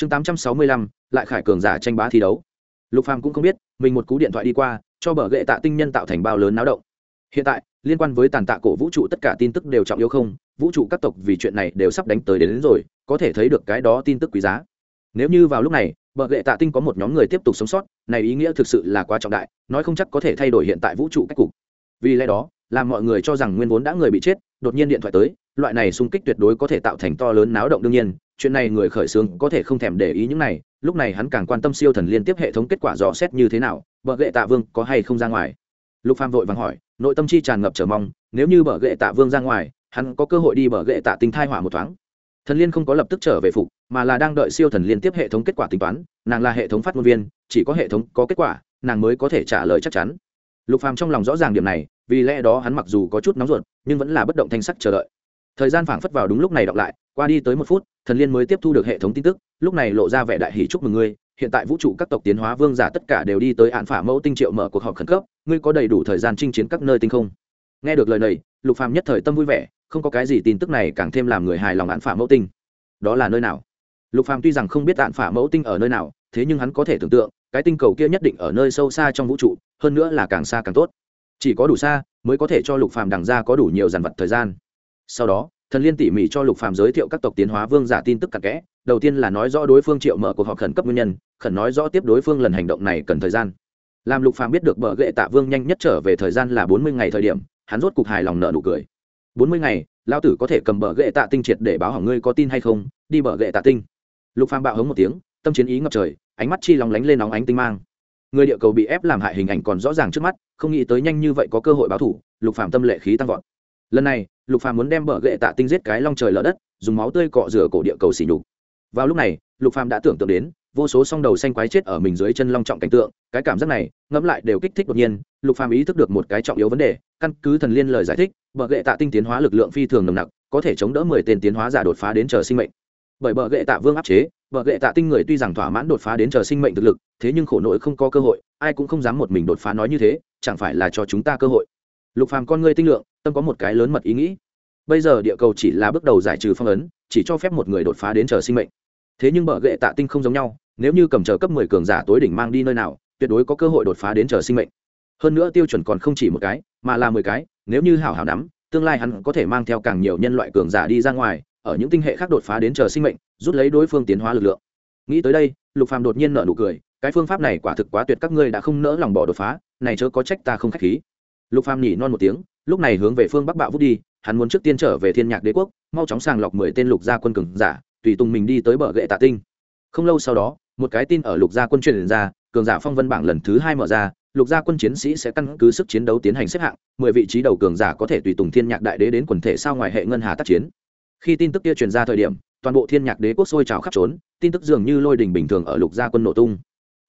chương tám trăm sáu mươi lăm lại khải cường giả tranh bá thi đấu. Lục phàm cũng không biết mình một cú điện thoại đi qua cho bờ gậy tạ tinh nhân tạo thành bao lớn náo động. Hiện tại liên quan với tàn tạ cổ vũ trụ tất cả tin tức đều trọng yếu không? Vũ trụ các tộc vì chuyện này đều sắp đánh tới đến, đến rồi có thể thấy được cái đó tin tức quý giá. Nếu như vào lúc này bờ gậy tạ tinh có một nhóm người tiếp tục sống sót này ý nghĩa thực sự là quá trọng đại nói không chắc có thể thay đổi hiện tại vũ trụ cách cục. Vì lẽ đó làm mọi người cho rằng nguyên vốn đã người bị chết đột nhiên điện thoại tới loại này xung kích tuyệt đối có thể tạo thành to lớn náo động đương nhiên chuyện này người khởi xướng có thể không thèm để ý những này, lúc này hắn càng quan tâm siêu thần liên tiếp hệ thống kết quả dò xét như thế nào, bờ gệ tạ vương có hay không ra ngoài? Lục phàm vội vàng hỏi, nội tâm chi tràn ngập chờ mong, nếu như bờ gệ tạ vương ra ngoài, hắn có cơ hội đi bờ gệ tạ tinh thai hỏa một thoáng. Thần liên không có lập tức trở về phục, mà là đang đợi siêu thần liên tiếp hệ thống kết quả tính toán, nàng là hệ thống phát ngôn viên, chỉ có hệ thống có kết quả, nàng mới có thể trả lời chắc chắn. Lục phàm trong lòng rõ ràng điểm này, vì lẽ đó hắn mặc dù có chút nóng ruột, nhưng vẫn là bất động thanh sắc chờ đợi. Thời gian phảng phất vào đúng lúc này đọc lại, qua đi tới một phút thần liên mới tiếp thu được hệ thống tin tức, lúc này lộ ra vẻ đại hỷ chúc mừng ngươi, hiện tại vũ trụ các tộc tiến hóa vương giả tất cả đều đi tới hạn phả mẫu tinh triệu mở cuộc họp khẩn cấp, ngươi có đầy đủ thời gian chinh chiến các nơi tinh không? Nghe được lời này, lục phàm nhất thời tâm vui vẻ, không có cái gì tin tức này càng thêm làm người hài lòng hạn phả mẫu tinh. Đó là nơi nào? Lục phàm tuy rằng không biết hạn phả mẫu tinh ở nơi nào, thế nhưng hắn có thể tưởng tượng, cái tinh cầu kia nhất định ở nơi sâu xa trong vũ trụ, hơn nữa là càng xa càng tốt. Chỉ có đủ xa, mới có thể cho lục phàm đằng ra có đủ nhiều dàn vật thời gian. Sau đó thần liên tỉ mỉ cho lục phàm giới thiệu các tộc tiến hóa vương giả tin tức cặn kẽ. Đầu tiên là nói rõ đối phương triệu mở cuộc họp khẩn cấp nguyên nhân, khẩn nói rõ tiếp đối phương lần hành động này cần thời gian. Làm lục phàm biết được bờ gệ tạ vương nhanh nhất trở về thời gian là bốn mươi ngày thời điểm, hắn rốt cục hài lòng nợ nụ cười. Bốn mươi ngày lao tử có thể cầm bờ gệ tạ tinh triệt để báo hỏng ngươi có tin hay không? Đi bờ gệ tạ tinh. Lục phàm bạo hống một tiếng, tâm chiến ý ngập trời, ánh mắt chi lòng lánh lên nóng ánh tinh mang. Người địa cầu bị ép làm hại hình ảnh còn rõ ràng trước mắt, không nghĩ tới nhanh như vậy có cơ hội báo thủ, lục phàm tâm lệ khí tăng vọt. Lần này lục phàm muốn đem bờ gậy tạ tinh giết cái long trời lở đất, dùng máu tươi cọ rửa cổ địa cầu xỉ nhục. Vào lúc này, lục phàm đã tưởng tượng đến, vô số song đầu xanh quái chết ở mình dưới chân long trọng cảnh tượng, cái cảm giác này, ngẫm lại đều kích thích đột nhiên, lục phàm ý thức được một cái trọng yếu vấn đề, căn cứ thần liên lời giải thích, bờ gậy tạ tinh tiến hóa lực lượng phi thường nồng nặc, có thể chống đỡ mười tên tiến hóa giả đột phá đến chờ sinh mệnh. Bởi bờ gậy tạ vương áp chế, bờ gậy tạ tinh người tuy rằng thỏa mãn đột phá đến chờ sinh mệnh thực lực, thế nhưng khổ nỗi không có cơ hội, ai cũng không dám một mình đột phá nói như thế, chẳng phải là cho chúng ta cơ hội lục phàm con người tinh lượng, tâm có một cái lớn mật ý nghĩ. Bây giờ địa cầu chỉ là bước đầu giải trừ phong ấn, chỉ cho phép một người đột phá đến chờ sinh mệnh. Thế nhưng bờ gậy tạ tinh không giống nhau, nếu như cầm chờ cấp mười cường giả tối đỉnh mang đi nơi nào, tuyệt đối có cơ hội đột phá đến chờ sinh mệnh. Hơn nữa tiêu chuẩn còn không chỉ một cái, mà là mười cái, nếu như hảo hảo nắm, tương lai hắn có thể mang theo càng nhiều nhân loại cường giả đi ra ngoài, ở những tinh hệ khác đột phá đến chờ sinh mệnh, rút lấy đối phương tiến hóa lực lượng. Nghĩ tới đây, lục phàm đột nhiên nở nụ cười, cái phương pháp này quả thực quá tuyệt, các ngươi đã không nỡ lòng bỏ đột phá, này chớ có trách ta không khách khí lục phàm nhỉ non một tiếng, lúc này hướng về phương bắc bạo vút đi, hắn muốn trước tiên trở về thiên nhạc đế quốc, mau chóng sàng lọc mười tên lục gia quân cường giả, tùy tùng mình đi tới bờ gậy tạ tinh. Không lâu sau đó, một cái tin ở lục gia quân truyền ra, cường giả phong vân bảng lần thứ hai mở ra, lục gia quân chiến sĩ sẽ căn cứ sức chiến đấu tiến hành xếp hạng, mười vị trí đầu cường giả có thể tùy tùng thiên nhạc đại đế đến quần thể sao ngoài hệ ngân hà tác chiến. Khi tin tức kia truyền ra thời điểm, toàn bộ thiên nhạc đế quốc sôi trào khắp trốn, tin tức dường như lôi đình bình thường ở lục gia quân nổ tung.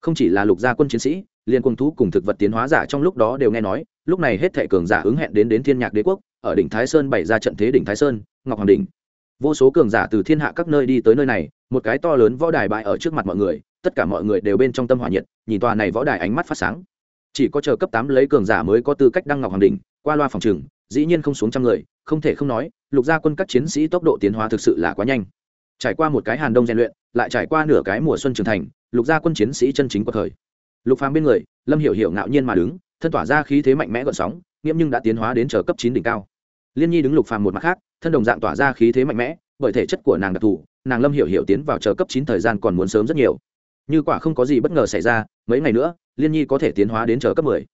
Không chỉ là lục gia quân chiến sĩ, liên quân thú cùng thực vật tiến hóa giả trong lúc đó đều nghe nói lúc này hết thệ cường giả ứng hẹn đến đến thiên nhạc đế quốc, ở đỉnh thái sơn bày ra trận thế đỉnh thái sơn, ngọc hoàng đỉnh. Vô số cường giả từ thiên hạ các nơi đi tới nơi này, một cái to lớn võ đài bại ở trước mặt mọi người, tất cả mọi người đều bên trong tâm hỏa nhiệt, nhìn tòa này võ đài ánh mắt phát sáng. Chỉ có chờ cấp tám lấy cường giả mới có tư cách đăng ngọc hoàng đỉnh, qua loa phòng trừng dĩ nhiên không xuống trăm người, không thể không nói, lục gia quân các chiến sĩ tốc độ tiến hóa thực sự là quá nhanh. Trải qua một cái hàn đông rèn luyện, lại trải qua nửa cái mùa xuân trưởng thành, lục gia quân chiến sĩ chân chính của thời. Lục phàm bên người, lâm hiểu hiểu ngạo nhiên mà đứng thân tỏa ra khí thế mạnh mẽ gợn sóng, nghiễm nhưng đã tiến hóa đến chờ cấp chín đỉnh cao. Liên nhi đứng lục phàm một mặt khác, thân đồng dạng tỏa ra khí thế mạnh mẽ, bởi thể chất của nàng đặc thù, nàng lâm hiểu hiểu tiến vào chờ cấp chín thời gian còn muốn sớm rất nhiều. Như quả không có gì bất ngờ xảy ra, mấy ngày nữa, liên nhi có thể tiến hóa đến chờ cấp mười.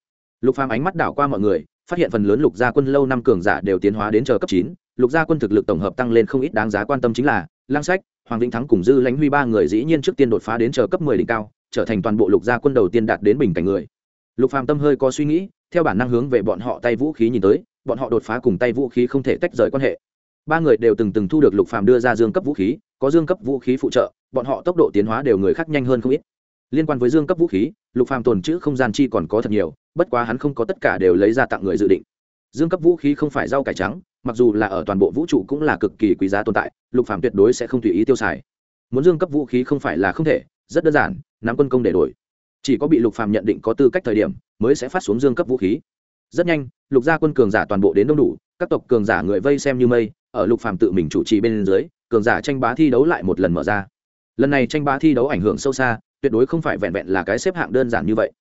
Lục phàm ánh mắt đảo qua mọi người, phát hiện phần lớn lục gia quân lâu năm cường giả đều tiến hóa đến chờ cấp chín, lục gia quân thực lực tổng hợp tăng lên không ít đáng giá quan tâm chính là lang sách, hoàng vĩnh thắng cùng dư lãnh huy ba người dĩ nhiên trước tiên đột phá đến chờ cấp mười đỉnh cao, trở thành toàn bộ lục gia quân đầu tiên đạt đến bình cảnh người lục phàm tâm hơi có suy nghĩ, theo bản năng hướng về bọn họ tay vũ khí nhìn tới, bọn họ đột phá cùng tay vũ khí không thể tách rời quan hệ. Ba người đều từng từng thu được lục phàm đưa ra dương cấp vũ khí, có dương cấp vũ khí phụ trợ, bọn họ tốc độ tiến hóa đều người khác nhanh hơn không ít. Liên quan với dương cấp vũ khí, lục phàm tồn chữ không gian chi còn có thật nhiều, bất quá hắn không có tất cả đều lấy ra tặng người dự định. Dương cấp vũ khí không phải rau cải trắng, mặc dù là ở toàn bộ vũ trụ cũng là cực kỳ quý giá tồn tại, lục phàm tuyệt đối sẽ không tùy ý tiêu xài. Muốn dương cấp vũ khí không phải là không thể, rất đơn giản, nắm quân công để đổi chỉ có bị lục phàm nhận định có tư cách thời điểm mới sẽ phát xuống dương cấp vũ khí. Rất nhanh, lục gia quân cường giả toàn bộ đến đông đủ, các tộc cường giả người vây xem như mây, ở lục phàm tự mình chủ trì bên dưới, cường giả tranh bá thi đấu lại một lần mở ra. Lần này tranh bá thi đấu ảnh hưởng sâu xa, tuyệt đối không phải vẹn vẹn là cái xếp hạng đơn giản như vậy.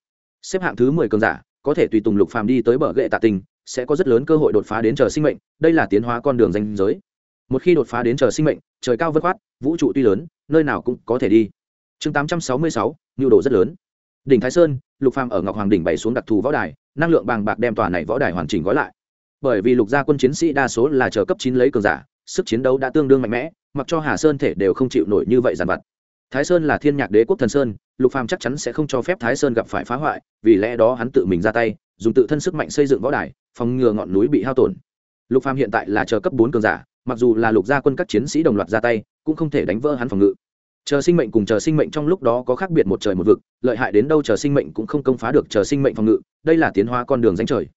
Xếp hạng thứ mười cường giả, có thể tùy tùng lục phàm đi tới bờ gậy tạ tình, sẽ có rất lớn cơ hội đột phá đến chờ sinh mệnh, đây là tiến hóa con đường danh giới. Một khi đột phá đến chờ sinh mệnh, trời cao vất khoát, vũ trụ tuy lớn, nơi nào cũng có thể đi. Chương tám trăm sáu mươi sáu, nhu đồ rất lớn đỉnh thái sơn, lục phàm ở ngọc hoàng đỉnh bày xuống đặc thù võ đài, năng lượng bàng bạc đem tòa này võ đài hoàn chỉnh gói lại. Bởi vì lục gia quân chiến sĩ đa số là chờ cấp chín lấy cường giả, sức chiến đấu đã tương đương mạnh mẽ, mặc cho hà sơn thể đều không chịu nổi như vậy dàn vặt. Thái sơn là thiên nhạc đế quốc thần sơn, lục phàm chắc chắn sẽ không cho phép thái sơn gặp phải phá hoại, vì lẽ đó hắn tự mình ra tay, dùng tự thân sức mạnh xây dựng võ đài, phòng ngừa ngọn núi bị hao tổn. Lục phàm hiện tại là chờ cấp bốn cường giả, mặc dù là lục gia quân các chiến sĩ đồng loạt ra tay, cũng không thể đánh vỡ hắn phòng ngự chờ sinh mệnh cùng chờ sinh mệnh trong lúc đó có khác biệt một trời một vực, lợi hại đến đâu chờ sinh mệnh cũng không công phá được chờ sinh mệnh phòng ngự, đây là tiến hóa con đường danh trời.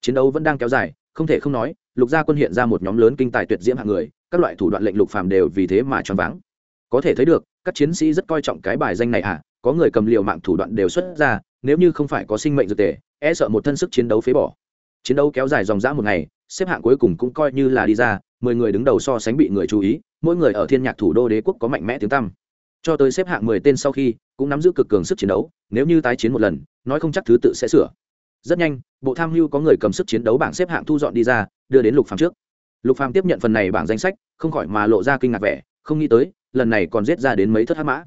Chiến đấu vẫn đang kéo dài, không thể không nói, lục gia quân hiện ra một nhóm lớn kinh tài tuyệt diễm hạng người, các loại thủ đoạn lệnh lục phàm đều vì thế mà choáng váng. Có thể thấy được, các chiến sĩ rất coi trọng cái bài danh này à có người cầm liều mạng thủ đoạn đều xuất ra, nếu như không phải có sinh mệnh dược tề e sợ một thân sức chiến đấu phế bỏ. Chiến đấu kéo dài dòng dã một ngày, xếp hạng cuối cùng cũng coi như là đi ra, mười người đứng đầu so sánh bị người chú ý, mỗi người ở thiên nhạc thủ đô đế quốc có mạnh mẽ tiếng tăm cho tới xếp hạng mười tên sau khi, cũng nắm giữ cực cường sức chiến đấu, nếu như tái chiến một lần, nói không chắc thứ tự sẽ sửa. Rất nhanh, bộ tham mưu có người cầm sức chiến đấu bảng xếp hạng thu dọn đi ra, đưa đến lục phàm trước. Lục phàm tiếp nhận phần này bảng danh sách, không khỏi mà lộ ra kinh ngạc vẻ, không nghĩ tới, lần này còn giết ra đến mấy thất hắc mã.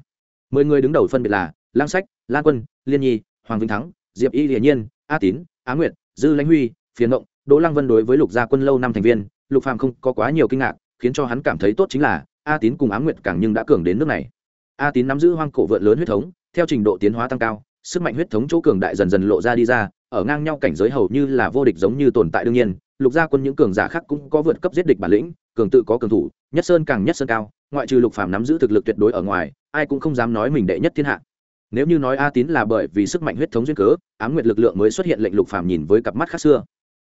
Mười người đứng đầu phân biệt là lang sách, lan quân, liên nhi, hoàng vinh thắng, diệp y hiển nhiên, a tín, á nguyệt, dư lãnh huy, phiền ngộng, đỗ lăng vân đối với lục gia quân lâu năm thành viên, lục phàm không có quá nhiều kinh ngạc, khiến cho hắn cảm thấy tốt chính là a tín cùng á nguyệt càng nhưng đã cường đến nước này a tín nắm giữ hoang cổ vượn lớn huyết thống, theo trình độ tiến hóa tăng cao, sức mạnh huyết thống chỗ cường đại dần dần lộ ra đi ra, ở ngang nhau cảnh giới hầu như là vô địch giống như tồn tại đương nhiên, lục gia quân những cường giả khác cũng có vượt cấp giết địch bản lĩnh, cường tự có cường thủ, nhất sơn càng nhất sơn cao, ngoại trừ lục phàm nắm giữ thực lực tuyệt đối ở ngoài, ai cũng không dám nói mình đệ nhất thiên hạ. Nếu như nói a tín là bởi vì sức mạnh huyết thống duyên cớ, ám nguyệt lực lượng mới xuất hiện lệnh lục phàm nhìn với cặp mắt khác xưa.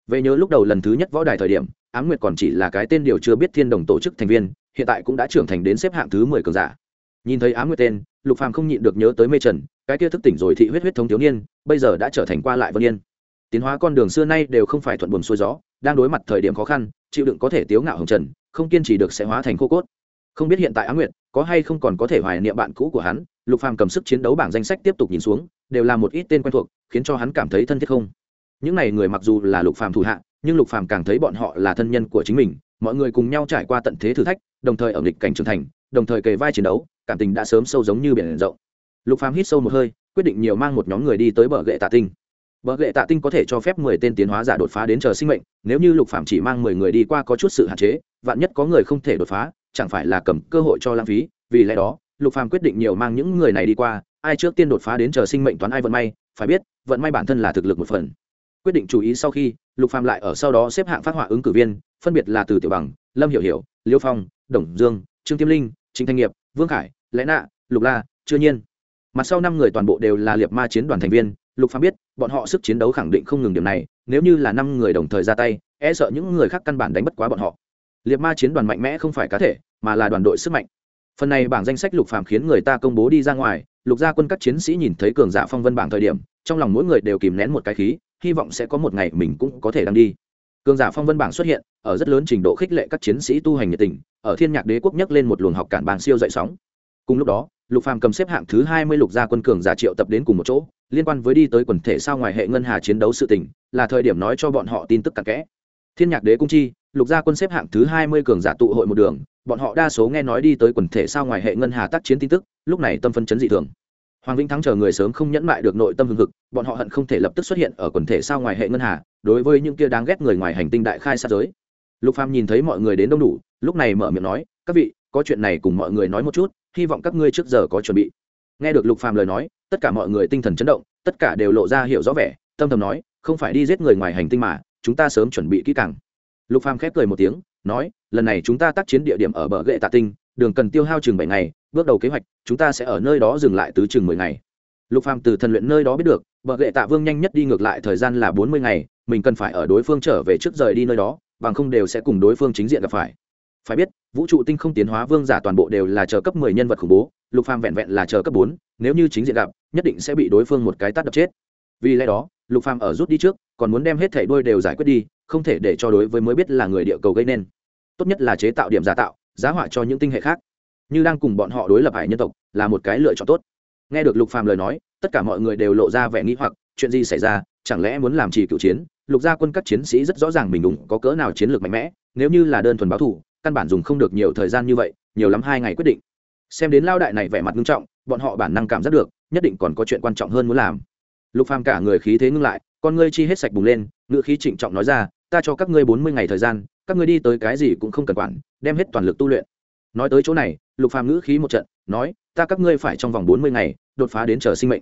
Về nhớ lúc đầu lần thứ nhất võ đài thời điểm, ám nguyệt còn chỉ là cái tên điều chưa biết thiên đồng tổ chức thành viên, hiện tại cũng đã trưởng thành đến xếp hạng thứ mười cường giả nhìn thấy ám nguyệt tên, lục phàm không nhịn được nhớ tới mê trần, cái kia thức tỉnh rồi thị huyết huyết thống thiếu niên, bây giờ đã trở thành qua lại vân yên. Tiến hóa con đường xưa nay đều không phải thuận buồm xuôi gió, đang đối mặt thời điểm khó khăn, chịu đựng có thể tiếu ngạo hồng trần, không kiên trì được sẽ hóa thành khô cốt. Không biết hiện tại á nguyệt có hay không còn có thể hoài niệm bạn cũ của hắn, lục phàm cầm sức chiến đấu bảng danh sách tiếp tục nhìn xuống, đều là một ít tên quen thuộc, khiến cho hắn cảm thấy thân thiết không? Những này người mặc dù là lục phàm thủ hạ, nhưng lục phàm càng thấy bọn họ là thân nhân của chính mình, mọi người cùng nhau trải qua tận thế thử thách, đồng thời ở nghịch cảnh trưởng thành, đồng thời kề vai chiến đấu cảm tình đã sớm sâu giống như biển rộng. Lục phàm hít sâu một hơi, quyết định nhiều mang một nhóm người đi tới bờ gậy tạ tinh. Bờ gậy tạ tinh có thể cho phép mười tên tiến hóa giả đột phá đến chờ sinh mệnh, nếu như lục phàm chỉ mang mười người đi qua có chút sự hạn chế, vạn nhất có người không thể đột phá, chẳng phải là cầm cơ hội cho lãng phí, vì lẽ đó, lục phàm quyết định nhiều mang những người này đi qua, ai trước tiên đột phá đến chờ sinh mệnh toán ai vận may, phải biết, vận may bản thân là thực lực một phần. Quyết định chú ý sau khi, lục phàm lại ở sau đó xếp hạng phát họa ứng cử viên, phân biệt là từ tiểu bằng, lâm hiểu hiểu, liêu phong, đồng dương, trương tiêm linh Trình thanh nghiệp vương khải, lẽ nạ, lục la, chưa nhiên. Mặt sau năm người toàn bộ đều là liệt ma chiến đoàn thành viên, lục phàm biết, bọn họ sức chiến đấu khẳng định không ngừng điểm này, nếu như là năm người đồng thời ra tay e sợ những người khác căn bản đánh bất quá bọn họ. Liệt ma chiến đoàn mạnh mẽ không phải cá thể, mà là đoàn đội sức mạnh. Phần này bảng danh sách lục phàm khiến người ta công bố đi ra ngoài, lục gia quân các chiến sĩ nhìn thấy cường giả phong vân bảng thời điểm, trong lòng mỗi người đều kìm nén một cái khí, hy vọng sẽ có một ngày mình cũng có thể đăng đi cường giả phong vân bảng xuất hiện, ở rất lớn trình độ khích lệ các chiến sĩ tu hành nhiệt tình, ở thiên nhạc đế quốc nhắc lên một luồng học cản bảng siêu dậy sóng. Cùng lúc đó, lục phàm cầm xếp hạng thứ hai mươi lục gia quân cường giả triệu tập đến cùng một chỗ, liên quan với đi tới quần thể sao ngoài hệ ngân hà chiến đấu sự tình, là thời điểm nói cho bọn họ tin tức cặn kẽ. Thiên nhạc đế cung chi, lục gia quân xếp hạng thứ hai mươi cường giả tụ hội một đường, bọn họ đa số nghe nói đi tới quần thể sao ngoài hệ ngân hà tác chiến tin tức, lúc này tâm phân chấn dị thường hoàng vĩnh thắng chờ người sớm không nhẫn mại được nội tâm hưng hực, bọn họ hận không thể lập tức xuất hiện ở quần thể sao ngoài hệ ngân hà, đối với những kia đáng ghét người ngoài hành tinh đại khai sát giới. Lục phàm nhìn thấy mọi người đến đông đủ, lúc này mở miệng nói, các vị, có chuyện này cùng mọi người nói một chút, hy vọng các ngươi trước giờ có chuẩn bị. Nghe được lục phàm lời nói, tất cả mọi người tinh thần chấn động, tất cả đều lộ ra hiểu rõ vẻ, tâm thầm nói, không phải đi giết người ngoài hành tinh mà, chúng ta sớm chuẩn bị kỹ càng. Lục phàm khép cười một tiếng, nói, lần này chúng ta tác chiến địa điểm ở bờ gậy tạ tinh đường cần tiêu hao chừng bảy ngày, bước đầu kế hoạch, chúng ta sẽ ở nơi đó dừng lại tứ chừng mười ngày. Lục phàm từ thần luyện nơi đó biết được bờ lệ tạ vương nhanh nhất đi ngược lại thời gian là bốn mươi ngày, mình cần phải ở đối phương trở về trước rời đi nơi đó, bằng không đều sẽ cùng đối phương chính diện gặp phải. Phải biết, vũ trụ tinh không tiến hóa vương giả toàn bộ đều là chờ cấp mười nhân vật khủng bố, lục phàm vẹn vẹn là chờ cấp bốn, nếu như chính diện gặp, nhất định sẽ bị đối phương một cái tát đập chết. Vì lẽ đó, lục phàm ở rút đi trước, còn muốn đem hết thảy đuôi đều giải quyết đi, không thể để cho đối với mới biết là người địa cầu gây nên. Tốt nhất là chế tạo điểm giả tạo giá họa cho những tinh hệ khác. Như đang cùng bọn họ đối lập hải nhân tộc là một cái lựa chọn tốt. Nghe được lục phàm lời nói, tất cả mọi người đều lộ ra vẻ nghĩ hoặc, chuyện gì xảy ra, chẳng lẽ muốn làm trì cựu chiến? Lục gia quân các chiến sĩ rất rõ ràng mình đúng có cỡ nào chiến lược mạnh mẽ, nếu như là đơn thuần báo thủ căn bản dùng không được nhiều thời gian như vậy, nhiều lắm hai ngày quyết định. Xem đến lao đại này vẻ mặt nghiêm trọng, bọn họ bản năng cảm giác được, nhất định còn có chuyện quan trọng hơn muốn làm. Lục phàm cả người khí thế ngưng lại, con ngươi chi hết sạch bùng lên ngựa khí trịnh trọng nói ra, ta cho các ngươi bốn mươi ngày thời gian các ngươi đi tới cái gì cũng không cần quản, đem hết toàn lực tu luyện. Nói tới chỗ này, lục phàm ngữ khí một trận, nói, ta các ngươi phải trong vòng bốn mươi ngày, đột phá đến chờ sinh mệnh.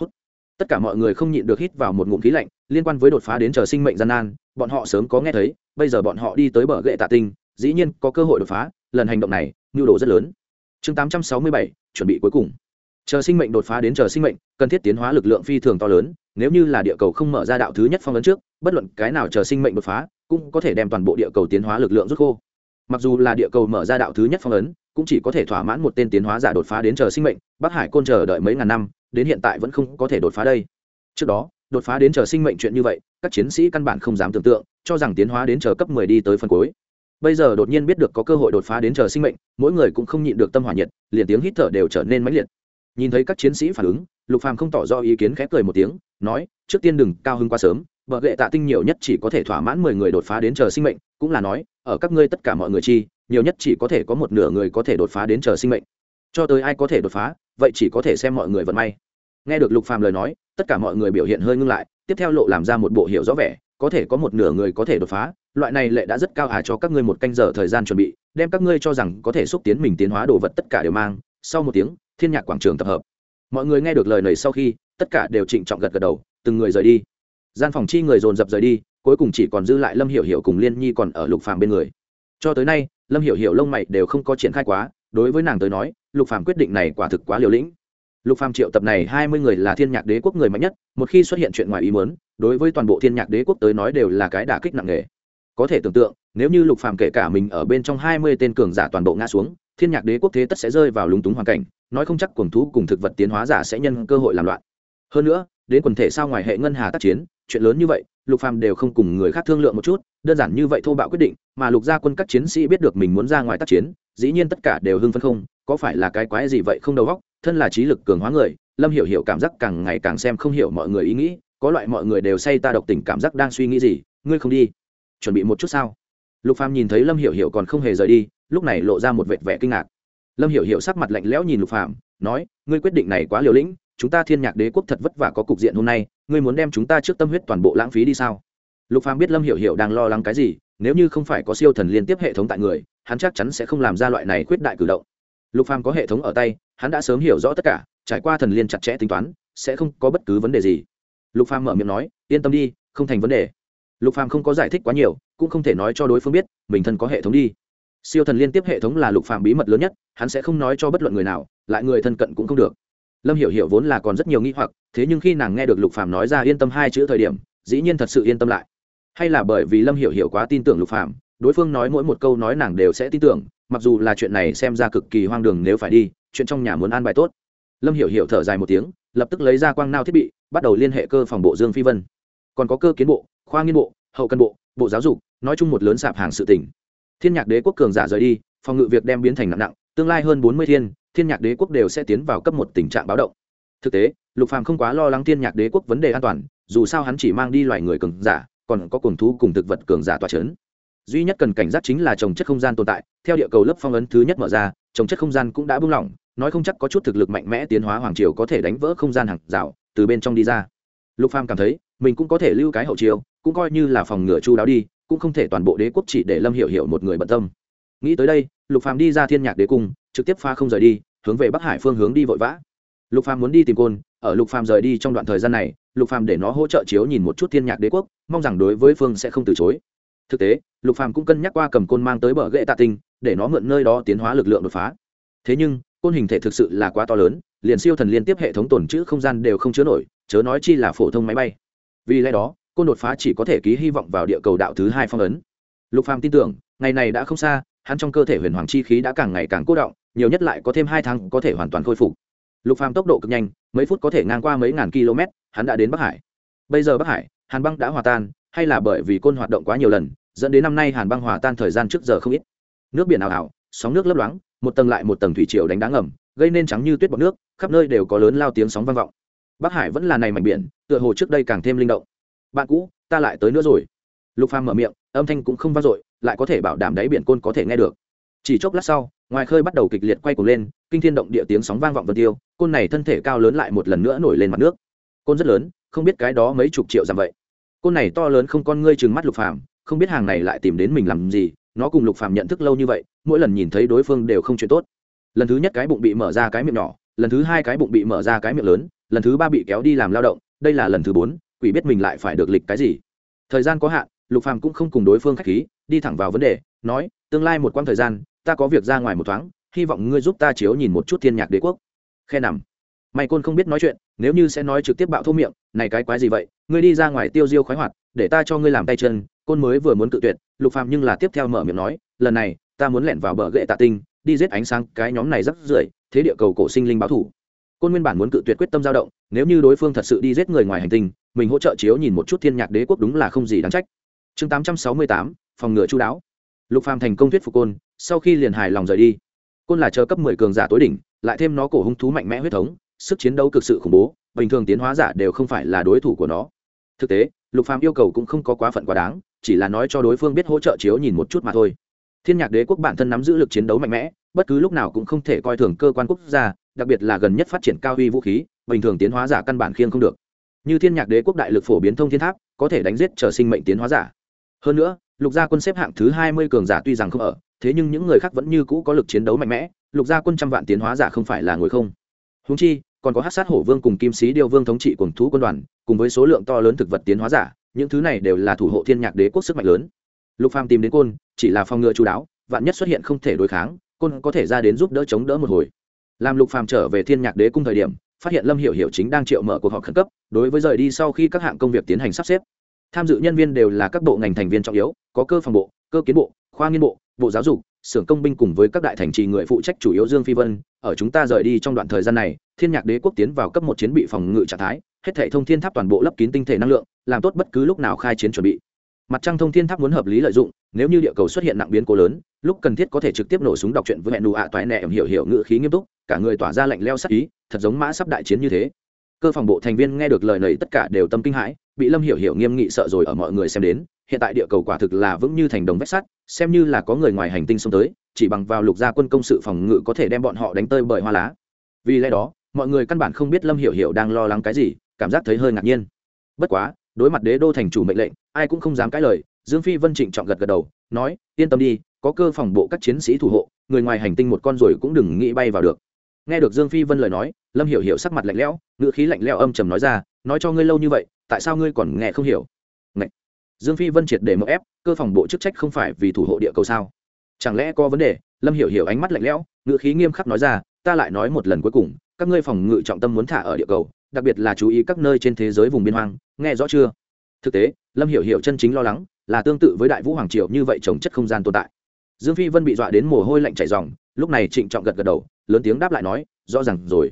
Hút. tất cả mọi người không nhịn được hít vào một ngụm khí lạnh, liên quan với đột phá đến chờ sinh mệnh gian nan, bọn họ sớm có nghe thấy, bây giờ bọn họ đi tới bờ gậy tạ tinh, dĩ nhiên có cơ hội đột phá, lần hành động này nhu đồ rất lớn. Chương tám trăm sáu mươi bảy, chuẩn bị cuối cùng. Chờ sinh mệnh đột phá đến chờ sinh mệnh, cần thiết tiến hóa lực lượng phi thường to lớn, nếu như là địa cầu không mở ra đạo thứ nhất phong ấn trước bất luận cái nào chờ sinh mệnh đột phá, cũng có thể đem toàn bộ địa cầu tiến hóa lực lượng rút khô. Mặc dù là địa cầu mở ra đạo thứ nhất phong ấn, cũng chỉ có thể thỏa mãn một tên tiến hóa giả đột phá đến chờ sinh mệnh, bắc hải côn chờ đợi mấy ngàn năm, đến hiện tại vẫn không có thể đột phá đây. Trước đó, đột phá đến chờ sinh mệnh chuyện như vậy, các chiến sĩ căn bản không dám tưởng tượng, cho rằng tiến hóa đến chờ cấp mười đi tới phân cuối. Bây giờ đột nhiên biết được có cơ hội đột phá đến chờ sinh mệnh, mỗi người cũng không nhịn được tâm hỏa nhiệt, liền tiếng hít thở đều trở nên mãnh liệt. Nhìn thấy các chiến sĩ phản ứng, lục phàm không tỏ rõ ý kiến khẽ cười một tiếng, nói, trước tiên đừng cao hứng quá sớm Bờ gậy tạ tinh nhiều nhất chỉ có thể thỏa mãn mười người đột phá đến chờ sinh mệnh, cũng là nói, ở các ngươi tất cả mọi người chi, nhiều nhất chỉ có thể có một nửa người có thể đột phá đến chờ sinh mệnh. Cho tới ai có thể đột phá, vậy chỉ có thể xem mọi người vận may. Nghe được lục phàm lời nói, tất cả mọi người biểu hiện hơi ngưng lại, tiếp theo lộ làm ra một bộ hiệu rõ vẻ, có thể có một nửa người có thể đột phá, loại này lệ đã rất cao hà cho các ngươi một canh giờ thời gian chuẩn bị, đem các ngươi cho rằng có thể xúc tiến mình tiến hóa đồ vật tất cả đều mang. Sau một tiếng, thiên nhạc quảng trường tập hợp. Mọi người nghe được lời này sau khi, tất cả đều trịnh trọng gật gật đầu, từng người rời đi gian phòng chi người dồn dập rời đi, cuối cùng chỉ còn dư lại lâm hiểu hiểu cùng liên nhi còn ở lục phàm bên người. Cho tới nay, lâm hiểu hiểu lông mày đều không có triển khai quá, đối với nàng tới nói, lục phàm quyết định này quả thực quá liều lĩnh. Lục phàm triệu tập này hai mươi người là thiên nhạc đế quốc người mạnh nhất, một khi xuất hiện chuyện ngoài ý muốn, đối với toàn bộ thiên nhạc đế quốc tới nói đều là cái đả kích nặng nề. Có thể tưởng tượng, nếu như lục phàm kể cả mình ở bên trong hai mươi tên cường giả toàn bộ ngã xuống, thiên nhạc đế quốc thế tất sẽ rơi vào lúng túng hoàn cảnh, nói không chắc cuồng thú cùng thực vật tiến hóa giả sẽ nhân cơ hội làm loạn. Hơn nữa, đến quần thể sao ngoài hệ ngân hà tác chiến chuyện lớn như vậy, lục phàm đều không cùng người khác thương lượng một chút, đơn giản như vậy thô bạo quyết định, mà lục gia quân các chiến sĩ biết được mình muốn ra ngoài tác chiến, dĩ nhiên tất cả đều hưng phấn không, có phải là cái quái gì vậy không đầu óc, thân là trí lực cường hóa người, lâm hiểu hiểu cảm giác càng ngày càng xem không hiểu mọi người ý nghĩ, có loại mọi người đều say ta độc tình cảm giác đang suy nghĩ gì, ngươi không đi, chuẩn bị một chút sao? Lục phàm nhìn thấy lâm hiểu hiểu còn không hề rời đi, lúc này lộ ra một vệt vẻ kinh ngạc. Lâm hiểu hiểu sắc mặt lạnh lẽo nhìn lục phàm, nói, ngươi quyết định này quá liều lĩnh chúng ta thiên nhạc đế quốc thật vất vả có cục diện hôm nay, ngươi muốn đem chúng ta trước tâm huyết toàn bộ lãng phí đi sao? Lục phàm biết lâm hiểu hiểu đang lo lắng cái gì, nếu như không phải có siêu thần liên tiếp hệ thống tại người, hắn chắc chắn sẽ không làm ra loại này quyết đại cử động. Lục phàm có hệ thống ở tay, hắn đã sớm hiểu rõ tất cả, trải qua thần liên chặt chẽ tính toán, sẽ không có bất cứ vấn đề gì. Lục phàm mở miệng nói, yên tâm đi, không thành vấn đề. Lục phàm không có giải thích quá nhiều, cũng không thể nói cho đối phương biết, mình thân có hệ thống đi. Siêu thần liên tiếp hệ thống là lục phàm bí mật lớn nhất, hắn sẽ không nói cho bất luận người nào, lại người thân cận cũng không được lâm hiểu hiểu vốn là còn rất nhiều nghi hoặc, thế nhưng khi nàng nghe được lục phàm nói ra yên tâm hai chữ thời điểm, dĩ nhiên thật sự yên tâm lại. Hay là bởi vì lâm hiểu hiểu quá tin tưởng lục phàm, đối phương nói mỗi một câu nói nàng đều sẽ tin tưởng, mặc dù là chuyện này xem ra cực kỳ hoang đường nếu phải đi, chuyện trong nhà muốn an bài tốt. Lâm hiểu hiểu thở dài một tiếng, lập tức lấy ra quang nao thiết bị, bắt đầu liên hệ cơ phòng bộ dương phi vân. Còn có cơ kiến bộ, khoa nghiên bộ, hậu cân bộ bộ giáo dục, nói chung một lớn sạp hàng sự tỉnh thiên nhạc đế quốc cường giả rời đi, phòng ngự việc đem biến thành nặng nặng tương lai hơn bốn mươi thiên thiên nhạc đế quốc đều sẽ tiến vào cấp một tình trạng báo động. Thực tế, lục phàm không quá lo lắng thiên nhạc đế quốc vấn đề an toàn, dù sao hắn chỉ mang đi loài người cường giả, còn có cùng thú cùng thực vật cường giả tỏa chấn. Duy nhất cần cảnh giác chính là trồng chất không gian tồn tại, theo địa cầu lớp phong ấn thứ nhất mở ra, trồng chất không gian cũng đã buông lỏng, nói không chắc có chút thực lực mạnh mẽ tiến hóa hoàng triều có thể đánh vỡ không gian hàng rào, từ bên trong đi ra. Lục phàm cảm thấy, mình cũng có thể lưu cái hậu triều cũng coi như là phòng ngừa chu đáo đi, cũng không thể toàn bộ đế quốc chỉ để lâm hiểu hiểu một người bận tâm nghĩ tới đây, lục phàm đi ra thiên nhạc đế cung, trực tiếp pha không rời đi, hướng về bắc hải phương hướng đi vội vã. Lục phàm muốn đi tìm côn, ở lục phàm rời đi trong đoạn thời gian này, lục phàm để nó hỗ trợ chiếu nhìn một chút thiên nhạc đế quốc, mong rằng đối với phương sẽ không từ chối. Thực tế, lục phàm cũng cân nhắc qua cầm côn mang tới bờ ghệ tạ tinh, để nó mượn nơi đó tiến hóa lực lượng đột phá. Thế nhưng, côn hình thể thực sự là quá to lớn, liền siêu thần liên tiếp hệ thống tồn trữ không gian đều không chứa nổi, chớ nói chi là phổ thông máy bay. Vì lẽ đó, côn đột phá chỉ có thể ký hy vọng vào địa cầu đạo thứ hai phong ấn. Lục phàm tin tưởng, ngày này đã không xa hắn trong cơ thể huyền hoàng chi khí đã càng ngày càng cố động, nhiều nhất lại có thêm hai tháng có thể hoàn toàn khôi phục. Lục phàm tốc độ cực nhanh, mấy phút có thể ngang qua mấy ngàn km, hắn đã đến bắc hải. Bây giờ bắc hải, hàn băng đã hòa tan, hay là bởi vì côn hoạt động quá nhiều lần, dẫn đến năm nay hàn băng hòa tan thời gian trước giờ không ít. Nước biển ảo ảo, sóng nước lấp loáng, một tầng lại một tầng thủy triều đánh đá ngầm, gây nên trắng như tuyết bọt nước, khắp nơi đều có lớn lao tiếng sóng vang vọng. Bắc hải vẫn là này mảnh biển, tựa hồ trước đây càng thêm linh động. Bạn cũ, ta lại tới nữa rồi. Lục phàm mở miệng, âm thanh cũng không vang dội lại có thể bảo đảm đáy biển côn có thể nghe được. Chỉ chốc lát sau, ngoài khơi bắt đầu kịch liệt quay cuồng lên, kinh thiên động địa tiếng sóng vang vọng vân tiêu, côn này thân thể cao lớn lại một lần nữa nổi lên mặt nước. Côn rất lớn, không biết cái đó mấy chục triệu dặm vậy. Côn này to lớn không con ngươi chừng mắt lục phàm, không biết hàng này lại tìm đến mình làm gì, nó cùng lục phàm nhận thức lâu như vậy, mỗi lần nhìn thấy đối phương đều không chuyện tốt. Lần thứ nhất cái bụng bị mở ra cái miệng nhỏ, lần thứ hai cái bụng bị mở ra cái miệng lớn, lần thứ ba bị kéo đi làm lao động, đây là lần thứ bốn, quỷ biết mình lại phải được lịch cái gì. Thời gian có hạn lục phàm cũng không cùng đối phương khách khí, đi thẳng vào vấn đề, nói, tương lai một quãng thời gian, ta có việc ra ngoài một thoáng, hy vọng ngươi giúp ta chiếu nhìn một chút thiên nhạc đế quốc. Khe nằm. Mày côn không biết nói chuyện, nếu như sẽ nói trực tiếp bạo thô miệng, này cái quái gì vậy? Ngươi đi ra ngoài tiêu diêu khoái hoạt, để ta cho ngươi làm tay chân. Côn mới vừa muốn cự tuyệt, lục phàm nhưng là tiếp theo mở miệng nói, lần này, ta muốn lẻn vào bờ gậy tạ tinh, đi giết ánh sáng cái nhóm này rất rưởi, thế địa cầu cổ sinh linh báo thủ. Côn nguyên bản muốn cự tuyệt quyết tâm dao động, nếu như đối phương thật sự đi giết người ngoài hành tinh, mình hỗ trợ chiếu nhìn một chút thiên nhạc đế quốc đúng là không gì đáng trách chương 868, phòng ngựa chú đáo. Lục phàm thành công thuyết phục côn sau khi liền hài lòng rời đi. Côn là chờ cấp 10 cường giả tối đỉnh lại thêm nó cổ hung thú mạnh mẽ huyết thống sức chiến đấu cực sự khủng bố bình thường tiến hóa giả đều không phải là đối thủ của nó. Thực tế lục phàm yêu cầu cũng không có quá phận quá đáng chỉ là nói cho đối phương biết hỗ trợ chiếu nhìn một chút mà thôi. Thiên nhạc đế quốc bản thân nắm giữ lực chiến đấu mạnh mẽ bất cứ lúc nào cũng không thể coi thường cơ quan quốc gia đặc biệt là gần nhất phát triển cao uy vũ khí bình thường tiến hóa giả căn bản khiêng không được. Như thiên nhạc đế quốc đại lực phổ biến thông thiên tháp có thể đánh giết trở sinh mệnh tiến hóa giả hơn nữa, lục gia quân xếp hạng thứ hai mươi cường giả tuy rằng không ở, thế nhưng những người khác vẫn như cũ có lực chiến đấu mạnh mẽ, lục gia quân trăm vạn tiến hóa giả không phải là ngồi không. Húng chi, còn có hát sát hổ vương cùng kim sĩ điêu vương thống trị cùng thú quân đoàn, cùng với số lượng to lớn thực vật tiến hóa giả, những thứ này đều là thủ hộ thiên nhạc đế quốc sức mạnh lớn. Lục phàm tìm đến côn, chỉ là phòng ngừa chú đáo, vạn nhất xuất hiện không thể đối kháng, côn có thể ra đến giúp đỡ chống đỡ một hồi. Làm lục phàm trở về thiên nhạc đế cung thời điểm, phát hiện lâm hiểu hiểu chính đang triệu mở cuộc họp khẩn cấp, đối với rời đi sau khi các hạng công việc tiến hành sắp xếp tham dự nhân viên đều là các bộ ngành thành viên trọng yếu, có cơ phòng bộ, cơ kiến bộ, khoa nghiên bộ bộ giáo dục, xưởng công binh cùng với các đại thành trì người phụ trách chủ yếu dương phi vân. Ở chúng ta rời đi trong đoạn thời gian này, thiên nhạc đế quốc tiến vào cấp một chiến bị phòng ngự trạng thái, hết thể thông thiên tháp toàn bộ lấp kín tinh thể năng lượng, làm tốt bất cứ lúc nào khai chiến chuẩn bị. Mặt trăng thông thiên tháp muốn hợp lý lợi dụng, nếu như địa cầu xuất hiện nặng biến cố lớn, lúc cần thiết có thể trực tiếp nổ súng đọc chuyện với hẹn nụ ạ toại nẹ hiểu hiểu ngự khí nghiêm túc, cả người tỏa ra lạnh leo sắc ý, thật giống mã sắp đại chiến như thế cơ phòng bộ thành viên nghe được lời này tất cả đều tâm kinh hãi, bị lâm hiểu hiểu nghiêm nghị sợ rồi ở mọi người xem đến, hiện tại địa cầu quả thực là vững như thành đồng vách sắt, xem như là có người ngoài hành tinh xông tới, chỉ bằng vào lục gia quân công sự phòng ngự có thể đem bọn họ đánh tơi bởi hoa lá. Vì lẽ đó, mọi người căn bản không biết lâm hiểu hiểu đang lo lắng cái gì, cảm giác thấy hơi ngạc nhiên. Bất quá, đối mặt đế đô thành chủ mệnh lệnh, ai cũng không dám cãi lời, dương phi vân trịnh trọng gật gật đầu, nói, yên tâm đi, có cơ phòng bộ các chiến sĩ thủ hộ, người ngoài hành tinh một con rồi cũng đừng nghĩ bay vào được nghe được dương phi vân lời nói, lâm hiểu hiểu sắc mặt lạnh lẽo, ngữ khí lạnh lẽo âm trầm nói ra, nói cho ngươi lâu như vậy, tại sao ngươi còn nghe không hiểu? Ngậy! dương phi vân triệt để mậu ép, cơ phòng bộ chức trách không phải vì thủ hộ địa cầu sao? Chẳng lẽ có vấn đề? Lâm hiểu hiểu ánh mắt lạnh lẽo, ngữ khí nghiêm khắc nói ra, ta lại nói một lần cuối cùng, các ngươi phòng ngự trọng tâm muốn thả ở địa cầu, đặc biệt là chú ý các nơi trên thế giới vùng biên hoang, nghe rõ chưa? Thực tế, lâm hiểu hiểu chân chính lo lắng là tương tự với đại vũ hoàng triều như vậy trồng chất không gian tồn tại. Dương phi vân bị dọa đến mồ hôi lạnh chảy ròng, lúc này trịnh trọng gật gật đầu lớn tiếng đáp lại nói, rõ ràng rồi.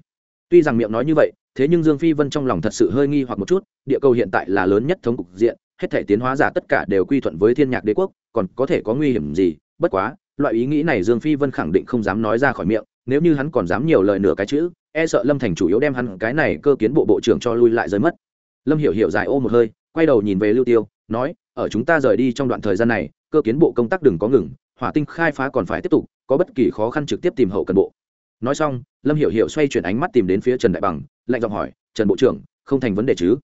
Tuy rằng miệng nói như vậy, thế nhưng dương phi vân trong lòng thật sự hơi nghi hoặc một chút, địa cầu hiện tại là lớn nhất thống cục diện, hết thể tiến hóa giả tất cả đều quy thuận với thiên nhạc đế quốc, còn có thể có nguy hiểm gì? Bất quá, loại ý nghĩ này dương phi vân khẳng định không dám nói ra khỏi miệng, nếu như hắn còn dám nhiều lời nửa cái chữ e sợ lâm thành chủ yếu đem hắn cái này cơ kiến bộ bộ trưởng cho lui lại rơi mất. Lâm hiểu hiểu dài ô một hơi, quay đầu nhìn về lưu tiêu, nói, ở chúng ta rời đi trong đoạn thời gian này, cơ kiến bộ công tác đừng có ngừng, hỏa tinh khai phá còn phải tiếp tục, có bất kỳ khó khăn trực tiếp tìm hậu cần bộ nói xong, lâm hiểu hiểu xoay chuyển ánh mắt tìm đến phía trần đại bằng, lạnh giọng hỏi, trần bộ trưởng, không thành vấn đề chứ?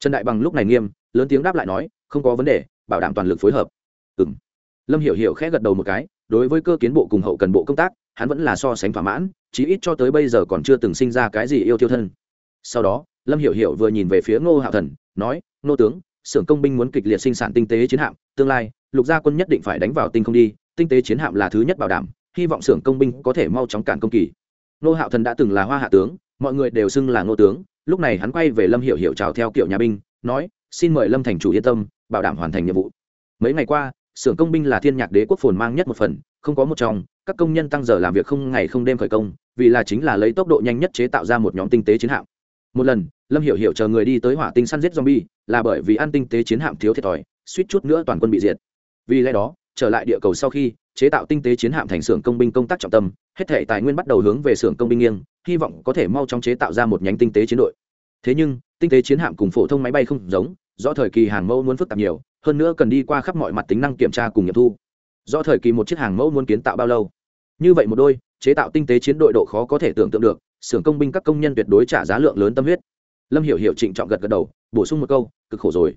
Trần đại bằng lúc này nghiêm, lớn tiếng đáp lại nói, không có vấn đề, bảo đảm toàn lực phối hợp. Ừ m lâm hiểu hiểu khẽ gật đầu một cái, đối với cơ kiến bộ cùng hậu cần bộ công tác, hắn vẫn là so sánh thỏa mãn, chí ít cho tới bây giờ còn chưa từng sinh ra cái gì yêu tiêu thân. Sau đó, lâm hiểu hiểu vừa nhìn về phía ngô hạo thần, nói, Ngô tướng, xưởng công binh muốn kịch liệt sinh sản tinh tế chiến hạm, tương lai, lục gia quân nhất định phải đánh vào tinh không đi, tinh tế chiến hạm là thứ nhất bảo đảm, hy vọng xưởng công binh có thể mau chóng cản công kỳ nô hạo thần đã từng là hoa hạ tướng, mọi người đều xưng là ngô tướng. Lúc này hắn quay về lâm hiểu hiểu chào theo kiểu nhà binh, nói, xin mời lâm thành chủ yên tâm, bảo đảm hoàn thành nhiệm vụ. Mấy ngày qua, xưởng công binh là thiên nhạc đế quốc phồn mang nhất một phần, không có một trong, các công nhân tăng giờ làm việc không ngày không đêm khởi công, vì là chính là lấy tốc độ nhanh nhất chế tạo ra một nhóm tinh tế chiến hạm. Một lần, lâm hiểu hiểu chờ người đi tới hỏa tinh săn giết zombie, là bởi vì ăn tinh tế chiến hạm thiếu thiệt thòi, suýt chút nữa toàn quân bị diệt. Vì lẽ đó, trở lại địa cầu sau khi chế tạo tinh tế chiến hạm thành xưởng công binh công tác trọng tâm, hết thể tài nguyên bắt đầu hướng về xưởng công binh nghiêng, hy vọng có thể mau chóng chế tạo ra một nhánh tinh tế chiến đội. Thế nhưng, tinh tế chiến hạm cùng phổ thông máy bay không giống, do thời kỳ hàng mẫu muốn phức tạp nhiều, hơn nữa cần đi qua khắp mọi mặt tính năng kiểm tra cùng nghiệm thu. Do thời kỳ một chiếc hàng mẫu muốn kiến tạo bao lâu? Như vậy một đôi, chế tạo tinh tế chiến đội độ khó có thể tưởng tượng được, xưởng công binh các công nhân tuyệt đối trả giá lượng lớn tâm huyết. Lâm hiểu hiểu trịnh trọng gật gật đầu, bổ sung một câu, cực khổ rồi.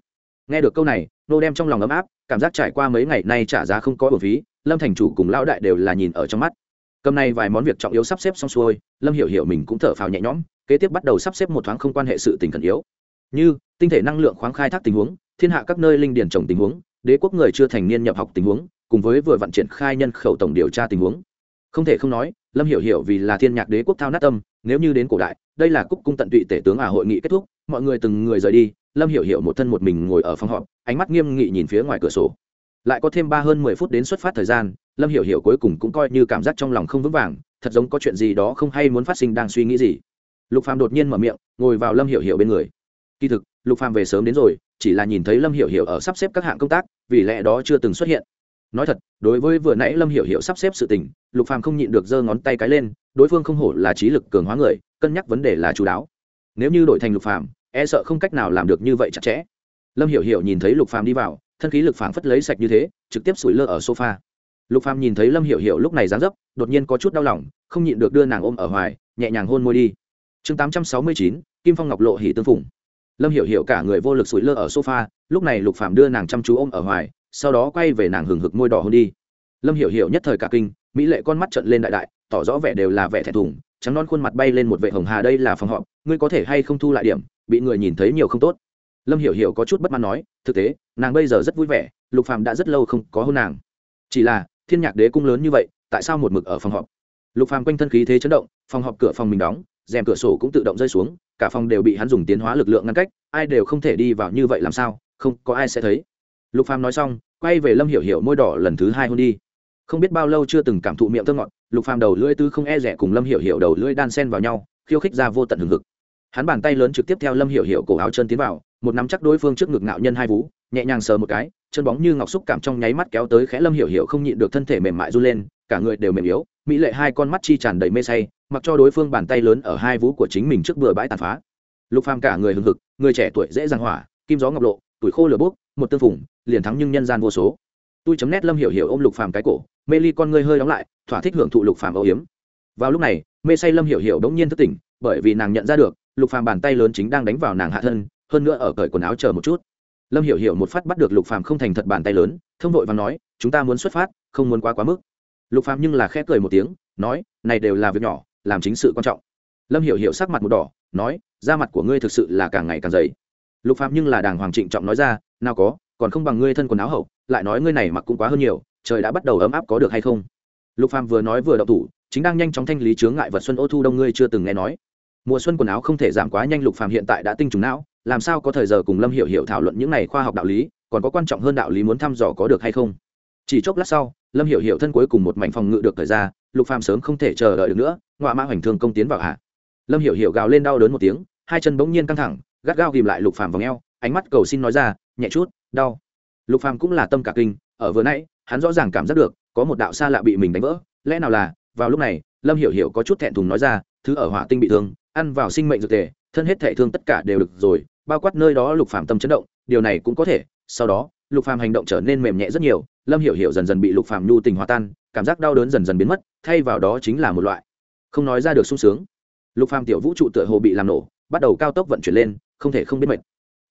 Nghe được câu này, nô đem trong lòng ấm áp, cảm giác trải qua mấy ngày nay trả giá không có bổ phí lâm thành chủ cùng lão đại đều là nhìn ở trong mắt. Cầm này vài món việc trọng yếu sắp xếp xong xuôi, lâm hiểu hiểu mình cũng thở phào nhẹ nhõm, kế tiếp bắt đầu sắp xếp một thoáng không quan hệ sự tình khẩn yếu. Như, tinh thể năng lượng khoáng khai thác tình huống, thiên hạ các nơi linh điển trồng tình huống, đế quốc người chưa thành niên nhập học tình huống, cùng với vừa vận triển khai nhân khẩu tổng điều tra tình huống. Không thể không nói, lâm hiểu hiểu vì là thiên nhạc đế quốc thao nát tâm, nếu như đến cổ đại, đây là cúc cung tận tụy tể tướng à hội nghị kết thúc, mọi người từng người rời đi, lâm hiểu hiểu một thân một mình ngồi ở phòng họp, ánh mắt nghiêm nghị nhìn phía ngoài cửa sổ lại có thêm ba hơn mười phút đến xuất phát thời gian, lâm hiểu hiểu cuối cùng cũng coi như cảm giác trong lòng không vững vàng, thật giống có chuyện gì đó không hay muốn phát sinh đang suy nghĩ gì. Lục phàm đột nhiên mở miệng, ngồi vào lâm hiểu hiểu bên người. Kỳ thực, lục phàm về sớm đến rồi, chỉ là nhìn thấy lâm hiểu hiểu ở sắp xếp các hạng công tác, vì lẽ đó chưa từng xuất hiện. Nói thật, đối với vừa nãy lâm hiểu hiểu sắp xếp sự tình, lục phàm không nhịn được giơ ngón tay cái lên, đối phương không hổ là trí lực cường hóa người, cân nhắc vấn đề là chú đáo. Nếu như đổi thành lục phàm e sợ không cách nào làm được như vậy chặt chẽ. Lâm hiểu hiểu nhìn thấy lục phàm đi vào thân khí lực phảng phất lấy sạch như thế trực tiếp sủi lơ ở sofa. Lục phàm nhìn thấy lâm hiểu hiểu lúc này dáng dấp đột nhiên có chút đau lòng không nhịn được đưa nàng ôm ở hoài nhẹ nhàng hôn môi đi. Chương 869, kim phong ngọc lộ hỉ tương phùng. Lâm hiểu hiểu cả người vô lực sủi lơ ở sofa lúc này lục phàm đưa nàng chăm chú ôm ở hoài sau đó quay về nàng hừng hực môi đỏ hôn đi. Lâm hiểu hiểu nhất thời cả kinh mỹ lệ con mắt trợn lên đại đại tỏ rõ vẻ đều là vẻ thẹn thùng trắng non khuôn mặt bay lên một vệ hồng hà đây là phòng họp ngươi có thể hay không thu lại điểm bị người nhìn thấy nhiều không tốt lâm hiểu hiểu có chút bất mãn nói, thực tế, nàng bây giờ rất vui vẻ, lục phàm đã rất lâu không có hôn nàng. Chỉ là, thiên nhạc đế cung lớn như vậy, tại sao một mực ở phòng họp? Lục phàm quanh thân khí thế chấn động, phòng họp cửa phòng mình đóng, rèm cửa sổ cũng tự động rơi xuống, cả phòng đều bị hắn dùng tiến hóa lực lượng ngăn cách, ai đều không thể đi vào như vậy làm sao, không có ai sẽ thấy. Lục phàm nói xong, quay về lâm hiểu hiểu môi đỏ lần thứ hai hôn đi. Không biết bao lâu chưa từng cảm thụ miệng thơ ngọt, lục phàm đầu lưỡi tư không e rẻ cùng lâm hiểu hiểu đầu lưỡi đan sen vào nhau, khiêu khích ra vô tận hừng hực. Hắn bàn tay lớn trực tiếp theo lâm hiểu hiểu cổ áo chân tiến vào một nắm chắc đối phương trước ngực ngạo nhân hai vú, nhẹ nhàng sờ một cái, chân bóng như ngọc xúc cảm trong nháy mắt kéo tới khẽ lâm hiểu hiểu không nhịn được thân thể mềm mại run lên, cả người đều mềm yếu, mỹ lệ hai con mắt chi tràn đầy mê say, mặc cho đối phương bàn tay lớn ở hai vú của chính mình trước bừa bãi tàn phá. Lục phàm cả người hừng hực, người trẻ tuổi dễ dàng hỏa, kim gió ngọc lộ, tuổi khô lửa bốc, một tương phùng, liền thắng nhưng nhân gian vô số. Tôi chấm nét lâm hiểu hiểu ôm lục phàm cái cổ, mê ly con ngươi hơi đóng lại, thỏa thích hưởng thụ lục phàm âu hiếm vào lúc này, mê say lâm hiểu hiểu đống nhiên thức tỉnh, bởi vì nàng nhận ra được, lục phàm bàn tay lớn chính đang đánh vào nàng hạ thân hơn nữa ở cởi quần áo chờ một chút. Lâm hiểu hiểu một phát bắt được lục phàm không thành thật bàn tay lớn, thông vội và nói, chúng ta muốn xuất phát, không muốn quá quá mức. Lục phàm nhưng là khẽ cười một tiếng, nói, này đều là việc nhỏ, làm chính sự quan trọng. Lâm hiểu hiểu sắc mặt một đỏ, nói, da mặt của ngươi thực sự là càng ngày càng dày. Lục phàm nhưng là đàng hoàng trịnh trọng nói ra, nào có, còn không bằng ngươi thân quần áo hậu, lại nói ngươi này mặc cũng quá hơn nhiều, trời đã bắt đầu ấm áp có được hay không? Lục phàm vừa nói vừa động thủ, chính đang nhanh chóng thanh lý chướng ngại vật xuân ô thu đông ngươi chưa từng nghe nói. Mùa xuân quần áo không thể giảm quá nhanh, lục phàm hiện tại đã tinh trùng não làm sao có thời giờ cùng lâm hiểu hiểu thảo luận những này khoa học đạo lý, còn có quan trọng hơn đạo lý muốn thăm dò có được hay không? Chỉ chốc lát sau, lâm hiểu hiểu thân cuối cùng một mảnh phòng ngự được thời ra, lục phàm sớm không thể chờ đợi được nữa ngoại mã hoành thương công tiến vào hạ. Lâm hiểu hiểu gào lên đau đớn một tiếng, hai chân bỗng nhiên căng thẳng, gắt gao ghìm lại lục phàm vào ngheo ánh mắt cầu xin nói ra, nhẹ chút, đau. Lục phàm cũng là tâm cả kinh, ở vừa nãy, hắn rõ ràng cảm giác được, có một đạo xa lạ bị mình đánh vỡ, lẽ nào là, vào lúc này, lâm hiểu hiểu có chút thẹn thùng nói ra, thứ ở hỏa tinh bị thương, ăn vào sinh mệnh dược tề thân hết thể thương tất cả đều được rồi bao quát nơi đó lục phàm tâm chấn động, điều này cũng có thể, sau đó, lục phàm hành động trở nên mềm nhẹ rất nhiều, lâm hiểu hiểu dần dần bị lục phàm nhu tình hòa tan, cảm giác đau đớn dần dần biến mất, thay vào đó chính là một loại không nói ra được sung sướng. Lục phàm tiểu vũ trụ tựa hồ bị làm nổ, bắt đầu cao tốc vận chuyển lên, không thể không biết mệt.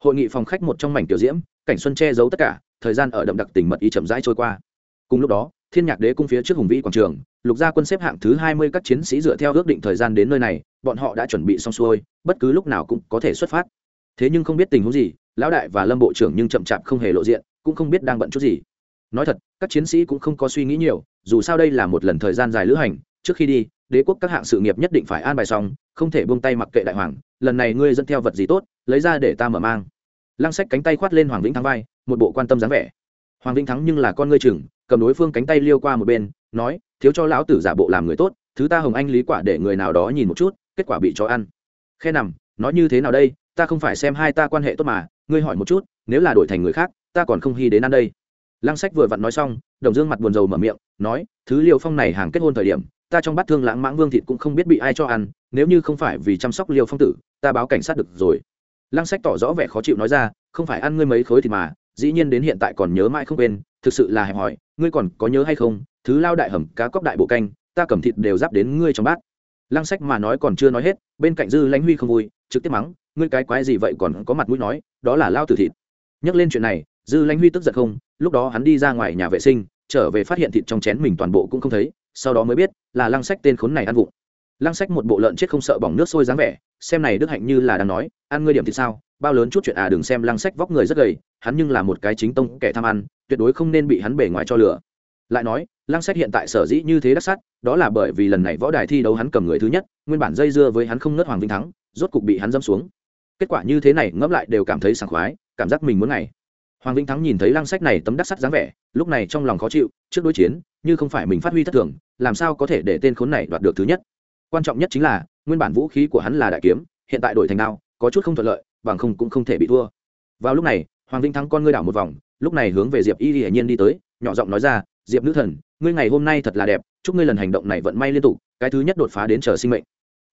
Hội nghị phòng khách một trong mảnh tiểu diễm, cảnh xuân che giấu tất cả, thời gian ở đậm đặc tình mật ý chậm rãi trôi qua. Cùng lúc đó, thiên nhạc đế cung phía trước hùng vĩ quảng trường, lục gia quân xếp hạng thứ hai mươi các chiến sĩ dựa theo ước định thời gian đến nơi này, bọn họ đã chuẩn bị xong xuôi, bất cứ lúc nào cũng có thể xuất phát thế nhưng không biết tình huống gì, lão đại và lâm bộ trưởng nhưng chậm chạp không hề lộ diện, cũng không biết đang bận chút gì. Nói thật, các chiến sĩ cũng không có suy nghĩ nhiều, dù sao đây là một lần thời gian dài lữ hành, trước khi đi, đế quốc các hạng sự nghiệp nhất định phải an bài xong, không thể buông tay mặc kệ đại hoàng, lần này ngươi dẫn theo vật gì tốt, lấy ra để ta mở mang. Lăng sách cánh tay khoát lên hoàng vĩnh thắng vai, một bộ quan tâm dáng vẻ. Hoàng vĩnh thắng nhưng là con ngươi chừng, cầm đối phương cánh tay liêu qua một bên, nói, thiếu cho lão tử giả bộ làm người tốt, thứ ta hồng anh lý quả để người nào đó nhìn một chút, kết quả bị cho ăn. Khe nằm, nói như thế nào đây ta không phải xem hai ta quan hệ tốt mà, ngươi hỏi một chút, nếu là đổi thành người khác, ta còn không hy đến ăn đây. Lăng sách vừa vặn nói xong, đồng dương mặt buồn rầu mở miệng, nói, thứ liều phong này hàng kết hôn thời điểm, ta trong bát thương lãng mãng vương thịt cũng không biết bị ai cho ăn, nếu như không phải vì chăm sóc liều phong tử, ta báo cảnh sát được rồi. Lăng sách tỏ rõ vẻ khó chịu nói ra, không phải ăn ngươi mấy khối thịt mà, dĩ nhiên đến hiện tại còn nhớ mãi không quên, thực sự là hẹp hỏi ngươi còn có nhớ hay không, thứ lao đại hầm cá cóc đại bộ canh, ta cầm thịt đều giáp đến ngươi trong bát. Lăng sách mà nói còn chưa nói hết, bên cạnh dư lãnh huy không vui, trực tiếp mắng ngươi cái quái gì vậy còn có mặt mũi nói, đó là lao tử thịt. Nhắc lên chuyện này, dư lãnh huy tức giận không, lúc đó hắn đi ra ngoài nhà vệ sinh, trở về phát hiện thịt trong chén mình toàn bộ cũng không thấy, sau đó mới biết là lăng sách tên khốn này ăn vụng. Lăng sách một bộ lợn chết không sợ bỏng nước sôi dáng vẻ, xem này đức hạnh như là đang nói, ăn ngươi điểm thì sao, bao lớn chút chuyện à đừng xem lăng sách vóc người rất gầy, hắn nhưng là một cái chính tông kẻ tham ăn, tuyệt đối không nên bị hắn bể ngoài cho lửa lại nói, lăng sách hiện tại sở dĩ như thế đắc sắt đó là bởi vì lần này võ đài thi đấu hắn cầm người thứ nhất, nguyên bản dây dưa với hắn không nớt hoàng vinh thắng, rốt cục bị hắn dâm xuống kết quả như thế này ngẫm lại đều cảm thấy sảng khoái, cảm giác mình muốn ngày. Hoàng vĩnh thắng nhìn thấy lăng sách này tấm đắc sắt dáng vẻ, lúc này trong lòng khó chịu, trước đối chiến, như không phải mình phát huy thất thường, làm sao có thể để tên khốn này đoạt được thứ nhất. Quan trọng nhất chính là, nguyên bản vũ khí của hắn là đại kiếm, hiện tại đổi thành đao, có chút không thuận lợi, bằng không cũng không thể bị thua. Vào lúc này, hoàng vĩnh thắng con ngươi đảo một vòng, lúc này hướng về diệp y hiển nhiên đi tới, nhỏ giọng nói ra, diệp nữ thần, ngươi ngày hôm nay thật là đẹp, chúc ngươi lần hành động này vận may liên tục, cái thứ nhất đột phá đến chờ sinh mệnh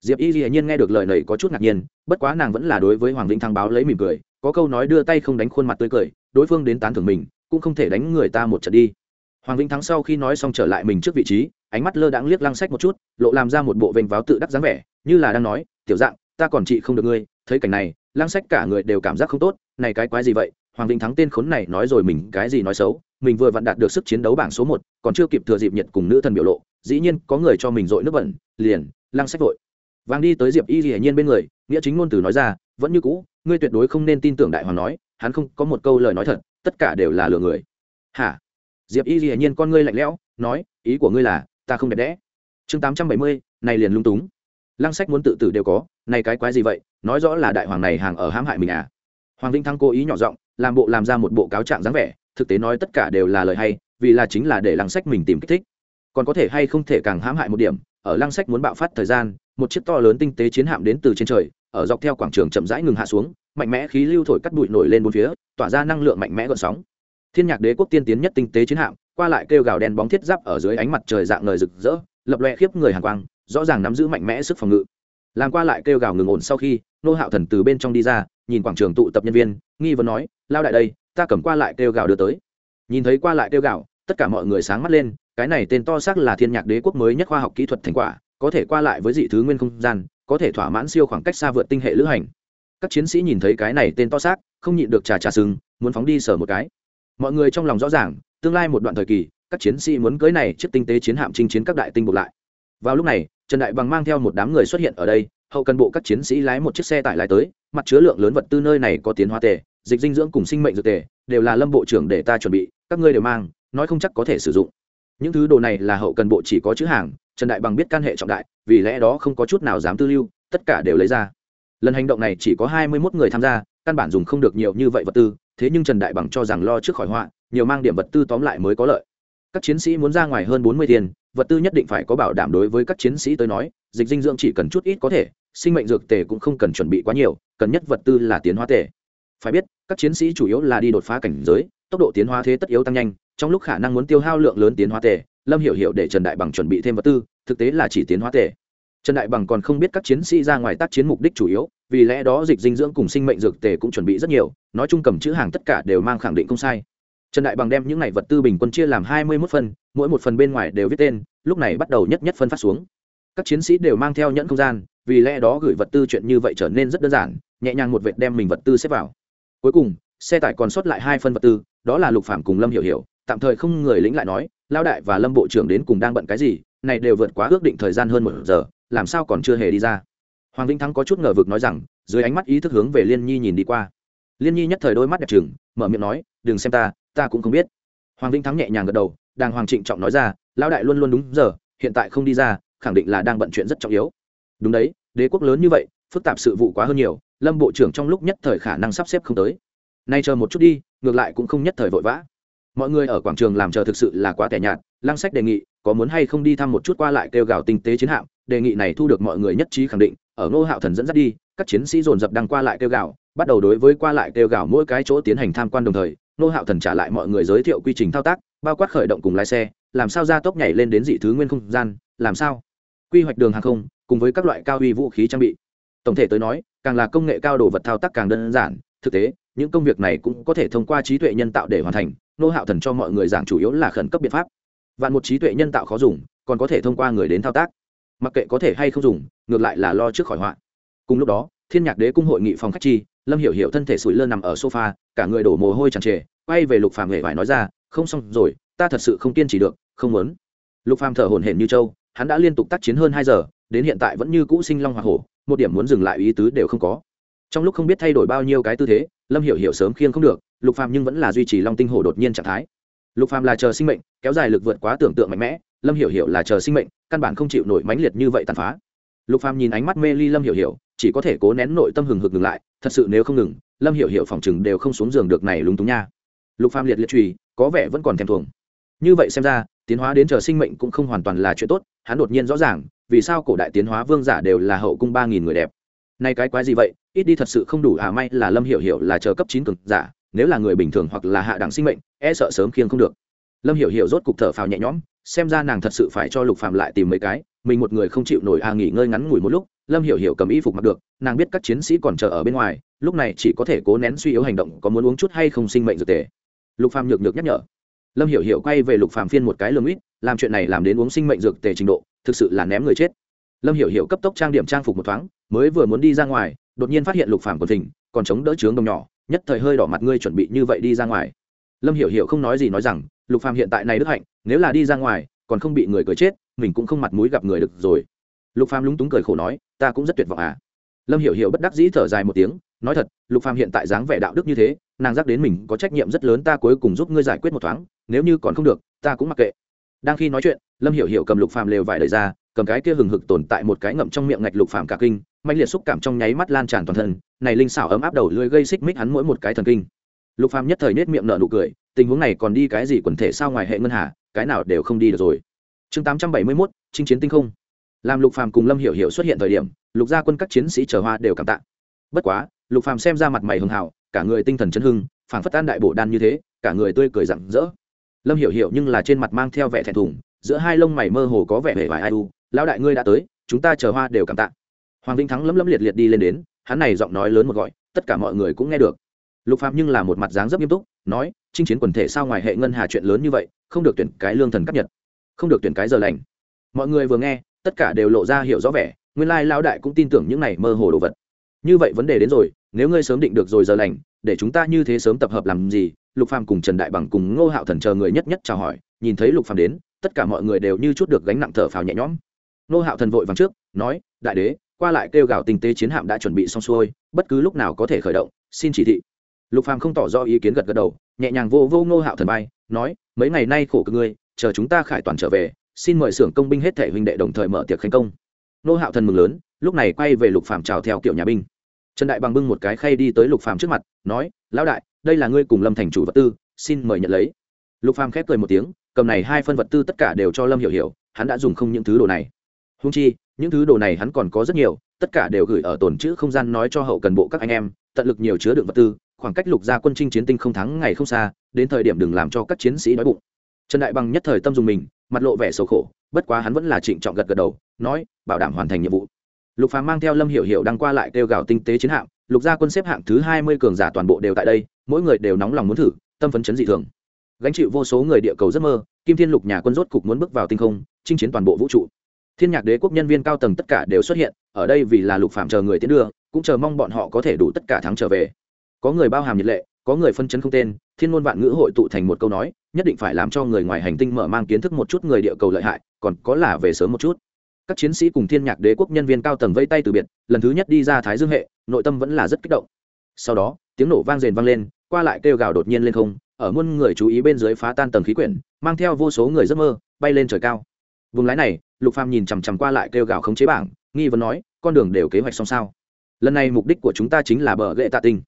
diệp y hiển nhiên nghe được lời này có chút ngạc nhiên, bất quá nàng vẫn là đối với hoàng vĩnh thắng báo lấy mỉm cười, có câu nói đưa tay không đánh khuôn mặt tươi cười, đối phương đến tán thưởng mình, cũng không thể đánh người ta một trận đi. Hoàng vĩnh thắng sau khi nói xong trở lại mình trước vị trí, ánh mắt lơ đãng liếc lăng sách một chút, lộ làm ra một bộ vênh váo tự đắc dáng vẻ, như là đang nói, tiểu dạng, ta còn trị không được ngươi. Thấy cảnh này, lăng sách cả người đều cảm giác không tốt, này cái quái gì vậy? Hoàng vĩnh thắng tên khốn này nói rồi mình cái gì nói xấu, mình vừa vặn đạt được sức chiến đấu bảng số một, còn chưa kịp thừa dịp nhiệt cùng nữ thần biểu lộ, dĩ nhiên có người cho mình dội nước bẩn, liền, lăng sách vội vàng đi tới diệp y hiển nhiên bên người, nghĩa chính ngôn từ nói ra, vẫn như cũ, ngươi tuyệt đối không nên tin tưởng đại hoàng nói, hắn không có một câu lời nói thật, tất cả đều là lừa người. Hả? Diệp y hiển nhiên con ngươi lạnh lẽo, nói, ý của ngươi là, ta không đẹp đẽ. Chương tám trăm bảy mươi, này liền lung túng. Lăng sách muốn tự tử đều có, này cái quái gì vậy, nói rõ là đại hoàng này hàng ở hãm hại mình à? Hoàng vinh thăng cố ý nhỏ giọng, làm bộ làm ra một bộ cáo trạng dáng vẻ, thực tế nói tất cả đều là lời hay, vì là chính là để lăng sách mình tìm kích thích. Còn có thể hay không thể càng hãm hại một điểm, ở lăng sách muốn bạo phát thời gian một chiếc to lớn tinh tế chiến hạm đến từ trên trời, ở dọc theo quảng trường chậm rãi ngừng hạ xuống, mạnh mẽ khí lưu thổi cắt bụi nổi lên bốn phía, tỏa ra năng lượng mạnh mẽ gợn sóng. Thiên nhạc đế quốc tiên tiến nhất tinh tế chiến hạm, qua lại kêu gào đen bóng thiết giáp ở dưới ánh mặt trời dạng ngời rực rỡ, lập loe khiếp người hàn quang, rõ ràng nắm giữ mạnh mẽ sức phòng ngự. Làm qua lại kêu gào ngừng ổn sau khi, nô hạo thần từ bên trong đi ra, nhìn quảng trường tụ tập nhân viên, nghi vấn nói, lao đại đây, ta cầm qua lại kêu gào đưa tới. Nhìn thấy qua lại kêu gào, tất cả mọi người sáng mắt lên, cái này tên to xác là thiên nhạc đế quốc mới nhất khoa học kỹ thuật thành quả có thể qua lại với dị thứ nguyên không gian, có thể thỏa mãn siêu khoảng cách xa vượt tinh hệ lữ hành. Các chiến sĩ nhìn thấy cái này tên to xác, không nhịn được trà trà sừng, muốn phóng đi sở một cái. Mọi người trong lòng rõ ràng, tương lai một đoạn thời kỳ, các chiến sĩ muốn cưới này chiếc tinh tế chiến hạm chinh chiến các đại tinh buộc lại. Vào lúc này, trần đại bằng mang theo một đám người xuất hiện ở đây, hậu cần bộ các chiến sĩ lái một chiếc xe tải lái tới, mặt chứa lượng lớn vật tư nơi này có tiến hóa tề, dịch dinh dưỡng cùng sinh mệnh dược tề, đều là lâm bộ trưởng để ta chuẩn bị, các ngươi đều mang, nói không chắc có thể sử dụng. Những thứ đồ này là hậu cần bộ chỉ có chữ hàng trần đại bằng biết can hệ trọng đại, vì lẽ đó không có chút nào dám tư lưu, tất cả đều lấy ra. Lần hành động này chỉ có hai mươi mốt người tham gia, căn bản dùng không được nhiều như vậy vật tư, thế nhưng trần đại bằng cho rằng lo trước khỏi họa, nhiều mang điểm vật tư tóm lại mới có lợi. Các chiến sĩ muốn ra ngoài hơn bốn mươi tiền, vật tư nhất định phải có bảo đảm đối với các chiến sĩ tới nói, dịch dinh dưỡng chỉ cần chút ít có thể, sinh mệnh dược tề cũng không cần chuẩn bị quá nhiều, cần nhất vật tư là tiến hóa tề. Phải biết, các chiến sĩ chủ yếu là đi đột phá cảnh giới, tốc độ tiến hóa thế tất yếu tăng nhanh, trong lúc khả năng muốn tiêu hao lượng lớn tiến hóa tề lâm hiểu hiểu để trần đại bằng chuẩn bị thêm vật tư, thực tế là chỉ tiến hóa tể trần đại bằng còn không biết các chiến sĩ ra ngoài tác chiến mục đích chủ yếu, vì lẽ đó dịch dinh dưỡng cùng sinh mệnh dược tề cũng chuẩn bị rất nhiều, nói chung cầm chữ hàng tất cả đều mang khẳng định không sai. Trần đại bằng đem những này vật tư bình quân chia làm hai mươi mốt phần, mỗi một phần bên ngoài đều viết tên, lúc này bắt đầu nhất nhất phân phát xuống. Các chiến sĩ đều mang theo nhẫn không gian, vì lẽ đó gửi vật tư chuyện như vậy trở nên rất đơn giản, nhẹ nhàng một vệt đem mình vật tư xếp vào. Cuối cùng, xe tải còn sót lại hai phân vật tư, đó là lục phạm cùng lâm hiểu hiểu, tạm thời không người lĩnh lại nói lao đại và lâm bộ trưởng đến cùng đang bận cái gì, này đều vượt quá ước định thời gian hơn một giờ, làm sao còn chưa hề đi ra. Hoàng vĩnh thắng có chút ngờ vực nói rằng, dưới ánh mắt ý thức hướng về liên nhi nhìn đi qua. Liên nhi nhất thời đôi mắt đẹp trừng, mở miệng nói, đừng xem ta ta cũng không biết. Hoàng vĩnh thắng nhẹ nhàng gật đầu, đàng hoàng trịnh trọng nói ra, lão đại luôn luôn đúng giờ, hiện tại không đi ra, khẳng định là đang bận chuyện rất trọng yếu. Đúng đấy, đế quốc lớn như vậy, phức tạp sự vụ quá hơn nhiều, lâm bộ trưởng trong lúc nhất thời khả năng sắp xếp không tới. Nay chờ một chút đi, ngược lại cũng không nhất thời vội vã mọi người ở quảng trường làm chờ thực sự là quá tẻ nhạt. Lăng sách đề nghị, có muốn hay không đi thăm một chút qua lại kêu gào tinh tế chiến hạm? Đề nghị này thu được mọi người nhất trí khẳng định, ở ngô hạo thần dẫn dắt đi, các chiến sĩ dồn dập đăng qua lại kêu gào, bắt đầu đối với qua lại kêu gào mỗi cái chỗ tiến hành tham quan đồng thời nô hạo thần trả lại mọi người giới thiệu quy trình thao tác, bao quát khởi động cùng lái xe, làm sao ra tốc nhảy lên đến dị thứ nguyên không gian, làm sao? Quy hoạch đường hàng không, cùng với các loại cao uy vũ khí trang bị. Tổng thể tới nói, càng là công nghệ cao đồ vật thao tác càng đơn giản, thực tế những công việc này cũng có thể thông qua trí tuệ nhân tạo để hoàn thành, nô hạo thần cho mọi người giảng chủ yếu là khẩn cấp biện pháp. Vạn một trí tuệ nhân tạo khó dùng, còn có thể thông qua người đến thao tác. Mặc kệ có thể hay không dùng, ngược lại là lo trước khỏi họa. Cùng lúc đó, thiên nhạc đế cung hội nghị phòng khách chi, lâm hiểu hiểu thân thể sủi lơ nằm ở sofa, cả người đổ mồ hôi tràn trề, quay về lục phàm hề phải nói ra, không xong rồi, ta thật sự không kiên trì được, không muốn. Lục phàm thở hổn hển như trâu, hắn đã liên tục tác chiến hơn hai giờ, đến hiện tại vẫn như cũ sinh long hoa hổ, một điểm muốn dừng lại ý tứ đều không có trong lúc không biết thay đổi bao nhiêu cái tư thế, lâm hiểu hiểu sớm khiêng không được, lục phàm nhưng vẫn là duy trì long tinh hổ đột nhiên trạng thái. Lục phàm là chờ sinh mệnh, kéo dài lực vượt quá tưởng tượng mạnh mẽ, lâm hiểu hiểu là chờ sinh mệnh, căn bản không chịu nổi mãnh liệt như vậy tàn phá. Lục phàm nhìn ánh mắt mê ly lâm hiểu hiểu, chỉ có thể cố nén nội tâm hừng hực ngừng lại, thật sự nếu không ngừng, lâm hiểu hiểu phòng chừng đều không xuống giường được này lúng túng nha. Lục phàm liệt liệt trùy có vẻ vẫn còn thèm thuồng. Như vậy xem ra, tiến hóa đến chờ sinh mệnh cũng không hoàn toàn là chuyện tốt, hắn đột nhiên rõ ràng, vì sao cổ đại tiến hóa vương giả đều là hậu cung ba nghìn người đẹp. Nay cái quái gì vậy ít đi thật sự không đủ à may là lâm hiểu hiểu là chờ cấp chín cường giả, nếu là người bình thường hoặc là hạ đẳng sinh mệnh e sợ sớm khiêng không được. Lâm hiểu hiểu rốt cục thở phào nhẹ nhõm, xem ra nàng thật sự phải cho lục phàm lại tìm mấy cái, mình một người không chịu nổi à nghỉ ngơi ngắn ngủi một lúc, lâm hiểu hiểu cầm y phục mặc được, nàng biết các chiến sĩ còn chờ ở bên ngoài, lúc này chỉ có thể cố nén suy yếu hành động, có muốn uống chút hay không sinh mệnh dược tề. Lục phàm nhược nhược nhắc nhở. Lâm hiểu hiểu quay về lục phàm phiên một cái lườm ít, làm chuyện này làm đến uống sinh mệnh dược tề trình độ, thực sự là ném người chết lâm hiểu hiểu cấp tốc trang điểm trang phục một thoáng mới vừa muốn đi ra ngoài đột nhiên phát hiện lục phàm còn thỉnh, còn chống đỡ trướng đồng nhỏ nhất thời hơi đỏ mặt ngươi chuẩn bị như vậy đi ra ngoài. Lâm hiểu hiểu không nói gì nói rằng lục phàm hiện tại này đức hạnh nếu là đi ra ngoài còn không bị người cười chết mình cũng không mặt mũi gặp người được rồi. Lục phàm lúng túng cười khổ nói ta cũng rất tuyệt vọng à. Lâm hiểu hiểu bất đắc dĩ thở dài một tiếng nói thật lục phàm hiện tại dáng vẻ đạo đức như thế nàng giác đến mình có trách nhiệm rất lớn ta cuối cùng giúp ngươi giải quyết một thoáng nếu như còn không được ta cũng mặc kệ đang khi nói chuyện lâm hiểu hiểu cầm lục phàm lều vải đẩy ra cầm cái kia hừng hực tồn tại một cái ngậm trong miệng ngạch lục phàm cả kinh mạnh liệt xúc cảm trong nháy mắt lan tràn toàn thân này linh xảo ấm áp đầu lưỡi gây xích mích hắn mỗi một cái thần kinh. Lục phàm nhất thời nết miệng nở nụ cười tình huống này còn đi cái gì quần thể sao ngoài hệ ngân hà cái nào đều không đi được rồi. Chương 871, chinh chiến tinh không. Làm lục phàm cùng lâm hiểu hiểu xuất hiện thời điểm lục gia quân các chiến sĩ chờ hoa đều cảm tạ. Bất quá lục phàm xem ra mặt mày hưng hào cả người tinh thần chấn hưng phảng phất an đại bổ đan như thế cả người tươi cười rạng rỡ lâm hiểu hiểu nhưng là trên mặt mang theo vẻ thẹn thùng, giữa hai lông mày mơ hồ có vẻ vẻ vải ai u. Lão đại ngươi đã tới, chúng ta chờ hoa đều cảm tạ. Hoàng vĩnh thắng lấm lấm liệt liệt đi lên đến, hắn này giọng nói lớn một gọi, tất cả mọi người cũng nghe được. Lục phạm nhưng là một mặt dáng rất nghiêm túc, nói, chinh chiến quần thể sao ngoài hệ ngân hà chuyện lớn như vậy, không được tuyển cái lương thần cấp nhật, không được tuyển cái giờ lành. Mọi người vừa nghe, tất cả đều lộ ra hiểu rõ vẻ, nguyên lai lão đại cũng tin tưởng những này mơ hồ đồ vật. Như vậy vấn đề đến rồi, nếu ngươi sớm định được rồi giờ lành, để chúng ta như thế sớm tập hợp làm gì lục phàm cùng trần đại bằng cùng ngô hạo thần chờ người nhất nhất chào hỏi, nhìn thấy lục phàm đến, tất cả mọi người đều như chút được gánh nặng thở phào nhẹ nhõm. Ngô hạo thần vội vàng trước, nói, đại đế, qua lại kêu gào tinh tế chiến hạm đã chuẩn bị xong xuôi, bất cứ lúc nào có thể khởi động, xin chỉ thị. Lục phàm không tỏ rõ ý kiến gật gật đầu, nhẹ nhàng vô vô ngô hạo thần bay nói, mấy ngày nay khổ cực ngươi, chờ chúng ta khải toàn trở về, xin mời xưởng công binh hết thể huynh đệ đồng thời mở tiệc khánh công. Ngô hạo thần mừng lớn, lúc này quay về lục phàm chào theo kiểu nhà binh. Trần đại bằng bưng một cái khay đi tới lục phàm trước mặt, nói, lão đại đây là ngươi cùng lâm thành chủ vật tư, xin mời nhận lấy. Lục phàm khép cười một tiếng, cầm này hai phân vật tư tất cả đều cho lâm hiểu hiểu, hắn đã dùng không những thứ đồ này. Húng chi, những thứ đồ này hắn còn có rất nhiều, tất cả đều gửi ở tồn chữ không gian nói cho hậu cần bộ các anh em, tận lực nhiều chứa đựng vật tư, khoảng cách lục gia quân chinh chiến tinh không thắng ngày không xa, đến thời điểm đừng làm cho các chiến sĩ đói bụng. Trần đại bằng nhất thời tâm dùng mình, mặt lộ vẻ xấu khổ, bất quá hắn vẫn là trịnh trọng gật gật đầu, nói, bảo đảm hoàn thành nhiệm vụ lục phàm mang theo lâm hiểu hiểu đang qua lại kêu gào tinh tế chiến hạm, lục gia quân xếp hạng thứ hai mươi cường giả toàn bộ đều tại đây, mỗi người đều nóng lòng muốn thử, tâm phấn chấn dị thường. Gánh chịu vô số người địa cầu giấc mơ, kim thiên lục nhà quân rốt cục muốn bước vào tinh không, chinh chiến toàn bộ vũ trụ. Thiên nhạc đế quốc nhân viên cao tầng tất cả đều xuất hiện, ở đây vì là lục phạm chờ người tiến đưa, cũng chờ mong bọn họ có thể đủ tất cả thắng trở về. Có người bao hàm nhiệt lệ, có người phân chấn không tên, thiên ngôn vạn ngữ hội tụ thành một câu nói, nhất định phải làm cho người ngoài hành tinh mở mang kiến thức một chút người địa cầu lợi hại, còn có là về sớm một chút các chiến sĩ cùng thiên nhạc đế quốc nhân viên cao tầng vây tay từ biệt, lần thứ nhất đi ra thái dương hệ, nội tâm vẫn là rất kích động. Sau đó, tiếng nổ vang rền vang lên, qua lại kêu gào đột nhiên lên không, ở muôn người chú ý bên dưới phá tan tầng khí quyển, mang theo vô số người giấc mơ, bay lên trời cao. Vùng lái này, lục phàm nhìn chằm chằm qua lại kêu gào khống chế bảng, nghi vấn nói, con đường đều kế hoạch xong sao? Lần này mục đích của chúng ta chính là bờ gậy tạ tinh.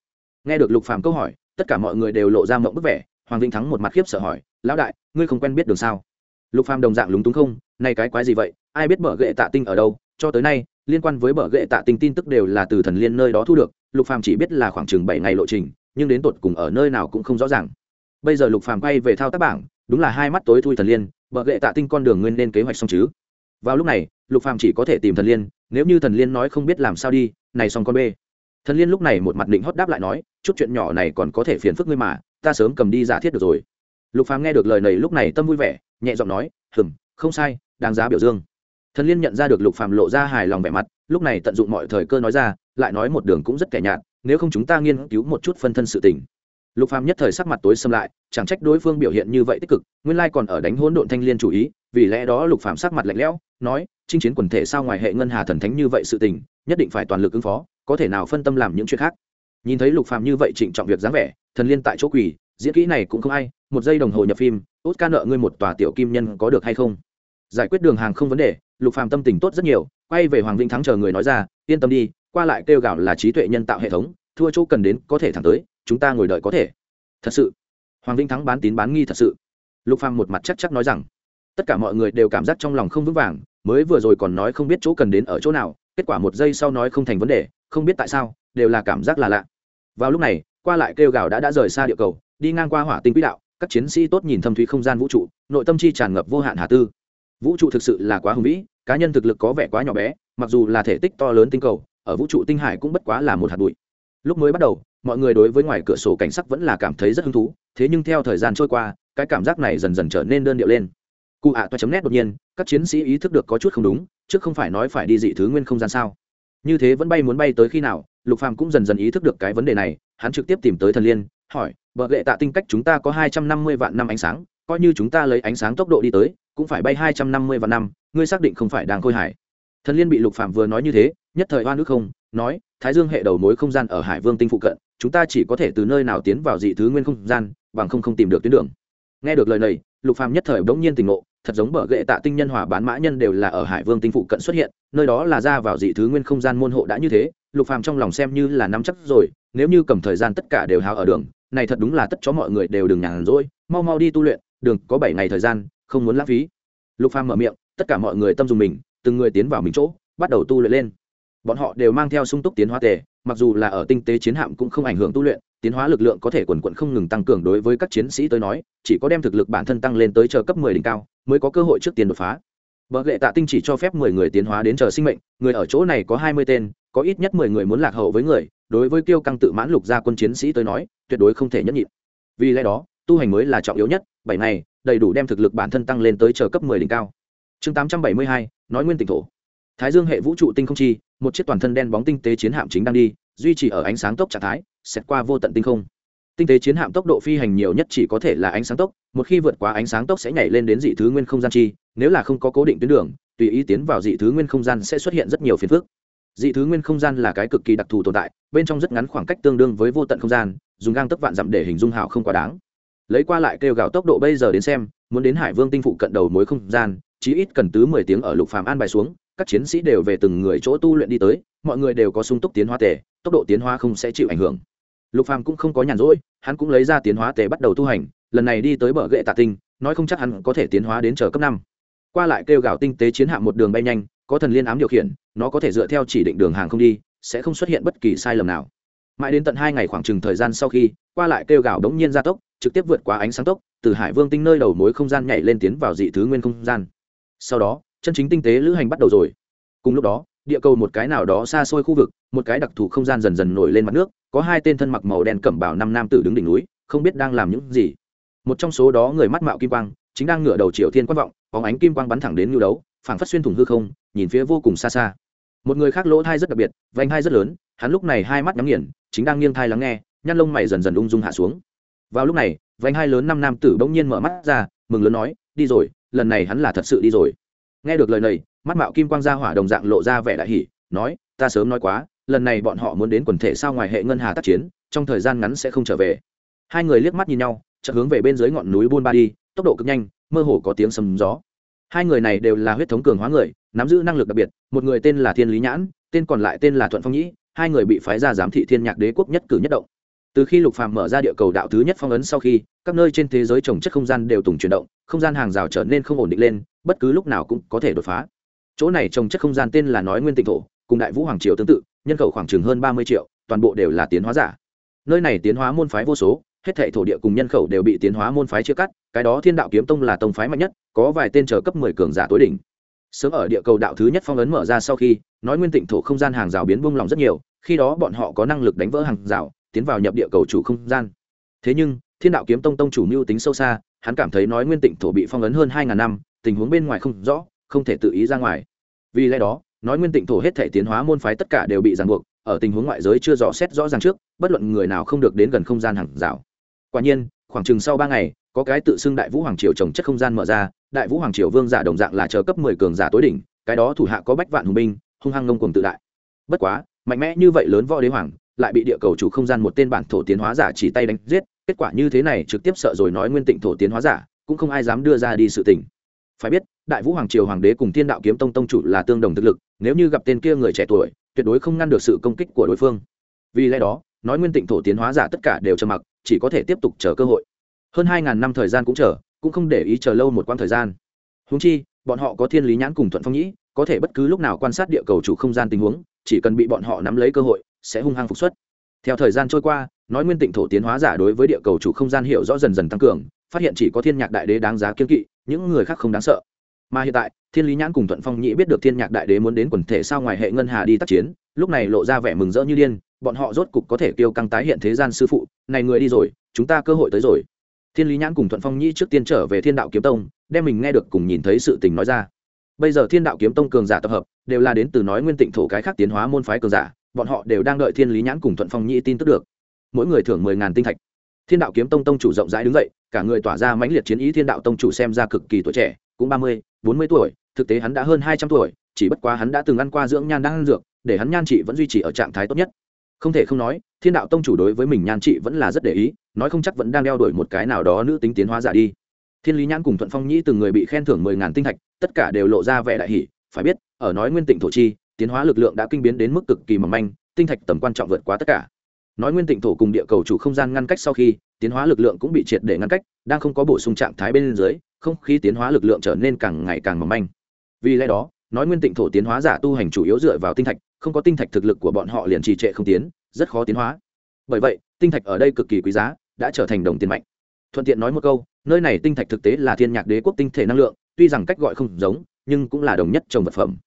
Nghe được lục phàm câu hỏi, tất cả mọi người đều lộ ra mộng bức vẻ, hoàng vinh thắng một mặt khiếp sợ hỏi, lão đại, ngươi không quen biết đường sao? Lục phàm đồng dạng lúng túng không nay cái quái gì vậy? Ai biết bờ gậy tạ tinh ở đâu, cho tới nay, liên quan với bờ gậy tạ tinh tin tức đều là từ thần liên nơi đó thu được, lục phàm chỉ biết là khoảng chừng bảy ngày lộ trình, nhưng đến tột cùng ở nơi nào cũng không rõ ràng. Bây giờ lục phàm quay về thao tác bảng, đúng là hai mắt tối thui thần liên, bờ gệ tạ tinh con đường nguyên nên kế hoạch xong chứ? Vào lúc này, lục phàm chỉ có thể tìm thần liên, nếu như thần liên nói không biết làm sao đi, này xong con bê. thần liên lúc này một mặt định hót đáp lại nói, chút chuyện nhỏ này còn có thể phiền phức ngươi mà, ta sớm cầm đi giả thiết được rồi. Lục phàm nghe được lời này lúc này tâm vui vẻ, nhẹ giọng nói, hừm, không sai, đáng giá biểu dương thần liên nhận ra được lục phàm lộ ra hài lòng vẻ mặt, lúc này tận dụng mọi thời cơ nói ra, lại nói một đường cũng rất kẻ nhạt, nếu không chúng ta nghiên cứu một chút phân thân sự tình. Lục phàm nhất thời sắc mặt tối xâm lại, chẳng trách đối phương biểu hiện như vậy tích cực, nguyên lai còn ở đánh hỗn độn thanh liên chủ ý, vì lẽ đó lục phàm sắc mặt lạnh lẽo, nói, chinh chiến quần thể sao ngoài hệ ngân hà thần thánh như vậy sự tình, nhất định phải toàn lực ứng phó, có thể nào phân tâm làm những chuyện khác. Nhìn thấy lục phàm như vậy trịnh trọng việc dáng vẻ, thần liên tại chỗ quỳ, diễn kỹ này cũng không ai, một giây đồng hồ nhập phim út ca nợ ngươi một tòa tiểu kim nhân có được hay không? Giải quyết đường hàng không vấn đề, lục phàm tâm tình tốt rất nhiều, quay về hoàng vĩnh thắng chờ người nói ra, yên tâm đi, qua lại kêu gào là trí tuệ nhân tạo hệ thống, thua chỗ cần đến có thể thẳng tới, chúng ta ngồi đợi có thể. Thật sự? Hoàng vĩnh thắng bán tín bán nghi thật sự. Lục phàm một mặt chắc chắc nói rằng, tất cả mọi người đều cảm giác trong lòng không vững vàng, mới vừa rồi còn nói không biết chỗ cần đến ở chỗ nào, kết quả một giây sau nói không thành vấn đề, không biết tại sao, đều là cảm giác là lạ. Vào lúc này, qua lại kêu gào đã đã rời xa địa cầu, đi ngang qua hỏa tinh quỹ đạo, các chiến sĩ tốt nhìn thâm thúy không gian vũ trụ, nội tâm chi tràn ngập vô hạn hà tư vũ trụ thực sự là quá hùng vĩ, cá nhân thực lực có vẻ quá nhỏ bé, mặc dù là thể tích to lớn tinh cầu, ở vũ trụ tinh hải cũng bất quá là một hạt bụi. Lúc mới bắt đầu, mọi người đối với ngoài cửa sổ cảnh sắc vẫn là cảm thấy rất hứng thú, thế nhưng theo thời gian trôi qua, cái cảm giác này dần dần trở nên đơn điệu lên. Cụ ạ toa chấm nét đột nhiên, các chiến sĩ ý thức được có chút không đúng, trước không phải nói phải đi dị thứ nguyên không gian sao. Như thế vẫn bay muốn bay tới khi nào, lục phàm cũng dần dần ý thức được cái vấn đề này, hắn trực tiếp tìm tới thần liên, hỏi vợ lệ tạ tinh cách chúng ta có hai trăm năm mươi vạn năm ánh sáng coi như chúng ta lấy ánh sáng tốc độ đi tới, cũng phải bay hai trăm năm mươi vạn năm, ngươi xác định không phải đang khôi hải thần liên bị lục phạm vừa nói như thế, nhất thời oan ức không, nói, thái dương hệ đầu mối không gian ở hải vương tinh phụ cận, chúng ta chỉ có thể từ nơi nào tiến vào dị thứ nguyên không gian, bằng không không tìm được tuyến đường. Nghe được lời này, lục phạm nhất thời bỗng nhiên tỉnh ngộ, thật giống bờ gệ tạ tinh nhân hỏa bán mã nhân đều là ở hải vương tinh phụ cận xuất hiện, nơi đó là ra vào dị thứ nguyên không gian môn hộ đã như thế, lục phàm trong lòng xem như là nắm chắc rồi, nếu như cầm thời gian tất cả đều hào ở đường, này thật đúng là tất cho mọi người đều đừng nhàn rỗi, mau mau đi tu luyện đường có bảy ngày thời gian không muốn lãng phí. Lục phàm mở miệng tất cả mọi người tâm dùng mình từng người tiến vào mình chỗ bắt đầu tu luyện lên. Bọn họ đều mang theo sung túc tiến hóa tề mặc dù là ở tinh tế chiến hạm cũng không ảnh hưởng tu luyện tiến hóa lực lượng có thể quần quận không ngừng tăng cường đối với các chiến sĩ tới nói chỉ có đem thực lực bản thân tăng lên tới chờ cấp 10 đỉnh cao mới có cơ hội trước tiên đột phá. Bờ lệ tạ tinh chỉ cho phép 10 người tiến hóa đến chờ sinh mệnh, người ở chỗ này có 20 tên, có ít nhất 10 người muốn lạc hậu với người, đối với kiêu căng tự mãn lục gia quân chiến sĩ tới nói, tuyệt đối không thể nhẫn nhịn. Vì lẽ đó, tu hành mới là trọng yếu nhất, bảy ngày, đầy đủ đem thực lực bản thân tăng lên tới chờ cấp 10 đỉnh cao. Chương 872, nói nguyên tỉnh thổ. Thái Dương hệ vũ trụ tinh không chi, một chiếc toàn thân đen bóng tinh tế chiến hạm chính đang đi, duy trì ở ánh sáng tốc trạng thái, xét qua vô tận tinh không tinh tế chiến hạm tốc độ phi hành nhiều nhất chỉ có thể là ánh sáng tốc một khi vượt quá ánh sáng tốc sẽ nhảy lên đến dị thứ nguyên không gian chi nếu là không có cố định tuyến đường tùy ý tiến vào dị thứ nguyên không gian sẽ xuất hiện rất nhiều phiền phức dị thứ nguyên không gian là cái cực kỳ đặc thù tồn tại bên trong rất ngắn khoảng cách tương đương với vô tận không gian dùng gang tấc vạn dặm để hình dung hào không quá đáng lấy qua lại kêu gào tốc độ bây giờ đến xem, muốn đến hải vương tinh phụ cận đầu mối không gian, chí ít cần tứ mười tiếng ở lục phàm an bài xuống, các chiến sĩ đều về từng người chỗ tu luyện đi tới, mọi người đều có sung túc tiến hóa tề, tốc độ tiến hóa không sẽ chịu ảnh hưởng. Lục phàm cũng không có nhàn rỗi, hắn cũng lấy ra tiến hóa tề bắt đầu tu hành, lần này đi tới bờ gậy tạ tinh, nói không chắc hắn có thể tiến hóa đến chờ cấp năm. Qua lại kêu gào tinh tế chiến hạm một đường bay nhanh, có thần liên ám điều khiển, nó có thể dựa theo chỉ định đường hàng không đi, sẽ không xuất hiện bất kỳ sai lầm nào. Mãi đến tận hai ngày khoảng chừng thời gian sau khi, qua lại kêu gào đống nhiên gia tốc trực tiếp vượt qua ánh sáng tốc, từ hải vương tinh nơi đầu mối không gian nhảy lên tiến vào dị thứ nguyên không gian. Sau đó, chân chính tinh tế lữ hành bắt đầu rồi. Cùng lúc đó, địa cầu một cái nào đó xa xôi khu vực, một cái đặc thù không gian dần dần nổi lên mặt nước, có hai tên thân mặc màu đen cẩm bảo năm nam tử đứng đỉnh núi, không biết đang làm những gì. Một trong số đó người mắt mạo kim quang, chính đang ngửa đầu triều thiên quan vọng có ánh kim quang bắn thẳng đến nhu đấu, phảng phất xuyên thủng hư không, nhìn phía vô cùng xa xa. Một người khác lỗ thai rất đặc biệt, vành hai rất lớn, hắn lúc này hai mắt nhắm nghiền, chính đang nghiêng thai lắng nghe, nhăn lông mày dần dần ung dung hạ xuống vào lúc này vánh hai lớn năm nam tử bỗng nhiên mở mắt ra, mừng lớn nói, đi rồi, lần này hắn là thật sự đi rồi. Nghe được lời này, mắt mạo kim quang ra hỏa đồng dạng lộ ra vẻ đại hỉ, nói, ta sớm nói quá, lần này bọn họ muốn đến quần thể sao ngoài hệ ngân hà tác chiến, trong thời gian ngắn sẽ không trở về. Hai người liếc mắt nhìn nhau, chợt hướng về bên dưới ngọn núi buôn ba đi, tốc độ cực nhanh, mơ hồ có tiếng sầm gió. Hai người này đều là huyết thống cường hóa người, nắm giữ năng lực đặc biệt, một người tên là thiên lý nhãn, tên còn lại tên là thuận phong nhĩ, hai người bị phái ra giám thị thiên nhạc đế quốc nhất cử nhất động từ khi lục phàm mở ra địa cầu đạo thứ nhất phong ấn sau khi, các nơi trên thế giới trồng chất không gian đều tùng chuyển động, không gian hàng rào trở nên không ổn định lên, bất cứ lúc nào cũng có thể đột phá. Chỗ này trồng chất không gian tên là nói nguyên tịnh thổ, cùng đại vũ hoàng triều tương tự, nhân khẩu khoảng chừng hơn ba mươi triệu, toàn bộ đều là tiến hóa giả. Nơi này tiến hóa môn phái vô số, hết thảy thổ địa cùng nhân khẩu đều bị tiến hóa môn phái chia cắt, cái đó thiên đạo kiếm tông là tông phái mạnh nhất, có vài tên chờ cấp mười cường giả tối đỉnh. Sớm ở địa cầu đạo thứ nhất phong ấn mở ra sau khi, nói nguyên tịnh thổ không gian hàng rào biến buông lỏng rất nhiều, khi đó bọn họ có năng lực đánh vỡ hàng rào tiến vào nhập địa cầu chủ không gian. Thế nhưng, thiên đạo kiếm tông tông chủ mưu tính sâu xa, hắn cảm thấy nói nguyên tịnh thổ bị phong ấn hơn hai ngàn năm, tình huống bên ngoài không rõ, không thể tự ý ra ngoài. Vì lẽ đó, nói nguyên tịnh thổ hết thể tiến hóa môn phái tất cả đều bị ràng buộc, ở tình huống ngoại giới chưa rõ xét rõ ràng trước, bất luận người nào không được đến gần không gian hàng rào. Quả nhiên, khoảng chừng sau ba ngày, có cái tự xưng đại vũ hoàng triều trồng chất không gian mở ra, đại vũ hoàng triều vương giả đồng dạng là chờ cấp mười cường giả tối đỉnh, cái đó thủ hạ có bách vạn hùng binh, hung hăng ngông cuồng tự đại. Bất quá, mạnh mẽ như vậy lớn võ đế hoàng lại bị địa cầu chủ không gian một tên bản thổ tiến hóa giả chỉ tay đánh giết. Kết quả như thế này trực tiếp sợ rồi nói nguyên tịnh thổ tiến hóa giả, cũng không ai dám đưa ra đi sự tình. Phải biết, đại vũ hoàng triều hoàng đế cùng thiên đạo kiếm tông tông chủ là tương đồng thực lực, nếu như gặp tên kia người trẻ tuổi, tuyệt đối không ngăn được sự công kích của đối phương. Vì lẽ đó, nói nguyên tịnh thổ tiến hóa giả tất cả đều trầm mặc, chỉ có thể tiếp tục chờ cơ hội. Hơn hai ngàn năm thời gian cũng chờ, cũng không để ý chờ lâu một quãng thời gian. Húng chi, bọn họ có thiên lý nhãn cùng thuận phong nhĩ, có thể bất cứ lúc nào quan sát địa cầu chủ không gian tình huống, chỉ cần bị bọn họ nắm lấy cơ hội sẽ hung hăng phục xuất. Theo thời gian trôi qua, nói nguyên tịnh thổ tiến hóa giả đối với địa cầu chủ không gian hiểu rõ dần dần tăng cường, phát hiện chỉ có thiên nhạc đại đế đáng giá kiên kỵ, những người khác không đáng sợ. Mà hiện tại, thiên lý nhãn cùng thuận phong nhĩ biết được thiên nhạc đại đế muốn đến quần thể sao ngoài hệ ngân hà đi tác chiến, lúc này lộ ra vẻ mừng rỡ như điên, bọn họ rốt cục có thể kêu căng tái hiện thế gian sư phụ, này người đi rồi, chúng ta cơ hội tới rồi. Thiên lý nhãn cùng thuận phong nhĩ trước tiên trở về thiên đạo kiếm tông, đem mình nghe được cùng nhìn thấy sự tình nói ra. Bây giờ thiên đạo kiếm tông cường giả tập hợp, đều là đến từ nói nguyên tịnh thổ cái khác tiến hóa môn phái cường giả bọn họ đều đang đợi thiên lý nhãn cùng thuận phong nhĩ tin tức được. Mỗi người thưởng mười ngàn tinh thạch. Thiên đạo kiếm tông tông chủ rộng rãi đứng dậy, cả người tỏa ra mãnh liệt chiến ý thiên đạo tông chủ xem ra cực kỳ tuổi trẻ, cũng ba mươi, bốn mươi tuổi, thực tế hắn đã hơn hai trăm tuổi, chỉ bất quá hắn đã từng ăn qua dưỡng nhan đang ăn dược, để hắn nhan trị vẫn duy trì ở trạng thái tốt nhất. Không thể không nói, thiên đạo tông chủ đối với mình nhan trị vẫn là rất để ý, nói không chắc vẫn đang đeo đuổi một cái nào đó nữ tính tiến hóa giả đi. Thiên lý nhãn cùng thuận phong nhĩ từng người bị khen thưởng mười ngàn tinh thạch, tất cả đều lộ ra vẻ đại hỷ phải biết, ở nói nguyên tịnh thổ chi tiến hóa lực lượng đã kinh biến đến mức cực kỳ mỏng manh, tinh thạch tầm quan trọng vượt quá tất cả. Nói nguyên tịnh thổ cùng địa cầu chủ không gian ngăn cách sau khi, tiến hóa lực lượng cũng bị triệt để ngăn cách, đang không có bổ sung trạng thái bên dưới, không khí tiến hóa lực lượng trở nên càng ngày càng mỏng manh. Vì lẽ đó, nói nguyên tịnh thổ tiến hóa giả tu hành chủ yếu dựa vào tinh thạch, không có tinh thạch thực lực của bọn họ liền trì trệ không tiến, rất khó tiến hóa. Bởi vậy, tinh thạch ở đây cực kỳ quý giá, đã trở thành đồng tiền mạnh. Thuận tiện nói một câu, nơi này tinh thạch thực tế là thiên nhạc đế quốc tinh thể năng lượng, tuy rằng cách gọi không giống, nhưng cũng là đồng nhất trồng vật phẩm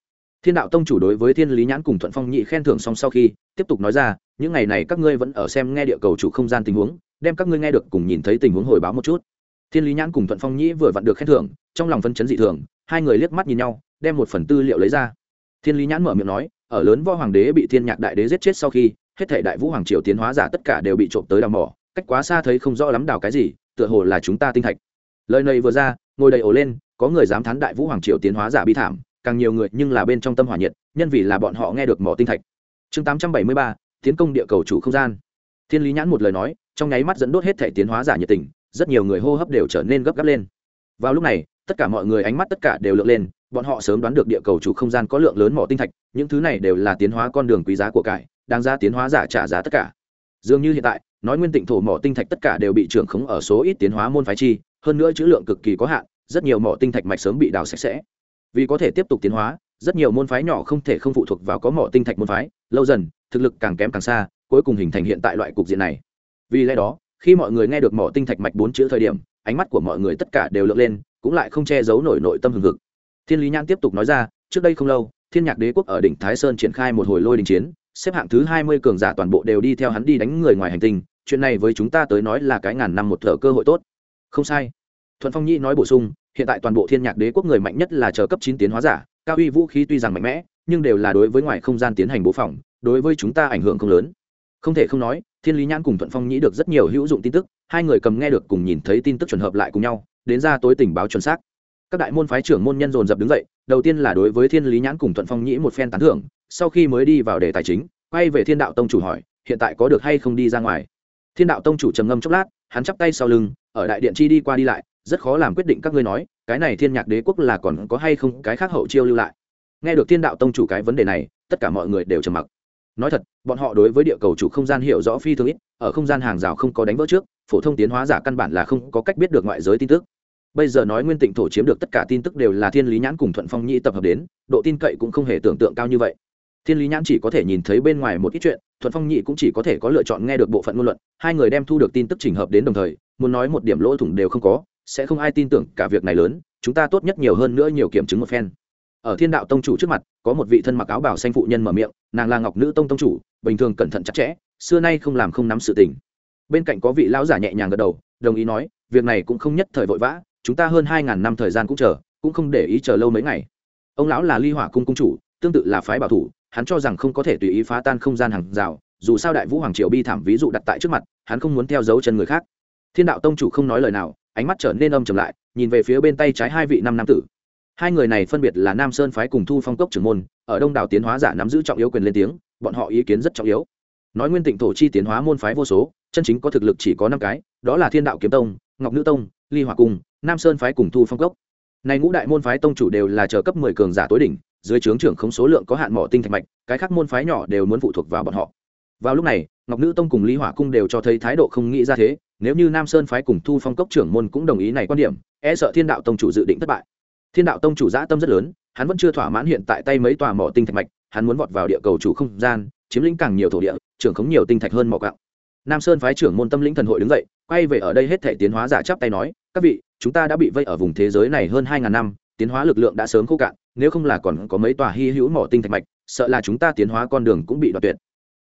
thiên đạo tông chủ đối với thiên lý nhãn cùng thuận phong nhị khen thưởng xong sau khi, tiếp tục nói ra, những ngày này các ngươi vẫn ở xem nghe địa cầu chủ không gian tình huống, đem các ngươi nghe được cùng nhìn thấy tình huống hồi báo một chút. Thiên lý nhãn cùng thuận phong nhĩ vừa vặn được khen thưởng, trong lòng phân chấn dị thường, hai người liếc mắt nhìn nhau, đem một phần tư liệu lấy ra. Thiên lý nhãn mở miệng nói, ở lớn võ hoàng đế bị thiên nhạc đại đế giết chết sau khi, hết thể đại vũ hoàng triều tiến hóa giả tất cả đều bị trộm tới đào mỏ, cách quá xa thấy không rõ lắm đào cái gì, tựa hồ là chúng ta tinh thạch. Lời này vừa ra, ngồi đầy ổ lên, có người dám thán đại vũ hoàng triều tiến hóa giả bi thảm càng nhiều người nhưng là bên trong tâm hỏa nhiệt, nhân vì là bọn họ nghe được mỏ tinh thạch. Chương tám trăm bảy mươi ba, tiến công địa cầu chủ không gian. Thiên lý nhãn một lời nói, trong nháy mắt dẫn đốt hết thể tiến hóa giả nhiệt tình, rất nhiều người hô hấp đều trở nên gấp gáp lên. Vào lúc này, tất cả mọi người ánh mắt tất cả đều lượn lên, bọn họ sớm đoán được địa cầu chủ không gian có lượng lớn mỏ tinh thạch, những thứ này đều là tiến hóa con đường quý giá của cải đang ra tiến hóa giả trả giá tất cả. Dường như hiện tại, nói nguyên tịnh thổ mỏ tinh thạch tất cả đều bị trưởng khống ở số ít tiến hóa môn phái chi, hơn nữa chữ lượng cực kỳ có hạn, rất nhiều mỏ tinh thạch mạch sớm bị đào sạch sẽ vì có thể tiếp tục tiến hóa, rất nhiều môn phái nhỏ không thể không phụ thuộc vào có mỏ tinh thạch môn phái, lâu dần, thực lực càng kém càng xa, cuối cùng hình thành hiện tại loại cục diện này. Vì lẽ đó, khi mọi người nghe được mỏ tinh thạch mạch bốn chữ thời điểm, ánh mắt của mọi người tất cả đều lượn lên, cũng lại không che giấu nổi nội tâm hừng hực. Thiên lý nhãn tiếp tục nói ra, trước đây không lâu, thiên nhạc đế quốc ở đỉnh thái sơn triển khai một hồi lôi đình chiến, xếp hạng thứ hai mươi cường giả toàn bộ đều đi theo hắn đi đánh người ngoài hành tinh, chuyện này với chúng ta tới nói là cái ngàn năm một thở cơ hội tốt. Không sai. Thuận phong nhi nói bổ sung hiện tại toàn bộ thiên nhạc đế quốc người mạnh nhất là chờ cấp chín tiến hóa giả, cao uy vũ khí tuy rằng mạnh mẽ, nhưng đều là đối với ngoài không gian tiến hành bố phòng, đối với chúng ta ảnh hưởng không lớn. Không thể không nói, thiên lý nhãn cùng thuận phong nhĩ được rất nhiều hữu dụng tin tức, hai người cầm nghe được cùng nhìn thấy tin tức chuẩn hợp lại cùng nhau, đến ra tối tình báo chuẩn xác. Các đại môn phái trưởng môn nhân dồn dập đứng dậy, đầu tiên là đối với thiên lý nhãn cùng thuận phong nhĩ một phen tán thưởng, sau khi mới đi vào đề tài chính, quay về thiên đạo tông chủ hỏi, hiện tại có được hay không đi ra ngoài? Thiên đạo tông chủ trầm ngâm chốc lát, hắn chắp tay sau lưng, ở đại điện chi đi qua đi lại rất khó làm quyết định các ngươi nói, cái này thiên nhạc đế quốc là còn có hay không cái khác hậu chiêu lưu lại. Nghe được thiên đạo tông chủ cái vấn đề này, tất cả mọi người đều trầm mặc. Nói thật, bọn họ đối với địa cầu chủ không gian hiểu rõ phi thường ít, ở không gian hàng rào không có đánh vỡ trước, phổ thông tiến hóa giả căn bản là không có cách biết được ngoại giới tin tức. Bây giờ nói nguyên tịnh thổ chiếm được tất cả tin tức đều là thiên lý nhãn cùng thuận phong nhi tập hợp đến, độ tin cậy cũng không hề tưởng tượng cao như vậy. Thiên lý nhãn chỉ có thể nhìn thấy bên ngoài một ít chuyện, thuận phong nhị cũng chỉ có thể có lựa chọn nghe được bộ phận ngôn luận, hai người đem thu được tin tức trình hợp đến đồng thời, muốn nói một điểm lỗ thủng đều không có sẽ không ai tin tưởng cả việc này lớn, chúng ta tốt nhất nhiều hơn nữa nhiều kiểm chứng một phen. Ở thiên đạo tông chủ trước mặt, có một vị thân mặc áo bảo xanh phụ nhân mở miệng, nàng là ngọc nữ tông tông chủ, bình thường cẩn thận chặt chẽ, xưa nay không làm không nắm sự tình. Bên cạnh có vị lão giả nhẹ nhàng gật đầu, đồng ý nói, việc này cũng không nhất thời vội vã, chúng ta hơn hai ngàn năm thời gian cũng chờ, cũng không để ý chờ lâu mấy ngày. Ông lão là ly hỏa cung cung chủ, tương tự là phái bảo thủ, hắn cho rằng không có thể tùy ý phá tan không gian hàng rào, dù sao đại vũ hoàng triều bi thảm ví dụ đặt tại trước mặt, hắn không muốn theo dấu chân người khác. Thiên đạo tông chủ không nói lời nào ánh mắt trở nên âm trầm lại, nhìn về phía bên tay trái hai vị năm nam tử. Hai người này phân biệt là nam sơn phái cùng thu phong cốc trưởng môn, ở đông đảo tiến hóa giả nắm giữ trọng yếu quyền lên tiếng, bọn họ ý kiến rất trọng yếu. Nói nguyên tịnh thổ chi tiến hóa môn phái vô số, chân chính có thực lực chỉ có năm cái, đó là thiên đạo kiếm tông, ngọc nữ tông, ly hòa cung, nam sơn phái cùng thu phong cốc. Này ngũ đại môn phái tông chủ đều là chờ cấp mười cường giả tối đỉnh, dưới trướng trưởng không số lượng có hạn mỏ tinh thạch mạch, cái khác môn phái nhỏ đều muốn phụ thuộc vào bọn họ. Vào lúc này, ngọc nữ tông cùng Ly hỏa cung đều cho thấy thái độ không nghĩ ra thế nếu như nam sơn phái cùng thu phong cốc trưởng môn cũng đồng ý này quan điểm e sợ thiên đạo tông chủ dự định thất bại. Thiên đạo tông chủ giã tâm rất lớn, hắn vẫn chưa thỏa mãn hiện tại tay mấy tòa mỏ tinh thạch mạch, hắn muốn vọt vào địa cầu chủ không gian, chiếm lĩnh càng nhiều thổ địa, trưởng khống nhiều tinh thạch hơn mỏ cạo nam sơn phái trưởng môn tâm lĩnh thần hội đứng dậy, quay về ở đây hết thể tiến hóa giả chắp tay nói, các vị, chúng ta đã bị vây ở vùng thế giới này hơn hai ngàn năm, tiến hóa lực lượng đã sớm khô cạn, nếu không là còn có mấy tòa hy hữu mỏ tinh thạch mạch, sợ là chúng ta tiến hóa con đường cũng bị đoạt tuyệt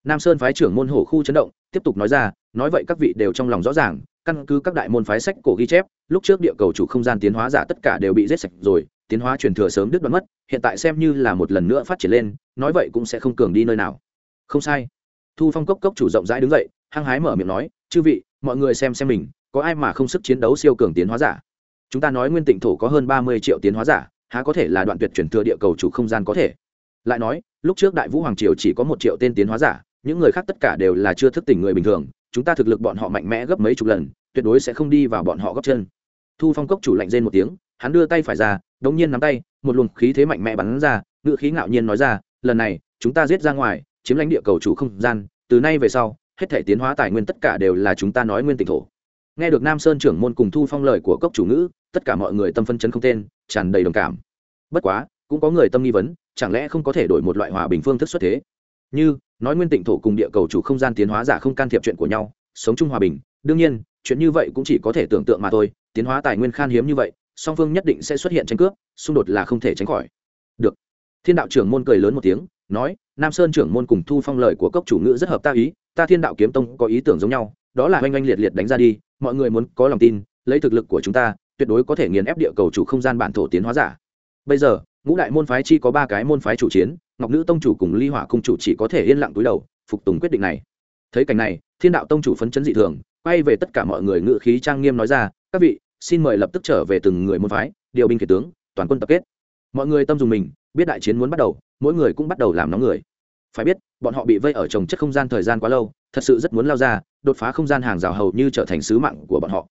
nam sơn phái trưởng môn hổ khu chấn động, tiếp tục nói ra, nói vậy các vị đều trong lòng rõ ràng, căn cứ các đại môn phái sách cổ ghi chép, lúc trước địa cầu chủ không gian tiến hóa giả tất cả đều bị giết sạch rồi, tiến hóa truyền thừa sớm đứt đoạn mất, hiện tại xem như là một lần nữa phát triển lên, nói vậy cũng sẽ không cường đi nơi nào. Không sai. Thu phong cốc cốc chủ rộng rãi đứng dậy, hăng hái mở miệng nói, chư vị, mọi người xem xem mình, có ai mà không sức chiến đấu siêu cường tiến hóa giả? Chúng ta nói nguyên tịnh thổ có hơn ba mươi triệu tiến hóa giả, há có thể là đoạn tuyệt truyền thừa địa cầu chủ không gian có thể? Lại nói, lúc trước đại vũ hoàng triều chỉ có một triệu tên tiến hóa giả những người khác tất cả đều là chưa thức tỉnh người bình thường, chúng ta thực lực bọn họ mạnh mẽ gấp mấy chục lần, tuyệt đối sẽ không đi vào bọn họ gấp chân. Thu phong cốc chủ lạnh rên một tiếng, hắn đưa tay phải ra, đống nhiên nắm tay, một luồng khí thế mạnh mẽ bắn ra, ngự khí ngạo nhiên nói ra, lần này, chúng ta giết ra ngoài, chiếm lãnh địa cầu chủ không gian, từ nay về sau, hết thể tiến hóa tài nguyên tất cả đều là chúng ta nói nguyên tỉnh thổ. Nghe được nam sơn trưởng môn cùng thu phong lời của cốc chủ ngữ, tất cả mọi người tâm phân chấn không tên, tràn đầy đồng cảm. Bất quá, cũng có người tâm nghi vấn, chẳng lẽ không có thể đổi một loại hòa bình phương thức xuất thế? Như, nói nguyên tịnh thổ cùng địa cầu chủ không gian tiến hóa giả không can thiệp chuyện của nhau, sống chung hòa bình. Đương nhiên, chuyện như vậy cũng chỉ có thể tưởng tượng mà thôi. Tiến hóa tài nguyên khan hiếm như vậy, song phương nhất định sẽ xuất hiện tranh cướp, xung đột là không thể tránh khỏi. Được. Thiên đạo trưởng môn cười lớn một tiếng, nói, nam sơn trưởng môn cùng thu phong lời của cốc chủ ngữ rất hợp ta ý, ta thiên đạo kiếm tông có ý tưởng giống nhau, đó là oanh oanh liệt liệt đánh ra đi, mọi người muốn có lòng tin, lấy thực lực của chúng ta, tuyệt đối có thể nghiền ép địa cầu chủ không gian bản thổ tiến hóa giả. Bây giờ, ngũ đại môn phái chi có ba cái môn phái chủ chiến ngọc nữ tông chủ cùng ly hỏa cung chủ chỉ có thể yên lặng túi đầu, phục tùng quyết định này. Thấy cảnh này, thiên đạo tông chủ phấn chấn dị thường, quay về tất cả mọi người ngự khí trang nghiêm nói ra, các vị, xin mời lập tức trở về từng người môn phái, điều binh kể tướng, toàn quân tập kết. Mọi người tâm dùng mình, biết đại chiến muốn bắt đầu, mỗi người cũng bắt đầu làm nóng người. Phải biết, bọn họ bị vây ở trồng chất không gian thời gian quá lâu, thật sự rất muốn lao ra, đột phá không gian hàng rào hầu như trở thành sứ mạng của bọn họ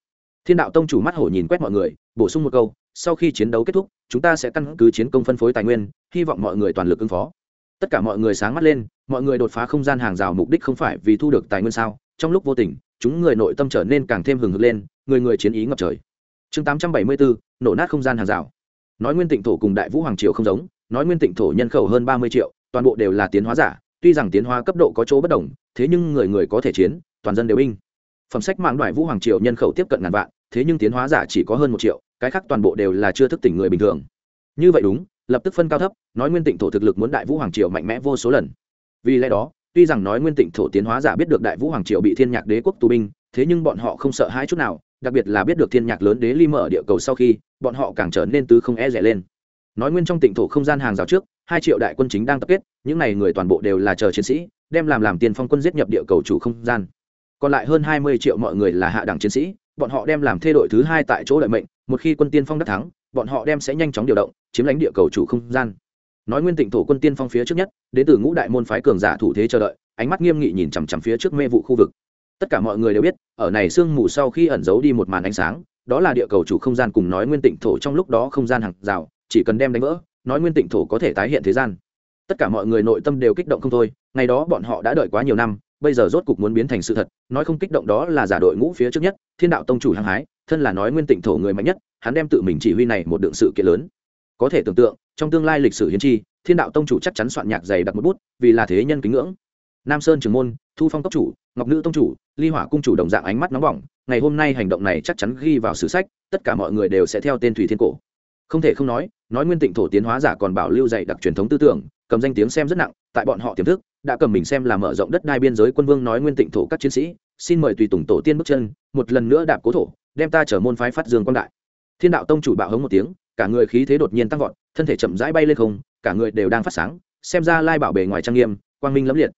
thiên đạo tông chủ mắt hổ nhìn quét mọi người, bổ sung một câu, sau khi chiến đấu kết thúc, chúng ta sẽ căn cứ chiến công phân phối tài nguyên, hy vọng mọi người toàn lực ứng phó. Tất cả mọi người sáng mắt lên, mọi người đột phá không gian hàng rào mục đích không phải vì thu được tài nguyên sao? Trong lúc vô tình, chúng người nội tâm trở nên càng thêm hừng hực lên, người người chiến ý ngập trời. Chương tám trăm bảy mươi bốn nổ nát không gian hàng rào. Nói nguyên tịnh thổ cùng đại vũ hoàng triều không giống, nói nguyên tịnh thổ nhân khẩu hơn ba mươi triệu, toàn bộ đều là tiến hóa giả, tuy rằng tiến hóa cấp độ có chỗ bất đồng, thế nhưng người người có thể chiến, toàn dân đều binh phẩm sách mạng đoại vũ hoàng triều nhân khẩu tiếp cận ngàn vạn, thế nhưng tiến hóa giả chỉ có hơn một triệu, cái khác toàn bộ đều là chưa thức tỉnh người bình thường. Như vậy đúng, lập tức phân cao thấp, nói nguyên tịnh thổ thực lực muốn đại vũ hoàng triều mạnh mẽ vô số lần. Vì lẽ đó, tuy rằng nói nguyên tịnh thổ tiến hóa giả biết được đại vũ hoàng triều bị thiên nhạc đế quốc tù binh, thế nhưng bọn họ không sợ hãi chút nào, đặc biệt là biết được thiên nhạc lớn đế ly mở địa cầu sau khi, bọn họ càng trở nên tứ không e rẻ lên. Nói nguyên trong tịnh thổ không gian hàng rào trước, hai triệu đại quân chính đang tập kết, những này người toàn bộ đều là chờ chiến sĩ, đem làm làm tiền phong quân giết nhập địa cầu chủ không gian còn lại hơn hai mươi triệu mọi người là hạ đẳng chiến sĩ, bọn họ đem làm thê đội thứ hai tại chỗ lợi mệnh, một khi quân tiên phong đắc thắng, bọn họ đem sẽ nhanh chóng điều động, chiếm lãnh địa cầu chủ không gian. Nói nguyên tịnh thổ quân tiên phong phía trước nhất đến từ ngũ đại môn phái cường giả thủ thế chờ đợi, ánh mắt nghiêm nghị nhìn chằm chằm phía trước mê vụ khu vực. Tất cả mọi người đều biết, ở này sương mù sau khi ẩn giấu đi một màn ánh sáng, đó là địa cầu chủ không gian cùng nói nguyên tịnh thổ trong lúc đó không gian hàng rào, chỉ cần đem đánh vỡ, nói nguyên tịnh thổ có thể tái hiện thế gian. Tất cả mọi người nội tâm đều kích động không thôi, ngày đó bọn họ đã đợi quá nhiều năm bây giờ rốt cục muốn biến thành sự thật, nói không kích động đó là giả đội ngũ phía trước nhất, thiên đạo tông chủ hăng hái, thân là nói nguyên tịnh thổ người mạnh nhất, hắn đem tự mình chỉ huy này một đựng sự kiện lớn. Có thể tưởng tượng, trong tương lai lịch sử hiến chi, thiên đạo tông chủ chắc chắn soạn nhạc dày đặt một bút, vì là thế nhân kính ngưỡng. Nam sơn trường môn, thu phong tốc chủ, ngọc nữ tông chủ, ly hỏa cung chủ đồng dạng ánh mắt nóng bỏng, ngày hôm nay hành động này chắc chắn ghi vào sử sách, tất cả mọi người đều sẽ theo tên thủy thiên cổ. Không thể không nói nói nguyên tịnh thổ tiến hóa giả còn bảo lưu dạy đặc truyền thống tư tưởng cầm danh tiếng xem rất nặng, tại bọn họ tiềm thức, đã cầm mình xem là mở rộng đất đai biên giới quân vương nói nguyên tịnh thổ các chiến sĩ, xin mời tùy tùng tổ tiên bước chân, một lần nữa đạp cố thổ, đem ta chở môn phái phát dương quang đại. Thiên đạo tông chủ bạo hống một tiếng, cả người khí thế đột nhiên tăng vọt, thân thể chậm rãi bay lên không, cả người đều đang phát sáng, xem ra lai bảo bề ngoài trang nghiêm, quang minh lẫm liệt.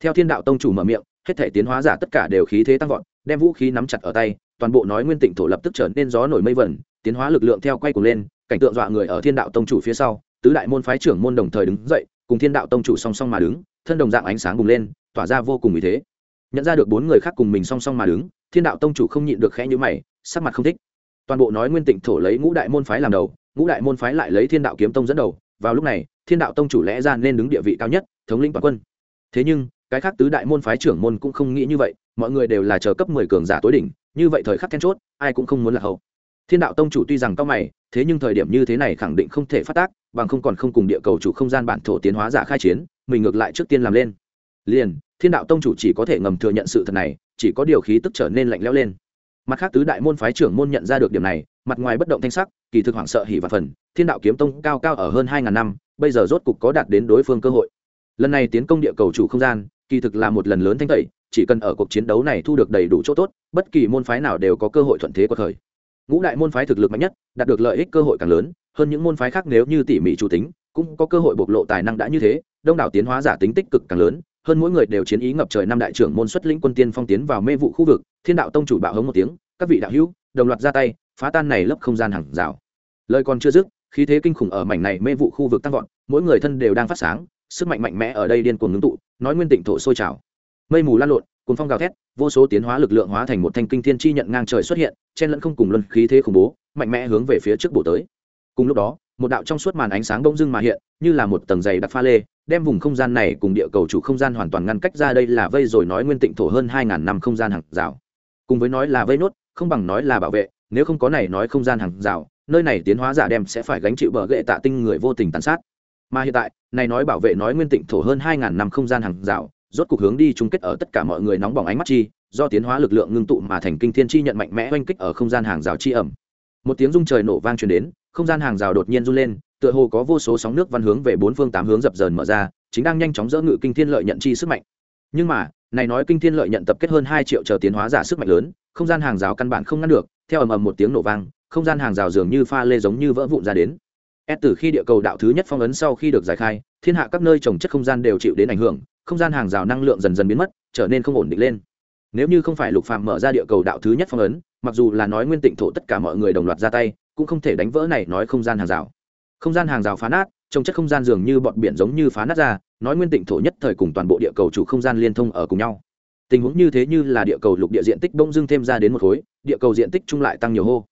Theo thiên đạo tông chủ mở miệng, hết thể tiến hóa giả tất cả đều khí thế tăng vọt, đem vũ khí nắm chặt ở tay, toàn bộ nói nguyên tịnh thổ lập tức trở nên gió nổi mây vẩn, tiến hóa lực lượng theo quay cuồng lên, cảnh tượng dọa người ở thiên đạo tông chủ phía sau, tứ đại môn phái trưởng môn đồng thời đứng dậy cùng thiên đạo tông chủ song song mà đứng, thân đồng dạng ánh sáng bùng lên, tỏa ra vô cùng ý thế. Nhận ra được bốn người khác cùng mình song song mà đứng, thiên đạo tông chủ không nhịn được khẽ nhữ mày, sắc mặt không thích. Toàn bộ nói nguyên tịnh thổ lấy ngũ đại môn phái làm đầu, ngũ đại môn phái lại lấy thiên đạo kiếm tông dẫn đầu, vào lúc này, thiên đạo tông chủ lẽ ra nên đứng địa vị cao nhất, thống lĩnh toàn quân. Thế nhưng, cái khác tứ đại môn phái trưởng môn cũng không nghĩ như vậy, mọi người đều là chờ cấp mười cường giả tối đỉnh, như vậy thời khắc then chốt, ai cũng không muốn là hậu thiên đạo tông chủ tuy rằng cao mày, thế nhưng thời điểm như thế này khẳng định không thể phát tác, bằng không còn không cùng địa cầu chủ không gian bản thổ tiến hóa giả khai chiến, mình ngược lại trước tiên làm lên. Liền, thiên đạo tông chủ chỉ có thể ngầm thừa nhận sự thật này, chỉ có điều khí tức trở nên lạnh lẽo lên. Mặt khác tứ đại môn phái trưởng môn nhận ra được điểm này, mặt ngoài bất động thanh sắc, kỳ thực hoảng sợ hỉ và phần, thiên đạo kiếm tông cao cao ở hơn hai ngàn năm, bây giờ rốt cục có đạt đến đối phương cơ hội. Lần này tiến công địa cầu chủ không gian, kỳ thực là một lần lớn thanh tẩy, chỉ cần ở cuộc chiến đấu này thu được đầy đủ chỗ tốt, bất kỳ môn phái nào đều có cơ hội thuận thế của thời ngũ đại môn phái thực lực mạnh nhất, đạt được lợi ích cơ hội càng lớn, hơn những môn phái khác nếu như tỉ mỉ chủ tính, cũng có cơ hội bộc lộ tài năng đã như thế, đông đảo tiến hóa giả tính tích cực càng lớn, hơn mỗi người đều chiến ý ngập trời năm đại trưởng môn xuất lĩnh quân tiên phong tiến vào mê vụ khu vực, thiên đạo tông chủ bạo hống một tiếng, các vị đạo hữu, đồng loạt ra tay, phá tan này lấp không gian hàng rào. Lời còn chưa dứt, khí thế kinh khủng ở mảnh này mê vụ khu vực tăng vọt, mỗi người thân đều đang phát sáng, sức mạnh mạnh mẽ ở đây điên cuồng ngưng tụ, nói nguyên tịnh thổ sôi trào. Mây mù lan lộn cùng phong gào thét, vô số tiến hóa lực lượng hóa thành một thanh kinh thiên chi nhận ngang trời xuất hiện, chen lẫn không cùng luân khí thế khủng bố, mạnh mẽ hướng về phía trước bổ tới. Cùng lúc đó, một đạo trong suốt màn ánh sáng bỗng dưng mà hiện, như là một tầng dày đặc pha lê, đem vùng không gian này cùng địa cầu chủ không gian hoàn toàn ngăn cách ra đây là vây rồi nói nguyên tịnh thổ hơn hai ngàn năm không gian hàng rào. Cùng với nói là vây nốt, không bằng nói là bảo vệ, nếu không có này nói không gian hàng rào, nơi này tiến hóa giả đem sẽ phải gánh chịu bờ gậy tạ tinh người vô tình tàn sát. Mà hiện tại, này nói bảo vệ nói nguyên tịnh thổ hơn hai ngàn năm không gian hàng rào rốt cuộc hướng đi chung kết ở tất cả mọi người nóng bỏng ánh mắt chi do tiến hóa lực lượng ngưng tụ mà thành kinh thiên chi nhận mạnh mẽ oanh kích ở không gian hàng rào chi ẩm. Một tiếng rung trời nổ vang truyền đến không gian hàng rào đột nhiên run lên tựa hồ có vô số sóng nước văn hướng về bốn phương tám hướng dập dờn mở ra chính đang nhanh chóng dỡ ngự kinh thiên lợi nhận chi sức mạnh. Nhưng mà này nói kinh thiên lợi nhận tập kết hơn hai triệu chờ tiến hóa giả sức mạnh lớn không gian hàng rào căn bản không ngăn được theo ầm ầm một tiếng nổ vang không gian hàng rào dường như pha lê giống như vỡ vụn ra đến. S từ khi địa cầu đạo thứ nhất phong ấn sau khi được giải khai, thiên hạ các nơi trồng chất không gian đều chịu đến ảnh hưởng, không gian hàng rào năng lượng dần dần biến mất, trở nên không ổn định lên. Nếu như không phải Lục Phàm mở ra địa cầu đạo thứ nhất phong ấn, mặc dù là nói nguyên tịnh thổ tất cả mọi người đồng loạt ra tay, cũng không thể đánh vỡ này nói không gian hàng rào. Không gian hàng rào phá nát, trong chất không gian dường như bọn biển giống như phá nát ra, nói nguyên tịnh thổ nhất thời cùng toàn bộ địa cầu chủ không gian liên thông ở cùng nhau. Tình huống như thế như là địa cầu lục địa diện tích bỗng dưng thêm ra đến một khối, địa cầu diện tích chung lại tăng nhiều hô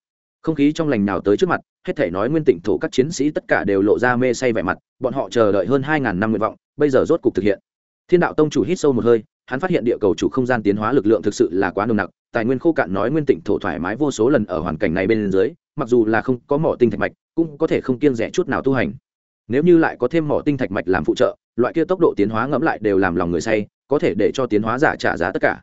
không khí trong lành nào tới trước mặt hết thể nói nguyên tịnh thổ các chiến sĩ tất cả đều lộ ra mê say vẻ mặt bọn họ chờ đợi hơn hai ngàn năm nguyện vọng bây giờ rốt cục thực hiện thiên đạo tông chủ hít sâu một hơi, hắn phát hiện địa cầu chủ không gian tiến hóa lực lượng thực sự là quá nồng nặc, tài nguyên khô cạn nói nguyên tịnh thổ thoải mái vô số lần ở hoàn cảnh này bên dưới, mặc dù là không có mỏ tinh thạch mạch, cũng có thể không kiêng rẻ chút nào tu hành. Nếu như lại có thêm mỏ tinh thạch mạch làm phụ trợ, loại kia tốc độ tiến hóa ngẫm lại đều làm lòng người say, có thể để cho tiến hóa giả trả giá tất cả.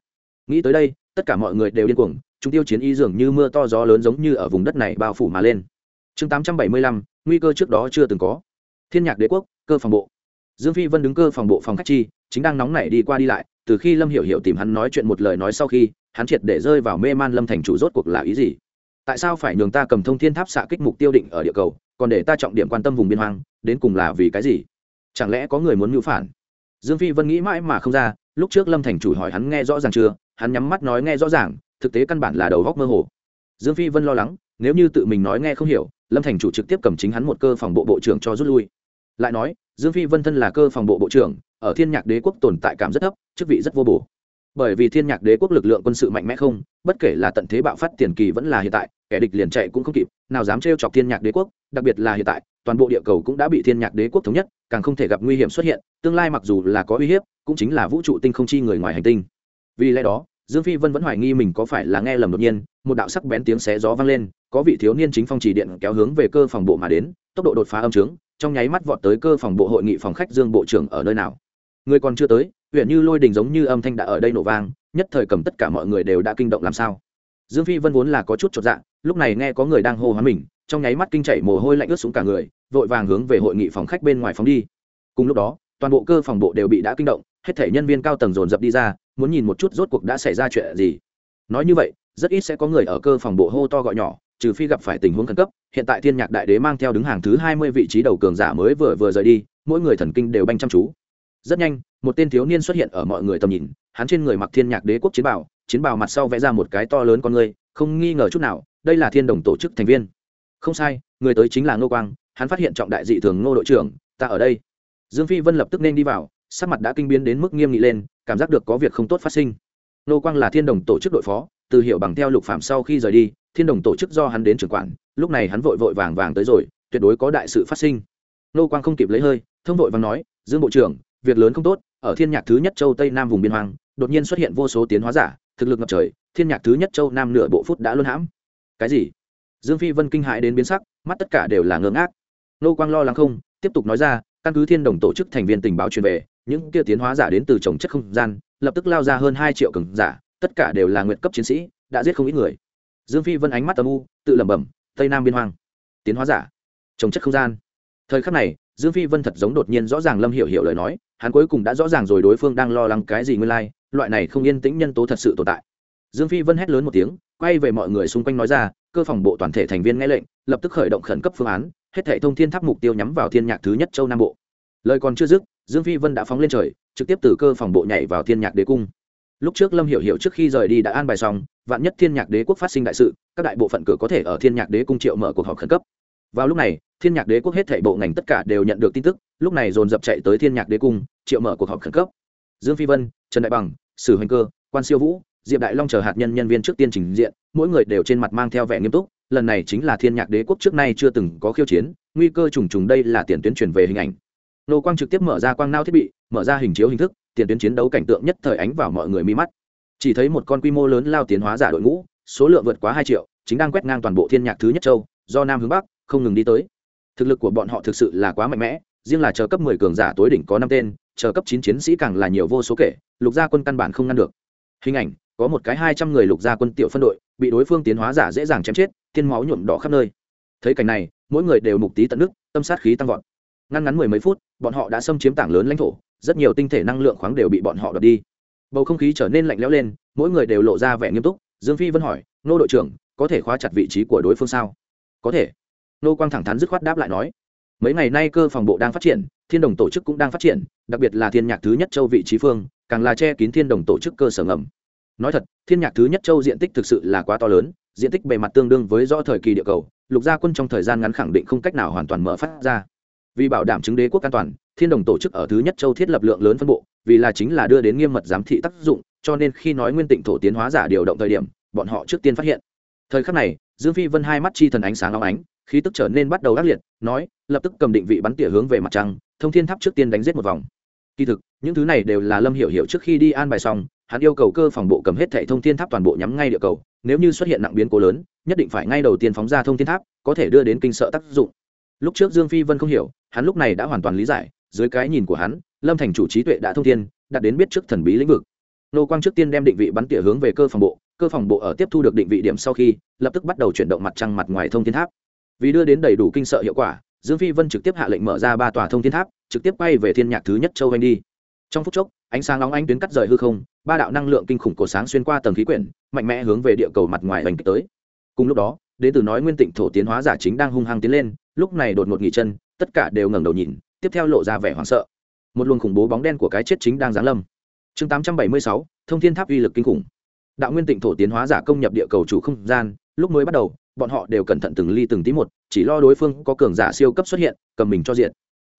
Nghĩ tới đây, tất cả mọi người đều điên cuồng, chúng tiêu chiến y dường như mưa to gió lớn giống như ở vùng đất này bao phủ mà lên. Chương tám trăm bảy mươi lăm, nguy cơ trước đó chưa từng có. Thiên nhạc đế quốc, cơ phòng bộ. Dương phi vân đứng cơ phòng bộ phòng khách chi chính đang nóng nảy đi qua đi lại, từ khi lâm hiểu hiểu tìm hắn nói chuyện một lời nói sau khi, hắn triệt để rơi vào mê man lâm thành chủ rốt cuộc là ý gì? Tại sao phải nhường ta cầm thông thiên tháp xạ kích mục tiêu định ở địa cầu, còn để ta trọng điểm quan tâm vùng biên hoang, đến cùng là vì cái gì? Chẳng lẽ có người muốn mưu phản? Dương phi vân nghĩ mãi mà không ra, lúc trước lâm thành chủ hỏi hắn nghe rõ ràng chưa, hắn nhắm mắt nói nghe rõ ràng, thực tế căn bản là đầu góc mơ hồ. Dương phi vân lo lắng, nếu như tự mình nói nghe không hiểu, lâm thành chủ trực tiếp cầm chính hắn một cơ phòng bộ bộ trưởng cho rút lui lại nói, dương phi vân thân là cơ phòng bộ bộ trưởng, ở thiên nhạc đế quốc tồn tại cảm rất thấp, chức vị rất vô bổ. Bởi vì thiên nhạc đế quốc lực lượng quân sự mạnh mẽ không, bất kể là tận thế bạo phát tiền kỳ vẫn là hiện tại, kẻ địch liền chạy cũng không kịp, nào dám trêu chọc thiên nhạc đế quốc, đặc biệt là hiện tại, toàn bộ địa cầu cũng đã bị thiên nhạc đế quốc thống nhất, càng không thể gặp nguy hiểm xuất hiện, tương lai mặc dù là có uy hiếp, cũng chính là vũ trụ tinh không chi người ngoài hành tinh. Vì lẽ đó, dương phi vân vẫn hoài nghi mình có phải là nghe lầm đột nhiên, một đạo sắc bén tiếng xé gió vang lên, có vị thiếu niên chính phong chỉ điện kéo hướng về cơ phòng bộ mà đến, tốc độ đột phá âm trướng trong nháy mắt vọt tới cơ phòng bộ hội nghị phòng khách dương bộ trưởng ở nơi nào. Người còn chưa tới huyện như lôi đình giống như âm thanh đã ở đây nổ vang, nhất thời cầm tất cả mọi người đều đã kinh động làm sao. Dương phi vân vốn là có chút chột dạ lúc này nghe có người đang hô hoán mình, trong nháy mắt kinh chạy mồ hôi lạnh ướt xuống cả người, vội vàng hướng về hội nghị phòng khách bên ngoài phóng đi. Cùng lúc đó, toàn bộ cơ phòng bộ đều bị đã kinh động, hết thể nhân viên cao tầng dồn dập đi ra, muốn nhìn một chút rốt cuộc đã xảy ra chuyện gì. Nói như vậy, rất ít sẽ có người ở cơ phòng bộ hô to gọi nhỏ trừ phi gặp phải tình huống khẩn cấp, hiện tại thiên nhạc đại đế mang theo đứng hàng thứ hai mươi vị trí đầu cường giả mới vừa vừa rời đi, mỗi người thần kinh đều banh chăm chú. Rất nhanh, một tên thiếu niên xuất hiện ở mọi người tầm nhìn, hắn trên người mặc thiên nhạc đế quốc chiến bào chiến bào mặt sau vẽ ra một cái to lớn con người không nghi ngờ chút nào, đây là thiên đồng tổ chức thành viên. Không sai, người tới chính là ngô quang, hắn phát hiện trọng đại dị thường ngô đội trưởng, ta ở đây. Dương phi vân lập tức nên đi vào, sắc mặt đã kinh biến đến mức nghiêm nghị lên, cảm giác được có việc không tốt phát sinh. Ngô quang là thiên đồng tổ chức đội phó, từ hiểu bằng theo lục phạm sau khi rời đi thiên đồng tổ chức do hắn đến trưởng quản, lúc này hắn vội vội vàng vàng tới rồi, tuyệt đối có đại sự phát sinh. Nô quang không kịp lấy hơi, thông vội vàng nói, dương bộ trưởng, việc lớn không tốt, ở thiên nhạc thứ nhất châu tây nam vùng biên hoang, đột nhiên xuất hiện vô số tiến hóa giả, thực lực ngập trời, thiên nhạc thứ nhất châu nam nửa bộ phút đã luôn hãm. Cái gì? Dương phi vân kinh hãi đến biến sắc, mắt tất cả đều là ngơ ngác. Nô quang lo lắng không, tiếp tục nói ra, căn cứ thiên đồng tổ chức thành viên tình báo truyền về, những kia tiến hóa giả đến từ trồng chất không gian, lập tức lao ra hơn hai triệu cường giả, tất cả đều là nguyện cấp chiến sĩ, đã giết không ít người dương phi vân ánh mắt âm u, tự lẩm bẩm, tây nam biên hoang, tiến hóa giả, trồng chất không gian. Thời khắc này, dương phi vân thật giống đột nhiên rõ ràng lâm hiểu hiểu lời nói, hắn cuối cùng đã rõ ràng rồi đối phương đang lo lắng cái gì nguyên lai, loại này không yên tĩnh nhân tố thật sự tồn tại. Dương phi vân hét lớn một tiếng, quay về mọi người xung quanh nói ra, cơ phòng bộ toàn thể thành viên nghe lệnh, lập tức khởi động khẩn cấp phương án, hết thể thông thiên tháp mục tiêu nhắm vào thiên nhạc thứ nhất châu nam bộ. Lời còn chưa dứt, dương phi vân đã phóng lên trời, trực tiếp từ cơ phòng bộ nhảy vào thiên nhạc đế cung lúc trước lâm hiểu hiểu trước khi rời đi đã an bài xong, vạn nhất thiên nhạc đế quốc phát sinh đại sự, các đại bộ phận cửa có thể ở thiên nhạc đế cung triệu mở cuộc họp khẩn cấp. Vào lúc này, thiên nhạc đế quốc hết thảy bộ ngành tất cả đều nhận được tin tức, lúc này dồn dập chạy tới thiên nhạc đế cung, triệu mở cuộc họp khẩn cấp. Dương phi vân, trần đại bằng, sử hoành cơ, quan siêu vũ, diệp đại long chờ hạt nhân nhân viên trước tiên trình diện, mỗi người đều trên mặt mang theo vẻ nghiêm túc, lần này chính là thiên nhạc đế quốc trước nay chưa từng có khiêu chiến, nguy cơ trùng trùng đây là tiền tuyến truyền về hình ảnh. Nô quang trực tiếp mở ra quang nao thiết bị, mở ra hình chiếu hình thức tiền tuyến chiến đấu cảnh tượng nhất thời ánh vào mọi người mi mắt. Chỉ thấy một con quy mô lớn lao tiến hóa giả đội ngũ, số lượng vượt quá hai triệu, chính đang quét ngang toàn bộ thiên nhạc thứ nhất châu, do nam hướng bắc, không ngừng đi tới. Thực lực của bọn họ thực sự là quá mạnh mẽ, riêng là chờ cấp mười cường giả tối đỉnh có năm tên, chờ cấp chín chiến sĩ càng là nhiều vô số kể, lục gia quân căn bản không ngăn được. Hình ảnh, có một cái hai trăm người lục gia quân tiểu phân đội, bị đối phương tiến hóa giả dễ dàng chém chết, tiên máu nhuộm đỏ khắp nơi. Thấy cảnh này, mỗi người đều mục tí tận nước, tâm sát khí tăng vọt. Ngăn ngắn mười mấy phút, bọn họ đã xâm chiếm tảng lớn lãnh thổ rất nhiều tinh thể năng lượng khoáng đều bị bọn họ đập đi. Bầu không khí trở nên lạnh lẽo lên, mỗi người đều lộ ra vẻ nghiêm túc. Dương phi vân hỏi, nô đội trưởng, có thể khóa chặt vị trí của đối phương sao? Có thể. Nô quang thẳng thắn dứt khoát đáp lại nói, mấy ngày nay cơ phòng bộ đang phát triển, thiên đồng tổ chức cũng đang phát triển, đặc biệt là thiên nhạc thứ nhất châu vị trí phương, càng là che kín thiên đồng tổ chức cơ sở ngầm. Nói thật, thiên nhạc thứ nhất châu diện tích thực sự là quá to lớn, diện tích bề mặt tương đương với do thời kỳ địa cầu, lục gia quân trong thời gian ngắn khẳng định không cách nào hoàn toàn mở phát ra vì bảo đảm chứng đế quốc an toàn, thiên đồng tổ chức ở thứ nhất châu thiết lập lượng lớn phân bộ, vì là chính là đưa đến nghiêm mật giám thị tác dụng, cho nên khi nói nguyên tịnh thổ tiến hóa giả điều động thời điểm, bọn họ trước tiên phát hiện. Thời khắc này, dương phi vân hai mắt chi thần ánh sáng long ánh, khí tức trở nên bắt đầu ác liệt, nói, lập tức cầm định vị bắn tỉa hướng về mặt trăng, thông thiên tháp trước tiên đánh giết một vòng. Kỳ thực, những thứ này đều là lâm hiểu hiểu trước khi đi an bài xong, hắn yêu cầu cơ phòng bộ cầm hết thệ thông thiên tháp toàn bộ nhắm ngay địa cầu, nếu như xuất hiện nặng biến cố lớn, nhất định phải ngay đầu tiên phóng ra thông thiên tháp, có thể đưa đến kinh sợ tác dụng. Lúc trước dương phi vân không hiểu hắn lúc này đã hoàn toàn lý giải, dưới cái nhìn của hắn, lâm thành chủ trí tuệ đã thông thiên đạt đến biết trước thần bí lĩnh vực. Nô quang trước tiên đem định vị bắn tỉa hướng về cơ phòng bộ, cơ phòng bộ ở tiếp thu được định vị điểm sau khi, lập tức bắt đầu chuyển động mặt trăng mặt ngoài thông thiên tháp. Vì đưa đến đầy đủ kinh sợ hiệu quả, dương phi vân trực tiếp hạ lệnh mở ra ba tòa thông thiên tháp, trực tiếp bay về thiên nhạc thứ nhất châu anh đi. Trong phút chốc, ánh sáng nóng ánh tuyến cắt rời hư không, ba đạo năng lượng kinh khủng cổ sáng xuyên qua tầng khí quyển, mạnh mẽ hướng về địa cầu mặt ngoài hành kích tới. Cùng lúc đó đến từ nói nguyên tịnh thổ tiến hóa giả chính đang hung hăng tiến lên, lúc này đột ngột nghỉ chân tất cả đều ngẩng đầu nhìn tiếp theo lộ ra vẻ hoảng sợ. Một luồng khủng bố bóng đen của cái chết chính đang giáng lâm. Chương 876, thông thiên tháp uy lực kinh khủng. Đạo nguyên tịnh thổ tiến hóa giả công nhập địa cầu chủ không gian lúc mới bắt đầu bọn họ đều cẩn thận từng ly từng tí một chỉ lo đối phương có cường giả siêu cấp xuất hiện cầm mình cho diện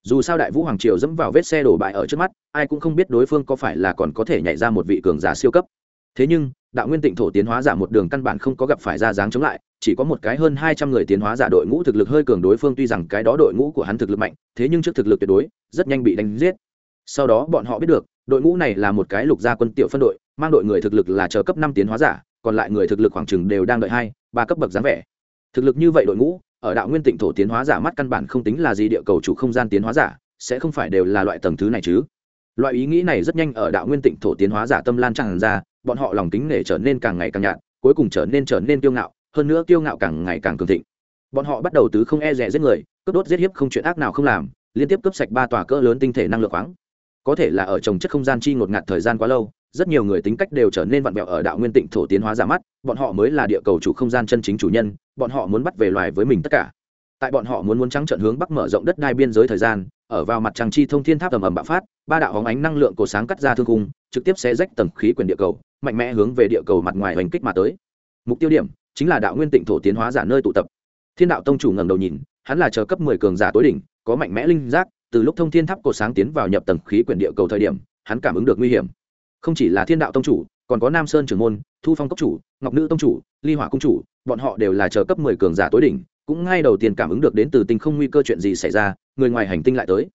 dù sao đại vũ hoàng triều dẫm vào vết xe đổ bại ở trước mắt ai cũng không biết đối phương có phải là còn có thể nhảy ra một vị cường giả siêu cấp. Thế nhưng đạo nguyên tịnh thổ tiến hóa giả một đường căn bản không có gặp phải ra dáng chống lại, chỉ có một cái hơn hai trăm người tiến hóa giả đội ngũ thực lực hơi cường đối phương tuy rằng cái đó đội ngũ của hắn thực lực mạnh, thế nhưng trước thực lực tuyệt đối, rất nhanh bị đánh giết. Sau đó bọn họ biết được, đội ngũ này là một cái lục gia quân tiểu phân đội, mang đội người thực lực là chờ cấp năm tiến hóa giả, còn lại người thực lực khoảng chừng đều đang đợi hai, ba cấp bậc dáng vẻ. Thực lực như vậy đội ngũ, ở đạo nguyên tịnh thổ tiến hóa giả mắt căn bản không tính là gì địa cầu chủ không gian tiến hóa giả, sẽ không phải đều là loại tầng thứ này chứ. Loại ý nghĩ này rất nhanh ở đạo nguyên tịnh thổ tiến hóa giả tâm lan tràn ra bọn họ lòng kính nể trở nên càng ngày càng nhạt, cuối cùng trở nên trở nên kiêu ngạo, hơn nữa kiêu ngạo càng ngày càng cường thịnh. Bọn họ bắt đầu tứ không e rẻ giết người, cướp đốt giết hiếp không chuyện ác nào không làm, liên tiếp cướp sạch ba tòa cỡ lớn tinh thể năng lượng khoáng. Có thể là ở trồng chất không gian chi ngột ngạt thời gian quá lâu, rất nhiều người tính cách đều trở nên vặn vẹo ở đạo nguyên tịnh thổ tiến hóa giả mắt, bọn họ mới là địa cầu chủ không gian chân chính chủ nhân, bọn họ muốn bắt về loài với mình tất cả. Tại bọn họ muốn muốn trắng trận hướng bắc mở rộng đất đai biên giới thời gian ở vào mặt trăng chi thông thiên tháp ầm ầm bạo phát, ba đạo hóng ánh năng lượng cổ sáng cắt ra thương khung, trực tiếp sẽ rách tầng khí quyển địa cầu, mạnh mẽ hướng về địa cầu mặt ngoài hành kích mà tới. Mục tiêu điểm chính là đạo nguyên tịnh thổ tiến hóa giả nơi tụ tập. Thiên đạo tông chủ ngẩng đầu nhìn, hắn là chờ cấp mười cường giả tối đỉnh, có mạnh mẽ linh giác, từ lúc thông thiên tháp cổ sáng tiến vào nhập tầng khí quyển địa cầu thời điểm, hắn cảm ứng được nguy hiểm. Không chỉ là thiên đạo tông chủ, còn có nam sơn trưởng môn, thu phong cốc chủ, ngọc nữ tông chủ, ly hỏa cung chủ, bọn họ đều là chờ cấp mười cường giả tối đỉnh cũng ngay đầu tiên cảm ứng được đến từ tinh không nguy cơ chuyện gì xảy ra, người ngoài hành tinh lại tới.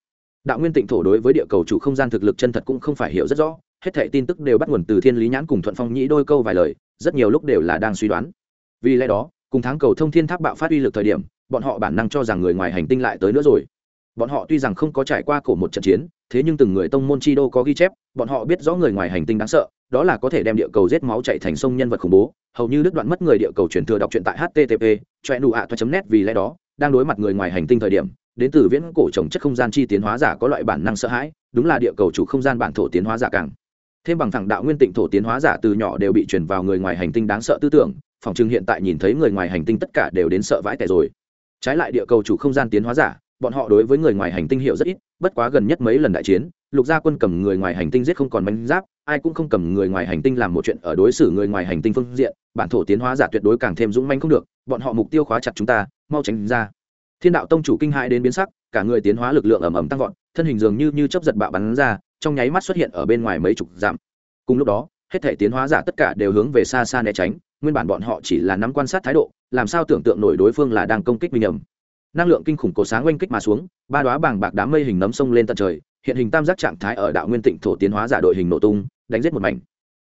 Đạo nguyên tịnh thổ đối với địa cầu chủ không gian thực lực chân thật cũng không phải hiểu rất rõ, hết thảy tin tức đều bắt nguồn từ thiên lý nhãn cùng thuận phong nhĩ đôi câu vài lời, rất nhiều lúc đều là đang suy đoán. Vì lẽ đó, cùng tháng cầu thông thiên tháp bạo phát uy lực thời điểm, bọn họ bản năng cho rằng người ngoài hành tinh lại tới nữa rồi. Bọn họ tuy rằng không có trải qua cổ một trận chiến, thế nhưng từng người tông môn chi đô có ghi chép, bọn họ biết rõ người ngoài hành tinh đáng sợ đó là có thể đem địa cầu giết máu chạy thành sông nhân vật khủng bố, hầu như đứt đoạn mất người địa cầu truyền thừa đọc truyện tại http choe nụ ạ toa net vì lẽ đó, đang đối mặt người ngoài hành tinh thời điểm, đến từ viễn cổ trồng chất không gian chi tiến hóa giả có loại bản năng sợ hãi, đúng là địa cầu chủ không gian bản thổ tiến hóa giả càng. Thêm bằng thẳng đạo nguyên tịnh thổ tiến hóa giả từ nhỏ đều bị truyền vào người ngoài hành tinh đáng sợ tư tưởng, phòng trưng hiện tại nhìn thấy người ngoài hành tinh tất cả đều đến sợ vãi tẻ rồi. Trái lại địa cầu chủ không gian tiến hóa giả, bọn họ đối với người ngoài hành tinh hiểu rất ít, bất quá gần nhất mấy lần đại chiến, lục gia quân cầm người ngoài hành tinh giết không còn bánh giáp ai cũng không cầm người ngoài hành tinh làm một chuyện ở đối xử người ngoài hành tinh phương diện, bản thổ tiến hóa giả tuyệt đối càng thêm dũng manh không được, bọn họ mục tiêu khóa chặt chúng ta, mau tránh ra. Thiên đạo tông chủ kinh hãi đến biến sắc, cả người tiến hóa lực lượng ầm ầm tăng vọt, thân hình dường như như chấp giật bạo bắn ra, trong nháy mắt xuất hiện ở bên ngoài mấy chục dặm. Cùng lúc đó, hết thể tiến hóa giả tất cả đều hướng về xa xa né tránh, nguyên bản bọn họ chỉ là nắm quan sát thái độ, làm sao tưởng tượng nổi đối phương là đang công kích mình nhầm. Năng lượng kinh khủng cổ sáng oanh kích mà xuống, ba đoá bảng bạc đám mây hình nấm sông lên tận trời hiện hình tam giác trạng thái ở đạo nguyên tịnh thổ tiến hóa giả đội hình nổ tung, đánh giết một mảnh.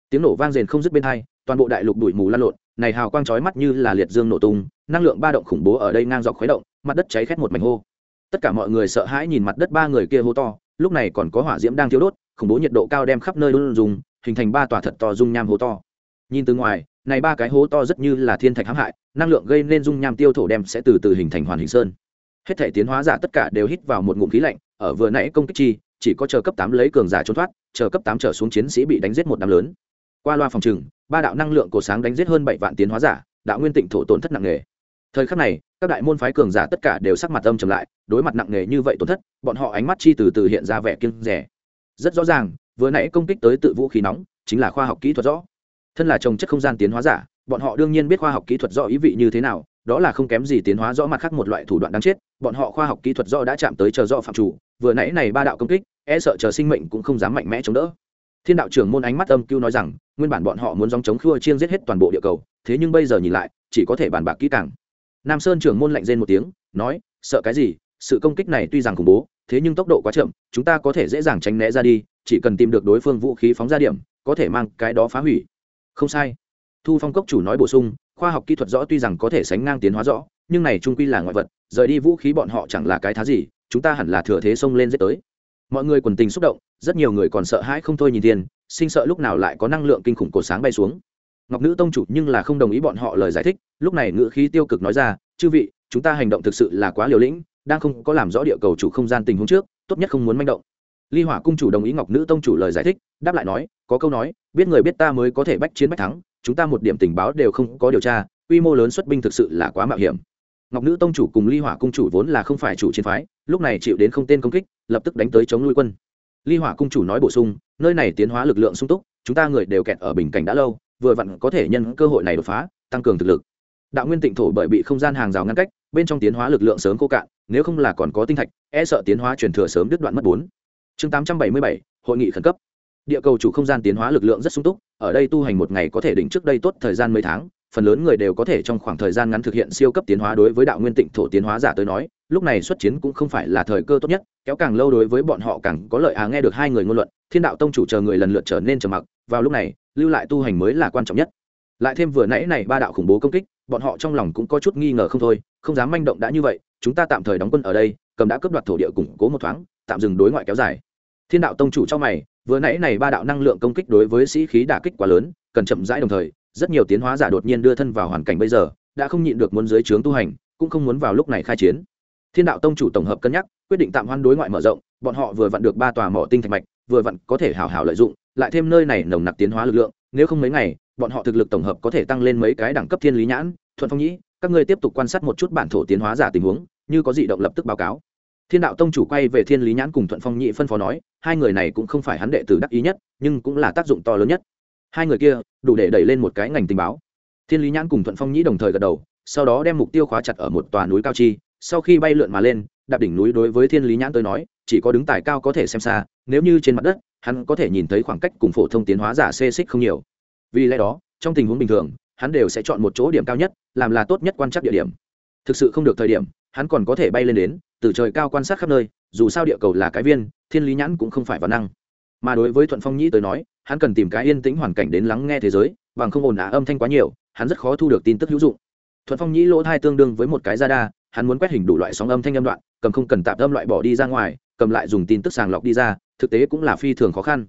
Tiếng nổ vang rền không dứt bên hai, toàn bộ đại lục đuổi mù lan lộn, này hào quang chói mắt như là liệt dương nổ tung, năng lượng ba động khủng bố ở đây ngang dọc khuấy động, mặt đất cháy khét một mảnh hô. Tất cả mọi người sợ hãi nhìn mặt đất ba người kia hô to, lúc này còn có hỏa diễm đang thiếu đốt, khủng bố nhiệt độ cao đem khắp nơi luôn dùng, hình thành ba tòa thật to dung nham hố to. Nhìn từ ngoài, này ba cái hố to rất như là thiên thạch hãm hại, năng lượng gây nên dung nham tiêu thổ đem sẽ từ từ hình thành hoàn hình sơn. Hết thể tiến hóa giả tất cả đều hít vào một ngụm khí lạnh, ở vừa nãy công kích chi chỉ có chờ cấp tám lấy cường giả trốn thoát, chờ cấp tám trở xuống chiến sĩ bị đánh giết một đám lớn. Qua loa phòng trừng, ba đạo năng lượng cổ sáng đánh giết hơn bảy vạn tiến hóa giả, đạo nguyên tịnh thổ tổn thất nặng nề. Thời khắc này, các đại môn phái cường giả tất cả đều sắc mặt âm trầm lại, đối mặt nặng nề như vậy tổn thất, bọn họ ánh mắt chi từ từ hiện ra vẻ kiêng rẻ rất rõ ràng, vừa nãy công kích tới tự vũ khí nóng, chính là khoa học kỹ thuật rõ. Thân là trồng chất không gian tiến hóa giả, bọn họ đương nhiên biết khoa học kỹ thuật rõ ý vị như thế nào, đó là không kém gì tiến hóa rõ mặt khác một loại thủ đoạn đáng chết, bọn họ khoa học kỹ thuật rõ đã chạm tới chờ rõ phạm chủ vừa nãy này ba đạo công kích e sợ chờ sinh mệnh cũng không dám mạnh mẽ chống đỡ. Thiên đạo trưởng môn ánh mắt âm cưu nói rằng, nguyên bản bọn họ muốn dòng chống khua chiên giết hết toàn bộ địa cầu, thế nhưng bây giờ nhìn lại, chỉ có thể bàn bạc kỹ càng. Nam sơn trưởng môn lạnh rên một tiếng, nói, sợ cái gì, sự công kích này tuy rằng khủng bố, thế nhưng tốc độ quá chậm, chúng ta có thể dễ dàng tránh né ra đi, chỉ cần tìm được đối phương vũ khí phóng ra điểm, có thể mang cái đó phá hủy. Không sai. Thu phong cốc chủ nói bổ sung, khoa học kỹ thuật rõ tuy rằng có thể sánh ngang tiến hóa rõ, nhưng này trung quy là ngoại vật, rời đi vũ khí bọn họ chẳng là cái thá gì chúng ta hẳn là thừa thế xông lên giết tới. Mọi người quần tình xúc động, rất nhiều người còn sợ hãi không thôi nhìn tiền sinh sợ lúc nào lại có năng lượng kinh khủng cổ sáng bay xuống. Ngọc nữ tông chủ nhưng là không đồng ý bọn họ lời giải thích, lúc này ngữ khí tiêu cực nói ra, chư vị, chúng ta hành động thực sự là quá liều lĩnh, đang không có làm rõ địa cầu chủ không gian tình huống trước, tốt nhất không muốn manh động. Ly hỏa cung chủ đồng ý ngọc nữ tông chủ lời giải thích, đáp lại nói, có câu nói, biết người biết ta mới có thể bách chiến bách thắng, chúng ta một điểm tình báo đều không có điều tra, quy mô lớn xuất binh thực sự là quá mạo hiểm ngọc nữ tông chủ cùng ly hỏa cung chủ vốn là không phải chủ chiến phái, lúc này chịu đến không tên công kích, lập tức đánh tới chống nuôi quân. Ly hỏa cung chủ nói bổ sung, nơi này tiến hóa lực lượng sung túc, chúng ta người đều kẹt ở bình cảnh đã lâu, vừa vặn có thể nhân cơ hội này đột phá, tăng cường thực lực. Đạo nguyên tịnh thổ bởi bị không gian hàng rào ngăn cách, bên trong tiến hóa lực lượng sớm cô cạn, nếu không là còn có tinh thạch e sợ tiến hóa truyền thừa sớm đứt đoạn mất bốn. Chương tám trăm bảy mươi bảy, hội nghị khẩn cấp. Địa cầu chủ không gian tiến hóa lực lượng rất sung túc, ở đây tu hành một ngày có thể đỉnh trước đây tốt thời gian mấy tháng phần lớn người đều có thể trong khoảng thời gian ngắn thực hiện siêu cấp tiến hóa đối với đạo nguyên tịnh thổ tiến hóa giả tới nói, lúc này xuất chiến cũng không phải là thời cơ tốt nhất, kéo càng lâu đối với bọn họ càng có lợi à nghe được hai người ngôn luận, thiên đạo tông chủ chờ người lần lượt trở nên trầm mặc, vào lúc này, lưu lại tu hành mới là quan trọng nhất. Lại thêm vừa nãy này ba đạo khủng bố công kích, bọn họ trong lòng cũng có chút nghi ngờ không thôi, không dám manh động đã như vậy, chúng ta tạm thời đóng quân ở đây, cầm đã cướp đoạt thổ địa củng cố một thoáng, tạm dừng đối ngoại kéo dài. Thiên đạo tông chủ trong mày, vừa nãy này ba đạo năng lượng công kích đối với sĩ khí đả kích quá lớn, cần chậm rãi đồng thời rất nhiều tiến hóa giả đột nhiên đưa thân vào hoàn cảnh bây giờ, đã không nhịn được muốn dưới trướng tu hành, cũng không muốn vào lúc này khai chiến. Thiên đạo tông chủ tổng hợp cân nhắc, quyết định tạm hoan đối ngoại mở rộng, bọn họ vừa vặn được ba tòa mỏ tinh thạch mạch, vừa vặn có thể hảo hảo lợi dụng, lại thêm nơi này nồng nặc tiến hóa lực lượng, nếu không mấy ngày, bọn họ thực lực tổng hợp có thể tăng lên mấy cái đẳng cấp thiên lý nhãn. Thuận phong nhĩ, các ngươi tiếp tục quan sát một chút bản thổ tiến hóa giả tình huống, như có dị động lập tức báo cáo. Thiên đạo tông chủ quay về thiên lý nhãn cùng thuận phong nhĩ phân phó nói, hai người này cũng không phải hắn đệ tử đắc ý nhất, nhưng cũng là tác dụng to lớn nhất hai người kia, đủ để đẩy lên một cái ngành tình báo. Thiên lý nhãn cùng thuận phong nhĩ đồng thời gật đầu, sau đó đem mục tiêu khóa chặt ở một tòa núi cao chi. Sau khi bay lượn mà lên, đạp đỉnh núi đối với thiên lý nhãn tôi nói, chỉ có đứng tài cao có thể xem xa, nếu như trên mặt đất, hắn có thể nhìn thấy khoảng cách cùng phổ thông tiến hóa giả xê xích không nhiều. Vì lẽ đó, trong tình huống bình thường, hắn đều sẽ chọn một chỗ điểm cao nhất, làm là tốt nhất quan trắc địa điểm. Thực sự không được thời điểm, hắn còn có thể bay lên đến, từ trời cao quan sát khắp nơi, dù sao địa cầu là cái viên, thiên lý nhãn cũng không phải văn năng mà đối với thuận phong nhĩ tới nói, hắn cần tìm cái yên tĩnh hoàn cảnh đến lắng nghe thế giới, bằng không ồn ào âm thanh quá nhiều, hắn rất khó thu được tin tức hữu dụng. Thuận phong nhĩ lỗ thai tương đương với một cái ra đa, hắn muốn quét hình đủ loại sóng âm thanh âm đoạn, cầm không cần tạm âm loại bỏ đi ra ngoài, cầm lại dùng tin tức sàng lọc đi ra, thực tế cũng là phi thường khó khăn.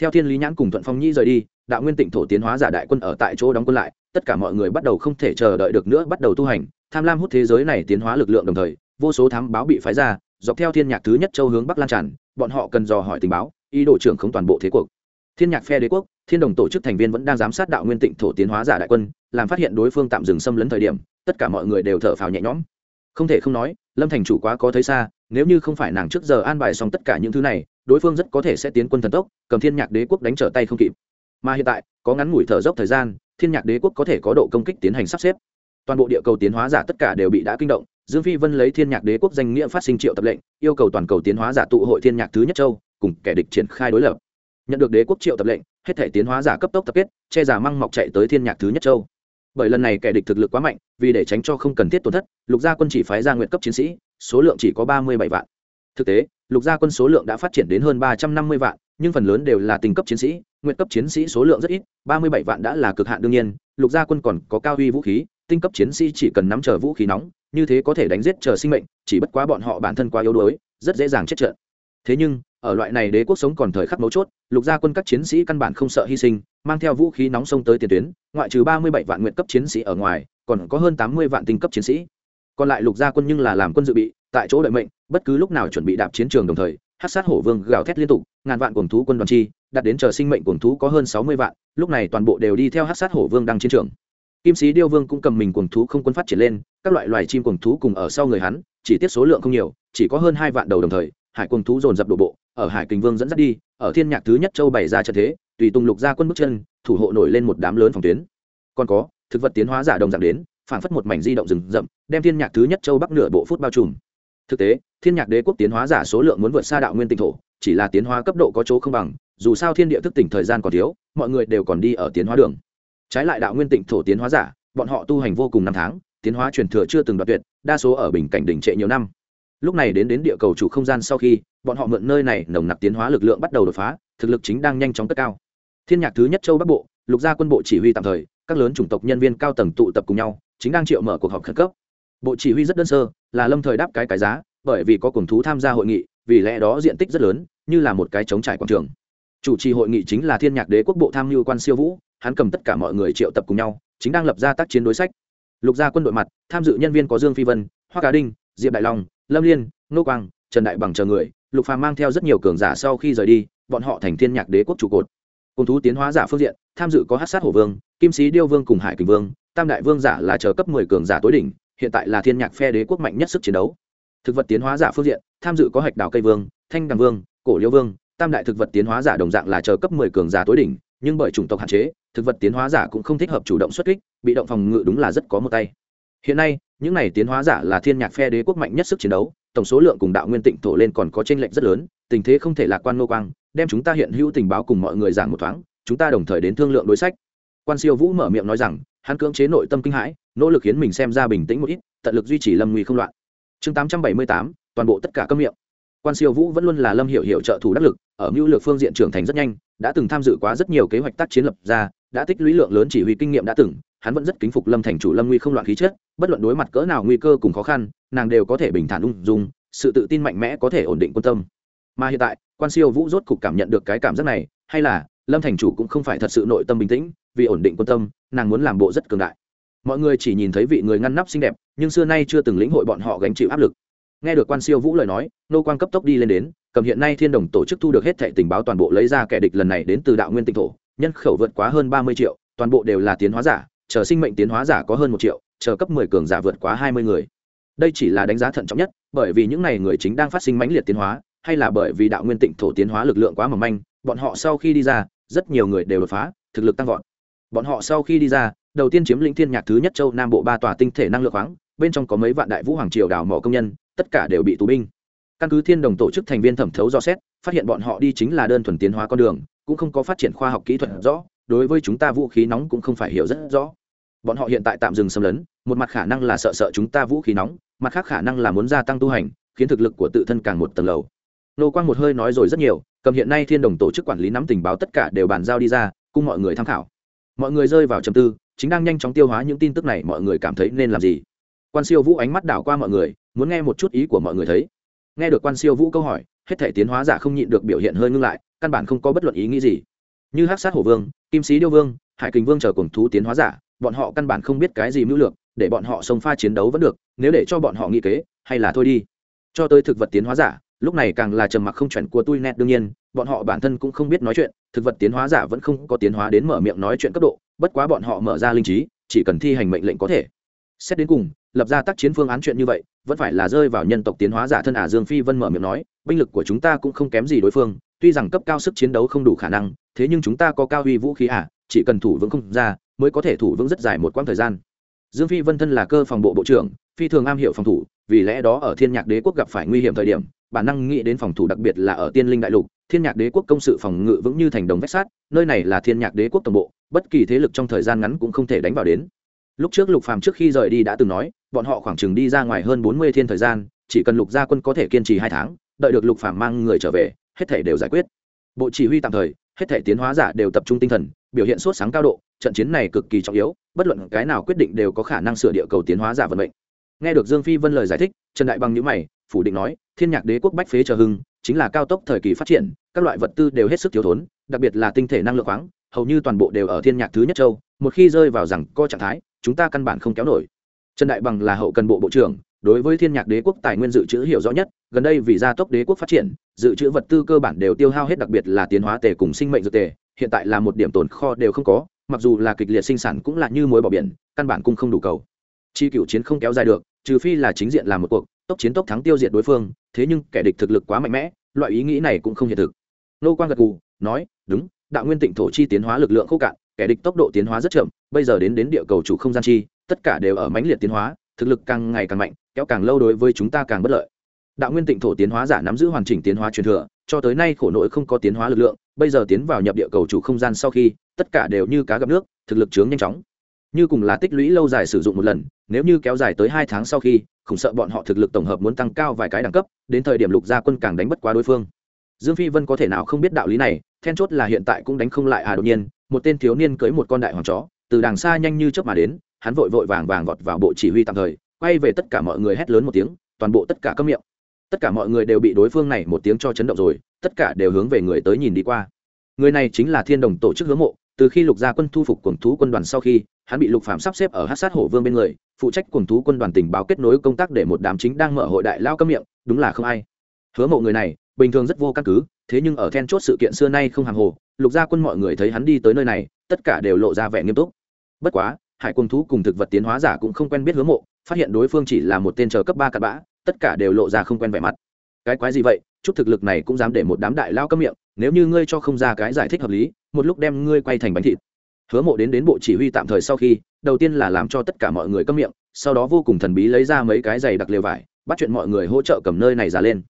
Theo thiên lý nhãn cùng thuận phong nhĩ rời đi, đạo nguyên tịnh thổ tiến hóa giả đại quân ở tại chỗ đóng quân lại, tất cả mọi người bắt đầu không thể chờ đợi được nữa bắt đầu tu hành, tham lam hút thế giới này tiến hóa lực lượng đồng thời, vô số thám báo bị phái ra, dọc theo thiên nhạc thứ nhất châu hướng bắc lan tràn, bọn họ cần dò hỏi tình báo ý đồ trưởng không toàn bộ thế cuộc. Thiên nhạc phe đế quốc, thiên đồng tổ chức thành viên vẫn đang giám sát đạo nguyên tịnh thổ tiến hóa giả đại quân, làm phát hiện đối phương tạm dừng xâm lấn thời điểm, tất cả mọi người đều thở phào nhẹ nhõm. Không thể không nói, lâm thành chủ quá có thấy xa, nếu như không phải nàng trước giờ an bài xong tất cả những thứ này, đối phương rất có thể sẽ tiến quân thần tốc, cầm thiên nhạc đế quốc đánh trở tay không kịp. Mà hiện tại, có ngắn ngủi thở dốc thời gian, thiên nhạc đế quốc có thể có độ công kích tiến hành sắp xếp. Toàn bộ địa cầu tiến hóa giả tất cả đều bị đã kinh động, dương phi vân lấy thiên nhạc đế quốc danh nghĩa phát sinh triệu tập lệnh, yêu cầu toàn cầu tiến hóa giả tụ hội thiên nhạc thứ nhất châu cùng kẻ địch triển khai đối lập. Nhận được đế quốc triệu tập lệnh, hết thể tiến hóa giả cấp tốc tập kết, che giả măng mọc chạy tới thiên nhạc thứ nhất châu. Bởi lần này kẻ địch thực lực quá mạnh, vì để tránh cho không cần thiết tổn thất, lục gia quân chỉ phái ra nguyện cấp chiến sĩ, số lượng chỉ có ba mươi bảy vạn. Thực tế, lục gia quân số lượng đã phát triển đến hơn ba trăm năm mươi vạn, nhưng phần lớn đều là tình cấp chiến sĩ, nguyện cấp chiến sĩ số lượng rất ít, ba mươi bảy vạn đã là cực hạn đương nhiên, lục gia quân còn có cao huy vũ khí, tinh cấp chiến sĩ chỉ cần nắm chờ vũ khí nóng, như thế có thể đánh giết chờ sinh mệnh, chỉ bất quá bọn họ bản thân quá yếu đuối, rất dễ dàng chết trận. Thế nhưng ở loại này đế quốc sống còn thời khắc mấu chốt, lục gia quân các chiến sĩ căn bản không sợ hy sinh, mang theo vũ khí nóng sông tới tiền tuyến, ngoại trừ ba mươi bảy vạn nguyện cấp chiến sĩ ở ngoài, còn có hơn tám mươi vạn tinh cấp chiến sĩ. Còn lại lục gia quân nhưng là làm quân dự bị, tại chỗ đợi mệnh, bất cứ lúc nào chuẩn bị đạp chiến trường đồng thời hát sát hổ vương gào thét liên tục, ngàn vạn cuồng thú quân đoàn chi, đặt đến chờ sinh mệnh cuồng thú có hơn sáu mươi vạn, lúc này toàn bộ đều đi theo hát sát hổ vương đang chiến trường. Kim sĩ điêu vương cũng cầm mình cuồng thú không quân phát triển lên, các loại loài chim cuồng thú cùng ở sau người hắn, chỉ tiết số lượng không nhiều, chỉ có hơn hai vạn đầu đồng thời hải cuồng thú dồn dập đổ bộ, ở hải kình vương dẫn dắt đi, ở thiên nhạc thứ nhất châu bày ra trận thế, tùy tung lục ra quân bước chân, thủ hộ nổi lên một đám lớn phòng tuyến. Còn có, thực vật tiến hóa giả đồng dạng đến phản phất một mảnh di động rừng rậm, đem thiên nhạc thứ nhất châu bắc nửa bộ phút bao trùm. Thực tế, thiên nhạc đế quốc tiến hóa giả số lượng muốn vượt xa đạo nguyên tinh thổ, chỉ là tiến hóa cấp độ có chỗ không bằng, dù sao thiên địa thức tỉnh thời gian còn thiếu, mọi người đều còn đi ở tiến hóa đường. Trái lại đạo nguyên tịnh thổ tiến hóa giả, bọn họ tu hành vô cùng năm tháng, tiến hóa truyền thừa chưa từng đoạt tuyệt, đa số ở bình cảnh đỉnh trệ nhiều năm lúc này đến đến địa cầu chủ không gian sau khi, bọn họ mượn nơi này nồng nặc tiến hóa lực lượng bắt đầu đột phá, thực lực chính đang nhanh chóng cất cao. Thiên nhạc thứ nhất châu bắc bộ, lục gia quân bộ chỉ huy tạm thời, các lớn chủng tộc nhân viên cao tầng tụ tập cùng nhau, chính đang triệu mở cuộc họp khẩn cấp. Bộ chỉ huy rất đơn sơ, là lâm thời đáp cái cái giá, bởi vì có cùng thú tham gia hội nghị, vì lẽ đó diện tích rất lớn, như là một cái trống trải quảng trường. Chủ trì hội nghị chính là thiên nhạc đế quốc bộ tham mưu quan siêu vũ, hắn cầm tất cả mọi người triệu tập cùng nhau, chính đang lập ra tác chiến đối sách. Lục gia quân đội mặt, tham dự nhân viên có dương phi vân hoa cá đinh, diệp đại long lâm liên nô quang, trần đại bằng chờ người, lục phàm mang theo rất nhiều cường giả sau khi rời đi, bọn họ thành thiên nhạc đế quốc trụ cột. Cùng thú tiến hóa giả phương diện, tham dự có hát sát hổ vương, kim sĩ điêu vương cùng hải kình vương, tam đại vương giả là chờ cấp mười cường giả tối đỉnh, hiện tại là thiên nhạc phe đế quốc mạnh nhất sức chiến đấu. Thực vật tiến hóa giả phương diện, tham dự có hạch đào cây vương, thanh đằng vương, cổ liêu vương, tam đại thực vật tiến hóa giả đồng dạng là chờ cấp mười cường giả tối đỉnh, nhưng bởi chủng tộc hạn chế, thực vật tiến hóa giả cũng không thích hợp chủ động xuất kích, bị động phòng ngự đúng là rất có một tay. Hiện nay những này tiến hóa giả là thiên nhạc phe đế quốc mạnh nhất sức chiến đấu, tổng số lượng cùng đạo nguyên tịnh thổ lên còn có tranh lệch rất lớn, tình thế không thể lạc quan nô quang, đem chúng ta hiện hữu tình báo cùng mọi người giảng một thoáng, chúng ta đồng thời đến thương lượng đối sách. Quan siêu vũ mở miệng nói rằng, hắn cưỡng chế nội tâm kinh hãi, nỗ lực khiến mình xem ra bình tĩnh một ít, tận lực duy trì lâm nguy không loạn. Chương tám trăm bảy mươi tám, toàn bộ tất cả các miệng. Quan siêu vũ vẫn luôn là lâm hiệu hiệu trợ thủ đắc lực, ở mưu lược phương diện trưởng thành rất nhanh, đã từng tham dự quá rất nhiều kế hoạch tác chiến lập ra, đã tích lũy lượng lớn chỉ huy kinh nghiệm đã từng hắn vẫn rất kính phục lâm thành chủ lâm nguy không loạn khí chất, bất luận đối mặt cỡ nào nguy cơ cùng khó khăn, nàng đều có thể bình thản ung dung, sự tự tin mạnh mẽ có thể ổn định quân tâm. Mà hiện tại, quan siêu vũ rốt cục cảm nhận được cái cảm giác này, hay là lâm thành chủ cũng không phải thật sự nội tâm bình tĩnh, vì ổn định quân tâm, nàng muốn làm bộ rất cường đại. Mọi người chỉ nhìn thấy vị người ngăn nắp xinh đẹp, nhưng xưa nay chưa từng lĩnh hội bọn họ gánh chịu áp lực. Nghe được quan siêu vũ lời nói, nô quan cấp tốc đi lên đến, cầm hiện nay thiên đồng tổ chức thu được hết thệ tình báo toàn bộ lấy ra kẻ địch lần này đến từ đạo nguyên tinh thổ, nhân khẩu vượt quá hơn ba mươi triệu, toàn bộ đều là tiến hóa giả chờ sinh mệnh tiến hóa giả có hơn một triệu, chờ cấp mười cường giả vượt quá hai mươi người. Đây chỉ là đánh giá thận trọng nhất, bởi vì những n à y người chính đang phát sinh mãnh liệt tiến hóa, hay là bởi vì đạo nguyên tịnh thổ tiến hóa lực lượng quá mỏng manh, bọn họ sau khi đi ra, rất nhiều người đều đột phá, thực lực tăng vọt. Bọn họ sau khi đi ra, đầu tiên chiếm lĩnh thiên nhạc thứ nhất châu nam bộ ba tòa tinh thể năng lượng khoáng, bên trong có mấy vạn đại vũ hoàng triều đào mỏ công nhân, tất cả đều bị tù binh. Căn cứ thiên đồng tổ chức thành viên thẩm thấu do xét, phát hiện bọn họ đi chính là đơn thuần tiến hóa con đường, cũng không có phát triển khoa học kỹ thuật rõ, đối với chúng ta vũ khí nóng cũng không phải hiểu rất rõ bọn họ hiện tại tạm dừng xâm lấn, một mặt khả năng là sợ sợ chúng ta vũ khí nóng, mặt khác khả năng là muốn gia tăng tu hành, khiến thực lực của tự thân càng một tầng lầu. Nô quang một hơi nói rồi rất nhiều, cầm hiện nay thiên đồng tổ chức quản lý nắm tình báo tất cả đều bàn giao đi ra, cùng mọi người tham khảo. Mọi người rơi vào trầm tư, chính đang nhanh chóng tiêu hóa những tin tức này, mọi người cảm thấy nên làm gì? Quan siêu vũ ánh mắt đảo qua mọi người, muốn nghe một chút ý của mọi người thấy. Nghe được quan siêu vũ câu hỏi, hết thể tiến hóa giả không nhịn được biểu hiện hơi ngưng lại, căn bản không có bất luận ý nghĩ gì. Như hắc sát hổ vương, kim sĩ điêu vương, hải kình vương chờ cùng thú tiến hóa giả bọn họ căn bản không biết cái gì mưu lược, để bọn họ xông pha chiến đấu vẫn được, nếu để cho bọn họ nghĩ kế, hay là thôi đi. Cho tới thực vật tiến hóa giả, lúc này càng là trầm mặc không chuẩn của tui nét đương nhiên, bọn họ bản thân cũng không biết nói chuyện, thực vật tiến hóa giả vẫn không có tiến hóa đến mở miệng nói chuyện cấp độ, bất quá bọn họ mở ra linh trí, chỉ cần thi hành mệnh lệnh có thể. Xét đến cùng, lập ra tác chiến phương án chuyện như vậy, vẫn phải là rơi vào nhân tộc tiến hóa giả thân ả dương phi vân mở miệng nói, binh lực của chúng ta cũng không kém gì đối phương, tuy rằng cấp cao sức chiến đấu không đủ khả năng, thế nhưng chúng ta có cao uy vũ khí ả chỉ cần thủ vững không ra mới có thể thủ vững rất dài một quãng thời gian. Dương phi vân thân là cơ phòng bộ bộ trưởng, phi thường am hiểu phòng thủ, vì lẽ đó ở thiên nhạc đế quốc gặp phải nguy hiểm thời điểm, bản năng nghĩ đến phòng thủ đặc biệt là ở tiên linh đại lục, thiên nhạc đế quốc công sự phòng ngự vững như thành đồng vách sát nơi này là thiên nhạc đế quốc tổng bộ, bất kỳ thế lực trong thời gian ngắn cũng không thể đánh vào đến. Lúc trước lục phàm trước khi rời đi đã từng nói, bọn họ khoảng chừng đi ra ngoài hơn bốn mươi thiên thời gian, chỉ cần lục gia quân có thể kiên trì hai tháng, đợi được lục phàm mang người trở về, hết thể đều giải quyết. Bộ chỉ huy tạm thời, hết thể tiến hóa giả đều tập trung tinh thần biểu hiện sốt sáng cao độ, trận chiến này cực kỳ trọng yếu, bất luận cái nào quyết định đều có khả năng sửa địa cầu tiến hóa giả vận mệnh. Nghe được dương phi vân lời giải thích, trần đại bằng nhữ mày, phủ định nói, thiên nhạc đế quốc bách phế chờ hưng, chính là cao tốc thời kỳ phát triển, các loại vật tư đều hết sức thiếu thốn, đặc biệt là tinh thể năng lượng khoáng, hầu như toàn bộ đều ở thiên nhạc thứ nhất châu, một khi rơi vào rằng co trạng thái, chúng ta căn bản không kéo nổi. Trần đại bằng là hậu cần bộ bộ trưởng, đối với thiên nhạc đế quốc tài nguyên dự trữ hiểu rõ nhất, gần đây vì gia tốc đế quốc phát triển, dự trữ vật tư cơ bản đều tiêu hao hết, đặc biệt là tiến hóa tề cùng sinh mệnh dược tề hiện tại là một điểm tồn kho đều không có, mặc dù là kịch liệt sinh sản cũng là như muối bỏ biển, căn bản cung không đủ cầu. Chi cựu chiến không kéo dài được, trừ phi là chính diện làm một cuộc, tốc chiến tốc thắng tiêu diệt đối phương, thế nhưng kẻ địch thực lực quá mạnh mẽ, loại ý nghĩ này cũng không hiện thực. Nô quan gật cù nói, đúng, đạo nguyên tịnh thổ chi tiến hóa lực lượng khô cạn, kẻ địch tốc độ tiến hóa rất chậm, bây giờ đến đến địa cầu chủ không gian chi, tất cả đều ở mãnh liệt tiến hóa, thực lực càng ngày càng mạnh, kéo càng lâu đối với chúng ta càng bất lợi. Đạo nguyên tịnh thổ tiến hóa giả nắm giữ hoàn chỉnh tiến hóa truyền thừa, cho tới nay khổ nội không có tiến hóa lực lượng bây giờ tiến vào nhập địa cầu chủ không gian sau khi, tất cả đều như cá gặp nước, thực lực chướng nhanh chóng. Như cùng là tích lũy lâu dài sử dụng một lần, nếu như kéo dài tới hai tháng sau khi, khủng sợ bọn họ thực lực tổng hợp muốn tăng cao vài cái đẳng cấp, đến thời điểm lục gia quân càng đánh bất quá đối phương. Dương phi vân có thể nào không biết đạo lý này, then chốt là hiện tại cũng đánh không lại à đột nhiên, một tên thiếu niên cưới một con đại hoàng chó, từ đàng xa nhanh như chớp mà đến, hắn vội vội vàng vàng vọt vào bộ chỉ huy tạm thời, quay về tất cả mọi người hét lớn một tiếng, toàn bộ tất cả cấm miệng. Tất cả mọi người đều bị đối phương này một tiếng cho chấn động rồi tất cả đều hướng về người tới nhìn đi qua. Người này chính là thiên đồng tổ chức hướng mộ, từ khi lục gia quân thu phục cuồng thú quân đoàn sau khi, hắn bị lục phạm sắp xếp ở hát sát hổ vương bên người, phụ trách cuồng thú quân đoàn tình báo kết nối công tác để một đám chính đang mở hội đại lao cấm miệng, đúng là không ai. Hứa mộ người này, bình thường rất vô căn cứ, thế nhưng ở then chốt sự kiện xưa nay không hàng hồ, lục gia quân mọi người thấy hắn đi tới nơi này, tất cả đều lộ ra vẻ nghiêm túc. Bất quá, hải cuồng thú cùng thực vật tiến hóa giả cũng không quen biết hứa mộ, phát hiện đối phương chỉ là một tên chờ cấp ba cặn bã, tất cả đều lộ ra không quen vẻ mặt. Cái quái gì vậy? Chút thực lực này cũng dám để một đám đại lao cấm miệng, nếu như ngươi cho không ra cái giải thích hợp lý, một lúc đem ngươi quay thành bánh thịt. Hứa mộ đến đến bộ chỉ huy tạm thời sau khi, đầu tiên là làm cho tất cả mọi người cấm miệng, sau đó vô cùng thần bí lấy ra mấy cái giày đặc lều vải, bắt chuyện mọi người hỗ trợ cầm nơi này ra lên.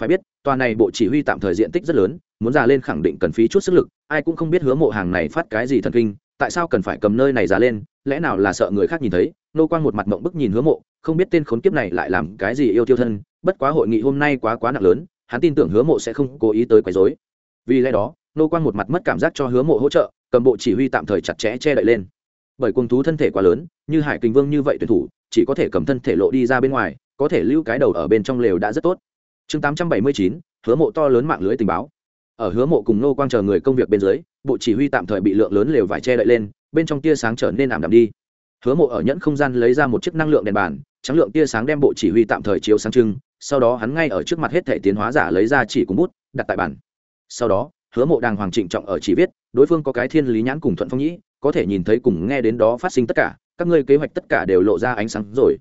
Phải biết, tòa này bộ chỉ huy tạm thời diện tích rất lớn, muốn ra lên khẳng định cần phí chút sức lực, ai cũng không biết hứa mộ hàng này phát cái gì thần kinh, tại sao cần phải cầm nơi này ra lên, lẽ nào là sợ người khác nhìn thấy, nô quang một mặt mộng bức nhìn hứa mộ, không biết tên khốn kiếp này lại làm cái gì yêu tiêu thân, bất quá hội nghị hôm nay quá quá nặng lớn hắn tin tưởng hứa mộ sẽ không cố ý tới quấy rối. Vì lẽ đó, nô quang một mặt mất cảm giác cho hứa mộ hỗ trợ, cầm bộ chỉ huy tạm thời chặt chẽ che đậy lên. Bởi cuồng thú thân thể quá lớn, như hải kình vương như vậy tuyển thủ, chỉ có thể cầm thân thể lộ đi ra bên ngoài, có thể lưu cái đầu ở bên trong lều đã rất tốt. Chương tám trăm bảy mươi chín, hứa mộ to lớn mạng lưới tình báo. Ở hứa mộ cùng nô quang chờ người công việc bên dưới, bộ chỉ huy tạm thời bị lượng lớn lều vải che đậy lên, bên trong tia sáng trở nên ảm đạm đi. Hứa mộ ở nhẫn không gian lấy ra một chiếc năng lượng đèn bàn, trắng lượng tia sáng đem bộ chỉ huy tạm thời chiếu sáng trưng sau đó hắn ngay ở trước mặt hết thể tiến hóa giả lấy ra chỉ cùng bút, đặt tại bàn. Sau đó, hứa mộ đàng hoàng trịnh trọng ở chỉ viết, đối phương có cái thiên lý nhãn cùng thuận phong nhĩ, có thể nhìn thấy cùng nghe đến đó phát sinh tất cả, các ngươi kế hoạch tất cả đều lộ ra ánh sáng rồi.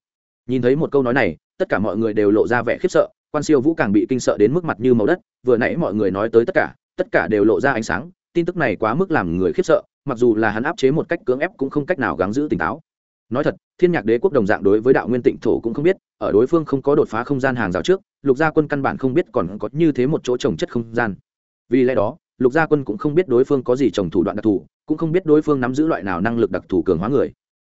Nhìn thấy một câu nói này, tất cả mọi người đều lộ ra vẻ khiếp sợ, quan siêu vũ càng bị kinh sợ đến mức mặt như màu đất, vừa nãy mọi người nói tới tất cả tất cả đều lộ ra ánh sáng, tin tức này quá mức làm người khiếp sợ, mặc dù là hắn áp chế một cách cưỡng ép cũng không cách nào gắng giữ tỉnh táo nói thật, thiên nhạc đế quốc đồng dạng đối với đạo nguyên tịnh thổ cũng không biết, ở đối phương không có đột phá không gian hàng rào trước, lục gia quân căn bản không biết còn có như thế một chỗ trồng chất không gian. Vì lẽ đó, lục gia quân cũng không biết đối phương có gì trồng thủ đoạn đặc thù, cũng không biết đối phương nắm giữ loại nào năng lực đặc thù cường hóa người.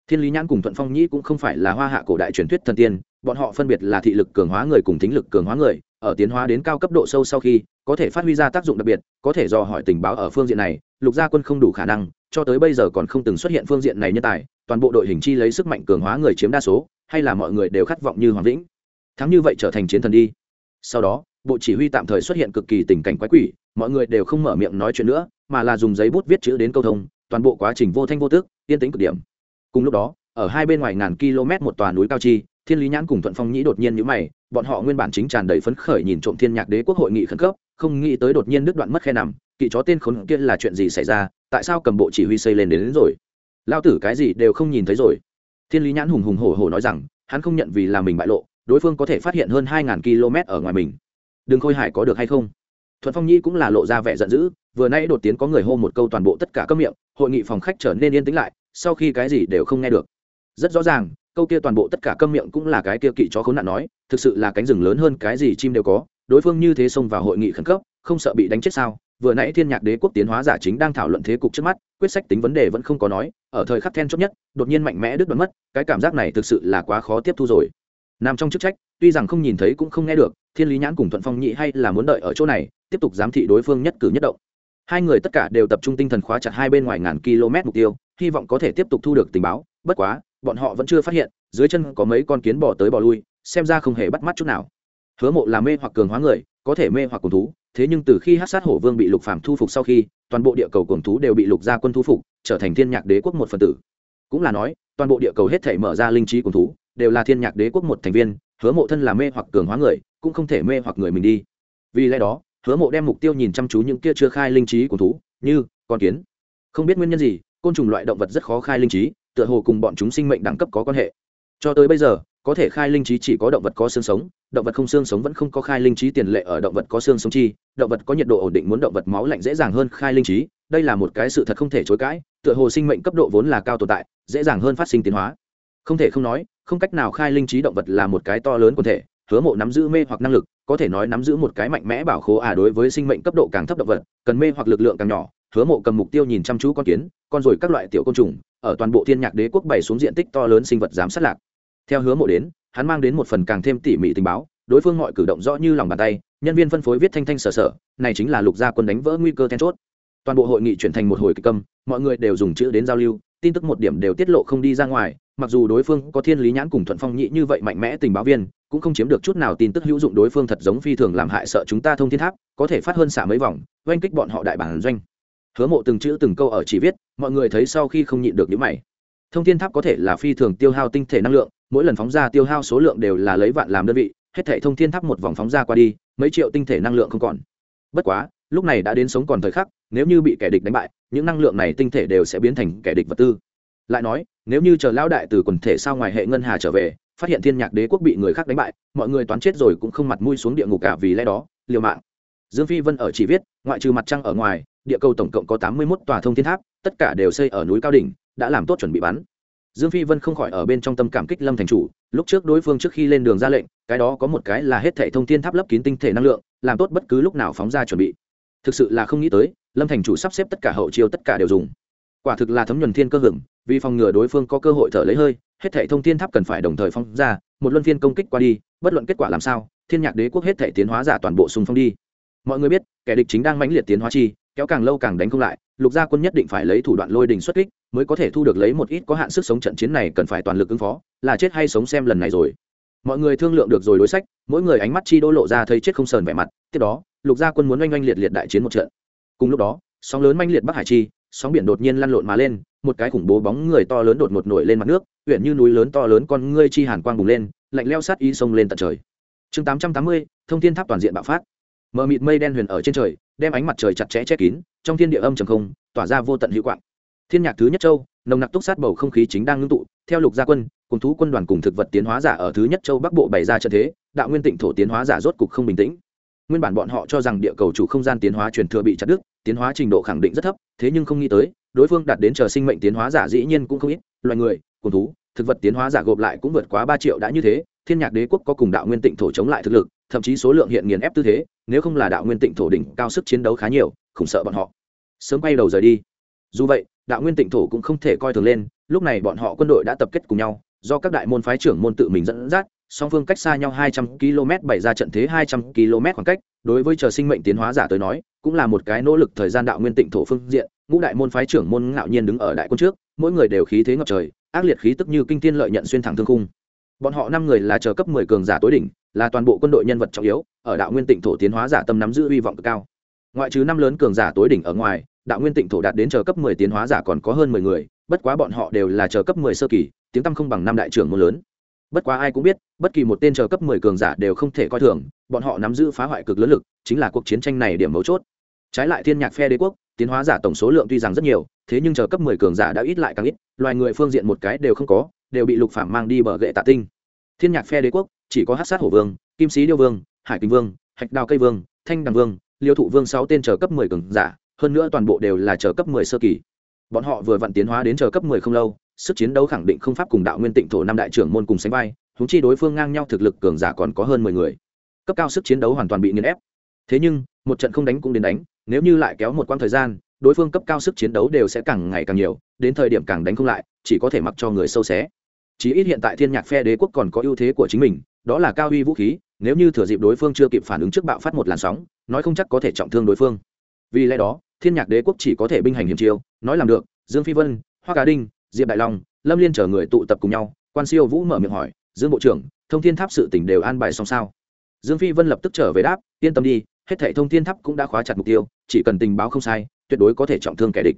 Thiên lý nhãn cùng thuận phong nhĩ cũng không phải là hoa hạ cổ đại truyền thuyết thần tiên, bọn họ phân biệt là thị lực cường hóa người cùng thính lực cường hóa người ở tiến hóa đến cao cấp độ sâu sau khi, có thể phát huy ra tác dụng đặc biệt, có thể do hỏi tình báo ở phương diện này, lục gia quân không đủ khả năng, cho tới bây giờ còn không từng xuất hiện phương diện này nhân tài, toàn bộ đội hình chi lấy sức mạnh cường hóa người chiếm đa số, hay là mọi người đều khát vọng như hoàng vĩnh. Thắng như vậy trở thành chiến thần đi. Sau đó, bộ chỉ huy tạm thời xuất hiện cực kỳ tình cảnh quái quỷ, mọi người đều không mở miệng nói chuyện nữa, mà là dùng giấy bút viết chữ đến câu thông, toàn bộ quá trình vô thanh vô tức, yên tĩnh cực điểm. Cùng lúc đó, ở hai bên ngoài ngàn km một tòa núi cao chi thiên lý nhãn cùng thuận phong nhĩ đột nhiên nhữ mày bọn họ nguyên bản chính tràn đầy phấn khởi nhìn trộm thiên nhạc đế quốc hội nghị khẩn cấp không nghĩ tới đột nhiên đứt đoạn mất khe nằm kỵ chó tên khốn kia là chuyện gì xảy ra tại sao cầm bộ chỉ huy xây lên đến, đến rồi? Lao tử cái gì đều không nhìn thấy rồi. Thiên lý nhãn hùng hùng hổ hổ nói rằng hắn không nhận vì là mình bại lộ đối phương có thể phát hiện hơn hai ngàn km ở ngoài mình. Đừng khôi hải có được hay không? Thuận phong Nhĩ cũng là lộ ra vẻ giận dữ vừa nay đột tiến có người hô một câu toàn bộ tất cả các miệng hội nghị phòng khách trở nên yên tĩnh lại sau khi cái gì đều không nghe được. Rất rõ ràng câu kia toàn bộ tất cả câm miệng cũng là cái kia kỵ chó khốn nạn nói, thực sự là cánh rừng lớn hơn cái gì chim đều có, đối phương như thế xông vào hội nghị khẩn cấp, không sợ bị đánh chết sao? Vừa nãy thiên nhạc đế quốc tiến hóa giả chính đang thảo luận thế cục trước mắt, quyết sách tính vấn đề vẫn không có nói, ở thời khắc then chốt nhất, đột nhiên mạnh mẽ đứt đoạn mất, cái cảm giác này thực sự là quá khó tiếp thu rồi. Nằm trong chức trách, tuy rằng không nhìn thấy cũng không nghe được, thiên lý nhãn cùng thuận phong nhị hay là muốn đợi ở chỗ này, tiếp tục giám thị đối phương nhất cử nhất động. Hai người tất cả đều tập trung tinh thần khóa chặt hai bên ngoài ngàn km mục tiêu, hy vọng có thể tiếp tục thu được tình báo, bất quá bọn họ vẫn chưa phát hiện, dưới chân có mấy con kiến bò tới bò lui, xem ra không hề bắt mắt chút nào. Hứa mộ là mê hoặc cường hóa người, có thể mê hoặc cùng thú, thế nhưng từ khi hát sát hổ vương bị lục phàm thu phục sau khi, toàn bộ địa cầu cùng thú đều bị lục gia quân thu phục, trở thành thiên nhạc đế quốc một phần tử. Cũng là nói, toàn bộ địa cầu hết thể mở ra linh trí cùng thú, đều là thiên nhạc đế quốc một thành viên, hứa mộ thân là mê hoặc cường hóa người, cũng không thể mê hoặc người mình đi. Vì lẽ đó, hứa mộ đem mục tiêu nhìn chăm chú những kia chưa khai linh trí của thú, như con kiến. Không biết nguyên nhân gì, côn trùng loại động vật rất khó khai linh trí tựa hồ cùng bọn chúng sinh mệnh đẳng cấp có quan hệ. Cho tới bây giờ, có thể khai linh trí chỉ có động vật có xương sống, động vật không xương sống vẫn không có khai linh trí tiền lệ ở động vật có xương sống chi, động vật có nhiệt độ ổn định muốn động vật máu lạnh dễ dàng hơn khai linh trí, đây là một cái sự thật không thể chối cãi, tựa hồ sinh mệnh cấp độ vốn là cao tồn tại, dễ dàng hơn phát sinh tiến hóa. Không thể không nói, không cách nào khai linh trí động vật là một cái to lớn quần thể, hứa mộ nắm giữ mê hoặc năng lực, có thể nói nắm giữ một cái mạnh mẽ bảo khố à đối với sinh mệnh cấp độ càng thấp động vật, cần mê hoặc lực lượng càng nhỏ hứa mộ cầm mục tiêu nhìn chăm chú con kiến, con rồi các loại tiểu côn trùng, ở toàn bộ thiên nhạc đế quốc bày xuống diện tích to lớn sinh vật giám sát lạc. Theo hứa mộ đến, hắn mang đến một phần càng thêm tỉ mỉ tình báo, đối phương mọi cử động rõ như lòng bàn tay, nhân viên phân phối viết thanh thanh sở sở, này chính là lục gia quân đánh vỡ nguy cơ then chốt. Toàn bộ hội nghị chuyển thành một hồi kịch câm, mọi người đều dùng chữ đến giao lưu, tin tức một điểm đều tiết lộ không đi ra ngoài, mặc dù đối phương có thiên lý nhãn cùng thuận phong nhị như vậy mạnh mẽ tình báo viên, cũng không chiếm được chút nào tin tức hữu dụng đối phương thật giống phi thường làm hại sợ chúng ta thông thiên tháp, có thể phát hơn xả mấy vòng, oanh kích bọn họ đại bản doanh hứa mộ từng chữ từng câu ở chỉ viết, mọi người thấy sau khi không nhịn được những mày. Thông thiên tháp có thể là phi thường tiêu hao tinh thể năng lượng, mỗi lần phóng ra tiêu hao số lượng đều là lấy vạn làm đơn vị, hết thể thông thiên tháp một vòng phóng ra qua đi, mấy triệu tinh thể năng lượng không còn. Bất quá, lúc này đã đến sống còn thời khắc, nếu như bị kẻ địch đánh bại, những năng lượng này tinh thể đều sẽ biến thành kẻ địch vật tư. Lại nói, nếu như chờ lão đại từ quần thể sao ngoài hệ ngân hà trở về, phát hiện thiên nhạc đế quốc bị người khác đánh bại, mọi người toán chết rồi cũng không mặt mũi xuống địa ngục cả vì lẽ đó, liều mạng. Dương phi vân ở chỉ viết, ngoại trừ mặt trăng ở ngoài địa cầu tổng cộng có tám mươi 81 tòa thông thiên tháp, tất cả đều xây ở núi cao đỉnh, đã làm tốt chuẩn bị bắn. Dương phi vân không khỏi ở bên trong tâm cảm kích lâm thành chủ, lúc trước đối phương trước khi lên đường ra lệnh, cái đó có một cái là hết thảy thông thiên tháp lấp kín tinh thể năng lượng, làm tốt bất cứ lúc nào phóng ra chuẩn bị. Thực sự là không nghĩ tới, lâm thành chủ sắp xếp tất cả hậu chiêu tất cả đều dùng. Quả thực là thấm nhuần thiên cơ hưởng, vì phòng ngừa đối phương có cơ hội thở lấy hơi, hết thảy thông thiên tháp cần phải đồng thời phóng ra, một luân phiên công kích qua đi, bất luận kết quả làm sao, thiên nhạc đế quốc hết thảy tiến hóa giả toàn bộ xung phong đi mọi người biết, kẻ địch chính đang mãnh liệt tiến hóa chi, kéo càng lâu càng đánh không lại, lục gia quân nhất định phải lấy thủ đoạn lôi đình xuất kích, mới có thể thu được lấy một ít có hạn sức sống trận chiến này cần phải toàn lực ứng phó, là chết hay sống xem lần này rồi. Mọi người thương lượng được rồi đối sách, mỗi người ánh mắt chi đô lộ ra thấy chết không sờn vẻ mặt, tiếp đó, lục gia quân muốn oanh oanh liệt liệt đại chiến một trận. Cùng lúc đó, sóng lớn manh liệt bắc hải chi, sóng biển đột nhiên lăn lộn mà lên, một cái khủng bố bóng người to lớn đột ngột nổi lên mặt nước, huyện như núi lớn to lớn con ngươi chi hàn quang bùng lên, lạnh leo sát y sông lên tận trời. Chương tám trăm tám mươi, thông thiên tháp toàn diện bạo phát mờ mịt mây đen huyền ở trên trời, đem ánh mặt trời chặt chẽ che kín, trong thiên địa âm trầm không, tỏa ra vô tận hữu quạng. Thiên nhạc thứ nhất châu, nồng nặc túc sát bầu không khí chính đang ngưng tụ, theo lục gia quân, cùng thú quân đoàn cùng thực vật tiến hóa giả ở thứ nhất châu bắc bộ bày ra trận thế, đạo nguyên tịnh thổ tiến hóa giả rốt cục không bình tĩnh. Nguyên bản bọn họ cho rằng địa cầu chủ không gian tiến hóa truyền thừa bị chặt đứt, tiến hóa trình độ khẳng định rất thấp, thế nhưng không nghĩ tới, đối phương đạt đến chờ sinh mệnh tiến hóa giả dĩ nhiên cũng không ít, loài người, cùng thú, thực vật tiến hóa giả gộp lại cũng vượt quá ba triệu đã như thế, thiên nhạc đế quốc có cùng đạo nguyên tịnh thổ chống lại thực lực thậm chí số lượng hiện nghiền ép tư thế, nếu không là đạo nguyên tịnh thổ đỉnh cao sức chiến đấu khá nhiều, khủng sợ bọn họ. Sớm quay đầu rời đi. Dù vậy, đạo nguyên tịnh thổ cũng không thể coi thường lên, lúc này bọn họ quân đội đã tập kết cùng nhau, do các đại môn phái trưởng môn tự mình dẫn dắt, song phương cách xa nhau hai trăm km bày ra trận thế hai trăm km khoảng cách, đối với chờ sinh mệnh tiến hóa giả tới nói, cũng là một cái nỗ lực thời gian đạo nguyên tịnh thổ phương diện, ngũ đại môn phái trưởng môn ngạo nhiên đứng ở đại quân trước, mỗi người đều khí thế ngập trời, ác liệt khí tức như kinh thiên lợi nhận xuyên thẳng thương khung. Bọn họ năm người là chờ cấp mười cường giả tối đỉnh là toàn bộ quân đội nhân vật trọng yếu, ở đạo nguyên tịnh thổ tiến hóa giả tâm nắm giữ hy vọng cực cao. Ngoại trừ năm lớn cường giả tối đỉnh ở ngoài, đạo nguyên tịnh thổ đạt đến chờ cấp mười tiến hóa giả còn có hơn mười người, bất quá bọn họ đều là chờ cấp mười sơ kỳ, tiếng tăm không bằng năm đại trưởng môn lớn. Bất quá ai cũng biết, bất kỳ một tên chờ cấp mười cường giả đều không thể coi thường, bọn họ nắm giữ phá hoại cực lớn lực, chính là cuộc chiến tranh này điểm mấu chốt. Trái lại thiên nhạc phe đế quốc, tiến hóa giả tổng số lượng tuy rằng rất nhiều, thế nhưng chờ cấp mười cường giả đã ít lại càng ít, loài người phương diện một cái đều không có, đều bị lục phạm mang đi bờ gậy tạ tinh thiên nhạc phe đế quốc, chỉ có hát sát hổ vương, kim sĩ điêu vương, hải kinh vương, hạch đào cây vương, thanh đằng vương, liêu thụ vương sáu tên chờ cấp mười cường giả, hơn nữa toàn bộ đều là chờ cấp mười sơ kỳ. Bọn họ vừa vặn tiến hóa đến chờ cấp mười không lâu, sức chiến đấu khẳng định không pháp cùng đạo nguyên tịnh thổ năm đại trưởng môn cùng sánh vai húng chi đối phương ngang nhau thực lực cường giả còn có hơn mười người. Cấp cao sức chiến đấu hoàn toàn bị nghiền ép. Thế nhưng, một trận không đánh cũng đến đánh, nếu như lại kéo một quãng thời gian, đối phương cấp cao sức chiến đấu đều sẽ càng ngày càng nhiều, đến thời điểm càng đánh không lại, chỉ có thể mặc cho người sâu xé chí ít hiện tại thiên nhạc phe đế quốc còn có ưu thế của chính mình, đó là cao uy vũ khí, nếu như thừa dịp đối phương chưa kịp phản ứng trước bạo phát một làn sóng, nói không chắc có thể trọng thương đối phương. Vì lẽ đó, thiên nhạc đế quốc chỉ có thể binh hành hiểm chiêu, nói làm được, dương phi vân hoa cá đinh, diệp đại long, lâm liên chở người tụ tập cùng nhau, quan siêu vũ mở miệng hỏi, dương bộ trưởng, thông thiên tháp sự tỉnh đều an bài xong sao? Dương phi vân lập tức trở về đáp, yên tâm đi, hết thảy thông thiên tháp cũng đã khóa chặt mục tiêu, chỉ cần tình báo không sai, tuyệt đối có thể trọng thương kẻ địch.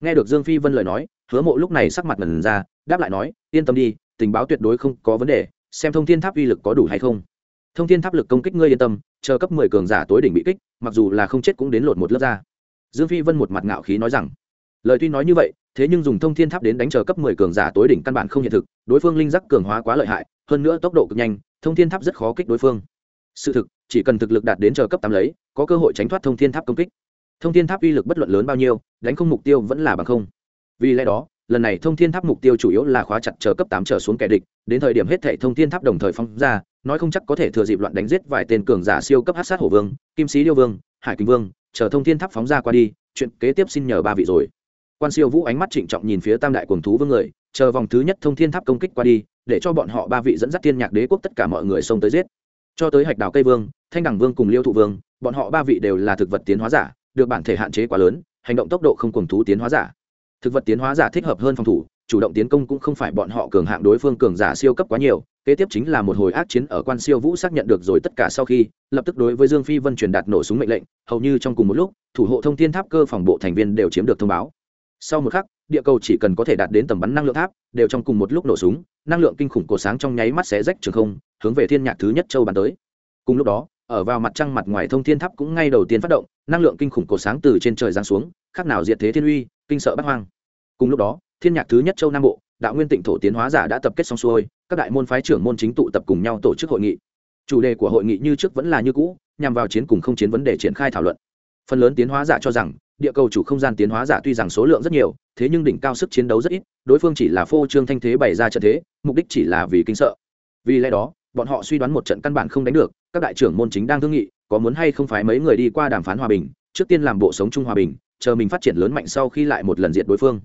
Nghe được dương phi vân lời nói, hứa mộ lúc này sắc mặt ngần ra đáp lại nói, yên tâm đi, tình báo tuyệt đối không có vấn đề, xem thông thiên tháp uy lực có đủ hay không. Thông thiên tháp lực công kích ngươi yên tâm, chờ cấp mười cường giả tối đỉnh bị kích, mặc dù là không chết cũng đến lột một lớp ra. Dương phi vân một mặt ngạo khí nói rằng, lời tuy nói như vậy, thế nhưng dùng thông thiên tháp đến đánh chờ cấp mười cường giả tối đỉnh căn bản không hiện thực, đối phương linh giác cường hóa quá lợi hại, hơn nữa tốc độ cực nhanh, thông thiên tháp rất khó kích đối phương. Sự thực, chỉ cần thực lực đạt đến chờ cấp tám lấy, có cơ hội tránh thoát thông thiên tháp công kích. Thông thiên tháp uy lực bất luận lớn bao nhiêu, đánh không mục tiêu vẫn là bằng không. Vì lẽ đó lần này thông thiên tháp mục tiêu chủ yếu là khóa chặt chờ cấp tám trở xuống kẻ địch, đến thời điểm hết thệ thông thiên tháp đồng thời phóng ra, nói không chắc có thể thừa dịp loạn đánh giết vài tên cường giả siêu cấp hát sát hổ vương, kim sĩ điêu vương, hải kinh vương, chờ thông thiên tháp phóng ra qua đi, chuyện kế tiếp xin nhờ ba vị rồi. Quan siêu vũ ánh mắt trịnh trọng nhìn phía tam đại quần thú vương người, chờ vòng thứ nhất thông thiên tháp công kích qua đi, để cho bọn họ ba vị dẫn dắt thiên nhạc đế quốc tất cả mọi người xông tới giết. Cho tới hạch đào cây vương, thanh đẳng vương cùng liêu thụ vương, bọn họ ba vị đều là thực vật tiến hóa giả, được bản thể hạn chế quá lớn, hành động tốc độ không cùng thú tiến hóa giả thực vật tiến hóa giả thích hợp hơn phòng thủ, chủ động tiến công cũng không phải bọn họ cường hạng đối phương cường giả siêu cấp quá nhiều, kế tiếp chính là một hồi ác chiến ở quan siêu vũ xác nhận được rồi tất cả sau khi, lập tức đối với dương phi vân truyền đạt nổ súng mệnh lệnh, hầu như trong cùng một lúc, thủ hộ thông thiên tháp cơ phòng bộ thành viên đều chiếm được thông báo. Sau một khắc, địa cầu chỉ cần có thể đạt đến tầm bắn năng lượng tháp, đều trong cùng một lúc nổ súng, năng lượng kinh khủng cổ sáng trong nháy mắt xé rách trường không, hướng về thiên nhạc thứ nhất châu bắn tới. Cùng lúc đó, ở vào mặt trăng mặt ngoài thông thiên tháp cũng ngay đầu tiên phát động, năng lượng kinh khủng cổ sáng từ trên trời giáng xuống, khác nào diệt thế thiên uy kinh sợ bắt hoang. Cùng lúc đó, thiên nhạc thứ nhất châu nam bộ, đạo nguyên tịnh thổ tiến hóa giả đã tập kết xong xuôi, các đại môn phái trưởng môn chính tụ tập cùng nhau tổ chức hội nghị. Chủ đề của hội nghị như trước vẫn là như cũ, nhằm vào chiến cùng không chiến vấn đề triển khai thảo luận. Phần lớn tiến hóa giả cho rằng, địa cầu chủ không gian tiến hóa giả tuy rằng số lượng rất nhiều, thế nhưng đỉnh cao sức chiến đấu rất ít, đối phương chỉ là phô trương thanh thế bày ra trận thế, mục đích chỉ là vì kinh sợ. Vì lẽ đó, bọn họ suy đoán một trận căn bản không đánh được, các đại trưởng môn chính đang thương nghị, có muốn hay không phải mấy người đi qua đàm phán hòa bình, trước tiên làm bộ sống chung hòa bình chờ mình phát triển lớn mạnh sau khi lại một lần diện đối phương.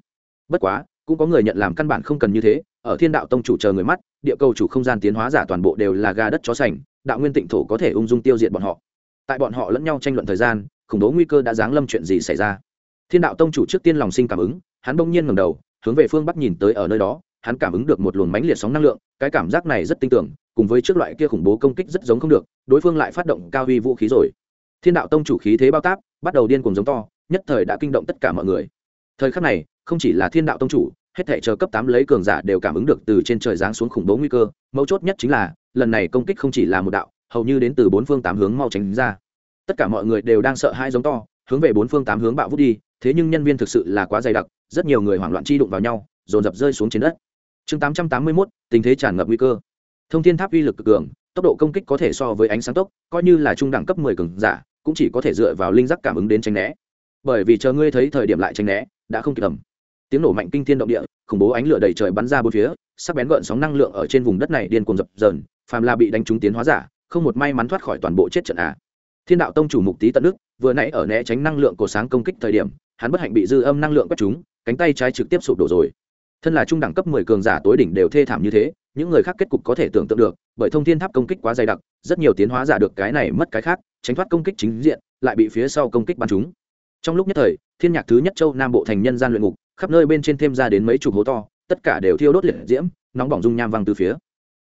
Bất quá, cũng có người nhận làm căn bản không cần như thế, ở thiên đạo tông chủ chờ người mắt, địa cầu chủ không gian tiến hóa giả toàn bộ đều là ga đất chó sành, đạo nguyên tịnh thổ có thể ung dung tiêu diệt bọn họ. Tại bọn họ lẫn nhau tranh luận thời gian, khủng bố nguy cơ đã giáng lâm chuyện gì xảy ra. Thiên đạo tông chủ trước tiên lòng sinh cảm ứng, hắn bỗng nhiên ngầm đầu, hướng về phương bắc nhìn tới ở nơi đó, hắn cảm ứng được một luồng mãnh liệt sóng năng lượng, cái cảm giác này rất tinh tưởng, cùng với trước loại kia khủng bố công kích rất giống không được, đối phương lại phát động cao huy vũ khí rồi. Thiên đạo tông chủ khí thế bao táp, bắt đầu điên cuồng giống to nhất thời đã kinh động tất cả mọi người. Thời khắc này, không chỉ là thiên đạo tông chủ, hết thể chờ cấp tám lấy cường giả đều cảm ứng được từ trên trời giáng xuống khủng bố nguy cơ, mấu chốt nhất chính là, lần này công kích không chỉ là một đạo, hầu như đến từ bốn phương tám hướng mau tránh ra. Tất cả mọi người đều đang sợ hai giống to, hướng về bốn phương tám hướng bạo vút đi, thế nhưng nhân viên thực sự là quá dày đặc, rất nhiều người hoảng loạn chi đụng vào nhau, dồn dập rơi xuống trên đất. Chương tám trăm tám mươi mốt, tình thế tràn ngập nguy cơ. Thông thiên tháp uy lực cực cường, tốc độ công kích có thể so với ánh sáng tốc, coi như là trung đẳng cấp mười cường giả, cũng chỉ có thể dựa vào linh giác cảm ứng đến tránh né bởi vì chờ ngươi thấy thời điểm lại tránh né, đã không kịp tầm tiếng nổ mạnh kinh thiên động địa, khủng bố ánh lửa đầy trời bắn ra bốn phía, sắc bén gợn sóng năng lượng ở trên vùng đất này điên cuồng dập dờn, phàm là bị đánh trúng tiến hóa giả, không một may mắn thoát khỏi toàn bộ chết trận à. thiên đạo tông chủ mục tý tận nước, vừa nãy ở né tránh năng lượng của sáng công kích thời điểm, hắn bất hạnh bị dư âm năng lượng quét trúng, cánh tay trái trực tiếp sụp đổ rồi. Thân là trung đẳng cấp mười cường giả tối đỉnh đều thê thảm như thế, những người khác kết cục có thể tưởng tượng được, bởi thông thiên tháp công kích quá dày đặc, rất nhiều tiến hóa giả được cái này mất cái khác, tránh thoát công kích chính diện, lại bị phía sau công kích bắn chúng trong lúc nhất thời, thiên nhạc thứ nhất châu nam bộ thành nhân gian luyện ngục, khắp nơi bên trên thêm ra đến mấy chục hố to, tất cả đều thiêu đốt liệt diễm, nóng bỏng dung nham văng từ phía.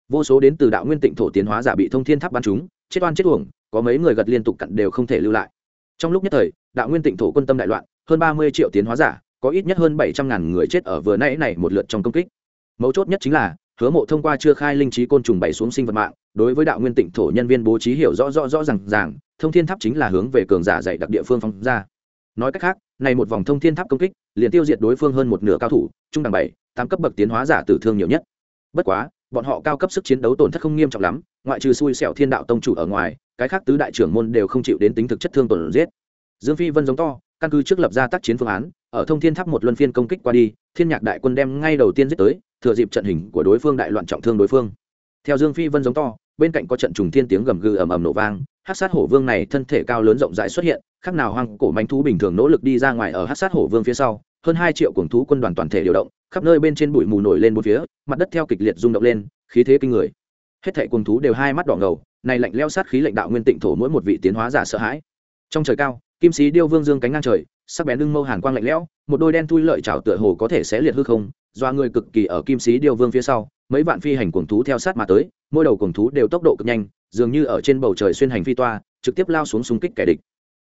Vô số đến từ đạo nguyên tịnh thổ tiến hóa giả bị thông thiên tháp bắn chúng chết oan chết uổng, có mấy người gật liên tục cặn đều không thể lưu lại. Trong lúc nhất thời, đạo nguyên tịnh thổ quân tâm đại loạn, hơn ba mươi triệu tiến hóa giả, có ít nhất hơn bảy trăm ngàn người chết ở vừa nãy này một lượt trong công kích. Mấu chốt nhất chính là, hứa mộ thông qua chưa khai linh trí côn trùng bày xuống sinh vật mạng, đối với đạo nguyên tịnh thổ nhân viên bố trí hiểu rõ rõ rõ rằng ràng, thông thiên tháp chính là hướng về cường giả dạy đặc địa phương phóng ra nói cách khác, này một vòng thông thiên tháp công kích, liền tiêu diệt đối phương hơn một nửa cao thủ, trung đẳng bảy, tám cấp bậc tiến hóa giả tử thương nhiều nhất. Bất quá, bọn họ cao cấp sức chiến đấu tổn thất không nghiêm trọng lắm, ngoại trừ xui xẻo thiên đạo tông chủ ở ngoài, cái khác tứ đại trưởng môn đều không chịu đến tính thực chất thương tổn giết. Dương phi vân giống to, căn cứ trước lập ra tác chiến phương án, ở thông thiên tháp một luân phiên công kích qua đi, thiên nhạc đại quân đem ngay đầu tiên giết tới, thừa dịp trận hình của đối phương đại loạn trọng thương đối phương. Theo dương phi vân giống to bên cạnh có trận trùng thiên tiếng gầm gừ ầm ầm nổ vang hát sát hổ vương này thân thể cao lớn rộng rãi xuất hiện, khác nào hoang cổ manh thú bình thường nỗ lực đi ra ngoài ở hát sát hổ vương phía sau, hơn hai triệu cuồng thú quân đoàn toàn thể điều động, khắp nơi bên trên bụi mù nổi lên một phía, mặt đất theo kịch liệt rung động lên, khí thế kinh người. Hết thảy cuồng thú đều hai mắt đỏ ngầu, này lạnh leo sát khí lãnh đạo nguyên tịnh thổ mỗi một vị tiến hóa giả sợ hãi. Trong trời cao, kim sĩ điêu vương dương cánh ngang trời, sắc bén lưng mâu hàn quang lạnh lẽo, một đôi đen thui lợi chảo tựa hồ có thể xé liệt hư không, doa người cực kỳ ở kim sĩ điêu vương phía sau mấy vạn phi hành cuồng thú theo sát mà tới, mỗi đầu cuồng thú đều tốc độ cực nhanh, dường như ở trên bầu trời xuyên hành phi toa, trực tiếp lao xuống xung kích kẻ địch.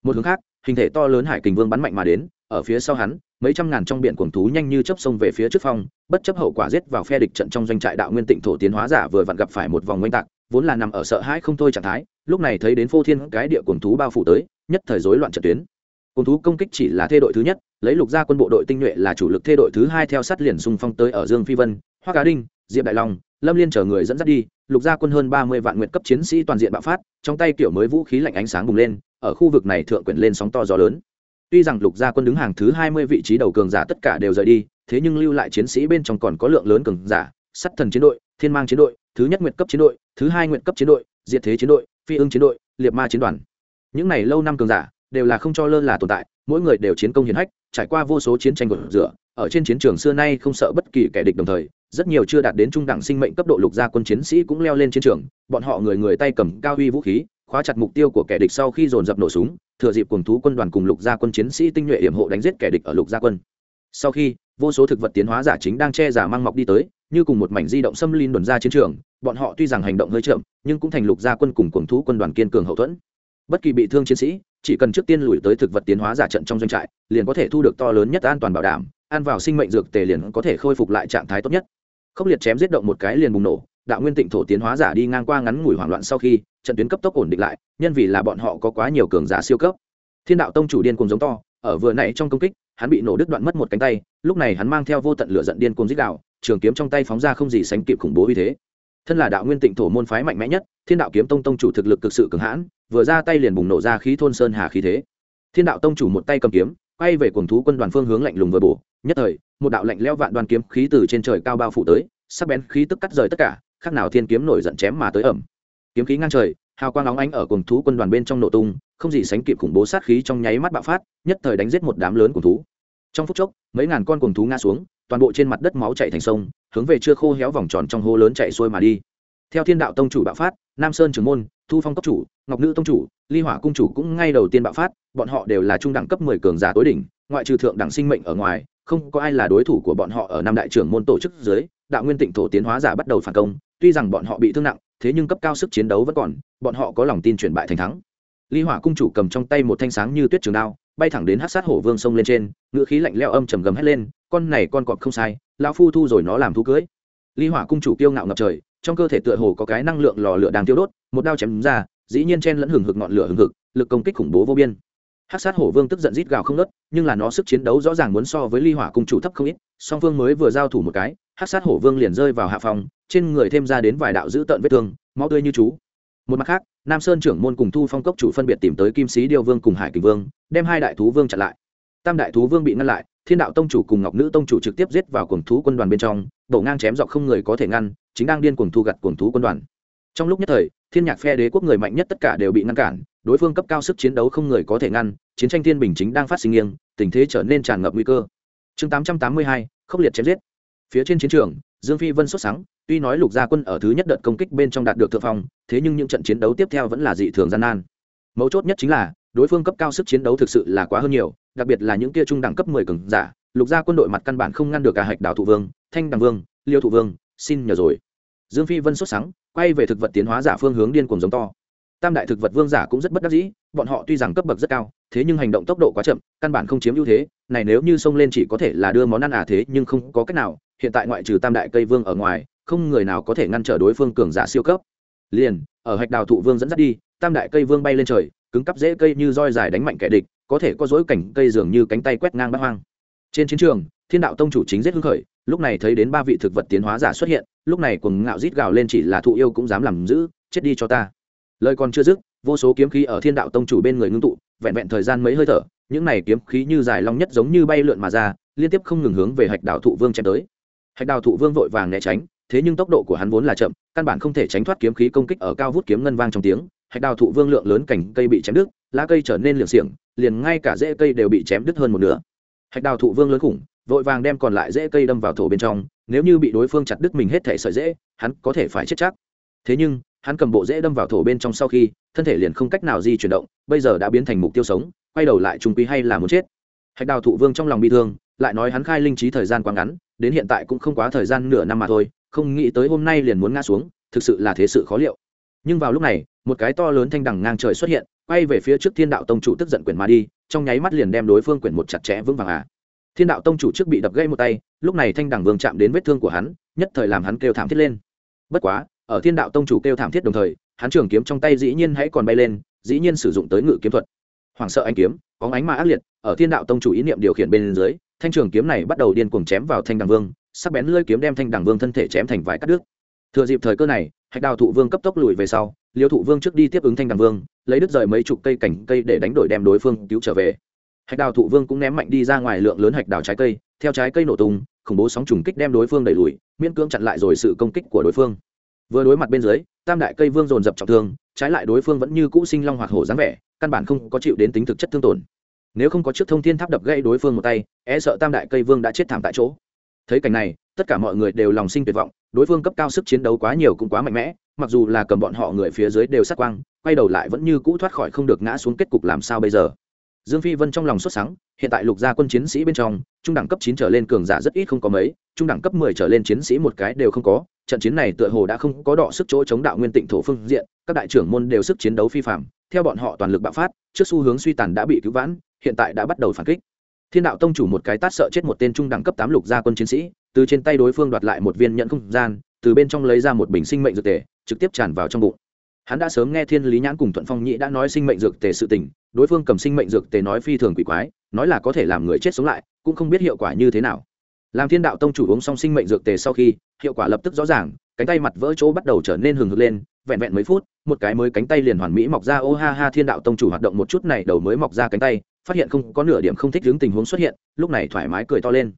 Một hướng khác, hình thể to lớn hải kình vương bắn mạnh mà đến, ở phía sau hắn, mấy trăm ngàn trong biển cuồng thú nhanh như chớp sông về phía trước phong, bất chấp hậu quả giết vào phe địch trận trong doanh trại đạo nguyên tịnh thổ tiến hóa giả vừa vặn gặp phải một vòng oanh tạc, vốn là nằm ở sợ hãi không thôi trạng thái, lúc này thấy đến phô thiên cái địa cuồng thú bao phủ tới, nhất thời rối loạn trận tuyến. Cuồng thú công kích chỉ là thê đội thứ nhất, lấy lục gia quân bộ đội tinh nhuệ là chủ lực thê đội thứ hai theo sát liền xung phong tới ở dương phi vân hoa cá đinh diệp đại long, lâm liên chờ người dẫn dắt đi, lục gia quân hơn ba mươi vạn nguyện cấp chiến sĩ toàn diện bạo phát, trong tay kiểu mới vũ khí lạnh ánh sáng bùng lên, ở khu vực này thượng quyển lên sóng to gió lớn. Tuy rằng lục gia quân đứng hàng thứ hai mươi vị trí đầu cường giả tất cả đều rời đi, thế nhưng lưu lại chiến sĩ bên trong còn có lượng lớn cường giả sắt thần chiến đội, thiên mang chiến đội, thứ nhất nguyện cấp chiến đội, thứ hai nguyện cấp chiến đội, diệt thế chiến đội, phi ưng chiến đội, liệt ma chiến đoàn. Những này lâu năm cường giả, đều là không cho lơ là tồn tại, mỗi người đều chiến công hiển hách, trải qua vô số chiến tranh gột rửa, ở trên chiến trường xưa nay không sợ bất kỳ kẻ địch đồng thời rất nhiều chưa đạt đến trung đẳng sinh mệnh cấp độ lục gia quân chiến sĩ cũng leo lên chiến trường, bọn họ người người tay cầm cao uy vũ khí, khóa chặt mục tiêu của kẻ địch sau khi dồn dập nổ súng, thừa dịp cùng thú quân đoàn cùng lục gia quân chiến sĩ tinh nhuệ hiểm hộ đánh giết kẻ địch ở lục gia quân. Sau khi, vô số thực vật tiến hóa giả chính đang che giả mang mọc đi tới, như cùng một mảnh di động xâm linh đồn ra chiến trường, bọn họ tuy rằng hành động hơi chậm, nhưng cũng thành lục gia quân cùng cuồng thú quân đoàn kiên cường hậu thuẫn. Bất kỳ bị thương chiến sĩ, chỉ cần trước tiên lùi tới thực vật tiến hóa giả trận trong doanh trại, liền có thể thu được to lớn nhất an toàn bảo đảm, ăn vào sinh mệnh dược tề liền có thể khôi phục lại trạng thái tốt nhất khốc liệt chém giết động một cái liền bùng nổ, đạo nguyên tịnh thổ tiến hóa giả đi ngang qua ngắn ngủi hoảng loạn sau khi, trận tuyến cấp tốc ổn định lại, nhân vì là bọn họ có quá nhiều cường giả siêu cấp. Thiên đạo tông chủ điên cùng giống to, ở vừa nãy trong công kích, hắn bị nổ đứt đoạn mất một cánh tay, lúc này hắn mang theo vô tận lửa giận điên cuồng dích đạo, trường kiếm trong tay phóng ra không gì sánh kịp khủng bố uy thế. Thân là đạo nguyên tịnh thổ môn phái mạnh mẽ nhất, thiên đạo kiếm tông tông chủ thực lực cực sự cường hãn, vừa ra tay liền bùng nổ ra khí thôn sơn hà khí thế. Thiên đạo tông chủ một tay cầm kiếm, quay về cuồng thú quân đoàn phương hướng lạnh lùng vừa bổ, nhất thời một đạo lạnh leo vạn đoàn kiếm khí từ trên trời cao bao phủ tới, sắc bén khí tức cắt rời tất cả, khác nào thiên kiếm nổi giận chém mà tới ẩm. Kiếm khí ngang trời, hào quang óng ánh ở cùng thú quân đoàn bên trong nổ tung, không gì sánh kịp khủng bố sát khí trong nháy mắt bạo phát, nhất thời đánh giết một đám lớn cùng thú. Trong phút chốc, mấy ngàn con cùng thú ngã xuống, toàn bộ trên mặt đất máu chảy thành sông, hướng về chưa khô héo vòng tròn trong hố lớn chạy xuôi mà đi. Theo thiên đạo tông chủ bạo phát, nam sơn trưởng môn, thu phong cấp chủ, ngọc nữ tông chủ, ly hỏa cung chủ cũng ngay đầu tiên bạo phát, bọn họ đều là trung đẳng cấp mười cường giả tối đỉnh, ngoại trừ thượng đẳng sinh mệnh ở ngoài không có ai là đối thủ của bọn họ ở năm đại trưởng môn tổ chức dưới, đạo nguyên tịnh thổ tiến hóa giả bắt đầu phản công, tuy rằng bọn họ bị thương nặng, thế nhưng cấp cao sức chiến đấu vẫn còn, bọn họ có lòng tin chuyển bại thành thắng. Ly hỏa cung chủ cầm trong tay một thanh sáng như tuyết trường đao, bay thẳng đến hát sát hổ vương sông lên trên, ngữ khí lạnh leo âm trầm gầm hét lên, con này con cọp không sai, lão phu thu rồi nó làm thú cưới. Ly hỏa cung chủ kiêu ngạo ngập trời, trong cơ thể tựa hồ có cái năng lượng lò lửa đang tiêu đốt, một đao chém ra, dĩ nhiên chen lẫn hừng hực ngọn lửa hừng hực, lực công kích khủng bố vô biên hát sát hổ vương tức giận rít gào không nớt nhưng là nó sức chiến đấu rõ ràng muốn so với ly hỏa cung chủ thấp không ít, song phương mới vừa giao thủ một cái hát sát hổ vương liền rơi vào hạ phòng trên người thêm ra đến vài đạo dữ tợn vết thương, máu tươi như chú. Một mặt khác, nam sơn trưởng môn cùng thu phong cốc chủ phân biệt tìm tới kim sĩ điêu vương cùng hải kình vương, đem hai đại thú vương chặn lại. Tam đại thú vương bị ngăn lại, thiên đạo tông chủ cùng ngọc nữ tông chủ trực tiếp giết vào cuồng thú quân đoàn bên trong đổ ngang chém dọc không người có thể ngăn, chính đang điên cuồng thu gặt cuồng thú quân đoàn. Trong lúc nhất thời, thiên nhạc phe đế quốc người mạnh nhất tất cả đều bị ngăn cản đối phương cấp cao sức chiến đấu không người có thể ngăn chiến tranh thiên bình chính đang phát sinh nghiêng tình thế trở nên tràn ngập nguy cơ. Chương 882, khốc liệt chém giết. Phía trên chiến trường dương phi vân xuất sáng tuy nói lục gia quân ở thứ nhất đợt công kích bên trong đạt được thượng phong thế nhưng những trận chiến đấu tiếp theo vẫn là dị thường gian nan. Mấu chốt nhất chính là đối phương cấp cao sức chiến đấu thực sự là quá hơn nhiều đặc biệt là những kia trung đẳng cấp mười cường giả lục gia quân đội mặt căn bản không ngăn được cả hạch đảo thụ vương thanh đằng vương liêu thụ vương xin nhờ rồi. Dương phi vân xuất sáng quay về thực vật tiến hóa giả phương hướng điên cuồng giống to tam đại thực vật vương giả cũng rất bất đắc dĩ, bọn họ tuy rằng cấp bậc rất cao, thế nhưng hành động tốc độ quá chậm, căn bản không chiếm ưu thế. Này nếu như xông lên chỉ có thể là đưa món ăn à thế, nhưng không có cách nào. Hiện tại ngoại trừ tam đại cây vương ở ngoài, không người nào có thể ngăn trở đối phương cường giả siêu cấp. Liền, ở hạch đào thụ vương dẫn dắt đi, tam đại cây vương bay lên trời, cứng cắp dễ cây như roi dài đánh mạnh kẻ địch, có thể có dối cảnh cây dường như cánh tay quét ngang bát hoang. Trên chiến trường, thiên đạo tông chủ chính giết hưng khởi, lúc này thấy đến ba vị thực vật tiến hóa giả xuất hiện, lúc này cùng ngạo rít gào lên chỉ là thụ yêu cũng dám làm giữ chết đi cho ta lời còn chưa dứt, vô số kiếm khí ở thiên đạo tông chủ bên người ngưng tụ, vẹn vẹn thời gian mấy hơi thở, những này kiếm khí như dài long nhất giống như bay lượn mà ra, liên tiếp không ngừng hướng về hạch đạo thụ vương chém tới. Hạch đào thụ vương vội vàng né tránh, thế nhưng tốc độ của hắn vốn là chậm, căn bản không thể tránh thoát kiếm khí công kích ở cao vút kiếm ngân vang trong tiếng. Hạch đào thụ vương lượng lớn cành cây bị chém đứt, lá cây trở nên liệng xiềng, liền ngay cả rễ cây đều bị chém đứt hơn một nửa. Hạch đào thụ vương lớn khủng, vội vàng đem còn lại rễ cây đâm vào thổ bên trong, nếu như bị đối phương chặt đứt mình hết thể sợi rễ, hắn có thể phải chết chắc. Thế nhưng hắn cầm bộ rễ đâm vào thổ bên trong sau khi, thân thể liền không cách nào di chuyển động, bây giờ đã biến thành mục tiêu sống, quay đầu lại trung quý hay là muốn chết. Hạch đào thụ vương trong lòng bị thương, lại nói hắn khai linh trí thời gian quá ngắn, đến hiện tại cũng không quá thời gian nửa năm mà thôi, không nghĩ tới hôm nay liền muốn ngã xuống, thực sự là thế sự khó liệu. Nhưng vào lúc này, một cái to lớn thanh đằng ngang trời xuất hiện, quay về phía trước thiên đạo tông chủ tức giận quyển mà đi, trong nháy mắt liền đem đối phương quyển một chặt chẽ vững vàng à. Thiên đạo tông chủ trước bị đập gây một tay, lúc này thanh đằng vương chạm đến vết thương của hắn, nhất thời làm hắn kêu thảm thiết lên. Bất quá ở thiên đạo tông chủ kêu thảm thiết đồng thời, hắn trường kiếm trong tay dĩ nhiên hãy còn bay lên, dĩ nhiên sử dụng tới ngự kiếm thuật. Hoảng sợ anh kiếm, có ánh mà ác liệt, ở thiên đạo tông chủ ý niệm điều khiển bên dưới, thanh trường kiếm này bắt đầu điên cuồng chém vào thanh đằng vương, sắc bén lưỡi kiếm đem thanh đằng vương thân thể chém thành vài cắt đứt. Thừa dịp thời cơ này, hạch đào thụ vương cấp tốc lùi về sau, liêu thụ vương trước đi tiếp ứng thanh đằng vương, lấy đứt rời mấy chục cây cảnh cây để đánh đổi đem đối phương cứu trở về. Hạch đào thụ vương cũng ném mạnh đi ra ngoài lượng lớn hạch đào trái cây, theo trái cây nổ tung, khủng bố sóng trùng kích đem đối phương đẩy lùi, miễn cưỡng chặn lại rồi sự công kích của đối phương vừa đối mặt bên dưới, tam đại cây vương dồn dập trọng thương, trái lại đối phương vẫn như cũ sinh long hoạt hổ dáng vẻ, căn bản không có chịu đến tính thực chất thương tổn. Nếu không có chiếc thông thiên tháp đập gãy đối phương một tay e sợ tam đại cây vương đã chết thảm tại chỗ. Thấy cảnh này, tất cả mọi người đều lòng sinh tuyệt vọng, đối phương cấp cao sức chiến đấu quá nhiều cũng quá mạnh mẽ, mặc dù là cầm bọn họ người phía dưới đều sát quang, quay đầu lại vẫn như cũ thoát khỏi không được ngã xuống kết cục làm sao bây giờ dương phi vân trong lòng xuất sáng hiện tại lục gia quân chiến sĩ bên trong, trung đẳng cấp chín trở lên cường giả rất ít không có mấy, trung đẳng cấp mười trở lên chiến sĩ một cái đều không có, trận chiến này tựa hồ đã không có đọ sức chỗ chống đạo nguyên tịnh thổ phương diện, các đại trưởng môn đều sức chiến đấu phi phạm, theo bọn họ toàn lực bạo phát, trước xu hướng suy tàn đã bị cứu vãn, hiện tại đã bắt đầu phản kích. Thiên đạo tông chủ một cái tát sợ chết một tên trung đẳng cấp tám lục gia quân chiến sĩ, từ trên tay đối phương đoạt lại một viên nhận không gian, từ bên trong lấy ra một bình sinh mệnh dược tề, trực tiếp tràn vào trong bụng hắn đã sớm nghe thiên lý nhãn cùng thuận phong nhĩ đã nói sinh mệnh dược tề sự tình, đối phương cầm sinh mệnh dược tề nói phi thường quỷ quái, nói là có thể làm người chết sống lại, cũng không biết hiệu quả như thế nào. Làm thiên đạo tông chủ uống xong sinh mệnh dược tề sau khi, hiệu quả lập tức rõ ràng, cánh tay mặt vỡ chỗ bắt đầu trở nên hừng hực lên, vẹn vẹn mấy phút, một cái mới cánh tay liền hoàn mỹ mọc ra, ô ha ha, thiên đạo tông chủ hoạt động một chút này đầu mới mọc ra cánh tay, phát hiện không có nửa điểm không thích hướng tình huống xuất hiện, lúc này thoải mái cười to lên.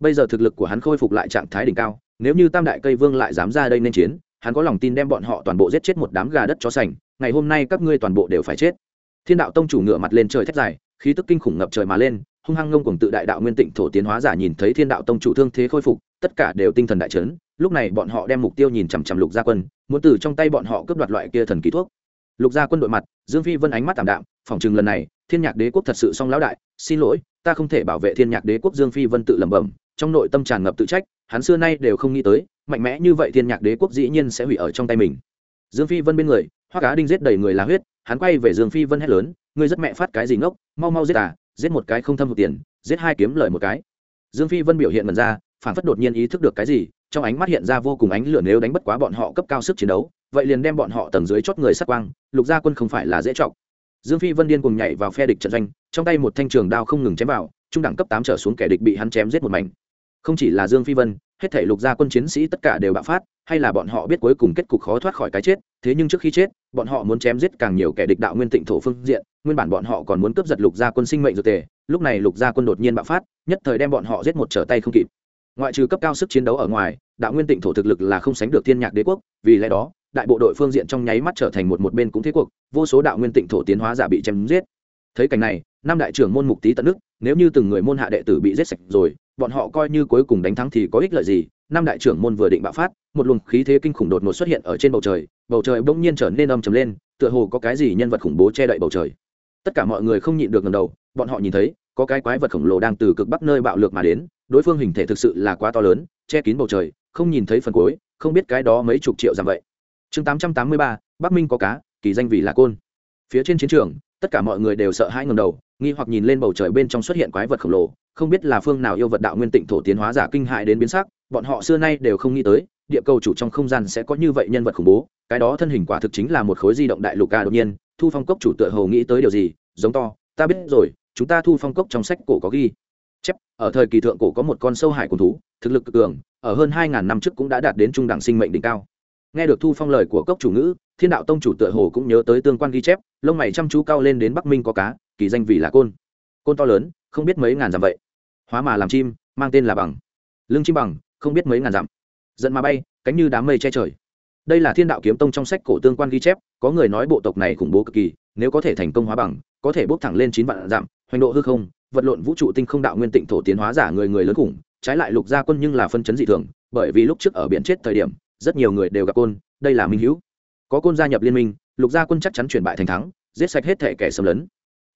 Bây giờ thực lực của hắn khôi phục lại trạng thái đỉnh cao, nếu như tam đại cây vương lại dám ra đây nên chiến hắn có lòng tin đem bọn họ toàn bộ giết chết một đám gà đất chó sành, ngày hôm nay các ngươi toàn bộ đều phải chết. Thiên đạo tông chủ ngựa mặt lên trời thét dài, khí tức kinh khủng ngập trời mà lên, hung hăng ngông cùng tự đại đạo nguyên tịnh thổ tiến hóa giả nhìn thấy thiên đạo tông chủ thương thế khôi phục, tất cả đều tinh thần đại chấn, lúc này bọn họ đem mục tiêu nhìn chằm chằm lục gia quân, muốn từ trong tay bọn họ cướp đoạt loại kia thần ký thuốc. Lục gia quân đội mặt, dương phi vân ánh mắt tảm đạm, phỏng chừng lần này, thiên nhạc đế quốc thật sự song lão đại, xin lỗi, ta không thể bảo vệ thiên nhạc đế quốc dương phi vân tự lẩm bẩm, trong nội tâm tràn ngập tự trách, hắn xưa nay đều không nghĩ tới mạnh mẽ như vậy thiên nhạc đế quốc dĩ nhiên sẽ hủy ở trong tay mình. Dương phi vân bên người hoa cá đinh giết đầy người là huyết, hắn quay về dương phi vân hét lớn, ngươi rất mẹ phát cái gì ngốc, mau mau giết à giết một cái không thâm hụt tiền, giết hai kiếm lời một cái. Dương phi vân biểu hiện mần ra, phản phất đột nhiên ý thức được cái gì, trong ánh mắt hiện ra vô cùng ánh lửa nếu đánh bất quá bọn họ cấp cao sức chiến đấu, vậy liền đem bọn họ tầng dưới chót người sát quang, lục gia quân không phải là dễ trọng dương phi vân điên cùng nhảy vào phe địch trận doanh, trong tay một thanh trường đao không ngừng chém vào, trung đẳng cấp tám trở xuống kẻ địch bị hắn chém giết một mảnh. Không chỉ là dương phi vân hết thể lục gia quân chiến sĩ tất cả đều bạo phát, hay là bọn họ biết cuối cùng kết cục khó thoát khỏi cái chết, thế nhưng trước khi chết, bọn họ muốn chém giết càng nhiều kẻ địch đạo nguyên tịnh thổ phương diện, nguyên bản bọn họ còn muốn cướp giật lục gia quân sinh mệnh dược tề, lúc này lục gia quân đột nhiên bạo phát, nhất thời đem bọn họ giết một trở tay không kịp. Ngoại trừ cấp cao sức chiến đấu ở ngoài, đạo nguyên tịnh thổ thực lực là không sánh được thiên nhạc đế quốc, vì lẽ đó, đại bộ đội phương diện trong nháy mắt trở thành một một bên cũng thế cuộc, vô số đạo nguyên tịnh thổ tiến hóa giả bị chém giết. Thấy cảnh này, năm đại trưởng môn mục tý tận nước, nếu như từng người môn hạ đệ tử bị giết sạch rồi bọn họ coi như cuối cùng đánh thắng thì có ích lợi gì? Năm đại trưởng môn vừa định bạo phát, một luồng khí thế kinh khủng đột ngột xuất hiện ở trên bầu trời bầu trời bỗng nhiên trở nên âm trầm lên, tựa hồ có cái gì nhân vật khủng bố che đậy bầu trời. Tất cả mọi người không nhịn được ngầm đầu, bọn họ nhìn thấy, có cái quái vật khổng lồ đang từ cực bắc nơi bạo lược mà đến, đối phương hình thể thực sự là quá to lớn, che kín bầu trời, không nhìn thấy phần cuối, không biết cái đó mấy chục triệu giảm vậy. Chương tám trăm tám mươi ba, bắc minh có cá, kỳ danh vì là côn. Phía trên chiến trường tất cả mọi người đều sợ hãi ngầm đầu, nghi hoặc nhìn lên bầu trời bên trong xuất hiện quái vật khổng lồ, không biết là phương nào yêu vật đạo nguyên tịnh thổ tiến hóa giả kinh hại đến biến sắc, bọn họ xưa nay đều không nghĩ tới, địa cầu chủ trong không gian sẽ có như vậy nhân vật khủng bố, cái đó thân hình quả thực chính là một khối di động đại lục ca đột nhiên, thu phong cốc chủ tựa hồ nghĩ tới điều gì, giống to, ta biết rồi, chúng ta thu phong cốc trong sách cổ có ghi. Chép, ở thời kỳ thượng cổ có một con sâu hải cùng thú, thực lực cực cường, ở hơn hai ngàn năm trước cũng đã đạt đến trung đẳng sinh mệnh đỉnh cao nghe được thu phong lời của cốc chủ ngữ, thiên đạo tông chủ tựa hồ cũng nhớ tới tương quan ghi chép, lông mày chăm chú cao lên đến bắc minh có cá, kỳ danh vì là côn. Côn to lớn, không biết mấy ngàn dặm vậy. Hóa mà làm chim, mang tên là bằng. Lưng chim bằng, không biết mấy ngàn dặm. Dẫn mà bay, cánh như đám mây che trời. Đây là thiên đạo kiếm tông trong sách cổ tương quan ghi chép, có người nói bộ tộc này khủng bố cực kỳ, nếu có thể thành công hóa bằng, có thể bốc thẳng lên chín vạn dặm, hoành độ hư không, vật lộn vũ trụ tinh không đạo nguyên tịnh thổ tiến hóa giả người người lớn khủng, trái lại lục gia quân nhưng là phân chấn dị thường, bởi vì lúc trước ở biển chết thời điểm rất nhiều người đều gặp côn, đây là minh hữu. Có côn gia nhập liên minh, lục gia quân chắc chắn chuyển bại thành thắng, giết sạch hết thể kẻ xâm lấn.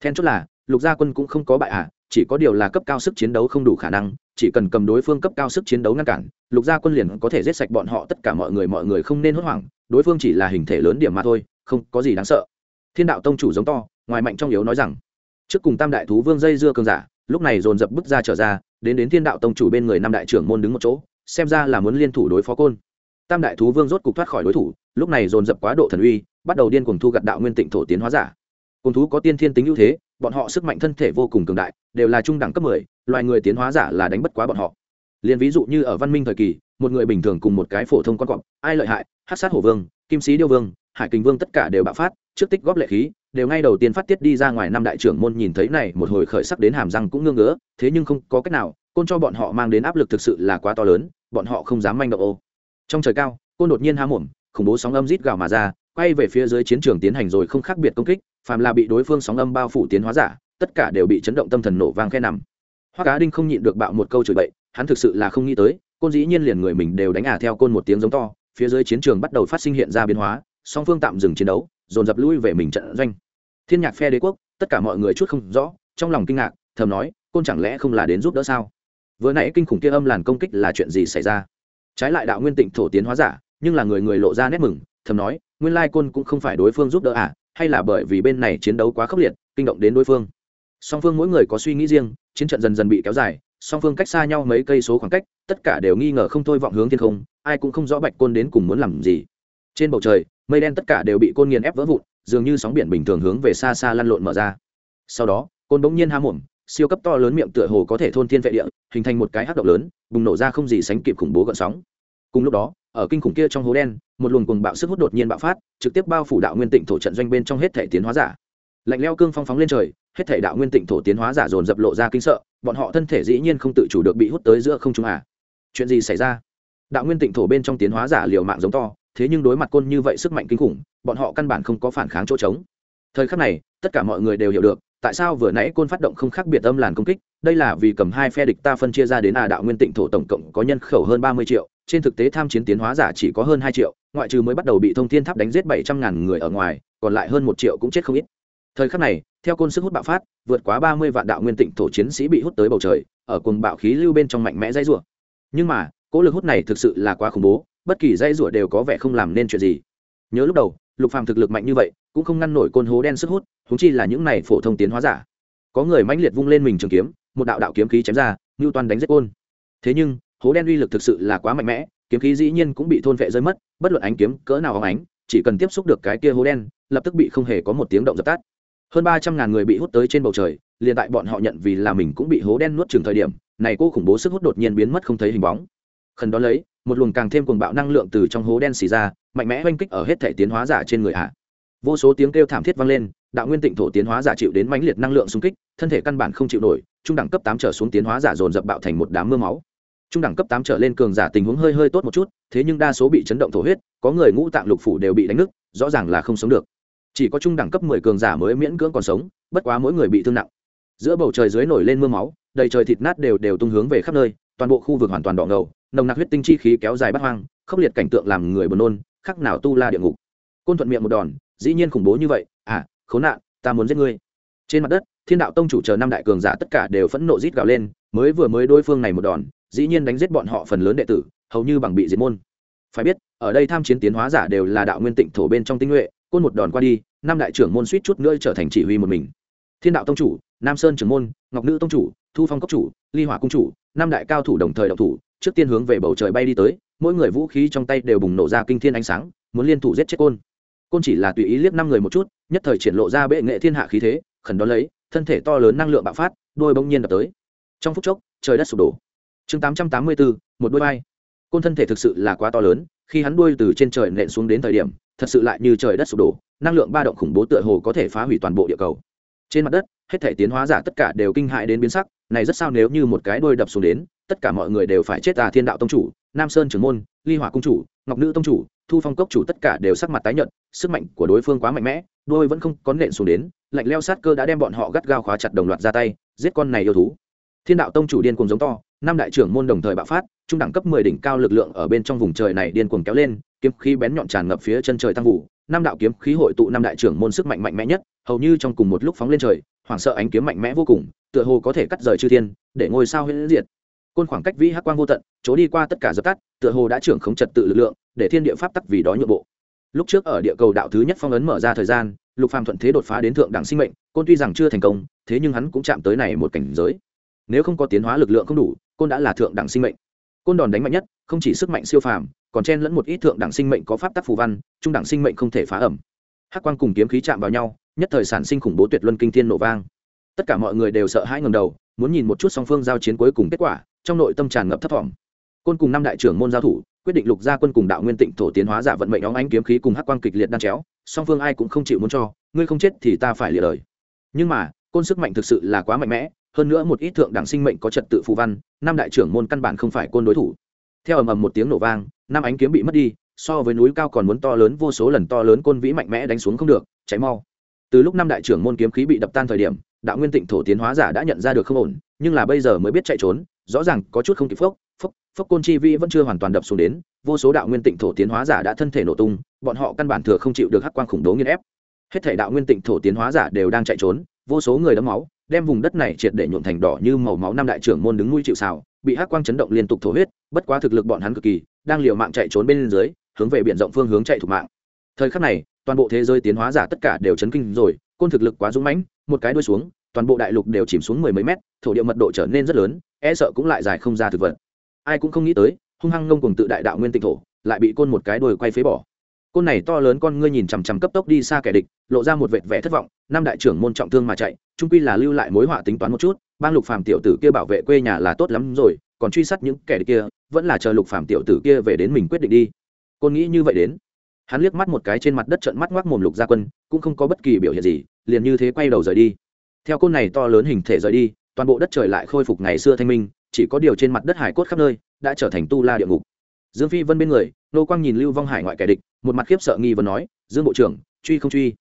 Then chốt là, lục gia quân cũng không có bại à chỉ có điều là cấp cao sức chiến đấu không đủ khả năng, chỉ cần cầm đối phương cấp cao sức chiến đấu ngăn cản, lục gia quân liền có thể giết sạch bọn họ tất cả mọi người mọi người không nên hốt hoảng, đối phương chỉ là hình thể lớn điểm mà thôi, không có gì đáng sợ. Thiên đạo tông chủ giống to, ngoài mạnh trong yếu nói rằng, trước cùng tam đại thú vương dây dưa cường giả, lúc này dồn dập bước ra trở ra, đến đến thiên đạo tông chủ bên người năm đại trưởng môn đứng một chỗ, xem ra là muốn liên thủ đối phó côn tam đại thú vương rốt cục thoát khỏi đối thủ, lúc này dồn dập quá độ thần uy, bắt đầu điên cuồng thu gặt đạo nguyên tịnh thổ tiến hóa giả. Côn thú có tiên thiên tính ưu thế, bọn họ sức mạnh thân thể vô cùng cường đại, đều là trung đẳng cấp mười, loài người tiến hóa giả là đánh bất quá bọn họ. Liền ví dụ như ở văn minh thời kỳ, một người bình thường cùng một cái phổ thông con cọp, ai lợi hại? Hát sát hổ vương, kim sĩ điêu vương, hải kinh vương tất cả đều bạo phát, trước tích góp lệ khí, đều ngay đầu tiên phát tiết đi ra ngoài năm đại trưởng môn nhìn thấy này, một hồi khởi sắc đến hàm răng cũng ngưng ngứa thế nhưng không có cách nào, côn cho bọn họ mang đến áp lực thực sự là quá to lớn, bọn họ không dám manh động ô trong trời cao, côn đột nhiên há mồm, khủng bố sóng âm rít gào mà ra, quay về phía dưới chiến trường tiến hành rồi không khác biệt công kích, phàm là bị đối phương sóng âm bao phủ tiến hóa giả, tất cả đều bị chấn động tâm thần nổ vang khe nằm. Hoa cá đinh không nhịn được bạo một câu chửi bậy, hắn thực sự là không nghĩ tới, côn dĩ nhiên liền người mình đều đánh ả theo côn một tiếng giống to, phía dưới chiến trường bắt đầu phát sinh hiện ra biến hóa, song phương tạm dừng chiến đấu, dồn dập lui về mình trận doanh. Thiên nhạc phe đế quốc, tất cả mọi người chút không rõ, trong lòng kinh ngạc, thầm nói, côn chẳng lẽ không là đến giúp đỡ sao? Vừa nãy kinh khủng kia âm làn công kích là chuyện gì xảy ra? Trái lại đạo nguyên tịnh thổ tiến hóa giả, nhưng là người người lộ ra nét mừng, thầm nói, nguyên lai côn cũng không phải đối phương giúp đỡ à hay là bởi vì bên này chiến đấu quá khốc liệt, kinh động đến đối phương. Song phương mỗi người có suy nghĩ riêng, chiến trận dần dần bị kéo dài, song phương cách xa nhau mấy cây số khoảng cách, tất cả đều nghi ngờ không thôi vọng hướng thiên không, ai cũng không rõ bạch côn đến cùng muốn làm gì. Trên bầu trời, mây đen tất cả đều bị côn nghiền ép vỡ vụn, dường như sóng biển bình thường hướng về xa xa lăn lộn mở ra. Sau đó, côn bỗng nhiên há mồm, siêu cấp to lớn miệng tựa hồ có thể thôn thiên vệ địa hình thành một cái hắc động lớn, bùng nổ ra không gì sánh kịp khủng bố gợn sóng. Cùng lúc đó, ở kinh khủng kia trong hố đen, một luồng cuồng bạo sức hút đột nhiên bạo phát, trực tiếp bao phủ đạo nguyên tịnh thổ trận doanh bên trong hết thể tiến hóa giả. Lạnh leo cương phong phóng lên trời, hết thể đạo nguyên tịnh thổ tiến hóa giả dồn dập lộ ra kinh sợ, bọn họ thân thể dĩ nhiên không tự chủ được bị hút tới giữa không trung à. Chuyện gì xảy ra? Đạo nguyên tịnh thổ bên trong tiến hóa giả liều mạng giống to, thế nhưng đối mặt côn như vậy sức mạnh kinh khủng, bọn họ căn bản không có phản kháng chỗ trống. Thời khắc này, tất cả mọi người đều hiểu được, tại sao vừa nãy côn phát động không khác biệt âm làn công kích đây là vì cầm hai phe địch ta phân chia ra đến à đạo nguyên tịnh thổ tổng cộng có nhân khẩu hơn ba mươi triệu, trên thực tế tham chiến tiến hóa giả chỉ có hơn hai triệu, ngoại trừ mới bắt đầu bị thông thiên tháp đánh giết bảy trăm ngàn người ở ngoài, còn lại hơn một triệu cũng chết không ít. Thời khắc này, theo côn sức hút bạo phát, vượt quá ba mươi vạn đạo nguyên tịnh thổ chiến sĩ bị hút tới bầu trời, ở cùng bạo khí lưu bên trong mạnh mẽ dây rủa. Nhưng mà, cỗ lực hút này thực sự là quá khủng bố, bất kỳ dây rủa đều có vẻ không làm nên chuyện gì. Nhớ lúc đầu, lục phàm thực lực mạnh như vậy, cũng không ngăn nổi côn hố đen sức hút húng chi là những này phổ thông tiến hóa giả. Có người mãnh liệt vung lên mình trường kiếm một đạo đạo kiếm khí chém ra ngưu toàn đánh giết côn. Thế nhưng, hố đen uy lực thực sự là quá mạnh mẽ, kiếm khí dĩ nhiên cũng bị thôn vệ rơi mất, bất luận ánh kiếm cỡ nào óng ánh, chỉ cần tiếp xúc được cái kia hố đen, lập tức bị không hề có một tiếng động dập tắt. Hơn ba trăm ngàn người bị hút tới trên bầu trời, liền tại bọn họ nhận vì là mình cũng bị hố đen nuốt chừng thời điểm, này cô khủng bố sức hút đột nhiên biến mất không thấy hình bóng. Khẩn đó lấy, một luồng càng thêm cuồng bạo năng lượng từ trong hố đen xì ra, mạnh mẽ oanh kích ở hết thể tiến hóa giả trên người hạ vô số tiếng kêu thảm thiết vang lên, đạo nguyên tịnh thổ tiến hóa giả chịu đến mãnh liệt năng lượng xung kích, thân thể căn bản không chịu nổi trung đẳng cấp tám trở xuống tiến hóa giả dồn dập bạo thành một đám mưa máu. Trung đẳng cấp tám trở lên cường giả tình huống hơi hơi tốt một chút, thế nhưng đa số bị chấn động thổ huyết, có người ngũ tạng lục phủ đều bị đánh nứt, rõ ràng là không sống được. Chỉ có trung đẳng cấp mười cường giả mới miễn cưỡng còn sống, bất quá mỗi người bị thương nặng. Giữa bầu trời dưới nổi lên mưa máu, đầy trời thịt nát đều đều tung hướng về khắp nơi, toàn bộ khu vực hoàn toàn đỏ ngầu, nồng nặc huyết tinh chi khí kéo dài bắt hoang, khốc liệt cảnh tượng làm người buồn nôn, khắc nào tu la địa ngục. Côn thuận miệng một đòn, dĩ nhiên khủng bố như vậy à khốn nạn, ta muốn giết ngươi. Trên mặt đất thiên đạo tông chủ chờ năm đại cường giả tất cả đều phẫn nộ rít gào lên, mới vừa mới đối phương này một đòn, dĩ nhiên đánh giết bọn họ phần lớn đệ tử, hầu như bằng bị diệt môn. Phải biết, ở đây tham chiến tiến hóa giả đều là đạo nguyên tịnh thổ bên trong tinh nhuệ, côn một đòn qua đi, năm đại trưởng môn suýt chút nữa trở thành chỉ huy một mình. Thiên đạo tông chủ, nam sơn trưởng môn, ngọc nữ tông chủ, thu phong cốc chủ, ly hỏa cung chủ, năm đại cao thủ đồng thời động thủ, trước tiên hướng về bầu trời bay đi tới, mỗi người vũ khí trong tay đều bùng nổ ra kinh thiên ánh sáng, muốn liên thủ giết chết côn. Côn chỉ là tùy ý liếc năm người một chút, nhất thời triển lộ ra bệ nghệ thiên hạ khí thế khẩn đón lấy, thân thể to lớn năng lượng bạo phát, đôi bỗng nhiên đập tới. Trong phút chốc, trời đất sụp đổ. Chương tám trăm tám mươi bốn một đôi bay côn thân thể thực sự là quá to lớn, khi hắn đuôi từ trên trời nện xuống đến thời điểm, thật sự lại như trời đất sụp đổ, năng lượng ba động khủng bố tựa hồ có thể phá hủy toàn bộ địa cầu. Trên mặt đất, hết thể tiến hóa giả tất cả đều kinh hại đến biến sắc, này rất sao nếu như một cái đuôi đập xuống đến, tất cả mọi người đều phải chết à thiên đạo tông chủ, nam sơn trưởng môn, ly hỏa cung chủ ngọc nữ tông chủ, thu phong cốc chủ tất cả đều sắc mặt tái nhợt, sức mạnh của đối phương quá mạnh mẽ, đôi vẫn không có nện xuống đến, lạnh leo sát cơ đã đem bọn họ gắt gao khóa chặt đồng loạt ra tay, giết con này yêu thú. Thiên đạo tông chủ điên cuồng giống to, năm đại trưởng môn đồng thời bạo phát, trung đẳng cấp mười đỉnh cao lực lượng ở bên trong vùng trời này điên cuồng kéo lên, kiếm khí bén nhọn tràn ngập phía chân trời tăng vụ, năm đạo kiếm khí hội tụ năm đại trưởng môn sức mạnh mạnh mẽ nhất, hầu như trong cùng một lúc phóng lên trời, hoảng sợ ánh kiếm mạnh mẽ vô cùng, tựa hồ có thể cắt rời chư thiên, để ngôi sao huyễn diệt côn khoảng cách vĩ hắc quang vô tận, chỗ đi qua tất cả dập tắt, tựa hồ đã trưởng khống trật tự lực lượng, để thiên địa pháp tắc vì đó nhượng bộ. Lúc trước ở địa cầu đạo thứ nhất phong ấn mở ra thời gian, lục phàm thuận thế đột phá đến thượng đẳng sinh mệnh, côn tuy rằng chưa thành công, thế nhưng hắn cũng chạm tới này một cảnh giới. Nếu không có tiến hóa lực lượng không đủ, côn đã là thượng đẳng sinh mệnh. Côn đòn đánh mạnh nhất, không chỉ sức mạnh siêu phàm, còn chen lẫn một ít thượng đẳng sinh mệnh có pháp tắc phù văn, trung đẳng sinh mệnh không thể phá ẩm. Hắc quang cùng kiếm khí chạm vào nhau, nhất thời sản sinh khủng bố tuyệt luân kinh thiên nổ vang. Tất cả mọi người đều sợ hãi ngầm đầu, muốn nhìn một chút song phương giao chiến cuối cùng kết quả trong nội tâm tràn ngập thấp thỏm. Côn cùng năm đại trưởng môn giao thủ, quyết định lục gia quân cùng đạo nguyên tịnh thổ tiến hóa giả vận mệnh óng ánh kiếm khí cùng hắc quang kịch liệt đan chéo, song phương ai cũng không chịu muốn cho, ngươi không chết thì ta phải lìa đời. Nhưng mà, côn sức mạnh thực sự là quá mạnh mẽ, hơn nữa một ít thượng đẳng sinh mệnh có trật tự phù văn, năm đại trưởng môn căn bản không phải côn đối thủ. Theo ầm ầm một tiếng nổ vang, năm ánh kiếm bị mất đi, so với núi cao còn muốn to lớn, vô số lần to lớn côn vĩ mạnh mẽ đánh xuống không được cháy mau. Từ lúc năm đại trưởng môn kiếm khí bị đập tan thời điểm, đạo nguyên tịnh thổ tiến hóa giả đã nhận ra được không ổn, nhưng là bây giờ mới biết chạy trốn rõ ràng có chút không kịp phốc phốc phốc côn chi vi vẫn chưa hoàn toàn đập xuống đến, vô số đạo nguyên tịnh thổ tiến hóa giả đã thân thể nổ tung, bọn họ căn bản thừa không chịu được hắc quang khủng bố nghiên ép. Hết thể đạo nguyên tịnh thổ tiến hóa giả đều đang chạy trốn, vô số người đấm máu, đem vùng đất này triệt để nhuộm thành đỏ như màu máu năm đại trưởng môn đứng nuôi chịu xào bị hắc quang chấn động liên tục thổ huyết, bất quá thực lực bọn hắn cực kỳ, đang liều mạng chạy trốn bên dưới, hướng về biển rộng phương hướng chạy thủ mạng. Thời khắc này, toàn bộ thế giới tiến hóa giả tất cả đều chấn kinh rồi, côn thực lực quá dũng mãnh, một cái đuôi xuống toàn bộ đại lục đều chìm xuống mười mấy mét, thổ địa mật độ trở nên rất lớn e sợ cũng lại dài không ra thực vật. Ai cũng không nghĩ tới, hung hăng ngông cùng tự đại đạo nguyên tịnh thổ, lại bị côn một cái đồi quay phế bỏ. Côn này to lớn con ngươi nhìn chằm chằm cấp tốc đi xa kẻ địch, lộ ra một vệt vẻ thất vọng, năm đại trưởng môn trọng thương mà chạy trung quy là lưu lại mối họa tính toán một chút, bang lục phàm tiểu tử kia bảo vệ quê nhà là tốt lắm rồi, còn truy sát những kẻ địch kia, vẫn là chờ lục phàm tiểu tử kia về đến mình quyết định đi. Côn nghĩ như vậy đến, hắn liếc mắt một cái trên mặt đất trận mắt ngoác mồm lục gia quân, cũng không có bất kỳ biểu hiện gì, liền như thế quay đầu rời đi theo côn này to lớn hình thể rời đi, toàn bộ đất trời lại khôi phục ngày xưa thanh minh, chỉ có điều trên mặt đất hải cốt khắp nơi đã trở thành tu la địa ngục. Dương phi vân bên người, nô quang nhìn lưu vong hải ngoại kẻ địch, một mặt khiếp sợ nghi vấn nói, dương bộ trưởng, truy không truy?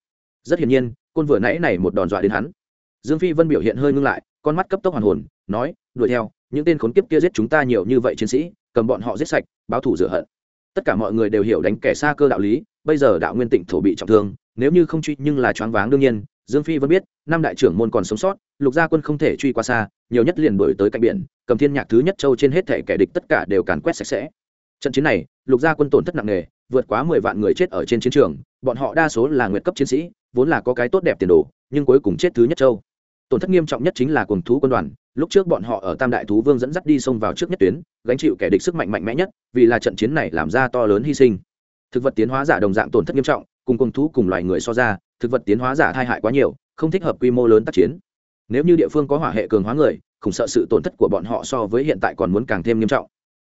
Rất hiển nhiên, côn vừa nãy này một đòn dọa đến hắn. Dương phi vân biểu hiện hơi ngưng lại, con mắt cấp tốc hoàn hồn, nói, đuổi theo, những tên khốn kiếp kia giết chúng ta nhiều như vậy chiến sĩ, cầm bọn họ giết sạch, báo thủ rửa hận. Tất cả mọi người đều hiểu đánh kẻ xa cơ đạo lý, bây giờ đạo nguyên tịnh thổ bị trọng thương, nếu như không truy nhưng là choáng váng đương nhiên dương phi vẫn biết, năm đại trưởng môn còn sống sót, lục gia quân không thể truy qua xa, nhiều nhất liền đổi tới cạnh biển, cầm thiên nhạc thứ nhất châu trên hết thể kẻ địch tất cả đều càn quét sạch sẽ. Trận chiến này, lục gia quân tổn thất nặng nề, vượt quá mười vạn người chết ở trên chiến trường, bọn họ đa số là nguyệt cấp chiến sĩ, vốn là có cái tốt đẹp tiền đồ, nhưng cuối cùng chết thứ nhất châu. Tổn thất nghiêm trọng nhất chính là cuồng thú quân đoàn, lúc trước bọn họ ở tam đại thú vương dẫn dắt đi xông vào trước nhất tuyến, gánh chịu kẻ địch sức mạnh mạnh mẽ nhất, vì là trận chiến này làm ra to lớn hy sinh. Thực vật tiến hóa giả đồng dạng tổn thất nghiêm trọng, cùng cuồng thú cùng loài người so ra thực vật tiến hóa giả thai hại quá nhiều, không thích hợp quy mô lớn tác chiến. Nếu như địa phương có hỏa hệ cường hóa người, khủng sợ sự tổn thất của bọn họ so với hiện tại còn muốn càng thêm nghiêm trọng.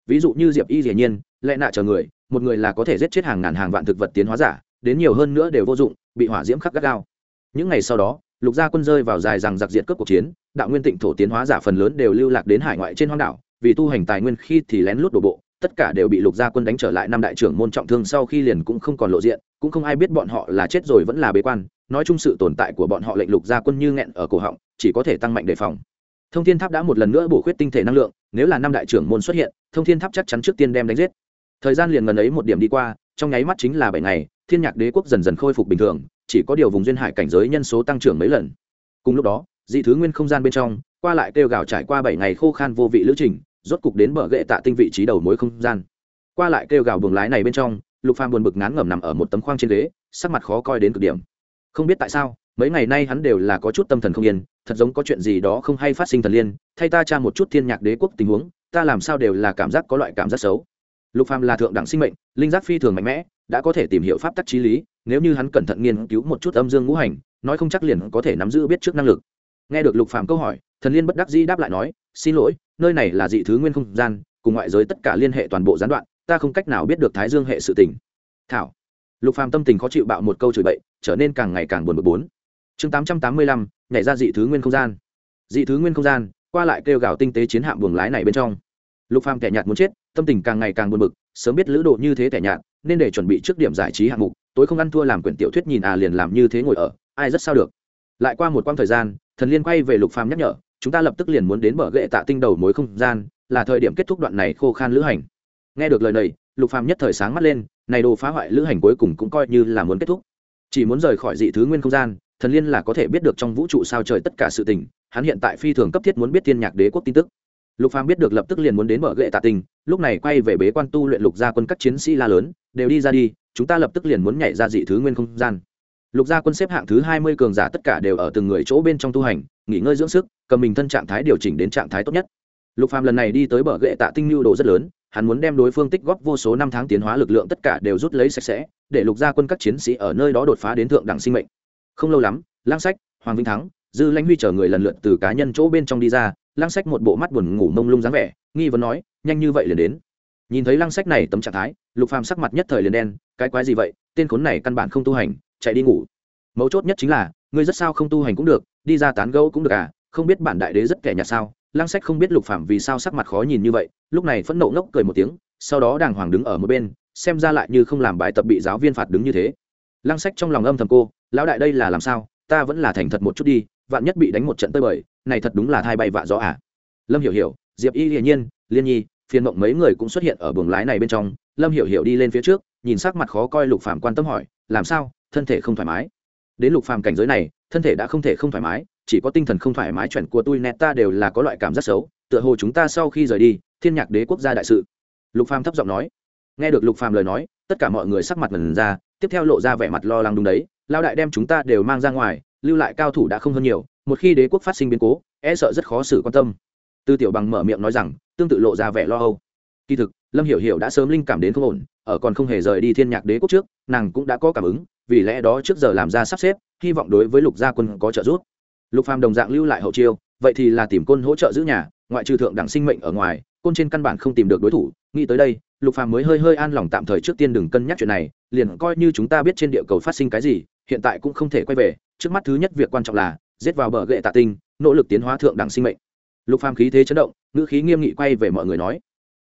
Ví dụ như diệp y dĩ nhiên lẽ nạ chờ người, một người là có thể giết chết hàng ngàn hàng vạn thực vật tiến hóa giả, đến nhiều hơn nữa đều vô dụng, bị hỏa diễm khắc gắt gao. Những ngày sau đó, lục gia quân rơi vào dài rằng giặc diệt cướp cuộc chiến, đạo nguyên tịnh thổ tiến hóa giả phần lớn đều lưu lạc đến hải ngoại trên hoang đảo, vì tu hành tài nguyên khi thì lén lút đổ bộ tất cả đều bị lục gia quân đánh trở lại năm đại trưởng môn trọng thương sau khi liền cũng không còn lộ diện, cũng không ai biết bọn họ là chết rồi vẫn là bế quan. Nói chung sự tồn tại của bọn họ lệnh lục gia quân như nghẹn ở cổ họng, chỉ có thể tăng mạnh đề phòng. Thông thiên tháp đã một lần nữa bổ khuyết tinh thể năng lượng, nếu là năm đại trưởng môn xuất hiện, thông thiên tháp chắc chắn trước tiên đem đánh giết. Thời gian liền ngần ấy một điểm đi qua, trong nháy mắt chính là bảy ngày, thiên nhạc đế quốc dần dần khôi phục bình thường, chỉ có điều vùng duyên hải cảnh giới nhân số tăng trưởng mấy lần. Cùng lúc đó, dị thứ nguyên không gian bên trong, qua lại kêu gào trải qua bảy ngày khô khan vô vị lữ trình rốt cục đến bờ gậy tạ tinh vị trí đầu mối không gian. Qua lại kêu gào buồng lái này bên trong, lục phàm buồn bực ngán ngẩm nằm ở một tấm khoang trên ghế, sắc mặt khó coi đến cực điểm. Không biết tại sao, mấy ngày nay hắn đều là có chút tâm thần không yên, thật giống có chuyện gì đó không hay phát sinh thần liên, thay ta tra một chút thiên nhạc đế quốc tình huống, ta làm sao đều là cảm giác có loại cảm giác xấu. Lục phàm là thượng đẳng sinh mệnh, linh giác phi thường mạnh mẽ, đã có thể tìm hiểu pháp tắc trí lý, nếu như hắn cẩn thận nghiên cứu một chút âm dương ngũ hành, nói không chắc liền có thể nắm giữ biết trước năng lực. Nghe được lục phàm câu hỏi, thần liên bất đắc dĩ đáp lại nói, xin lỗi nơi này là dị thứ nguyên không gian, cùng ngoại giới tất cả liên hệ toàn bộ gián đoạn, ta không cách nào biết được thái dương hệ sự tình. Thảo. Lục phàm tâm tình khó chịu bạo một câu chửi bậy, trở nên càng ngày càng buồn bực bốn. Chương tám trăm tám mươi lăm, nhảy ra dị thứ nguyên không gian. Dị thứ nguyên không gian, qua lại kêu gào tinh tế chiến hạm buồng lái này bên trong. Lục phàm kẻ nhạt muốn chết, tâm tình càng ngày càng buồn bực, sớm biết lữ độ như thế kẻ nhạt, nên để chuẩn bị trước điểm giải trí hạng mục, tối không ăn thua làm quyển tiểu thuyết nhìn à liền làm như thế ngồi ở, ai rất sao được. Lại qua một quãng thời gian, thần liên quay về lục phàm nhắc nhở chúng ta lập tức liền muốn đến bờ ghệ tạ tinh đầu mối không gian, là thời điểm kết thúc đoạn này khô khan lữ hành. Nghe được lời này, lục phàm nhất thời sáng mắt lên, này đồ phá hoại lữ hành cuối cùng cũng coi như là muốn kết thúc. Chỉ muốn rời khỏi dị thứ nguyên không gian, thần liên là có thể biết được trong vũ trụ sao trời tất cả sự tình, hắn hiện tại phi thường cấp thiết muốn biết thiên nhạc đế quốc tin tức. Lục phàm biết được lập tức liền muốn đến mở gậy tạ tình lúc này quay về bế quan tu luyện lục gia quân các chiến sĩ la lớn, đều đi ra đi, chúng ta lập tức liền muốn nhảy ra dị thứ nguyên không gian lục gia quân xếp hạng thứ hai mươi cường giả tất cả đều ở từng người chỗ bên trong tu hành, nghỉ ngơi dưỡng sức, cầm mình thân trạng thái điều chỉnh đến trạng thái tốt nhất. Lục phàm lần này đi tới bờ gậy tạ tinh lưu đồ rất lớn, hắn muốn đem đối phương tích góp vô số năm tháng tiến hóa lực lượng tất cả đều rút lấy sạch sẽ, để lục gia quân các chiến sĩ ở nơi đó đột phá đến thượng đẳng sinh mệnh. Không lâu lắm, lang sách, hoàng vinh thắng, dư lãnh huy chờ người lần lượt từ cá nhân chỗ bên trong đi ra, Lang sách một bộ mắt buồn ngủ mông lung dáng vẻ, nghi vấn nói, nhanh như vậy liền đến? Nhìn thấy Lang sách này tấm trạng thái, lục phàm sắc mặt nhất thời liền đen, cái quái gì vậy? Tên khốn này căn bản không tu hành chạy đi ngủ. Mấu chốt nhất chính là, ngươi rất sao không tu hành cũng được, đi ra tán gẫu cũng được à không biết bản đại đế rất kẻ nhạt sao? Lăng sách không biết lục phạm vì sao sắc mặt khó nhìn như vậy, lúc này phẫn nộ ngốc cười một tiếng, sau đó đàng hoàng đứng ở một bên, xem ra lại như không làm bài tập bị giáo viên phạt đứng như thế. Lăng sách trong lòng âm thầm cô, lão đại đây là làm sao? Ta vẫn là thành thật một chút đi, vạn nhất bị đánh một trận tơi bời, này thật đúng là thai bay vạ gió à. Lâm hiểu hiểu, diệp y hiển nhiên, liên nhi, phiền mộng mấy người cũng xuất hiện ở buồng lái này bên trong. Lâm hiểu hiểu đi lên phía trước, nhìn sắc mặt khó coi lục phạm quan tâm hỏi làm sao, thân thể không thoải mái. Đến lục phàm cảnh giới này, thân thể đã không thể không thoải mái, chỉ có tinh thần không thoải mái chuẩn của tôi nét ta đều là có loại cảm giác xấu, tựa hồ chúng ta sau khi rời đi, thiên nhạc đế quốc gia đại sự. Lục phàm thấp giọng nói. Nghe được lục phàm lời nói, tất cả mọi người sắc mặt lần ra, tiếp theo lộ ra vẻ mặt lo lắng đúng đấy lao đại đem chúng ta đều mang ra ngoài, lưu lại cao thủ đã không hơn nhiều, một khi đế quốc phát sinh biến cố e sợ rất khó xử quan tâm. Tư tiểu bằng mở miệng nói rằng, tương tự lộ ra vẻ lo âu. Kỳ thực lâm hiểu hiểu đã sớm linh cảm đến không ổn, ở còn không hề rời đi thiên nhạc đế quốc trước, nàng cũng đã có cảm ứng, vì lẽ đó trước giờ làm ra sắp xếp, hy vọng đối với lục gia quân có trợ giúp. Lục phàm đồng dạng lưu lại hậu chiêu, vậy thì là tìm côn hỗ trợ giữ nhà, ngoại trừ thượng đẳng sinh mệnh ở ngoài, côn trên căn bản không tìm được đối thủ. Nghĩ tới đây, lục phàm mới hơi hơi an lòng tạm thời trước tiên đừng cân nhắc chuyện này, liền coi như chúng ta biết trên địa cầu phát sinh cái gì, hiện tại cũng không thể quay về, trước mắt thứ nhất việc quan trọng là giết vào bờ gậy tạ tinh, nỗ lực tiến hóa thượng đẳng sinh mệnh. Lục phàm khí thế chấn động, ngữ khí nghiêm nghị quay về mọi người nói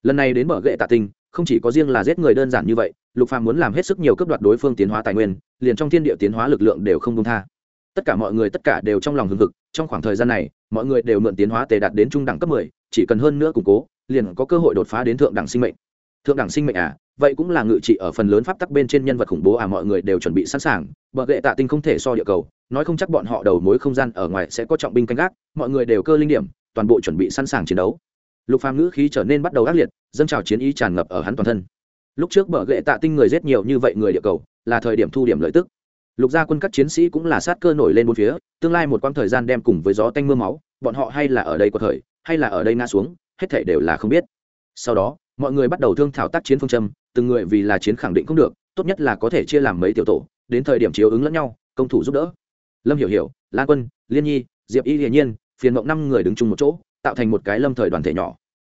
lần này đến bờ gậy tạ tinh không chỉ có riêng là giết người đơn giản như vậy lục phàm muốn làm hết sức nhiều cấp đoạt đối phương tiến hóa tài nguyên liền trong thiên địa tiến hóa lực lượng đều không công tha. Tất cả mọi người tất cả đều trong lòng hưng hực trong khoảng thời gian này mọi người đều mượn tiến hóa tề đạt đến trung đẳng cấp 10, chỉ cần hơn nữa củng cố liền có cơ hội đột phá đến thượng đẳng sinh mệnh. Thượng đẳng sinh mệnh à vậy cũng là ngự trị ở phần lớn pháp tắc bên trên nhân vật khủng bố à mọi người đều chuẩn bị sẵn sàng. Bờ gậy tạ tinh không thể so địa cầu nói không chắc bọn họ đầu mối không gian ở ngoài sẽ có trọng binh canh gác mọi người đều cơ linh điểm toàn bộ chuẩn bị sẵn sàng chiến đấu lục phàm ngữ khí trở nên bắt đầu ác liệt, dâng trào chiến ý tràn ngập ở hắn toàn thân. Lúc trước bờ gậy tạ tinh người giết nhiều như vậy người địa cầu, là thời điểm thu điểm lợi tức. Lục gia quân các chiến sĩ cũng là sát cơ nổi lên bốn phía, tương lai một quãng thời gian đem cùng với gió tanh mưa máu, bọn họ hay là ở đây có thời hay là ở đây ngã xuống, hết thảy đều là không biết. Sau đó, mọi người bắt đầu thương thảo tác chiến phương châm, từng người vì là chiến khẳng định không được, tốt nhất là có thể chia làm mấy tiểu tổ, đến thời điểm chiếu ứng lẫn nhau, công thủ giúp đỡ. Lâm hiểu hiểu, lan quân, liên nhi, diệp y hiển nhiên, phiền mộng năm người đứng chung một chỗ tạo thành một cái lâm thời đoàn thể nhỏ.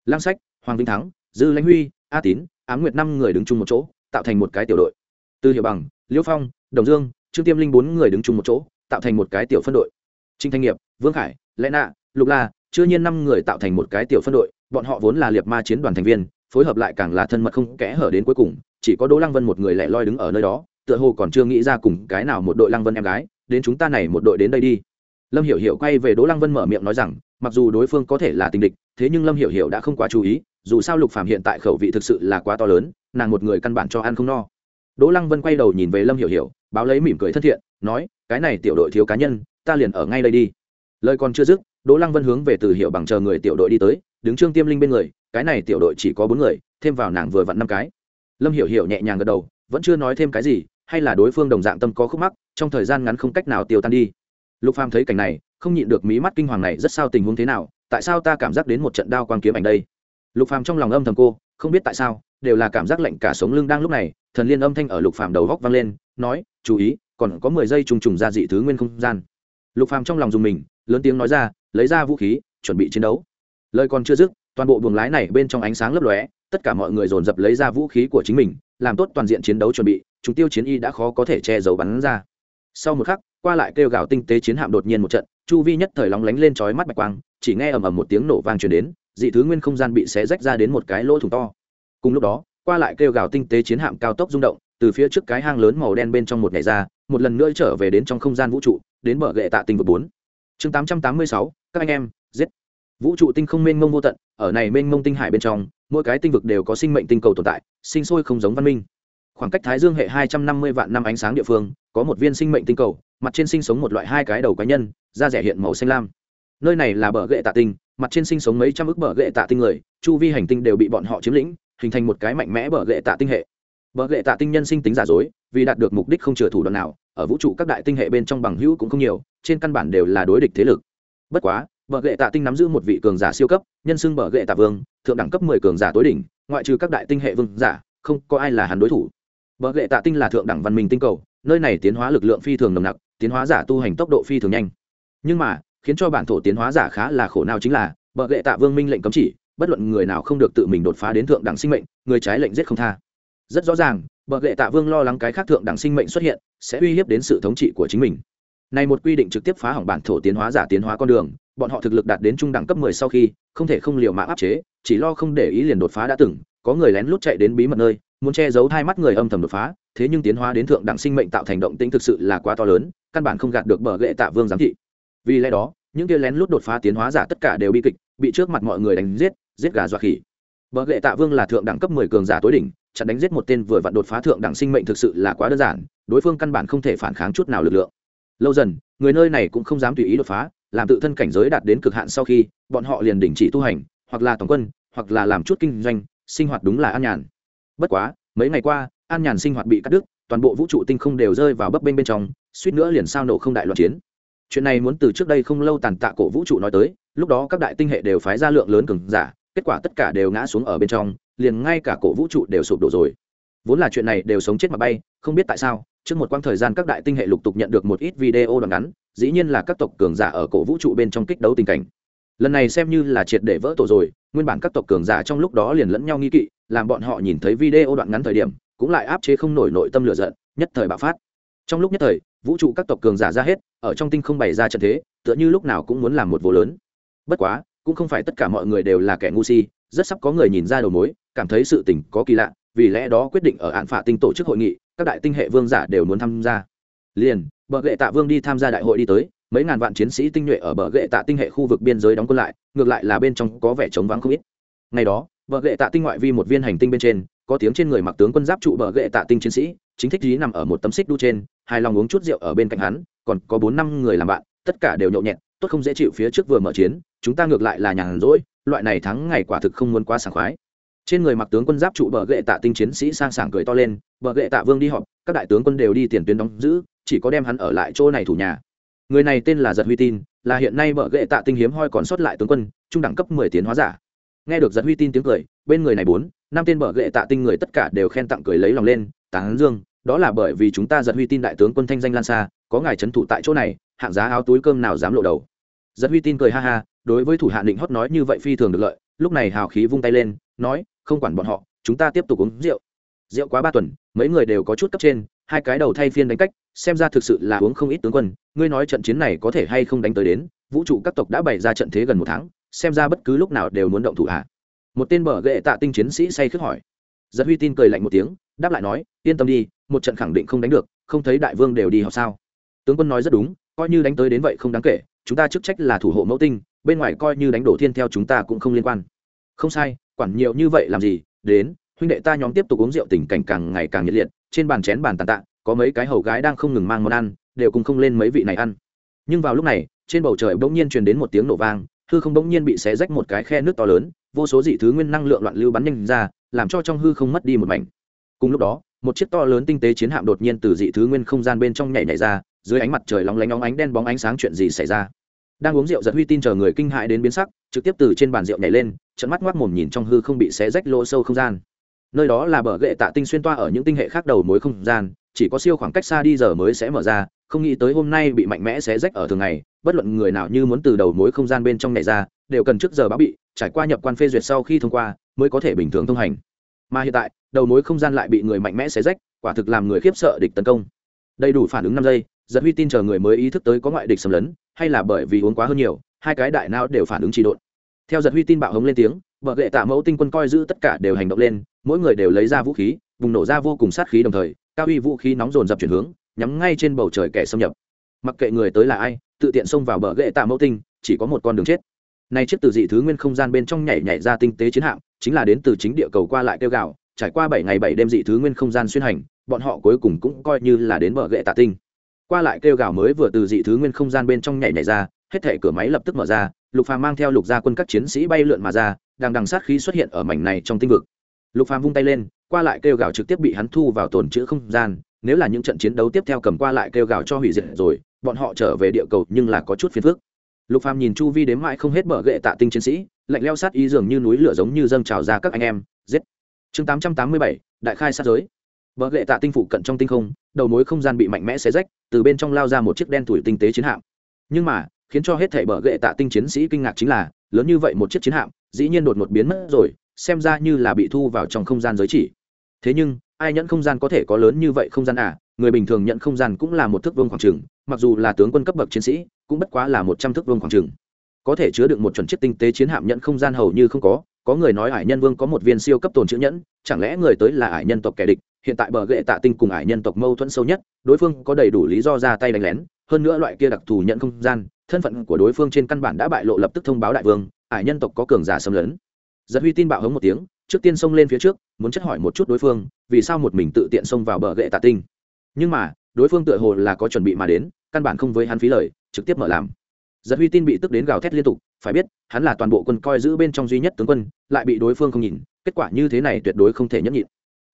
Lang sách, hoàng vinh thắng, dư lãnh huy, a tín, ám nguyệt năm người đứng chung một chỗ, tạo thành một cái tiểu đội. Từ hiệu bằng liễu phong, đồng dương, trương tiêm linh bốn người đứng chung một chỗ, tạo thành một cái tiểu phân đội. Trinh thanh nghiệp, vương khải lẽ nạ, lục la, chưa nhiên năm người tạo thành một cái tiểu phân đội, bọn họ vốn là liệt ma chiến đoàn thành viên, phối hợp lại càng là thân mật không kẽ hở đến cuối cùng, chỉ có đỗ lăng vân một người lẻ loi đứng ở nơi đó, tựa hồ còn chưa nghĩ ra cùng cái nào một đội lăng vân em gái, đến chúng ta này một đội đến đây đi lâm hiểu hiểu quay về đỗ lăng vân mở miệng nói rằng, mặc dù đối phương có thể là tình địch, thế nhưng lâm hiểu hiểu đã không quá chú ý, dù sao lục phạm hiện tại khẩu vị thực sự là quá to lớn, nàng một người căn bản cho ăn không no. Đỗ lăng vân quay đầu nhìn về lâm hiểu hiểu, báo lấy mỉm cười thân thiện, nói, cái này tiểu đội thiếu cá nhân, ta liền ở ngay đây đi. Lời còn chưa dứt, đỗ lăng vân hướng về từ hiệu bằng chờ người tiểu đội đi tới, đứng trương tiêm linh bên người, cái này tiểu đội chỉ có bốn người, thêm vào nàng vừa vặn năm cái. Lâm hiểu hiểu nhẹ nhàng gật đầu, vẫn chưa nói thêm cái gì, hay là đối phương đồng dạng tâm có khúc mắc, trong thời gian ngắn không cách nào tiêu tan đi lục phàm thấy cảnh này, không nhịn được mí mắt kinh hoàng này, rất sao tình huống thế nào, tại sao ta cảm giác đến một trận đao quang kiếm ảnh đây? Lục phàm trong lòng âm thầm cô, không biết tại sao, đều là cảm giác lạnh cả sống lưng đang lúc này, thần liên âm thanh ở lục phàm đầu góc vang lên, nói, chú ý, còn có mười giây trùng trùng ra dị thứ nguyên không gian. Lục phàm trong lòng dùng mình, lớn tiếng nói ra, lấy ra vũ khí, chuẩn bị chiến đấu. Lời còn chưa dứt, toàn bộ buồng lái này bên trong ánh sáng lấp lóe, tất cả mọi người dồn dập lấy ra vũ khí của chính mình, làm tốt toàn diện chiến đấu chuẩn bị, chúng tiêu chiến y đã khó có thể che giấu bắn ra sau một khắc, qua lại kêu gào tinh tế chiến hạm đột nhiên một trận, chu vi nhất thời lóng lánh lên chói mắt bạch quang, chỉ nghe ầm ầm một tiếng nổ vang truyền đến, dị thứ nguyên không gian bị xé rách ra đến một cái lỗ thủng to. Cùng lúc đó, qua lại kêu gào tinh tế chiến hạm cao tốc rung động, từ phía trước cái hang lớn màu đen bên trong một ngày ra, một lần nữa trở về đến trong không gian vũ trụ, đến bờ gậy tạ tinh vực bốn. Chương tám trăm tám mươi sáu, các anh em, giết. Vũ trụ tinh không mênh mông vô tận, ở này mênh mông tinh hải bên trong, mỗi cái tinh vực đều có sinh mệnh tinh cầu tồn tại, sinh sôi không giống văn minh khoảng cách thái dương hệ hai trăm năm mươi vạn năm ánh sáng địa phương, có một viên sinh mệnh tinh cầu, mặt trên sinh sống một loại hai cái đầu cá nhân, da rẻ hiện màu xanh lam. Nơi này là bờ gậy tạ tinh, mặt trên sinh sống mấy trăm ước bờ gậy tạ tinh người, chu vi hành tinh đều bị bọn họ chiếm lĩnh, hình thành một cái mạnh mẽ bờ gậy tạ tinh hệ. Bờ gậy tạ tinh nhân sinh tính giả dối, vì đạt được mục đích không chừa thủ đoạn nào, ở vũ trụ các đại tinh hệ bên trong bằng hữu cũng không nhiều, trên căn bản đều là đối địch thế lực. Bất quá, bờ gậy tạ tinh nắm giữ một vị cường giả siêu cấp, nhân xưng bờ gậy tạ vương, thượng đẳng cấp mười cường giả tối đỉnh, ngoại trừ các đại tinh hệ vương giả, không có ai là hắn đối thủ bờ lệ tạ tinh là thượng đẳng văn minh tinh cầu, nơi này tiến hóa lực lượng phi thường nồng nặc, tiến hóa giả tu hành tốc độ phi thường nhanh. Nhưng mà, khiến cho bản thổ tiến hóa giả khá là khổ não chính là, bờ lệ tạ vương minh lệnh cấm chỉ, bất luận người nào không được tự mình đột phá đến thượng đẳng sinh mệnh, người trái lệnh giết không tha. Rất rõ ràng, bờ lệ tạ vương lo lắng cái khác thượng đẳng sinh mệnh xuất hiện, sẽ uy hiếp đến sự thống trị của chính mình. Này một quy định trực tiếp phá hỏng bản thổ tiến hóa giả tiến hóa con đường, bọn họ thực lực đạt đến trung đẳng cấp 10 sau khi không thể không liều mạng áp chế, chỉ lo không để ý liền đột phá đã từng, có người lén lút chạy đến bí mật nơi, muốn che giấu hai mắt người âm thầm đột phá, thế nhưng tiến hóa đến thượng đẳng sinh mệnh tạo thành động tĩnh thực sự là quá to lớn, căn bản không gạt được bờ lệ tạ vương giám thị. Vì lẽ đó, những kia lén lút đột phá tiến hóa giả tất cả đều bi kịch, bị trước mặt mọi người đánh giết giết gà dọa khỉ. Bờ lệ tạ vương là thượng đẳng cấp 10 cường giả tối đỉnh, chặn đánh giết một tên vừa vặn đột phá thượng đẳng sinh mệnh thực sự là quá đơn giản, đối phương căn bản không thể phản kháng chút nào lực lượng. Lâu dần, người nơi này cũng không dám tùy ý đột phá làm tự thân cảnh giới đạt đến cực hạn sau khi, bọn họ liền đình chỉ tu hành, hoặc là toàn quân, hoặc là làm chút kinh doanh, sinh hoạt đúng là an nhàn. Bất quá, mấy ngày qua, an nhàn sinh hoạt bị cắt đứt, toàn bộ vũ trụ tinh không đều rơi vào bấp bênh bên trong, suýt nữa liền sao nổ không đại loạn chiến. Chuyện này muốn từ trước đây không lâu tàn tạ cổ vũ trụ nói tới, lúc đó các đại tinh hệ đều phái ra lượng lớn cường giả, kết quả tất cả đều ngã xuống ở bên trong, liền ngay cả cổ vũ trụ đều sụp đổ rồi. Vốn là chuyện này đều sống chết mà bay, không biết tại sao, trước một quãng thời gian các đại tinh hệ lục tục nhận được một ít video đoạn ngắn dĩ nhiên là các tộc cường giả ở cổ vũ trụ bên trong kích đấu tình cảnh. Lần này xem như là triệt để vỡ tổ rồi, nguyên bản các tộc cường giả trong lúc đó liền lẫn nhau nghi kỵ, làm bọn họ nhìn thấy video đoạn ngắn thời điểm, cũng lại áp chế không nổi nội tâm lửa giận, nhất thời bạo phát. Trong lúc nhất thời, vũ trụ các tộc cường giả ra hết, ở trong tinh không bày ra trận thế, tựa như lúc nào cũng muốn làm một vụ lớn. Bất quá, cũng không phải tất cả mọi người đều là kẻ ngu si, rất sắp có người nhìn ra đầu mối, cảm thấy sự tình có kỳ lạ, vì lẽ đó quyết định ở hạn phạ tinh tổ chức hội nghị, các đại tinh hệ vương giả đều muốn tham gia. Liền bờ gệ tạ vương đi tham gia đại hội đi tới, mấy ngàn vạn chiến sĩ tinh nhuệ ở bờ gệ tạ tinh hệ khu vực biên giới đóng quân lại, ngược lại là bên trong có vẻ trống vắng không ít. Ngày đó, bờ gệ tạ tinh ngoại vi một viên hành tinh bên trên, có tiếng trên người mặc tướng quân giáp trụ bờ gệ tạ tinh chiến sĩ, chính thích dí nằm ở một tấm xích đu trên, hài lòng uống chút rượu ở bên cạnh hắn, còn có bốn năm người làm bạn, tất cả đều nhậu nhẹt, tốt không dễ chịu phía trước vừa mở chiến, chúng ta ngược lại là nhàn rỗi, loại này thắng ngày quả thực không muốn quá sảng khoái. Trên người mặc tướng quân giáp trụ bờ gệ tạ tinh chiến sĩ sang sảng cười to lên, bờ gệ tạ vương đi họp, các đại tướng quân đều đi tiền tuyến đóng giữ chỉ có đem hắn ở lại chỗ này thủ nhà. Người này tên là giật huy tin, là hiện nay bợ gệ tạ tinh hiếm hoi còn sót lại tướng quân, trung đẳng cấp mười tiến hóa giả. Nghe được giật huy tin tiếng cười, bên người này bốn, năm tên bờ gệ tạ tinh người tất cả đều khen tặng cười lấy lòng lên, tán dương, đó là bởi vì chúng ta giật huy tin đại tướng quân thanh danh lan xa, có ngài trấn thủ tại chỗ này, hạng giá áo túi cơm nào dám lộ đầu? Giật huy tin cười ha ha, đối với thủ hạ định hót nói như vậy phi thường được lợi, lúc này hào khí vung tay lên, nói, không quản bọn họ, chúng ta tiếp tục uống rượu. Rượu quá ba tuần, mấy người đều có chút cấp trên, hai cái đầu thay phiên đánh cách xem ra thực sự là uống không ít tướng quân, ngươi nói trận chiến này có thể hay không đánh tới đến, vũ trụ các tộc đã bày ra trận thế gần một tháng, xem ra bất cứ lúc nào đều muốn động thủ hạ một tên bờ ghệ tạ tinh chiến sĩ say khước hỏi. Giật huy tin cười lạnh một tiếng, đáp lại nói, yên tâm đi, một trận khẳng định không đánh được, không thấy đại vương đều đi học sao? Tướng quân nói rất đúng, coi như đánh tới đến vậy không đáng kể, chúng ta chức trách là thủ hộ mẫu tinh, bên ngoài coi như đánh đổ thiên theo chúng ta cũng không liên quan. Không sai, quản nhiều như vậy làm gì, đến, huynh đệ ta nhóm tiếp tục uống rượu tình cảnh càng ngày càng nhiệt liệt, trên bàn chén bàn tàn tạ có mấy cái hầu gái đang không ngừng mang món ăn, đều cùng không lên mấy vị này ăn. Nhưng vào lúc này, trên bầu trời bỗng nhiên truyền đến một tiếng nổ vang, hư không bỗng nhiên bị xé rách một cái khe nước to lớn, vô số dị thứ nguyên năng lượng loạn lưu bắn nhanh ra, làm cho trong hư không mất đi một mảnh. Cùng lúc đó, một chiếc to lớn tinh tế chiến hạm đột nhiên từ dị thứ nguyên không gian bên trong nhảy nhảy ra, dưới ánh mặt trời lóng lánh óng ánh đen bóng ánh sáng chuyện gì xảy ra? Đang uống rượu giật huy tin chờ người kinh hại đến biến sắc, trực tiếp từ trên bàn rượu nhảy lên trận mắt ngoác mồm nhìn trong hư không bị xé rách lỗ sâu không gian. Nơi đó là bờ gậy tạ tinh xuyên toa ở những tinh hệ khác đầu mối không gian chỉ có siêu khoảng cách xa đi giờ mới sẽ mở ra, không nghĩ tới hôm nay bị mạnh mẽ xé rách ở thường ngày, bất luận người nào như muốn từ đầu mối không gian bên trong này ra, đều cần trước giờ báo bị, trải qua nhập quan phê duyệt sau khi thông qua, mới có thể bình thường thông hành. Mà hiện tại, đầu mối không gian lại bị người mạnh mẽ xé rách, quả thực làm người khiếp sợ địch tấn công. Đầy đủ phản ứng năm giây, giật huy tin chờ người mới ý thức tới có ngoại địch xâm lấn, hay là bởi vì uống quá hơn nhiều, hai cái đại não đều phản ứng trị độn. Theo giật huy tin bạo hống lên tiếng vợ gệ tạ mẫu tinh quân coi giữ tất cả đều hành động lên, mỗi người đều lấy ra vũ khí, bùng nổ ra vô cùng sát khí đồng thời cao uy vũ khí nóng dồn dập chuyển hướng, nhắm ngay trên bầu trời kẻ xâm nhập. Mặc kệ người tới là ai, tự tiện xông vào bờ ghệ tạ mẫu tinh, chỉ có một con đường chết. Nay chiếc từ dị thứ nguyên không gian bên trong nhảy nhảy ra tinh tế chiến hạm, chính là đến từ chính địa cầu qua lại kêu gạo trải qua bảy ngày bảy đêm dị thứ nguyên không gian xuyên hành, bọn họ cuối cùng cũng coi như là đến bờ ghệ tạ tinh. Qua lại kêu gào mới vừa từ dị thứ nguyên không gian bên trong nhảy nhảy ra, hết thể cửa máy lập tức mở ra, lục phàm mang theo lục gia quân các chiến sĩ bay lượn mà ra, đang đằng sát khí xuất hiện ở mảnh này trong tinh vực. Lục phàm vung tay lên qua lại kêu gào trực tiếp bị hắn thu vào tồn chữ không gian nếu là những trận chiến đấu tiếp theo cầm qua lại kêu gào cho hủy diệt rồi bọn họ trở về địa cầu nhưng là có chút phiền phức. Lục phàm nhìn chu vi đếm mãi không hết bờ gậy tạ tinh chiến sĩ lạnh leo sát ý dường như núi lửa giống như dâng trào ra các anh em giết. Chương 887, đại khai sát giới. Bờ gậy tạ tinh phụ cận trong tinh không đầu mối không gian bị mạnh mẽ xé rách từ bên trong lao ra một chiếc đen tuổi tinh tế chiến hạm. Nhưng mà khiến cho hết thảy bờ gậy tạ tinh chiến sĩ kinh ngạc chính là lớn như vậy một chiếc chiến hạm dĩ nhiên đột ngột biến mất rồi xem ra như là bị thu vào trong không gian giới chỉ thế nhưng, ai nhận không gian có thể có lớn như vậy không gian à? Người bình thường nhận không gian cũng là một thước vương khoảng trừng mặc dù là tướng quân cấp bậc chiến sĩ, cũng bất quá là một trăm thước vương khoảng trừng có thể chứa được một chuẩn chiếc tinh tế chiến hạm nhận không gian hầu như không có có người nói ải nhân vương có một viên siêu cấp tồn chữ nhẫn, chẳng lẽ người tới là ải nhân tộc kẻ địch? Hiện tại bờ gệ tạ tinh cùng ải nhân tộc mâu thuẫn sâu nhất, đối phương có đầy đủ lý do ra tay đánh lén, hơn nữa loại kia đặc thù nhận không gian, thân phận của đối phương trên căn bản đã bại lộ lập tức thông báo đại vương, ải nhân tộc có cường giả xâm lấn. Giật huy tin bạo hống một tiếng trước tiên xông lên phía trước, muốn chất hỏi một chút đối phương, vì sao một mình tự tiện xông vào bờ gậy tạ tinh. Nhưng mà, đối phương tựa hồ là có chuẩn bị mà đến, căn bản không với hắn phí lời, trực tiếp mở làm. Giật huy tin bị tức đến gào thét liên tục, phải biết, hắn là toàn bộ quân coi giữ bên trong duy nhất tướng quân, lại bị đối phương không nhìn, kết quả như thế này tuyệt đối không thể nhấp nhịn.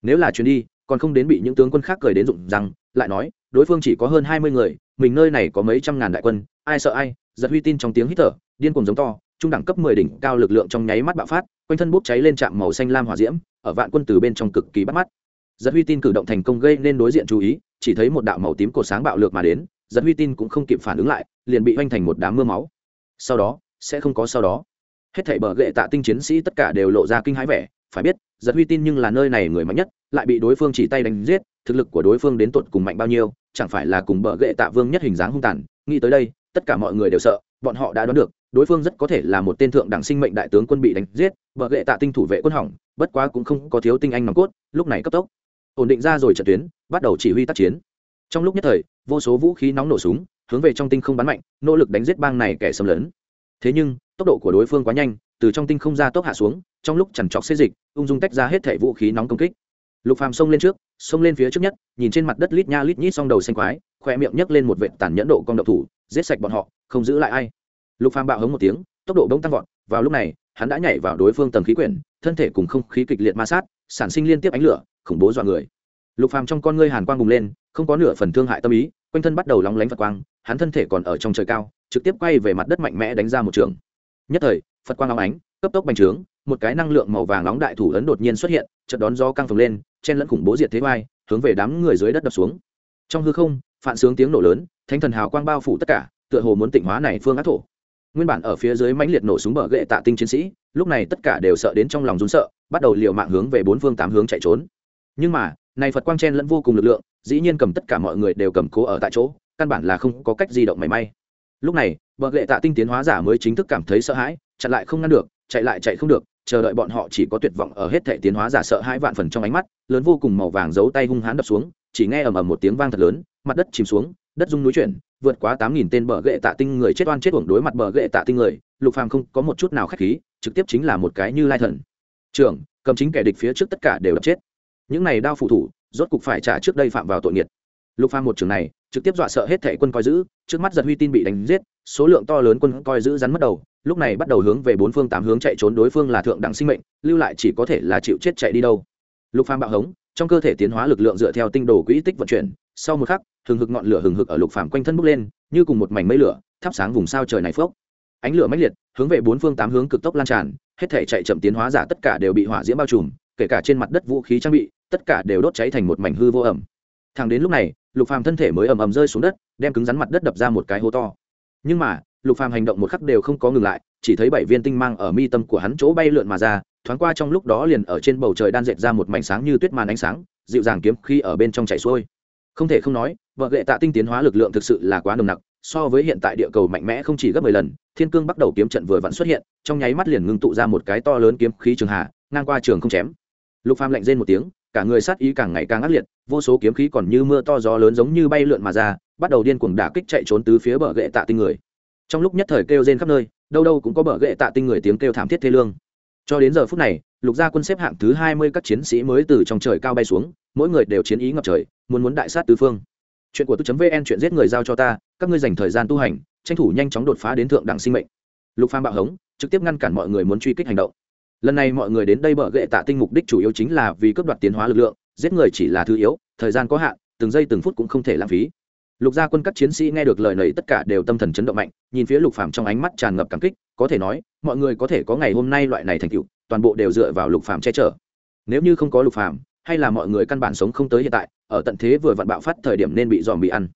Nếu là chuyến đi, còn không đến bị những tướng quân khác cười đến rụng rằng lại nói, đối phương chỉ có hơn hai mươi người, mình nơi này có mấy trăm ngàn đại quân, ai sợ ai, giật huy tin trong tiếng hít thở, điên cùng giống to trung đẳng cấp mười đỉnh cao lực lượng trong nháy mắt bạo phát, quanh thân bốc cháy lên trạm màu xanh lam hỏa diễm, ở vạn quân từ bên trong cực kỳ bắt mắt. Giật huy tin cử động thành công gây nên đối diện chú ý, chỉ thấy một đạo màu tím cổ sáng bạo lược mà đến, giật huy tin cũng không kịp phản ứng lại, liền bị hoành thành một đám mưa máu. Sau đó, sẽ không có sau đó. Hết thảy bờ lệ tạ tinh chiến sĩ tất cả đều lộ ra kinh hãi vẻ, phải biết, giật huy tin nhưng là nơi này người mạnh nhất, lại bị đối phương chỉ tay đánh giết, thực lực của đối phương đến tuột cùng mạnh bao nhiêu, chẳng phải là cùng bờ lệ tạ vương nhất hình dáng hung tàn, nghĩ tới đây, tất cả mọi người đều sợ, bọn họ đã đoán được đối phương rất có thể là một tên thượng đẳng sinh mệnh đại tướng quân bị đánh giết, bờ gệ tạ tinh thủ vệ quân hỏng, bất quá cũng không có thiếu tinh anh nòng cốt, lúc này cấp tốc, ổn định ra rồi trận tuyến, bắt đầu chỉ huy tác chiến. Trong lúc nhất thời, vô số vũ khí nóng nổ súng, hướng về trong tinh không bắn mạnh, nỗ lực đánh giết bang này kẻ xâm lấn. Thế nhưng, tốc độ của đối phương quá nhanh, từ trong tinh không ra tốc hạ xuống, trong lúc chằn trọc xê dịch, ung dung tách ra hết thẻ vũ khí nóng công kích. Lục phàm xông lên trước, xông lên phía trước nhất, nhìn trên mặt đất lít nha lít nhít song đầu xanh quái, khoe miệng nhấc lên một vệ tàn nhẫn độ con độc thủ, giết sạch bọn họ, không giữ lại ai lục phàm bạo hống một tiếng, tốc độ bỗng tăng vọt, vào lúc này, hắn đã nhảy vào đối phương tầng khí quyển, thân thể cùng không khí kịch liệt ma sát, sản sinh liên tiếp ánh lửa, khủng bố dọa người. Lục phàm trong con ngươi hàn quang bùng lên, không có nửa phần thương hại tâm ý, quanh thân bắt đầu lóng lánh phật quang, hắn thân thể còn ở trong trời cao, trực tiếp quay về mặt đất mạnh mẽ đánh ra một trường. Nhất thời, phật quang óng ánh, cấp tốc bành trướng, một cái năng lượng màu vàng nóng đại thủ ấn đột nhiên xuất hiện, chợt đón gió căng phồng lên, chen lẫn khủng bố diệt thế vai hướng về đám người dưới đất đập xuống. Trong hư không, phản sướng tiếng nổ lớn, thánh thần hào quang bao phủ tất cả, tựa hồ muốn tịnh hóa này phương ác thổ nguyên bản ở phía dưới mãnh liệt nổ súng bờ gậy tạ tinh chiến sĩ, lúc này tất cả đều sợ đến trong lòng run sợ, bắt đầu liều mạng hướng về bốn phương tám hướng chạy trốn. Nhưng mà, này phật quang chen lẫn vô cùng lực lượng, dĩ nhiên cầm tất cả mọi người đều cầm cố ở tại chỗ, căn bản là không có cách di động mảy may. Lúc này, bờ gậy tạ tinh tiến hóa giả mới chính thức cảm thấy sợ hãi, chặn lại không ngăn được, chạy lại chạy không được, chờ đợi bọn họ chỉ có tuyệt vọng ở hết thể tiến hóa giả sợ hãi vạn phần trong ánh mắt, lớn vô cùng màu vàng giấu tay hung hãn đập xuống, chỉ nghe ầm ầm một tiếng vang thật lớn, mặt đất chìm xuống đất dung núi chuyển, vượt quá tám nghìn tên bờ gậy tạ tinh người chết oan chết uổng đối mặt bờ gậy tạ tinh người, lục phàm không có một chút nào khách khí, trực tiếp chính là một cái như lai thần. Trưởng, cầm chính kẻ địch phía trước tất cả đều đập chết. Những này đao phụ thủ, rốt cục phải trả trước đây phạm vào tội nghiệt. Lục phàm một trường này, trực tiếp dọa sợ hết thảy quân coi giữ, trước mắt giật huy tin bị đánh giết, số lượng to lớn quân coi giữ rắn mất đầu, lúc này bắt đầu hướng về bốn phương tám hướng chạy trốn đối phương là thượng đẳng sinh mệnh, lưu lại chỉ có thể là chịu chết chạy đi đâu. Lục phàm bạo hống, trong cơ thể tiến hóa lực lượng dựa theo tinh đồ quỹ tích vận chuyển, sau một khắc hừng hực ngọn lửa hừng hực ở lục phàm quanh thân bốc lên, như cùng một mảnh mây lửa, thắp sáng vùng sao trời này phốc. Ánh lửa mãnh liệt, hướng về bốn phương tám hướng cực tốc lan tràn, hết thể chạy chậm tiến hóa giả tất cả đều bị hỏa diễm bao trùm, kể cả trên mặt đất vũ khí trang bị, tất cả đều đốt cháy thành một mảnh hư vô ẩm. Thẳng đến lúc này, lục phàm thân thể mới ầm ầm rơi xuống đất, đem cứng rắn mặt đất đập ra một cái hố to. Nhưng mà, lục phàm hành động một khắc đều không có ngừng lại, chỉ thấy bảy viên tinh mang ở mi tâm của hắn chỗ bay lượn mà ra, thoáng qua trong lúc đó liền ở trên bầu trời đan dệt ra một mảnh sáng như tuyết màn ánh sáng, dịu dàng kiếm khi ở bên trong chảy xuôi không thể không nói vợ gệ tạ tinh tiến hóa lực lượng thực sự là quá nồng nặc so với hiện tại địa cầu mạnh mẽ không chỉ gấp mười lần thiên cương bắt đầu kiếm trận vừa vặn xuất hiện trong nháy mắt liền ngưng tụ ra một cái to lớn kiếm khí trường hạ, ngang qua trường không chém. Lục phàm lạnh rên một tiếng cả người sát ý càng ngày càng ác liệt vô số kiếm khí còn như mưa to gió lớn giống như bay lượn mà ra bắt đầu điên cuồng đả kích chạy trốn tứ phía bờ gậy tạ tinh người. Trong lúc nhất thời kêu rên khắp nơi đâu đâu cũng có bờ gậy tạ tinh người tiếng kêu thảm thiết thê lương. Cho đến giờ phút này lục gia quân xếp hạng thứ hai mươi các chiến sĩ mới từ trong trời cao bay xuống, mỗi người đều chiến ý ngập trời, muốn muốn đại sát tứ phương. Chuyện của tôi vn chuyện giết người giao cho ta, các ngươi dành thời gian tu hành, tranh thủ nhanh chóng đột phá đến thượng đẳng sinh mệnh. Lục phàm bạo hống, trực tiếp ngăn cản mọi người muốn truy kích hành động. Lần này mọi người đến đây bở gậy tạ tinh mục đích chủ yếu chính là vì cướp đoạt tiến hóa lực lượng, giết người chỉ là thứ yếu, thời gian có hạn, từng giây từng phút cũng không thể lãng phí. Lục gia quân các chiến sĩ nghe được lời này tất cả đều tâm thần chấn động mạnh, nhìn phía lục phàm trong ánh mắt tràn ngập cảm kích, có thể nói, mọi người có thể có ngày hôm nay loại này thành tựu toàn bộ đều dựa vào lục phàm che chở. Nếu như không có lục phàm, hay là mọi người căn bản sống không tới hiện tại, ở tận thế vừa vặn bạo phát thời điểm nên bị dòm bị ăn.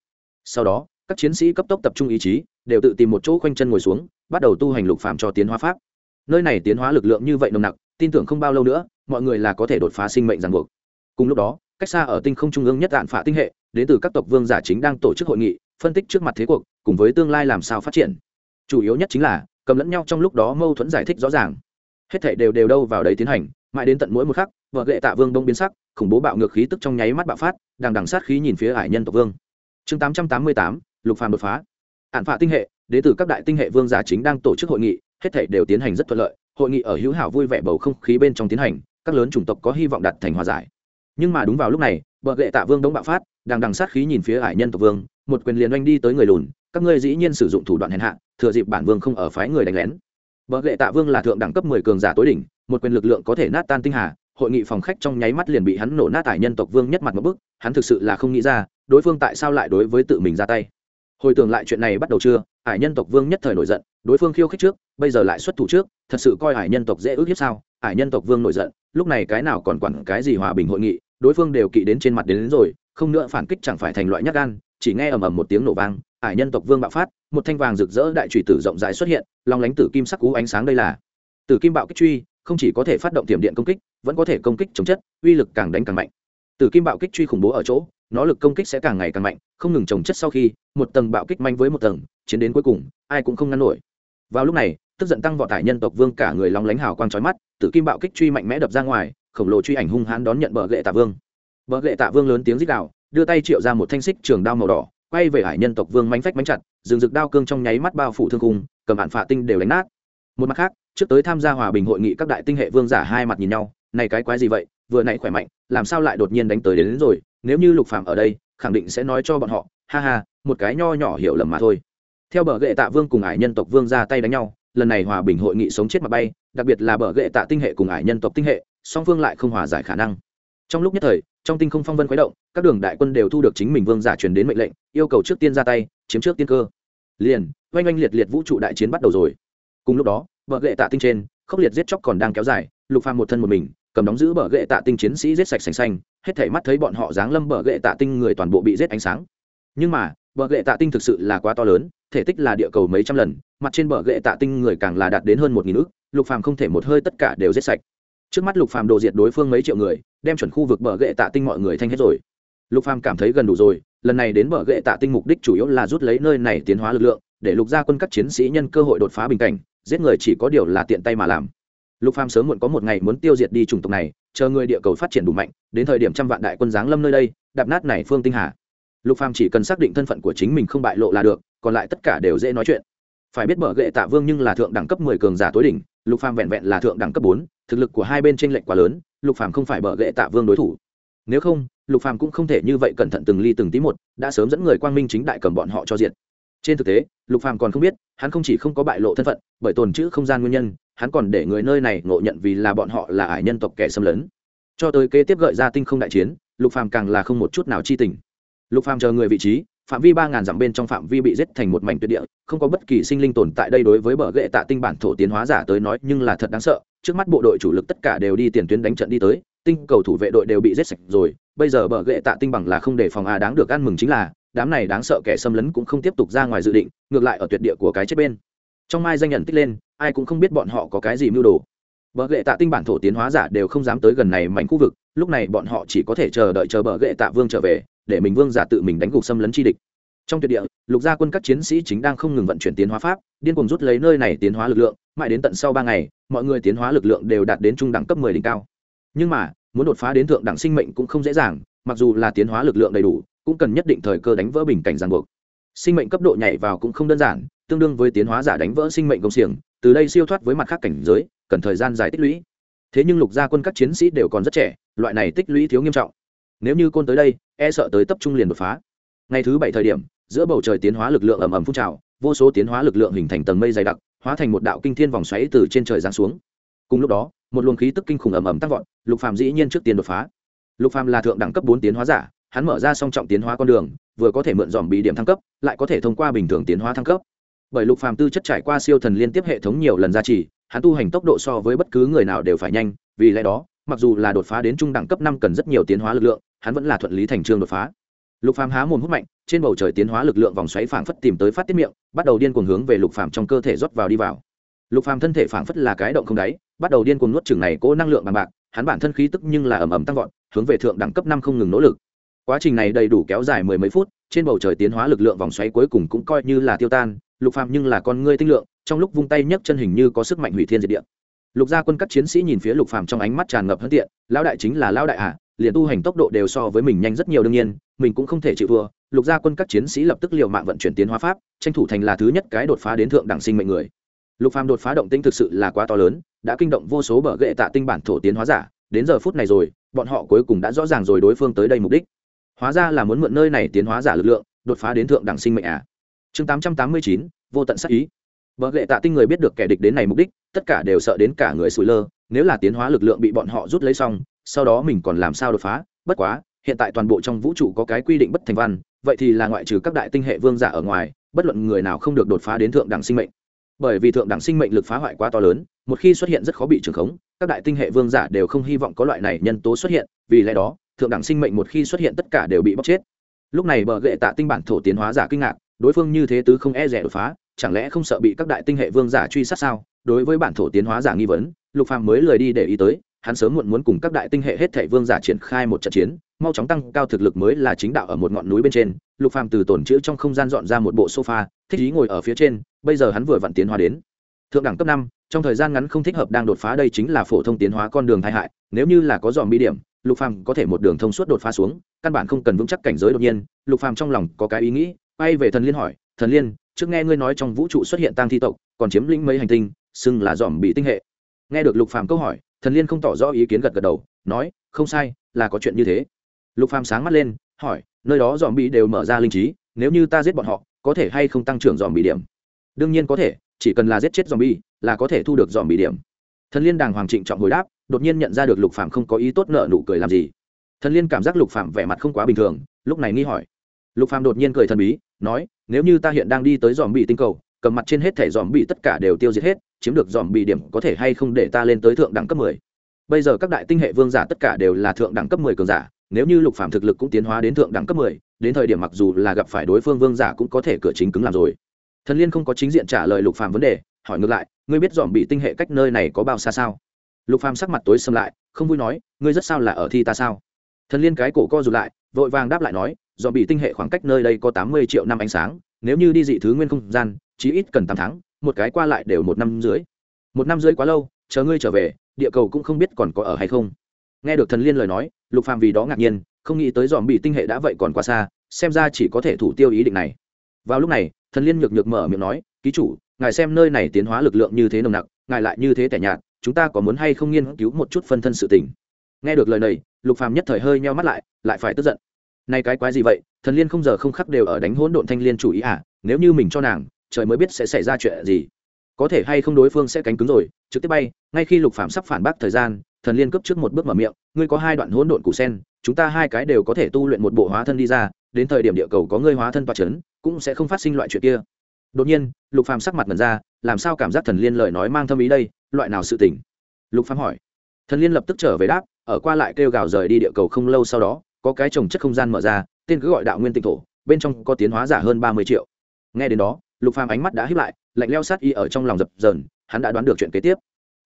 Sau đó, các chiến sĩ cấp tốc tập trung ý chí, đều tự tìm một chỗ khoanh chân ngồi xuống, bắt đầu tu hành lục phàm cho tiến hóa pháp. Nơi này tiến hóa lực lượng như vậy nồng nặc, tin tưởng không bao lâu nữa, mọi người là có thể đột phá sinh mệnh ràng buộc. Cùng lúc đó, cách xa ở tinh không trung ương nhất đạn phạ tinh hệ, đến từ các tộc vương giả chính đang tổ chức hội nghị, phân tích trước mặt thế cuộc, cùng với tương lai làm sao phát triển. Chủ yếu nhất chính là, cầm lẫn nhau trong lúc đó mâu thuẫn giải thích rõ ràng hết thảy đều đều đâu vào đấy tiến hành, mãi đến tận mỗi một khắc, vợ lệ tạ vương đông biến sắc, khủng bố bạo ngược khí tức trong nháy mắt bạo phát, đằng đằng sát khí nhìn phía hải nhân tộc vương. Chương tám trăm tám mươi tám, lục phàm đột phá. Ạn phạ tinh hệ đến từ các đại tinh hệ vương giả chính đang tổ chức hội nghị, hết thảy đều tiến hành rất thuận lợi. Hội nghị ở hữu hảo vui vẻ bầu không khí bên trong tiến hành, các lớn chủng tộc có hy vọng đạt thành hòa giải. Nhưng mà đúng vào lúc này bờ lệ tạ vương đống bạo phát đang đằng sát khí nhìn phía hải nhân tộc vương, một quyền liền oanh đi tới người lùn, các ngươi dĩ nhiên sử dụng thủ đoạn hèn hạ, thừa dịp bản vương không ở phái người đánh lén bờ lệ tạ vương là thượng đẳng cấp mười cường giả tối đỉnh một quyền lực lượng có thể nát tan tinh hà. Hội nghị phòng khách trong nháy mắt liền bị hắn nổ nát tại nhân tộc vương nhất mặt một bức hắn thực sự là không nghĩ ra đối phương tại sao lại đối với tự mình ra tay. Hồi tưởng lại chuyện này bắt đầu chưa hải nhân tộc vương nhất thời nổi giận đối phương khiêu khích trước bây giờ lại xuất thủ trước thật sự coi hải nhân tộc dễ ước hiếp sao? Hải nhân tộc vương nổi giận lúc này cái nào còn quản cái gì hòa bình hội nghị đối phương đều kỵ đến trên mặt đến, đến rồi không nữa phản kích chẳng phải thành loại nhát gan chỉ nghe ầm ầm một tiếng nổ vang ải nhân tộc vương bạo phát, một thanh vàng rực rỡ đại trụy tử rộng rãi xuất hiện, long lánh tử kim sắc cú ánh sáng đây là. Tử kim bạo kích truy, không chỉ có thể phát động tiềm điện công kích, vẫn có thể công kích chống chất, uy lực càng đánh càng mạnh. Tử kim bạo kích truy khủng bố ở chỗ, nó lực công kích sẽ càng ngày càng mạnh, không ngừng trồng chất sau khi, một tầng bạo kích manh với một tầng, chiến đến cuối cùng, ai cũng không ngăn nổi. Vào lúc này, tức giận tăng vọt tải nhân tộc vương cả người long lánh hào quang trói mắt, tử kim bạo kích truy mạnh mẽ đập ra ngoài, khổng lồ truy ảnh hung hãn đón nhận bờ gậy tạ vương. Bờ gậy tạ vương lớn tiếng rít đạo đưa tay triệu ra một thanh xích trường đao màu đỏ quay về hải nhân tộc vương mánh phách mánh chặt rừng rực đao cương trong nháy mắt bao phủ thương cung cầm hạn phạ tinh đều đánh nát. Một mặt khác trước tới tham gia hòa bình hội nghị các đại tinh hệ vương giả hai mặt nhìn nhau này cái quái gì vậy vừa nãy khỏe mạnh làm sao lại đột nhiên đánh tới đến, đến rồi nếu như lục phàm ở đây khẳng định sẽ nói cho bọn họ ha ha một cái nho nhỏ hiểu lầm mà thôi. Theo bờ gậy tạ vương cùng ải nhân tộc vương ra tay đánh nhau lần này hòa bình hội nghị sống chết mà bay đặc biệt là bờ ghệ tạ tinh hệ cùng ải nhân tộc tinh hệ song phương lại không hòa giải khả năng trong lúc nhất thời, trong tinh không phong vân khuấy động, các đường đại quân đều thu được chính mình vương giả truyền đến mệnh lệnh, yêu cầu trước tiên ra tay, chiếm trước tiên cơ. Liền, oanh oanh liệt liệt vũ trụ đại chiến bắt đầu rồi. Cùng lúc đó, bờ gệ tạ tinh trên, khốc liệt giết chóc còn đang kéo dài, lục phàm một thân một mình, cầm đóng giữ bờ gệ tạ tinh chiến sĩ giết sạch sành xanh, hết thảy mắt thấy bọn họ giáng lâm bờ gệ tạ tinh người toàn bộ bị giết ánh sáng. Nhưng mà, bờ gệ tạ tinh thực sự là quá to lớn, thể tích là địa cầu mấy trăm lần, mặt trên bờ gệ tạ tinh người càng là đạt đến hơn một nghìn ước, lục phàm không thể một hơi tất cả đều giết sạch trước mắt lục phàm đồ diệt đối phương mấy triệu người, đem chuẩn khu vực bờ ghệ tạ tinh mọi người thanh hết rồi. Lục phàm cảm thấy gần đủ rồi, lần này đến bờ ghệ tạ tinh mục đích chủ yếu là rút lấy nơi này tiến hóa lực lượng, để lục gia quân các chiến sĩ nhân cơ hội đột phá bình cảnh, giết người chỉ có điều là tiện tay mà làm. Lục phàm sớm muộn có một ngày muốn tiêu diệt đi chủng tộc này, chờ người địa cầu phát triển đủ mạnh, đến thời điểm trăm vạn đại quân giáng lâm nơi đây, đạp nát này phương tinh hà. Lục phàm chỉ cần xác định thân phận của chính mình không bại lộ là được, còn lại tất cả đều dễ nói chuyện. Phải biết bờ ghệ tạ vương nhưng là thượng đẳng cấp mười cường giả tối đỉnh, lục phàm vẹn vẹn là thượng đẳng cấp bốn thực lực của hai bên tranh lệch quá lớn, lục phàm không phải bờ ghệ tạ vương đối thủ. Nếu không, lục phàm cũng không thể như vậy cẩn thận từng ly từng tí một, đã sớm dẫn người quang minh chính đại cầm bọn họ cho diệt. Trên thực tế, lục phàm còn không biết, hắn không chỉ không có bại lộ thân phận, bởi tồn chữ không gian nguyên nhân, hắn còn để người nơi này ngộ nhận vì là bọn họ là ải nhân tộc kẻ xâm lấn. Cho tới kế tiếp gợi ra tinh không đại chiến, lục phàm càng là không một chút nào chi tình. Lục phàm chờ người vị trí, phạm vi ba ngàn dặm bên trong phạm vi bị giết thành một mảnh tuyệt địa, không có bất kỳ sinh linh tồn tại đây đối với bờ ghệ tạ tinh bản thổ tiến hóa giả tới nói nhưng là thật đáng sợ trước mắt bộ đội chủ lực tất cả đều đi tiền tuyến đánh trận đi tới, tinh cầu thủ vệ đội đều bị giết sạch rồi, bây giờ bờ ghệ tạ tinh bằng là không để phòng a đáng được ăn mừng chính là, đám này đáng sợ kẻ xâm lấn cũng không tiếp tục ra ngoài dự định, ngược lại ở tuyệt địa của cái chết bên. Trong mai danh nhận tích lên, ai cũng không biết bọn họ có cái gì mưu đồ. Bờ ghệ tạ tinh bản thổ tiến hóa giả đều không dám tới gần này mảnh khu vực, lúc này bọn họ chỉ có thể chờ đợi chờ bờ ghệ tạ vương trở về, để mình vương giả tự mình đánh gục xâm lấn chi địch trong tuyệt địa, lục gia quân các chiến sĩ chính đang không ngừng vận chuyển tiến hóa pháp, điên cuồng rút lấy nơi này tiến hóa lực lượng, mãi đến tận sau ba ngày, mọi người tiến hóa lực lượng đều đạt đến trung đẳng cấp mười đỉnh cao. Nhưng mà, muốn đột phá đến thượng đẳng sinh mệnh cũng không dễ dàng, mặc dù là tiến hóa lực lượng đầy đủ, cũng cần nhất định thời cơ đánh vỡ bình cảnh ràng buộc. Sinh mệnh cấp độ nhảy vào cũng không đơn giản, tương đương với tiến hóa giả đánh vỡ sinh mệnh công xiềng, từ đây siêu thoát với mặt khác cảnh giới, cần thời gian dài tích lũy. Thế nhưng lục gia quân các chiến sĩ đều còn rất trẻ, loại này tích lũy thiếu nghiêm trọng. Nếu như côn tới đây e sợ tới tập trung liền đột phá. Ngày thứ bảy thời điểm giữa bầu trời tiến hóa lực lượng ầm ầm phun trào, vô số tiến hóa lực lượng hình thành tầng mây dày đặc, hóa thành một đạo kinh thiên vòng xoáy từ trên trời giáng xuống. Cùng lúc đó, một luồng khí tức kinh khủng ầm ầm tăng vọt, lục phàm dĩ nhiên trước tiên đột phá. Lục phàm là thượng đẳng cấp bốn tiến hóa giả, hắn mở ra song trọng tiến hóa con đường, vừa có thể mượn dòm bị điểm thăng cấp, lại có thể thông qua bình thường tiến hóa thăng cấp. Bởi lục phàm tư chất trải qua siêu thần liên tiếp hệ thống nhiều lần gia trì, hắn tu hành tốc độ so với bất cứ người nào đều phải nhanh, vì lẽ đó, mặc dù là đột phá đến trung đẳng cấp năm cần rất nhiều tiến hóa lực lượng, hắn vẫn là thuận lý thành trương đột phá lục phàm há mồm hút mạnh, trên bầu trời tiến hóa lực lượng vòng xoáy phảng phất tìm tới phát tiết miệng, bắt đầu điên cuồng hướng về lục phàm trong cơ thể rót vào đi vào. Lục phàm thân thể phảng phất là cái động không đáy, bắt đầu điên cuồng nuốt chửng này cố năng lượng bằng bạc, hắn bản thân khí tức nhưng là ầm ầm tăng vọt, hướng về thượng đẳng cấp năm không ngừng nỗ lực. Quá trình này đầy đủ kéo dài mười mấy phút, trên bầu trời tiến hóa lực lượng vòng xoáy cuối cùng cũng coi như là tiêu tan, lục phàm nhưng là con ngươi tinh lượng, trong lúc vung tay nhấc chân hình như có sức mạnh hủy thiên diệt địa. Lục gia quân các chiến sĩ nhìn phía lục phàm trong ánh mắt tràn ngập hân tiện, lão đại chính là lão đại à liền tu hành tốc độ đều so với mình nhanh rất nhiều đương nhiên, mình cũng không thể chịu thua. Lục gia quân các chiến sĩ lập tức liều mạng vận chuyển tiến hóa pháp, tranh thủ thành là thứ nhất cái đột phá đến thượng đẳng sinh mệnh người. Lục phàm đột phá động tinh thực sự là quá to lớn, đã kinh động vô số bờ gệ tạ tinh bản thổ tiến hóa giả. Đến giờ phút này rồi, bọn họ cuối cùng đã rõ ràng rồi đối phương tới đây mục đích. Hóa ra là muốn mượn nơi này tiến hóa giả lực lượng, đột phá đến thượng đẳng sinh mệnh à? Chương tám trăm tám mươi chín, vô tận sắc ý. Bờ gệ tạ tinh người biết được kẻ địch đến này mục đích, tất cả đều sợ đến cả người sủi lơ. Nếu là tiến hóa lực lượng bị bọn họ rút lấy xong sau đó mình còn làm sao đột phá, bất quá, hiện tại toàn bộ trong vũ trụ có cái quy định bất thành văn, vậy thì là ngoại trừ các đại tinh hệ vương giả ở ngoài, bất luận người nào không được đột phá đến thượng đẳng sinh mệnh. Bởi vì thượng đẳng sinh mệnh lực phá hoại quá to lớn, một khi xuất hiện rất khó bị trường khống, các đại tinh hệ vương giả đều không hy vọng có loại này nhân tố xuất hiện, vì lẽ đó, thượng đẳng sinh mệnh một khi xuất hiện tất cả đều bị bóc chết. Lúc này bờ gệ tạ tinh bản thổ tiến hóa giả kinh ngạc, đối phương như thế tứ không e rẻ đột phá, chẳng lẽ không sợ bị các đại tinh hệ vương giả truy sát sao? Đối với bản thổ tiến hóa giả nghi vấn, lục phàm mới lười đi để ý tới hắn sớm muộn muốn cùng các đại tinh hệ hết thảy vương giả triển khai một trận chiến, mau chóng tăng cao thực lực mới là chính đạo ở một ngọn núi bên trên. Lục phàm từ tổn chữ trong không gian dọn ra một bộ sofa, thích ý ngồi ở phía trên, bây giờ hắn vừa vặn tiến hóa đến thượng đẳng cấp năm, trong thời gian ngắn không thích hợp đang đột phá đây chính là phổ thông tiến hóa con đường tai hại. Nếu như là có dòm bi điểm, lục phàm có thể một đường thông suốt đột phá xuống, căn bản không cần vững chắc cảnh giới đột nhiên. Lục phàm trong lòng có cái ý nghĩ bay về thần liên hỏi, thần liên, trước nghe ngươi nói trong vũ trụ xuất hiện tăng thi tộc, còn chiếm lĩnh mấy hành tinh, xưng là dòm bị tinh hệ? Nghe được lục phàm câu hỏi thần liên không tỏ rõ ý kiến gật gật đầu, nói, không sai, là có chuyện như thế. Lục phàm sáng mắt lên, hỏi, nơi đó dòm bị đều mở ra linh trí, nếu như ta giết bọn họ, có thể hay không tăng trưởng dòm bị điểm? Đương nhiên có thể, chỉ cần là giết chết dòm bị là có thể thu được dòm bị điểm. Thần liên đàng hoàng trịnh trọng hồi đáp, đột nhiên nhận ra được lục Phàm không có ý tốt nợ nụ cười làm gì. Thần liên cảm giác lục Phàm vẻ mặt không quá bình thường, lúc này nghi hỏi. Lục Phàm đột nhiên cười thần bí, nói, nếu như ta hiện đang đi tới dòm bị tinh cầu, cầm mặt trên hết thể dòm bị tất cả đều tiêu diệt hết chiếm được dòm bị điểm có thể hay không để ta lên tới thượng đẳng cấp mười. Bây giờ các đại tinh hệ vương giả tất cả đều là thượng đẳng cấp mười cường giả, nếu như lục phạm thực lực cũng tiến hóa đến thượng đẳng cấp mười, đến thời điểm mặc dù là gặp phải đối phương vương giả cũng có thể cửa chính cứng làm rồi. Thần liên không có chính diện trả lời lục phạm vấn đề, hỏi ngược lại, ngươi biết dòm bị tinh hệ cách nơi này có bao xa sao? Lục phàm sắc mặt tối xâm lại, không vui nói, ngươi rất sao là ở thi ta sao? Thần liên cái cổ co rụt lại, vội vàng đáp lại nói, dòm bị tinh hệ khoảng cách nơi đây có tám mươi triệu năm ánh sáng, nếu như đi dị thứ nguyên không gian, chí ít cần tám tháng một cái qua lại đều một năm dưới một năm dưới quá lâu, chờ ngươi trở về, địa cầu cũng không biết còn có ở hay không. Nghe được thần liên lời nói, lục phàm vì đó ngạc nhiên, không nghĩ tới dòm bị tinh hệ đã vậy còn quá xa, xem ra chỉ có thể thủ tiêu ý định này. Vào lúc này, thần liên nhược nhược mở miệng nói, ký chủ, ngài xem nơi này tiến hóa lực lượng như thế nồng nặc, ngài lại như thế tẻ nhạt, chúng ta có muốn hay không nghiên cứu một chút phân thân sự tình? Nghe được lời này, lục phàm nhất thời hơi nheo mắt lại lại phải tức giận. Nay cái quái gì vậy? Thần liên không giờ không khắc đều ở đánh hỗn độn thanh liên chủ ý à? Nếu như mình cho nàng trời mới biết sẽ xảy ra chuyện gì. Có thể hay không đối phương sẽ cánh cứng rồi, trực tiếp bay, ngay khi lục Phạm sắp phản bác thời gian, thần liên cấp trước một bước mở miệng, ngươi có hai đoạn hỗn độn củ sen, chúng ta hai cái đều có thể tu luyện một bộ hóa thân đi ra, đến thời điểm địa cầu có ngươi hóa thân toa chấn, cũng sẽ không phát sinh loại chuyện kia. Đột nhiên, lục phàm sắc mặt mần ra, làm sao cảm giác thần liên lời nói mang thâm ý đây, loại nào sự tỉnh lục phàm hỏi. Thần liên lập tức trở về đáp, ở qua lại kêu gào rời đi địa cầu không lâu sau đó, có cái trồng chất không gian mở ra, tên cứ gọi đạo nguyên tinh thổ, bên trong có tiến hóa giả hơn ba mươi triệu. Nghe đến đó lục phàm ánh mắt đã hiếp lại, lạnh leo sát y ở trong lòng dập dờn, hắn đã đoán được chuyện kế tiếp.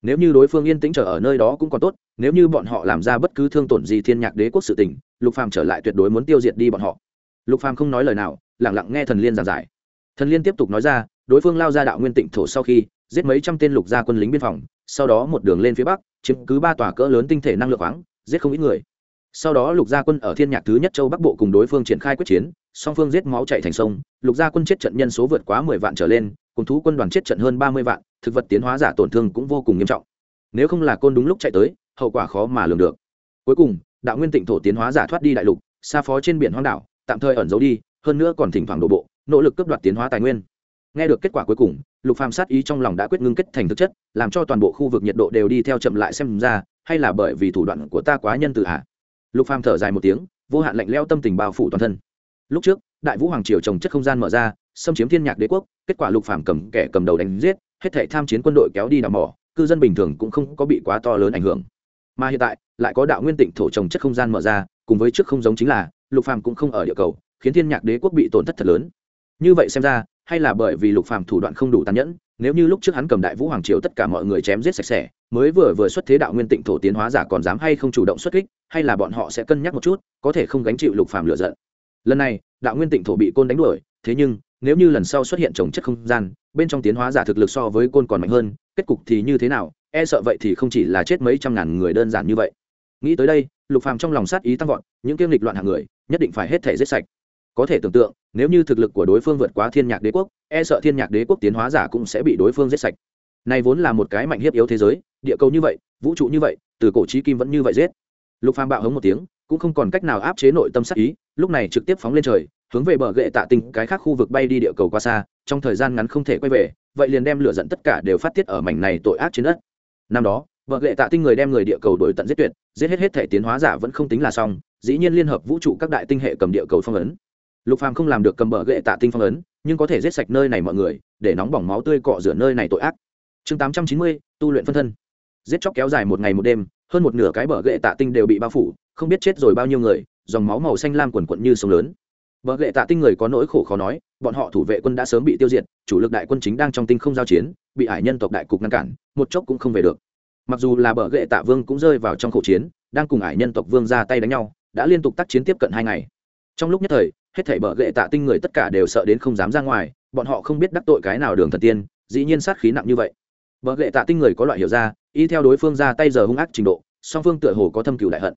Nếu như đối phương yên tĩnh trở ở nơi đó cũng còn tốt, nếu như bọn họ làm ra bất cứ thương tổn gì thiên nhạc đế quốc sự tình, lục phàm trở lại tuyệt đối muốn tiêu diệt đi bọn họ. Lục phàm không nói lời nào, lặng lặng nghe thần liên giảng giải. Thần liên tiếp tục nói ra, đối phương lao ra đạo nguyên tịnh thổ sau khi, giết mấy trăm tên lục gia quân lính biên phòng, sau đó một đường lên phía bắc, chiếm cứ ba tòa cỡ lớn tinh thể năng lượng khoáng, giết không ít người sau đó lục gia quân ở thiên nhạc thứ nhất châu bắc bộ cùng đối phương triển khai quyết chiến, song phương giết máu chạy thành sông, lục gia quân chết trận nhân số vượt quá mười vạn trở lên, cùng thú quân đoàn chết trận hơn ba mươi vạn, thực vật tiến hóa giả tổn thương cũng vô cùng nghiêm trọng. Nếu không là côn đúng lúc chạy tới, hậu quả khó mà lường được. Cuối cùng, đạo nguyên tịnh thổ tiến hóa giả thoát đi đại lục, xa phó trên biển hoang đảo, tạm thời ẩn giấu đi, hơn nữa còn thỉnh thoảng đổ bộ, nỗ lực cướp đoạt tiến hóa tài nguyên. Nghe được kết quả cuối cùng, lục phàm sát ý trong lòng đã quyết ngưng kết thành thực chất, làm cho toàn bộ khu vực nhiệt độ đều đi theo chậm lại xem ra, hay là bởi vì thủ đoạn của ta quá nhân từ hạ lục phàm thở dài một tiếng, vô hạn lạnh leo tâm tình bao phủ toàn thân. Lúc trước, đại vũ hoàng triều trồng chất không gian mở ra, xâm chiếm thiên nhạc đế quốc, kết quả lục phàm cầm kẻ cầm đầu đánh giết, hết thảy tham chiến quân đội kéo đi đào mỏ, cư dân bình thường cũng không có bị quá to lớn ảnh hưởng. Mà hiện tại, lại có đạo nguyên tịnh thổ trồng chất không gian mở ra, cùng với trước không giống chính là, lục phàm cũng không ở địa cầu, khiến thiên nhạc đế quốc bị tổn thất thật lớn. Như vậy xem ra, hay là bởi vì lục phàm thủ đoạn không đủ tàn nhẫn, nếu như lúc trước hắn cầm đại vũ hoàng triều tất cả mọi người chém giết sạch sẽ, mới vừa vừa xuất thế đạo nguyên tịnh thổ tiến hóa giả còn dám hay không chủ động xuất kích hay là bọn họ sẽ cân nhắc một chút, có thể không gánh chịu lục phàm lựa giận. Lần này, đạo nguyên tịnh thổ bị côn đánh đuổi, thế nhưng, nếu như lần sau xuất hiện trồng chất không gian, bên trong tiến hóa giả thực lực so với côn còn mạnh hơn, kết cục thì như thế nào e sợ vậy thì không chỉ là chết mấy trăm ngàn người đơn giản như vậy. Nghĩ tới đây, lục phàm trong lòng sát ý tăng vọt, những kiêm lịch loạn hạng người, nhất định phải hết thể giết sạch. Có thể tưởng tượng, nếu như thực lực của đối phương vượt quá thiên nhạc đế quốc e sợ thiên nhạc đế quốc tiến hóa giả cũng sẽ bị đối phương giết sạch. Này vốn là một cái mạnh hiếp yếu thế giới, địa cầu như vậy, vũ trụ như vậy, từ cổ trí kim vẫn như vậy giết lục phàm bạo hống một tiếng, cũng không còn cách nào áp chế nội tâm sát ý, lúc này trực tiếp phóng lên trời, hướng về bờ gậy tạ tinh cái khác khu vực bay đi địa cầu qua xa, trong thời gian ngắn không thể quay về, vậy liền đem lửa giận tất cả đều phát tiết ở mảnh này tội ác trên đất. Năm đó, bờ gậy tạ tinh người đem người địa cầu đổi tận giết tuyệt, giết hết hết thể tiến hóa giả vẫn không tính là xong, dĩ nhiên liên hợp vũ trụ các đại tinh hệ cầm địa cầu phong ấn. Lục phàm không làm được cầm bờ gậy tạ tinh phong ấn, nhưng có thể giết sạch nơi này mọi người, để nóng bỏng máu tươi cọ rửa nơi này tội ác. Chương tám trăm chín mươi, tu luyện phân thân giết chóc kéo dài một ngày một đêm, hơn một nửa cái bờ gậy tạ tinh đều bị bao phủ, không biết chết rồi bao nhiêu người, dòng máu màu xanh lam quần quận như sông lớn. Bờ gậy tạ tinh người có nỗi khổ khó nói, bọn họ thủ vệ quân đã sớm bị tiêu diệt, chủ lực đại quân chính đang trong tinh không giao chiến, bị hải nhân tộc đại cục ngăn cản, một chốc cũng không về được. Mặc dù là bờ gậy tạ vương cũng rơi vào trong khẩu chiến, đang cùng hải nhân tộc vương ra tay đánh nhau, đã liên tục tác chiến tiếp cận hai ngày. Trong lúc nhất thời, hết thảy bờ gậy tạ tinh người tất cả đều sợ đến không dám ra ngoài, bọn họ không biết đắc tội cái nào đường thần tiên, dĩ nhiên sát khí nặng như vậy. Bờ gậy tạ tinh người có loại hiểu ra y theo đối phương ra tay giờ hung ác trình độ, song phương tựa hồ có thâm cửu đại hận.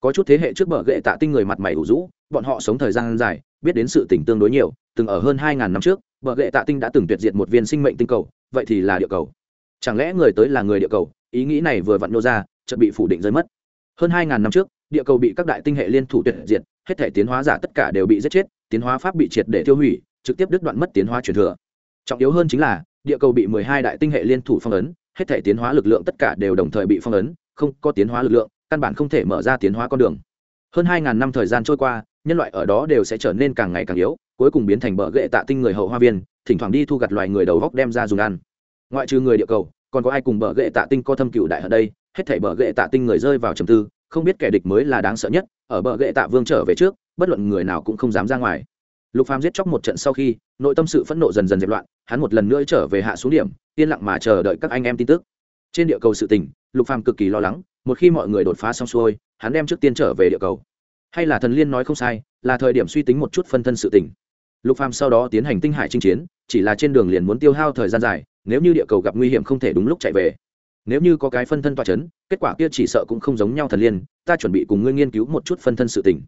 Có chút thế hệ trước bờ gậy tạ tinh người mặt mày ủ rũ, bọn họ sống thời gian dài, biết đến sự tình tương đối nhiều, từng ở hơn hai ngàn năm trước, bờ gậy tạ tinh đã từng tuyệt diệt một viên sinh mệnh tinh cầu, vậy thì là địa cầu. Chẳng lẽ người tới là người địa cầu? Ý nghĩ này vừa vặn nô ra, chợt bị phủ định rơi mất. Hơn hai ngàn năm trước, địa cầu bị các đại tinh hệ liên thủ tuyệt diệt, hết thể tiến hóa giả tất cả đều bị giết chết, tiến hóa pháp bị triệt để tiêu hủy, trực tiếp đứt đoạn mất tiến hóa truyền thừa. Trọng yếu hơn chính là, địa cầu bị mười hai đại tinh hệ liên thủ phong ấn hết thể tiến hóa lực lượng tất cả đều đồng thời bị phong ấn, không có tiến hóa lực lượng, căn bản không thể mở ra tiến hóa con đường. Hơn hai ngàn năm thời gian trôi qua, nhân loại ở đó đều sẽ trở nên càng ngày càng yếu, cuối cùng biến thành bờ gậy tạ tinh người hậu hoa viên, thỉnh thoảng đi thu gặt loài người đầu góc đem ra dùng ăn. Ngoại trừ người địa cầu, còn có ai cùng bờ gậy tạ tinh có thâm cựu đại ở đây, hết thảy bờ gậy tạ tinh người rơi vào trầm tư, không biết kẻ địch mới là đáng sợ nhất, ở bờ gậy tạ vương trở về trước, bất luận người nào cũng không dám ra ngoài lục phàm giết chóc một trận sau khi, nội tâm sự phẫn nộ dần dần dẹp loạn, hắn một lần nữa trở về hạ xuống điểm, yên lặng mà chờ đợi các anh em tin tức. Trên địa cầu sự tình, lục phàm cực kỳ lo lắng, một khi mọi người đột phá xong xuôi, hắn đem trước tiên trở về địa cầu. Hay là thần liên nói không sai, là thời điểm suy tính một chút phân thân sự tình. Lục phàm sau đó tiến hành tinh hải chinh chiến, chỉ là trên đường liền muốn tiêu hao thời gian dài, nếu như địa cầu gặp nguy hiểm không thể đúng lúc chạy về. Nếu như có cái phân thân toa chấn, kết quả kia chỉ sợ cũng không giống nhau thần liên, ta chuẩn bị cùng ngươi nghiên cứu một chút phân thân sự tình.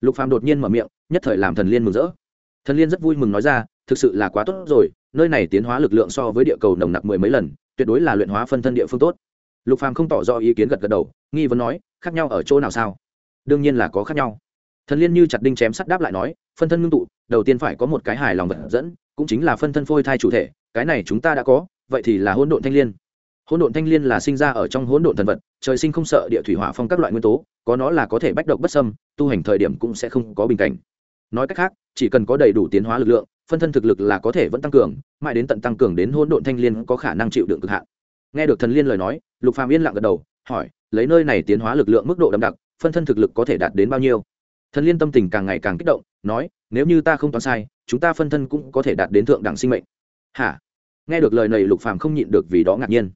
Lục phàm đột nhiên mở miệng, nhất thời làm thần liên mừng rỡ thần liên rất vui mừng nói ra, thực sự là quá tốt rồi, nơi này tiến hóa lực lượng so với địa cầu nồng nặc mười mấy lần, tuyệt đối là luyện hóa phân thân địa phương tốt. Lục phàm không tỏ rõ ý kiến gật gật đầu, nghi vấn nói, khác nhau ở chỗ nào sao? Đương nhiên là có khác nhau. Thần liên như chặt đinh chém sắt đáp lại nói, phân thân ngưng tụ, đầu tiên phải có một cái hài lòng vật dẫn, cũng chính là phân thân phôi thai chủ thể, cái này chúng ta đã có, vậy thì là hỗn độn thanh liên. Hỗn độn thanh liên là sinh ra ở trong hỗn độn thần vật, trời sinh không sợ địa thủy hỏa phong các loại nguyên tố, có nó là có thể bách độc bất sâm tu hành thời điểm cũng sẽ không có bình cảnh nói cách khác, chỉ cần có đầy đủ tiến hóa lực lượng, phân thân thực lực là có thể vẫn tăng cường, mãi đến tận tăng cường đến hôn độn thanh liên có khả năng chịu đựng cực hạn. Nghe được thần liên lời nói, lục phàm yên lặng gật đầu, hỏi, lấy nơi này tiến hóa lực lượng mức độ đậm đặc, phân thân thực lực có thể đạt đến bao nhiêu? Thần liên tâm tình càng ngày càng kích động, nói, nếu như ta không toán sai, chúng ta phân thân cũng có thể đạt đến thượng đẳng sinh mệnh. Hả? Nghe được lời này, lục phàm không nhịn được vì đó ngạc nhiên.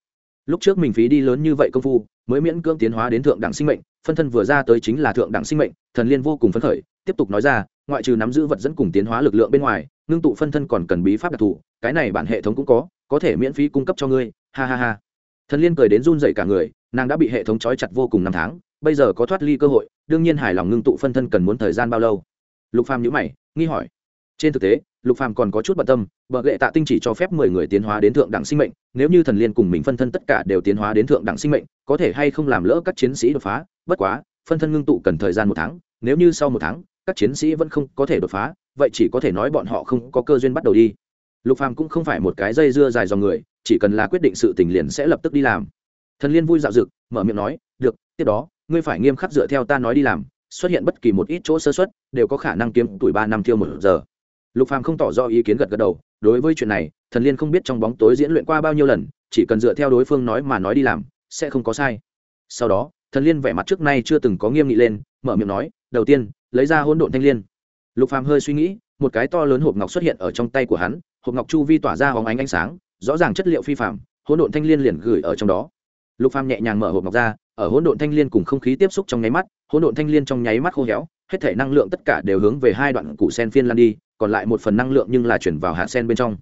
Lúc trước mình phí đi lớn như vậy công phu, mới miễn cưỡng tiến hóa đến thượng đẳng sinh mệnh, phân thân vừa ra tới chính là thượng đẳng sinh mệnh, thần liên vô cùng phấn khởi, tiếp tục nói ra ngoại trừ nắm giữ vật dẫn cùng tiến hóa lực lượng bên ngoài, ngưng tụ phân thân còn cần bí pháp đặc thù, cái này bản hệ thống cũng có có thể miễn phí cung cấp cho ngươi, ha ha ha. Thần liên cười đến run dậy cả người, nàng đã bị hệ thống trói chặt vô cùng năm tháng, bây giờ có thoát ly cơ hội, đương nhiên hài lòng ngưng tụ phân thân cần muốn thời gian bao lâu. Lục phàm nhữ mày, nghi hỏi. Trên thực tế, lục phàm còn có chút bận tâm bậc lệ tạ tinh chỉ cho phép mười người tiến hóa đến thượng đẳng sinh mệnh, nếu như thần liên cùng mình phân thân tất cả đều tiến hóa đến thượng đẳng sinh mệnh, có thể hay không làm lỡ các chiến sĩ đột phá, bất quá, phân thân ngưng tụ cần thời gian một tháng, nếu như sau một tháng các chiến sĩ vẫn không có thể đột phá, vậy chỉ có thể nói bọn họ không có cơ duyên bắt đầu đi. Lục phàm cũng không phải một cái dây dưa dài dòng người, chỉ cần là quyết định sự tình liền sẽ lập tức đi làm. Thần liên vui dạo dực, mở miệng nói, được, tiếp đó, ngươi phải nghiêm khắc dựa theo ta nói đi làm, xuất hiện bất kỳ một ít chỗ sơ xuất đều có khả năng kiếm tuổi ba năm tiêu một giờ. Lục phàm không tỏ rõ ý kiến gật gật đầu, đối với chuyện này, thần liên không biết trong bóng tối diễn luyện qua bao nhiêu lần, chỉ cần dựa theo đối phương nói mà nói đi làm, sẽ không có sai. Sau đó, thần liên vẻ mặt trước nay chưa từng có nghiêm nghị lên, mở miệng nói đầu tiên, lấy ra hỗn độn thanh liên. Lục phàm hơi suy nghĩ, một cái to lớn hộp ngọc xuất hiện ở trong tay của hắn, hộp ngọc chu vi tỏa ra hóng ánh ánh sáng, rõ ràng chất liệu phi phạm hỗn độn thanh liên liền gửi ở trong đó. Lục phàm nhẹ nhàng mở hộp ngọc ra, ở hỗn độn thanh liên cùng không khí tiếp xúc trong nháy mắt, hỗn độn thanh liên trong nháy mắt khô héo, hết thể năng lượng tất cả đều hướng về hai đoạn củ sen phiên lan đi, còn lại một phần năng lượng nhưng là chuyển vào hạt sen bên trong.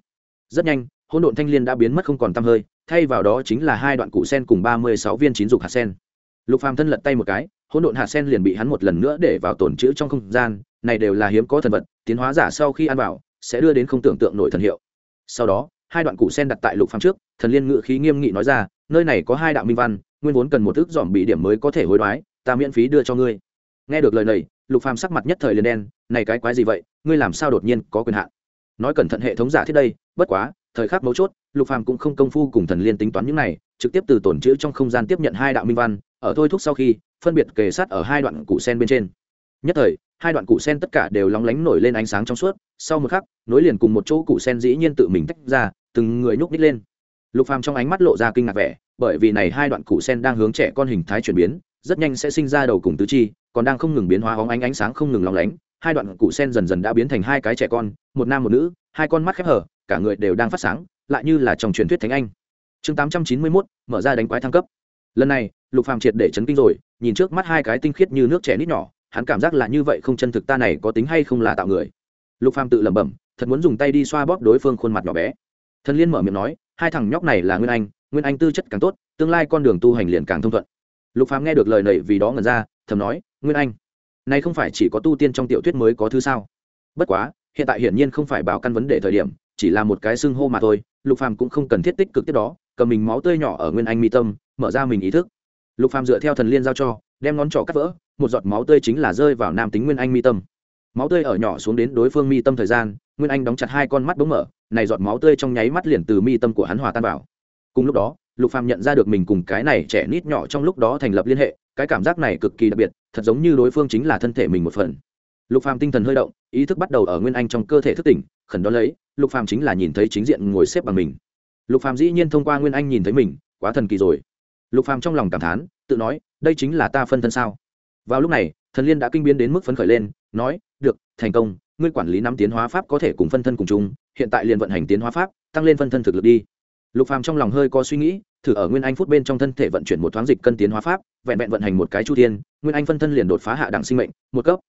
Rất nhanh, hỗn độn thanh liên đã biến mất không còn tăm hơi, thay vào đó chính là hai đoạn củ sen cùng ba mươi sáu viên chín dục hạt sen. Lục phàm thân lật tay một cái hỗn độn hạt sen liền bị hắn một lần nữa để vào tồn trữ trong không gian, này đều là hiếm có thần vật, tiến hóa giả sau khi ăn vào, sẽ đưa đến không tưởng tượng nổi thần hiệu. Sau đó, hai đoạn củ sen đặt tại lục phàm trước, thần liên ngự khí nghiêm nghị nói ra, nơi này có hai đạo minh văn, nguyên vốn cần một ước dòm bị điểm mới có thể hối đoái, ta miễn phí đưa cho ngươi. Nghe được lời này, lục phàm sắc mặt nhất thời liền đen, này cái quái gì vậy, ngươi làm sao đột nhiên có quyền hạn? Nói cẩn thận hệ thống giả thiết đây, bất quá, thời khắc mấu chốt, lục phàm cũng không công phu cùng thần liên tính toán những này, trực tiếp từ tổn chữ trong không gian tiếp nhận hai đạo minh văn, ở thôi thúc sau khi phân biệt kề sát ở hai đoạn cụ sen bên trên. Nhất thời hai đoạn cụ sen tất cả đều lóng lánh nổi lên ánh sáng trong suốt sau một khắc nối liền cùng một chỗ cụ sen dĩ nhiên tự mình tách ra từng người nhúc nít lên. Lục phàm trong ánh mắt lộ ra kinh ngạc vẻ bởi vì này hai đoạn cụ sen đang hướng trẻ con hình thái chuyển biến rất nhanh sẽ sinh ra đầu cùng tứ chi còn đang không ngừng biến hóa hóng ánh ánh sáng không ngừng lóng lánh hai đoạn cụ sen dần dần đã biến thành hai cái trẻ con một nam một nữ hai con mắt khép hở cả người đều đang phát sáng lại như là trong truyền thuyết thánh anh. Chương tám trăm chín mươi 891, mở ra đánh quái thăng cấp. Lần này lục phàm triệt để chấn kinh rồi, nhìn trước mắt hai cái tinh khiết như nước trẻ nít nhỏ, hắn cảm giác là như vậy không chân thực ta này có tính hay không là tạo người. Lục phàm tự lẩm bẩm, thật muốn dùng tay đi xoa bóp đối phương khuôn mặt nhỏ bé. Thần liên mở miệng nói, hai thằng nhóc này là nguyên anh nguyên anh tư chất càng tốt, tương lai con đường tu hành liền càng thông thuận. Lục phàm nghe được lời này vì đó ngẩn ra, thầm nói, nguyên anh, này không phải chỉ có tu tiên trong tiểu thuyết mới có thứ sao? Bất quá, hiện tại hiển nhiên không phải báo căn vấn đề thời điểm, chỉ là một cái xưng hô mà thôi, lục phàm cũng không cần thiết tích cực tiếp đó, cầm mình máu tươi nhỏ ở nguyên anh mi tâm, mở ra mình ý thức lục phàm dựa theo thần liên giao cho, đem ngón trỏ cắt vỡ, một giọt máu tươi chính là rơi vào nam tính nguyên anh mi tâm. Máu tươi ở nhỏ xuống đến đối phương mi tâm thời gian, nguyên anh đóng chặt hai con mắt bỗng mở, này giọt máu tươi trong nháy mắt liền từ mi tâm của hắn hòa tan vào. Cùng lúc đó, lục phàm nhận ra được mình cùng cái này trẻ nít nhỏ trong lúc đó thành lập liên hệ, cái cảm giác này cực kỳ đặc biệt, thật giống như đối phương chính là thân thể mình một phần. Lục phàm tinh thần hơi động, ý thức bắt đầu ở nguyên anh trong cơ thể thức tỉnh, khẩn đó lấy, lục phàm chính là nhìn thấy chính diện ngồi xếp bằng mình. Lục phàm dĩ nhiên thông qua nguyên anh nhìn thấy mình, quá thần kỳ rồi lục phàm trong lòng cảm thán, tự nói, đây chính là ta phân thân sao? Vào lúc này, thần liên đã kinh biến đến mức phấn khởi lên, nói, được, thành công, ngươi quản lý năm tiến hóa pháp có thể cùng phân thân cùng chung, hiện tại liền vận hành tiến hóa pháp, tăng lên phân thân thực lực đi. Lục phàm trong lòng hơi có suy nghĩ, thử ở nguyên anh phút bên trong thân thể vận chuyển một thoáng dịch cân tiến hóa pháp, vẹn vẹn vận hành một cái chu tiên nguyên anh phân thân liền đột phá hạ đẳng sinh mệnh, một cấp.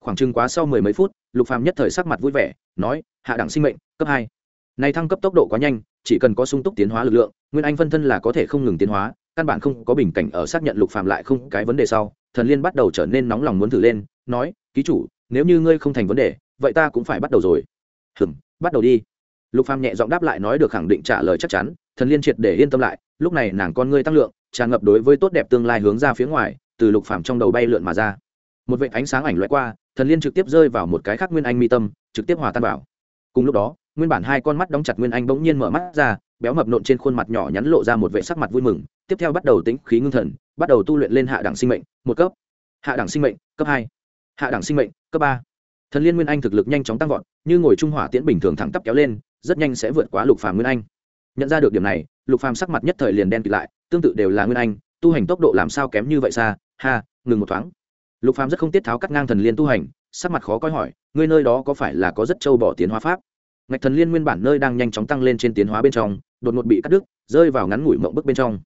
Khoảng chừng quá sau mười mấy phút, lục phàm nhất thời sắc mặt vui vẻ, nói, hạ đẳng sinh mệnh, cấp hai. Này thăng cấp tốc độ quá nhanh, chỉ cần có sung túc tiến hóa lực lượng, nguyên anh phân thân là có thể không ngừng tiến hóa căn bản không có bình cảnh ở xác nhận lục phàm lại không cái vấn đề sau, thần liên bắt đầu trở nên nóng lòng muốn thử lên, nói, ký chủ, nếu như ngươi không thành vấn đề, vậy ta cũng phải bắt đầu rồi. Hừm, bắt đầu đi. Lục phàm nhẹ giọng đáp lại nói được khẳng định trả lời chắc chắn, thần liên triệt để yên tâm lại, lúc này nàng con ngươi tăng lượng, tràn ngập đối với tốt đẹp tương lai hướng ra phía ngoài, từ lục phàm trong đầu bay lượn mà ra. Một vệt ánh sáng ảnh loại qua, thần liên trực tiếp rơi vào một cái khác nguyên anh mi tâm, trực tiếp hòa tan vào. Cùng lúc đó, nguyên bản hai con mắt đóng chặt nguyên anh bỗng nhiên mở mắt ra béo mập nộn trên khuôn mặt nhỏ nhắn lộ ra một vệ sắc mặt vui mừng, tiếp theo bắt đầu tính khí ngưng thần, bắt đầu tu luyện lên hạ đẳng sinh mệnh, một cấp. Hạ đẳng sinh mệnh, cấp hai. Hạ đẳng sinh mệnh, cấp ba. Thần liên nguyên anh thực lực nhanh chóng tăng vọt, như ngồi trung hỏa tiễn bình thường thẳng tắp kéo lên, rất nhanh sẽ vượt quá lục phàm nguyên anh. Nhận ra được điểm này, lục phàm sắc mặt nhất thời liền đen kịt lại, tương tự đều là nguyên anh, tu hành tốc độ làm sao kém như vậy xa, ha, ngừng một thoáng. Lục phàm rất không tiết tháo cắt ngang thần liên tu hành, sắc mặt khó coi hỏi, ngươi nơi đó có phải là có rất châu bỏ tiến hóa pháp? Ngạch thần liên nguyên bản nơi đang nhanh chóng tăng lên trên tiến hóa bên trong đột ngột bị cắt đứt, rơi vào ngắn ngủi mộng bức bên trong.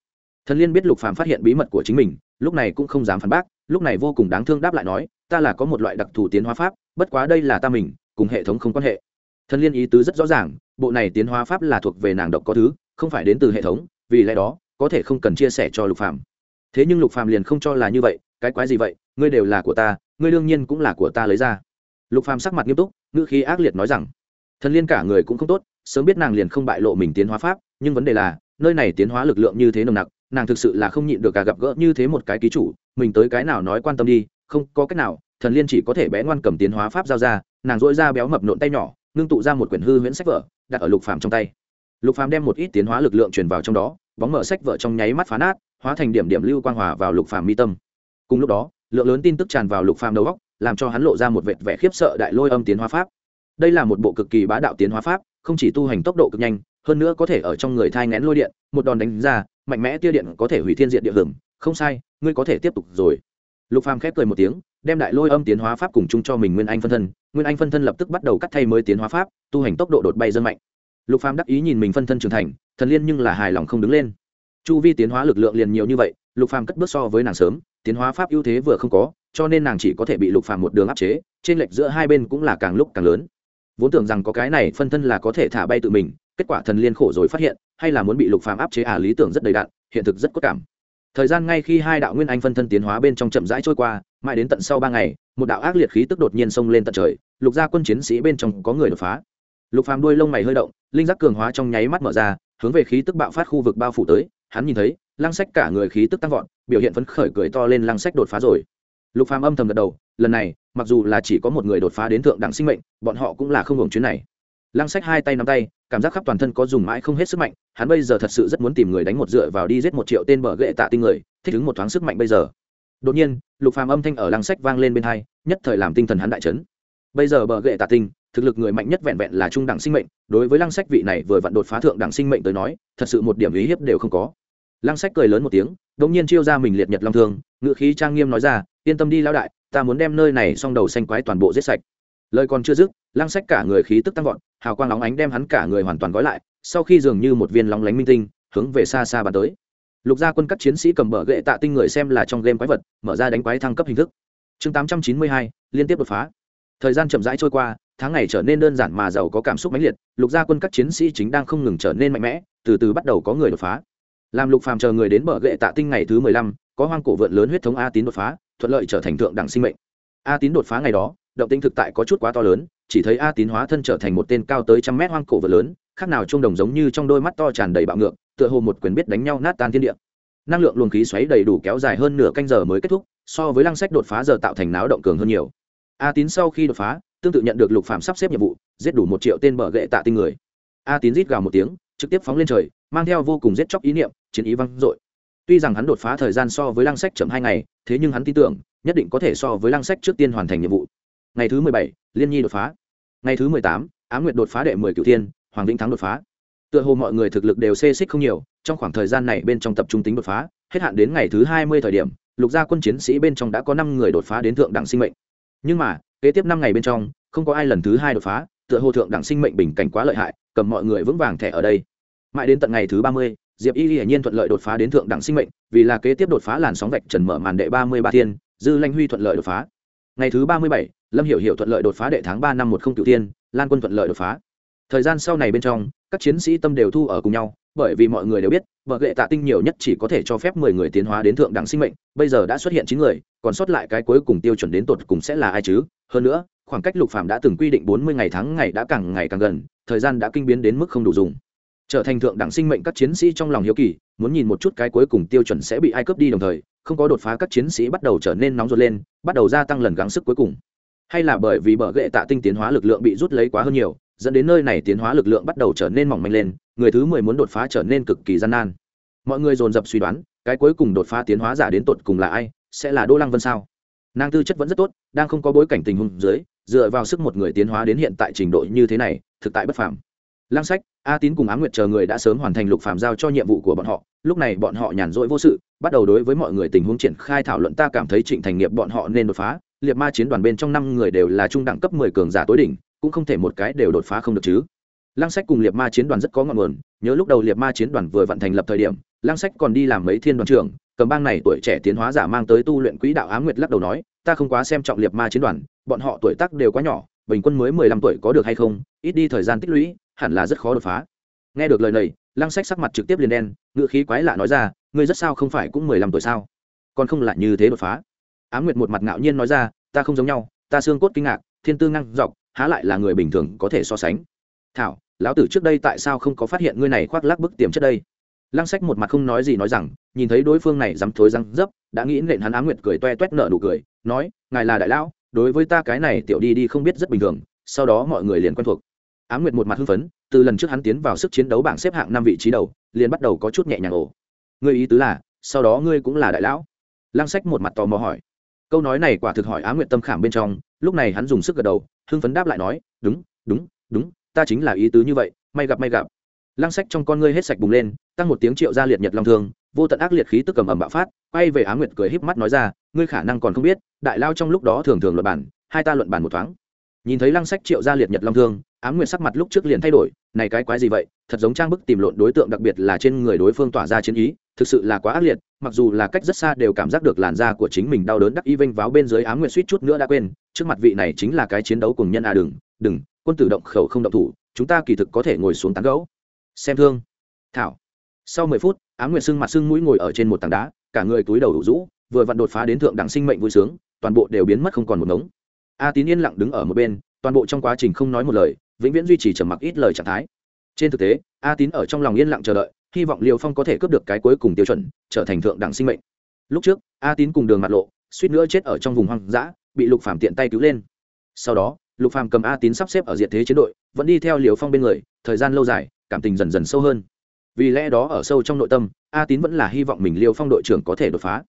Thần liên biết lục phàm phát hiện bí mật của chính mình, lúc này cũng không dám phản bác, lúc này vô cùng đáng thương đáp lại nói, ta là có một loại đặc thù tiến hóa pháp, bất quá đây là ta mình, cùng hệ thống không quan hệ. Thần liên ý tứ rất rõ ràng, bộ này tiến hóa pháp là thuộc về nàng độc có thứ, không phải đến từ hệ thống, vì lẽ đó, có thể không cần chia sẻ cho lục phàm. Thế nhưng lục phàm liền không cho là như vậy, cái quái gì vậy? Ngươi đều là của ta, ngươi đương nhiên cũng là của ta lấy ra. Lục phàm sắc mặt nghiêm túc, ngữ khí ác liệt nói rằng, thần liên cả người cũng không tốt sớm biết nàng liền không bại lộ mình tiến hóa pháp, nhưng vấn đề là, nơi này tiến hóa lực lượng như thế nồng nặc, nàng thực sự là không nhịn được cả gặp gỡ như thế một cái ký chủ, mình tới cái nào nói quan tâm đi, không có cách nào, thần liên chỉ có thể bé ngoan cầm tiến hóa pháp giao ra, nàng dỗi ra béo mập nộn tay nhỏ, ngưng tụ ra một quyển hư huyễn sách vở, đặt ở lục phàm trong tay. Lục phàm đem một ít tiến hóa lực lượng truyền vào trong đó, bóng mở sách vở trong nháy mắt phá nát, hóa thành điểm điểm lưu quang hòa vào lục phàm mi tâm. Cùng lúc đó, lượng lớn tin tức tràn vào lục phàm đầu góc làm cho hắn lộ ra một vệt vẻ khiếp sợ đại lôi âm tiến hóa pháp. Đây là một bộ cực kỳ bá đạo tiến hóa pháp không chỉ tu hành tốc độ cực nhanh, hơn nữa có thể ở trong người thai ngén lôi điện, một đòn đánh ra, mạnh mẽ tia điện có thể hủy thiên diện địa hưởng không sai, ngươi có thể tiếp tục rồi. Lục phàm khép cười một tiếng, đem đại lôi âm tiến hóa pháp cùng chung cho mình nguyên anh phân thân. Nguyên anh phân thân lập tức bắt đầu cắt thay mới tiến hóa pháp, tu hành tốc độ đột bay dân mạnh. Lục phàm đắc ý nhìn mình phân thân trưởng thành, thần liên nhưng là hài lòng không đứng lên. Chu vi tiến hóa lực lượng liền nhiều như vậy, lục phàm cất bước so với nàng sớm, tiến hóa pháp ưu thế vừa không có, cho nên nàng chỉ có thể bị lục phàm một đường áp chế, trên lệch giữa hai bên cũng là càng lúc càng lớn vốn tưởng rằng có cái này phân thân là có thể thả bay tự mình, kết quả thần liên khổ rồi phát hiện, hay là muốn bị lục phàm áp chế à lý tưởng rất đầy đạn hiện thực rất cốt cảm. Thời gian ngay khi hai đạo nguyên anh phân thân tiến hóa bên trong chậm rãi trôi qua, mãi đến tận sau ba ngày, một đạo ác liệt khí tức đột nhiên xông lên tận trời, lục gia quân chiến sĩ bên trong có người đột phá. Lục phàm đuôi lông mày hơi động, linh giác cường hóa trong nháy mắt mở ra, hướng về khí tức bạo phát khu vực bao phủ tới, hắn nhìn thấy, lăng sách cả người khí tức tăng vọt, biểu hiện phấn khởi cười to lên lăng sách đột phá rồi. Lục phàm âm thầm gật đầu lần này, mặc dù là chỉ có một người đột phá đến thượng đẳng sinh mệnh, bọn họ cũng là không hưởng chuyến này. Lăng sách hai tay nắm tay, cảm giác khắp toàn thân có dùng mãi không hết sức mạnh, hắn bây giờ thật sự rất muốn tìm người đánh một dựa vào đi giết một triệu tên bờ gậy tạ tinh người, thích ứng một thoáng sức mạnh bây giờ. Đột nhiên, lục phàm âm thanh ở lăng sách vang lên bên hai, nhất thời làm tinh thần hắn đại chấn. Bây giờ bờ gậy tạ tinh, thực lực người mạnh nhất vẹn vẹn là trung đẳng sinh mệnh, đối với lăng sách vị này vừa vặn đột phá thượng đẳng sinh mệnh tới nói, thật sự một điểm ý hiếp đều không có. Lăng sách cười lớn một tiếng đống nhiên chiêu ra mình liệt nhật long thương ngự khí trang nghiêm nói ra, yên tâm đi lão đại ta muốn đem nơi này xong đầu xanh quái toàn bộ giết sạch. Lời còn chưa dứt, lăng sách cả người khí tức tăng vọt, hào quang lóng ánh đem hắn cả người hoàn toàn gói lại, sau khi dường như một viên lóng lánh minh tinh, hướng về xa xa bắn tới. Lục gia quân các chiến sĩ cầm bờ gậy tạ tinh người xem là trong game quái vật, mở ra đánh quái thăng cấp hình thức. Chương tám trăm chín mươi hai, liên tiếp đột phá. Thời gian chậm rãi trôi qua, tháng ngày trở nên đơn giản mà giàu có cảm xúc mãnh liệt, lục gia quân các chiến sĩ chính đang không ngừng trở nên mạnh mẽ, từ từ bắt đầu có người đột phá. Làm lục phàm chờ người đến bờ gậy tạ tinh ngày thứ mười lăm, có hoang cổ vượn lớn huyết thống a tín đột phá thuận lợi trở thành thượng đẳng sinh mệnh. A tín đột phá ngày đó, động tinh thực tại có chút quá to lớn, chỉ thấy a tín hóa thân trở thành một tên cao tới trăm mét hoang cổ vượn lớn, khác nào trung đồng giống như trong đôi mắt to tràn đầy bạo ngược, tựa hồ một quyền biết đánh nhau nát tan thiên địa. Năng lượng luồng khí xoáy đầy đủ kéo dài hơn nửa canh giờ mới kết thúc, so với lăng sách đột phá giờ tạo thành náo động cường hơn nhiều. A tín sau khi đột phá, tương tự nhận được lục phạm sắp xếp nhiệm vụ, giết đủ một triệu tên bờ gậy tạ tinh người. A tín rít gào một tiếng, trực tiếp phóng lên trời, mang theo vô cùng giết chóc ý niệm, chiến ý văng dội. Tuy rằng hắn đột phá thời gian so với lăng sách chậm hai ngày thế nhưng hắn tin tưởng, nhất định có thể so với lăng sách trước tiên hoàn thành nhiệm vụ. Ngày thứ mười bảy, liên nhi đột phá. Ngày thứ mười tám, á nguyệt đột phá đệ mười cửu thiên, hoàng vĩnh thắng đột phá. Tựa hồ mọi người thực lực đều xê xích không nhiều, trong khoảng thời gian này bên trong tập trung tính đột phá, hết hạn đến ngày thứ hai mươi thời điểm, lục gia quân chiến sĩ bên trong đã có năm người đột phá đến thượng đẳng sinh mệnh. Nhưng mà, kế tiếp năm ngày bên trong, không có ai lần thứ hai đột phá, tựa hồ thượng đẳng sinh mệnh bình cảnh quá lợi hại, cầm mọi người vững vàng thẻ ở đây. Mãi đến tận ngày thứ ba mươi diệp y hiển nhiên thuận lợi đột phá đến thượng đẳng sinh mệnh, vì là kế tiếp đột phá làn sóng vạch trần mở màn đệ ba mươi ba thiên, dư lanh huy thuận lợi đột phá. Ngày thứ ba mươi bảy, lâm hiểu hiểu thuận lợi đột phá đệ tháng ba năm một không cựu tiên lan quân thuận lợi đột phá. Thời gian sau này bên trong, các chiến sĩ tâm đều thu ở cùng nhau, bởi vì mọi người đều biết vợ lệ tạ tinh nhiều nhất chỉ có thể cho phép mười người tiến hóa đến thượng đẳng sinh mệnh, bây giờ đã xuất hiện chín người, còn sót lại cái cuối cùng tiêu chuẩn đến tột cùng sẽ là ai chứ? Hơn nữa, khoảng cách lục phạm đã từng quy định bốn mươi ngày tháng ngày đã càng ngày càng gần, thời gian đã kinh biến đến mức không đủ dùng trở thành thượng đẳng sinh mệnh các chiến sĩ trong lòng hiếu kỳ, muốn nhìn một chút cái cuối cùng tiêu chuẩn sẽ bị ai cướp đi đồng thời, không có đột phá các chiến sĩ bắt đầu trở nên nóng ruột lên, bắt đầu gia tăng lần gắng sức cuối cùng. Hay là bởi vì bờ gệ tạ tinh tiến hóa lực lượng bị rút lấy quá hơn nhiều, dẫn đến nơi này tiến hóa lực lượng bắt đầu trở nên mỏng manh lên, người thứ mười muốn đột phá trở nên cực kỳ gian nan. Mọi người dồn dập suy đoán, cái cuối cùng đột phá tiến hóa giả đến tột cùng là ai, sẽ là đô lăng vân sao? Nàng tư chất vẫn rất tốt, đang không có bối cảnh tình huống dưới, dựa vào sức một người tiến hóa đến hiện tại trình độ như thế này, thực tại bất phàm. Lang sách, a tín cùng á nguyệt chờ người đã sớm hoàn thành lục phàm giao cho nhiệm vụ của bọn họ. Lúc này bọn họ nhàn rỗi vô sự, bắt đầu đối với mọi người tình huống triển khai thảo luận. Ta cảm thấy trịnh thành nghiệp bọn họ nên đột phá. Liệt ma chiến đoàn bên trong năm người đều là trung đẳng cấp mười cường giả tối đỉnh, cũng không thể một cái đều đột phá không được chứ. Lang sách cùng liệt ma chiến đoàn rất có ngọn nguồn. Nhớ lúc đầu liệt ma chiến đoàn vừa vận thành lập thời điểm Lang sách còn đi làm mấy thiên đoàn trưởng, cầm bang này tuổi trẻ tiến hóa giả mang tới tu luyện quỹ đạo á nguyệt lắc đầu nói, ta không quá xem trọng liệt ma chiến đoàn, bọn họ tuổi tác đều quá nhỏ, bình quân mới mười lăm tuổi có được hay không, ít đi thời gian tích lũy hẳn là rất khó đột phá. Nghe được lời này, lăng sách sắc mặt trực tiếp liền đen, ngựa khí quái lạ nói ra, ngươi rất sao không phải cũng mười lăm tuổi sao? Còn không lại như thế đột phá. Á nguyệt một mặt ngạo nhiên nói ra, ta không giống nhau, ta xương cốt kinh ngạc, thiên tư ngang dọc, há lại là người bình thường có thể so sánh. Thảo, lão tử trước đây tại sao không có phát hiện ngươi này khoác lác bức tiềm trước đây? Lăng sách một mặt không nói gì nói rằng, nhìn thấy đối phương này dám thối răng dấp, đã nghĩ nện hắn á nguyệt cười toe toét nợ nụ cười, nói, ngài là đại lão, đối với ta cái này tiểu đi đi không biết rất bình thường, sau đó mọi người liền quen thuộc á nguyệt một mặt hưng phấn, từ lần trước hắn tiến vào sức chiến đấu bảng xếp hạng năm vị trí đầu, liền bắt đầu có chút nhẹ nhàng ổ ngươi ý tứ là, sau đó ngươi cũng là đại lão? Lăng sách một mặt tò mò hỏi. Câu nói này quả thực hỏi á nguyệt tâm khảm bên trong, lúc này hắn dùng sức gật đầu, hưng phấn đáp lại nói, đúng đúng đúng, ta chính là ý tứ như vậy, may gặp may gặp. Lăng sách trong con ngươi hết sạch bùng lên, tăng một tiếng triệu ra liệt nhật long thương, vô tận ác liệt khí tức cầm ẩm bạo phát, quay về á nguyệt cười híp mắt nói ra, ngươi khả năng còn không biết, đại lao trong lúc đó thường thường luận bản, hai ta luận bản một thoáng nhìn thấy lăng sách triệu ra liệt nhật long thương, ám nguyệt sắc mặt lúc trước liền thay đổi, này cái quái gì vậy? Thật giống trang bức tìm lộn đối tượng đặc biệt là trên người đối phương tỏa ra chiến ý, thực sự là quá ác liệt, mặc dù là cách rất xa đều cảm giác được làn da của chính mình đau đớn đắc y vênh váo bên dưới ám nguyệt suýt chút nữa đã quên, trước mặt vị này chính là cái chiến đấu cùng nhân à đừng đừng, quân tử động khẩu không động thủ, chúng ta kỳ thực có thể ngồi xuống tán gấu xem thương. Thảo. Sau mười phút, ám nguyệt sưng mặt sưng mũi ngồi ở trên một tảng đá, cả người túi đầu đủ rũ, vừa vặn đột phá đến thượng đẳng sinh mệnh vui sướng, toàn bộ đều biến mất không còn một ngống a tín yên lặng đứng ở một bên, toàn bộ trong quá trình không nói một lời, vĩnh viễn duy trì trầm mặc ít lời trạng thái. Trên thực tế, a tín ở trong lòng yên lặng chờ đợi, hy vọng liều phong có thể cướp được cái cuối cùng tiêu chuẩn, trở thành thượng đẳng sinh mệnh. Lúc trước, a tín cùng đường mặt lộ, suýt nữa chết ở trong vùng hoang dã, bị lục phàm tiện tay cứu lên. Sau đó, lục phàm cầm a tín sắp xếp ở diện thế chiến đội, vẫn đi theo liều phong bên người, thời gian lâu dài, cảm tình dần dần sâu hơn. Vì lẽ đó ở sâu trong nội tâm, a tín vẫn là hy vọng mình liều phong đội trưởng có thể đột phá.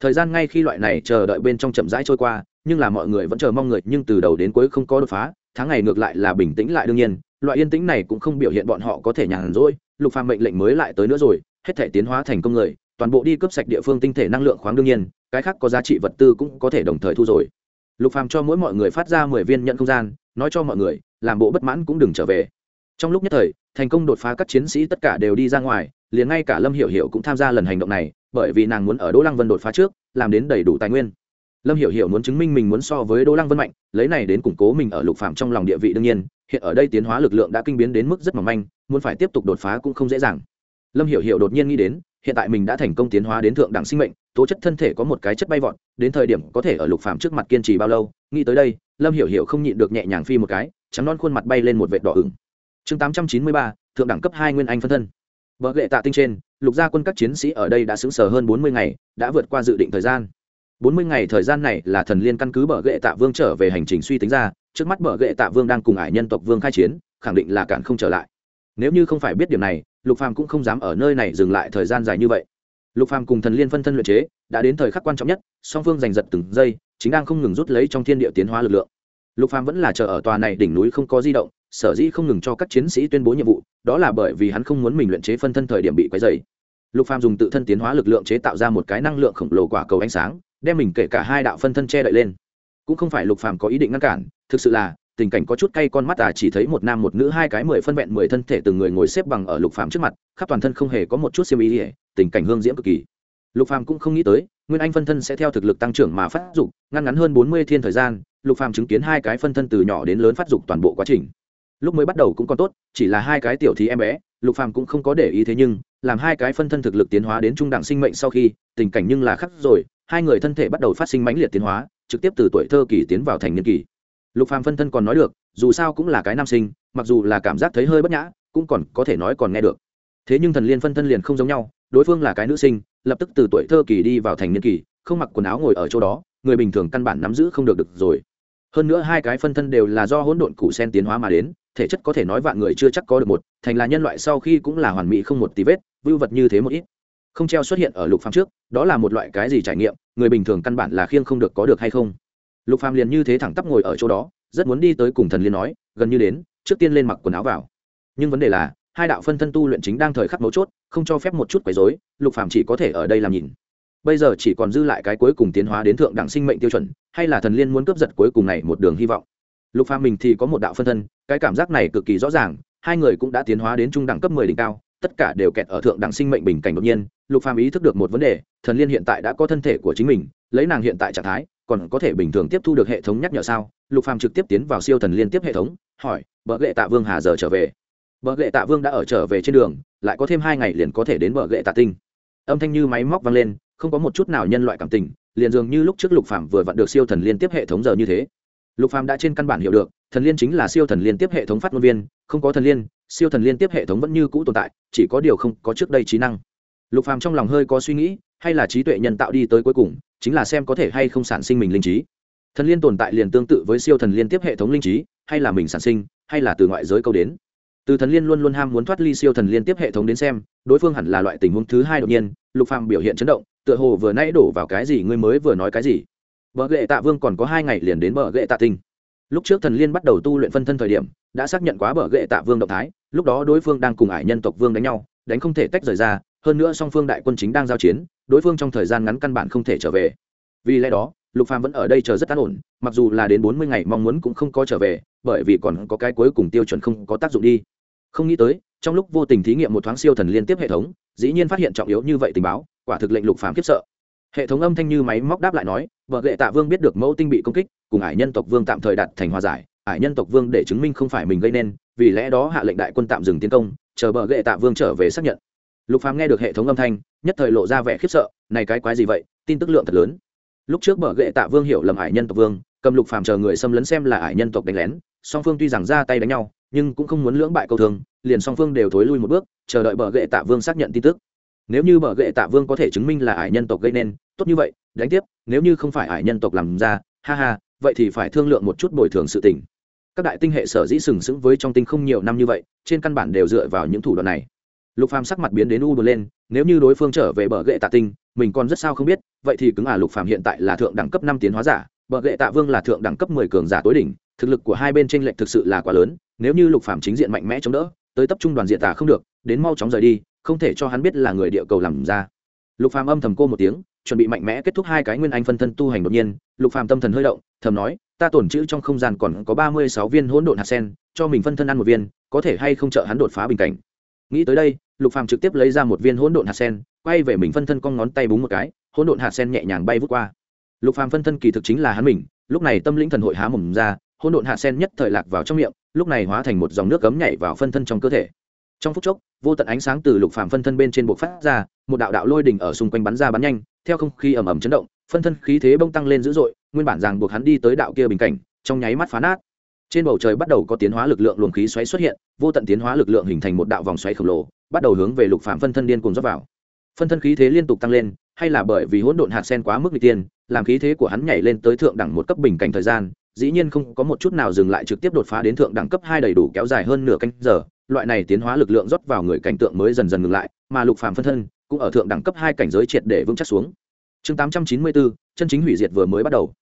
Thời gian ngay khi loại này chờ đợi bên trong chậm rãi trôi qua nhưng là mọi người vẫn chờ mong người, nhưng từ đầu đến cuối không có đột phá, tháng ngày ngược lại là bình tĩnh lại đương nhiên, loại yên tĩnh này cũng không biểu hiện bọn họ có thể nhàn rỗi, lục phàm mệnh lệnh mới lại tới nữa rồi, hết thể tiến hóa thành công người, toàn bộ đi cướp sạch địa phương tinh thể năng lượng khoáng đương nhiên, cái khác có giá trị vật tư cũng có thể đồng thời thu rồi. Lục phàm cho mỗi mọi người phát ra mười viên nhận không gian, nói cho mọi người, làm bộ bất mãn cũng đừng trở về. Trong lúc nhất thời, thành công đột phá các chiến sĩ tất cả đều đi ra ngoài, liền ngay cả lâm hiểu hiểu cũng tham gia lần hành động này, bởi vì nàng muốn ở đỗ lăng vân đột phá trước, làm đến đầy đủ tài nguyên lâm hiểu hiểu muốn chứng minh mình muốn so với đỗ lăng vân mạnh, lấy này đến củng cố mình ở lục phạm trong lòng địa vị đương nhiên, hiện ở đây tiến hóa lực lượng đã kinh biến đến mức rất mỏng manh, muốn phải tiếp tục đột phá cũng không dễ dàng. Lâm hiểu hiểu đột nhiên nghĩ đến, hiện tại mình đã thành công tiến hóa đến thượng đẳng sinh mệnh, tố chất thân thể có một cái chất bay vọt, đến thời điểm có thể ở lục phạm trước mặt kiên trì bao lâu, nghĩ tới đây, lâm hiểu hiểu không nhịn được nhẹ nhàng phi một cái, trắng non khuôn mặt bay lên một vệt đỏ ửng. Chương tám trăm chín mươi ba, thượng đẳng cấp hai nguyên anh phân thân. Vợ lệ tạ tinh trên, lục gia quân các chiến sĩ ở đây đã xứng sở hơn bốn mươi ngày, đã vượt qua dự định thời gian bốn mươi ngày thời gian này là thần liên căn cứ bờ gệ tạ vương trở về hành trình suy tính ra, trước mắt bờ gệ tạ vương đang cùng ải nhân tộc vương khai chiến, khẳng định là cản không trở lại. Nếu như không phải biết điểm này, lục phàm cũng không dám ở nơi này dừng lại thời gian dài như vậy. Lục phàm cùng thần liên phân thân luyện chế, đã đến thời khắc quan trọng nhất, song phương giành giật từng giây, chính đang không ngừng rút lấy trong thiên địa tiến hóa lực lượng. Lục phàm vẫn là chờ ở tòa này đỉnh núi không có di động, sở dĩ không ngừng cho các chiến sĩ tuyên bố nhiệm vụ, đó là bởi vì hắn không muốn mình luyện chế phân thân thời điểm bị quấy dày lục phàm dùng tự thân tiến hóa lực lượng chế tạo ra một cái năng lượng khổng lồ quả cầu ánh sáng đem mình kể cả hai đạo phân thân che đậy lên. Cũng không phải lục phàm có ý định ngăn cản, thực sự là, tình cảnh có chút cay con mắt à chỉ thấy một nam một nữ hai cái mười phân vẹn mười thân thể từng người ngồi xếp bằng ở lục phàm trước mặt, khắp toàn thân không hề có một chút xiêm ý ỉa tình cảnh hương diễm cực kỳ. Lục phàm cũng không nghĩ tới, nguyên anh phân thân sẽ theo thực lực tăng trưởng mà phát dục, ngăn ngắn hơn bốn mươi thiên thời gian, lục phàm chứng kiến hai cái phân thân từ nhỏ đến lớn phát dục toàn bộ quá trình. Lúc mới bắt đầu cũng còn tốt, chỉ là hai cái tiểu thí em bé, lục phàm cũng không có để ý thế nhưng, làm hai cái phân thân thực lực tiến hóa đến trung đẳng sinh mệnh sau khi, tình cảnh nhưng là khắc rồi hai người thân thể bắt đầu phát sinh mãnh liệt tiến hóa, trực tiếp từ tuổi thơ kỳ tiến vào thành niên kỳ. Lục phàm phân thân còn nói được, dù sao cũng là cái nam sinh, mặc dù là cảm giác thấy hơi bất nhã, cũng còn có thể nói còn nghe được. Thế nhưng thần liên phân thân liền không giống nhau, đối phương là cái nữ sinh, lập tức từ tuổi thơ kỳ đi vào thành niên kỳ, không mặc quần áo ngồi ở chỗ đó, người bình thường căn bản nắm giữ không được được rồi. Hơn nữa hai cái phân thân đều là do hỗn độn củ sen tiến hóa mà đến, thể chất có thể nói vạn người chưa chắc có được một, thành là nhân loại sau khi cũng là hoàn mỹ không một tí vết, vưu vật như thế một ít không treo xuất hiện ở lục phàm trước, đó là một loại cái gì trải nghiệm, người bình thường căn bản là khiêng không được có được hay không. Lục phàm liền như thế thẳng tắp ngồi ở chỗ đó, rất muốn đi tới cùng thần liên nói, gần như đến, trước tiên lên mặc quần áo vào. Nhưng vấn đề là, hai đạo phân thân tu luyện chính đang thời khắc mấu chốt, không cho phép một chút quấy rối, lục phàm chỉ có thể ở đây làm nhìn. Bây giờ chỉ còn dư lại cái cuối cùng tiến hóa đến thượng đẳng sinh mệnh tiêu chuẩn, hay là thần liên muốn cướp giật cuối cùng này một đường hy vọng. Lục phàm mình thì có một đạo phân thân, cái cảm giác này cực kỳ rõ ràng, hai người cũng đã tiến hóa đến trung đẳng cấp mười đỉnh cao tất cả đều kẹt ở thượng đẳng sinh mệnh bình cảnh đột nhiên, lục phàm ý thức được một vấn đề, thần liên hiện tại đã có thân thể của chính mình, lấy nàng hiện tại trạng thái, còn có thể bình thường tiếp thu được hệ thống nhắc nhở sao? Lục phàm trực tiếp tiến vào siêu thần liên tiếp hệ thống, hỏi bờ lệ tạ vương hà giờ trở về? Bờ lệ tạ vương đã ở trở về trên đường, lại có thêm hai ngày liền có thể đến bờ lệ tạ tinh. Âm thanh như máy móc vang lên, không có một chút nào nhân loại cảm tình, liền dường như lúc trước lục phàm vừa vặn được siêu thần liên tiếp hệ thống giờ như thế. Lục phàm đã trên căn bản hiểu được, thần liên chính là siêu thần liên tiếp hệ thống phát ngôn viên, không có thần liên siêu thần liên tiếp hệ thống vẫn như cũ tồn tại, chỉ có điều không có trước đây trí năng. Lục phàm trong lòng hơi có suy nghĩ, hay là trí tuệ nhân tạo đi tới cuối cùng, chính là xem có thể hay không sản sinh mình linh trí. Thần liên tồn tại liền tương tự với siêu thần liên tiếp hệ thống linh trí, hay là mình sản sinh, hay là từ ngoại giới câu đến. Từ thần liên luôn luôn ham muốn thoát ly siêu thần liên tiếp hệ thống đến xem, đối phương hẳn là loại tình huống thứ hai đột nhiên, lục phàm biểu hiện chấn động, tựa hồ vừa nãy đổ vào cái gì, ngươi mới vừa nói cái gì. Bờ gệ tạ vương còn có hai ngày liền đến bờ gệ tạ tinh lúc trước thần liên bắt đầu tu luyện phân thân thời điểm, đã xác nhận quá bờ gệ tạ vương động thái, lúc đó đối phương đang cùng ải nhân tộc vương đánh nhau, đánh không thể tách rời ra, hơn nữa song phương đại quân chính đang giao chiến, đối phương trong thời gian ngắn căn bản không thể trở về. Vì lẽ đó, lục phàm vẫn ở đây chờ rất an ổn, mặc dù là đến bốn mươi ngày mong muốn cũng không có trở về, bởi vì còn có cái cuối cùng tiêu chuẩn không có tác dụng đi. Không nghĩ tới, trong lúc vô tình thí nghiệm một thoáng siêu thần liên tiếp hệ thống, dĩ nhiên phát hiện trọng yếu như vậy tình báo, quả thực lệnh lục phàm khiếp sợ hệ thống âm thanh như máy móc đáp lại nói vợ lệ tạ vương biết được mẫu tinh bị công kích, cùng ải nhân tộc vương tạm thời đặt thành hòa giải, ải nhân tộc vương để chứng minh không phải mình gây nên, vì lẽ đó hạ lệnh đại quân tạm dừng tiến công, chờ bờ lệ tạ vương trở về xác nhận. Lục phàm nghe được hệ thống âm thanh, nhất thời lộ ra vẻ khiếp sợ, này cái quái gì vậy? Tin tức lượng thật lớn. Lúc trước bờ lệ tạ vương hiểu lầm ải nhân tộc vương, cầm lục phàm chờ người xâm lấn xem là ải nhân tộc đánh lén, song phương tuy rằng ra tay đánh nhau, nhưng cũng không muốn lưỡng bại câu thương liền song phương đều thối lui một bước, chờ đợi bờ lệ tạ vương xác nhận tin tức nếu như bờ gậy tạ vương có thể chứng minh là ải nhân tộc gây nên, tốt như vậy, đánh tiếp, nếu như không phải ải nhân tộc làm ra, ha ha, vậy thì phải thương lượng một chút bồi thường sự tình. Các đại tinh hệ sở dĩ sừng sững với trong tinh không nhiều năm như vậy, trên căn bản đều dựa vào những thủ đoạn này. Lục phàm sắc mặt biến đến u buồn lên, nếu như đối phương trở về bờ gậy tạ tinh, mình còn rất sao không biết, vậy thì cứng à lục phàm hiện tại là thượng đẳng cấp năm tiến hóa giả, bờ gậy tạ vương là thượng đẳng cấp mười cường giả tối đỉnh, thực lực của hai bên tranh lệch thực sự là quá lớn, nếu như lục phàm chính diện mạnh mẽ chống đỡ, tới tập trung đoàn diện tả không được, đến mau chóng rời đi không thể cho hắn biết là người địa cầu làm ra. Lục phàm âm thầm cô một tiếng, chuẩn bị mạnh mẽ kết thúc hai cái nguyên anh phân thân tu hành đột nhiên. Lục phàm tâm thần hơi động, thầm nói, ta tổn chữ trong không gian còn có ba mươi sáu viên hỗn độn hạt sen, cho mình phân thân ăn một viên, có thể hay không trợ hắn đột phá bình cảnh? Nghĩ tới đây, lục phàm trực tiếp lấy ra một viên hỗn độn hạt sen, quay về mình phân thân con ngón tay búng một cái, hỗn độn hạt sen nhẹ nhàng bay vút qua. Lục phàm phân thân kỳ thực chính là hắn mình, lúc này tâm linh thần hội há mồm ra, hỗn độn hạt sen nhất thời lạc vào trong miệng, lúc này hóa thành một dòng nước cấm nhảy vào phân thân trong cơ thể trong phút chốc, vô tận ánh sáng từ lục phàm phân thân bên trên bộc phát ra, một đạo đạo lôi đỉnh ở xung quanh bắn ra bắn nhanh, theo không khí ầm ầm chấn động, phân thân khí thế bông tăng lên dữ dội, nguyên bản ràng buộc hắn đi tới đạo kia bình cảnh, trong nháy mắt phá nát. Trên bầu trời bắt đầu có tiến hóa lực lượng luồng khí xoáy xuất hiện, vô tận tiến hóa lực lượng hình thành một đạo vòng xoáy khổng lồ, bắt đầu hướng về lục phạm phân thân điên cùng dốc vào. Phân thân khí thế liên tục tăng lên, hay là bởi vì hỗn độn hạt sen quá mức n tiên, làm khí thế của hắn nhảy lên tới thượng đẳng một cấp bình cảnh thời gian, dĩ nhiên không có một chút nào dừng lại trực tiếp đột phá đến thượng đẳng cấp hai đầy đủ kéo dài hơn nửa canh giờ loại này tiến hóa lực lượng rót vào người cảnh tượng mới dần dần ngừng lại, mà lục phàm phân thân cũng ở thượng đẳng cấp hai cảnh giới triệt để vững chắc xuống. Chương tám trăm chín mươi bốn chân chính hủy diệt vừa mới bắt đầu.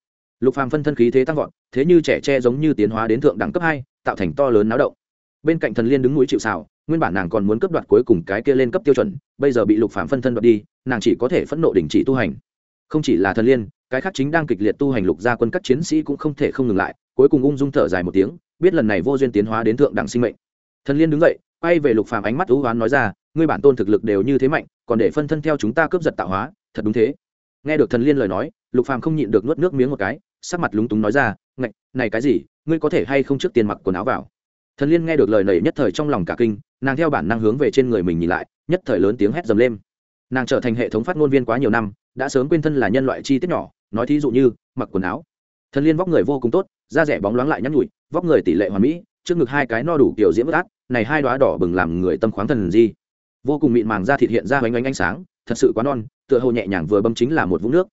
Lục phàm phân thân khí thế tăng vọt, thế như trẻ tre giống như tiến hóa đến thượng đẳng cấp hai, tạo thành to lớn náo động. Bên cạnh thần liên đứng núi chịu xào nguyên bản nàng còn muốn cấp đoạt cuối cùng cái kia lên cấp tiêu chuẩn, bây giờ bị lục phàm phân thân đoạt đi, nàng chỉ có thể phẫn nộ đình chỉ tu hành. Không chỉ là thần liên, cái khác chính đang kịch liệt tu hành lục gia quân các chiến sĩ cũng không thể không ngừng lại, cuối cùng ung dung thở dài một tiếng, biết lần này vô duyên tiến hóa đến thượng đẳng sinh mệnh thần liên đứng dậy, quay về lục phàm ánh mắt thú hoán nói ra, ngươi bản tôn thực lực đều như thế mạnh, còn để phân thân theo chúng ta cướp giật tạo hóa, thật đúng thế. Nghe được thần liên lời nói, lục phàm không nhịn được nuốt nước miếng một cái, sắc mặt lúng túng nói ra, ngạch, này cái gì, ngươi có thể hay không trước tiên mặc quần áo vào? Thần liên nghe được lời này nhất thời trong lòng cả kinh, nàng theo bản năng hướng về trên người mình nhìn lại, nhất thời lớn tiếng hét dầm lên. Nàng trở thành hệ thống phát ngôn viên quá nhiều năm, đã sớm quên thân là nhân loại chi tiết nhỏ, nói thí dụ như, mặc quần áo. Thần liên vóc người vô cùng tốt, da rẻ bóng loáng lại nhắn nhụi vóc người tỷ lệ hoàn mỹ, trước ngực hai cái no đủ kiểu diễm bất át này hai đoá đỏ bừng làm người tâm khoáng thần di. Vô cùng mịn màng da thịt hiện ra hoành ánh ánh sáng, thật sự quá non, tựa hồ nhẹ nhàng vừa bấm chính là một vũng nước.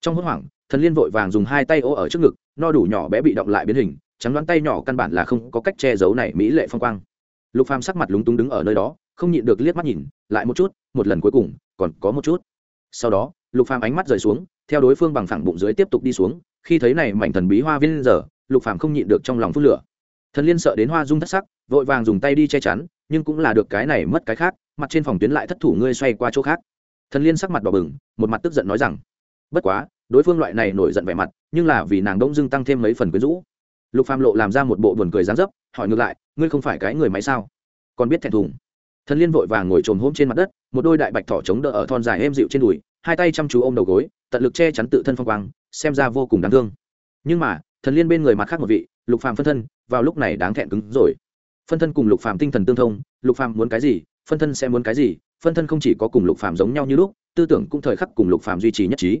Trong hốt hoảng, thần liên vội vàng dùng hai tay ô ở trước ngực, no đủ nhỏ bé bị động lại biến hình, trắng đoán tay nhỏ căn bản là không có cách che giấu này mỹ lệ phong quang. Lục phàm sắc mặt lúng túng đứng ở nơi đó, không nhịn được liếc mắt nhìn, lại một chút, một lần cuối cùng, còn có một chút. Sau đó, lục phàm ánh mắt rời xuống, theo đối phương bằng phẳng bụng dưới tiếp tục đi xuống, khi thấy này mảnh thần bí hoa viên giờ, lục phàm không nhịn được trong lòng phun lửa thần liên sợ đến hoa dung thất sắc, vội vàng dùng tay đi che chắn, nhưng cũng là được cái này mất cái khác, mặt trên phòng tuyến lại thất thủ ngươi xoay qua chỗ khác. Thần liên sắc mặt đỏ bừng, một mặt tức giận nói rằng, bất quá, đối phương loại này nổi giận vẻ mặt, nhưng là vì nàng đông dưng tăng thêm mấy phần quyến rũ. Lục phàm lộ làm ra một bộ buồn cười dáng dấp, hỏi ngược lại, ngươi không phải cái người máy sao? Còn biết thẹn thùng. Thần liên vội vàng ngồi trồm hôm trên mặt đất, một đôi đại bạch thỏ chống đỡ ở thon dài êm dịu trên đùi, hai tay chăm chú ôm đầu gối, tận lực che chắn tự thân phong quang, xem ra vô cùng đáng thương. Nhưng mà, thần liên bên người mặt khác một vị lục phàm phân thân, vào lúc này đáng thẹn cứng rồi. Phân thân cùng lục phàm tinh thần tương thông, lục phàm muốn cái gì, phân thân sẽ muốn cái gì, phân thân không chỉ có cùng lục phàm giống nhau như lúc, tư tưởng cũng thời khắc cùng lục phàm duy trì nhất trí.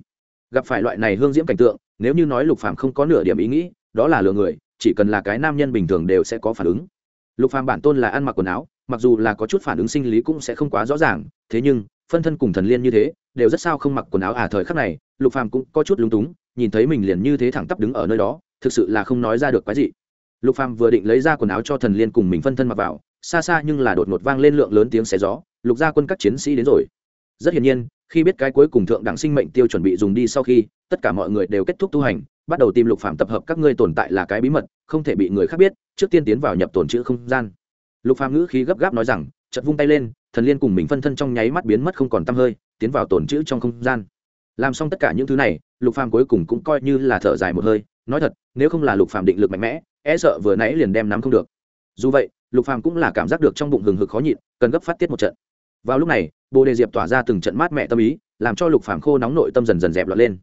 Gặp phải loại này hương diễm cảnh tượng, nếu như nói lục phàm không có nửa điểm ý nghĩ, đó là lừa người, chỉ cần là cái nam nhân bình thường đều sẽ có phản ứng. Lục phàm bản tôn là ăn mặc quần áo, mặc dù là có chút phản ứng sinh lý cũng sẽ không quá rõ ràng, thế nhưng, phân thân cùng thần liên như thế, đều rất sao không mặc quần áo à thời khắc này, lục phàm cũng có chút lúng túng, nhìn thấy mình liền như thế thẳng tắp đứng ở nơi đó thực sự là không nói ra được cái gì lục phàm vừa định lấy ra quần áo cho thần liên cùng mình phân thân mặc vào, xa xa nhưng là đột ngột vang lên lượng lớn tiếng xé gió, lục gia quân các chiến sĩ đến rồi. Rất hiển nhiên, khi biết cái cuối cùng thượng đẳng sinh mệnh tiêu chuẩn bị dùng đi sau khi, tất cả mọi người đều kết thúc tu hành, bắt đầu tìm lục phạm tập hợp các ngươi tồn tại là cái bí mật, không thể bị người khác biết, trước tiên tiến vào nhập tồn chữ không gian. Lục phạm ngữ khí gấp gáp nói rằng chật vung tay lên, thần liên cùng mình phân thân trong nháy mắt biến mất không còn tăm hơi, tiến vào tồn chữ trong không gian. Làm xong tất cả những thứ này lục phàm cuối cùng cũng coi như là thở dài một hơi, nói thật, nếu không là lục phàm định lực mạnh mẽ e sợ vừa nãy liền đem nắm không được. Dù vậy, lục phàm cũng là cảm giác được trong bụng hừng hực khó nhịn, cần gấp phát tiết một trận. Vào lúc này, bồ đề diệp tỏa ra từng trận mát mẹ tâm ý, làm cho lục phàm khô nóng nội tâm dần dần dẹp lọt lên.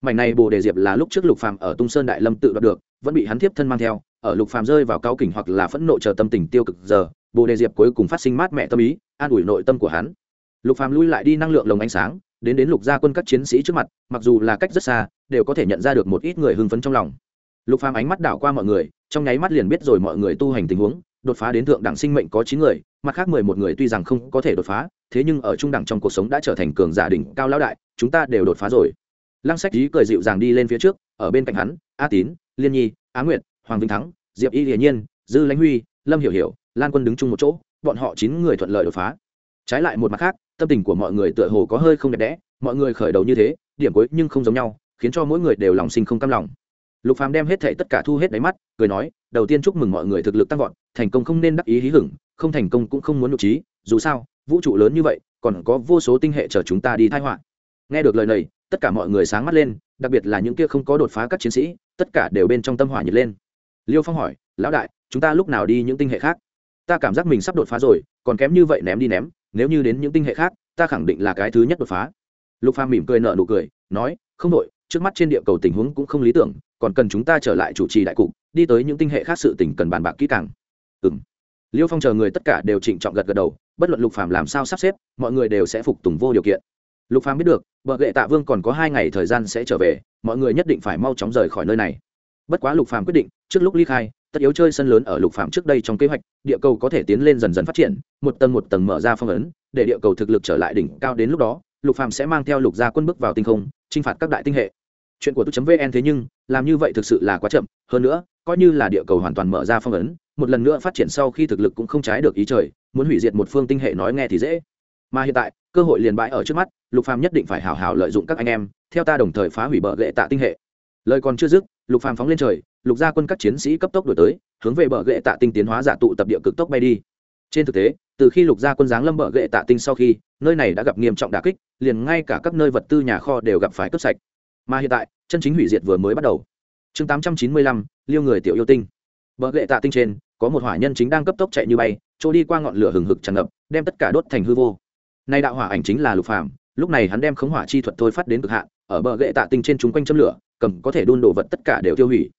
Mảnh này bồ đề diệp là lúc trước lục phàm ở tung sơn đại lâm tự đoạt được, vẫn bị hắn tiếp thân mang theo, ở lục phàm rơi vào cao kỉnh hoặc là phẫn nộ chờ tâm tình tiêu cực giờ, bồ đề diệp cuối cùng phát sinh mát mẹ tâm ý, an ủi nội tâm của hắn. Lục phàm lui lại đi năng lượng lồng ánh sáng đến đến lục gia quân các chiến sĩ trước mặt, mặc dù là cách rất xa, đều có thể nhận ra được một ít người hưng phấn trong lòng. Lục phàm ánh mắt đảo qua mọi người, trong nháy mắt liền biết rồi mọi người tu hành tình huống, đột phá đến thượng đẳng sinh mệnh có chín người, mặt khác mười một người tuy rằng không có thể đột phá, thế nhưng ở trung đẳng trong cuộc sống đã trở thành cường giả đỉnh cao lão đại, chúng ta đều đột phá rồi. Lăng sách dí cười dịu dàng đi lên phía trước, ở bên cạnh hắn, a tín, liên nhi, á nguyệt, hoàng vinh thắng, diệp y hiển nhiên, dư lãnh huy, lâm hiểu hiểu, lan quân đứng chung một chỗ, bọn họ chín người thuận lợi đột phá. Trái lại một mặt khác tâm tình của mọi người tựa hồ có hơi không đẹp đẽ, mọi người khởi đầu như thế, điểm cuối nhưng không giống nhau, khiến cho mỗi người đều lòng sinh không cam lòng. Lục phàm đem hết thảy tất cả thu hết đáy mắt, cười nói, đầu tiên chúc mừng mọi người thực lực tăng vọt, thành công không nên đắc ý hí hửng, không thành công cũng không muốn nhục trí, dù sao, vũ trụ lớn như vậy, còn có vô số tinh hệ chờ chúng ta đi thai họa. Nghe được lời này, tất cả mọi người sáng mắt lên, đặc biệt là những kia không có đột phá các chiến sĩ, tất cả đều bên trong tâm hỏa nhiệt lên. Liêu phong hỏi, lão đại, chúng ta lúc nào đi những tinh hệ khác? Ta cảm giác mình sắp đột phá rồi, còn kém như vậy ném đi ném nếu như đến những tinh hệ khác, ta khẳng định là cái thứ nhất đột phá. Lục phàm mỉm cười nở nụ cười, nói, không đội trước mắt trên địa cầu tình huống cũng không lý tưởng, còn cần chúng ta trở lại chủ trì đại cục, đi tới những tinh hệ khác sự tình cần bàn bạc kỹ càng. Ừm. Liêu phong chờ người tất cả đều trịnh trọng gật gật đầu, bất luận lục phàm làm sao sắp xếp, mọi người đều sẽ phục tùng vô điều kiện. Lục phàm biết được, bờ gệ tạ vương còn có hai ngày thời gian sẽ trở về, mọi người nhất định phải mau chóng rời khỏi nơi này. Bất quá lục phàm quyết định, trước lúc ly khai tất yếu chơi sân lớn ở lục phàm trước đây trong kế hoạch, địa cầu có thể tiến lên dần dần phát triển, một tầng một tầng mở ra phong ấn, để địa cầu thực lực trở lại đỉnh cao đến lúc đó, lục phàm sẽ mang theo lục gia quân bước vào tinh không, chinh phạt các đại tinh hệ. Chuyện của tôi vn thế nhưng, làm như vậy thực sự là quá chậm, hơn nữa, coi như là địa cầu hoàn toàn mở ra phong ấn, một lần nữa phát triển sau khi thực lực cũng không trái được ý trời, muốn hủy diệt một phương tinh hệ nói nghe thì dễ. Mà hiện tại, cơ hội liền bãi ở trước mắt, lục phàm nhất định phải hào hào lợi dụng các anh em, theo ta đồng thời phá hủy bờ gậy tạ tinh hệ. Lời còn chưa dứt, lục phàm phóng lên trời lục gia quân các chiến sĩ cấp tốc đổi tới hướng về bờ gậy tạ tinh tiến hóa giả tụ tập địa cực tốc bay đi. Trên thực tế từ khi lục gia quân giáng lâm bờ gậy tạ tinh sau khi nơi này đã gặp nghiêm trọng đả kích liền ngay cả các nơi vật tư nhà kho đều gặp phải cướp sạch. Mà hiện tại chân chính hủy diệt vừa mới bắt đầu. Chương 895, liêu người tiểu yêu tinh. Bờ gậy tạ tinh trên có một hỏa nhân chính đang cấp tốc chạy như bay trôi đi qua ngọn lửa hừng hực tràn ngập đem tất cả đốt thành hư vô. Nay đạo hỏa ảnh chính là lục phàm lúc này hắn đem khống hỏa chi thuật thôi phát đến cực hạn ở bờ gậy tạ tinh trên chúng quanh châm lửa cầm có thể đun đổ vật tất cả đều tiêu hủy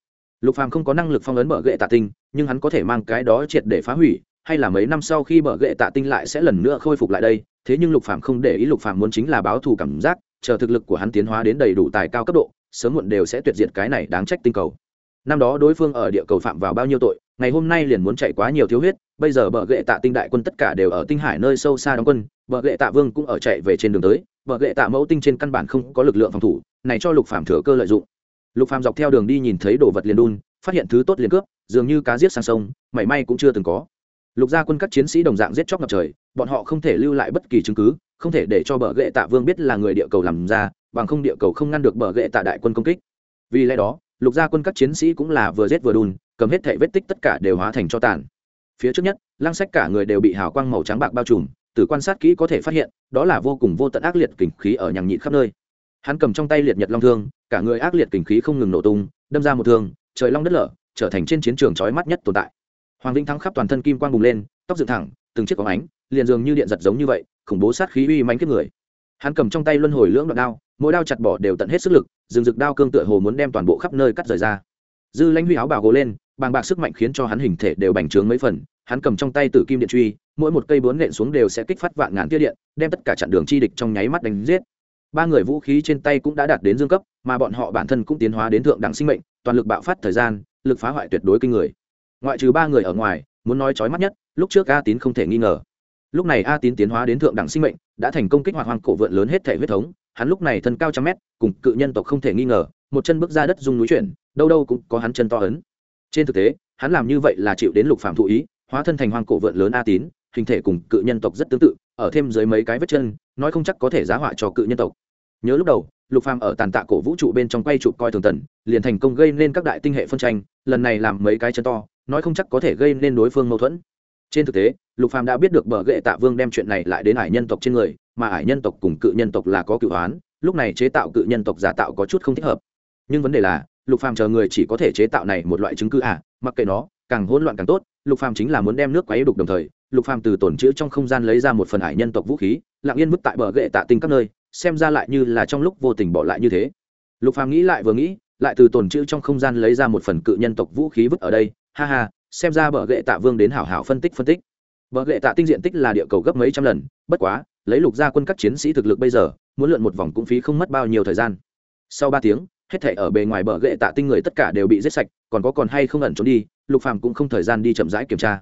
lục phàm không có năng lực phong ấn bờ gậy tạ tinh, nhưng hắn có thể mang cái đó triệt để phá hủy, hay là mấy năm sau khi bờ gậy tạ tinh lại sẽ lần nữa khôi phục lại đây. Thế nhưng lục phàm không để ý lục phàm muốn chính là báo thù cảm giác, chờ thực lực của hắn tiến hóa đến đầy đủ tài cao cấp độ, sớm muộn đều sẽ tuyệt diệt cái này đáng trách tinh cầu. Năm đó đối phương ở địa cầu phạm vào bao nhiêu tội, ngày hôm nay liền muốn chạy quá nhiều thiếu huyết, bây giờ bờ gậy tạ tinh đại quân tất cả đều ở tinh hải nơi sâu xa đóng quân, bờ gậy tạ vương cũng ở chạy về trên đường tới, bờ gậy tạ mẫu tinh trên căn bản không có lực lượng phòng thủ, này cho lục phàm thừa cơ lợi dụng lục phàm dọc theo đường đi nhìn thấy đồ vật liền đun, phát hiện thứ tốt liền cướp, dường như cá giết sang sông, mảy may cũng chưa từng có. Lục gia quân các chiến sĩ đồng dạng giết chóc ngập trời, bọn họ không thể lưu lại bất kỳ chứng cứ, không thể để cho bờ gậy tạ vương biết là người địa cầu làm ra, bằng không địa cầu không ngăn được bờ gậy tạ đại quân công kích. Vì lẽ đó, lục gia quân các chiến sĩ cũng là vừa giết vừa đun, cầm hết thảy vết tích tất cả đều hóa thành cho tàn. Phía trước nhất, lăng sách cả người đều bị hào quang màu trắng bạc bao trùm từ quan sát kỹ có thể phát hiện, đó là vô cùng vô tận ác liệt kình khí ở nhằng nhịn khắp nơi hắn cầm trong tay liệt nhật long thương, cả người ác liệt kình khí không ngừng nổ tung, đâm ra một thương, trời long đất lở, trở thành trên chiến trường chói mắt nhất tồn tại. Hoàng vĩnh thắng khắp toàn thân kim quang bùng lên, tóc dựng thẳng, từng chiếc có ánh, liền dường như điện giật giống như vậy, khủng bố sát khí uy mánh kiếp người. Hắn cầm trong tay luân hồi lưỡng đoạn đao, mỗi đao chặt bỏ đều tận hết sức lực dừng rực đao cương tựa hồ muốn đem toàn bộ khắp nơi cắt rời ra. Dư lãnh huy áo bào gồ lên, bàng bạc sức mạnh khiến cho hắn hình thể đều bành trướng mấy phần, hắn cầm trong tay tử kim điện truy, mỗi một cây bướn nện xuống đều sẽ kích phát vạn ngàn tia điện, đem tất cả chặn đường chi địch trong nháy mắt đánh giết ba người vũ khí trên tay cũng đã đạt đến dương cấp, mà bọn họ bản thân cũng tiến hóa đến thượng đẳng sinh mệnh, toàn lực bạo phát thời gian, lực phá hoại tuyệt đối kinh người. Ngoại trừ ba người ở ngoài, muốn nói chói mắt nhất, lúc trước a tín không thể nghi ngờ. Lúc này a tín tiến hóa đến thượng đẳng sinh mệnh, đã thành công kích hoạt hoàng cổ vượn lớn hết thể huyết thống, hắn lúc này thân cao trăm mét, cùng cự nhân tộc không thể nghi ngờ, một chân bước ra đất dung núi chuyển, đâu đâu cũng có hắn chân to ấn. Trên thực tế, hắn làm như vậy là chịu đến lục phạm thụ ý, hóa thân thành hoàng cổ vượn lớn a tín hình thể cùng cự nhân tộc rất tương tự, ở thêm dưới mấy cái vết chân, nói không chắc có thể giá họa cho cự nhân tộc nhớ lúc đầu, lục phàm ở tàn tạ cổ vũ trụ bên trong quay trụ coi thường tần, liền thành công gây nên các đại tinh hệ phân tranh, lần này làm mấy cái chân to, nói không chắc có thể gây nên đối phương mâu thuẫn. Trên thực tế, lục phàm đã biết được bờ gệ tạ vương đem chuyện này lại đến ải nhân tộc trên người, mà ải nhân tộc cùng cự nhân tộc là có cự hoán, lúc này chế tạo cự nhân tộc giả tạo có chút không thích hợp. Nhưng vấn đề là, lục phàm chờ người chỉ có thể chế tạo này một loại chứng cứ à mặc kệ nó, càng hỗn loạn càng tốt, lục phàm chính là muốn đem nước quấy đục đồng thời, lục phàm từ tổn chữ trong không gian lấy ra một phần ải nhân tộc vũ khí, lặng yên vứt tại bờ gệ tạ tinh các nơi xem ra lại như là trong lúc vô tình bỏ lại như thế. Lục phàm nghĩ lại vừa nghĩ, lại từ tồn chữ trong không gian lấy ra một phần cự nhân tộc vũ khí vứt ở đây. Ha ha, xem ra bờ gệ tạ vương đến hảo hảo phân tích phân tích. Bờ gệ tạ tinh diện tích là địa cầu gấp mấy trăm lần, bất quá, lấy lục gia quân các chiến sĩ thực lực bây giờ, muốn lượn một vòng cũng phí không mất bao nhiêu thời gian. Sau ba tiếng, hết thảy ở bề ngoài bờ gệ tạ tinh người tất cả đều bị giết sạch, còn có còn hay không ẩn trốn đi, lục phàm cũng không thời gian đi chậm rãi kiểm tra.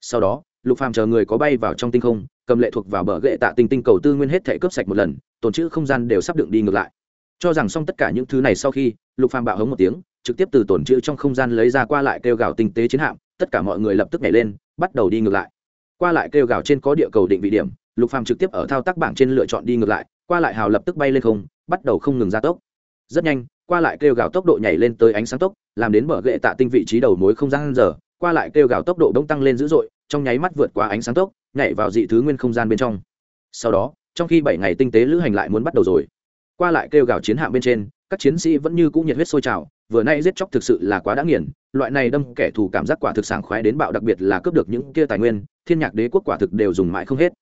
Sau đó, lục phàm chờ người có bay vào trong tinh không, cầm lệ thuộc vào bờ gệ tạ tinh tinh cầu tư nguyên hết thảy cướp sạch một lần tồn chữ không gian đều sắp đựng đi ngược lại. Cho rằng xong tất cả những thứ này sau khi, lục phàm bạo hống một tiếng, trực tiếp từ tồn chữ trong không gian lấy ra qua lại kêu gào tinh tế chiến hạm, tất cả mọi người lập tức nhảy lên, bắt đầu đi ngược lại. Qua lại kêu gào trên có địa cầu định vị điểm, lục phàm trực tiếp ở thao tác bảng trên lựa chọn đi ngược lại, qua lại hào lập tức bay lên không, bắt đầu không ngừng gia tốc. Rất nhanh, qua lại kêu gào tốc độ nhảy lên tới ánh sáng tốc, làm đến mở gậy tạ tinh vị trí đầu mối không gian giờ, qua lại kêu gào tốc độ bỗng tăng lên dữ dội, trong nháy mắt vượt qua ánh sáng tốc, nhảy vào dị thứ nguyên không gian bên trong. Sau đó trong khi bảy ngày tinh tế lữ hành lại muốn bắt đầu rồi. Qua lại kêu gào chiến hạm bên trên, các chiến sĩ vẫn như cũ nhiệt huyết sôi trào, vừa nay giết chóc thực sự là quá đã nghiền, loại này đâm kẻ thù cảm giác quả thực sảng khoái đến bạo, đặc biệt là cướp được những kia tài nguyên, thiên nhạc đế quốc quả thực đều dùng mãi không hết.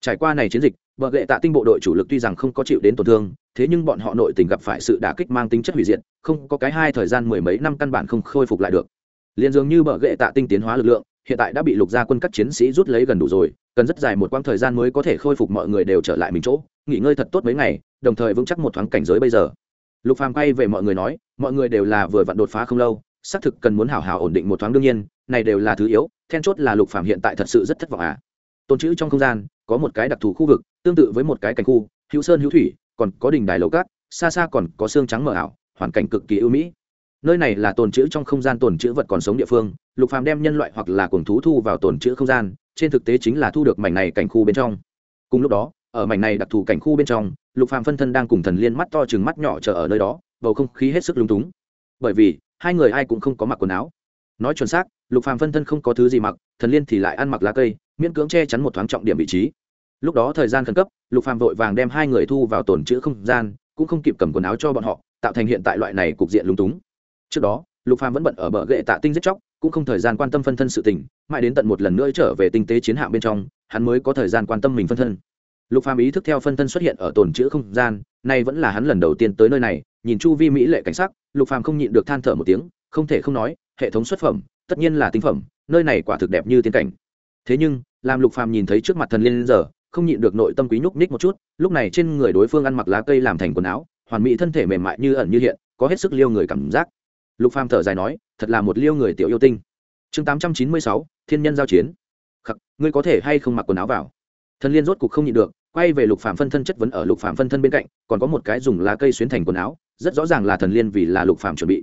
Trải qua này chiến dịch vợ lệ tạ tinh bộ đội chủ lực tuy rằng không có chịu đến tổn thương, thế nhưng bọn họ nội tình gặp phải sự đả kích mang tính chất hủy diệt, không có cái hai thời gian mười mấy năm căn bản không khôi phục lại được. Liền dường như bờ gệ tạ tinh tiến hóa lực lượng, hiện tại đã bị lục gia quân các chiến sĩ rút lấy gần đủ rồi cần rất dài một quãng thời gian mới có thể khôi phục mọi người đều trở lại mình chỗ, nghỉ ngơi thật tốt mấy ngày, đồng thời vững chắc một thoáng cảnh giới bây giờ. Lục phàm quay về mọi người nói, mọi người đều là vừa vặn đột phá không lâu, xác thực cần muốn hảo hảo ổn định một thoáng đương nhiên, này đều là thứ yếu, then chốt là lục phàm hiện tại thật sự rất thất vọng à. Tôn trữ trong không gian, có một cái đặc thù khu vực, tương tự với một cái cảnh khu, hữu sơn hữu thủy, còn có đỉnh đài lầu cát, xa xa còn có xương trắng mờ ảo, hoàn cảnh cực kỳ ưu mỹ nơi này là tồn trữ trong không gian tồn trữ vật còn sống địa phương, lục phàm đem nhân loại hoặc là cuồng thú thu vào tồn trữ không gian, trên thực tế chính là thu được mảnh này cảnh khu bên trong. Cùng lúc đó, ở mảnh này đặc thù cảnh khu bên trong, lục phàm phân thân đang cùng thần liên mắt to chừng mắt nhỏ chờ ở nơi đó, bầu không khí hết sức lung túng. Bởi vì, hai người ai cũng không có mặc quần áo. Nói chuẩn xác, lục phàm phân thân không có thứ gì mặc, thần liên thì lại ăn mặc lá cây, miễn cưỡng che chắn một thoáng trọng điểm vị trí. Lúc đó thời gian khẩn cấp, lục phàm vội vàng đem hai người thu vào tồn trữ không gian, cũng không kịp cầm quần áo cho bọn họ, tạo thành hiện tại loại này cục diện lung túng trước đó, lục phàm vẫn bận ở bờ gậy tạ tinh giết chóc, cũng không thời gian quan tâm phân thân sự tình, mãi đến tận một lần nữa trở về tinh tế chiến hạm bên trong, hắn mới có thời gian quan tâm mình phân thân. Lục phàm ý thức theo phân thân xuất hiện ở tồn chữ không gian, nay vẫn là hắn lần đầu tiên tới nơi này, nhìn chu vi mỹ lệ cảnh sắc, lục phàm không nhịn được than thở một tiếng, không thể không nói, hệ thống xuất phẩm, tất nhiên là tinh phẩm, nơi này quả thực đẹp như tiên cảnh. Thế nhưng, làm lục phàm nhìn thấy trước mặt thần liên giờ, không nhịn được nội tâm quý nhúc ních một chút, lúc này trên người đối phương ăn mặc lá cây làm thành quần áo, hoàn mỹ thân thể mềm mại như ẩn như hiện, có hết sức liêu người cảm giác lục phàm thở dài nói, thật là một liêu người tiểu yêu tinh. Chương tám trăm chín mươi sáu, thiên nhân giao chiến. Khắc, ngươi có thể hay không mặc quần áo vào? Thần liên rốt cục không nhịn được, quay về lục phàm phân thân chất vấn ở lục phàm phân thân bên cạnh, còn có một cái dùng lá cây xuyến thành quần áo, rất rõ ràng là thần liên vì là lục phàm chuẩn bị.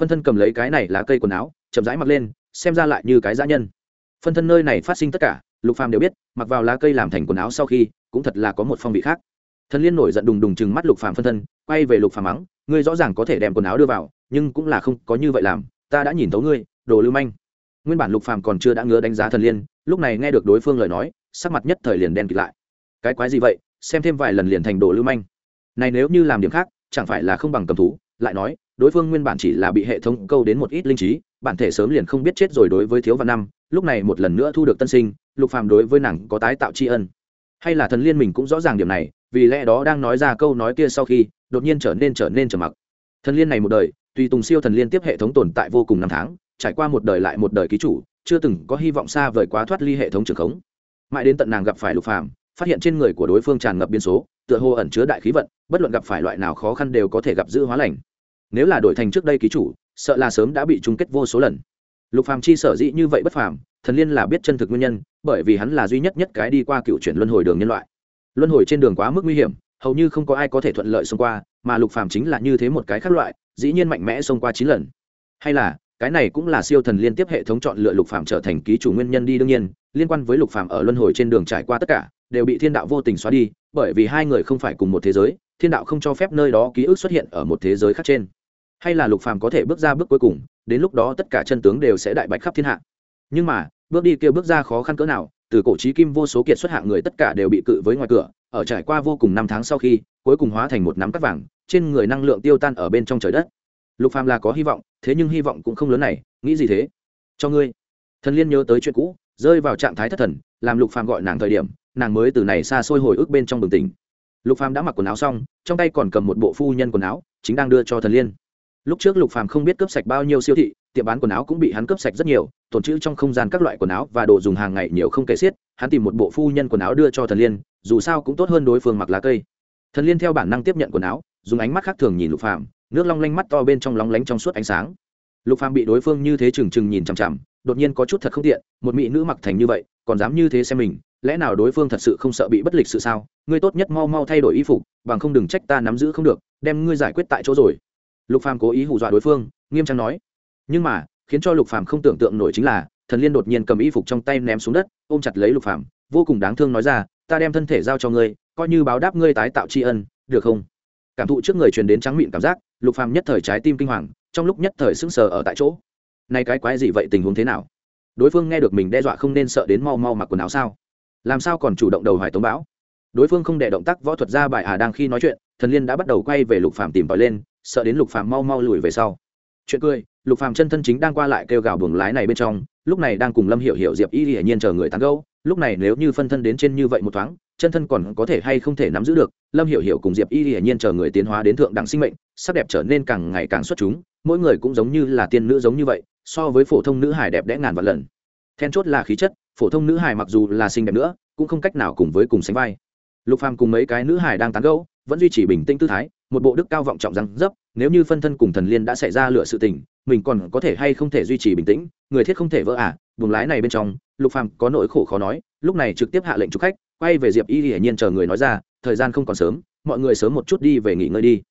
Phân thân cầm lấy cái này lá cây quần áo, chậm rãi mặc lên, xem ra lại như cái dã nhân. Phân thân nơi này phát sinh tất cả, lục phàm đều biết, mặc vào lá cây làm thành quần áo sau khi, cũng thật là có một phong vị khác. Thần liên nổi giận đùng đùng chừng mắt lục phàm phân thân, quay về lục phàm mắng, ngươi rõ ràng có thể đem quần áo đưa vào nhưng cũng là không có như vậy làm, ta đã nhìn thấu ngươi, đồ lưu manh. Nguyên bản lục phàm còn chưa đã ngứa đánh giá thần liên, lúc này nghe được đối phương lời nói, sắc mặt nhất thời liền đen kịt lại. Cái quái gì vậy? Xem thêm vài lần liền thành đồ lưu manh. Này nếu như làm điểm khác, chẳng phải là không bằng cầm thú? Lại nói, đối phương nguyên bản chỉ là bị hệ thống câu đến một ít linh trí, bản thể sớm liền không biết chết rồi đối với thiếu văn năm, lúc này một lần nữa thu được tân sinh, lục phàm đối với nàng có tái tạo tri ân. Hay là thần liên mình cũng rõ ràng điểm này, vì lẽ đó đang nói ra câu nói kia sau khi, đột nhiên trở nên trở nên trầm mặc. Thần liên này một đời tùy tùng siêu thần liên tiếp hệ thống tồn tại vô cùng năm tháng, trải qua một đời lại một đời ký chủ, chưa từng có hy vọng xa vời quá thoát ly hệ thống trường khống. Mãi đến tận nàng gặp phải lục phàm, phát hiện trên người của đối phương tràn ngập biên số, tựa hồ ẩn chứa đại khí vận, bất luận gặp phải loại nào khó khăn đều có thể gặp giữ hóa lành. Nếu là đổi thành trước đây ký chủ, sợ là sớm đã bị chung kết vô số lần. Lục phàm chi sở dĩ như vậy bất phàm, thần liên là biết chân thực nguyên nhân, bởi vì hắn là duy nhất nhất cái đi qua cựu chuyển luân hồi đường nhân loại. Luân hồi trên đường quá mức nguy hiểm, hầu như không có ai có thể thuận lợi xông qua, mà lục phàm chính là như thế một cái khác loại dĩ nhiên mạnh mẽ xông qua chín lần. Hay là, cái này cũng là siêu thần liên tiếp hệ thống chọn lựa lục phàm trở thành ký chủ nguyên nhân đi đương nhiên, liên quan với lục phàm ở luân hồi trên đường trải qua tất cả, đều bị thiên đạo vô tình xóa đi, bởi vì hai người không phải cùng một thế giới, thiên đạo không cho phép nơi đó ký ức xuất hiện ở một thế giới khác trên. Hay là lục phàm có thể bước ra bước cuối cùng, đến lúc đó tất cả chân tướng đều sẽ đại bạch khắp thiên hạ. Nhưng mà, bước đi kia bước ra khó khăn cỡ nào, từ cổ trí kim vô số kiệt xuất hạng người tất cả đều bị cự với ngoài cửa, ở trải qua vô cùng năm tháng sau khi, cuối cùng hóa thành một nắm cắt vàng trên người năng lượng tiêu tan ở bên trong trời đất. Lục phàm là có hy vọng, thế nhưng hy vọng cũng không lớn này, nghĩ gì thế? Cho ngươi. Thần liên nhớ tới chuyện cũ, rơi vào trạng thái thất thần, làm lục phàm gọi nàng thời điểm, nàng mới từ này xa xôi hồi ức bên trong bừng tỉnh. Lục phàm đã mặc quần áo xong, trong tay còn cầm một bộ phu nhân quần áo, chính đang đưa cho thần liên. Lúc trước lục phàm không biết cướp sạch bao nhiêu siêu thị, tiệm bán quần áo cũng bị hắn cướp sạch rất nhiều tồn trữ trong không gian các loại quần áo và đồ dùng hàng ngày nhiều không kể xiết, hắn tìm một bộ phu nhân quần áo đưa cho thần liên, dù sao cũng tốt hơn đối phương mặc lá cây. Thần liên theo bản năng tiếp nhận quần áo dùng ánh mắt khác thường nhìn lục phàm, nước long lanh mắt to bên trong lóng lánh trong suốt ánh sáng. Lục phàm bị đối phương như thế chừng chừng nhìn chằm chằm, đột nhiên có chút thật không tiện, một mỹ nữ mặc thành như vậy, còn dám như thế xem mình, lẽ nào đối phương thật sự không sợ bị bất lịch sự sao? Ngươi tốt nhất mau mau thay đổi y phục, bằng không đừng trách ta nắm giữ không được, đem ngươi giải quyết tại chỗ rồi. Lục phàm cố ý hù dọa đối phương, nghiêm trang nói. Nhưng mà, khiến cho lục phàm không tưởng tượng nổi chính là, thần liên đột nhiên cầm y phục trong tay ném xuống đất, ôm chặt lấy lục phàm, vô cùng đáng thương nói ra, ta đem thân thể giao cho ngươi, coi như báo đáp ngươi tái tạo tri ân, được không? Cảm thụ trước người truyền đến trắng miệng cảm giác, lục phàm nhất thời trái tim kinh hoàng, trong lúc nhất thời sững sờ ở tại chỗ. Nay cái quái gì vậy, tình huống thế nào? Đối phương nghe được mình đe dọa không nên sợ đến mau mau mặc quần áo sao? Làm sao còn chủ động đầu hỏi tống bão? Đối phương không để động tác, võ thuật ra bài à đang khi nói chuyện, thần liên đã bắt đầu quay về lục phàm tìm tòi lên, sợ đến lục phàm mau mau lùi về sau. Chuyện cười, lục phàm chân thân chính đang qua lại kêu gào buồng lái này bên trong, lúc này đang cùng lâm hiểu hiểu diệp y hiển nhiên chờ người tán gẫu, lúc này nếu như phân thân đến trên như vậy một thoáng chân thân còn có thể hay không thể nắm giữ được lâm hiểu hiểu cùng diệp y hiển nhiên chờ người tiến hóa đến thượng đẳng sinh mệnh sắc đẹp trở nên càng ngày càng xuất chúng mỗi người cũng giống như là tiên nữ giống như vậy so với phổ thông nữ hài đẹp đẽ ngàn vạn lần. Then chốt là khí chất phổ thông nữ hài mặc dù là xinh đẹp nữa cũng không cách nào cùng với cùng sánh vai. Lục phàm cùng mấy cái nữ hài đang tán gẫu vẫn duy trì bình tĩnh tư thái một bộ đức cao vọng trọng răng dấp nếu như phân thân cùng thần liên đã xảy ra lựa sự tình mình còn có thể hay không thể duy trì bình tĩnh người thiết không thể vỡ ả à, buồng lái này bên trong lục phàm có nỗi khổ khó nói lúc này trực tiếp hạ lệnh trục khách quay về diệp y hiển nhiên chờ người nói ra, thời gian không còn sớm, mọi người sớm một chút đi về nghỉ ngơi đi.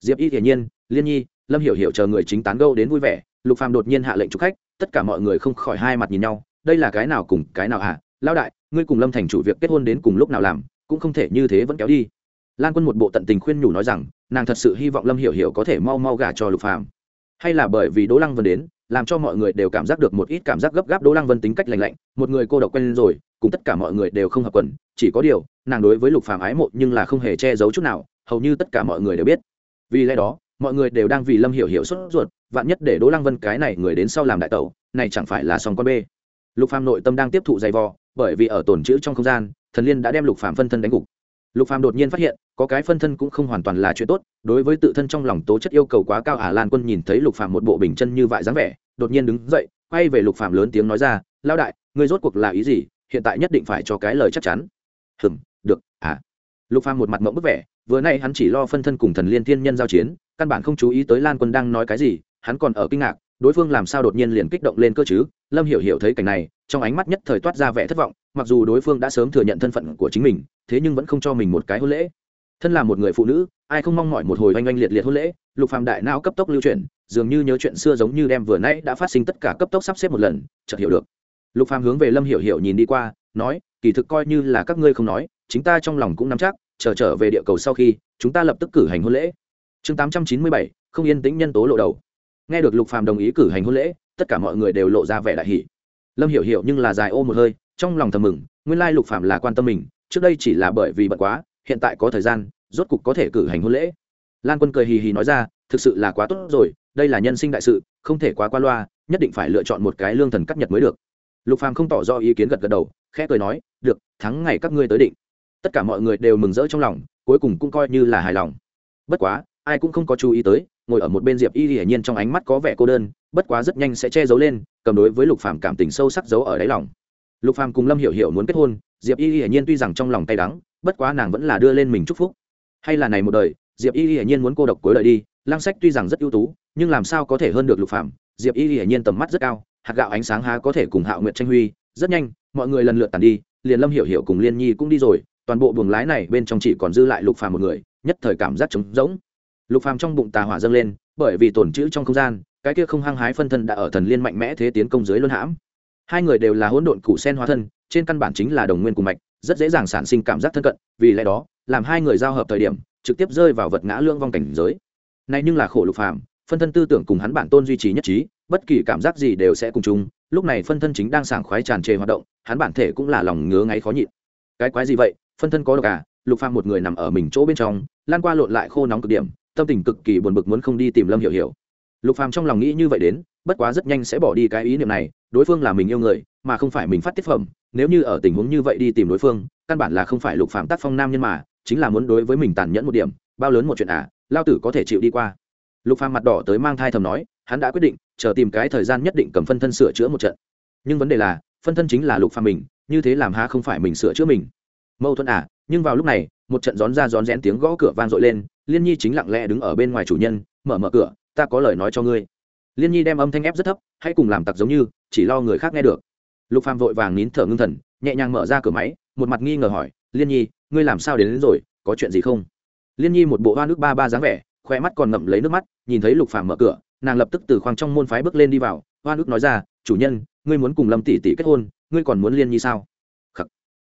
Diệp y hiển nhiên, liên nhi, lâm hiểu hiểu chờ người chính tán gâu đến vui vẻ, lục phàm đột nhiên hạ lệnh chúc khách, tất cả mọi người không khỏi hai mặt nhìn nhau, đây là cái nào cùng cái nào hả? Lão đại, ngươi cùng lâm thành chủ việc kết hôn đến cùng lúc nào làm, cũng không thể như thế vẫn kéo đi. Lan quân một bộ tận tình khuyên nhủ nói rằng, nàng thật sự hy vọng lâm hiểu hiểu có thể mau mau gả cho lục phàm. Hay là bởi vì đỗ lăng vân đến làm cho mọi người đều cảm giác được một ít cảm giác gấp gáp đỗ lăng vân tính cách lành lạnh, một người cô độc quen rồi, cùng tất cả mọi người đều không hợp quần, chỉ có điều, nàng đối với lục phàm ái mộ nhưng là không hề che giấu chút nào, hầu như tất cả mọi người đều biết. Vì lẽ đó, mọi người đều đang vì lâm hiểu hiểu sốt ruột, vạn nhất để đỗ lăng vân cái này người đến sau làm đại tẩu, này chẳng phải là song con bê. Lục phàm nội tâm đang tiếp thụ dày vò, bởi vì ở tổn chữ trong không gian, thần liên đã đem lục phàm phân thân đánh gục lục phàm đột nhiên phát hiện, có cái phân thân cũng không hoàn toàn là chuyện tốt, đối với tự thân trong lòng tố chất yêu cầu quá cao ả lan quân nhìn thấy lục phàm một bộ bình chân như vại dáng vẻ, đột nhiên đứng dậy, quay về lục phàm lớn tiếng nói ra lao đại, ngươi rốt cuộc là ý gì? Hiện tại nhất định phải cho cái lời chắc chắn. Hừm, được à. Lục phàm một mặt mộng bức vẻ, vừa nay hắn chỉ lo phân thân cùng thần liên thiên nhân giao chiến, căn bản không chú ý tới lan quân đang nói cái gì, hắn còn ở kinh ngạc, đối phương làm sao đột nhiên liền kích động lên cơ chứ? Lâm hiểu hiểu thấy cảnh này trong ánh mắt nhất thời toát ra vẻ thất vọng mặc dù đối phương đã sớm thừa nhận thân phận của chính mình thế nhưng vẫn không cho mình một cái hôn lễ. Thân là một người phụ nữ ai không mong mỏi một hồi oanh oanh liệt liệt hôn lễ lục phàm đại não cấp tốc lưu chuyển dường như nhớ chuyện xưa giống như đem vừa nãy đã phát sinh tất cả cấp tốc sắp xếp một lần chợt hiểu được. Lục phàm hướng về lâm hiểu hiểu nhìn đi qua nói kỳ thực coi như là các ngươi không nói chính ta trong lòng cũng nắm chắc chờ trở về địa cầu sau khi chúng ta lập tức cử hành hôn lễ. Chương 897, không yên tĩnh nhân tố lộ đầu. Nghe được lục phàm đồng ý cử hành hôn lễ tất cả mọi người đều lộ ra vẻ đại hỷ lâm hiểu hiểu nhưng là dài ô một hơi, trong lòng thầm mừng, nguyên lai lục Phạm là quan tâm mình, trước đây chỉ là bởi vì bận quá, hiện tại có thời gian, rốt cục có thể cử hành hôn lễ. Lan quân cười hì hì nói ra, thực sự là quá tốt rồi, đây là nhân sinh đại sự, không thể quá qua loa, nhất định phải lựa chọn một cái lương thần cắt nhật mới được. Lục phàm không tỏ rõ ý kiến gật gật đầu, khẽ cười nói, được, thắng ngày các ngươi tới định. Tất cả mọi người đều mừng rỡ trong lòng, cuối cùng cũng coi như là hài lòng. Bất quá, ai cũng không có chú ý tới, ngồi ở một bên diệp y hiển nhiên trong ánh mắt có vẻ cô đơn bất quá rất nhanh sẽ che giấu lên, cầm đối với lục phàm cảm tình sâu sắc giấu ở đáy lòng. Lục phàm cùng lâm hiểu hiểu muốn kết hôn, diệp y hiển nhiên tuy rằng trong lòng tay đắng, bất quá nàng vẫn là đưa lên mình chúc phúc. Hay là này một đời, diệp y hiển nhiên muốn cô độc cuối đời đi lang sách tuy rằng rất ưu tú, nhưng làm sao có thể hơn được lục phàm? Diệp y hiển nhiên tầm mắt rất cao, hạt gạo ánh sáng há có thể cùng hạo nguyện tranh huy, rất nhanh, mọi người lần lượt tàn đi, liền lâm hiểu hiểu cùng liên nhi cũng đi rồi, toàn bộ buồng lái này bên trong chỉ còn dư lại lục phàm một người, nhất thời cảm giác trống rỗng. Lục phàm trong bụng tà hỏa dâng lên, bởi vì tổn chữ trong không gian cái kia không hăng hái phân thân đã ở thần liên mạnh mẽ thế tiến công dưới luân hãm. Hai người đều là hỗn độn củ sen hóa thân, trên căn bản chính là đồng nguyên cùng mạch, rất dễ dàng sản sinh cảm giác thân cận, vì lẽ đó, làm hai người giao hợp thời điểm, trực tiếp rơi vào vật ngã lương vong cảnh giới. Này nhưng là khổ lục phàm, phân thân tư tưởng cùng hắn bản tôn duy trì nhất trí, bất kỳ cảm giác gì đều sẽ cùng chung, lúc này phân thân chính đang sảng khoái tràn trề hoạt động, hắn bản thể cũng là lòng ngứa ngáy khó nhịn. Cái quái gì vậy? Phân thân có độc à? Lục phàm một người nằm ở mình chỗ bên trong, lan qua lộn lại khô nóng cực điểm, tâm tình cực kỳ buồn bực muốn không đi tìm lâm hiểu hiểu lục phàm trong lòng nghĩ như vậy đến, bất quá rất nhanh sẽ bỏ đi cái ý niệm này, đối phương là mình yêu người, mà không phải mình phát tiết phẩm, nếu như ở tình huống như vậy đi tìm đối phương, căn bản là không phải lục phàm tác phong nam nhân mà, chính là muốn đối với mình tàn nhẫn một điểm, bao lớn một chuyện à lao tử có thể chịu đi qua. Lục phàm mặt đỏ tới mang thai thầm nói, hắn đã quyết định, chờ tìm cái thời gian nhất định cầm phân thân sửa chữa một trận. Nhưng vấn đề là, phân thân chính là lục phàm mình, như thế làm ha không phải mình sửa chữa mình? Mâu thuẫn à nhưng vào lúc này, một trận gión ra gión rén tiếng gõ cửa vang dội lên, liên nhi chính lặng lẽ đứng ở bên ngoài chủ nhân, mở mở cửa ta có lời nói cho ngươi. Liên nhi đem âm thanh ép rất thấp hãy cùng làm tặc giống như chỉ lo người khác nghe được. Lục phàm vội vàng nín thở ngưng thần nhẹ nhàng mở ra cửa máy một mặt nghi ngờ hỏi liên nhi ngươi làm sao đến, đến rồi có chuyện gì không? Liên nhi một bộ hoa nước ba ba dáng vẻ khoe mắt còn ngậm lấy nước mắt nhìn thấy lục phàm mở cửa nàng lập tức từ khoang trong môn phái bước lên đi vào hoa nước nói ra chủ nhân ngươi muốn cùng lâm tỷ tỷ kết hôn ngươi còn muốn liên nhi sao? Khắc.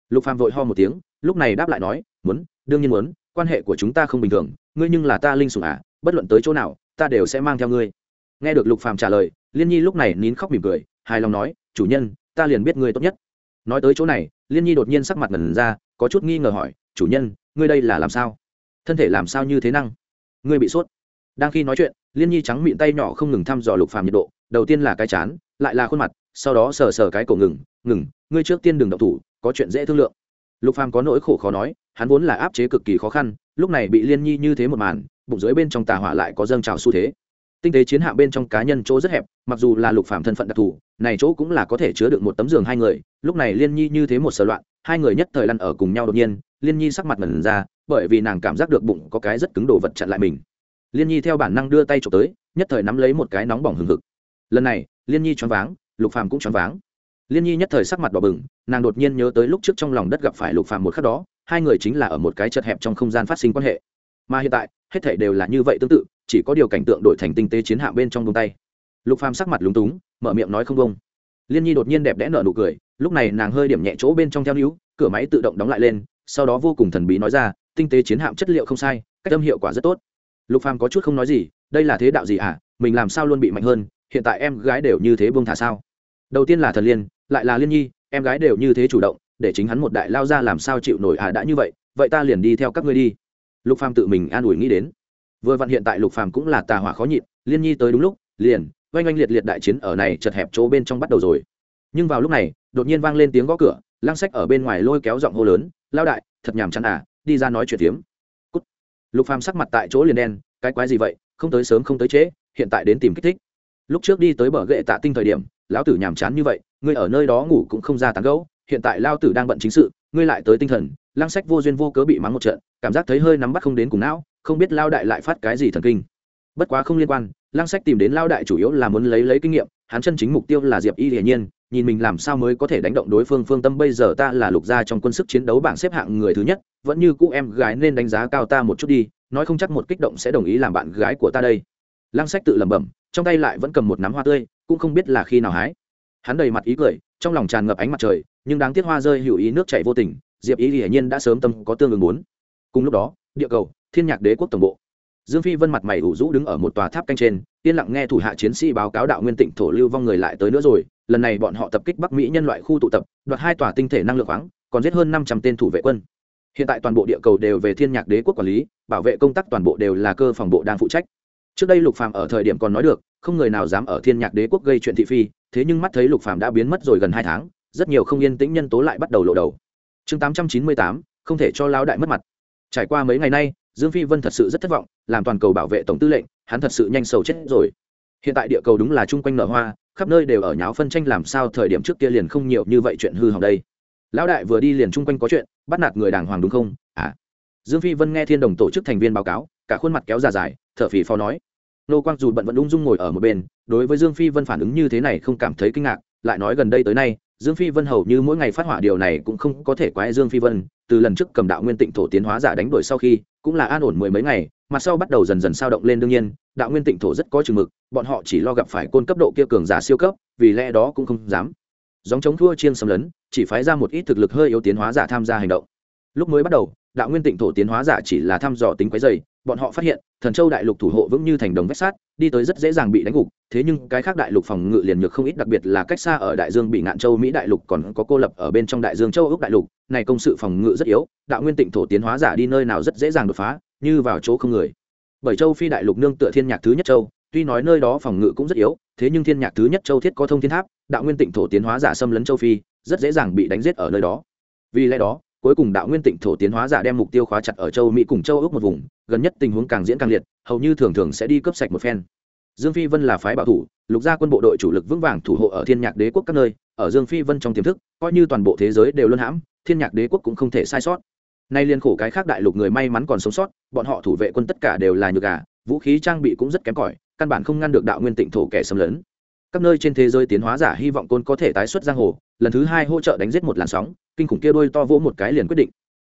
lục phàm vội ho một tiếng lúc này đáp lại nói muốn đương nhiên muốn quan hệ của chúng ta không bình thường ngươi nhưng là ta linh sủng à bất luận tới chỗ nào ta đều sẽ mang theo ngươi. Nghe được lục phàm trả lời, liên nhi lúc này nín khóc mỉm cười, hài lòng nói, chủ nhân, ta liền biết ngươi tốt nhất. Nói tới chỗ này, liên nhi đột nhiên sắc mặt ngần ra, có chút nghi ngờ hỏi, chủ nhân, ngươi đây là làm sao? Thân thể làm sao như thế năng? Ngươi bị sốt. Đang khi nói chuyện, liên nhi trắng miệng tay nhỏ không ngừng thăm dò lục phàm nhiệt độ, đầu tiên là cái chán, lại là khuôn mặt, sau đó sờ sờ cái cổ ngừng ngừng, ngươi trước tiên đừng động thủ, có chuyện dễ thương lượng. Lục phàm có nỗi khổ khó nói, hắn vốn là áp chế cực kỳ khó khăn, lúc này bị liên nhi như thế một màn bụng dưới bên trong tà hỏa lại có dâng trào xu thế. Tinh tế chiến hạm bên trong cá nhân chỗ rất hẹp, mặc dù là lục phàm thân phận đặc thù, này chỗ cũng là có thể chứa được một tấm giường hai người, lúc này liên nhi như thế một sở loạn, hai người nhất thời lăn ở cùng nhau đột nhiên, liên nhi sắc mặt ngẩn ra, bởi vì nàng cảm giác được bụng có cái rất cứng đồ vật chặn lại mình. Liên nhi theo bản năng đưa tay trộm tới, nhất thời nắm lấy một cái nóng bỏng hừng hực. Lần này, liên nhi choáng váng, lục phàm cũng choáng váng. Liên nhi nhất thời sắc mặt đỏ bừng, nàng đột nhiên nhớ tới lúc trước trong lòng đất gặp phải lục phàm một khắc đó, hai người chính là ở một cái chật hẹp trong không gian phát sinh quan hệ. Mà hiện tại hết thể đều là như vậy tương tự, chỉ có điều cảnh tượng đổi thành tinh tế chiến hạm bên trong bông tay. Lục phàm sắc mặt lúng túng, mở miệng nói không bông liên nhi đột nhiên đẹp đẽ nở nụ cười, lúc này nàng hơi điểm nhẹ chỗ bên trong theo níu, cửa máy tự động đóng lại lên, sau đó vô cùng thần bí nói ra, tinh tế chiến hạm chất liệu không sai, cách âm hiệu quả rất tốt. Lục phàm có chút không nói gì, đây là thế đạo gì à mình làm sao luôn bị mạnh hơn, hiện tại em gái đều như thế buông thả sao? Đầu tiên là thần liên, lại là liên nhi, em gái đều như thế chủ động, để chính hắn một đại lao ra làm sao chịu nổi à đã như vậy vậy ta liền đi theo các ngươi đi lục phàm tự mình an ủi nghĩ đến. Vừa vặn hiện tại lục phàm cũng là tà hỏa khó nhịn, liên nhi tới đúng lúc, liền, oanh oanh liệt liệt đại chiến ở này chật hẹp chỗ bên trong bắt đầu rồi. Nhưng vào lúc này, đột nhiên vang lên tiếng gõ cửa, lăng sách ở bên ngoài lôi kéo giọng hô lớn lao đại, thật nhàm chán à đi ra nói chuyện tiếm Cút. lục phàm sắc mặt tại chỗ liền đen, cái quái gì vậy, không tới sớm không tới trễ, hiện tại đến tìm kích thích. Lúc trước đi tới bờ ghệ tạ tinh thời điểm, lão tử nhàm chán như vậy, ngươi ở nơi đó ngủ cũng không ra tán gẫu hiện tại lao tử đang bận chính sự, ngươi lại tới tinh thần, lăng sách vô duyên vô cớ bị mắng một trận, cảm giác thấy hơi nắm bắt không đến cùng não, không biết lao đại lại phát cái gì thần kinh. Bất quá không liên quan, lăng sách tìm đến lao đại chủ yếu là muốn lấy lấy kinh nghiệm, hắn chân chính mục tiêu là diệp y hiển nhiên, nhìn mình làm sao mới có thể đánh động đối phương phương tâm bây giờ ta là lục gia trong quân sức chiến đấu bảng xếp hạng người thứ nhất, vẫn như cũ em gái nên đánh giá cao ta một chút đi, nói không chắc một kích động sẽ đồng ý làm bạn gái của ta đây. Lăng sách tự lẩm bẩm, trong tay lại vẫn cầm một nắm hoa tươi, cũng không biết là khi nào hái hắn đầy mặt ý cười, trong lòng tràn ngập ánh mặt trời, nhưng đáng tiếc hoa rơi hữu ý nước chảy vô tình, diệp ý hiển nhiên đã sớm tâm có tương ứng muốn. Cùng lúc đó, địa cầu, thiên nhạc đế quốc tổng bộ. Dương phi vân mặt mày ủ rũ đứng ở một tòa tháp canh trên, yên lặng nghe thủ hạ chiến sĩ báo cáo đạo nguyên tịnh thổ lưu vong người lại tới nữa rồi, lần này bọn họ tập kích bắc mỹ nhân loại khu tụ tập, đoạt hai tòa tinh thể năng lượng khoáng, còn giết hơn năm trăm tên thủ vệ quân. Hiện tại toàn bộ địa cầu đều về thiên nhạc đế quốc quản lý, bảo vệ công tác toàn bộ đều là cơ phòng bộ đang phụ trách. Trước đây lục phàm ở thời điểm còn nói được, không người nào dám ở thiên nhạc đế quốc gây chuyện thị phi thế nhưng mắt thấy lục phàm đã biến mất rồi gần hai tháng, rất nhiều không yên tĩnh nhân tố lại bắt đầu lộ đầu. Chương tám trăm chín mươi tám, không thể cho lão đại mất mặt. Trải qua mấy ngày nay, dương phi vân thật sự rất thất vọng, làm toàn cầu bảo vệ tổng tư lệnh, hắn thật sự nhanh sầu chết rồi. Hiện tại địa cầu đúng là chung quanh nở hoa, khắp nơi đều ở nháo phân tranh làm sao thời điểm trước kia liền không nhiều như vậy chuyện hư hỏng đây. Lão đại vừa đi liền chung quanh có chuyện, bắt nạt người đàng hoàng đúng không? À. Dương phi vân nghe thiên đồng tổ chức thành viên báo cáo, cả khuôn mặt kéo dài dài, thở phì phò nói nô quang dù bận vẫn ung dung ngồi ở một bên, đối với dương phi vân phản ứng như thế này không cảm thấy kinh ngạc, lại nói gần đây tới nay, dương phi vân hầu như mỗi ngày phát hỏa điều này cũng không có thể quái dương phi vân, từ lần trước cầm đạo nguyên tịnh thổ tiến hóa giả đánh đổi sau khi, cũng là an ổn mười mấy ngày mặt sau bắt đầu dần dần sao động lên đương nhiên, đạo nguyên tịnh thổ rất có chừng mực, bọn họ chỉ lo gặp phải côn cấp độ kia cường giả siêu cấp, vì lẽ đó cũng không dám. Dòng chống thua chiên xâm lấn, chỉ phái ra một ít thực lực hơi yếu tiến hóa giả tham gia hành động. Lúc mới bắt đầu đạo nguyên tịnh thổ tiến hóa giả chỉ là thăm dò tính quái dày bọn họ phát hiện, thần châu đại lục thủ hộ vững như thành đồng vách sát đi tới rất dễ dàng bị đánh gục, thế nhưng cái khác đại lục phòng ngự liền nhược không ít, đặc biệt là cách xa ở đại dương bị ngạn châu mỹ đại lục còn có cô lập ở bên trong đại dương châu ước đại lục, này công sự phòng ngự rất yếu, đạo nguyên tịnh thổ tiến hóa giả đi nơi nào rất dễ dàng đột phá, như vào chỗ không người. Bởi châu phi đại lục nương tựa thiên nhạc thứ nhất châu, tuy nói nơi đó phòng ngự cũng rất yếu, thế nhưng thiên nhạc thứ nhất châu thiết có thông thiên tháp, đạo nguyên tịnh thổ tiến hóa giả xâm lấn châu phi, rất dễ dàng bị đánh giết ở nơi đó. Vì lẽ đó cuối cùng đạo nguyên tịnh thổ tiến hóa giả đem mục tiêu khóa chặt ở châu mỹ cùng châu ước một vùng, gần nhất tình huống càng diễn càng liệt, hầu như thường thường sẽ đi cướp sạch một phen. Dương phi vân là phái bảo thủ, lục gia quân bộ đội chủ lực vững vàng thủ hộ ở thiên nhạc đế quốc các nơi, ở dương phi vân trong tiềm thức, coi như toàn bộ thế giới đều luân hãm, thiên nhạc đế quốc cũng không thể sai sót. Nay liên khổ cái khác đại lục người may mắn còn sống sót, bọn họ thủ vệ quân tất cả đều là nhược gà, vũ khí trang bị cũng rất kém cỏi, căn bản không ngăn được đạo nguyên tịnh thổ kẻ xâm lấn. Các nơi trên thế giới tiến hóa giả hy vọng côn có thể tái xuất giang hồ lần thứ hai hỗ trợ đánh giết một làn sóng, kinh khủng kia đôi to vỗ một cái liền quyết định.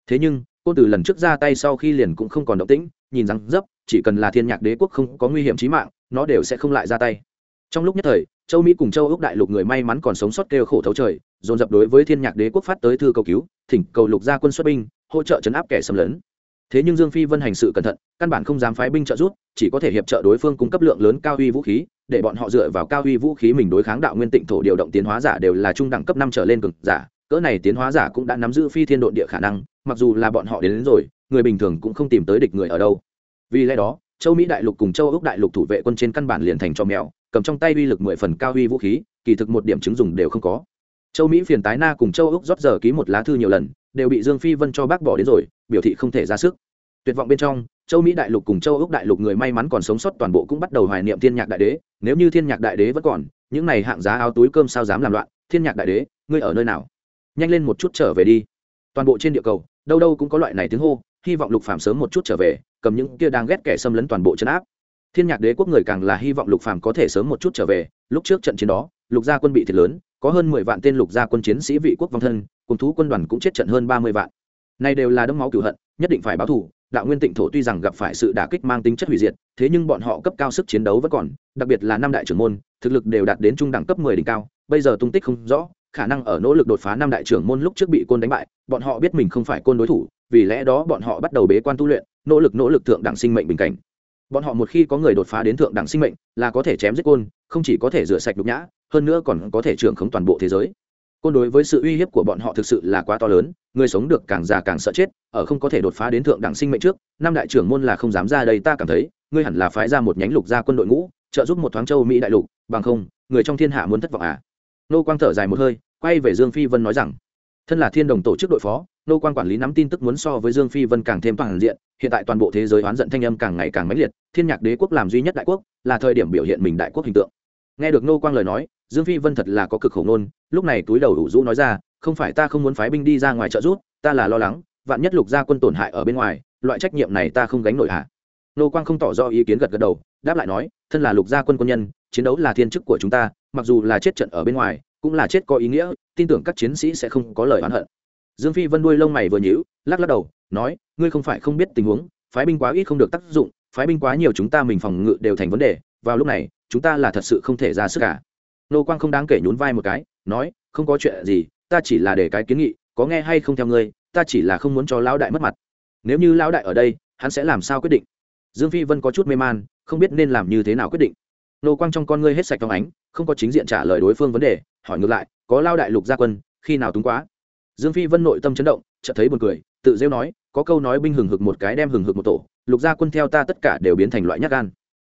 Thế nhưng côn từ lần trước ra tay sau khi liền cũng không còn động tĩnh, nhìn rằng dấp, chỉ cần là thiên nhạc đế quốc không có nguy hiểm chí mạng, nó đều sẽ không lại ra tay. Trong lúc nhất thời, châu mỹ cùng châu ước đại lục người may mắn còn sống sót kêu khổ thấu trời, dồn dập đối với thiên nhạc đế quốc phát tới thư cầu cứu, thỉnh cầu lục gia quân xuất binh, hỗ trợ chấn áp kẻ xâm lấn. Thế nhưng dương phi vân hành sự cẩn thận, căn bản không dám phái binh trợ giúp, chỉ có thể hiệp trợ đối phương cung cấp lượng lớn cao uy vũ khí để bọn họ dựa vào cao uy vũ khí mình đối kháng đạo nguyên tịnh thổ điều động tiến hóa giả đều là trung đẳng cấp năm trở lên cực giả. Cỡ này tiến hóa giả cũng đã nắm giữ phi thiên độn địa khả năng mặc dù là bọn họ đến, đến rồi người bình thường cũng không tìm tới địch người ở đâu. Vì lẽ đó châu mỹ đại lục cùng châu ước đại lục thủ vệ quân trên căn bản liền thành cho mèo cầm trong tay uy lực mười phần cao uy vũ khí kỳ thực một điểm chứng dùng đều không có. Châu mỹ phiền tái na cùng châu ước rót giờ ký một lá thư nhiều lần đều bị dương phi vân cho bác bỏ đến rồi biểu thị không thể ra sức. Tuyệt vọng bên trong châu mỹ đại lục cùng châu úc đại lục người may mắn còn sống sót toàn bộ cũng bắt đầu hoài niệm thiên nhạc đại đế. Nếu như thiên nhạc đại đế vẫn còn, những này hạng giá áo túi cơm sao dám làm loạn? Thiên nhạc đại đế, ngươi ở nơi nào? Nhanh lên một chút trở về đi. Toàn bộ trên địa cầu, đâu đâu cũng có loại này tiếng hô, hy vọng lục phàm sớm một chút trở về, cầm những kia đang ghét kẻ xâm lấn toàn bộ chân áp. Thiên nhạc đế quốc người càng là hy vọng lục phàm có thể sớm một chút trở về. Lúc trước trận chiến đó, lục gia quân bị thiệt lớn, có hơn mười vạn tên lục gia quân chiến sĩ vị quốc vong thân, cùng thú quân đoàn cũng chết trận hơn ba mươi vạn. Này đều là đấm máu cửu hận, nhất định phải báo thù đạo nguyên tịnh thổ tuy rằng gặp phải sự đả kích mang tính chất hủy diệt, thế nhưng bọn họ cấp cao sức chiến đấu vẫn còn, đặc biệt là năm đại trưởng môn, thực lực đều đạt đến trung đẳng cấp mười đỉnh cao, bây giờ tung tích không rõ, khả năng ở nỗ lực đột phá năm đại trưởng môn lúc trước bị côn đánh bại, bọn họ biết mình không phải côn đối thủ, vì lẽ đó bọn họ bắt đầu bế quan tu luyện, nỗ lực nỗ lực thượng đẳng sinh mệnh bình cảnh. Bọn họ một khi có người đột phá đến thượng đẳng sinh mệnh, là có thể chém giết côn, không chỉ có thể rửa sạch nhục nhã, hơn nữa còn có thể trưởng khống toàn bộ thế giới côn đối với sự uy hiếp của bọn họ thực sự là quá to lớn, người sống được càng già càng sợ chết, ở không có thể đột phá đến thượng đẳng sinh mệnh trước, năm đại trưởng môn là không dám ra đây, ta cảm thấy, ngươi hẳn là phái ra một nhánh lục gia quân đội ngũ, trợ giúp một thoáng châu mỹ đại lục, bằng không, người trong thiên hạ muốn thất vọng à? Nô quang thở dài một hơi, quay về dương phi vân nói rằng, thân là thiên đồng tổ chức đội phó, nô quang quản lý nắm tin tức muốn so với dương phi vân càng thêm toàn diện, hiện tại toàn bộ thế giới oán giận thanh âm càng ngày càng mãnh liệt, thiên nhạc đế quốc làm duy nhất đại quốc, là thời điểm biểu hiện mình đại quốc hình tượng. Nghe được nô quang lời nói dương phi vân thật là có cực khổ nôn lúc này túi đầu đủ rũ nói ra, không phải ta không muốn phái binh đi ra ngoài trợ giúp, ta là lo lắng, vạn nhất lục gia quân tổn hại ở bên ngoài, loại trách nhiệm này ta không gánh nổi hả? Nô quang không tỏ rõ ý kiến gật gật đầu, đáp lại nói, thân là lục gia quân quân nhân, chiến đấu là thiên chức của chúng ta, mặc dù là chết trận ở bên ngoài, cũng là chết có ý nghĩa, tin tưởng các chiến sĩ sẽ không có lời oán hận. Dương phi vân đuôi lông mày vừa nhíu, lắc lắc đầu, nói, ngươi không phải không biết tình huống, phái binh quá ít không được tác dụng, phái binh quá nhiều chúng ta mình phòng ngự đều thành vấn đề, vào lúc này, chúng ta là thật sự không thể ra sức cả nô quang không đáng kể nhún vai một cái, nói, không có chuyện gì, ta chỉ là để cái kiến nghị, có nghe hay không theo ngươi, ta chỉ là không muốn cho lão đại mất mặt. Nếu như lão đại ở đây, hắn sẽ làm sao quyết định? Dương phi vân có chút mê man, không biết nên làm như thế nào quyết định. Nô quang trong con ngươi hết sạch phóng ánh, không có chính diện trả lời đối phương vấn đề, hỏi ngược lại, có lao đại lục gia quân, khi nào túng quá? Dương phi vân nội tâm chấn động, chợt thấy buồn cười, tự rêu nói, có câu nói binh hừng hực một cái đem hừng hực một tổ, lục gia quân theo ta tất cả đều biến thành loại nhát gan.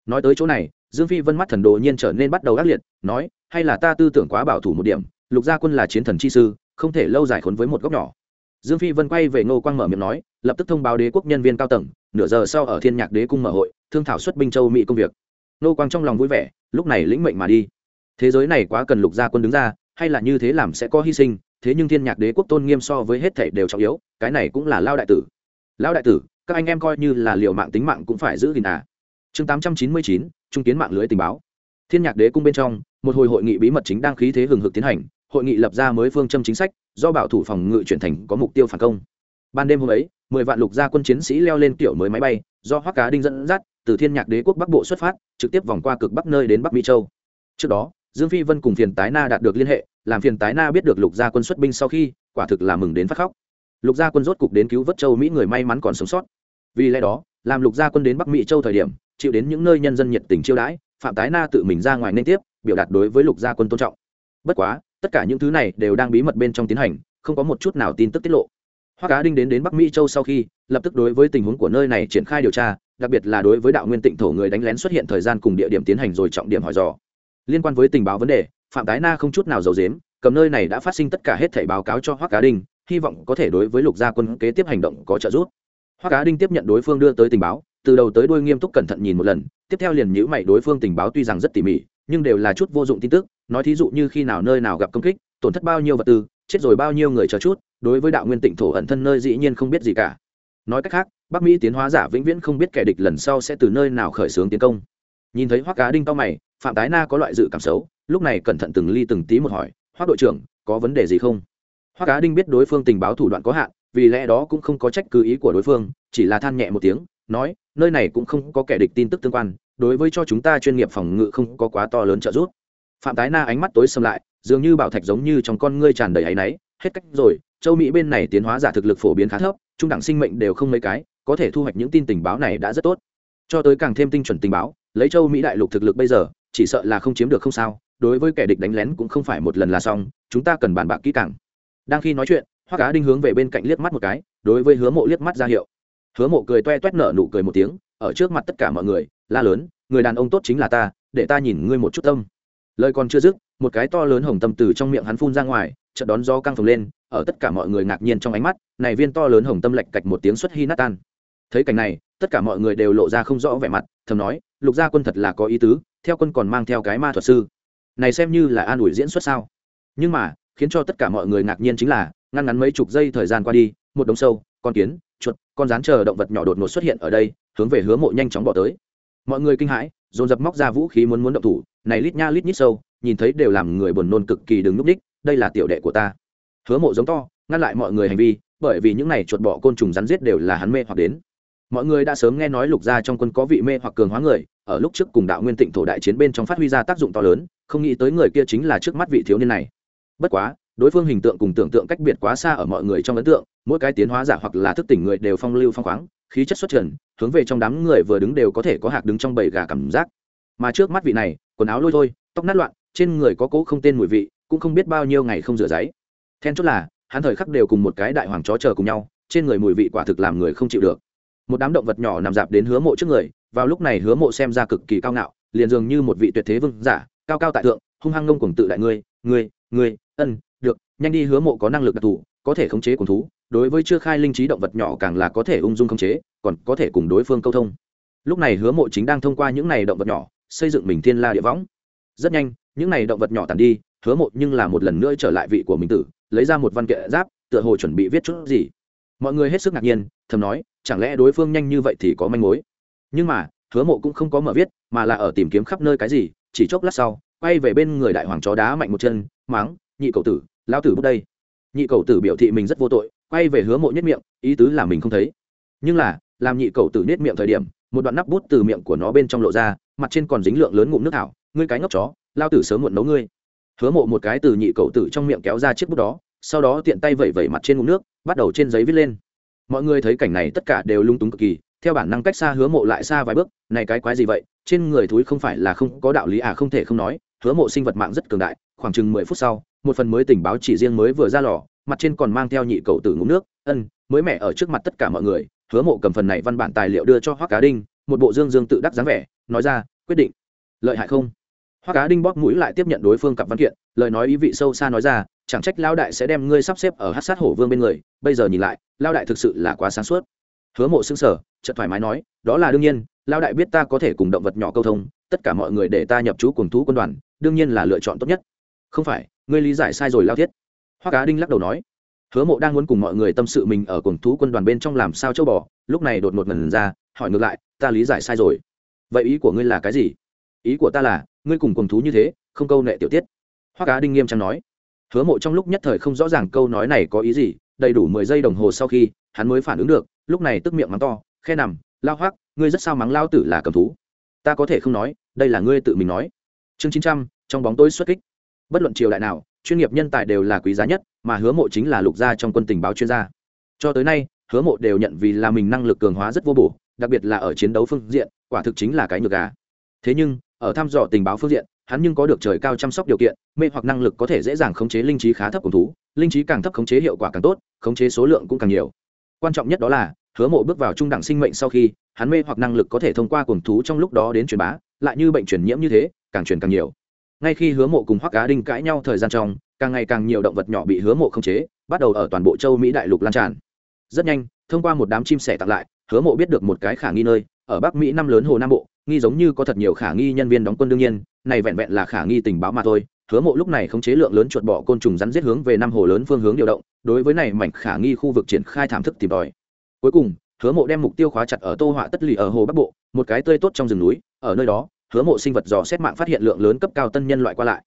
Nói tới chỗ này dương phi vân mắt thần đồ nhiên trở nên bắt đầu gắt liệt nói hay là ta tư tưởng quá bảo thủ một điểm lục gia quân là chiến thần chi sư không thể lâu dài khốn với một góc nhỏ. Dương phi vân quay về ngô quang mở miệng nói lập tức thông báo đế quốc nhân viên cao tầng nửa giờ sau ở thiên nhạc đế cung mở hội thương thảo xuất binh châu Mị công việc. Ngô quang trong lòng vui vẻ lúc này lĩnh mệnh mà đi. Thế giới này quá cần lục gia quân đứng ra hay là như thế làm sẽ có hy sinh thế nhưng thiên nhạc đế quốc tôn nghiêm so với hết thảy đều trọng yếu cái này cũng là lao đại tử. Lao đại tử các anh em coi như là liều mạng tính mạng cũng phải giữ gìn à. Chương 899, trung kiến mạng lưới tình báo. Thiên nhạc đế cung bên trong, một hồi hội nghị bí mật chính đang khí thế hừng hực tiến hành, hội nghị lập ra mới phương châm chính sách, do bảo thủ phòng ngự chuyển thành có mục tiêu phản công. Ban đêm hôm ấy, mười vạn lục gia quân chiến sĩ leo lên tiểu mới máy bay, do hoắc cá đinh dẫn dắt, từ thiên nhạc đế quốc bắc bộ xuất phát, trực tiếp vòng qua cực bắc nơi đến bắc mỹ châu. Trước đó, dương phi vân cùng phiền tái na đạt được liên hệ, làm phiền tái na biết được lục gia quân xuất binh sau khi, quả thực là mừng đến phát khóc. Lục gia quân rốt cục đến cứu vớt châu mỹ người may mắn còn sống sót. Vì lẽ đó, làm lục gia quân đến bắc mỹ châu thời điểm chịu đến những nơi nhân dân nhiệt tình chiêu đãi, phạm tái na tự mình ra ngoài nên tiếp, biểu đạt đối với lục gia quân tôn trọng. Bất quá, tất cả những thứ này đều đang bí mật bên trong tiến hành, không có một chút nào tin tức tiết lộ. Hoa cá đinh đến đến bắc mỹ châu sau khi, lập tức đối với tình huống của nơi này triển khai điều tra, đặc biệt là đối với đạo nguyên tịnh thổ người đánh lén xuất hiện thời gian cùng địa điểm tiến hành rồi trọng điểm hỏi dò. Liên quan với tình báo vấn đề, phạm tái na không chút nào giấu dếm cầm nơi này đã phát sinh tất cả hết thảy báo cáo cho hoa cá đinh, hy vọng có thể đối với lục gia quân kế tiếp hành động có trợ giúp hoa cá đinh tiếp nhận đối phương đưa tới tình báo, từ đầu tới đuôi nghiêm túc cẩn thận nhìn một lần, tiếp theo liền nhữ mày đối phương tình báo tuy rằng rất tỉ mỉ, nhưng đều là chút vô dụng tin tức, nói thí dụ như khi nào nơi nào gặp công kích, tổn thất bao nhiêu vật tư, chết rồi bao nhiêu người chờ chút, đối với đạo nguyên tịnh thổ ẩn thân nơi dĩ nhiên không biết gì cả. Nói cách khác, bắc mỹ tiến hóa giả vĩnh viễn không biết kẻ địch lần sau sẽ từ nơi nào khởi xướng tiến công. Nhìn thấy hoắc cá đinh to mày, phạm tái na có loại dự cảm xấu, lúc này cẩn thận từng ly từng tí một hỏi, hoắc đội trưởng, có vấn đề gì không? Hoắc cá đinh biết đối phương tình báo thủ đoạn có hạn vì lẽ đó cũng không có trách cứ ý của đối phương, chỉ là than nhẹ một tiếng, nói, nơi này cũng không có kẻ địch tin tức tương quan, đối với cho chúng ta chuyên nghiệp phòng ngự không có quá to lớn trợ giúp. Phạm tái na ánh mắt tối xâm lại, dường như bảo thạch giống như trong con ngươi tràn đầy áy náy, hết cách rồi, châu mỹ bên này tiến hóa giả thực lực phổ biến khá thấp, trung đẳng sinh mệnh đều không mấy cái, có thể thu hoạch những tin tình báo này đã rất tốt. Cho tới càng thêm tinh chuẩn tình báo, lấy châu mỹ đại lục thực lực bây giờ, chỉ sợ là không chiếm được không sao, đối với kẻ địch đánh lén cũng không phải một lần là xong, chúng ta cần bàn bạc kỹ càng. Đang khi nói chuyện hoa cá đinh hướng về bên cạnh liếc mắt một cái, đối với hứa mộ liếc mắt ra hiệu. Hứa mộ cười toe toét nở nụ cười một tiếng, ở trước mặt tất cả mọi người, la lớn, người đàn ông tốt chính là ta, để ta nhìn ngươi một chút tâm. Lời còn chưa dứt, một cái to lớn hồng tâm từ trong miệng hắn phun ra ngoài, chợt đón gió căng phồng lên, ở tất cả mọi người ngạc nhiên trong ánh mắt, này viên to lớn hồng tâm lệch cạch một tiếng xuất hi nát tan. Thấy cảnh này, tất cả mọi người đều lộ ra không rõ vẻ mặt, thầm nói, lục gia quân thật là có ý tứ, theo quân còn mang theo cái ma thuật sư. Này xem như là an ủi diễn xuất sao? Nhưng mà khiến cho tất cả mọi người ngạc nhiên chính là, ngăn ngắn mấy chục giây thời gian qua đi, một đống sâu, con kiến, chuột, con rán chờ động vật nhỏ đột ngột xuất hiện ở đây, hướng về hứa mộ nhanh chóng bỏ tới. Mọi người kinh hãi, dồn dập móc ra vũ khí muốn muốn động thủ, này lít nha lít nhít sâu, nhìn thấy đều làm người buồn nôn cực kỳ đứng núp đích, đây là tiểu đệ của ta. Hứa mộ giống to, ngăn lại mọi người hành vi, bởi vì những này chuột bỏ côn trùng rắn giết đều là hắn mê hoặc đến. Mọi người đã sớm nghe nói lục gia trong quân có vị mê hoặc cường hóa người, ở lúc trước cùng đạo nguyên tịnh thổ đại chiến bên trong phát huy ra tác dụng to lớn, không nghĩ tới người kia chính là trước mắt vị thiếu niên này bất quá, đối phương hình tượng cùng tưởng tượng cách biệt quá xa ở mọi người trong ấn tượng, mỗi cái tiến hóa giả hoặc là thức tỉnh người đều phong lưu phong khoáng, khí chất xuất trần, hướng về trong đám người vừa đứng đều có thể có hạc đứng trong bầy gà cảm giác. Mà trước mắt vị này, quần áo lôi thôi, tóc nát loạn, trên người có cỗ không tên mùi vị, cũng không biết bao nhiêu ngày không rửa giấy. Then chốt là, hắn thời khắc đều cùng một cái đại hoàng chó chờ cùng nhau, trên người mùi vị quả thực làm người không chịu được. Một đám động vật nhỏ nằm dạp đến hứa mộ trước người, vào lúc này hứa mộ xem ra cực kỳ cao ngạo, liền dường như một vị tuyệt thế vương giả, cao cao tại thượng, hung hăng ngông cùng tự đại ngươi ngươi người, ân được nhanh đi hứa mộ có năng lực đặc thù có thể khống chế cùng thú đối với chưa khai linh trí động vật nhỏ càng là có thể ung dung khống chế còn có thể cùng đối phương câu thông. Lúc này hứa mộ chính đang thông qua những này động vật nhỏ xây dựng mình thiên la địa võng. Rất nhanh những này động vật nhỏ tàn đi hứa mộ nhưng là một lần nữa trở lại vị của mình tử lấy ra một văn kệ giáp tựa hồ chuẩn bị viết chút gì. Mọi người hết sức ngạc nhiên thầm nói chẳng lẽ đối phương nhanh như vậy thì có manh mối? Nhưng mà hứa mộ cũng không có mở viết mà là ở tìm kiếm khắp nơi cái gì chỉ chốc lát sau quay về bên người đại hoàng chó đá mạnh một chân máng, nhị cầu tử lao tử bước đây. Nhị cầu tử biểu thị mình rất vô tội, quay về hứa mộ nhất miệng, ý tứ là mình không thấy. Nhưng là, làm nhị cầu tử nết miệng thời điểm, một đoạn nắp bút từ miệng của nó bên trong lộ ra, mặt trên còn dính lượng lớn ngụm nước thảo. Ngươi cái ngốc chó lao tử sớm muộn nấu ngươi. Hứa mộ một cái từ nhị cầu tử trong miệng kéo ra chiếc bút đó, sau đó tiện tay vẩy vẩy mặt trên ngụm nước, bắt đầu trên giấy viết lên. Mọi người thấy cảnh này tất cả đều lung túng cực kỳ, theo bản năng cách xa hứa mộ lại xa vài bước, này cái quái gì vậy, trên người thúi không phải là không có đạo lý à không thể không nói hứa mộ sinh vật mạng rất cường đại, khoảng chừng mười phút sau, một phần mới tình báo chỉ riêng mới vừa ra lò, mặt trên còn mang theo nhị cầu tử ngũ nước, ân, mới mẻ ở trước mặt tất cả mọi người, hứa mộ cầm phần này văn bản tài liệu đưa cho hoác cá đinh, một bộ dương dương tự đắc dáng vẻ, nói ra, quyết định. Lợi hại không? Hoác cá đinh bóp mũi lại tiếp nhận đối phương cặp văn kiện, lời nói ý vị sâu xa nói ra, chẳng trách lao đại sẽ đem ngươi sắp xếp ở hát sát hổ vương bên người, bây giờ nhìn lại lao đại thực sự là quá sáng suốt. Hứa mộ xưng sở chợt thoải mái nói, đó là đương nhiên lao đại biết ta có thể cùng động vật nhỏ câu thông, tất cả mọi người để ta nhập chú cùng thú quân đoàn đương nhiên là lựa chọn tốt nhất. Không phải, ngươi lý giải sai rồi lao thiết. Hoa cá đinh lắc đầu nói, hứa mộ đang muốn cùng mọi người tâm sự mình ở cùng thú quân đoàn bên trong làm sao châu bò, lúc này đột ngột ngần ra, hỏi ngược lại, ta lý giải sai rồi. Vậy ý của ngươi là cái gì? Ý của ta là, ngươi cùng cùng thú như thế, không câu nệ tiểu tiết. Hoa cá đinh nghiêm trang nói, hứa mộ trong lúc nhất thời không rõ ràng câu nói này có ý gì, đầy đủ mười giây đồng hồ sau khi, hắn mới phản ứng được, lúc này tức miệng mắng to, khe nằm, lao hoác ngươi rất sao mắng lao tử là cầm thú. Ta có thể không nói, đây là ngươi tự mình nói chương chín trăm, trong bóng tối xuất kích. Bất luận triều đại nào, chuyên nghiệp nhân tài đều là quý giá nhất, mà hứa mộ chính là lục gia trong quân tình báo chuyên gia. Cho tới nay, hứa mộ đều nhận vì là mình năng lực cường hóa rất vô bổ, đặc biệt là ở chiến đấu phương diện, quả thực chính là cái nhược gà. Thế nhưng, ở thăm dò tình báo phương diện, hắn nhưng có được trời cao chăm sóc điều kiện, mê hoặc năng lực có thể dễ dàng khống chế linh trí khá thấp của thú, linh trí càng thấp khống chế hiệu quả càng tốt, khống chế số lượng cũng càng nhiều. Quan trọng nhất đó là, hứa mộ bước vào trung đẳng sinh mệnh sau khi, hắn mê hoặc năng lực có thể thông qua cuồng thú trong lúc đó đến truyền bá lại như bệnh truyền nhiễm như thế, càng truyền càng nhiều. Ngay khi hứa mộ cùng hoắc cá đinh cãi nhau thời gian trong, càng ngày càng nhiều động vật nhỏ bị hứa mộ khống chế, bắt đầu ở toàn bộ châu mỹ đại lục lan tràn. Rất nhanh, thông qua một đám chim sẻ tặng lại, hứa mộ biết được một cái khả nghi nơi, ở bắc mỹ năm lớn hồ nam bộ, nghi giống như có thật nhiều khả nghi nhân viên đóng quân đương nhiên, này vẹn vẹn là khả nghi tình báo mà thôi. Hứa mộ lúc này khống chế lượng lớn chuột bỏ côn trùng rắn giết hướng về năm hồ lớn phương hướng điều động, đối với này mảnh khả nghi khu vực triển khai thảm thức tìm tòi. Cuối cùng hứa mộ đem mục tiêu khóa chặt ở tô họa tất lì ở hồ bắc bộ, một cái tươi tốt trong rừng núi, ở nơi đó, hứa mộ sinh vật dò xét mạng phát hiện lượng lớn cấp cao tân nhân loại qua lại.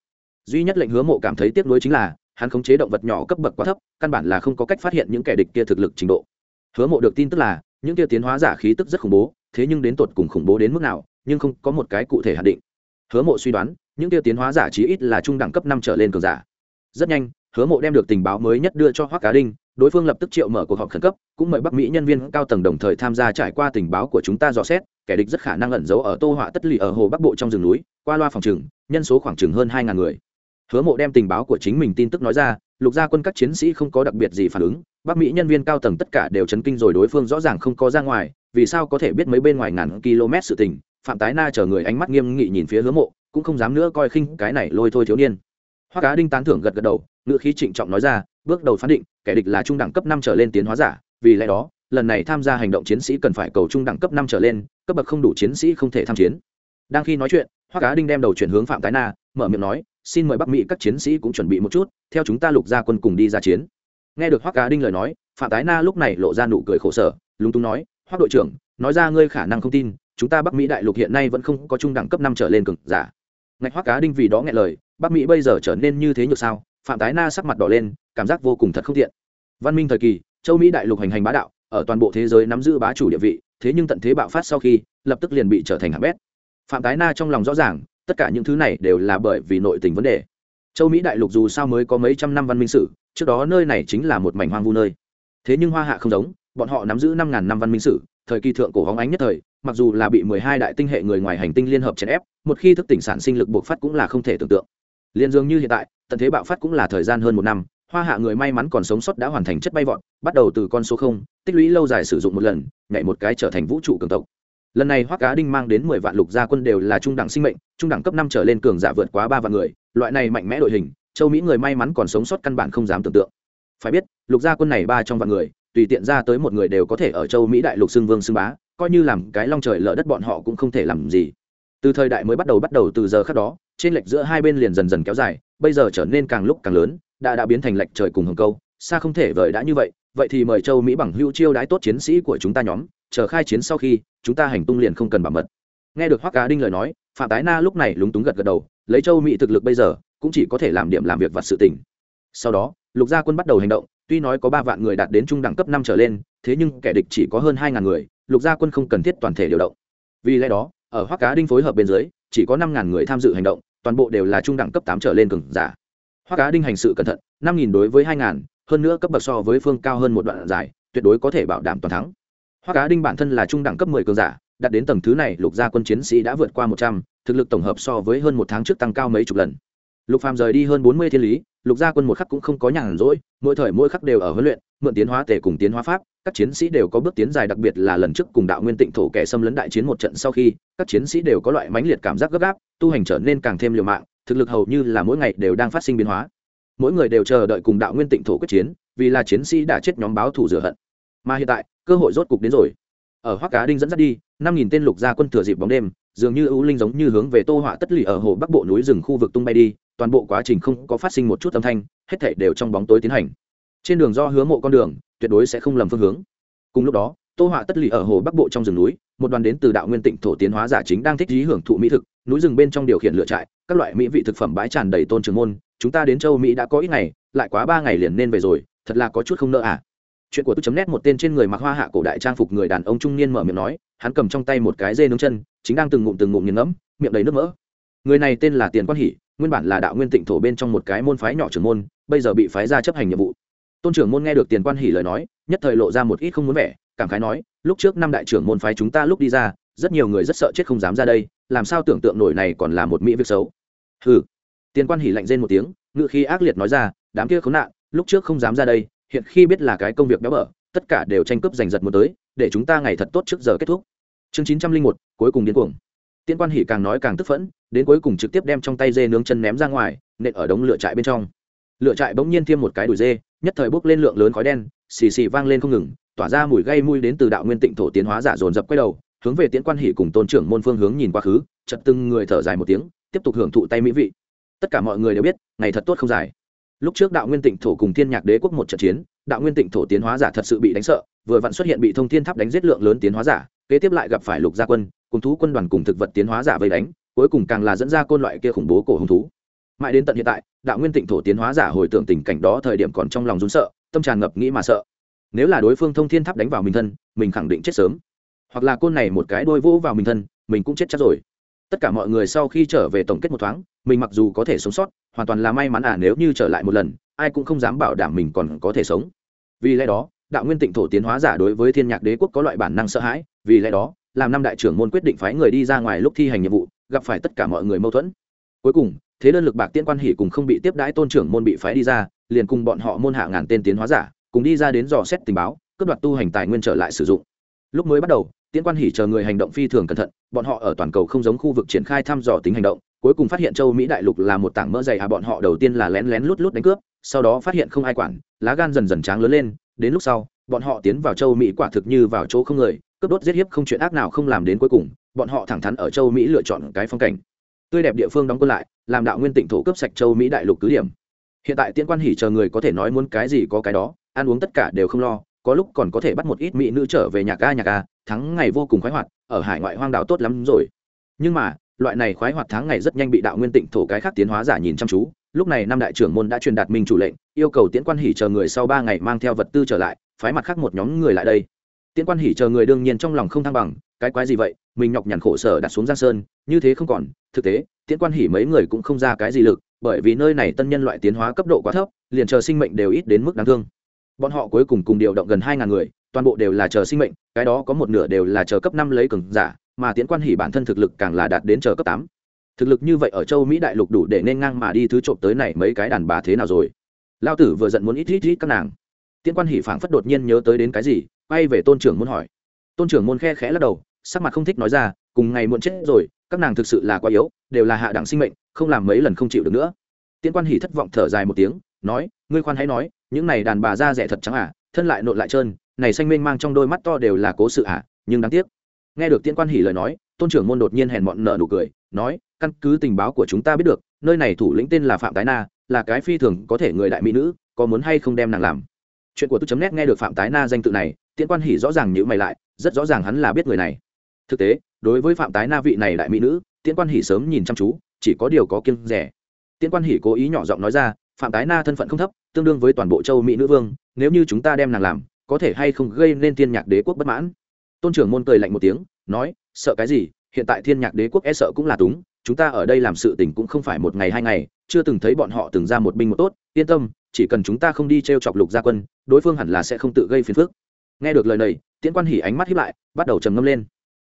Duy nhất lệnh hứa mộ cảm thấy tiếc nuối chính là, hắn khống chế động vật nhỏ cấp bậc quá thấp, căn bản là không có cách phát hiện những kẻ địch kia thực lực trình độ. Hứa mộ được tin tức là, những kia tiến hóa giả khí tức rất khủng bố, thế nhưng đến tột cùng khủng bố đến mức nào, nhưng không có một cái cụ thể hạn định. Hứa mộ suy đoán, những kia tiến hóa giả chí ít là trung đẳng cấp năm trở lên cường giả. Rất nhanh, hứa mộ đem được tình báo mới nhất đưa cho hoắc cá đinh đối phương lập tức triệu mở cuộc họp khẩn cấp, cũng mời bắc mỹ nhân viên cao tầng đồng thời tham gia trải qua tình báo của chúng ta dò xét, kẻ địch rất khả năng ẩn giấu ở tô họa tất lì ở hồ bắc bộ trong rừng núi, qua loa phòng trừng, nhân số khoảng chừng hơn hai ngàn người. Hứa mộ đem tình báo của chính mình tin tức nói ra, lục gia quân các chiến sĩ không có đặc biệt gì phản ứng, bắc mỹ nhân viên cao tầng tất cả đều chấn kinh rồi đối phương rõ ràng không có ra ngoài, vì sao có thể biết mấy bên ngoài ngàn km sự tình, phạm tái na chờ người ánh mắt nghiêm nghị nhìn phía hứa mộ, cũng không dám nữa coi khinh cái này lôi thôi thiếu niên. Hoa cá đinh tán thưởng gật gật đầu ngữ khí trịnh trọng nói ra, bước đầu phán định, kẻ địch là trung đẳng cấp năm trở lên tiến hóa giả, vì lẽ đó, lần này tham gia hành động chiến sĩ cần phải cầu trung đẳng cấp năm trở lên, cấp bậc không đủ chiến sĩ không thể tham chiến. Đang khi nói chuyện hoa cá đinh đem đầu chuyển hướng phạm tái na, mở miệng nói, xin mời bắc mỹ các chiến sĩ cũng chuẩn bị một chút, theo chúng ta lục gia quân cùng đi ra chiến. Nghe được hoa cá đinh lời nói, phạm tái na lúc này lộ ra nụ cười khổ sở, lúng túng nói hoa đội trưởng, nói ra ngươi khả năng không tin, chúng ta bắc mỹ đại lục hiện nay vẫn không có trung đẳng cấp năm trở lên cực giả. Ngạch hoa cá đinh vì đó nghe lời, bắc mỹ bây giờ trở nên như thế nhược sao? Phạm tái na sắc mặt đỏ lên, cảm giác vô cùng thật không tiện. Văn minh thời kỳ, châu mỹ đại lục hành hành bá đạo, ở toàn bộ thế giới nắm giữ bá chủ địa vị, thế nhưng tận thế bạo phát sau khi, lập tức liền bị trở thành hạng bét. Phạm tái na trong lòng rõ ràng, tất cả những thứ này đều là bởi vì nội tình vấn đề. Châu mỹ đại lục dù sao mới có mấy trăm năm văn minh sử, trước đó nơi này chính là một mảnh hoang vu nơi. Thế nhưng hoa hạ không giống, bọn họ nắm giữ năm ngàn năm văn minh sử, thời kỳ thượng cổ hóng ánh nhất thời, mặc dù là bị mười hai đại tinh hệ người ngoài hành tinh liên hợp chèn ép, một khi thức tỉnh sản sinh lực bộc phát cũng là không thể tưởng tượng. Liên dương như hiện tại tận thế bạo phát cũng là thời gian hơn một năm, hoa hạ người may mắn còn sống sót đã hoàn thành chất bay vọt, bắt đầu từ con số không, tích lũy lâu dài sử dụng một lần, nhảy một cái trở thành vũ trụ cường tộc. Lần này hoắc cá đinh mang đến mười vạn lục gia quân đều là trung đẳng sinh mệnh, trung đẳng cấp năm trở lên cường giả vượt quá ba vạn người, loại này mạnh mẽ đội hình, châu mỹ người may mắn còn sống sót căn bản không dám tưởng tượng. Phải biết, lục gia quân này ba trong vạn người, tùy tiện ra tới một người đều có thể ở châu mỹ đại lục xưng vương xưng bá, coi như làm cái long trời lở đất bọn họ cũng không thể làm gì. Từ thời đại mới bắt đầu bắt đầu từ giờ khác đó trên lệch giữa hai bên liền dần dần kéo dài bây giờ trở nên càng lúc càng lớn, đã đã biến thành lệch trời cùng hồng câu, xa không thể vời đã như vậy vậy thì mời châu mỹ bằng hữu chiêu đái tốt chiến sĩ của chúng ta nhóm, chờ khai chiến sau khi, chúng ta hành tung liền không cần bảo mật nghe được hoắc cá đinh lời nói, phạm tái na lúc này lúng túng gật gật đầu, lấy châu mỹ thực lực bây giờ, cũng chỉ có thể làm điểm làm việc và sự tình. sau đó, lục gia quân bắt đầu hành động, tuy nói có ba vạn người đạt đến trung đẳng cấp năm trở lên, thế nhưng kẻ địch chỉ có hơn hai ngàn người, lục gia quân không cần thiết toàn thể điều động vì lẽ đó, ở hoắc cá đinh phối hợp bên dưới, chỉ có năm ngàn người tham dự hành động toàn bộ đều là trung đẳng cấp tám trở lên cường giả. Hoắc cá đinh hành sự cẩn thận, năm nghìn đối với hai ngàn, hơn nữa cấp bậc so với phương cao hơn một đoạn dài, tuyệt đối có thể bảo đảm toàn thắng. Hoắc cá đinh bản thân là trung đẳng cấp mười cường giả, đạt đến tầng thứ này, lục gia quân chiến sĩ đã vượt qua một trăm, thực lực tổng hợp so với hơn một tháng trước tăng cao mấy chục lần. Lục phàm rời đi hơn bốn mươi thiên lý lục gia quân một khắc cũng không có nhàn rỗi, mỗi thời mỗi khắc đều ở huấn luyện, mượn tiến hóa tề cùng tiến hóa pháp, các chiến sĩ đều có bước tiến dài đặc biệt là lần trước cùng đạo nguyên tịnh thổ kẻ xâm lấn đại chiến một trận sau khi, các chiến sĩ đều có loại mãnh liệt cảm giác gấp gáp, tu hành trở nên càng thêm liều mạng, thực lực hầu như là mỗi ngày đều đang phát sinh biến hóa. Mỗi người đều chờ đợi cùng đạo nguyên tịnh thổ quyết chiến, vì là chiến sĩ đã chết nhóm báo thủ rửa hận. Mà hiện tại, cơ hội rốt cục đến rồi. Ở hoắc cá đinh dẫn dắt đi, năm nghìn tên lục gia quân thừa dịp bóng đêm, dường như ưu linh giống như hướng về tô họa tất lì ở hồ bắc bộ núi rừng khu vực tung bay đi toàn bộ quá trình không có phát sinh một chút âm thanh, hết thảy đều trong bóng tối tiến hành. Trên đường do hướng mộ con đường, tuyệt đối sẽ không lầm phương hướng. Cùng lúc đó, tô họa tất lì ở hồ bắc bộ trong rừng núi, một đoàn đến từ đạo nguyên tịnh thổ tiến hóa giả chính đang thích dí hưởng thụ mỹ thực, núi rừng bên trong điều khiển lựa trại, các loại mỹ vị thực phẩm bãi tràn đầy tôn trường môn, chúng ta đến châu mỹ đã có ít ngày, lại quá ba ngày liền nên về rồi, thật là có chút không nỡ à. Chuyện của tôi chấm nét một tên trên người mặc hoa hạ cổ đại trang phục người đàn ông trung niên mở miệng nói, hắn cầm trong tay một cái dê nướng chân, chính đang từng ngụm từng ngụm nghiền ngẫm, miệng đầy nước mỡ. Người này tên là tiền quan hỷ nguyên bản là đạo nguyên tịnh thổ bên trong một cái môn phái nhỏ trưởng môn, bây giờ bị phái ra chấp hành nhiệm vụ. Tôn trưởng môn nghe được tiền quan hỉ lời nói, nhất thời lộ ra một ít không muốn vẻ, cảm khái nói, lúc trước năm đại trưởng môn phái chúng ta lúc đi ra, rất nhiều người rất sợ chết không dám ra đây, làm sao tưởng tượng nổi này còn là một mỹ việc xấu? Ừ tiền quan hỉ lạnh rên một tiếng ngự khi ác liệt nói ra, đám kia khốn nạn, lúc trước không dám ra đây, hiện khi biết là cái công việc béo bở, tất cả đều tranh cướp giành giật một tới, để chúng ta ngày thật tốt trước giờ kết thúc. Chương chín trăm linh một, cuối cùng điên cuồng tiên quan hỉ càng nói càng tức phẫn, đến cuối cùng trực tiếp đem trong tay dê nướng chân ném ra ngoài, nện ở đống lửa trại bên trong. Lửa trại bỗng nhiên thêm một cái đùi dê, nhất thời bốc lên lượng lớn khói đen, xì xì vang lên không ngừng, tỏa ra mùi gây mùi đến từ đạo nguyên tịnh thổ tiến hóa giả dồn dập quay đầu, hướng về tiễn quan hỉ cùng tôn trưởng môn phương hướng nhìn quá khứ chật từng người thở dài một tiếng, tiếp tục hưởng thụ tay mỹ vị. Tất cả mọi người đều biết, ngày thật tốt không dài. Lúc trước đạo nguyên tịnh thổ cùng thiên nhạc đế quốc một trận chiến, đạo nguyên tịnh thổ tiến hóa giả thật sự bị đánh sợ, vừa vặn xuất hiện bị thông thiên tháp đánh giết lượng lớn tiến hóa giả, kế tiếp lại gặp phải lục gia quân cùng thú quân đoàn cùng thực vật tiến hóa giả vây đánh, cuối cùng càng là dẫn ra côn loại kia khủng bố cổ hung thú. Mãi đến tận hiện tại, đạo nguyên tịnh thổ tiến hóa giả hồi tưởng tình cảnh đó thời điểm còn trong lòng rún sợ, tâm tràn ngập nghĩ mà sợ. Nếu là đối phương thông thiên tháp đánh vào mình thân, mình khẳng định chết sớm. Hoặc là côn này một cái đôi vỗ vào mình thân, mình cũng chết chắc rồi. Tất cả mọi người sau khi trở về tổng kết một thoáng, mình mặc dù có thể sống sót, hoàn toàn là may mắn à nếu như trở lại một lần, ai cũng không dám bảo đảm mình còn có thể sống. Vì lẽ đó, đạo nguyên tịnh thổ tiến hóa giả đối với thiên nhạc đế quốc có loại bản năng sợ hãi, vì lẽ đó làm năm đại trưởng môn quyết định phái người đi ra ngoài lúc thi hành nhiệm vụ, gặp phải tất cả mọi người mâu thuẫn. Cuối cùng, thế đơn lực bạc tiên quan hỉ cùng không bị tiếp đãi tôn trưởng môn bị phái đi ra, liền cùng bọn họ môn hạ ngàn tên tiến hóa giả, cùng đi ra đến dò xét tình báo, cướp đoạt tu hành tài nguyên trở lại sử dụng. Lúc mới bắt đầu tiên quan hỉ chờ người hành động phi thường cẩn thận, bọn họ ở toàn cầu không giống khu vực triển khai thăm dò tính hành động, cuối cùng phát hiện châu mỹ đại lục là một tảng mỡ dày à bọn họ đầu tiên là lén lén lút lút đánh cướp, sau đó phát hiện không ai quản, lá gan dần dần tráng lớn lên, đến lúc sau, bọn họ tiến vào châu mỹ quả thực như vào chỗ không người cướp đốt giết hiếp không chuyện ác nào không làm đến cuối cùng, bọn họ thẳng thắn ở châu mỹ lựa chọn cái phong cảnh. Tươi đẹp địa phương đóng quân lại, làm đạo nguyên tịnh thổ cướp sạch châu mỹ đại lục cứ điểm. Hiện tại tiễn quan hỉ chờ người có thể nói muốn cái gì có cái đó, ăn uống tất cả đều không lo, có lúc còn có thể bắt một ít mỹ nữ trở về nhà ca nhà ca thắng ngày vô cùng khoái hoạt, ở hải ngoại hoang đảo tốt lắm rồi. Nhưng mà, loại này khoái hoạt tháng ngày rất nhanh bị đạo nguyên tịnh thổ cái khác tiến hóa giả nhìn chăm chú. Lúc này năm đại trưởng môn đã truyền đạt minh chủ lệnh, yêu cầu tiễn quan hỉ chờ người sau ba ngày mang theo vật tư trở lại, phái mặt khác một nhóm người lại đây tiễn quan hỉ chờ người đương nhiên trong lòng không thăng bằng, cái quái gì vậy? Mình nhọc nhằn khổ sở đặt xuống giang sơn, như thế không còn. Thực tế, tiễn quan hỉ mấy người cũng không ra cái gì lực, bởi vì nơi này tân nhân loại tiến hóa cấp độ quá thấp, liền chờ sinh mệnh đều ít đến mức đáng thương. Bọn họ cuối cùng cùng điều động gần hai ngàn người, toàn bộ đều là chờ sinh mệnh, cái đó có một nửa đều là chờ cấp năm lấy cường giả, mà tiễn quan hỉ bản thân thực lực càng là đạt đến chờ cấp tám. Thực lực như vậy ở châu mỹ đại lục đủ để nên ngang mà đi thứ trộm tới này mấy cái đàn bà thế nào rồi? Lao tử vừa giận muốn ít ít ít các nàng. Tiễn quan hỉ phảng phất đột nhiên nhớ tới đến cái gì quay về tôn trưởng môn hỏi. Tôn trưởng môn khe khẽ lắc đầu, sắc mặt không thích nói ra, cùng ngày muộn chết rồi, các nàng thực sự là quá yếu, đều là hạ đẳng sinh mệnh, không làm mấy lần không chịu được nữa. Tiên quan hỉ thất vọng thở dài một tiếng, nói, ngươi khoan hãy nói, những này đàn bà da rẻ thật trắng à thân lại nộn lại trơn, này xanh mênh mang trong đôi mắt to đều là cố sự à nhưng đáng tiếc. Nghe được tiên quan hỉ lời nói, tôn trưởng môn đột nhiên hèn mọn nợ nụ cười, nói, căn cứ tình báo của chúng ta biết được, nơi này thủ lĩnh tên là phạm tái na, là cái phi thường có thể người đại mỹ nữ, có muốn hay không đem nàng làm. Chuyện của tôi chấm nét nghe được phạm tái na danh tự này tiễn quan hỉ rõ ràng nhữ mày lại, rất rõ ràng hắn là biết người này. Thực tế, đối với phạm tái na vị này đại mỹ nữ, tiễn quan hỉ sớm nhìn chăm chú, chỉ có điều có kiêng rẻ. Tiễn quan hỉ cố ý nhỏ giọng nói ra, phạm tái na thân phận không thấp, tương đương với toàn bộ châu mỹ nữ vương, nếu như chúng ta đem nàng làm, có thể hay không gây nên thiên nhạc đế quốc bất mãn? Tôn trưởng môn cười lạnh một tiếng, nói, sợ cái gì, hiện tại thiên nhạc đế quốc e sợ cũng là túng, chúng ta ở đây làm sự tình cũng không phải một ngày hai ngày, chưa từng thấy bọn họ từng ra một binh một tốt, yên tâm, chỉ cần chúng ta không đi t r e o chọc lục gia quân, đối phương hẳn là sẽ không tự gây phiền phức nghe được lời này, tiễn quan hỉ ánh mắt hiếp lại, bắt đầu trầm ngâm lên.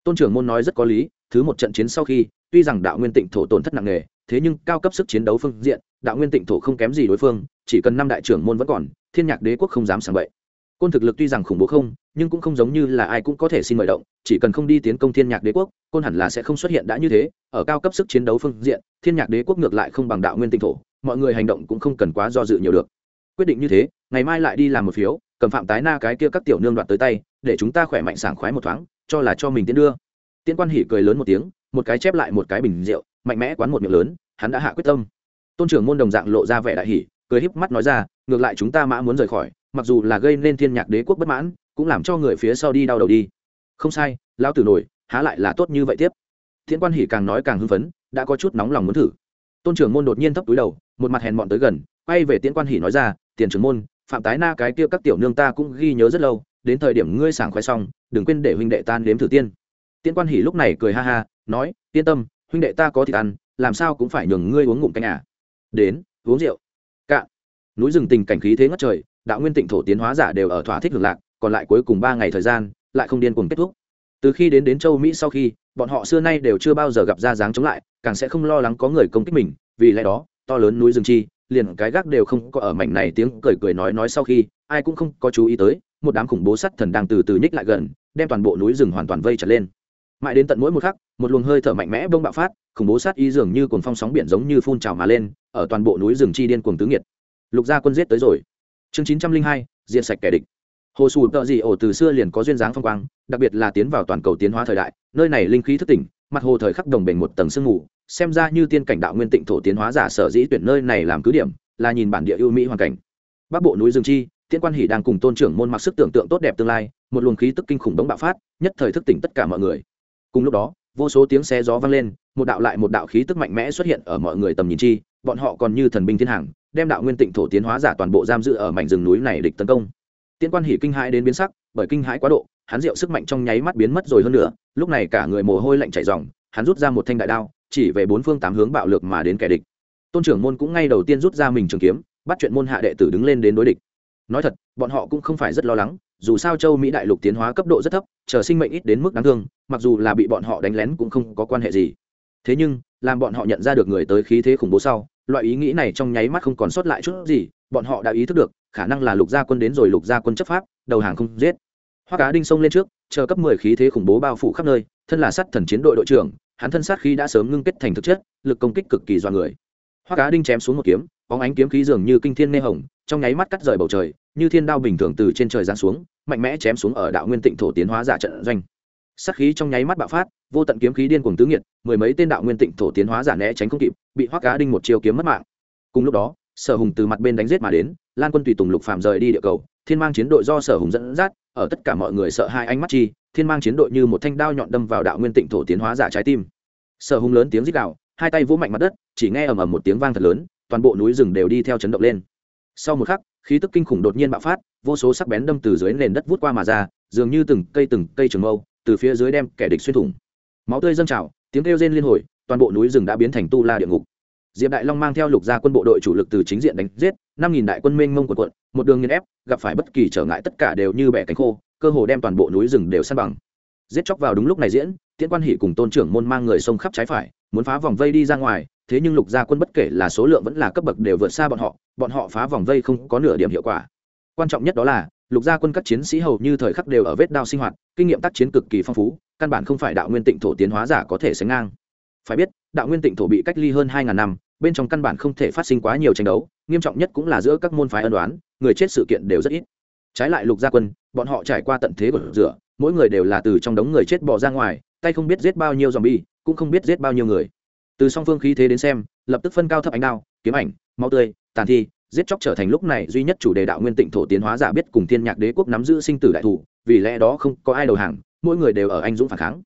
Tôn trưởng môn nói rất có lý, thứ một trận chiến sau khi, tuy rằng đạo nguyên tịnh thổ tổn thất nặng nề, thế nhưng cao cấp sức chiến đấu phương diện, đạo nguyên tịnh thổ không kém gì đối phương, chỉ cần năm đại trưởng môn vẫn còn, thiên nhạc đế quốc không dám sảng bậy. Côn thực lực tuy rằng khủng bố không, nhưng cũng không giống như là ai cũng có thể xin mời động, chỉ cần không đi tiến công thiên nhạc đế quốc, côn hẳn là sẽ không xuất hiện đã như thế, ở cao cấp sức chiến đấu phương diện, thiên nhạc đế quốc ngược lại không bằng đạo nguyên Tịnh thổ, mọi người hành động cũng không cần quá do dự nhiều được. Quyết định như thế, ngày mai lại đi làm một phiếu cầm phạm tái na cái kia các tiểu nương đoạt tới tay, để chúng ta khỏe mạnh sảng khoái một thoáng, cho là cho mình tiến đưa. Tiên quan hỉ cười lớn một tiếng, một cái chép lại một cái bình rượu, mạnh mẽ quán một miệng lớn, hắn đã hạ quyết tâm. Tôn trưởng môn đồng dạng lộ ra vẻ đại hỉ, cười híp mắt nói ra, ngược lại chúng ta mã muốn rời khỏi, mặc dù là gây nên thiên nhạc đế quốc bất mãn, cũng làm cho người phía sau đi đau đầu đi. Không sai lao tử nổi, há lại là tốt như vậy tiếp. Thiên quan hỉ càng nói càng hưng phấn, đã có chút nóng lòng muốn thử. Tôn trưởng môn đột nhiên thấp túi đầu, một mặt hèn mọn tới gần, quay về tiễn quan hỉ nói ra, tiền trưởng môn phạm tái na cái kia các tiểu nương ta cũng ghi nhớ rất lâu, đến thời điểm ngươi sảng khoái xong, đừng quên để huynh đệ tan đếm thử tiên. Tiễn quan hỉ lúc này cười ha ha, nói, yên tâm, huynh đệ ta có thịt ăn, làm sao cũng phải nhường ngươi uống ngụm canh à. Đến, uống rượu. Cạn núi rừng tình cảnh khí thế ngất trời, đạo nguyên tịnh thổ tiến hóa giả đều ở thỏa thích hưởng lạc, còn lại cuối cùng ba ngày thời gian, lại không điên cuồng kết thúc. Từ khi đến đến châu mỹ sau khi, bọn họ xưa nay đều chưa bao giờ gặp ra dáng chống lại, càng sẽ không lo lắng có người công kích mình, vì lẽ đó, to lớn núi rừng chi liền cái gác đều không có ở mảnh này tiếng cười cười nói nói sau khi, ai cũng không có chú ý tới, một đám khủng bố sắt thần đang từ từ nhích lại gần, đem toàn bộ núi rừng hoàn toàn vây trở lên. Mãi đến tận mỗi một khắc, một luồng hơi thở mạnh mẽ bông bạo phát, khủng bố sát y dường như cồn phong sóng biển giống như phun trào mà lên, ở toàn bộ núi rừng chi điên cuồng tứ nghiệt. Lục gia quân giết tới rồi. Chương chín trăm linh hai diện sạch kẻ địch. Hồ sù tợ dị ổ từ xưa liền có duyên dáng phong quang, đặc biệt là tiến vào toàn cầu tiến hóa thời đại, nơi này linh khí thức tỉnh mặt hồ thời khắc đồng bền một tầng sương mù, xem ra như tiên cảnh đạo nguyên tịnh thổ tiến hóa giả sở dĩ tuyển nơi này làm cứ điểm, là nhìn bản địa ưu mỹ hoàn cảnh. Bắc bộ núi rừng chi tiên quan hỷ đang cùng tôn trưởng môn mặc sức tưởng tượng tốt đẹp tương lai, một luồng khí tức kinh khủng đống bạo phát, nhất thời thức tỉnh tất cả mọi người. Cùng lúc đó, vô số tiếng xe gió vang lên, một đạo lại một đạo khí tức mạnh mẽ xuất hiện ở mọi người tầm nhìn chi, bọn họ còn như thần binh thiên hàng, đem đạo nguyên tịnh thổ tiến hóa giả toàn bộ giam giữ ở mảnh rừng núi này địch tấn công. Tiên quan hỉ kinh hãi đến biến sắc, bởi kinh hãi quá độ, hắn diệu sức mạnh trong nháy mắt biến mất rồi hơn nữa lúc này cả người mồ hôi lạnh chảy ròng, hắn rút ra một thanh đại đao, chỉ về bốn phương tám hướng bạo lực mà đến kẻ địch. Tôn trưởng môn cũng ngay đầu tiên rút ra mình trường kiếm, bắt chuyện môn hạ đệ tử đứng lên đến đối địch. Nói thật, bọn họ cũng không phải rất lo lắng, dù sao châu mỹ đại lục tiến hóa cấp độ rất thấp, chờ sinh mệnh ít đến mức đáng thương, mặc dù là bị bọn họ đánh lén cũng không có quan hệ gì. Thế nhưng, làm bọn họ nhận ra được người tới khí thế khủng bố sau, loại ý nghĩ này trong nháy mắt không còn sót lại chút gì, bọn họ đã ý thức được, khả năng là lục gia quân đến rồi lục gia quân chấp pháp, đầu hàng không giết hoa cá đinh xông lên trước, chờ cấp mười khí thế khủng bố bao phủ khắp nơi, thân là sát thần chiến đội đội trưởng, hắn thân sát khí đã sớm ngưng kết thành thực chất, lực công kích cực kỳ do người. Hoa cá đinh chém xuống một kiếm, bóng ánh kiếm khí dường như kinh thiên nê hồng, trong nháy mắt cắt rời bầu trời, như thiên đao bình thường từ trên trời giáng xuống, mạnh mẽ chém xuống ở đạo nguyên tịnh thổ tiến hóa giả trận doanh. Sát khí trong nháy mắt bạo phát, vô tận kiếm khí điên cuồng tứ nghiệt, mười mấy tên đạo nguyên tịnh thổ tiến hóa giả né tránh không kịp, bị hoắc cá đinh một chiêu kiếm mất mạng. Cùng lúc đó, sở hùng từ mặt bên đánh giết mà đến, lan quân tùy tùng lục phàm rời đi địa cầu thiên mang chiến đội do sở hùng dẫn dắt ở tất cả mọi người sợ hai ánh mắt chi thiên mang chiến đội như một thanh đao nhọn đâm vào đạo nguyên tịnh thổ tiến hóa giả trái tim. Sở hùng lớn tiếng rít đạo, hai tay vỗ mạnh mặt đất chỉ nghe ầm ầm một tiếng vang thật lớn toàn bộ núi rừng đều đi theo chấn động lên. Sau một khắc khí tức kinh khủng đột nhiên bạo phát vô số sắc bén đâm từ dưới nền đất vút qua mà ra dường như từng cây từng cây trường mâu từ phía dưới đem kẻ địch xuyên thủng. Máu tươi dâng trào tiếng kêu rên liên hồi toàn bộ núi rừng đã biến thành tu la địa ngục diệp đại long mang theo lục gia quân bộ đội chủ lực từ chính diện đánh giết, năm nghìn đại quân mênh mông quần quận một đường nghiền ép, gặp phải bất kỳ trở ngại tất cả đều như bẻ cánh khô, cơ hồ đem toàn bộ núi rừng đều san bằng. Giết chóc vào đúng lúc này diễn, tiễn quan hỷ cùng tôn trưởng môn mang người sông khắp trái phải, muốn phá vòng vây đi ra ngoài, thế nhưng lục gia quân bất kể là số lượng vẫn là cấp bậc đều vượt xa bọn họ bọn họ phá vòng vây không có nửa điểm hiệu quả. Quan trọng nhất đó là, lục gia quân các chiến sĩ hầu như thời khắc đều ở vết đao sinh hoạt, kinh nghiệm tác chiến cực kỳ phong phú, căn bản không phải đạo nguyên tịnh thổ tiến hóa giả có thể sánh ngang. Phải biết, đạo nguyên tịnh thổ bị cách ly hơn hai ngàn năm bên trong căn bản không thể phát sinh quá nhiều tranh đấu, nghiêm trọng nhất cũng là giữa các môn phái ân đoán người chết sự kiện đều rất ít. Trái lại lục gia quân, bọn họ trải qua tận thế của rửa, mỗi người đều là từ trong đống người chết bỏ ra ngoài, tay không biết giết bao nhiêu dòm bi cũng không biết giết bao nhiêu người. Từ song phương khí thế đến xem, lập tức phân cao thấp ánh đao, kiếm ảnh, máu tươi, tàn thi, giết chóc trở thành lúc này duy nhất chủ đề đạo nguyên tịnh thổ tiến hóa giả biết cùng thiên nhạc đế quốc nắm giữ sinh tử đại thủ, vì lẽ đó không có ai đầu hàng, mỗi người đều ở anh dũng phản kháng.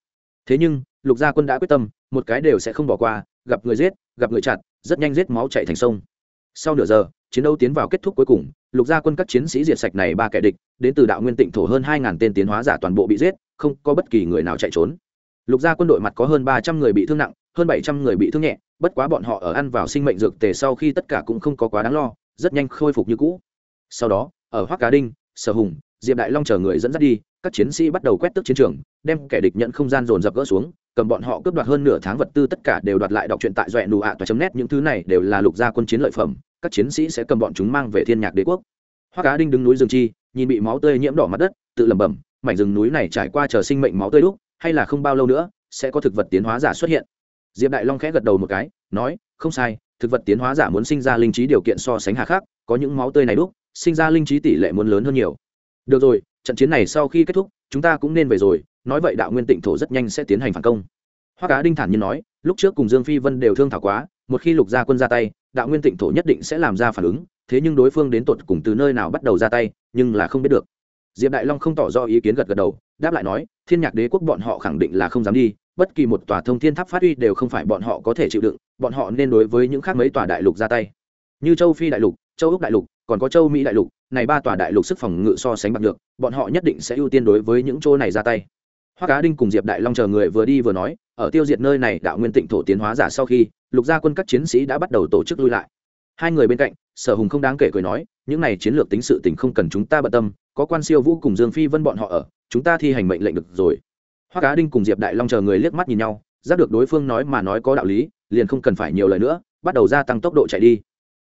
Thế nhưng lục gia quân đã quyết tâm, một cái đều sẽ không bỏ qua, gặp người giết, gặp người chặt, rất nhanh giết máu chạy thành sông. Sau nửa giờ, chiến đấu tiến vào kết thúc cuối cùng, lục gia quân các chiến sĩ diệt sạch này ba kẻ địch, đến từ đạo nguyên tịnh thổ hơn hai ngàn tên tiến hóa giả toàn bộ bị giết, không có bất kỳ người nào chạy trốn. Lục gia quân đội mặt có hơn ba trăm người bị thương nặng, hơn bảy trăm người bị thương nhẹ, bất quá bọn họ ở ăn vào sinh mệnh dược tề sau khi tất cả cũng không có quá đáng lo, rất nhanh khôi phục như cũ. Sau đó, ở hoác cá đinh, sở hùng, diệp đại long chờ người dẫn dắt đi, các chiến sĩ bắt đầu quét tước chiến trường, đem kẻ địch nhận không gian dồn dập gỡ xuống cầm bọn họ cướp đoạt hơn nửa tháng vật tư, tất cả đều đoạt lại đọc truyện tại doẹ nụ ạ toa chấm nét những thứ này đều là lục gia quân chiến lợi phẩm, các chiến sĩ sẽ cầm bọn chúng mang về thiên nhạc đế quốc. Hoa cá đinh đứng núi rừng chi, nhìn bị máu tươi nhiễm đỏ mặt đất, tự lẩm bẩm, mảnh rừng núi này trải qua chờ sinh mệnh máu tươi đúc, hay là không bao lâu nữa, sẽ có thực vật tiến hóa giả xuất hiện. Diệp đại long khẽ gật đầu một cái, nói, không sai, thực vật tiến hóa giả muốn sinh ra linh trí điều kiện so sánh hà khắc, có những máu tươi này đúc, sinh ra linh trí tỷ lệ muốn lớn hơn nhiều. Được rồi, trận chiến này sau khi kết thúc chúng ta cũng nên về rồi, nói vậy đạo nguyên tịnh thổ rất nhanh sẽ tiến hành phản công. Hoa cá đinh thản nhiên nói, lúc trước cùng dương phi vân đều thương thảo quá, một khi lục gia quân ra tay, đạo nguyên tịnh thổ nhất định sẽ làm ra phản ứng, thế nhưng đối phương đến tột cùng từ nơi nào bắt đầu ra tay, nhưng là không biết được. Diệp đại long không tỏ ra ý kiến gật gật đầu, đáp lại nói, thiên nhạc đế quốc bọn họ khẳng định là không dám đi, bất kỳ một tòa thông thiên tháp phát huy đều không phải bọn họ có thể chịu đựng, bọn họ nên đối với những khác mấy tòa đại lục ra tay. Như châu phi đại lục, châu úc đại lục, còn có châu mỹ đại lục này ba tòa đại lục sức phòng ngự so sánh bằng được bọn họ nhất định sẽ ưu tiên đối với những chỗ này ra tay. Hoa cá đinh cùng diệp đại long chờ người vừa đi vừa nói, ở tiêu diệt nơi này đạo nguyên tịnh thổ tiến hóa giả sau khi, lục gia quân các chiến sĩ đã bắt đầu tổ chức lui lại. Hai người bên cạnh, sở hùng không đáng kể cười nói, những này chiến lược tính sự tình không cần chúng ta bận tâm, có quan siêu vũ cùng dương phi vân bọn họ ở, chúng ta thi hành mệnh lệnh được rồi. Hoa cá đinh cùng diệp đại long chờ người liếc mắt nhìn nhau, giác được đối phương nói mà nói có đạo lý, liền không cần phải nhiều lời nữa, bắt đầu gia tăng tốc độ chạy đi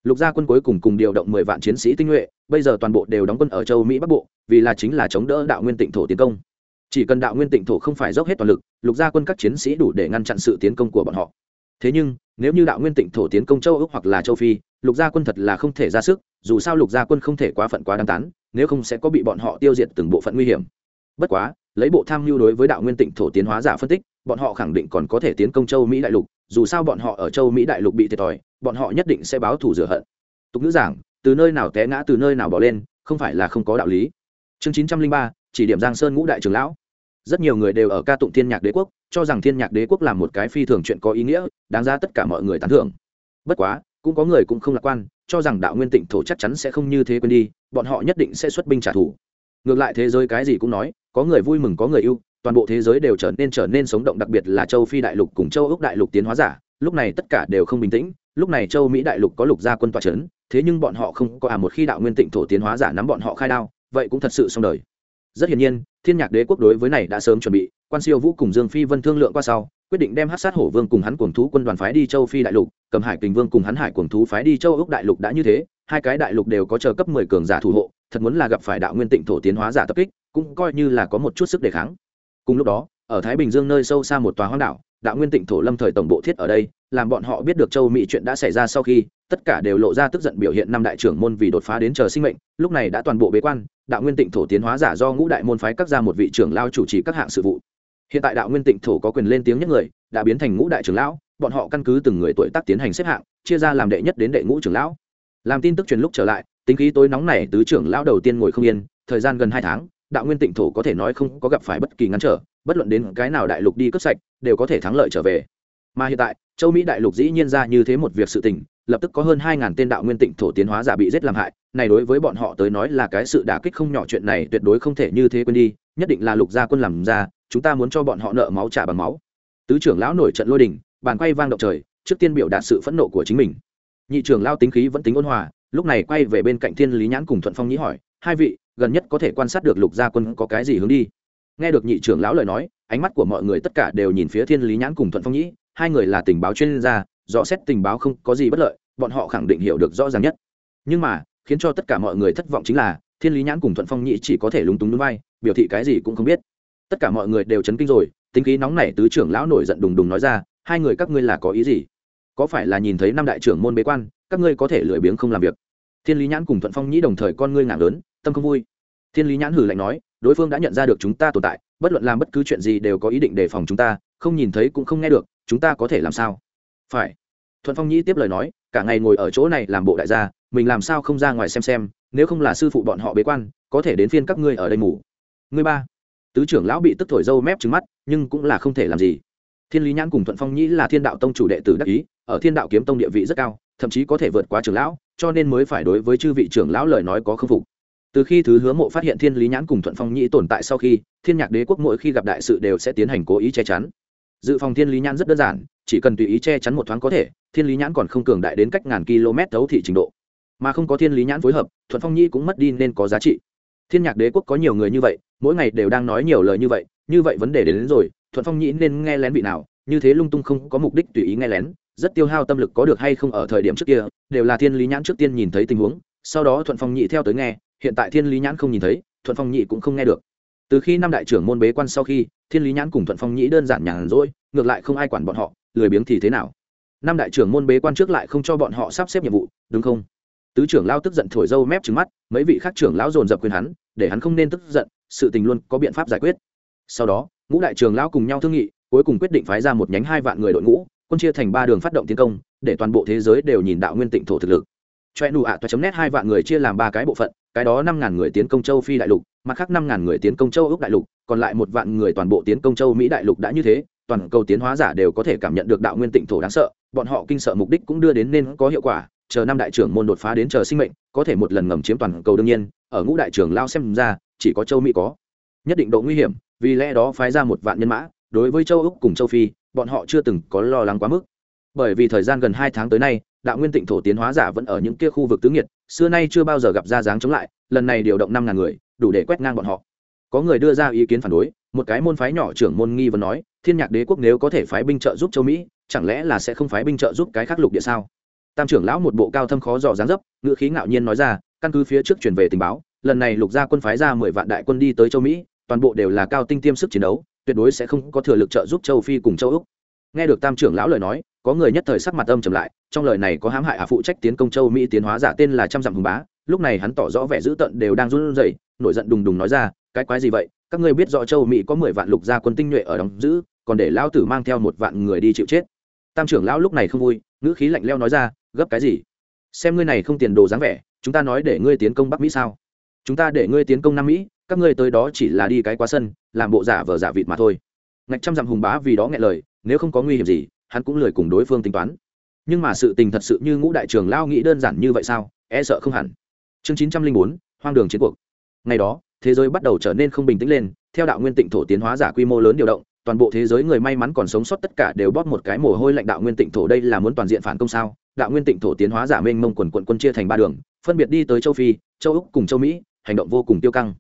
lục gia quân cuối cùng cùng điều động mười vạn chiến sĩ tinh nhuệ, bây giờ toàn bộ đều đóng quân ở châu mỹ bắc bộ, vì là chính là chống đỡ đạo nguyên tịnh thổ tiến công. Chỉ cần đạo nguyên tịnh thổ không phải dốc hết toàn lực, lục gia quân các chiến sĩ đủ để ngăn chặn sự tiến công của bọn họ. Thế nhưng, nếu như đạo nguyên tịnh thổ tiến công châu ước hoặc là châu phi, lục gia quân thật là không thể ra sức, dù sao lục gia quân không thể quá phận quá đáng tán, nếu không sẽ có bị bọn họ tiêu diệt từng bộ phận nguy hiểm. Bất quá, lấy bộ tham mưu đối với đạo nguyên tịnh thổ tiến hóa giả phân tích, bọn họ khẳng định còn có thể tiến công châu mỹ đại lục, dù sao bọn họ ở châu mỹ đại lục bị thiệt thòi bọn họ nhất định sẽ báo thù rửa hận. Tục ngữ giảng, từ nơi nào té ngã từ nơi nào bỏ lên, không phải là không có đạo lý. Chương chín trăm linh ba, chỉ điểm giang sơn ngũ đại trưởng lão. Rất nhiều người đều ở ca tụng thiên nhạc đế quốc, cho rằng thiên nhạc đế quốc là một cái phi thường chuyện có ý nghĩa, đáng ra tất cả mọi người tán thưởng. Bất quá, cũng có người cũng không lạc quan, cho rằng đạo nguyên tịnh thổ chắc chắn sẽ không như thế quên đi, bọn họ nhất định sẽ xuất binh trả thù. Ngược lại thế giới cái gì cũng nói, có người vui mừng, có người yêu toàn bộ thế giới đều trở nên trở nên sống động, đặc biệt là châu phi đại lục cùng châu úc đại lục tiến hóa giả lúc này tất cả đều không bình tĩnh, lúc này châu mỹ đại lục có lục gia quân tòa c h ấ n thế nhưng bọn họ không có à một khi đạo nguyên tịnh thổ tiến hóa giả nắm bọn họ khai đao, vậy cũng thật sự xong đời. Rất hiển nhiên, thiên nhạc đế quốc đối với này đã sớm chuẩn bị, quan siêu vũ cùng dương phi vân thương lượng qua sau, quyết định đem hát sát hổ vương cùng hắn cuồng thú quân đoàn phái đi châu phi đại lục, cầm hải kình vương cùng hắn hải cuồng thú phái đi châu ốc đại lục đã như thế, hai cái đại lục đều có chờ cấp mười cường giả thủ hộ, thật muốn là gặp phải đạo nguyên tịnh thổ tiến hóa giả tập kích, cũng coi như là có một chút sức đề kháng. Cùng lúc đó, ở thái bình dương nơi sâu xa một tòa hoang đảo đạo nguyên tịnh thổ lâm thời tổng bộ thiết ở đây, làm bọn họ biết được châu mỹ chuyện đã xảy ra sau khi, tất cả đều lộ ra tức giận biểu hiện năm đại trưởng môn vì đột phá đến chờ sinh mệnh, lúc này đã toàn bộ bế quan, đạo nguyên tịnh thổ tiến hóa giả do ngũ đại môn phái các ra một vị trưởng lao chủ trì các hạng sự vụ. Hiện tại đạo nguyên tịnh thổ có quyền lên tiếng nhất người, đã biến thành ngũ đại trưởng lão, bọn họ căn cứ từng người tuổi tác tiến hành xếp hạng, chia ra làm đệ nhất đến đệ ngũ trưởng lão. Làm tin tức truyền lúc trở lại, tính khí tối nóng này tứ trưởng lão đầu tiên ngồi không yên, thời gian gần hai tháng, đạo nguyên tịnh thổ có thể nói không có gặp phải bất kỳ ngăn trở bất luận đến cái nào đại lục đi cướp sạch, đều có thể thắng lợi trở về. Mà hiện tại, châu mỹ đại lục dĩ nhiên ra như thế một việc sự tình, lập tức có hơn hai ngàn tên đạo nguyên tịnh thổ tiến hóa giả bị giết làm hại, này đối với bọn họ tới nói là cái sự đả kích không nhỏ, chuyện này tuyệt đối không thể như thế quên đi, nhất định là lục gia quân làm ra, chúng ta muốn cho bọn họ nợ máu trả bằng máu. Tứ trưởng lão nổi trận lôi đình, bàn quay vang động trời, trước tiên biểu đạt sự phẫn nộ của chính mình. Nhị trưởng lao tính khí vẫn tính ôn hòa, lúc này quay về bên cạnh thiên lý nhãn cùng thuận phong nhĩ hỏi, hai vị, gần nhất có thể quan sát được lục gia quân có cái gì hướng đi? Nghe được nhị trưởng lão lời nói, ánh mắt của mọi người tất cả đều nhìn phía thiên lý nhãn cùng thuận phong nhĩ, hai người là tình báo chuyên gia, rõ xét tình báo không có gì bất lợi, bọn họ khẳng định hiểu được rõ ràng nhất. Nhưng mà, khiến cho tất cả mọi người thất vọng chính là, thiên lý nhãn cùng thuận phong nhĩ chỉ có thể lúng túng núi vai biểu thị cái gì cũng không biết. Tất cả mọi người đều chấn kinh rồi, tính khí nóng nảy tứ trưởng lão nổi giận đùng đùng nói ra, hai người các ngươi là có ý gì? Có phải là nhìn thấy năm đại trưởng môn bế quan, các ngươi có thể lười biếng không làm việc? Thiên lý nhãn cùng thuận phong nhĩ đồng thời con ngươi ngạc lớn, tâm không vui. Thiên lý nhãn hử lạnh nói đối phương đã nhận ra được chúng ta tồn tại, bất luận làm bất cứ chuyện gì đều có ý định đề phòng chúng ta, không nhìn thấy cũng không nghe được, chúng ta có thể làm sao? Phải. Thuận phong nhĩ tiếp lời nói, cả ngày ngồi ở chỗ này làm bộ đại gia, mình làm sao không ra ngoài xem xem, nếu không là sư phụ bọn họ bế quan, có thể đến phiên các ngươi ở đây ngủ. Ngươi ba. Tứ trưởng lão bị tức thổi dâu mép trứng mắt, nhưng cũng là không thể làm gì. Thiên lý nhãn cùng thuận phong nhĩ là thiên đạo tông chủ đệ tử đắc ý, ở thiên đạo kiếm tông địa vị rất cao, thậm chí có thể vượt qua trưởng lão, cho nên mới phải đối với chư vị trưởng lão lời nói có khâm phục từ khi thứ hứa mộ phát hiện thiên lý nhãn cùng thuận phong nhĩ tồn tại sau khi thiên nhạc đế quốc mỗi khi gặp đại sự đều sẽ tiến hành cố ý che chắn. Dự phòng thiên lý nhãn rất đơn giản chỉ cần tùy ý che chắn một thoáng có thể thiên lý nhãn còn không cường đại đến cách ngàn km thấu thị trình độ. Mà không có thiên lý nhãn phối hợp thuận phong nhĩ cũng mất đi nên có giá trị. Thiên nhạc đế quốc có nhiều người như vậy mỗi ngày đều đang nói nhiều lời như vậy như vậy vấn đề đến, đến rồi thuận phong nhĩ nên nghe lén vị nào như thế lung tung không có mục đích tùy ý nghe lén rất tiêu hao tâm lực có được hay không ở thời điểm trước kia đều là thiên lý nhãn trước tiên nhìn thấy tình huống sau đó thuận phong nhị theo tới nghe hiện tại thiên lý nhãn không nhìn thấy, thuận phong nhị cũng không nghe được. Từ khi năm đại trưởng môn bế quan sau khi, thiên lý nhãn cùng thuận phong nhị đơn giản nhàn rỗi, ngược lại không ai quản bọn họ, lười biếng thì thế nào? Năm đại trưởng môn bế quan trước lại không cho bọn họ sắp xếp nhiệm vụ, đúng không? Tứ trưởng lao tức giận thổi dâu mép trứng mắt, mấy vị khác trưởng lão dồn dập quyền hắn, để hắn không nên tức giận, sự tình luôn có biện pháp giải quyết. Sau đó, ngũ đại trưởng lão cùng nhau thương nghị, cuối cùng quyết định phái ra một nhánh hai vạn người đội ngũ, quân chia thành ba đường phát động tiến công, để toàn bộ thế giới đều nhìn đạo nguyên tịnh thổ thực lực. Choe nụ ạ toa chấm nét hai vạn người chia làm ba cái bộ phận cái đó năm ngàn người tiến công châu phi đại lục, mặt khác năm ngàn người tiến công châu úc đại lục, còn lại một vạn người toàn bộ tiến công châu mỹ đại lục đã như thế, toàn cầu tiến hóa giả đều có thể cảm nhận được đạo nguyên tịnh thổ đáng sợ, bọn họ kinh sợ mục đích cũng đưa đến nên có hiệu quả, chờ năm đại trưởng môn đột phá đến chờ sinh mệnh, có thể một lần ngầm chiếm toàn cầu đương nhiên, ở ngũ đại trưởng lao xem ra, chỉ có châu mỹ có. Nhất định độ nguy hiểm, vì lẽ đó phái ra một vạn nhân mã, đối với châu úc cùng châu phi, bọn họ chưa từng có lo lắng quá mức. Bởi vì thời gian gần hai tháng tới nay đạo nguyên tịnh thổ tiến hóa giả vẫn ở những kia khu vực tứ nghiệt, xưa nay chưa bao giờ gặp ra dáng chống lại, lần này điều động năm ngàn người, đủ để quét ngang bọn họ. Có người đưa ra ý kiến phản đối, một cái môn phái nhỏ trưởng môn nghi vấn nói, thiên nhạc đế quốc nếu có thể phái binh trợ giúp châu mỹ, chẳng lẽ là sẽ không phái binh trợ giúp cái khác lục địa sao? Tam trưởng lão một bộ cao thâm khó dò dáng dấp, ngữ khí ngạo nhiên nói ra, căn cứ phía trước truyền về tình báo, lần này lục gia quân phái ra mười vạn đại quân đi tới châu mỹ, toàn bộ đều là cao tinh tiêm sức chiến đấu, tuyệt đối sẽ không có thừa lực trợ giúp châu phi cùng châu úc. Nghe được tam trưởng lão lời nói có người nhất thời sắc mặt âm trầm lại, trong lời này có hãm hại ả phụ trách tiến công châu mỹ tiến hóa giả tên là trăm dặm hùng bá, lúc này hắn tỏ rõ vẻ dữ tợn đều đang run rẩy, nổi giận đùng đùng nói ra, cái quái gì vậy? Các ngươi biết rõ châu mỹ có mười vạn lục gia quân tinh nhuệ ở đóng giữ, còn để lao tử mang theo một vạn người đi chịu chết. Tam trưởng lão lúc này không vui, ngữ khí lạnh leo nói ra, gấp cái gì? Xem ngươi này không tiền đồ dáng vẻ, chúng ta nói để ngươi tiến công bắc mỹ sao? Chúng ta để ngươi tiến công nam mỹ, các ngươi tới đó chỉ là đi cái quá sân, làm bộ giả vờ giả vịt mà thôi. Ngạch trăm dặm hùng bá vì đó nghe lời, nếu không có nguy hiểm gì hắn cũng lười cùng đối phương tính toán. Nhưng mà sự tình thật sự như ngũ đại trường lao nghĩ đơn giản như vậy sao? E sợ không hẳn. Chương chín trăm linh bốn, hoang đường chiến cuộc. Ngày đó, thế giới bắt đầu trở nên không bình tĩnh lên, theo đạo nguyên tịnh thổ tiến hóa giả quy mô lớn điều động, toàn bộ thế giới người may mắn còn sống sót tất cả đều bóp một cái mồ hôi lạnh đạo nguyên tịnh thổ đây là muốn toàn diện phản công sao? Đạo nguyên tịnh thổ tiến hóa giả mênh mông quần quận quân chia thành ba đường, phân biệt đi tới châu phi, châu úc cùng châu mỹ, hành động vô cùng tiêu căng.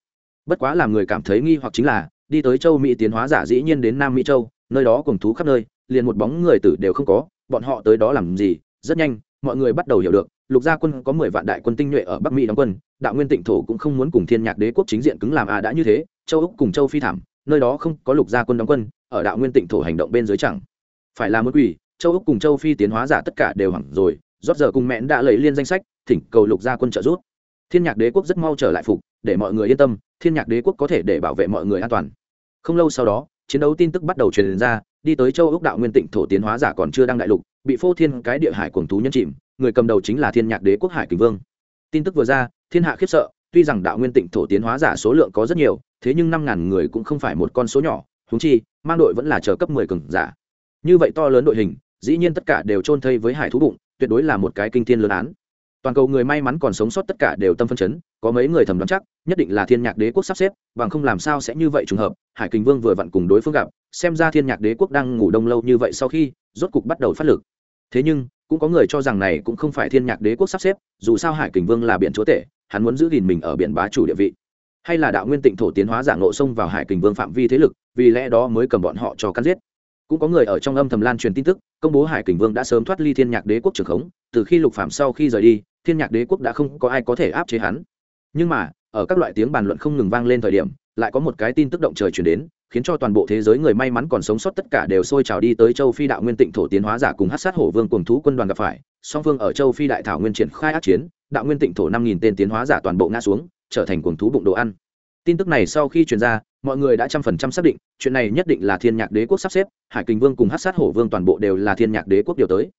Bất quá làm người cảm thấy nghi hoặc chính là, đi tới châu mỹ tiến hóa giả dĩ nhiên đến nam mỹ châu, nơi đó cùng thú khắp nơi liền một bóng người tử đều không có, bọn họ tới đó làm gì? Rất nhanh, mọi người bắt đầu hiểu được, lục gia quân có mười vạn đại quân tinh nhuệ ở bắc mỹ đóng quân, đạo nguyên tịnh thổ cũng không muốn cùng thiên nhạc đế quốc chính diện cứng làm à đã như thế, châu úc cùng châu phi thảm, nơi đó không có lục gia quân đóng quân, ở đạo nguyên tịnh thổ hành động bên dưới chẳng. Phải là một quỷ châu úc cùng châu phi tiến hóa giả tất cả đều hẳn rồi, rót giờ cùng mẹn đã lấy liên danh sách, thỉnh cầu lục gia quân trợ giúp. Thiên nhạc đế quốc rất mau trở lại phục, để mọi người yên tâm, thiên nhạc đế quốc có thể để bảo vệ mọi người an toàn. Không lâu sau đó chiến đấu tin tức bắt đầu truyền ra, đi tới châu ốc đạo nguyên tịnh thổ tiến hóa giả còn chưa đăng đại lục, bị phô thiên cái địa hải cuồng thú nhân chìm, người cầm đầu chính là thiên nhạc đế quốc hải kình vương. Tin tức vừa ra, thiên hạ khiếp sợ, tuy rằng đạo nguyên tịnh thổ tiến hóa giả số lượng có rất nhiều, thế nhưng năm ngàn người cũng không phải một con số nhỏ húng chi, mang đội vẫn là chờ cấp mười cường giả. Như vậy to lớn đội hình, dĩ nhiên tất cả đều chôn thây với hải thú bụng, tuyệt đối là một cái kinh thiên lớn án. Toàn cầu người may mắn còn sống sót tất cả đều tâm phân chấn có mấy người thầm đoán chắc, nhất định là thiên nhạc đế quốc sắp xếp, bằng không làm sao sẽ như vậy trùng hợp, hải kình vương vừa vặn cùng đối phương gặp, xem ra thiên nhạc đế quốc đang ngủ đông lâu như vậy sau khi, rốt cục bắt đầu phát lực. Thế nhưng, cũng có người cho rằng này cũng không phải thiên nhạc đế quốc sắp xếp, dù sao hải kình vương là biển chúa tể, hắn muốn giữ gìn mình ở biển bá chủ địa vị. Hay là đạo nguyên tịnh thổ tiến hóa giả ngộ sông vào hải kình vương phạm vi thế lực, vì lẽ đó mới cầm bọn họ cho cắn giết. Cũng có người ở trong âm thầm lan truyền tin tức, công bố hải kình vương đã sớm thoát ly thiên nhạc đế quốc trường khống, từ khi lục phạm sau khi rời đi, thiên nhạc đế quốc đã không có ai có thể áp chế hắn nhưng mà, ở các loại tiếng bàn luận không ngừng vang lên thời điểm, lại có một cái tin tức động trời chuyển đến, khiến cho toàn bộ thế giới người may mắn còn sống sót tất cả đều sôi trào đi tới châu phi đạo nguyên tịnh thổ tiến hóa giả cùng hát sát hổ vương cùng thú quân đoàn gặp phải. Song phương ở châu phi đại thảo nguyên triển khai ác chiến, đạo nguyên tịnh thổ năm nghìn tên tiến hóa giả toàn bộ ngã xuống, trở thành cuồng thú bụng đồ ăn. Tin tức này sau khi truyền ra, mọi người đã trăm phần trăm xác định, chuyện này nhất định là thiên nhạc đế quốc sắp xếp, hải kinh vương cùng hát sát hổ vương toàn bộ đều là thiên nhạc đế quốc điều tới.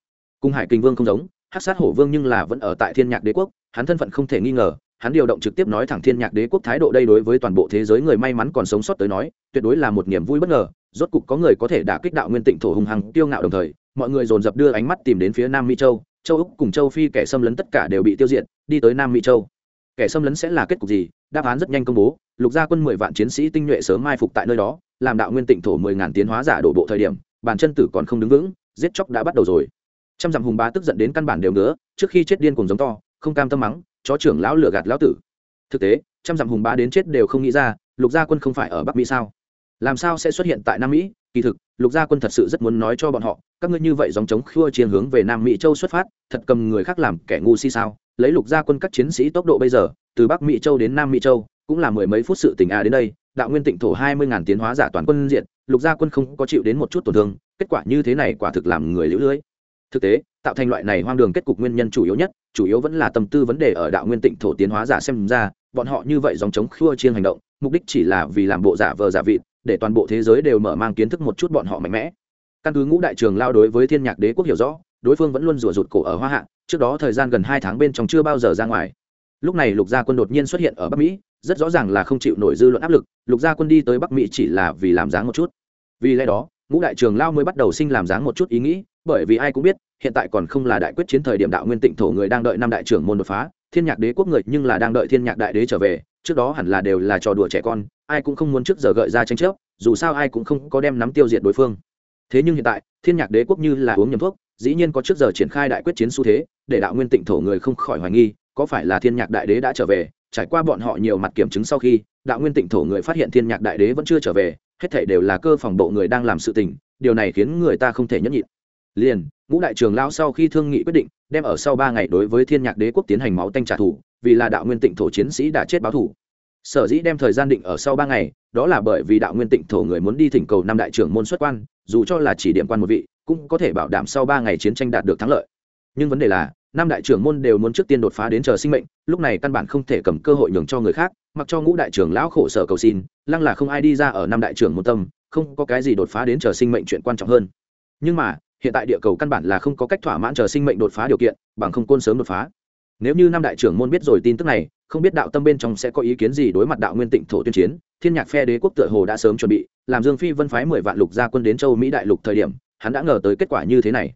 Cùng hải kinh vương không giống hát sát hổ vương nhưng là vẫn ở tại thiên nhạc đế quốc, hắn thân phận không thể nghi ngờ hắn điều động trực tiếp nói thẳng thiên nhạc đế quốc thái độ đây đối với toàn bộ thế giới người may mắn còn sống sót tới nói, tuyệt đối là một niềm vui bất ngờ, rốt cục có người có thể đả kích đạo nguyên tịnh thổ hùng hằng tiêu ngạo đồng thời, mọi người dồn dập đưa ánh mắt tìm đến phía nam mỹ châu châu úc cùng châu phi kẻ xâm lấn tất cả đều bị tiêu diệt, đi tới nam mỹ châu. Kẻ xâm lấn sẽ là kết cục gì? Đáp án rất nhanh công bố, lục gia quân mười vạn chiến sĩ tinh nhuệ sớm mai phục tại nơi đó, làm đạo nguyên tịnh thổ mười ngàn tiến hóa giả đổ bộ thời điểm bàn chân tử còn không đứng vững, giết chóc đã bắt đầu rồi. Trăm dặm hùng bá tức giận đến căn bản đều nữa trước khi chết điên cùng giống to, không cam tâm mắng chó trưởng lão lửa gạt lão tử. Thực tế, trăm dặm hùng bá đến chết đều không nghĩ ra, lục gia quân không phải ở bắc mỹ sao? Làm sao sẽ xuất hiện tại nam mỹ? Kỳ thực, lục gia quân thật sự rất muốn nói cho bọn họ, các ngươi như vậy dòng chống khua chiến hướng về nam mỹ châu xuất phát, thật cầm người khác làm kẻ ngu si sao? Lấy lục gia quân các chiến sĩ tốc độ bây giờ, từ bắc mỹ châu đến nam mỹ châu, cũng là mười mấy phút sự tình a đến đây, đạo nguyên tịnh thổ hai mươi ngàn tiến hóa giả toàn quân diện, lục gia quân không có chịu đến một chút tổn thương, kết quả như thế này quả thực làm người lũ lưỡi thực tế, tạo thành loại này hoang đường kết cục nguyên nhân chủ yếu nhất, chủ yếu vẫn là tâm tư vấn đề ở đạo nguyên tịnh thổ tiến hóa giả xem ra, bọn họ như vậy dòng chống khua chiên hành động, mục đích chỉ là vì làm bộ giả vờ giả vịt, để toàn bộ thế giới đều mở mang kiến thức một chút bọn họ mạnh mẽ. Căn cứ ngũ đại trường lao đối với thiên nhạc đế quốc hiểu rõ, đối phương vẫn luôn rủa rụt cổ ở hoa hạ, trước đó thời gian gần hai tháng bên trong chưa bao giờ ra ngoài. Lúc này lục gia quân đột nhiên xuất hiện ở bắc mỹ, rất rõ ràng là không chịu nổi dư luận áp lực, lục gia quân đi tới bắc mỹ chỉ là vì làm dáng một chút. Vì lẽ đó, ngũ đại trường lao mới bắt đầu sinh làm dáng một chút ý nghĩ bởi vì ai cũng biết, hiện tại còn không là đại quyết chiến thời điểm đạo nguyên tịnh thổ người đang đợi năm đại trưởng môn đột phá, thiên nhạc đế quốc người nhưng là đang đợi thiên nhạc đại đế trở về, trước đó hẳn là đều là trò đùa trẻ con, ai cũng không muốn trước giờ gợi ra tranh chấp, dù sao ai cũng không có đem nắm tiêu diệt đối phương. Thế nhưng hiện tại, thiên nhạc đế quốc như là uống nhầm thuốc, dĩ nhiên có trước giờ triển khai đại quyết chiến xu thế, để đạo nguyên tịnh thổ người không khỏi hoài nghi, có phải là thiên nhạc đại đế đã trở về, trải qua bọn họ nhiều mặt kiểm chứng sau khi, đạo nguyên tịnh thổ người phát hiện thiên nhạc đại đế vẫn chưa trở về, hết thảy đều là cơ phòng bộ người đang làm sự tình, điều này khiến người ta không thể nhẫn nhịn liền, ngũ đại trường lao sau khi thương nghị quyết định, đem ở sau ba ngày đối với thiên nhạc đế quốc tiến hành máu tanh trả thù, vì là đạo nguyên tịnh thổ chiến sĩ đã chết báo thù. Sở dĩ đem thời gian định ở sau ba ngày, đó là bởi vì đạo nguyên tịnh thổ người muốn đi thỉnh cầu năm đại trưởng môn xuất quan, dù cho là chỉ điểm quan một vị, cũng có thể bảo đảm sau ba ngày chiến tranh đạt được thắng lợi. Nhưng vấn đề là, năm đại trưởng môn đều muốn trước tiên đột phá đến chờ sinh mệnh, lúc này căn bản không thể cầm cơ hội nhường cho người khác, mặc cho ngũ đại trưởng lão khổ sở cầu xin, lăng là không ai đi ra ở năm đại trưởng môn tâm, không có cái gì đột phá đến chờ sinh mệnh chuyện quan trọng hơn. Nhưng mà hiện tại địa cầu căn bản là không có cách thỏa mãn chờ sinh mệnh đột phá điều kiện, bằng không côn sớm đột phá. Nếu như năm đại trưởng môn biết rồi tin tức này, không biết đạo tâm bên trong sẽ có ý kiến gì đối mặt đạo nguyên tịnh thổ tuyên chiến, thiên nhạc phe đế quốc tựa hồ đã sớm chuẩn bị, làm dương phi vân phái mười vạn lục gia quân đến châu mỹ đại lục thời điểm, hắn đã ngờ tới kết quả như thế này.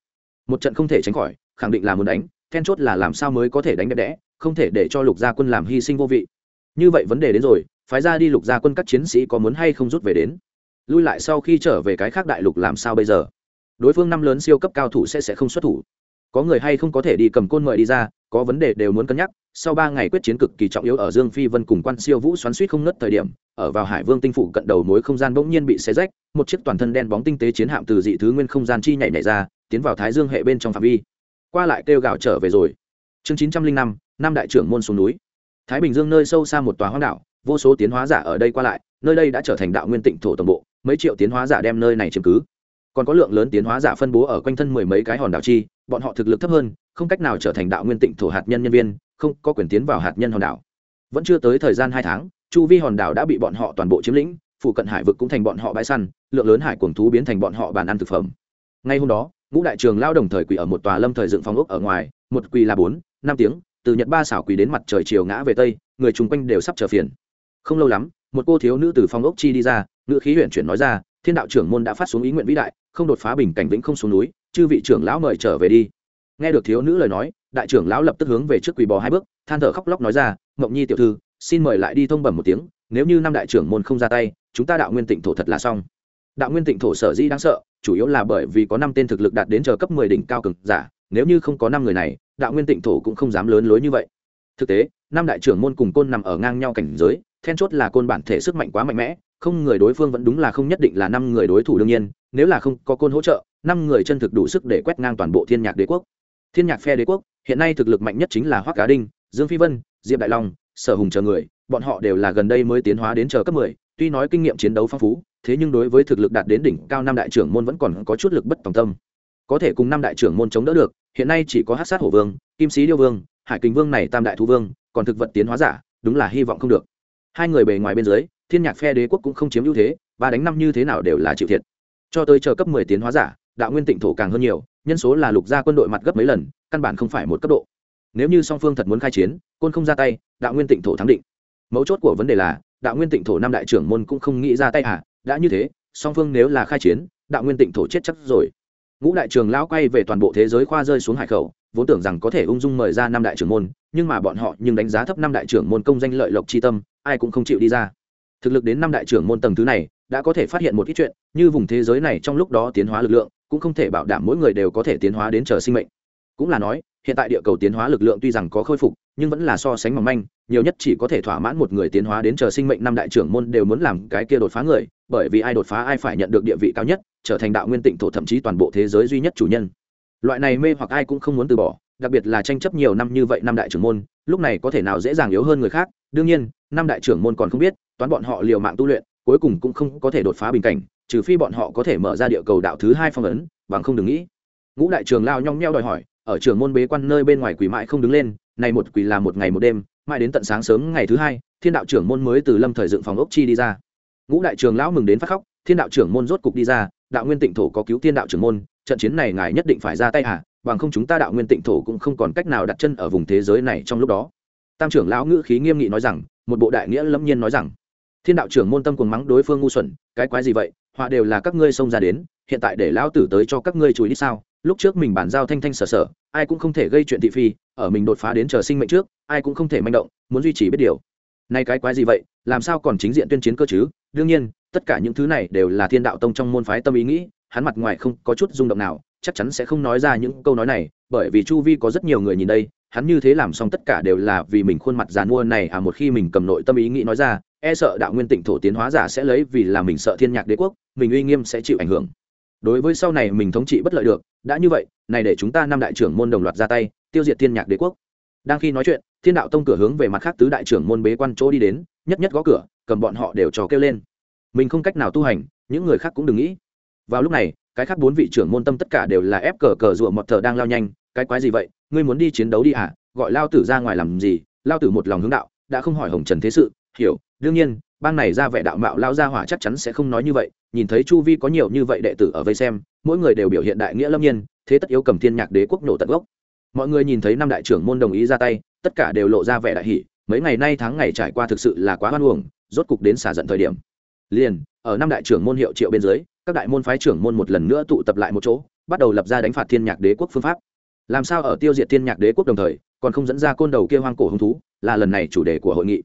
Một trận không thể tránh khỏi, khẳng định là muốn đánh, then chốt là làm sao mới có thể đánh đẹp đẽ, không thể để cho lục gia quân làm hy sinh vô vị. Như vậy vấn đề đến rồi, phái ra đi lục gia quân các chiến sĩ có muốn hay không rút về đến? Lui lại sau khi trở về cái khác đại lục làm sao bây giờ? Đối phương năm lớn siêu cấp cao thủ sẽ sẽ không xuất thủ. Có người hay không có thể đi cầm côn mời đi ra, có vấn đề đều muốn cân nhắc. Sau ba ngày quyết chiến cực kỳ trọng yếu ở dương phi vân cùng quan siêu vũ xoắn suýt không ngất thời điểm, ở vào hải vương tinh phủ cận đầu mối không gian bỗng nhiên bị xé rách, một chiếc toàn thân đen bóng tinh tế chiến hạm từ dị thứ nguyên không gian chi nhảy nhảy ra, tiến vào thái dương hệ bên trong phạm vi. Qua lại kêu gào trở về rồi. Chương chín trăm linh năm năm đại trưởng môn xuống núi. Thái bình dương nơi sâu xa một tòa hoang đảo, vô số tiến hóa giả ở đây qua lại, nơi đây đã trở thành đạo nguyên tịnh thổ tổng bộ, mấy triệu tiến hóa giả đem nơi này chiếm cứ còn có lượng lớn tiến hóa giả phân bố ở quanh thân mười mấy cái hòn đảo chi, bọn họ thực lực thấp hơn, không cách nào trở thành đạo nguyên tịnh thổ hạt nhân nhân viên, không có quyền tiến vào hạt nhân hòn đảo. Vẫn chưa tới thời gian hai tháng, chu vi hòn đảo đã bị bọn họ toàn bộ chiếm lĩnh, phụ cận hải vực cũng thành bọn họ bãi săn, lượng lớn hải cuồng thú biến thành bọn họ bàn ăn thực phẩm. Ngay hôm đó, ngũ đại trường lao đồng thời quỳ ở một tòa lâm thời dựng phong ốc ở ngoài, một quỳ là bốn, năm tiếng, từ nhật ba xảo quỳ đến mặt trời chiều ngã về tây, người chung quanh đều sắp trở phiền. Không lâu lắm, một cô thiếu nữ từ phong ốc chi đi ra nữ khí huyện chuyển nói ra, thiên đạo trưởng môn đã phát xuống ý nguyện vĩ đại không đột phá bình cảnh vĩnh không xuống núi, chư vị trưởng lão mời trở về đi. Nghe được thiếu nữ lời nói, đại trưởng lão lập tức hướng về trước quỳ bò hai bước, than thở khóc lóc nói ra mộng nhi tiểu thư, xin mời lại đi thông bẩm một tiếng, nếu như năm đại trưởng môn không ra tay, chúng ta đạo nguyên tịnh thổ thật là xong. Đạo nguyên tịnh thổ sở dĩ đáng sợ, chủ yếu là bởi vì có năm tên thực lực đạt đến chờ cấp mười đỉnh cao cực giả, nếu như không có năm người này, đạo nguyên tịnh thổ cũng không dám lớn lối như vậy. Thực tế, năm đại trưởng môn cùng côn nằm ở ngang nhau cảnh giới, then chốt là côn bản thể sức mạnh quá mạnh mẽ, không người đối phương vẫn đúng là không nhất định là năm người đối thủ đương nhiên nếu là không có côn hỗ trợ, năm người chân thực đủ sức để quét ngang toàn bộ thiên nhạc đế quốc. Thiên nhạc phe đế quốc, hiện nay thực lực mạnh nhất chính là hoác cá đinh, dương phi vân, diệp đại long, sở hùng chờ người, bọn họ đều là gần đây mới tiến hóa đến chờ cấp mười, tuy nói kinh nghiệm chiến đấu phong phú, thế nhưng đối với thực lực đạt đến đỉnh cao năm đại trưởng môn vẫn còn có chút lực bất tòng tâm. Có thể cùng năm đại trưởng môn chống đỡ được, hiện nay chỉ có hát sát hổ vương, kim sĩ điêu vương, hải kinh vương này tam đại thu vương, còn thực vật tiến hóa giả, đúng là hy vọng không được. Hai người bề ngoài bên dưới, thiên nhạc phe đế quốc cũng không chiếm ưu thế, ba đánh năm như thế nào đều là chịu thiệt cho tới chờ cấp mười tiến hóa giả, đạo nguyên tịnh thổ càng hơn nhiều, nhân số là lục gia quân đội mặt gấp mấy lần, căn bản không phải một cấp độ. Nếu như song phương thật muốn khai chiến, côn không ra tay, đạo nguyên tịnh thổ thắng định. Mấu chốt của vấn đề là, đạo nguyên tịnh thổ năm đại trưởng môn cũng không nghĩ ra tay à? Đã như thế, song phương nếu là khai chiến, đạo nguyên tịnh thổ chết chắc rồi. Ngũ đại trường lão quay về toàn bộ thế giới khoa rơi xuống hải khẩu, vốn tưởng rằng có thể ung dung mời ra năm đại trưởng môn, nhưng mà bọn họ nhưng đánh giá thấp năm đại trưởng môn công danh lợi lộc chi tâm, ai cũng không chịu đi ra thực lực đến năm đại trưởng môn tầng thứ này, đã có thể phát hiện một ít chuyện, như vùng thế giới này trong lúc đó tiến hóa lực lượng, cũng không thể bảo đảm mỗi người đều có thể tiến hóa đến chờ sinh mệnh. Cũng là nói, hiện tại địa cầu tiến hóa lực lượng tuy rằng có khôi phục, nhưng vẫn là so sánh mỏng manh, nhiều nhất chỉ có thể thỏa mãn một người tiến hóa đến chờ sinh mệnh năm đại trưởng môn đều muốn làm cái kia đột phá người, bởi vì ai đột phá ai phải nhận được địa vị cao nhất, trở thành đạo nguyên tịnh thổ thậm chí toàn bộ thế giới duy nhất chủ nhân. Loại này mê hoặc ai cũng không muốn từ bỏ, đặc biệt là tranh chấp nhiều năm như vậy năm đại trưởng môn, lúc này có thể nào dễ dàng yếu hơn người khác, đương nhiên, năm đại trưởng môn còn không biết toán bọn họ liều mạng tu luyện, cuối cùng cũng không có thể đột phá bình cảnh, trừ phi bọn họ có thể mở ra địa cầu đạo thứ hai phong ấn, bằng không đừng nghĩ. Ngũ đại trường lao nhong nheo đòi hỏi, ở trường môn bế quan nơi bên ngoài quỷ mãi không đứng lên, này một quỷ là một ngày một đêm, mãi đến tận sáng sớm ngày thứ hai, thiên đạo trưởng môn mới từ lâm thời dựng phòng ốc chi đi ra. Ngũ đại trường lão mừng đến phát khóc, thiên đạo trưởng môn rốt cục đi ra, đạo nguyên tịnh thổ có cứu thiên đạo trưởng môn, trận chiến này ngài nhất định phải ra tay à bằng không chúng ta đạo nguyên tịnh thổ cũng không còn cách nào đặt chân ở vùng thế giới này trong lúc đó. Tam trưởng lão ngữ khí nghiêm nghị nói rằng, một bộ đại nghĩa lâm nhiên nói rằng thiên đạo trưởng môn tâm cùng mắng đối phương ngu xuẩn, cái quái gì vậy? Họa đều là các ngươi xông ra đến, hiện tại để lão tử tới cho các ngươi chùi đi sao? Lúc trước mình bàn giao thanh thanh sở sở, ai cũng không thể gây chuyện thị phi, ở mình đột phá đến chờ sinh mệnh trước, ai cũng không thể manh động, muốn duy trì biết điều. Nay cái quái gì vậy? Làm sao còn chính diện tuyên chiến cơ chứ? Đương nhiên, tất cả những thứ này đều là thiên đạo tông trong môn phái tâm ý nghĩ, hắn mặt ngoài không có chút rung động nào, chắc chắn sẽ không nói ra những câu nói này, bởi vì chu vi có rất nhiều người nhìn đây, hắn như thế làm xong tất cả đều là vì mình khuôn mặt giàn mua này à một khi mình cầm nội tâm ý nghĩ nói ra e sợ đạo nguyên tịnh thổ tiến hóa giả sẽ lấy vì là mình sợ thiên nhạc đế quốc, mình uy nghiêm sẽ chịu ảnh hưởng. Đối với sau này mình thống trị bất lợi được, đã như vậy, này để chúng ta năm đại trưởng môn đồng loạt ra tay, tiêu diệt thiên nhạc đế quốc. Đang khi nói chuyện, thiên đạo tông cửa hướng về mặt khác tứ đại trưởng môn bế quan chỗ đi đến, nhất nhất gõ cửa, cầm bọn họ đều trò kêu lên. Mình không cách nào tu hành, những người khác cũng đừng nghĩ. Vào lúc này, cái khác bốn vị trưởng môn tâm tất cả đều là ép cờ cờ rụa một thờ đang lao nhanh, cái quái gì vậy? Ngươi muốn đi chiến đấu đi à gọi lao tử ra ngoài làm gì? Lao tử một lòng hướng đạo, đã không hỏi hồng trần thế sự, hiểu đương nhiên, bang này ra vẻ đạo mạo lao ra hỏa chắc chắn sẽ không nói như vậy, nhìn thấy chu vi có nhiều như vậy đệ tử ở vây xem, mỗi người đều biểu hiện đại nghĩa lâm nhiên, thế tất yếu cầm thiên nhạc đế quốc nổ tận gốc. Mọi người nhìn thấy năm đại trưởng môn đồng ý ra tay, tất cả đều lộ ra vẻ đại hỷ mấy ngày nay tháng ngày trải qua thực sự là quá hoan uổng, rốt cục đến xả giận thời điểm. Liền, ở năm đại trưởng môn hiệu triệu bên dưới, các đại môn phái trưởng môn một lần nữa tụ tập lại một chỗ, bắt đầu lập ra đánh phạt thiên nhạc đế quốc phương pháp. Làm sao ở tiêu diệt thiên nhạc đế quốc đồng thời, còn không dẫn ra côn đầu kia hoang cổ hứng thú, là lần này chủ đề của hội nghị.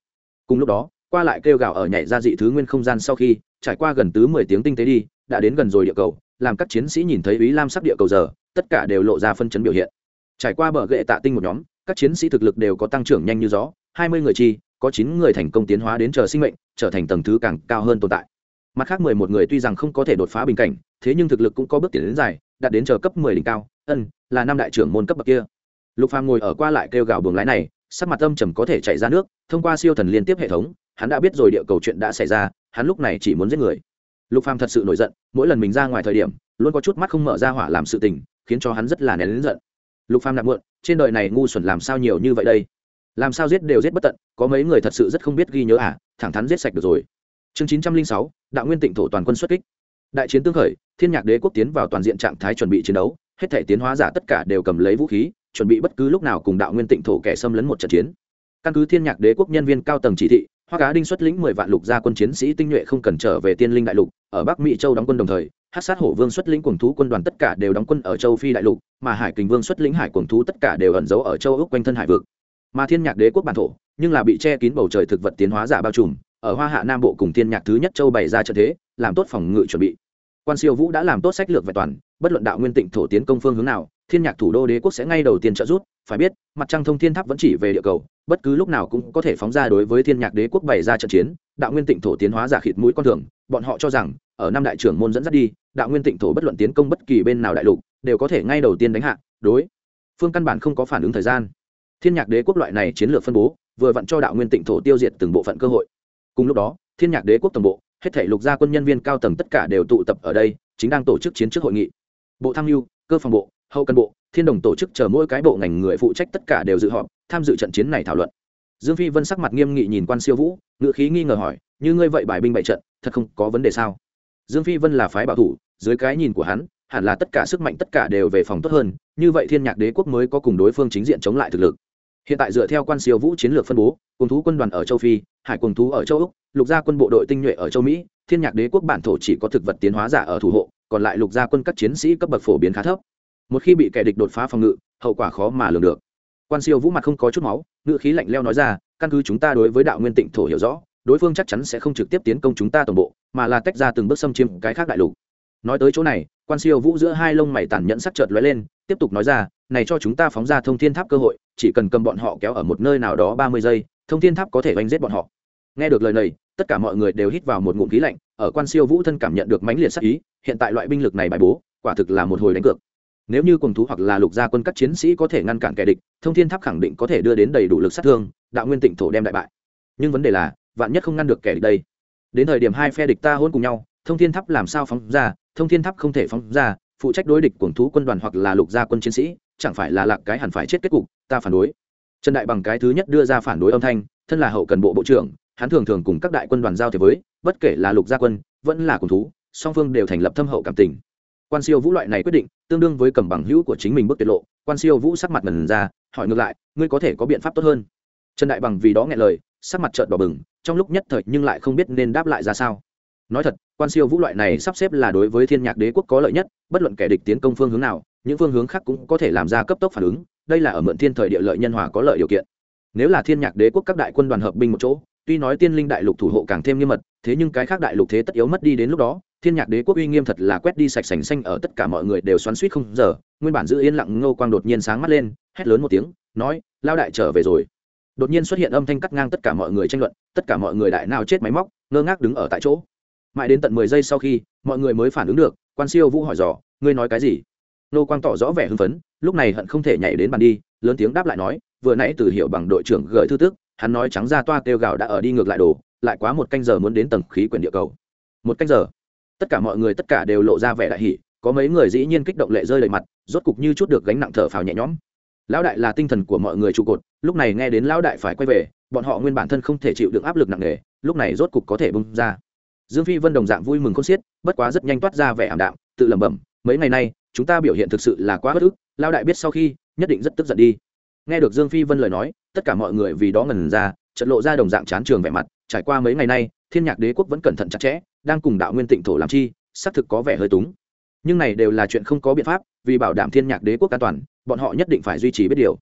Cùng lúc đó qua lại kêu gào ở nhảy ra dị thứ nguyên không gian sau khi, trải qua gần tứ mười tiếng tinh tế đi, đã đến gần rồi địa cầu, làm các chiến sĩ nhìn thấy ý lam sắp địa cầu giờ, tất cả đều lộ ra phân chấn biểu hiện. Trải qua bờ gậy tạ tinh một nhóm, các chiến sĩ thực lực đều có tăng trưởng nhanh như gió, hai mươi người chi, có chín người thành công tiến hóa đến chờ sinh mệnh, trở thành tầng thứ càng cao hơn tồn tại. Mặt khác mười một người tuy rằng không có thể đột phá bình cảnh, thế nhưng thực lực cũng có bước tiến đến dài, đạt đến chờ cấp mười đỉnh cao, ân, là năm đại trưởng môn cấp bậc kia. Lục phàm ngồi ở qua lại kêu gào buồng lái này, sắc mặt âm trầm có thể chạy ra nước, thông qua siêu thần liên tiếp hệ thống hắn đã biết rồi địa cầu chuyện đã xảy ra, hắn lúc này chỉ muốn giết người. Lục phàm thật sự nổi giận, mỗi lần mình ra ngoài thời điểm, luôn có chút mắt không mở ra hỏa làm sự tình, khiến cho hắn rất là nén lớn giận. Lục phàm nặng muộn, trên đời này ngu xuẩn làm sao nhiều như vậy đây? Làm sao giết đều giết bất tận, có mấy người thật sự rất không biết ghi nhớ à? Thẳng thắn giết sạch được rồi. Chương chín trăm linh sáu, đạo nguyên tịnh thổ toàn quân xuất kích. Đại chiến tương khởi, thiên nhạc đế quốc tiến vào toàn diện trạng thái chuẩn bị chiến đấu, hết thể tiến hóa giả tất cả đều cầm lấy vũ khí, chuẩn bị bất cứ lúc nào cùng đạo nguyên tịnh thổ kẻ xâm lấn một trận chiến. Căn cứ thiên nhạc đế quốc nhân viên cao tầng chỉ thị hoa cá đinh xuất lĩnh mười vạn lục gia quân chiến sĩ tinh nhuệ không cần trở về tiên linh đại lục, ở bắc mỹ châu đóng quân đồng thời hát sát hổ vương xuất lĩnh cuồng thú quân đoàn tất cả đều đóng quân ở châu phi đại lục, mà hải kình vương xuất lĩnh hải cuồng thú tất cả đều ẩn giấu ở châu ước quanh thân hải vực. Mà thiên nhạc đế quốc bản thổ, nhưng là bị che kín bầu trời thực vật tiến hóa giả bao trùm, ở hoa hạ nam bộ cùng thiên nhạc thứ nhất châu bày ra trận thế, làm tốt phòng ngự chuẩn bị. Quan siêu vũ đã làm tốt sách lược vẹn toàn, bất luận đạo nguyên tịnh thổ tiến công phương hướng nào, thiên nhạc thủ đô đế quốc sẽ ngay đầu tiên trợ giúp, phải biết, mặt trăng thông thiên tháp vẫn chỉ về địa cầu bất cứ lúc nào cũng có thể phóng ra đối với thiên nhạc đế quốc bày ra trận chiến, đạo nguyên tịnh thổ tiến hóa giả khịt mũi con thường, bọn họ cho rằng, ở năm đại trưởng môn dẫn dắt đi, đạo nguyên tịnh thổ bất luận tiến công bất kỳ bên nào đại lục, đều có thể ngay đầu tiên đánh hạ, đối. Phương căn bản không có phản ứng thời gian. Thiên nhạc đế quốc loại này chiến lược phân bố, vừa vặn cho đạo nguyên tịnh thổ tiêu diệt từng bộ phận cơ hội. Cùng lúc đó, thiên nhạc đế quốc tổng bộ, hết thể lục gia quân nhân viên cao tầng tất cả đều tụ tập ở đây, chính đang tổ chức chiến trước hội nghị. Bộ tham mưu, cơ phòng bộ, hậu cần bộ, thiên đồng tổ chức chờ mỗi cái bộ ngành người phụ trách tất cả đều dự họp tham dự trận chiến này thảo luận. Dương phi vân sắc mặt nghiêm nghị nhìn quan siêu vũ ngự khí nghi ngờ hỏi, như ngươi vậy bài binh bại trận, thật không có vấn đề sao? Dương phi vân là phái bảo thủ, dưới cái nhìn của hắn, hẳn là tất cả sức mạnh tất cả đều về phòng tốt hơn, như vậy thiên nhạc đế quốc mới có cùng đối phương chính diện chống lại thực lực. Hiện tại dựa theo quan siêu vũ chiến lược phân bố, cùng thú quân đoàn ở châu phi, hải cùng thú ở châu úc, lục gia quân bộ đội tinh nhuệ ở châu mỹ, thiên nhạc đế quốc bản thổ chỉ có thực vật tiến hóa giả ở thủ hộ, còn lại lục gia quân các chiến sĩ cấp bậc phổ biến khá thấp. Một khi bị kẻ địch đột phá phòng ngự, hậu quả khó mà lường được quan siêu vũ mặt không có chút máu ngự khí lạnh leo nói ra, căn cứ chúng ta đối với đạo nguyên tịnh thổ hiểu rõ, đối phương chắc chắn sẽ không trực tiếp tiến công chúng ta toàn bộ, mà là tách ra từng bước xâm chiếm cái khác đại lục. Nói tới chỗ này, quan siêu vũ giữa hai lông mày tàn nhẫn sắc chợt lóe lên, tiếp tục nói ra, này cho chúng ta phóng ra thông thiên tháp cơ hội, chỉ cần cầm bọn họ kéo ở một nơi nào đó ba mươi giây, thông thiên tháp có thể đánh giết bọn họ. Nghe được lời này, tất cả mọi người đều hít vào một ngụm khí lạnh, ở quan siêu vũ thân cảm nhận được mãnh liệt sắc ý, hiện tại loại binh lực này bài bố, quả thực là một hồi đánh cược nếu như cùng thú hoặc là lục gia quân các chiến sĩ có thể ngăn cản kẻ địch, thông thiên tháp khẳng định có thể đưa đến đầy đủ lực sát thương, đạo nguyên tịnh thổ đem đại bại. Nhưng vấn đề là, vạn nhất không ngăn được kẻ địch đây? Đến thời điểm hai phe địch ta hôn cùng nhau, thông thiên tháp làm sao phóng ra? Thông thiên tháp không thể phóng ra, phụ trách đối địch cuồng thú quân đoàn hoặc là lục gia quân chiến sĩ, chẳng phải là lạc cái hẳn phải chết kết cục, ta phản đối. Trần đại bằng cái thứ nhất đưa ra phản đối âm thanh, thân là hậu cần bộ bộ trưởng, hắn thường thường cùng các đại quân đoàn giao thế với, bất kể là lục gia quân, vẫn là cuồng thú, song phương đều thành lập thâm hậu cảm tình quan siêu vũ loại này quyết định, tương đương với cầm bằng hữu của chính mình bước tiết lộ. Quan siêu vũ sắc mặt ngần ra, hỏi ngược lại, ngươi có thể có biện pháp tốt hơn? Trần đại bằng vì đó nghe lời, sắc mặt trợn đỏ bừng, trong lúc nhất thời nhưng lại không biết nên đáp lại ra sao. Nói thật, quan siêu vũ loại này sắp xếp là đối với thiên nhạc đế quốc có lợi nhất, bất luận kẻ địch tiến công phương hướng nào, những phương hướng khác cũng có thể làm ra cấp tốc phản ứng, đây là ở mượn thiên thời địa lợi nhân hòa có lợi điều kiện. Nếu là thiên nhạc đế quốc các đại quân đoàn hợp binh một chỗ, tuy nói tiên linh đại lục thủ hộ càng thêm nghiêm mật, thế nhưng cái khác đại lục thế tất yếu mất đi đến lúc đó thiên nhạc đế quốc uy nghiêm thật là quét đi sạch sành xanh ở tất cả mọi người đều xoắn suýt không giờ, nguyên bản giữ yên lặng ngô quang đột nhiên sáng mắt lên, hét lớn một tiếng, nói lao đại trở về rồi. Đột nhiên xuất hiện âm thanh cắt ngang tất cả mọi người tranh luận, tất cả mọi người đại nào chết máy móc, ngơ ngác đứng ở tại chỗ. Mãi đến tận mười giây sau khi, mọi người mới phản ứng được, quan siêu vũ hỏi dò, ngươi nói cái gì? Nô quang tỏ rõ vẻ hưng phấn, lúc này hận không thể nhảy đến bàn đi, lớn tiếng đáp lại nói, vừa nãy từ hiệu bằng đội trưởng gửi thư tức hắn nói trắng ra toa kêu gào đã ở đi ngược lại đồ, lại quá một canh giờ muốn đến tầng khí quyển địa cầu. Một canh giờ tất cả mọi người tất cả đều lộ ra vẻ đại hỷ có mấy người dĩ nhiên kích động lệ rơi đầy mặt, rốt cục như chút được gánh nặng thở phào nhẹ nhõm. Lão đại là tinh thần của mọi người trụ cột, lúc này nghe đến lão đại phải quay về, bọn họ nguyên bản thân không thể chịu được áp lực nặng nề, lúc này rốt cục có thể bung ra. Dương phi vân đồng dạng vui mừng con xiết, bất quá rất nhanh toát ra vẻ ảm đạm, tự lẩm bẩm, mấy ngày nay, chúng ta biểu hiện thực sự là quá bất ức, lão đại biết sau khi, nhất định rất tức giận đi. Nghe được dương phi vân lời nói, tất cả mọi người vì đó ngần ra trận lộ ra đồng dạng chán trường vẻ mặt, trải qua mấy ngày nay, thiên nhạc đế quốc vẫn cẩn thận chặt chẽ đang cùng đạo nguyên tịnh thổ làm chi, xác thực có vẻ hơi túng. Nhưng này đều là chuyện không có biện pháp, vì bảo đảm thiên nhạc đế quốc an toàn, bọn họ nhất định phải duy trì biết điều.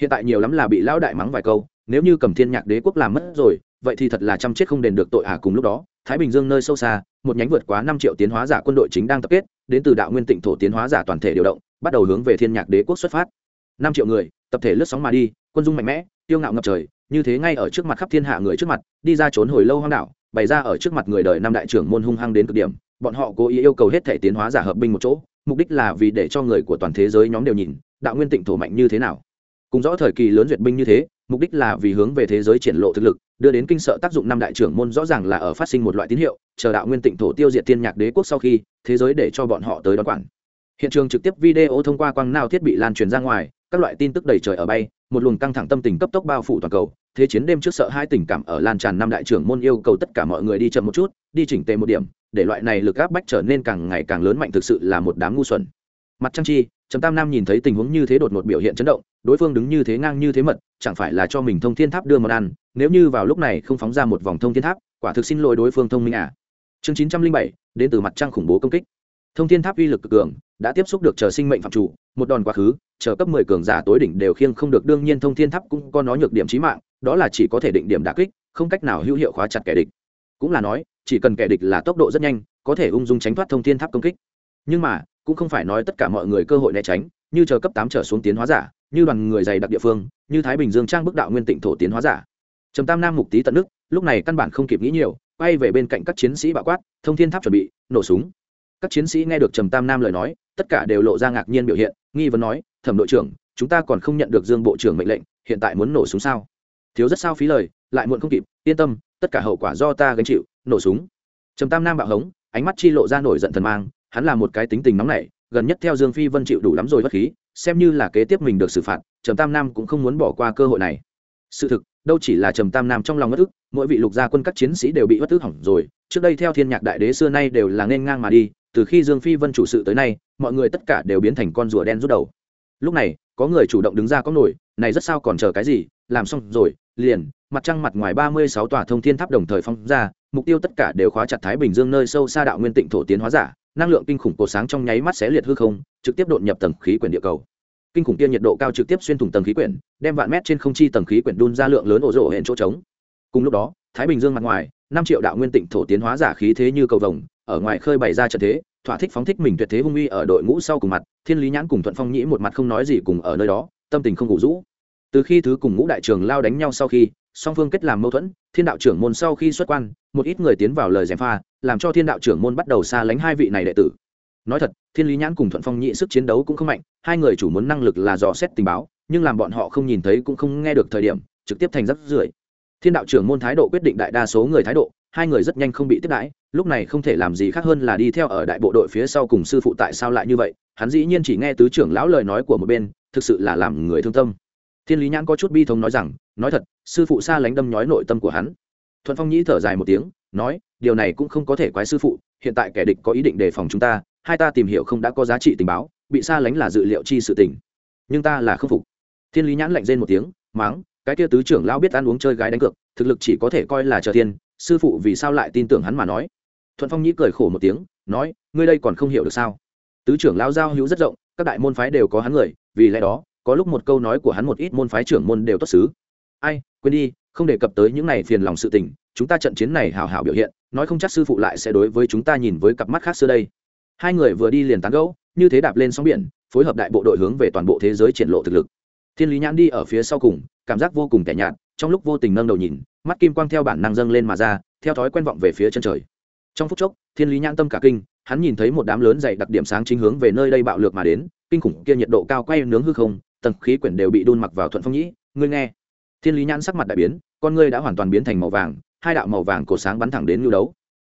Hiện tại nhiều lắm là bị lão đại mắng vài câu, nếu như cầm thiên nhạc đế quốc làm mất rồi, vậy thì thật là chăm chết không đền được tội à cùng lúc đó, thái bình dương nơi sâu xa, một nhánh vượt quá năm triệu tiến hóa giả quân đội chính đang tập kết, đến từ đạo nguyên tịnh thổ tiến hóa giả toàn thể điều động, bắt đầu hướng về thiên nhạc đế quốc xuất phát. Năm triệu người, tập thể lướt sóng mà đi, quân dung mạnh mẽ, tiêu ngạo ngập trời như thế ngay ở trước mặt khắp thiên hạ người trước mặt, đi ra trốn hồi lâu hoang đảo, bày ra ở trước mặt người đời năm đại trưởng môn hung hăng đến cực điểm, bọn họ cố ý yêu cầu hết thể tiến hóa giả hợp binh một chỗ, mục đích là vì để cho người của toàn thế giới nhóm đều nhìn, đạo nguyên tịnh thổ mạnh như thế nào. Cùng rõ thời kỳ lớn duyệt binh như thế, mục đích là vì hướng về thế giới triển lộ thực lực, đưa đến kinh sợ tác dụng năm đại trưởng môn rõ ràng là ở phát sinh một loại tín hiệu, chờ đạo nguyên tịnh thổ tiêu diệt thiên nhạc đế quốc sau khi, thế giới để cho bọn họ tới đón quản. Hiện trường trực tiếp video thông qua quang nào thiết bị lan truyền ra ngoài các loại tin tức đầy trời ở bay, một luồng căng thẳng tâm tình cấp tốc bao phủ toàn cầu. Thế chiến đêm trước sợ hai tình cảm ở lan tràn năm đại trưởng môn yêu cầu tất cả mọi người đi chậm một chút, đi chỉnh tề một điểm, để loại này lực áp bách trở nên càng ngày càng lớn mạnh thực sự là một đám ngu xuẩn. Mặt trăng chi, trầm tam nam nhìn thấy tình huống như thế đột ngột biểu hiện chấn động, đối phương đứng như thế ngang như thế mật, chẳng phải là cho mình thông thiên tháp đưa món ăn, nếu như vào lúc này không phóng ra một vòng thông thiên tháp, quả thực xin lỗi đối phương thông minh à. Chương chín trăm linh bảy, đến từ mặt trăng khủng bố công kích. Thông thiên tháp uy lực cực cường, đã tiếp xúc được chờ sinh mệnh phạm chủ một đòn quá khứ, chờ cấp mười cường giả tối đỉnh đều khiêng không được, đương nhiên thông thiên tháp cũng có nó nhược điểm trí mạng, đó là chỉ có thể định điểm đả kích, không cách nào hữu hiệu khóa chặt kẻ địch. Cũng là nói, chỉ cần kẻ địch là tốc độ rất nhanh, có thể ung dung tránh thoát thông thiên tháp công kích. Nhưng mà, cũng không phải nói tất cả mọi người cơ hội né tránh, như chờ cấp tám trở xuống tiến hóa giả, như đoàn người dày đặc địa phương, như thái bình dương trang bức đạo nguyên tịnh thổ tiến hóa giả. Trầm tam nam mục tý tận nước, lúc này căn bản không kịp nghĩ nhiều, quay về bên cạnh các chiến sĩ bạo quát, thông thiên tháp chuẩn bị, nổ súng. Các chiến sĩ nghe được trầm tam nam lời nói, tất cả đều lộ ra ngạc nhiên biểu hiện nghi vấn nói, thẩm đội trưởng, chúng ta còn không nhận được dương bộ trưởng mệnh lệnh, hiện tại muốn nổ súng sao? Thiếu rất sao phí lời, lại muộn không kịp, yên tâm, tất cả hậu quả do ta gánh chịu, nổ súng. Trầm tam nam bạo hống, ánh mắt chi lộ ra nổi giận thần mang, hắn là một cái tính tình nóng nảy, gần nhất theo dương phi vân chịu đủ lắm rồi bất khí, xem như là kế tiếp mình được xử phạt, trầm tam nam cũng không muốn bỏ qua cơ hội này. Sự thực, đâu chỉ là trầm tam nam trong lòng bất ức, mỗi vị lục gia quân các chiến sĩ đều bị bất ức hỏng rồi, trước đây theo thiên nhạc đại đế xưa nay đều là nên ngang mà đi từ khi dương phi vân chủ sự tới nay, mọi người tất cả đều biến thành con rùa đen rút đầu. Lúc này, có người chủ động đứng ra có nổi, này rất sao còn chờ cái gì, làm xong rồi, liền, mặt trăng mặt ngoài ba mươi sáu tòa thông thiên tháp đồng thời phong ra, mục tiêu tất cả đều khóa chặt thái bình dương nơi sâu xa đạo nguyên tịnh thổ tiến hóa giả, năng lượng kinh khủng cổ sáng trong nháy mắt xé liệt hư không, trực tiếp đột nhập tầng khí quyển địa cầu. Kinh khủng kia nhiệt độ cao trực tiếp xuyên thủng tầng khí quyển, đem vạn mét trên không chi tầng khí quyển đun ra lượng lớn ổ rỗ hẹn chỗ trống. Cùng lúc đó, thái bình dương mặt ngoài, năm triệu đạo nguyên tịnh thổ tiến hóa giả khí thế như cầu vồng ở ngoài khơi bày ra trận thế, thỏa thích phóng thích mình tuyệt thế hung uy ở đội ngũ sau cùng mặt, thiên lý nhãn cùng thuận phong nhĩ một mặt không nói gì cùng ở nơi đó, tâm tình không ngủ rũ. Từ khi thứ cùng ngũ đại trường lao đánh nhau sau khi, song phương kết làm mâu thuẫn, thiên đạo trưởng môn sau khi xuất quan, một ít người tiến vào lời gièm pha, làm cho thiên đạo trưởng môn bắt đầu xa lánh hai vị này đệ tử. Nói thật, thiên lý nhãn cùng thuận phong nhị sức chiến đấu cũng không mạnh, hai người chủ muốn năng lực là dò xét tình báo, nhưng làm bọn họ không nhìn thấy cũng không nghe được thời điểm, trực tiếp thành rắc rưởi. Thiên đạo trưởng môn thái độ quyết định đại đa số người thái độ, hai người rất nhanh không bị tiếp đãi lúc này không thể làm gì khác hơn là đi theo ở đại bộ đội phía sau cùng sư phụ tại sao lại như vậy, hắn dĩ nhiên chỉ nghe tứ trưởng lão lời nói của một bên, thực sự là làm người thương tâm. Thiên lý nhãn có chút bi thống nói rằng, nói thật, sư phụ xa lánh đâm nhói nội tâm của hắn. Thuận phong nhĩ thở dài một tiếng, nói, điều này cũng không có thể quái sư phụ, hiện tại kẻ địch có ý định đề phòng chúng ta, hai ta tìm hiểu không đã có giá trị tình báo, bị xa lánh là dự liệu chi sự tình. Nhưng ta là không phục. Thiên lý nhãn lạnh rên một tiếng máng cái kia tứ trưởng lão biết ăn uống chơi gái đánh cược, thực lực chỉ có thể coi là chờ thiên, sư phụ vì sao lại tin tưởng hắn mà nói? Thuận phong nhĩ cười khổ một tiếng, nói, ngươi đây còn không hiểu được sao? Tứ trưởng lão giao hữu rất rộng, các đại môn phái đều có hắn người, vì lẽ đó, có lúc một câu nói của hắn một ít môn phái trưởng môn đều tốt xứ. Ai, quên đi, không đề cập tới những này phiền lòng sự tình, chúng ta trận chiến này hào hào biểu hiện, nói không chắc sư phụ lại sẽ đối với chúng ta nhìn với cặp mắt khác xưa đây. Hai người vừa đi liền tán gẫu, như thế đạp lên sóng biển, phối hợp đại bộ đội hướng về toàn bộ thế giới triển lộ thực lực. Thiên lý nhãn đi ở phía sau cùng, cảm giác vô cùng tẻ nhạt, trong lúc vô tình nâng đầu nhìn, mắt kim quang theo bản năng dâng lên mà ra, theo thói quen vọng về phía chân trời trong phút chốc, thiên lý nhãn tâm cả kinh, hắn nhìn thấy một đám lớn dày đặc điểm sáng chính hướng về nơi đây bạo lược mà đến, kinh khủng kia nhiệt độ cao quay nướng hư không, tầng khí quyển đều bị đun mặc vào thuận phong nhĩ, ngươi nghe. Thiên lý nhãn sắc mặt đại biến, con ngươi đã hoàn toàn biến thành màu vàng, hai đạo màu vàng cổ sáng bắn thẳng đến lưu đấu.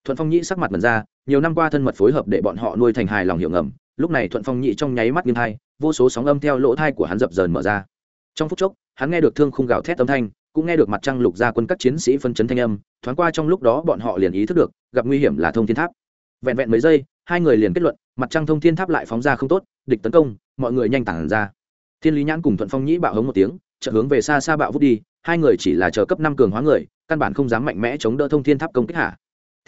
Thuận phong nhĩ sắc mặt mật ra, nhiều năm qua thân mật phối hợp để bọn họ nuôi thành hài lòng hiệu ngầm, lúc này thuận phong nhĩ trong nháy mắt nghiêng thai, vô số sóng âm theo lỗ thai của hắn dập dờn mở ra. Trong phút chốc, hắn nghe được thương khung gào thét âm thanh cũng nghe được mặt trăng lục gia quân các chiến sĩ phân chấn thanh âm, thoáng qua trong lúc đó bọn họ liền ý thức được, gặp nguy hiểm là thông thiên tháp. Vẹn vẹn mấy giây, hai người liền kết luận, mặt trăng thông thiên tháp lại phóng ra không tốt, địch tấn công, mọi người nhanh tản ra. Thiên lý nhãn cùng thuận phong nhĩ bạo hống một tiếng trợ hướng về xa xa bạo vút đi, hai người chỉ là chờ cấp năm cường hóa người, căn bản không dám mạnh mẽ chống đỡ thông thiên tháp công kích hạ.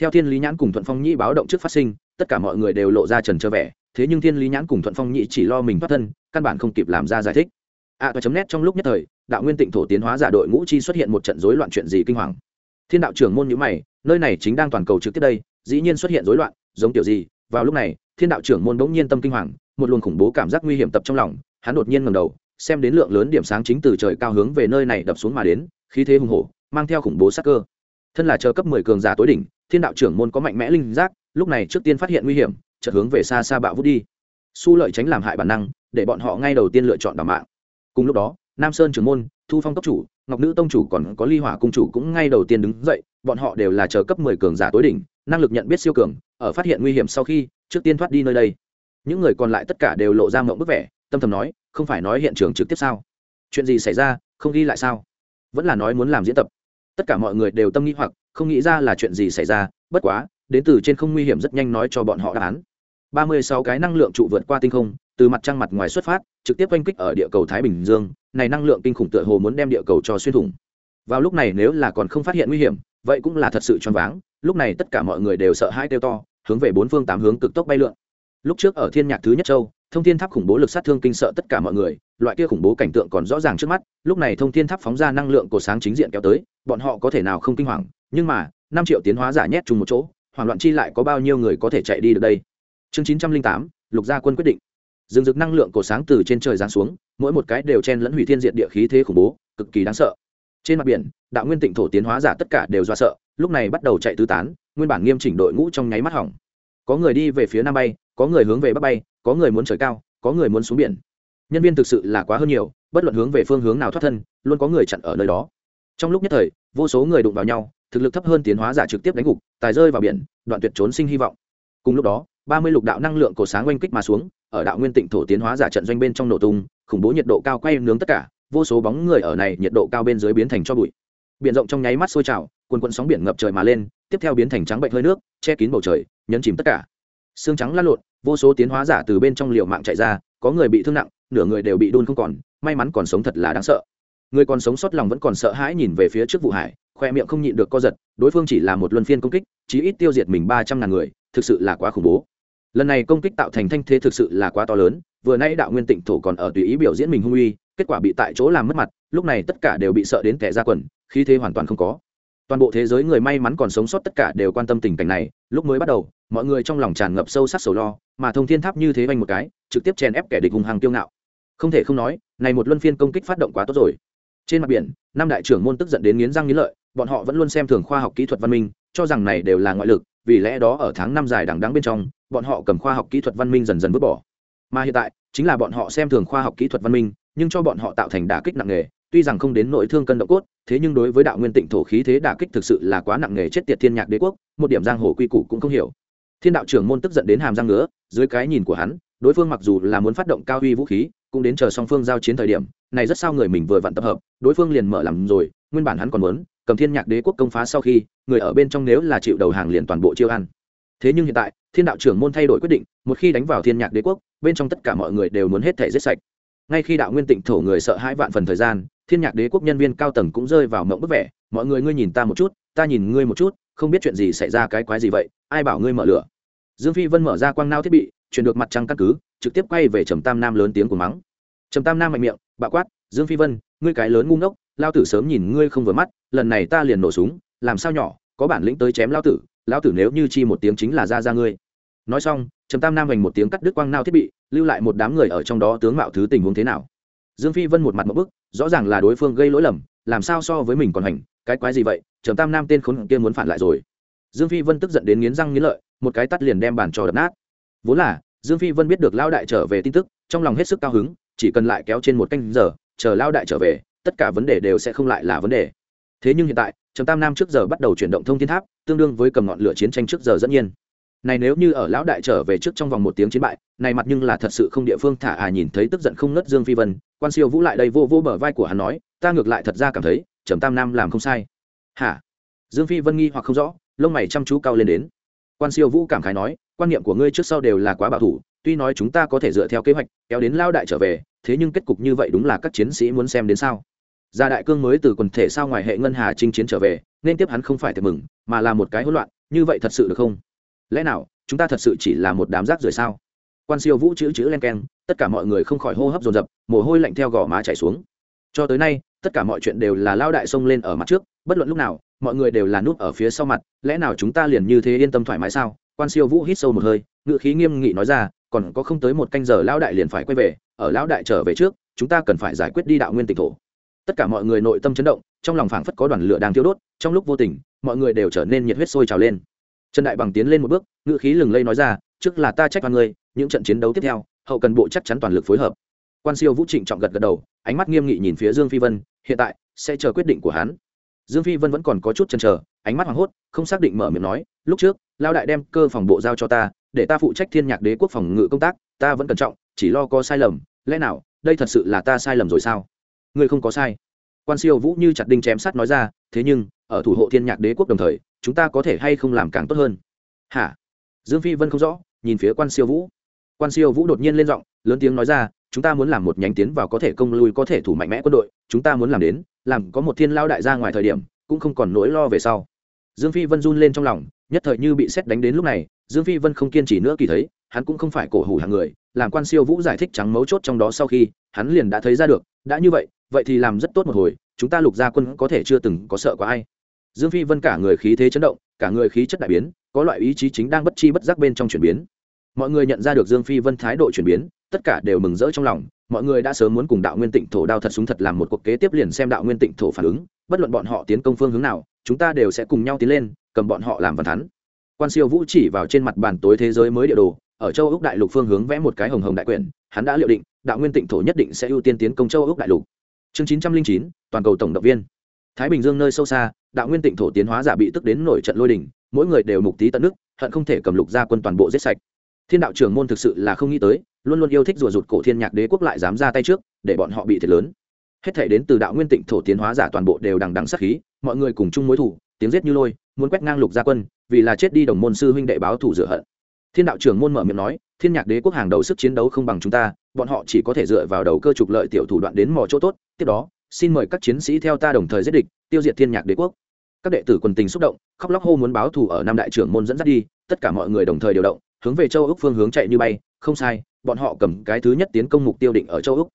Theo thiên lý nhãn cùng thuận phong nhĩ báo động trước phát sinh, tất cả mọi người đều lộ ra trần trơ vẻ, thế nhưng thiên lý nhãn cùng thuận phong nhĩ chỉ lo mình thoát thân, căn bản không kịp làm ra giải thích ạ toa chấm nét trong lúc nhất thời, đạo nguyên tịnh thổ tiến hóa giả đội ngũ chi xuất hiện một trận rối loạn chuyện gì kinh hoàng. Thiên đạo trưởng môn nhữ mày, nơi này chính đang toàn cầu trực tiếp đây, dĩ nhiên xuất hiện rối loạn, giống kiểu gì, vào lúc này, thiên đạo trưởng môn bỗng nhiên tâm kinh hoàng, một luồng khủng bố cảm giác nguy hiểm tập trong lòng, hắn đột nhiên ngầm đầu, xem đến lượng lớn điểm sáng chính từ trời cao hướng về nơi này đập xuống mà đến, khí thế hùng hổ, mang theo khủng bố sắc cơ. Thân là chờ cấp mười cường giả tối đỉnh, thiên đạo trưởng môn có mạnh mẽ linh giác, lúc này trước tiên phát hiện nguy hiểm, chợt hướng về xa xa bạo vút đi. Su lợi tránh làm hại bản năng, để bọn họ ngay đầu tiên lựa chọn đảm mạng cùng lúc đó, nam sơn trưởng môn, thu phong cấp chủ, ngọc nữ tông chủ còn có ly hỏa cung chủ cũng ngay đầu tiên đứng dậy, bọn họ đều là chờ cấp mười cường giả tối đỉnh, năng lực nhận biết siêu cường, ở phát hiện nguy hiểm sau khi, trước tiên thoát đi nơi đây. Những người còn lại tất cả đều lộ ra mộng bức vẻ, tâm thầm nói, không phải nói hiện trường trực tiếp sao? Chuyện gì xảy ra, không ghi lại sao? Vẫn là nói muốn làm diễn tập. Tất cả mọi người đều tâm nghĩ hoặc, không nghĩ ra là chuyện gì xảy ra, bất quá, đến từ trên không nguy hiểm rất nhanh nói cho bọn họ đáp án. Ba mươi sáu cái năng lượng trụ vượt qua tinh không, từ mặt trăng mặt ngoài xuất phát trực tiếp oanh kích ở địa cầu thái bình dương, này năng lượng kinh khủng tựa hồ muốn đem địa cầu cho xuyên thủng. Vào lúc này nếu là còn không phát hiện nguy hiểm, vậy cũng là thật sự choáng váng, lúc này tất cả mọi người đều sợ hãi kêu to, hướng về bốn phương tám hướng cực tốc bay lượn. Lúc trước ở thiên nhạc thứ nhất châu, thông thiên tháp khủng bố lực sát thương kinh sợ tất cả mọi người, loại kia khủng bố cảnh tượng còn rõ ràng trước mắt, lúc này thông thiên tháp phóng ra năng lượng của sáng chính diện kéo tới, bọn họ có thể nào không kinh hoàng, nhưng mà, năm triệu tiến hóa giả nhét chung một chỗ, hoảng loạn chi lại có bao nhiêu người có thể chạy đi được đây? Chương chín trăm linh tám, lục gia quân quyết định dừng rực năng lượng cổ sáng từ trên trời giáng xuống, mỗi một cái đều chen lẫn hủy thiên diệt địa khí thế khủng bố, cực kỳ đáng sợ. Trên mặt biển, đạo nguyên tịnh thổ tiến hóa giả tất cả đều do sợ, lúc này bắt đầu chạy tứ tán, nguyên bản nghiêm chỉnh đội ngũ trong nháy mắt hỏng. Có người đi về phía nam bay, có người hướng về bắc bay, có người muốn trời cao, có người muốn xuống biển. Nhân viên thực sự là quá hơn nhiều, bất luận hướng về phương hướng nào thoát thân, luôn có người chặn ở nơi đó. Trong lúc nhất thời, vô số người đụng vào nhau, thực lực thấp hơn tiến hóa giả trực tiếp đánh gục, tài rơi vào biển, đoạn tuyệt trốn sinh hy vọng. Cùng lúc đó, ba mươi lục đạo năng lượng cổ sáng oanh kích mà xuống ở đạo nguyên tịnh thổ tiến hóa giả trận doanh bên trong nổ tung, khủng bố nhiệt độ cao quay nướng tất cả, vô số bóng người ở này nhiệt độ cao bên dưới biến thành cho bụi. Biển rộng trong nháy mắt sôi trào quần quần sóng biển ngập trời mà lên, tiếp theo biến thành trắng bệnh hơi nước, che kín bầu trời, nhấn chìm tất cả. Xương trắng lăn lộn, vô số tiến hóa giả từ bên trong liều mạng chạy ra, có người bị thương nặng, nửa người đều bị đun không còn, may mắn còn sống thật là đáng sợ. Người còn sống sót lòng vẫn còn sợ hãi nhìn về phía trước vụ hải, khoe miệng không nhịn được co giật, đối phương chỉ là một luân phiên công kích, chí ít tiêu diệt mình ba trăm ngàn người, thực sự là quá khủng bố lần này công kích tạo thành thanh thế thực sự là quá to lớn, vừa nay đạo nguyên tịnh thổ còn ở tùy ý biểu diễn mình hung uy, kết quả bị tại chỗ làm mất mặt, lúc này tất cả đều bị sợ đến kẻ ra quần, khí thế hoàn toàn không có. Toàn bộ thế giới người may mắn còn sống sót tất cả đều quan tâm tình cảnh này, lúc mới bắt đầu, mọi người trong lòng tràn ngập sâu sắc sầu lo, mà thông thiên tháp như thế vanh một cái, trực tiếp chèn ép kẻ địch hung hăng tiêu ngạo. Không thể không nói, này một luân phiên công kích phát động quá tốt rồi. Trên mặt biển, năm đại trưởng môn tức giận đến nghiến răng nghiến lợi bọn họ vẫn luôn xem thường khoa học kỹ thuật văn minh, cho rằng này đều là ngoại lực, vì lẽ đó ở tháng năm dài đằng đắng bên trong, bọn họ cầm khoa học kỹ thuật văn minh dần dần vứt bỏ. Mà hiện tại, chính là bọn họ xem thường khoa học kỹ thuật văn minh, nhưng cho bọn họ tạo thành đả kích nặng nề, tuy rằng không đến nội thương cân động cốt, thế nhưng đối với đạo nguyên tịnh thổ khí thế đả kích thực sự là quá nặng nề chết tiệt thiên nhạc đế quốc, một điểm giang hồ quy củ cũng không hiểu. Thiên đạo trưởng môn tức giận đến hàm răng ngứa, dưới cái nhìn của hắn, đối phương mặc dù là muốn phát động cao uy vũ khí, cũng đến chờ song phương giao chiến thời điểm, này rất sao người mình vừa vặn tập hợp, đối phương liền mở làm rồi, nguyên bản hắn còn muốn cầm thiên nhạc đế quốc công phá sau khi, người ở bên trong nếu là chịu đầu hàng liền toàn bộ chiêu ăn. Thế nhưng hiện tại, thiên đạo trưởng môn thay đổi quyết định, một khi đánh vào thiên nhạc đế quốc, bên trong tất cả mọi người đều muốn hết thể giết sạch. Ngay khi đạo nguyên tịnh thổ người sợ hãi vạn phần thời gian, thiên nhạc đế quốc nhân viên cao tầng cũng rơi vào mộng bức vẻ, mọi người ngươi nhìn ta một chút, ta nhìn ngươi một chút, không biết chuyện gì xảy ra cái quái gì vậy, ai bảo ngươi mở lửa? Dương phi vân mở ra quang nao thiết bị, chuyển được mặt trăng căn cứ, trực tiếp quay về trầm tam nam lớn tiếng của mắng. Trầm tam nam mạnh miệng, bạo quát, dương phi vân, ngươi cái lớn ngu ngốc lao tử sớm nhìn ngươi không vừa mắt, lần này ta liền nổ súng, làm sao nhỏ, có bản lĩnh tới chém lao tử lao tử nếu như chi một tiếng chính là ra ra ngươi. Nói xong, trầm tam nam hành một tiếng cắt đứt quang nao thiết bị, lưu lại một đám người ở trong đó tướng mạo thứ tình huống thế nào. Dương phi vân một mặt một bức, rõ ràng là đối phương gây lỗi lầm, làm sao so với mình còn hành cái quái gì vậy, trầm tam nam tên khốn kia muốn phản lại rồi. Dương phi vân tức giận đến nghiến răng nghiến lợi, một cái tắt liền đem bàn trò đập nát. Vốn là, dương phi vân biết được lao đại trở về tin tức, trong lòng hết sức cao hứng, chỉ cần lại kéo trên một canh giờ, chờ lao đại trở về tất cả vấn đề đều sẽ không lại là vấn đề. Thế nhưng hiện tại, trầm tam nam trước giờ bắt đầu chuyển động thông thiên tháp, tương đương với cầm ngọn lửa chiến tranh trước giờ dẫn nhiên. Này nếu như ở lão đại trở về trước trong vòng một tiếng chiến bại, này mặt nhưng là thật sự không địa phương thả à nhìn thấy tức giận không ngất dương phi vân, quan siêu vũ lại đây vô vô bờ vai của hắn nói, ta ngược lại thật ra cảm thấy, trầm tam nam làm không sai. Hả? Dương phi vân nghi hoặc không rõ, lông mày chăm chú cao lên đến. Quan siêu vũ cảm khái nói, quan niệm của ngươi trước sau đều là quá bảo thủ, tuy nói chúng ta có thể dựa theo kế hoạch kéo đến lao đại trở về, thế nhưng kết cục như vậy đúng là các chiến sĩ muốn xem đến sao? Gia đại cương mới từ quần thể sao ngoài hệ ngân hà chinh chiến trở về, nên tiếp hắn không phải thật mừng, mà là một cái hỗn loạn, như vậy thật sự được không? Lẽ nào, chúng ta thật sự chỉ là một đám rác rưởi sao? Quan siêu vũ chữ chữ len keng, tất cả mọi người không khỏi hô hấp dồn dập, mồ hôi lạnh theo gò má chảy xuống. Cho tới nay, tất cả mọi chuyện đều là lao đại xông lên ở mặt trước, bất luận lúc nào, mọi người đều là núp ở phía sau mặt, lẽ nào chúng ta liền như thế yên tâm thoải mái sao? Quan siêu vũ hít sâu một hơi ngự khí nghiêm nghị nói ra, còn có không tới một canh giờ lão đại liền phải quay về, ở lão đại trở về trước, chúng ta cần phải giải quyết đi đạo nguyên tịch thổ tất cả mọi người nội tâm chấn động, trong lòng phảng phất có đoàn lửa đang thiêu đốt, trong lúc vô tình, mọi người đều trở nên nhiệt huyết sôi trào lên. Trần đại bằng tiến lên một bước ngự khí lừng lây nói ra, trước là ta trách vào ngươi, những trận chiến đấu tiếp theo, hậu cần bộ chắc chắn toàn lực phối hợp. Quan siêu vũ trịnh trọng gật gật đầu, ánh mắt nghiêm nghị nhìn phía dương phi vân, hiện tại, sẽ chờ quyết định của hắn. Dương phi vân vẫn còn có chút chần chờ, ánh mắt hoảng hốt, không xác định mở miệng nói, lúc trước, lao đại đem cơ phòng bộ giao cho ta, để ta phụ trách thiên nhạc đế quốc phòng ngự công tác, ta vẫn cẩn trọng, chỉ lo có sai lầm, lẽ nào, đây thật sự là ta sai lầm rồi sao? Ngươi không có sai. Quan siêu vũ như chặt đinh chém sắt nói ra, thế nhưng, ở thủ hộ thiên nhạc đế quốc đồng thời, chúng ta có thể hay không làm càng tốt hơn? Hả? Dương phi vân không rõ, nhìn phía quan siêu vũ. Quan siêu vũ đột nhiên lên giọng, lớn tiếng nói ra, chúng ta muốn làm một nhánh tiến vào có thể công lui, có thể thủ mạnh mẽ quân đội, chúng ta muốn làm đến, làm có một thiên lao đại ra ngoài thời điểm, cũng không còn nỗi lo về sau. Dương phi vân run lên trong lòng, nhất thời như bị xét đánh đến lúc này, dương phi vân không kiên trì nữa kỳ thấy, hắn cũng không phải cổ hủ hàng người, làm quan siêu vũ giải thích trắng mấu chốt trong đó sau khi, hắn liền đã thấy ra được, đã như vậy vậy thì làm rất tốt một hồi, chúng ta lục gia quân có thể chưa từng có sợ có ai. Dương phi vân cả người khí thế chấn động, cả người khí chất đại biến, có loại ý chí chính đang bất chi bất giác bên trong chuyển biến. Mọi người nhận ra được dương phi vân thái độ chuyển biến, tất cả đều mừng rỡ trong lòng, mọi người đã sớm muốn cùng đạo nguyên tịnh thổ đao thật súng thật làm một cuộc kế tiếp liền xem đạo nguyên tịnh thổ phản ứng, bất luận bọn họ tiến công phương hướng nào, chúng ta đều sẽ cùng nhau tiến lên, cầm bọn họ làm văn thắn. Quan siêu vũ chỉ vào trên mặt bàn tối thế giới mới địa đồ, ở châu úc đại lục phương hướng vẽ một cái hồng hồng đại quyển, hắn đã liệu định, đạo nguyên tịnh thổ nhất định sẽ ưu tiên tiến công châu úc đại lục chương chín trăm linh chín, toàn cầu tổng động viên. Thái bình dương nơi sâu xa, đạo nguyên tịnh thổ tiến hóa giả bị tức đến nổi trận lôi đình, mỗi người đều mục tí tận nước, hận không thể cầm lục ra quân toàn bộ giết sạch. Thiên đạo trưởng môn thực sự là không nghĩ tới, luôn luôn yêu thích rùa rụt cổ thiên nhạc đế quốc lại dám ra tay trước, để bọn họ bị thiệt lớn. Hết thể đến từ đạo nguyên tịnh thổ tiến hóa giả toàn bộ đều đằng đằng sát khí, mọi người cùng chung mối thủ tiếng giết như lôi, muốn quét ngang lục gia quân, vì là chết đi đồng môn sư huynh đệ báo thủ rửa hận. Thiên đạo trưởng môn mở miệng nói, thiên nhạc đế quốc hàng đầu sức chiến đấu không bằng chúng ta, bọn họ chỉ có thể dựa vào đầu cơ trục lợi tiểu thủ đoạn đến mò chỗ tốt tiếp đó, xin mời các chiến sĩ theo ta đồng thời giết địch, tiêu diệt thiên nhạc đế quốc. Các đệ tử quần tình xúc động, khóc lóc hô muốn báo thù ở nam đại trưởng môn dẫn dắt đi, tất cả mọi người đồng thời điều động, hướng về châu úc phương hướng chạy như bay, không sai, bọn họ cầm cái thứ nhất tiến công mục tiêu định ở châu úc.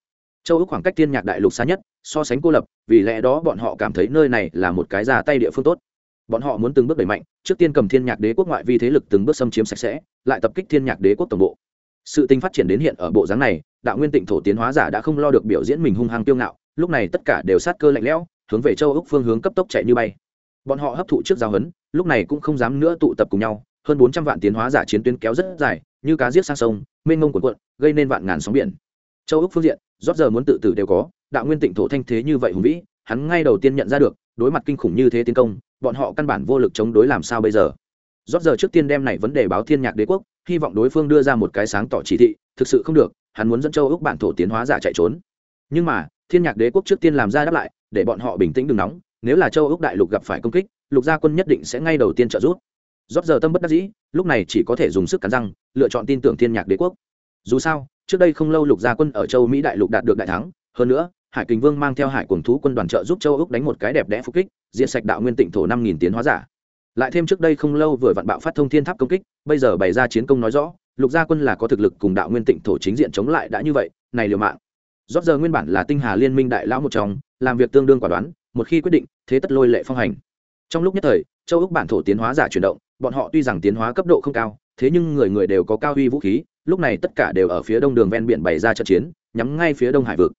Châu úc khoảng cách thiên nhạc đại lục xa nhất, so sánh cô lập, vì lẽ đó bọn họ cảm thấy nơi này là một cái ra tay địa phương tốt. Bọn họ muốn từng bước đẩy mạnh, trước tiên cầm thiên nhạc đế quốc ngoại vi thế lực từng bước xâm chiếm sạch sẽ, lại tập kích thiên nhạc đế quốc tổng bộ. Sự tình phát triển đến hiện ở bộ dáng này, đạo nguyên tịnh thổ tiến hóa giả đã không lo được biểu diễn mình hung hăng tiêu ngạo lúc này tất cả đều sát cơ lạnh lẽo, hướng về châu ốc phương hướng cấp tốc chạy như bay. Bọn họ hấp thụ trước giao hấn lúc này cũng không dám nữa tụ tập cùng nhau, hơn bốn trăm vạn tiến hóa giả chiến tuyến kéo rất dài, như cá giết sang sông, mênh mông cuộn cuộn, gây nên vạn ngàn sóng biển. Châu ốc phương diện, rót giờ muốn tự tử đều có, đạo nguyên tịnh thổ thanh thế như vậy hùng vĩ, hắn ngay đầu tiên nhận ra được, đối mặt kinh khủng như thế tiến công, bọn họ căn bản vô lực chống đối làm sao bây giờ. Rót giờ trước tiên đem này vấn đề báo thiên nhạc đế quốc, hy vọng đối phương đưa ra một cái sáng tỏ chỉ thị, thực sự không được, hắn muốn dẫn châu ốc bản thổ tiến hóa giả chạy trốn. Nhưng mà thiên nhạc đế quốc trước tiên làm ra đáp lại, để bọn họ bình tĩnh đừng nóng, nếu là châu ước đại lục gặp phải công kích, lục gia quân nhất định sẽ ngay đầu tiên trợ giúp. Rót giờ tâm bất đắc dĩ, lúc này chỉ có thể dùng sức cắn răng, lựa chọn tin tưởng thiên nhạc đế quốc. Dù sao, trước đây không lâu lục gia quân ở châu mỹ đại lục đạt được đại thắng, hơn nữa, hải kình vương mang theo hải quần thú quân đoàn trợ giúp châu ước đánh một cái đẹp đẽ phục kích diện sạch đạo nguyên tịnh thổ năm nghìn tiến hóa giả. Lại thêm trước đây không lâu vừa vạn bạo phát thông thiên tháp công kích, bây giờ bày ra chiến công nói rõ, lục gia quân là có thực lực cùng đạo nguyên tịnh thổ chính diện chống lại đã như vậy, này liều mạng rót giờ nguyên bản là tinh hà liên minh đại lão một trong, làm việc tương đương quả đoán, một khi quyết định, thế tất lôi lệ phong hành. Trong lúc nhất thời, châu úc bản thổ tiến hóa giả chuyển động, bọn họ tuy rằng tiến hóa cấp độ không cao, thế nhưng người người đều có cao huy vũ khí, lúc này tất cả đều ở phía đông đường ven biển bày ra trận chiến, nhắm ngay phía đông hải vực.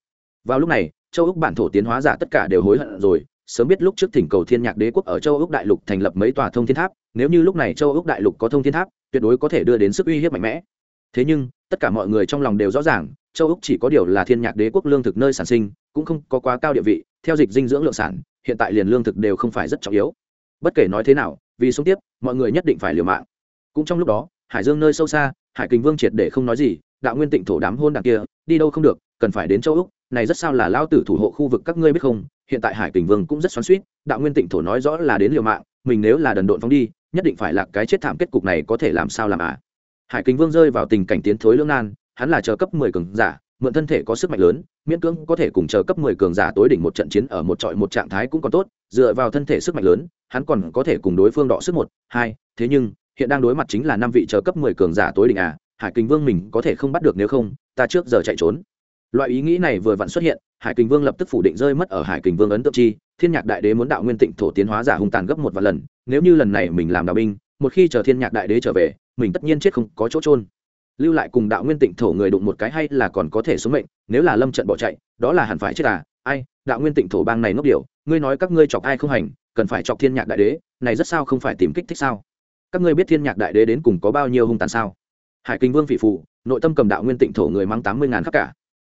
Vào lúc này, châu úc bản thổ tiến hóa giả tất cả đều hối hận rồi, sớm biết lúc trước thỉnh cầu thiên nhạc đế quốc ở châu úc đại lục thành lập mấy tòa thông thiên tháp, nếu như lúc này châu úc đại lục có thông thiên tháp, tuyệt đối có thể đưa đến sức uy hiếp mạnh mẽ. Thế nhưng tất cả mọi người trong lòng đều rõ ràng, châu úc chỉ có điều là thiên nhạc đế quốc lương thực nơi sản sinh, cũng không có quá cao địa vị, theo dịch dinh dưỡng lượng sản, hiện tại liền lương thực đều không phải rất trọng yếu. Bất kể nói thế nào, vì sống tiếp, mọi người nhất định phải liều mạng. Cũng trong lúc đó, hải dương nơi sâu xa, hải kình vương triệt để không nói gì, đạo nguyên tịnh thổ đám hôn đằng kia, đi đâu không được, cần phải đến châu úc, này rất sao là lao tử thủ hộ khu vực các ngươi biết không, hiện tại hải kình vương cũng rất xoắn suýt đạo nguyên tịnh thổ nói rõ là đến liều mạng, mình nếu là đần độn phóng đi, nhất định phải là cái chết thảm kết cục này có thể làm sao làm à? Hải kình vương rơi vào tình cảnh tiến thối lưỡng nan, hắn là chờ cấp mười cường giả, mượn thân thể có sức mạnh lớn, miễn cưỡng có thể cùng chờ cấp mười cường giả tối đỉnh một trận chiến ở một trọi một trạng thái cũng còn tốt, dựa vào thân thể sức mạnh lớn, hắn còn có thể cùng đối phương đọ sức một, hai, thế nhưng, hiện đang đối mặt chính là năm vị chờ cấp mười cường giả tối đỉnh à hải kình vương mình có thể không bắt được nếu không, ta trước giờ chạy trốn. Loại ý nghĩ này vừa vặn xuất hiện, hải kình vương lập tức phủ định rơi mất ở hải kình vương ấn tượng chi, thiên nhạc đại đế muốn đạo nguyên tịnh thổ tiến hóa giả hung tàn gấp một vạn lần, nếu như lần này mình làm đạo binh, một khi chờ thiên nhạc đại đế trở về mình tất nhiên chết không có chỗ trôn lưu lại cùng đạo nguyên tịnh thổ người đụng một cái hay là còn có thể xuống mệnh, nếu là lâm trận bỏ chạy, đó là hẳn phải chết à? Ai, đạo nguyên tịnh thổ bang này ngốc điều ngươi nói các ngươi chọc ai không hành, cần phải chọc thiên nhạc đại đế, này rất sao không phải tìm kích thích sao? Các ngươi biết thiên nhạc đại đế đến cùng có bao nhiêu hung tàn sao? Hải kinh vương phỉ phụ nội tâm cầm đạo nguyên tịnh thổ người mang tám mươi ngàn khắc cả.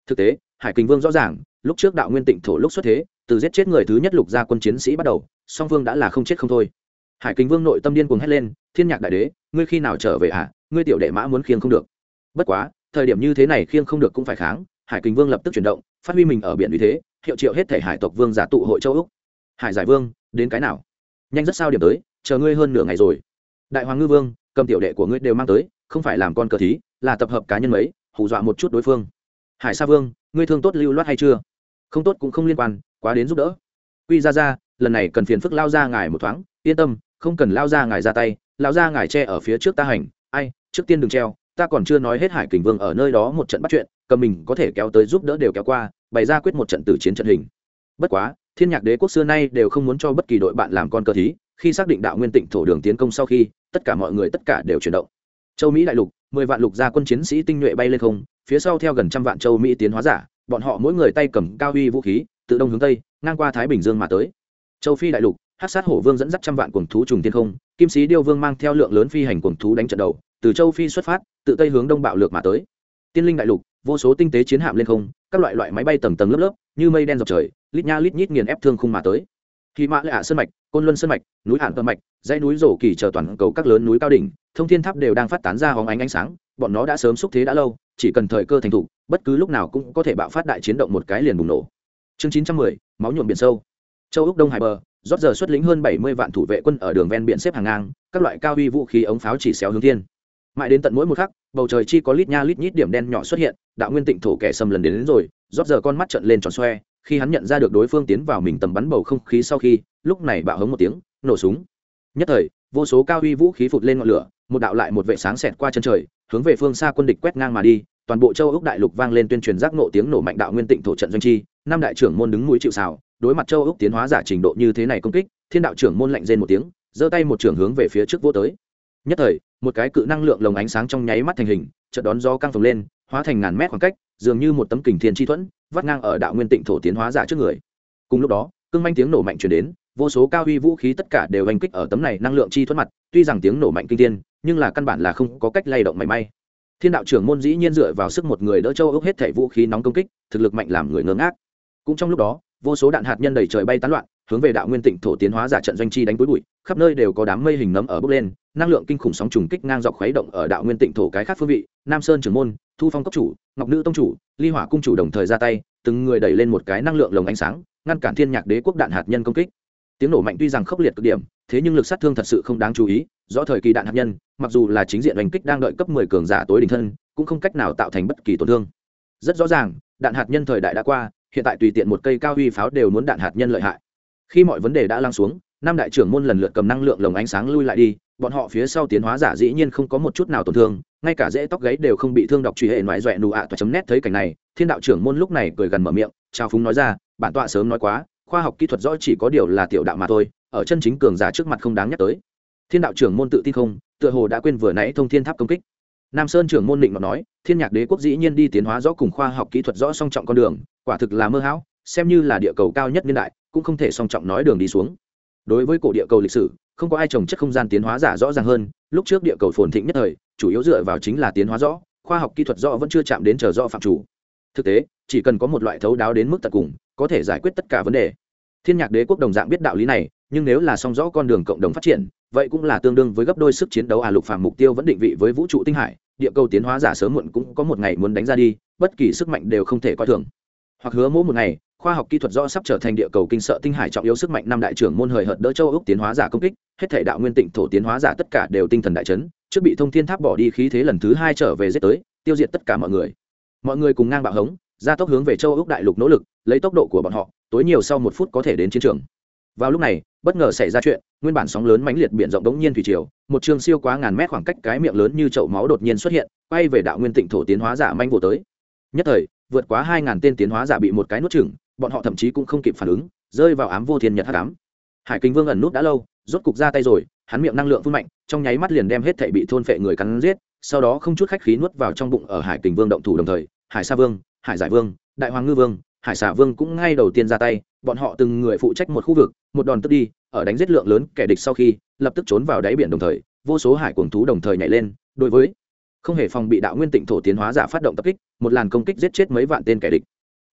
Thực tế, hải kinh vương rõ ràng, lúc trước đạo nguyên tịnh thổ lúc xuất thế, từ giết chết người thứ nhất lục gia quân chiến sĩ bắt đầu, song phương đã là không chết không thôi hải kinh vương nội tâm điên cuồng hét lên, thiên nhạc đại đế, ngươi khi nào trở về à ngươi tiểu đệ mã muốn khiêng không được. Bất quá, thời điểm như thế này khiêng không được cũng phải kháng, hải kinh vương lập tức chuyển động, phát huy mình ở biển vì thế, hiệu triệu hết thể hải tộc vương giả tụ hội châu úc. Hải giải vương, đến cái nào? Nhanh rất sao điểm tới, chờ ngươi hơn nửa ngày rồi. Đại hoàng ngư vương, cầm tiểu đệ của ngươi đều mang tới, không phải làm con cờ thí, là tập hợp cá nhân mấy, hù dọa một chút đối phương. Hải sa vương, ngươi thương tốt lưu loát hay chưa? Không tốt cũng không liên quan, quá đến giúp đỡ. Quy ra ra lần này cần phiền phức lao ra ngài một thoáng, yên tâm, không cần lao ra ngài ra tay, lao ra ngài che ở phía trước ta hành, ai, trước tiên đừng treo, ta còn chưa nói hết hải kình vương ở nơi đó một trận bắt chuyện, cầm mình có thể kéo tới giúp đỡ đều kéo qua, bày ra quyết một trận tử chiến trận hình. Bất quá, thiên nhạc đế quốc xưa nay đều không muốn cho bất kỳ đội bạn làm con cơ thí, khi xác định đạo nguyên tịnh thổ đường tiến công sau khi, tất cả mọi người tất cả đều chuyển động. Châu mỹ đại lục, mười vạn lục gia quân chiến sĩ tinh nhuệ bay lên không, phía sau theo gần trăm vạn châu mỹ tiến hóa giả, bọn họ mỗi người tay cầm cao uy vũ khí, tự đông hướng tây, ngang qua thái bình dương mà tới châu phi đại lục hát sát hổ vương dẫn dắt trăm vạn cuồng thú trùng thiên không kim sĩ điêu vương mang theo lượng lớn phi hành cuồng thú đánh trận đầu từ châu phi xuất phát tự tây hướng đông bạo lược mà tới. Tiên linh đại lục vô số tinh tế chiến hạm lên không các loại loại máy bay tầng tầng lớp lớp như mây đen dọc trời lít nha lít nhít nghiền ép thương khung mà tới. Khi mã lệ hạ sơn mạch côn luân sơn mạch núi hạn tân mạch dãy núi rổ kỳ chờ toàn cầu các lớn núi cao đỉnh thông thiên tháp đều đang phát tán ra hóng ánh ánh sáng bọn nó đã sớm xúc thế đã lâu chỉ cần thời cơ thành thủ, bất cứ lúc nào cũng có thể bạo phát đại chiến động một cái liền bùng nổ. Chương chín trăm mười máu nhuộm biển sâu châu úc đông hải bờ rót giờ xuất lĩnh hơn bảy mươi vạn thủ vệ quân ở đường ven biển xếp hàng ngang các loại cao uy vũ khí ống pháo chỉ xéo hướng thiên. Mãi đến tận mỗi một khắc bầu trời chi có lít nha lít nhít điểm đen nhỏ xuất hiện đạo nguyên tịnh thổ kẻ xâm lần đến, đến rồi rót giờ con mắt trận lên tròn xoe khi hắn nhận ra được đối phương tiến vào mình tầm bắn bầu không khí sau khi lúc này bạo hống một tiếng nổ súng. Nhất thời vô số cao uy vũ khí phụt lên ngọn lửa một đạo lại một vệ sáng xẹt qua chân trời hướng về phương xa quân địch quét ngang mà đi toàn bộ châu ốc đại lục vang lên tuyên truyền giác nộ tiếng nổ mạnh đạo nguyên tịnh thổ trận doanh chi năm đại trưởng môn đứng mũi chịu xào đối mặt châu ốc tiến hóa giả trình độ như thế này công kích, thiên đạo trưởng môn lạnh rên một tiếng, giơ tay một trưởng hướng về phía trước vô tới. Nhất thời, một cái cự năng lượng lồng ánh sáng trong nháy mắt thành hình, chợt đón do căng phồng lên, hóa thành ngàn mét khoảng cách, dường như một tấm kình thiên chi thuẫn, vắt ngang ở đạo nguyên tịnh thổ tiến hóa giả trước người. Cùng lúc đó, cương manh tiếng nổ mạnh chuyển đến, vô số cao uy vũ khí tất cả đều hành kích ở tấm này năng lượng chi thuẫn mặt, tuy rằng tiếng nổ mạnh kinh thiên, nhưng là căn bản là không có cách lay động mảy may. Thiên đạo trưởng môn dĩ nhiên dựa vào sức một người đỡ châu ốc hết thảy vũ khí nóng công kích, thực lực mạnh làm người ngớ ngác. Cũng trong lúc đó vô số đạn hạt nhân đầy trời bay tán loạn, hướng về đạo nguyên tịnh thổ tiến hóa giả trận doanh chi đánh túi bụi, khắp nơi đều có đám mây hình nấm ở bốc lên, năng lượng kinh khủng sóng trùng kích ngang dọc khuấy động ở đạo nguyên tịnh thổ cái khác phương vị, nam sơn trưởng môn, thu phong cốc chủ, ngọc nữ tông chủ, ly hỏa cung chủ đồng thời ra tay, từng người đẩy lên một cái năng lượng lồng ánh sáng, ngăn cản thiên nhạc đế quốc đạn hạt nhân công kích. Tiếng nổ mạnh tuy rằng khốc liệt cực điểm, thế nhưng lực sát thương thật sự không đáng chú ý do thời kỳ đạn hạt nhân, mặc dù là chính diện đánh kích đang đợi cấp 10 cường giả tối đỉnh thân, cũng không cách nào tạo thành bất kỳ tổn thương. Rất rõ ràng, đạn hạt nhân thời đại đã qua hiện tại tùy tiện một cây cao uy pháo đều muốn đạn hạt nhân lợi hại. Khi mọi vấn đề đã lắng xuống, năm đại trưởng môn lần lượt cầm năng lượng lồng ánh sáng lui lại đi, bọn họ phía sau tiến hóa giả dĩ nhiên không có một chút nào tổn thương, ngay cả rễ tóc gáy đều không bị thương độc truy hệ ngoại doẹ nụ ạ toa chấm nét thấy cảnh này, thiên đạo trưởng môn lúc này cười gần mở miệng trao phúng nói ra, bản tọa sớm nói quá, khoa học kỹ thuật rõ chỉ có điều là tiểu đạo mà thôi, ở chân chính cường giả trước mặt không đáng nhắc tới. Thiên đạo trưởng môn tự tin không, tựa hồ đã quên vừa nãy thông thiên tháp công kích nam sơn trưởng môn định mà nói, thiên nhạc đế quốc dĩ nhiên đi tiến hóa rõ cùng khoa học kỹ thuật rõ song trọng con đường, quả thực là mơ hão, xem như là địa cầu cao nhất niên đại, cũng không thể song trọng nói đường đi xuống. Đối với cổ địa cầu lịch sử, không có ai trồng chất không gian tiến hóa giả rõ ràng hơn, lúc trước địa cầu phồn thịnh nhất thời, chủ yếu dựa vào chính là tiến hóa rõ, khoa học kỹ thuật rõ vẫn chưa chạm đến chờ rõ phạm chủ. Thực tế, chỉ cần có một loại thấu đáo đến mức tận cùng, có thể giải quyết tất cả vấn đề. Thiên nhạc đế quốc đồng dạng biết đạo lý này, nhưng nếu là song rõ con đường cộng đồng phát triển, vậy cũng là tương đương với gấp đôi sức chiến đấu à lục phàm mục tiêu vẫn định vị với vũ trụ tinh hải địa cầu tiến hóa giả sớm muộn cũng có một ngày muốn đánh ra đi, bất kỳ sức mạnh đều không thể coi thường. Hoặc hứa mỗi một ngày, khoa học kỹ thuật do sắp trở thành địa cầu kinh sợ tinh hải trọng yếu sức mạnh năm đại trưởng môn hời hợt đỡ châu ốc tiến hóa giả công kích, hết thể đạo nguyên tịnh thổ tiến hóa giả tất cả đều tinh thần đại chấn, trước bị thông thiên tháp bỏ đi khí thế lần thứ hai trở về giết tới, tiêu diệt tất cả mọi người. Mọi người cùng ngang bạo hống ra tốc hướng về châu ốc đại lục nỗ lực, lấy tốc độ của bọn họ, tối nhiều sau một phút có thể đến chiến trường. Vào lúc này, bất ngờ xảy ra chuyện nguyên bản sóng lớn mãnh liệt biển rộng đống nhiên thủy triều, một trường siêu quá ngàn mét khoảng cách cái miệng lớn như chậu máu đột nhiên xuất hiện bay về đạo nguyên tịnh thổ tiến hóa giả manh vụ tới. Nhất thời, vượt quá hai ngàn tên tiến hóa giả bị một cái nuốt chửng, bọn họ thậm chí cũng không kịp phản ứng, rơi vào ám vô thiên nhật hắc ám. Hải kinh vương ẩn nút đã lâu, rốt cục ra tay rồi, hắn miệng năng lượng phun mạnh, trong nháy mắt liền đem hết thảy bị thôn phệ người cắn giết, sau đó không chút khách khí nuốt vào trong bụng ở hải kinh vương động thủ đồng thời, hải sa vương, hải giải vương, đại hoàng ngư vương, hải xà vương cũng ngay đầu tiên ra tay bọn họ từng người phụ trách một khu vực, một đòn tức đi, ở đánh giết lượng lớn kẻ địch sau khi, lập tức trốn vào đáy biển đồng thời, vô số hải cuồng thú đồng thời nhảy lên. Đối với không hề phòng bị đạo nguyên tịnh thổ tiến hóa giả phát động tập kích, một làn công kích giết chết mấy vạn tên kẻ địch.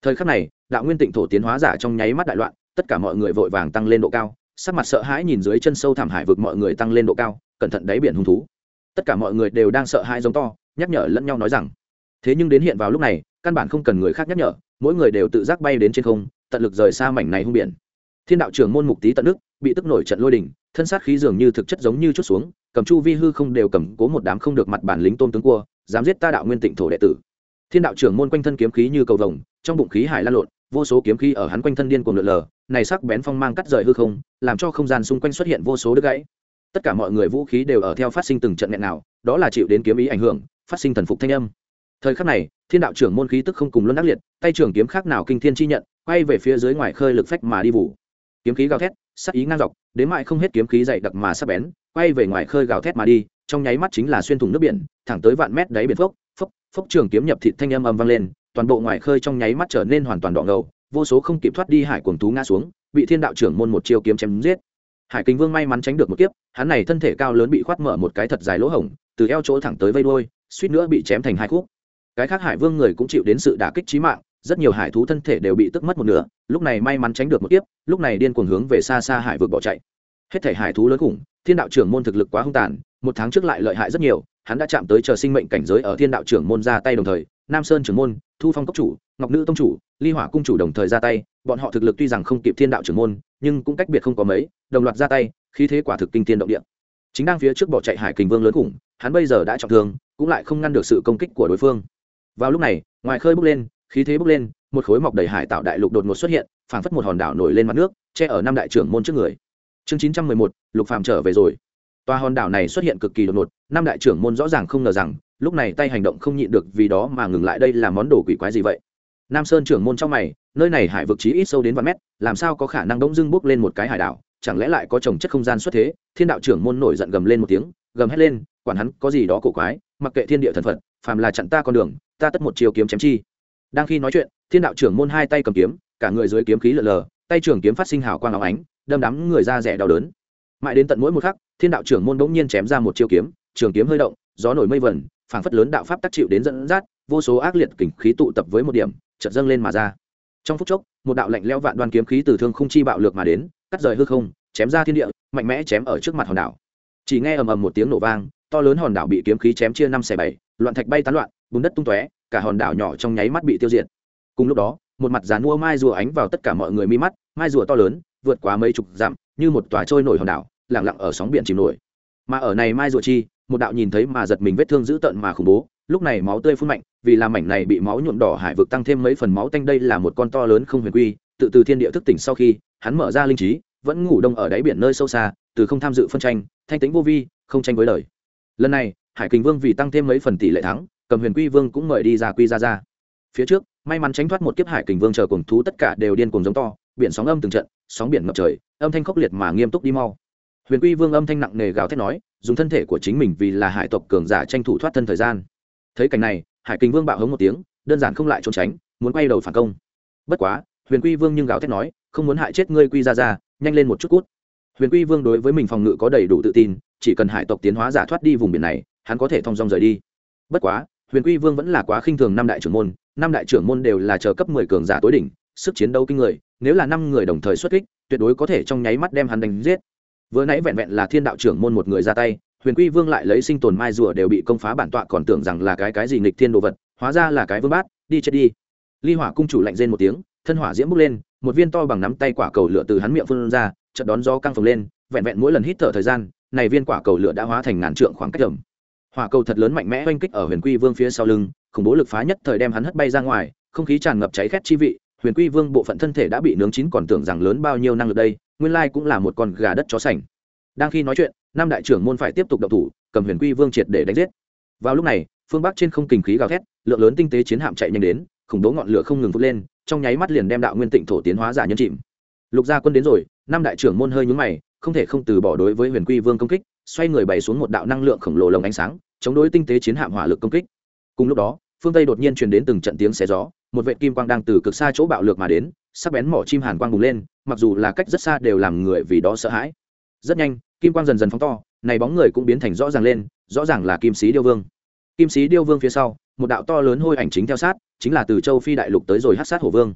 Thời khắc này, đạo nguyên tịnh thổ tiến hóa giả trong nháy mắt đại loạn, tất cả mọi người vội vàng tăng lên độ cao, sắc mặt sợ hãi nhìn dưới chân sâu thảm hải vực mọi người tăng lên độ cao, cẩn thận đáy biển hung thú. Tất cả mọi người đều đang sợ hãi giống to, nhắc nhở lẫn nhau nói rằng, thế nhưng đến hiện vào lúc này, căn bản không cần người khác nhắc nhở, mỗi người đều tự giác bay đến trên không tận lực rời xa mảnh này hung biển. Thiên đạo trưởng môn mục tý tận đức bị tức nổi trận lôi đình, thân sát khí dường như thực chất giống như chút xuống, cầm chu vi hư không đều cầm cố một đám không được mặt bản lính tôn tướng cua, dám giết ta đạo nguyên tịnh thổ đệ tử. Thiên đạo trưởng môn quanh thân kiếm khí như cầu vồng, trong bụng khí hải lan lộn, vô số kiếm khí ở hắn quanh thân điên cuồng lượn lờ, này sắc bén phong mang cắt rời hư không, làm cho không gian xung quanh xuất hiện vô số đứt gãy. Tất cả mọi người vũ khí đều ở theo phát sinh từng trận nghẹn nào đó là chịu đến kiếm ý ảnh hưởng, phát sinh thần phục thanh âm. Thời khắc này, thiên đạo trưởng môn khí tức không cùng luân ác liệt, tay trưởng kiếm khác nào kinh thiên chi nhận quay về phía dưới ngoài khơi lực phách mà đi vụ. Kiếm khí gào thét sắc ý ngang dọc, đến mại không hết kiếm khí dày đặc mà sắp bén, quay về ngoài khơi gào thét mà đi, trong nháy mắt chính là xuyên thủng nước biển, thẳng tới vạn mét đáy biển phốc phốc phốc trường kiếm nhập thịt thanh âm âm vang lên, toàn bộ ngoài khơi trong nháy mắt trở nên hoàn toàn đỏ ngầu, vô số không kịp thoát đi hải cuồng thú ngã xuống, bị thiên đạo trưởng môn một chiêu kiếm chém giết. Hải kính vương may mắn tránh được một kiếp, hắn này thân thể cao lớn bị khoát mở một cái thật dài lỗ hổng, từ eo chỗ thẳng tới vây đôi suýt nữa bị chém thành hai khúc. Cái khác hải vương người cũng chịu đến sự đả kích trí mạng rất nhiều hải thú thân thể đều bị tức mất một nửa, lúc này may mắn tránh được một kiếp, lúc này điên cuồng hướng về xa xa hải vực bỏ chạy. Hết thể hải thú lớn khủng, thiên đạo trưởng môn thực lực quá hung tàn, một tháng trước lại lợi hại rất nhiều, hắn đã chạm tới chờ sinh mệnh cảnh giới ở thiên đạo trưởng môn ra tay đồng thời, nam sơn trưởng môn, thu phong cốc chủ, ngọc nữ tông chủ, ly hỏa cung chủ đồng thời ra tay, bọn họ thực lực tuy rằng không kịp thiên đạo trưởng môn, nhưng cũng cách biệt không có mấy, đồng loạt ra tay, khí thế quả thực kinh tiên động địa. Chính đang phía trước bỏ chạy hải kình vương lớn khủng, hắn bây giờ đã trọng thương, cũng lại không ngăn được sự công kích của đối phương. Vào lúc này, ngoài khơi bốc lên khí thế bốc lên, một khối mọc đầy hải tạo đại lục đột ngột xuất hiện, phảng phất một hòn đảo nổi lên mặt nước, che ở năm đại trưởng môn trước người. Chương chín trăm mười một, lục phàm trở về rồi. Tòa hòn đảo này xuất hiện cực kỳ đột ngột, năm đại trưởng môn rõ ràng không ngờ rằng, lúc này tay hành động không nhịn được vì đó mà ngừng lại đây là món đồ quỷ quái gì vậy? Nam sơn trưởng môn trong mày, nơi này hải vực chí ít sâu đến vài mét, làm sao có khả năng đống dưng bốc lên một cái hải đảo, chẳng lẽ lại có trồng chất không gian xuất thế? Thiên đạo trưởng môn nổi giận gầm lên một tiếng, gầm hét lên, quản hắn có gì đó cổ quái, mặc kệ thiên địa thần phật, phàm là chặn ta con đường, ta tất một chiều kiếm chém chi đang khi nói chuyện, thiên đạo trưởng môn hai tay cầm kiếm, cả người dưới kiếm khí lờ lờ, tay trưởng kiếm phát sinh hào quang áo ánh, đâm đắm người ra rẻ đau đớn. Mãi đến tận mỗi một khắc, thiên đạo trưởng môn bỗng nhiên chém ra một chiêu kiếm, trường kiếm hơi động, gió nổi mây vẩn phảng phất lớn đạo pháp tác chịu đến dẫn dắt, vô số ác liệt kình khí tụ tập với một điểm, chợt dâng lên mà ra. Trong phút chốc, một đạo lạnh lẽo vạn đoan kiếm khí từ thương không chi bạo lược mà đến, cắt rời hư không, chém ra thiên địa, mạnh mẽ chém ở trước mặt hòn đảo. Chỉ nghe ầm ầm một tiếng nổ vang, to lớn hòn đảo bị kiếm khí chém chia năm xẻ bảy, loạn thạch bay tán loạn, bùn đất tung tóe cả hòn đảo nhỏ trong nháy mắt bị tiêu diệt. Cùng lúc đó, một mặt dàn mua mai rùa ánh vào tất cả mọi người mi mắt, mai rùa to lớn, vượt quá mấy chục dặm, như một tòa trôi nổi hòn đảo, lặng lặng ở sóng biển chìm nổi. Mà ở này mai rùa chi, một đạo nhìn thấy mà giật mình vết thương dữ tợn mà khủng bố, lúc này máu tươi phun mạnh, vì làm mảnh này bị máu nhuộm đỏ hải vực tăng thêm mấy phần máu tanh, đây là một con to lớn không huyền quy, tự từ thiên địa thức tỉnh sau khi, hắn mở ra linh trí, vẫn ngủ đông ở đáy biển nơi sâu xa, từ không tham dự phân tranh, thanh tính vô vi, không tranh với đời lần này, hải kình vương vì tăng thêm mấy phần tỷ lệ thắng cầm huyền quy vương cũng mời đi ra quy ra ra. Phía trước, may mắn tránh thoát một kiếp hải kình vương chờ cùng thú tất cả đều điên cùng giống to, biển sóng âm từng trận, sóng biển ngập trời, âm thanh khốc liệt mà nghiêm túc đi mau. Huyền quy vương âm thanh nặng nề gào thét nói, dùng thân thể của chính mình vì là hải tộc cường giả tranh thủ thoát thân thời gian. Thấy cảnh này, hải kình vương bạo hống một tiếng, đơn giản không lại trốn tránh, muốn quay đầu phản công. Bất quá, huyền quy vương nhưng gào thét nói, không muốn hại chết ngươi quy ra ra, nhanh lên một chút cút. Huyền quy vương đối với mình phòng ngự có đầy đủ tự tin, chỉ cần hải tộc tiến hóa giả thoát đi vùng biển này, hắn có thể thong dong rời đi. Bất quá huyền quy vương vẫn là quá khinh thường năm đại trưởng môn, năm đại trưởng môn đều là chờ cấp mười cường giả tối đỉnh, sức chiến đấu kinh người, nếu là năm người đồng thời xuất kích, tuyệt đối có thể trong nháy mắt đem hắn đánh giết. Vừa nãy vẹn vẹn là thiên đạo trưởng môn một người ra tay, huyền quy vương lại lấy sinh tồn mai rùa đều bị công phá bản tọa còn tưởng rằng là cái cái gì nghịch thiên đồ vật, hóa ra là cái vương bát, đi chết đi. Ly hỏa cung chủ lạnh rên một tiếng, thân hỏa diễm bốc lên, một viên to bằng nắm tay quả cầu lửa từ hắn miệng phun ra, chợt đón gió căng phồng lên, vẹn vẹn mỗi lần hít thở thời gian, này viên quả cầu lửa đã hóa thành ngàn trượng khoảng cách rầm hỏa cầu thật lớn mạnh mẽ oanh kích ở huyền quy vương phía sau lưng, khủng bố lực phá nhất thời đem hắn hất bay ra ngoài, không khí tràn ngập cháy khét chi vị, huyền quy vương bộ phận thân thể đã bị nướng chín còn tưởng rằng lớn bao nhiêu năng lực đây, nguyên lai cũng là một con gà đất chó sành. Đang khi nói chuyện, năm đại trưởng môn phải tiếp tục động thủ, cầm huyền quy vương triệt để đánh giết. Vào lúc này, phương bắc trên không kình khí gào thét, lượng lớn tinh tế chiến hạm chạy nhanh đến, khủng bố ngọn lửa không ngừng vút lên, trong nháy mắt liền đem đạo nguyên tịnh thổ tiến hóa giả nhân chìm. Lục gia quân đến rồi, năm đại trưởng môn hơi nhúng mày, không thể không từ bỏ đối với huyền quy vương công kích xoay người bày xuống một đạo năng lượng khổng lồ lồng ánh sáng, chống đối tinh tế chiến hạm hỏa lực công kích. Cùng lúc đó, phương tây đột nhiên truyền đến từng trận tiếng xé gió, một vệ kim quang đang từ cực xa chỗ bạo lược mà đến, sắc bén mỏ chim hàn quang bùng lên, mặc dù là cách rất xa đều làm người vì đó sợ hãi. Rất nhanh, kim quang dần dần phóng to, này bóng người cũng biến thành rõ ràng lên, rõ ràng là kim sĩ điêu vương. Kim sĩ điêu vương phía sau, một đạo to lớn hôi ảnh chính theo sát, chính là từ châu phi đại lục tới rồi hát sát hổ vương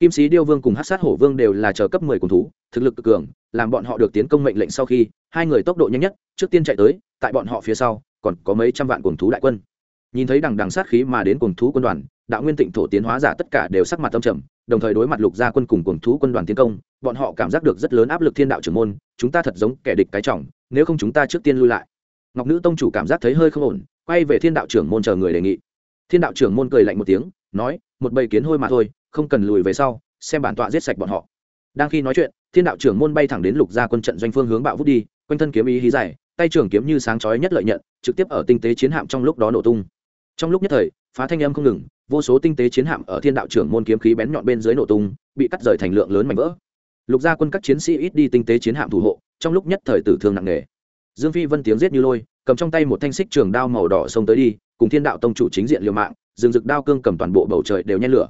kim sĩ điêu vương cùng hát sát hổ vương đều là chờ cấp mười cùng thú, thực lực cực cường, làm bọn họ được tiến công mệnh lệnh sau khi, hai người tốc độ nhanh nhất, trước tiên chạy tới, tại bọn họ phía sau, còn có mấy trăm vạn cùng thú đại quân. Nhìn thấy đằng đằng sát khí mà đến cùng thú quân đoàn, đạo nguyên tịnh thổ tiến hóa giả tất cả đều sắc mặt tâm trầm, đồng thời đối mặt lục gia quân cùng cùng thú quân đoàn tiến công, bọn họ cảm giác được rất lớn áp lực thiên đạo trưởng môn, chúng ta thật giống kẻ địch cái trọng, nếu không chúng ta trước tiên lui lại. Ngọc nữ tông chủ cảm giác thấy hơi không ổn, quay về thiên đạo trưởng môn chờ người đề nghị. Thiên đạo trưởng môn cười lạnh một tiếng nói, một bầy kiến hôi mà thôi, không cần lùi về sau, xem bản tọa giết sạch bọn họ. Đang khi nói chuyện, thiên đạo trưởng môn bay thẳng đến lục gia quân trận doanh phương hướng bạo vút đi, quanh thân kiếm ý hí dài, tay trưởng kiếm như sáng chói nhất lợi nhận, trực tiếp ở tinh tế chiến hạm trong lúc đó nổ tung. Trong lúc nhất thời, phá thanh âm không ngừng, vô số tinh tế chiến hạm ở thiên đạo trưởng môn kiếm khí bén nhọn bên dưới nổ tung, bị cắt rời thành lượng lớn mảnh vỡ. Lục gia quân các chiến sĩ ít đi tinh tế chiến hạm thủ hộ, trong lúc nhất thời tử thương nặng nề. Dương phi vân tiếng giết như lôi, cầm trong tay một thanh xích trường đao màu đỏ xông tới đi, cùng thiên đạo tông chủ chính diện liều mạng rừng rực đao cương cầm toàn bộ bầu trời đều nhen lửa.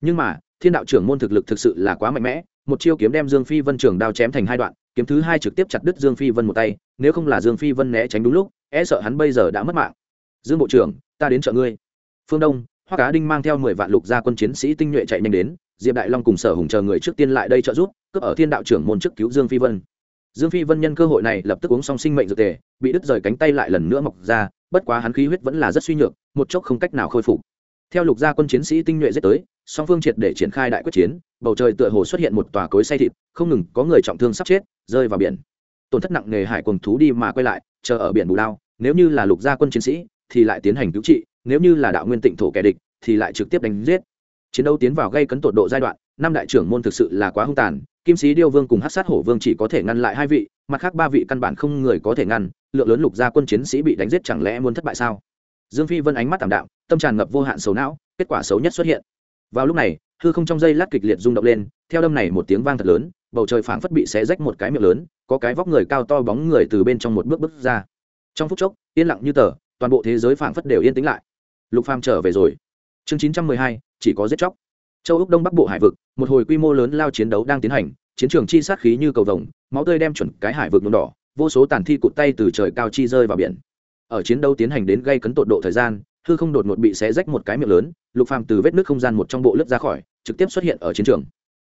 Nhưng mà, thiên đạo trưởng môn thực lực thực sự là quá mạnh mẽ, một chiêu kiếm đem dương phi vân trường đao chém thành hai đoạn, kiếm thứ hai trực tiếp chặt đứt dương phi vân một tay, nếu không là dương phi vân né tránh đúng lúc e sợ hắn bây giờ đã mất mạng. Dương bộ trưởng, ta đến chợ ngươi. Phương đông hoa cá đinh mang theo mười vạn lục gia quân chiến sĩ tinh nhuệ chạy nhanh đến, diệp đại long cùng sở hùng chờ người trước tiên lại đây trợ giúp, cướp ở thiên đạo trưởng môn trước cứu dương phi vân. Dương phi vân nhân cơ hội này lập tức uống xong sinh mệnh dược tề, bị đứt rời cánh tay lại lần nữa mọc ra, bất quá hắn khí huyết vẫn là rất suy nhược một chốc không cách nào khôi phục. Theo lục gia quân chiến sĩ tinh nhuệ giết tới, song phương triệt để triển khai đại quyết chiến, bầu trời tựa hồ xuất hiện một tòa cối say thịt, không ngừng có người trọng thương sắp chết, rơi vào biển. Tổn thất nặng nề hải quần thú đi mà quay lại, chờ ở biển bù lao nếu như là lục gia quân chiến sĩ, thì lại tiến hành cứu trị, nếu như là đạo nguyên tịnh thổ kẻ địch, thì lại trực tiếp đánh giết. Chiến đấu tiến vào gây cấn tột độ giai đoạn, năm đại trưởng môn thực sự là quá hung tàn, kim sĩ điêu vương cùng hát sát hổ vương chỉ có thể ngăn lại hai vị, mặt khác ba vị căn bản không người có thể ngăn, lượng lớn lục gia quân chiến sĩ bị đánh giết chẳng lẽ muốn thất bại sao? Dương phi vân ánh mắt tảm đạm, tâm tràn ngập vô hạn xấu não, kết quả xấu nhất xuất hiện. Vào lúc này, hư không trong dây lát kịch liệt rung động lên, theo đâm này một tiếng vang thật lớn, bầu trời phảng phất bị xé rách một cái miệng lớn, có cái vóc người cao to bóng người từ bên trong một bước bước ra. Trong phút chốc, yên lặng như tờ, toàn bộ thế giới phảng phất đều yên tĩnh lại. Lục phàm trở về rồi. Chương chín trăm mười hai, chỉ có giết chóc. Châu úc đông bắc bộ hải vực, một hồi quy mô lớn lao chiến đấu đang tiến hành, chiến trường chi sát khí như cầu vồng, máu tươi đem chuẩn cái hải vực nhuộm đỏ, vô số tàn thi cụt tay từ trời cao chi rơi vào biển ở chiến đấu tiến hành đến gây cấn tột độ thời gian, hư không đột ngột bị xé rách một cái miệng lớn, lục phàm từ vết nước không gian một trong bộ lướt ra khỏi, trực tiếp xuất hiện ở chiến trường.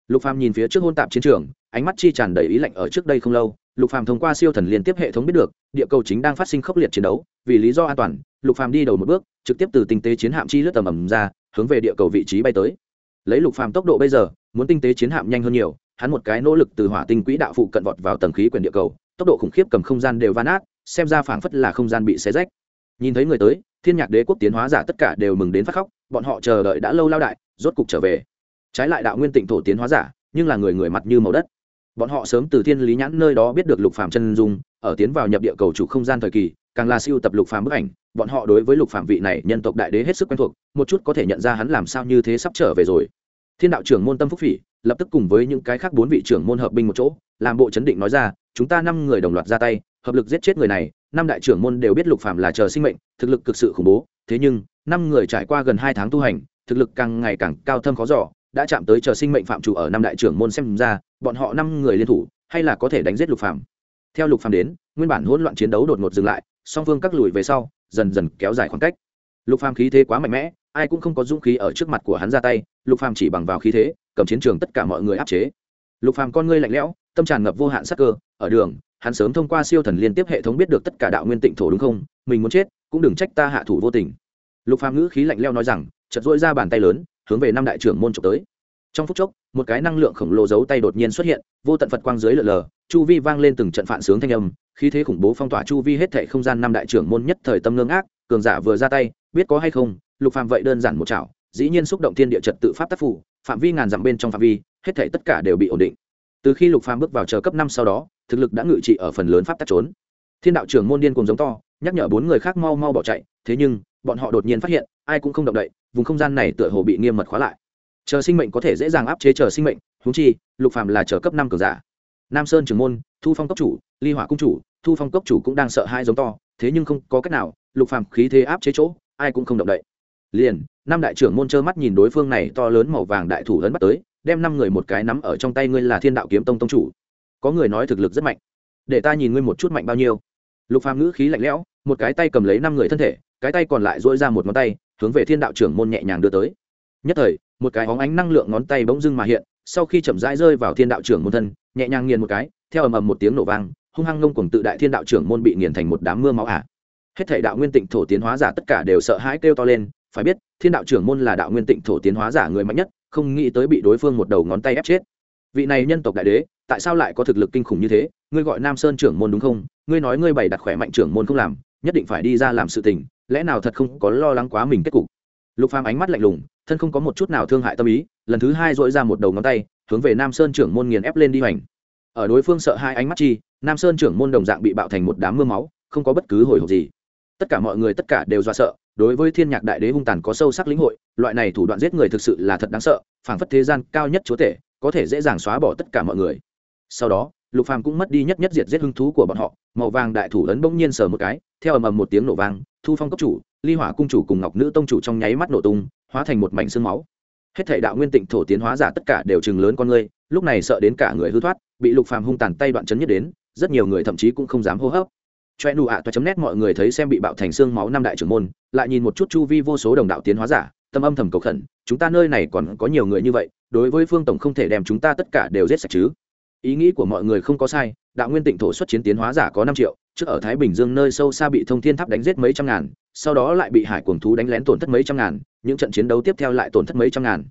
Lục phàm nhìn phía trước hôn tạp chiến trường, ánh mắt chi tràn đầy ý lạnh ở trước đây không lâu, lục phàm thông qua siêu thần liên tiếp hệ thống biết được, địa cầu chính đang phát sinh khốc liệt chiến đấu, vì lý do an toàn, lục phàm đi đầu một bước, trực tiếp từ tinh tế chiến hạm chi lướt tầm ầm ra, hướng về địa cầu vị trí bay tới. Lấy lục phàm tốc độ bây giờ, muốn tinh tế chiến hạm nhanh hơn nhiều, hắn một cái nỗ lực từ hỏa tinh quỹ đạo phụ cận vọt vào tầng khí quyển địa cầu, tốc độ khủng khiếp cầm không gian đều van át xem ra phảng phất là không gian bị xé rách. Nhìn thấy người tới, thiên nhạc đế quốc tiến hóa giả tất cả đều mừng đến phát khóc, bọn họ chờ đợi đã lâu lao đại, rốt cục trở về. Trái lại đạo nguyên tịnh thổ tiến hóa giả, nhưng là người người mặt như màu đất. Bọn họ sớm từ thiên lý nhãn nơi đó biết được lục phàm chân dung, ở tiến vào nhập địa cầu chủ không gian thời kỳ, càng là siêu tập lục phàm bức ảnh, bọn họ đối với lục phàm vị này nhân tộc đại đế hết sức quen thuộc, một chút có thể nhận ra hắn làm sao như thế sắp trở về rồi. Thiên đạo trưởng môn tâm phúc phỉ, lập tức cùng với những cái khác bốn vị trưởng môn hợp binh một chỗ, làm bộ chấn định nói ra, chúng ta năm người đồng loạt ra tay hợp lực giết chết người này, năm đại trưởng môn đều biết lục phạm là chờ sinh mệnh, thực lực cực sự khủng bố. Thế nhưng, năm người trải qua gần hai tháng tu hành, thực lực càng ngày càng cao thâm khó giỏ đã chạm tới chờ sinh mệnh phạm chủ ở năm đại trưởng môn xem ra, bọn họ năm người liên thủ, hay là có thể đánh giết lục phạm. theo lục phạm đến, nguyên bản hỗn loạn chiến đấu đột ngột dừng lại, song phương các lùi về sau, dần dần kéo dài khoảng cách. Lục phàm khí thế quá mạnh mẽ, ai cũng không có dũng khí ở trước mặt của hắn ra tay, lục phàm chỉ bằng vào khí thế, cầm chiến trường tất cả mọi người áp chế. Lục phàm con ngươi lạnh lẽo, tâm tràn ngập vô hạn sắc cơ, ở đường hắn sớm thông qua siêu thần liên tiếp hệ thống biết được tất cả đạo nguyên tịnh thổ đúng không? Mình muốn chết, cũng đừng trách ta hạ thủ vô tình. Lục phàm ngữ khí lạnh lẽo nói rằng, chợt duỗi ra bàn tay lớn, hướng về năm đại trưởng môn trộm tới. Trong phút chốc, một cái năng lượng khổng lồ giấu tay đột nhiên xuất hiện, vô tận phật quang dưới lờ lờ, chu vi vang lên từng trận phản sướng thanh âm, khí thế khủng bố phong tỏa chu vi hết thảy không gian năm đại trưởng môn nhất thời tâm ngưng ác cường giả vừa ra tay, biết có hay không, lục phàm vậy đơn giản một chảo, dĩ nhiên xúc động thiên địa trật tự pháp tác phủ, phạm vi ngàn dặm bên trong phạm vi, hết thảy tất cả đều bị ổn định. Từ khi lục phàm bước vào chờ cấp năm sau đó thực lực đã ngự trị ở phần lớn pháp tắc trốn. Thiên đạo trưởng môn điên cùng giống to, nhắc nhở bốn người khác mau mau bỏ chạy, thế nhưng, bọn họ đột nhiên phát hiện, ai cũng không động đậy, vùng không gian này tựa hồ bị nghiêm mật khóa lại. Chờ sinh mệnh có thể dễ dàng áp chế chờ sinh mệnh húng chi, lục phàm là chờ cấp năm cường giả. Nam sơn trưởng môn, thu phong cốc chủ, ly hỏa cung chủ, thu phong cốc chủ cũng đang sợ hai giống to, thế nhưng không có cách nào, lục phàm khí thế áp chế chỗ, ai cũng không động đậy. Liền, năm đại trưởng môn trơ mắt nhìn đối phương này to lớn màu vàng đại thủ lớn bắt tới, đem năm người một cái nắm ở trong tay ngươi là thiên đạo kiếm tông tông chủ có người nói thực lực rất mạnh. Để ta nhìn ngươi một chút mạnh bao nhiêu. Lục phàm ngữ khí lạnh lẽo, một cái tay cầm lấy năm người thân thể, cái tay còn lại dỗi ra một ngón tay, hướng về thiên đạo trưởng môn nhẹ nhàng đưa tới. Nhất thời, một cái óng ánh năng lượng ngón tay bỗng dưng mà hiện, sau khi chậm rãi rơi vào thiên đạo trưởng môn thân, nhẹ nhàng nghiền một cái, theo ầm ầm một tiếng nổ vang, hung hăng ngông cuồng tự đại thiên đạo trưởng môn bị nghiền thành một đám mưa máu ả. Hết thảy đạo nguyên tịnh thổ tiến hóa giả tất cả đều sợ hãi kêu to lên, phải biết, thiên đạo trưởng môn là đạo nguyên tịnh thổ tiến hóa giả người mạnh nhất, không nghĩ tới bị đối phương một đầu ngón tay ép chết. Vị này nhân tộc đại đế tại sao lại có thực lực kinh khủng như thế? Ngươi gọi nam sơn trưởng môn đúng không? Ngươi nói ngươi bày đặt khỏe mạnh trưởng môn không làm, nhất định phải đi ra làm sự tình, lẽ nào thật không có lo lắng quá mình kết cục? Lục phàm ánh mắt lạnh lùng, thân không có một chút nào thương hại tâm ý, lần thứ hai dội ra một đầu ngón tay, hướng về nam sơn trưởng môn nghiền ép lên đi hoành. Ở đối phương sợ hai ánh mắt chi, nam sơn trưởng môn đồng dạng bị bạo thành một đám mưa máu, không có bất cứ hồi hộp gì. Tất cả mọi người tất cả đều do sợ, đối với thiên nhạc đại đế hung tàn có sâu sắc lĩnh hội, loại này thủ đoạn giết người thực sự là thật đáng sợ, phảng phất thế gian cao nhất chúa tể, có thể dễ dàng xóa bỏ tất cả mọi người sau đó, lục phàm cũng mất đi nhất nhất diệt giết hứng thú của bọn họ, màu vàng đại thủ ấn bỗng nhiên sờ một cái, theo ầm ầm một tiếng nổ vang, thu phong cấp chủ, ly hỏa cung chủ cùng ngọc nữ tông chủ trong nháy mắt nổ tung, hóa thành một mảnh xương máu. Hết thảy đạo nguyên tịnh thổ tiến hóa giả tất cả đều chừng lớn con ngươi lúc này sợ đến cả người hư thoát, bị lục phàm hung tàn tay đoạn chấn nhất đến, rất nhiều người thậm chí cũng không dám hô hấp. Choe nụ ạ toa chấm nét mọi người thấy xem bị bạo thành xương máu năm đại trưởng môn, lại nhìn một chút chu vi vô số đồng đạo tiến hóa giả, tâm âm thầm cầu khẩn, chúng ta nơi này còn có nhiều người như vậy, đối với phương tổng không thể đem chúng ta tất cả đều giết sạch chứ? Ý nghĩ của mọi người không có sai, đạo nguyên tịnh thổ xuất chiến tiến hóa giả có năm triệu, trước ở thái bình dương nơi sâu xa bị thông thiên tháp đánh giết mấy trăm ngàn, sau đó lại bị hải cuồng thú đánh lén tổn thất mấy trăm ngàn, những trận chiến đấu tiếp theo lại tổn thất mấy trăm ngàn.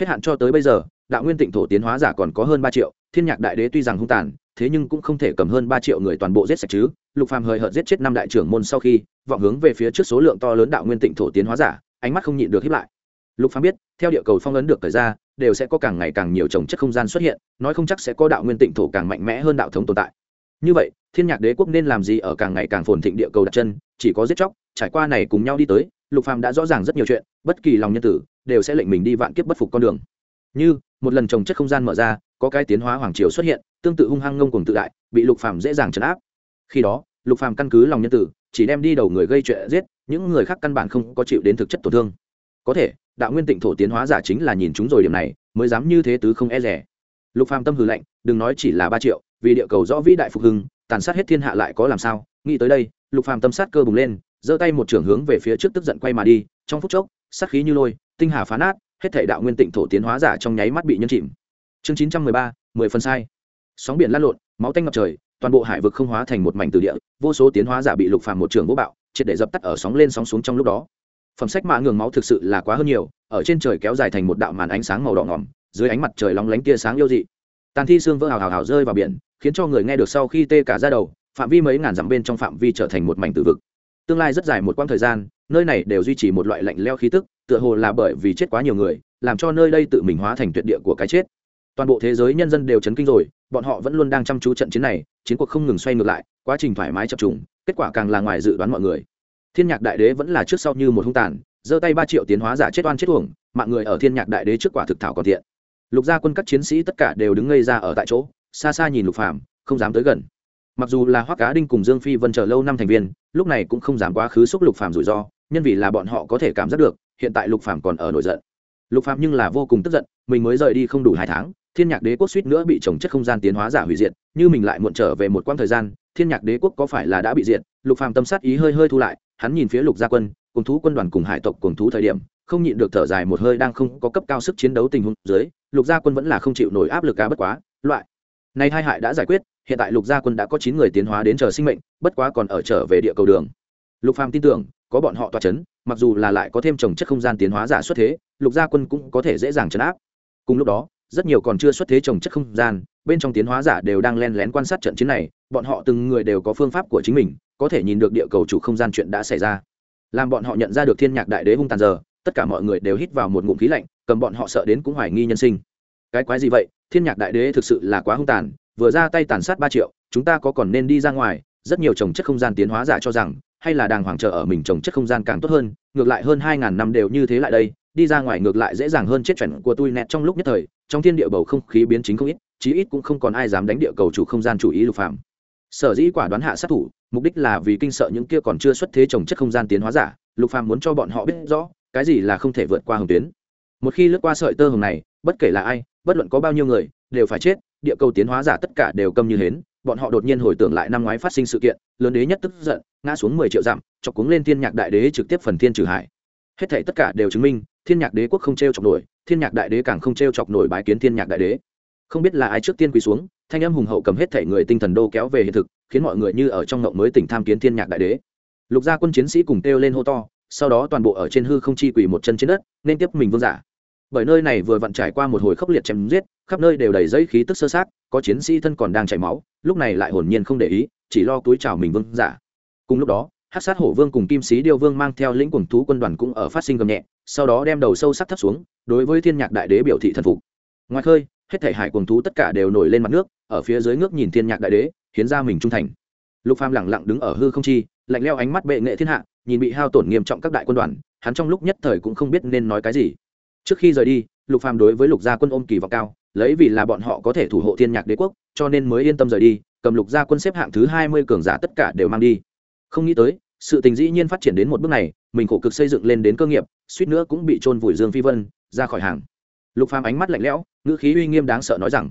Hết hạn cho tới bây giờ, đạo nguyên tịnh thổ tiến hóa giả còn có hơn ba triệu, thiên nhạc đại đế tuy rằng hung tàn, thế nhưng cũng không thể cầm hơn ba triệu người toàn bộ giết sạch chứ, lục phàm hời hợt giết chết năm đại trưởng môn sau khi, vọng hướng về phía trước số lượng to lớn đạo nguyên tịnh thổ tiến hóa giả, ánh mắt không nhịn được hiếp lại. Lục phàm biết, theo địa cầu phong ấn được thời ra đều sẽ có càng ngày càng nhiều trồng chất không gian xuất hiện, nói không chắc sẽ có đạo nguyên tịnh thổ càng mạnh mẽ hơn đạo thống tồn tại. Như vậy, thiên nhạc đế quốc nên làm gì ở càng ngày càng phồn thịnh địa cầu đặt chân, chỉ có giết chóc, trải qua này cùng nhau đi tới, lục phàm đã rõ ràng rất nhiều chuyện, bất kỳ lòng nhân tử đều sẽ lệnh mình đi vạn kiếp bất phục con đường. Như, một lần trồng chất không gian mở ra, có cái tiến hóa hoàng triều xuất hiện, tương tự hung hăng ngông cùng tự đại, bị lục phàm dễ dàng chấn áp. Khi đó, lục phàm căn cứ lòng nhân tử, chỉ đem đi đầu người gây chuyện giết, những người khác căn bản không có chịu đến thực chất tổn thương có thể, đạo nguyên tịnh thổ tiến hóa giả chính là nhìn chúng rồi điểm này, mới dám như thế tứ không e rẻ. Lục phàm tâm hừ lạnh, đừng nói chỉ là ba triệu, vì địa cầu rõ vĩ đại phục hưng, tàn sát hết thiên hạ lại có làm sao? Nghĩ tới đây, lục phàm tâm sát cơ bùng lên, giơ tay một trường hướng về phía trước tức giận quay mà đi, trong phút chốc, sát khí như lôi, tinh hà phá nát, hết thể đạo nguyên tịnh thổ tiến hóa giả trong nháy mắt bị nhân chìm. Chương chín trăm mười ba, mười phần sai. Sóng biển lăn lộn, máu tanh ngập trời, toàn bộ hải vực không hóa thành một mảnh từ địa, vô số tiến hóa giả bị lục phàm một trường vô bạo, triệt để dập tắt ở sóng lên sóng xuống trong lúc đó phẩm sách mạ ngường máu thực sự là quá hơn nhiều, ở trên trời kéo dài thành một đạo màn ánh sáng màu đỏ ngỏm, dưới ánh mặt trời lóng lánh tia sáng yêu dị. Tàn thi xương vỡ hào hào hào rơi vào biển, khiến cho người nghe được sau khi tê cả ra đầu, phạm vi mấy ngàn dặm bên trong phạm vi trở thành một mảnh tử vực. Tương lai rất dài một quãng thời gian, nơi này đều duy trì một loại lạnh leo khí tức, tựa hồ là bởi vì chết quá nhiều người, làm cho nơi đây tự mình hóa thành tuyệt địa của cái chết. Toàn bộ thế giới nhân dân đều chấn kinh rồi, bọn họ vẫn luôn đang chăm chú trận chiến này, chiến cuộc không ngừng xoay ngược lại, quá trình thoải mái chập trùng, kết quả càng là ngoài dự đoán mọi người thiên nhạc đại đế vẫn là trước sau như một hung tàn, giơ tay ba triệu tiến hóa giả chết oan chết uổng, mạng người ở thiên nhạc đại đế trước quả thực thảo còn thiện lục gia quân các chiến sĩ tất cả đều đứng ngây ra ở tại chỗ, xa xa nhìn lục phàm, không dám tới gần. Mặc dù là hoắc cá đinh cùng dương phi vân chờ lâu năm thành viên, lúc này cũng không dám quá khứ xúc lục phàm rủi ro, nhân vì là bọn họ có thể cảm giác được, hiện tại lục phàm còn ở nổi giận. Lục phàm nhưng là vô cùng tức giận, mình mới rời đi không đủ hai tháng, thiên nhạc đế quốc suýt nữa bị trồng chất không gian tiến hóa giả hủy diệt, như mình lại muộn trở về một quãng thời gian, thiên nhạc đế quốc có phải là đã bị diệt? Lục phàm tâm sát ý hơi hơi thu lại hắn nhìn phía lục gia quân, cùng thú quân đoàn cùng hải tộc cùng thú thời điểm, không nhịn được thở dài một hơi đang không có cấp cao sức chiến đấu tình huống dưới, lục gia quân vẫn là không chịu nổi áp lực cá bất quá, loại này hai hại đã giải quyết, hiện tại lục gia quân đã có chín người tiến hóa đến chờ sinh mệnh, bất quá còn ở trở về địa cầu đường. Lục phàm tin tưởng, có bọn họ tỏa chấn, mặc dù là lại có thêm trồng chất không gian tiến hóa giả xuất thế, lục gia quân cũng có thể dễ dàng chấn áp. Cùng lúc đó rất nhiều còn chưa xuất thế trồng chất không gian, bên trong tiến hóa giả đều đang len lén quan sát trận chiến này, bọn họ từng người đều có phương pháp của chính mình, có thể nhìn được địa cầu chủ không gian chuyện đã xảy ra. Làm bọn họ nhận ra được thiên nhạc đại đế hung tàn giờ, tất cả mọi người đều hít vào một ngụm khí lạnh, cầm bọn họ sợ đến cũng hoài nghi nhân sinh. Cái quái gì vậy? Thiên nhạc đại đế thực sự là quá hung tàn, vừa ra tay tàn sát ba triệu, chúng ta có còn nên đi ra ngoài? Rất nhiều trồng chất không gian tiến hóa giả cho rằng, hay là đàng hoàng chờ ở mình trồng chất không gian càng tốt hơn, ngược lại hơn hai ngàn năm đều như thế lại đây đi ra ngoài ngược lại dễ dàng hơn chết chuẩn của tôi nẹt trong lúc nhất thời, trong thiên địa bầu không khí biến chính không ít, chí ít cũng không còn ai dám đánh địa cầu chủ không gian chủ ý lục phạm sở dĩ quả đoán hạ sát thủ, mục đích là vì kinh sợ những kia còn chưa xuất thế trồng chất không gian tiến hóa giả, lục phàm muốn cho bọn họ biết rõ, cái gì là không thể vượt qua hồng tuyến. Một khi lướt qua sợi tơ hồng này, bất kể là ai, bất luận có bao nhiêu người, đều phải chết, địa cầu tiến hóa giả tất cả đều câm như hến, bọn họ đột nhiên hồi tưởng lại năm ngoái phát sinh sự kiện, lớn đế nhất tức giận, ngã xuống mười triệu dặm, chọc cuống lên thiên nhạc đại đế trực tiếp phần thiên trừ hải. Hết thảy tất cả đều chứng minh thiên nhạc đế quốc không treo chọc nổi, thiên nhạc đại đế càng không treo chọc nổi bái kiến thiên nhạc đại đế. Không biết là ai trước tiên quỳ xuống, thanh âm hùng hậu cầm hết thể người tinh thần đô kéo về hiện thực, khiến mọi người như ở trong ngộng mới tỉnh tham kiến thiên nhạc đại đế. Lục gia quân chiến sĩ cùng kêu lên hô to, sau đó toàn bộ ở trên hư không chi quỳ một chân trên đất, nên tiếp mình vương giả. Bởi nơi này vừa vặn trải qua một hồi khốc liệt chém giết, khắp nơi đều đầy dây khí tức sơ sát có chiến sĩ thân còn đang chảy máu, lúc này lại hồn nhiên không để ý, chỉ lo túi chào mình vương giả. Cùng lúc đó hát sát hổ vương cùng kim sĩ điêu vương mang theo lĩnh quần thú quân đoàn cũng ở phát sinh gầm nhẹ, sau đó đem đầu sâu sắc thấp xuống, đối với thiên nhạc đại đế biểu thị thần phục. Ngoài khơi, hết thể hải quần thú tất cả đều nổi lên mặt nước, ở phía dưới nước nhìn thiên nhạc đại đế, hiến ra mình trung thành. Lục phàm lẳng lặng đứng ở hư không chi, lạnh leo ánh mắt bệ nghệ thiên hạ, nhìn bị hao tổn nghiêm trọng các đại quân đoàn, hắn trong lúc nhất thời cũng không biết nên nói cái gì. Trước khi rời đi, lục phàm đối với lục gia quân ôm kỳ vọng cao, lấy vì là bọn họ có thể thủ hộ thiên nhạc đế quốc, cho nên mới yên tâm rời đi, cầm lục gia quân xếp hạng thứ hai mươi cường giả tất cả đều mang đi không nghĩ tới, sự tình dĩ nhiên phát triển đến một bước này, mình khổ cực xây dựng lên đến cơ nghiệp, suýt nữa cũng bị trôn vùi dương phi vân, ra khỏi hàng. Lục phàm ánh mắt lạnh lẽo, ngữ khí uy nghiêm đáng sợ nói rằng,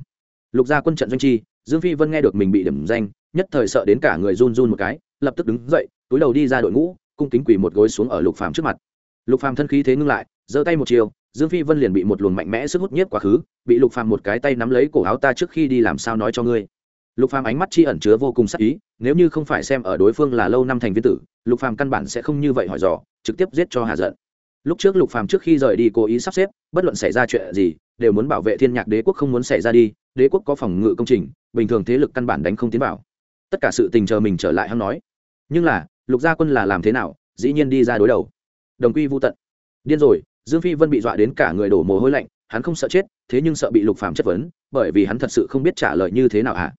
lục gia quân trận doanh chi, dương phi vân nghe được mình bị điểm danh, nhất thời sợ đến cả người run run một cái, lập tức đứng dậy, túi đầu đi ra đội ngũ, cung kính quỳ một gối xuống ở lục phàm trước mặt. Lục phàm thân khí thế ngưng lại, giơ tay một chiều, dương phi vân liền bị một luồng mạnh mẽ sức hút nhiếp quá khứ, bị lục phàm một cái tay nắm lấy cổ áo ta trước khi đi làm sao nói cho ngươi lục phàm ánh mắt chi ẩn chứa vô cùng sắc ý, nếu như không phải xem ở đối phương là lâu năm thành viên tử, lục phàm căn bản sẽ không như vậy hỏi dò, trực tiếp giết cho hà giận. Lúc trước lục phàm trước khi rời đi cố ý sắp xếp, bất luận xảy ra chuyện gì, đều muốn bảo vệ thiên nhạc đế quốc không muốn xảy ra đi, đế quốc có phòng ngự công trình, bình thường thế lực căn bản đánh không tiến vào. Tất cả sự tình chờ mình trở lại hắn nói. Nhưng là, lục gia quân là làm thế nào, dĩ nhiên đi ra đối đầu. Đồng quy vô tận. Điên rồi, dương phi vân bị dọa đến cả người đổ mồ hôi lạnh, hắn không sợ chết, thế nhưng sợ bị lục phàm chất vấn, bởi vì hắn thật sự không biết trả lời như thế nào hả?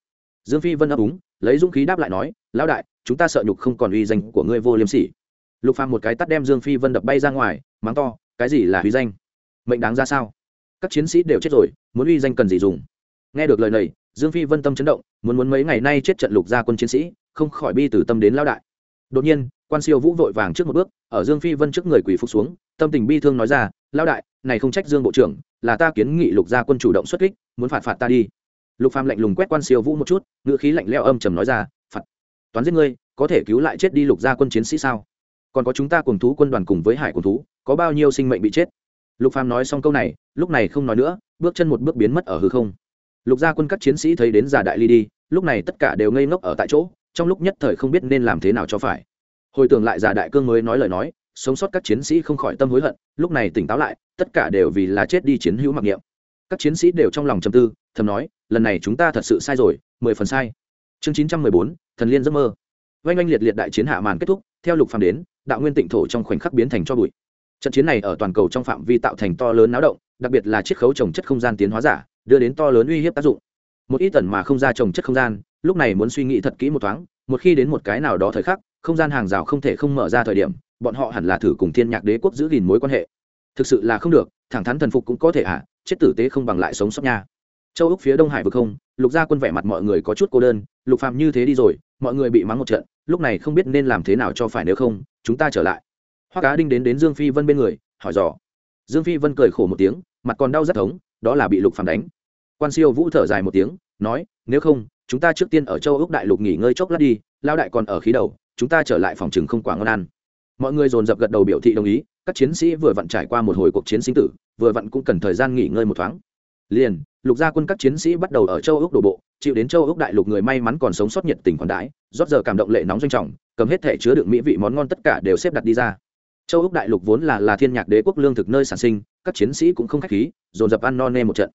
Dương phi vân ấp úng, lấy dũng khí đáp lại nói, lão đại, chúng ta sợ nhục không còn uy danh của ngươi vô liêm sỉ. Lục phàm một cái tắt đem dương phi vân đập bay ra ngoài, mắng to, cái gì là uy danh? Mệnh đáng ra sao? Các chiến sĩ đều chết rồi, muốn uy danh cần gì dùng? Nghe được lời này, dương phi vân tâm chấn động, muốn muốn mấy ngày nay chết trận lục gia quân chiến sĩ, không khỏi bi từ tâm đến lão đại. Đột nhiên, quan siêu vũ vội vàng trước một bước, ở dương phi vân trước người quỳ phục xuống, tâm tình bi thương nói ra, lão đại, này không trách dương bộ trưởng, là ta kiến nghị lục gia quân chủ động xuất kích, muốn phạt phạt ta đi lục phàm lạnh lùng quét quan siêu vũ một chút ngựa khí lạnh lẽo âm trầm nói ra phạt toán giết ngươi, có thể cứu lại chết đi lục gia quân chiến sĩ sao? Còn có chúng ta cùng thú quân đoàn cùng với hải cùng thú, có bao nhiêu sinh mệnh bị chết? Lục phàm nói xong câu này, lúc này không nói nữa, bước chân một bước biến mất ở hư không. Lục gia quân các chiến sĩ thấy đến già đại ly đi, lúc này tất cả đều ngây ngốc ở tại chỗ, trong lúc nhất thời không biết nên làm thế nào cho phải. Hồi tưởng lại già đại cương mới nói lời nói, sống sót các chiến sĩ không khỏi tâm hối hận, lúc này tỉnh táo lại, tất cả đều vì là chết đi chiến hữu mặc niệm các chiến sĩ đều trong lòng trầm tư thầm nói lần này chúng ta thật sự sai rồi mười phần sai. Chương chín trăm mười bốn thần liên giấc mơ. Oanh oanh liệt liệt đại chiến hạ màn kết thúc theo lục phàm đến đạo nguyên tịnh thổ trong khoảnh khắc biến thành cho bụi. Trận chiến này ở toàn cầu trong phạm vi tạo thành to lớn náo động đặc biệt là chiết khấu trồng chất không gian tiến hóa giả đưa đến to lớn uy hiếp tác dụng. Một ít tần mà không ra trồng chất không gian lúc này muốn suy nghĩ thật kỹ một thoáng một khi đến một cái nào đó thời khắc không gian hàng rào không thể không mở ra thời điểm bọn họ hẳn là thử cùng thiên nhạc đế quốc giữ gìn mối quan hệ. Thực sự là không được thẳng thắn thần phục cũng có thể ạ à, chết tử tế không bằng lại sống sót nha. Châu úc phía đông hải vực không, lục gia quân vẻ mặt mọi người có chút cô đơn, lục phàm như thế đi rồi, mọi người bị mắng một trận, lúc này không biết nên làm thế nào cho phải nếu không, chúng ta trở lại. Hoa cá đinh đến đến dương phi vân bên người, hỏi dò. Dương phi vân cười khổ một tiếng, mặt còn đau rất thống, đó là bị lục phàm đánh. Quan siêu vũ thở dài một tiếng, nói, nếu không, chúng ta trước tiên ở châu úc đại lục nghỉ ngơi chốc lát đi lao đại còn ở khí đầu, chúng ta trở lại phòng chừng không quá ngon ăn. Mọi người dồn dập gật đầu biểu thị đồng ý, các chiến sĩ vừa vặn trải qua một hồi cuộc chiến sinh tử vừa vặn cũng cần thời gian nghỉ ngơi một thoáng. Liền, lục gia quân các chiến sĩ bắt đầu ở châu úc đổ bộ, chịu đến châu úc đại lục người may mắn còn sống sót nhiệt tình còn đãi, rót giờ cảm động lệ nóng doanh trọng, cầm hết thể chứa đựng mỹ vị món ngon tất cả đều xếp đặt đi ra. Châu úc đại lục vốn là là thiên nhạc đế quốc lương thực nơi sản sinh, các chiến sĩ cũng không khách khí, dồn dập ăn no nê một trận.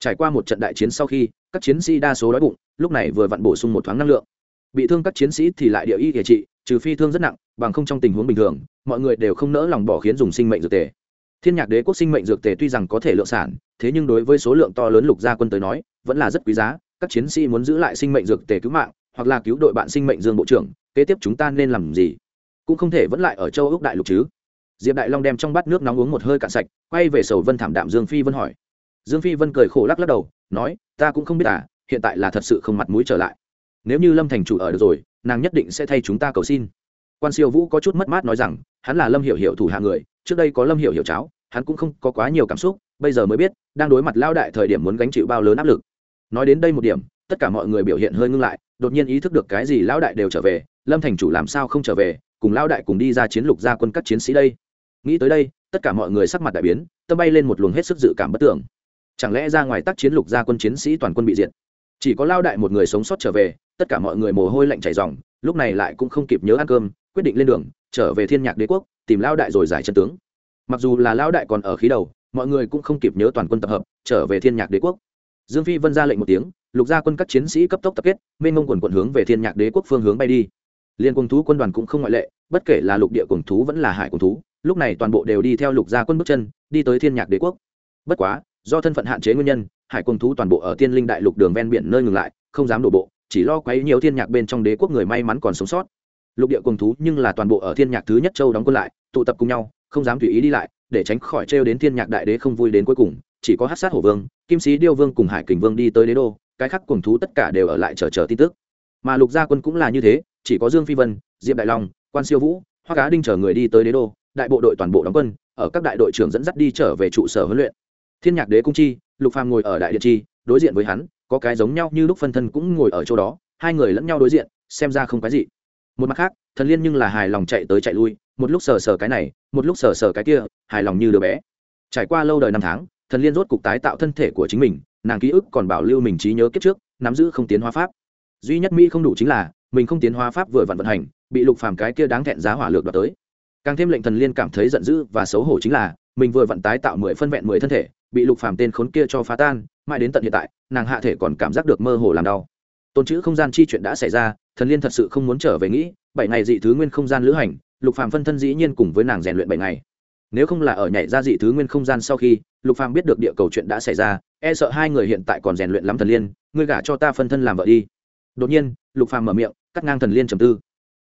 Trải qua một trận đại chiến sau khi, các chiến sĩ đa số đói bụng, lúc này vừa vặn bổ sung một thoáng năng lượng. Bị thương các chiến sĩ thì lại địa y địa trị, trừ phi thương rất nặng, bằng không trong tình huống bình thường, mọi người đều không nỡ lòng bỏ khiến dùng sinh mệnh dược tề thiên nhạc đế quốc sinh mệnh dược tề tuy rằng có thể lượng sản, thế nhưng đối với số lượng to lớn lục gia quân tới nói, vẫn là rất quý giá. Các chiến sĩ muốn giữ lại sinh mệnh dược tề cứu mạng, hoặc là cứu đội bạn sinh mệnh dương bộ trưởng, kế tiếp chúng ta nên làm gì? Cũng không thể vẫn lại ở châu úc đại lục chứ. Diệp đại long đem trong bát nước nóng uống một hơi cạn sạch, quay về sầu vân thảm đạm dương phi vân hỏi. Dương phi vân cười khổ lắc lắc đầu, nói, ta cũng không biết à hiện tại là thật sự không mặt mũi trở lại. Nếu như lâm thành chủ ở được rồi, nàng nhất định sẽ thay chúng ta cầu xin. Quan siêu vũ có chút mất mát nói rằng, hắn là lâm hiểu hiểu thủ hạ người trước đây có lâm hiểu hiểu cháo, hắn cũng không có quá nhiều cảm xúc, bây giờ mới biết, đang đối mặt lao đại thời điểm muốn gánh chịu bao lớn áp lực. Nói đến đây một điểm, tất cả mọi người biểu hiện hơi ngưng lại, đột nhiên ý thức được cái gì lão đại đều trở về, lâm thành chủ làm sao không trở về, cùng lao đại cùng đi ra chiến lục gia quân các chiến sĩ đây. Nghĩ tới đây, tất cả mọi người sắc mặt đại biến, tâm bay lên một luồng hết sức dự cảm bất tưởng. Chẳng lẽ ra ngoài tác chiến lục gia quân chiến sĩ toàn quân bị diệt? Chỉ có lao đại một người sống sót trở về, tất cả mọi người mồ hôi lạnh chảy dòng lúc này lại cũng không kịp nhớ ăn cơm, quyết định lên đường, trở về thiên nhạc đế quốc tìm lao đại rồi giải chân tướng. Mặc dù là lao đại còn ở khí đầu, mọi người cũng không kịp nhớ toàn quân tập hợp, trở về thiên nhạc đế quốc. Dương phi vân ra lệnh một tiếng, lục gia quân các chiến sĩ cấp tốc tập kết, mênh mông quần quận hướng về thiên nhạc đế quốc phương hướng bay đi. Liên quân thú quân đoàn cũng không ngoại lệ, bất kể là lục địa cùng thú vẫn là hải cùng thú, lúc này toàn bộ đều đi theo lục gia quân bước chân, đi tới thiên nhạc đế quốc. Bất quá, do thân phận hạn chế nguyên nhân, hải quân thú toàn bộ ở tiên linh đại lục đường ven biển nơi ngừng lại, không dám đổ bộ, chỉ lo quấy nhiều thiên nhạc bên trong đế quốc người may mắn còn sống sót lục địa cùng thú nhưng là toàn bộ ở thiên nhạc thứ nhất châu đóng quân lại, tụ tập cùng nhau, không dám tùy ý đi lại, để tránh khỏi trêu đến thiên nhạc đại đế không vui đến cuối cùng. Chỉ có hát sát hổ vương, kim sĩ điêu vương cùng hải kình vương đi tới đế đô, cái khác cùng thú tất cả đều ở lại chờ chờ tin tức. Mà lục gia quân cũng là như thế, chỉ có dương phi vân, diệp đại long, quan siêu vũ hoa cá đinh chở người đi tới đế đô, đại bộ đội toàn bộ đóng quân, ở các đại đội trưởng dẫn dắt đi trở về trụ sở huấn luyện. Thiên nhạc đế cung chi, lục phàm ngồi ở đại điện chi, đối diện với hắn, có cái giống nhau như lúc phân thân cũng ngồi ở chỗ đó, hai người lẫn nhau đối diện, xem ra không cái gì một mặt khác, thần liên nhưng là hài lòng chạy tới chạy lui, một lúc sờ sờ cái này, một lúc sờ sờ cái kia, hài lòng như đứa bé. Trải qua lâu đời năm tháng, thần liên rốt cục tái tạo thân thể của chính mình, nàng ký ức còn bảo lưu mình trí nhớ kiếp trước, nắm giữ không tiến hóa pháp. Duy nhất mỹ không đủ chính là, mình không tiến hóa pháp vừa vặn vận hành, bị lục phàm cái kia đáng thẹn giá hỏa lược đoạt tới. Càng thêm lệnh thần liên cảm thấy giận dữ và xấu hổ chính là, mình vừa vận tái tạo mười phân vẹn mười thân thể, bị lục phàm tên khốn kia cho phá tan, mãi đến tận hiện tại, nàng hạ thể còn cảm giác được mơ hồ làm đau tôn chữ không gian chi chuyện đã xảy ra, thần liên thật sự không muốn trở về nghĩ, bảy ngày dị thứ nguyên không gian lữ hành, lục phàm phân thân dĩ nhiên cùng với nàng rèn luyện bảy ngày. Nếu không là ở nhảy ra dị thứ nguyên không gian sau khi, lục phàm biết được địa cầu chuyện đã xảy ra e sợ hai người hiện tại còn rèn luyện lắm thần liên, ngươi gả cho ta phân thân làm vợ đi. Đột nhiên, lục phàm mở miệng, cắt ngang thần liên trầm tư.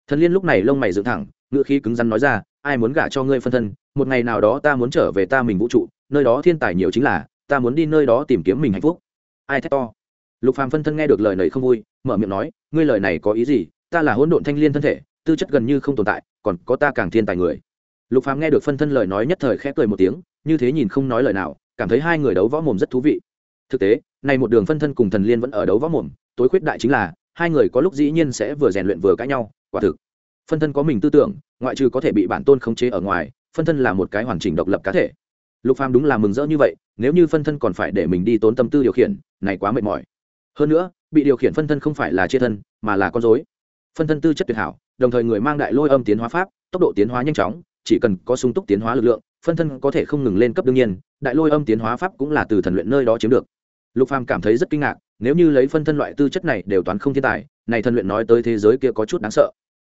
Thần liên lúc này lông mày dựng thẳng ngựa khí cứng rắn nói ra, ai muốn gả cho ngươi phân thân, một ngày nào đó ta muốn trở về ta mình vũ trụ, nơi đó thiên tài nhiều chính là, ta muốn đi nơi đó tìm kiếm mình hạnh phúc. Ai thét to? Lục phàm phân thân nghe được lời này không vui, mở miệng nói, ngươi lời này có ý gì? Ta là hỗn độn thanh liên thân thể, tư chất gần như không tồn tại, còn có ta càng thiên tài người. Lục phàm nghe được phân thân lời nói nhất thời khẽ cười một tiếng, như thế nhìn không nói lời nào, cảm thấy hai người đấu võ mồm rất thú vị. Thực tế, này một đường phân thân cùng thần liên vẫn ở đấu võ mồm, tối khuyết đại chính là, hai người có lúc dĩ nhiên sẽ vừa rèn luyện vừa cãi nhau, quả thực. Phân thân có mình tư tưởng, ngoại trừ có thể bị bản tôn khống chế ở ngoài, phân thân là một cái hoàn chỉnh độc lập cá thể. Lục phàm đúng là mừng rỡ như vậy, nếu như phân thân còn phải để mình đi tốn tâm tư điều khiển, này quá mệt mỏi hơn nữa, bị điều khiển phân thân không phải là chia thân, mà là con dối phân thân tư chất tuyệt hảo, đồng thời người mang đại lôi âm tiến hóa pháp, tốc độ tiến hóa nhanh chóng, chỉ cần có sung túc tiến hóa lực lượng, phân thân có thể không ngừng lên cấp đương nhiên, đại lôi âm tiến hóa pháp cũng là từ thần luyện nơi đó chiếm được. Lục phàm cảm thấy rất kinh ngạc, nếu như lấy phân thân loại tư chất này đều toán không thiên tài, này thần luyện nói tới thế giới kia có chút đáng sợ.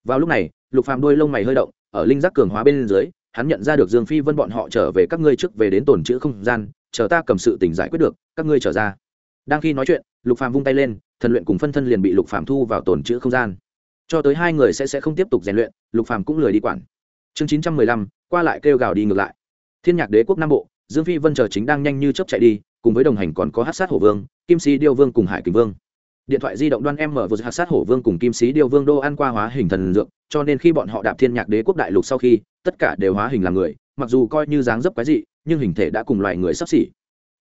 Vào lúc này, lục phàm đuôi lông mày hơi động, ở linh giác cường hóa bên dưới, hắn nhận ra được dương phi vân bọn họ trở về các ngươi trước về đến tổn chữ không gian, chờ ta cầm sự tỉnh giải quyết được, các ngươi trở ra đang khi nói chuyện, lục phàm vung tay lên, thần luyện cùng phân thân liền bị lục phàm thu vào tổn chữ không gian. Cho tới hai người sẽ sẽ không tiếp tục rèn luyện, lục phàm cũng lười đi quản. Chương chín trăm mười lăm, qua lại kêu gào đi ngược lại. Thiên nhạc đế quốc nam bộ, dương phi vân chờ chính đang nhanh như chớp chạy đi, cùng với đồng hành còn có hát sát hổ vương, kim sĩ điêu vương cùng hải Kính vương. Điện thoại di động đoan em mở vừa hắc sát hổ vương cùng kim sĩ điêu vương đô ăn qua hóa hình thần dược, cho nên khi bọn họ đạp thiên nhạc đế quốc đại lục sau khi, tất cả đều hóa hình làm người, mặc dù coi như dáng dấp quái dị, nhưng hình thể đã cùng loài người sắp xỉ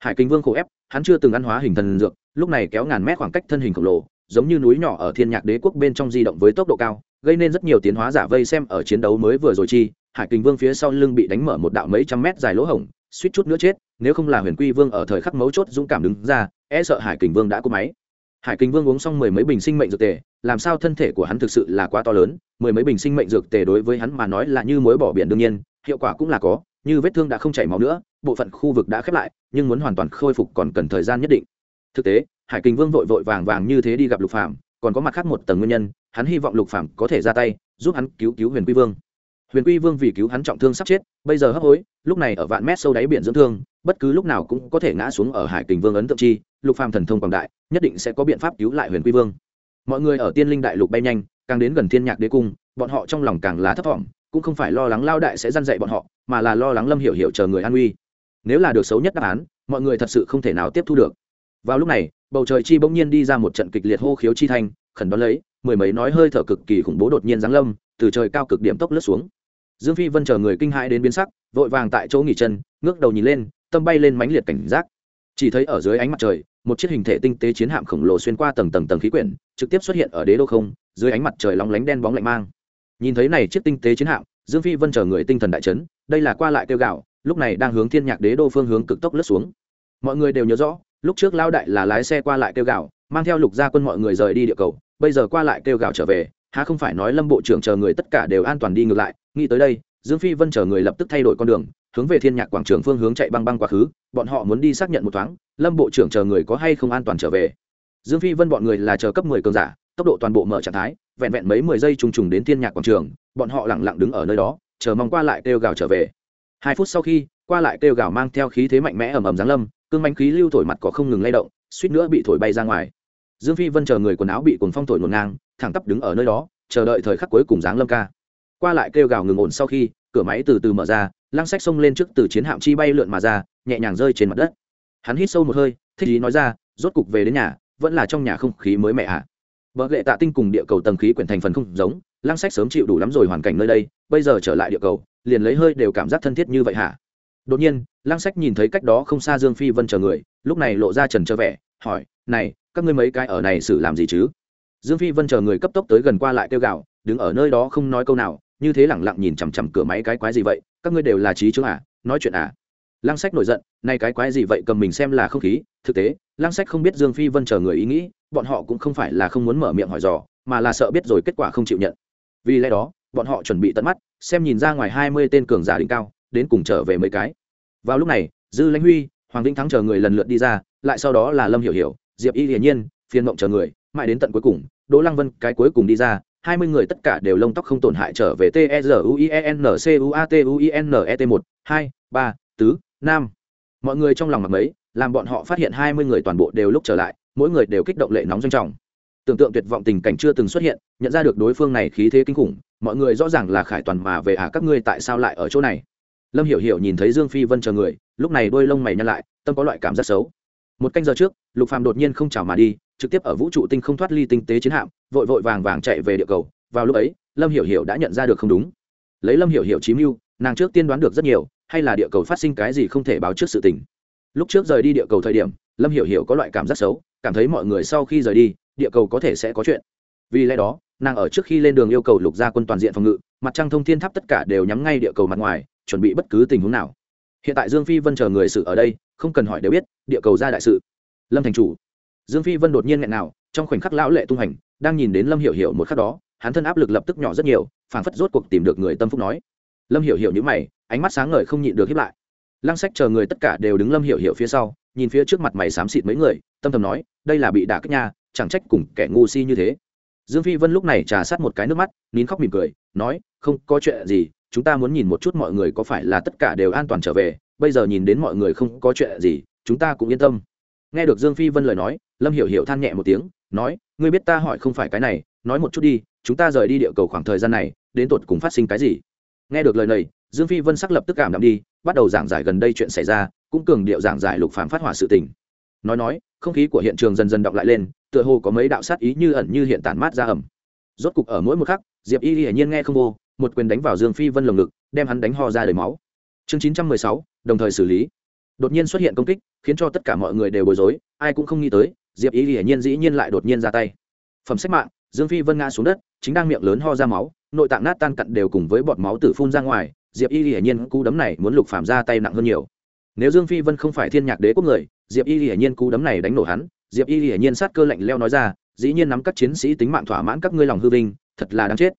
hải kinh vương khổ ép, hắn chưa từng ăn hóa hình thần dược, lúc này kéo ngàn mét khoảng cách thân hình khổng lồ, giống như núi nhỏ ở thiên nhạc đế quốc bên trong di động với tốc độ cao, gây nên rất nhiều tiến hóa giả vây xem ở chiến đấu mới vừa rồi chi, hải kinh vương phía sau lưng bị đánh mở một đạo mấy trăm mét dài lỗ hổng, suýt chút nữa chết, nếu không là huyền quy vương ở thời khắc mấu chốt dũng cảm đứng ra e sợ hải kinh vương đã cúp máy. Hải kinh vương uống xong mười mấy bình sinh mệnh dược tề, làm sao thân thể của hắn thực sự là quá to lớn, mười mấy bình sinh mệnh dược tề đối với hắn mà nói là như mối bỏ biển đương nhiên, hiệu quả cũng là có, như vết thương đã không chảy máu nữa bộ phận khu vực đã khép lại, nhưng muốn hoàn toàn khôi phục còn cần thời gian nhất định. Thực tế, hải kinh vương vội vội vàng vàng như thế đi gặp lục phạm còn có mặt khác một tầng nguyên nhân, hắn hy vọng lục phạm có thể ra tay, giúp hắn cứu cứu huyền quy vương. Huyền quy vương vì cứu hắn trọng thương sắp chết, bây giờ hấp hối, lúc này ở vạn mét sâu đáy biển dưỡng thương, bất cứ lúc nào cũng có thể ngã xuống ở hải kình vương ấn tượng chi, lục phàm thần thông quảng đại, nhất định sẽ có biện pháp cứu lại huyền quy vương. Mọi người ở tiên linh đại lục bay nhanh, càng đến gần thiên nhạc đế cung, bọn họ trong lòng càng là thấp thỏm, cũng không phải lo lắng lao đại sẽ dăn dạy bọn họ, mà là lo lắng lâm hiểu hiểu chờ người an uy nếu là được xấu nhất đáp án, mọi người thật sự không thể nào tiếp thu được. Vào lúc này, bầu trời chi bỗng nhiên đi ra một trận kịch liệt hô khiếu chi thanh, khẩn đón lấy, mười mấy nói hơi thở cực kỳ khủng bố đột nhiên giáng lâm, từ trời cao cực điểm tốc lướt xuống. Dương phi vân chờ người kinh hãi đến biến sắc, vội vàng tại chỗ nghỉ chân, ngước đầu nhìn lên, tâm bay lên mãnh liệt cảnh giác. Chỉ thấy ở dưới ánh mặt trời, một chiếc hình thể tinh tế chiến hạm khổng lồ xuyên qua tầng tầng tầng khí quyển, trực tiếp xuất hiện ở đế đô không, dưới ánh mặt trời lóng lánh đen bóng lạnh mang. Nhìn thấy này chiếc tinh tế chiến hạm, dương phi vân chờ người tinh thần đại chấn, đây là qua lại kêu gạo lúc này đang hướng thiên nhạc đế đô phương hướng cực tốc lướt xuống. Mọi người đều nhớ rõ, lúc trước lao đại là lái xe qua lại kêu gạo mang theo lục gia quân mọi người rời đi địa cầu, bây giờ qua lại kêu gạo trở về, há không phải nói lâm bộ trưởng chờ người tất cả đều an toàn đi ngược lại, nghĩ tới đây, dương phi vân chờ người lập tức thay đổi con đường, hướng về thiên nhạc quảng trường phương hướng chạy băng băng quá khứ, bọn họ muốn đi xác nhận một thoáng, lâm bộ trưởng chờ người có hay không an toàn trở về. Dương phi vân bọn người là chờ cấp mười cường giả, tốc độ toàn bộ mở trạng thái, vẹn vẹn mấy mười giây trùng trùng đến thiên nhạc quảng trường, bọn họ lẳng lặng đứng ở nơi đó, chờ mong qua lại kêu gào trở về hai phút sau khi, qua lại kêu gào mang theo khí thế mạnh mẽ ầm ầm giáng lâm, cương bánh khí lưu thổi mặt có không ngừng lay động, suýt nữa bị thổi bay ra ngoài. Dương phi vân chờ người quần áo bị cuồng phong thổi ngổn ngang, thẳng tắp đứng ở nơi đó, chờ đợi thời khắc cuối cùng giáng lâm ca. Qua lại kêu gào ngừng ổn sau khi, cửa máy từ từ mở ra, lăng sách xông lên trước từ chiến hạm chi bay lượn mà ra, nhẹ nhàng rơi trên mặt đất. Hắn hít sâu một hơi, thích ý nói ra, rốt cục về đến nhà, vẫn là trong nhà không khí mới mẹ ạ à. vợ lệ tạ tinh cùng địa cầu tầng khí quyển thành phần không giống lăng sách sớm chịu đủ lắm rồi hoàn cảnh nơi đây, bây giờ trở lại địa cầu, liền lấy hơi đều cảm giác thân thiết như vậy hả? Đột nhiên, lăng sách nhìn thấy cách đó không xa dương phi vân chờ người, lúc này lộ ra trần trơ vẻ, hỏi, này, các ngươi mấy cái ở này xử làm gì chứ? Dương phi vân chờ người cấp tốc tới gần qua lại kêu gào, đứng ở nơi đó không nói câu nào, như thế lẳng lặng nhìn chằm chằm cửa máy cái quái gì vậy? Các ngươi đều là trí chứ à? Nói chuyện à? Lăng sách nổi giận nay cái quái gì vậy? Cầm mình xem là không khí. Thực tế, lăng sách không biết dương phi vân chờ người ý nghĩ, bọn họ cũng không phải là không muốn mở miệng hỏi dò, mà là sợ biết rồi kết quả không chịu nhận vì lẽ đó, bọn họ chuẩn bị tận mắt, xem nhìn ra ngoài hai mươi tên cường giả đỉnh cao, đến cùng trở về mấy cái. Vào lúc này, dư lãnh huy, hoàng vĩnh thắng chờ người lần lượt đi ra, lại sau đó là lâm hiểu hiểu, diệp y hiển nhiên, phiên mộng chờ người, mãi đến tận cuối cùng, đỗ lăng vân, cái cuối cùng đi ra, hai mươi người tất cả đều lông tóc không tổn hại trở về t e r u i e n c u a t u i n e t một, hai, ba, tứ, năm. Mọi người trong lòng mặc mấy, làm bọn họ phát hiện hai mươi người toàn bộ đều lúc trở lại, mỗi người đều kích động lệ nóng doanh trọng tưởng tượng tuyệt vọng tình cảnh chưa từng xuất hiện, nhận ra được đối phương này khí thế kinh khủng, mọi người rõ ràng là khải toàn mà về à các ngươi tại sao lại ở chỗ này? Lâm hiểu hiểu nhìn thấy dương phi vân chờ người, lúc này đôi lông mày nhăn lại, tâm có loại cảm giác xấu. Một canh giờ trước, lục phàm đột nhiên không chào mà đi, trực tiếp ở vũ trụ tinh không thoát ly tinh tế chiến hạm, vội vội vàng vàng chạy về địa cầu. Vào lúc ấy, lâm hiểu hiểu đã nhận ra được không đúng. Lấy lâm hiểu hiểu chí mưu, nàng trước tiên đoán được rất nhiều, hay là địa cầu phát sinh cái gì không thể báo trước sự tình. Lúc trước rời đi địa cầu thời điểm, lâm hiểu hiểu có loại cảm giác xấu, cảm thấy mọi người sau khi rời đi địa cầu có thể sẽ có chuyện. Vì lẽ đó, nàng ở trước khi lên đường yêu cầu lục gia quân toàn diện phòng ngự, mặt trăng thông thiên tháp tất cả đều nhắm ngay địa cầu mặt ngoài, chuẩn bị bất cứ tình huống nào. Hiện tại dương phi vân chờ người sự ở đây, không cần hỏi đều biết, địa cầu ra đại sự. Lâm thành chủ. Dương phi vân đột nhiên nghẹn nào, trong khoảnh khắc lão lệ tung hành, đang nhìn đến lâm hiểu hiểu một khắc đó, hắn thân áp lực lập tức nhỏ rất nhiều, phảng phất rốt cuộc tìm được người tâm phúc nói. Lâm hiểu hiểu những mày, ánh mắt sáng ngời không nhịn được hiếp lại. Lăng sách chờ người tất cả đều đứng lâm hiểu hiểu phía sau, nhìn phía trước mặt mày xám xịt mấy người, tâm thầm nói, đây là bị đả kích nha chẳng trách cùng kẻ ngu si như thế. Dương phi vân lúc này trà sát một cái nước mắt, nín khóc mỉm cười, nói, không, có chuyện gì, chúng ta muốn nhìn một chút mọi người có phải là tất cả đều an toàn trở về, bây giờ nhìn đến mọi người không có chuyện gì, chúng ta cũng yên tâm. Nghe được dương phi vân lời nói, lâm hiểu hiểu than nhẹ một tiếng, nói, ngươi biết ta hỏi không phải cái này, nói một chút đi, chúng ta rời đi địa cầu khoảng thời gian này, đến tột cùng phát sinh cái gì? Nghe được lời này, dương phi vân sắc lập tức cảm đạm đi, bắt đầu giảng giải gần đây chuyện xảy ra, cũng cường điệu giảng giải lục phàm phát hỏa sự tình. Nói nói không khí của hiện trường dần dần đọng lại lên, tựa hồ có mấy đạo sát ý như ẩn như hiện tản mát ra ẩm. Rốt cục ở mỗi một khắc, diệp y hiển nhiên nghe không vô, một quyền đánh vào dương phi vân lồng ngực, đem hắn đánh ho ra đầy máu. Chương chín trăm mười sáu, đồng thời xử lý. Đột nhiên xuất hiện công kích, khiến cho tất cả mọi người đều bối rối, ai cũng không nghĩ tới, diệp y hiển nhiên dĩ nhiên lại đột nhiên ra tay. Phẩm sách mạng, dương phi vân ngã xuống đất, chính đang miệng lớn ho ra máu, nội tạng nát tan cặn đều cùng với bọt máu tử phun ra ngoài, diệp y hiển nhiên cú đấm này muốn lục phạm ra tay nặng hơn nhiều. Nếu dương phi vân không phải thiên nhạc đế quốc người diệp y hiển nhiên cú đấm này đánh nổ hắn, diệp y hiển nhiên sát cơ lạnh leo nói ra, dĩ nhiên nắm các chiến sĩ tính mạng thỏa mãn các ngươi lòng hư vinh, thật là đáng chết.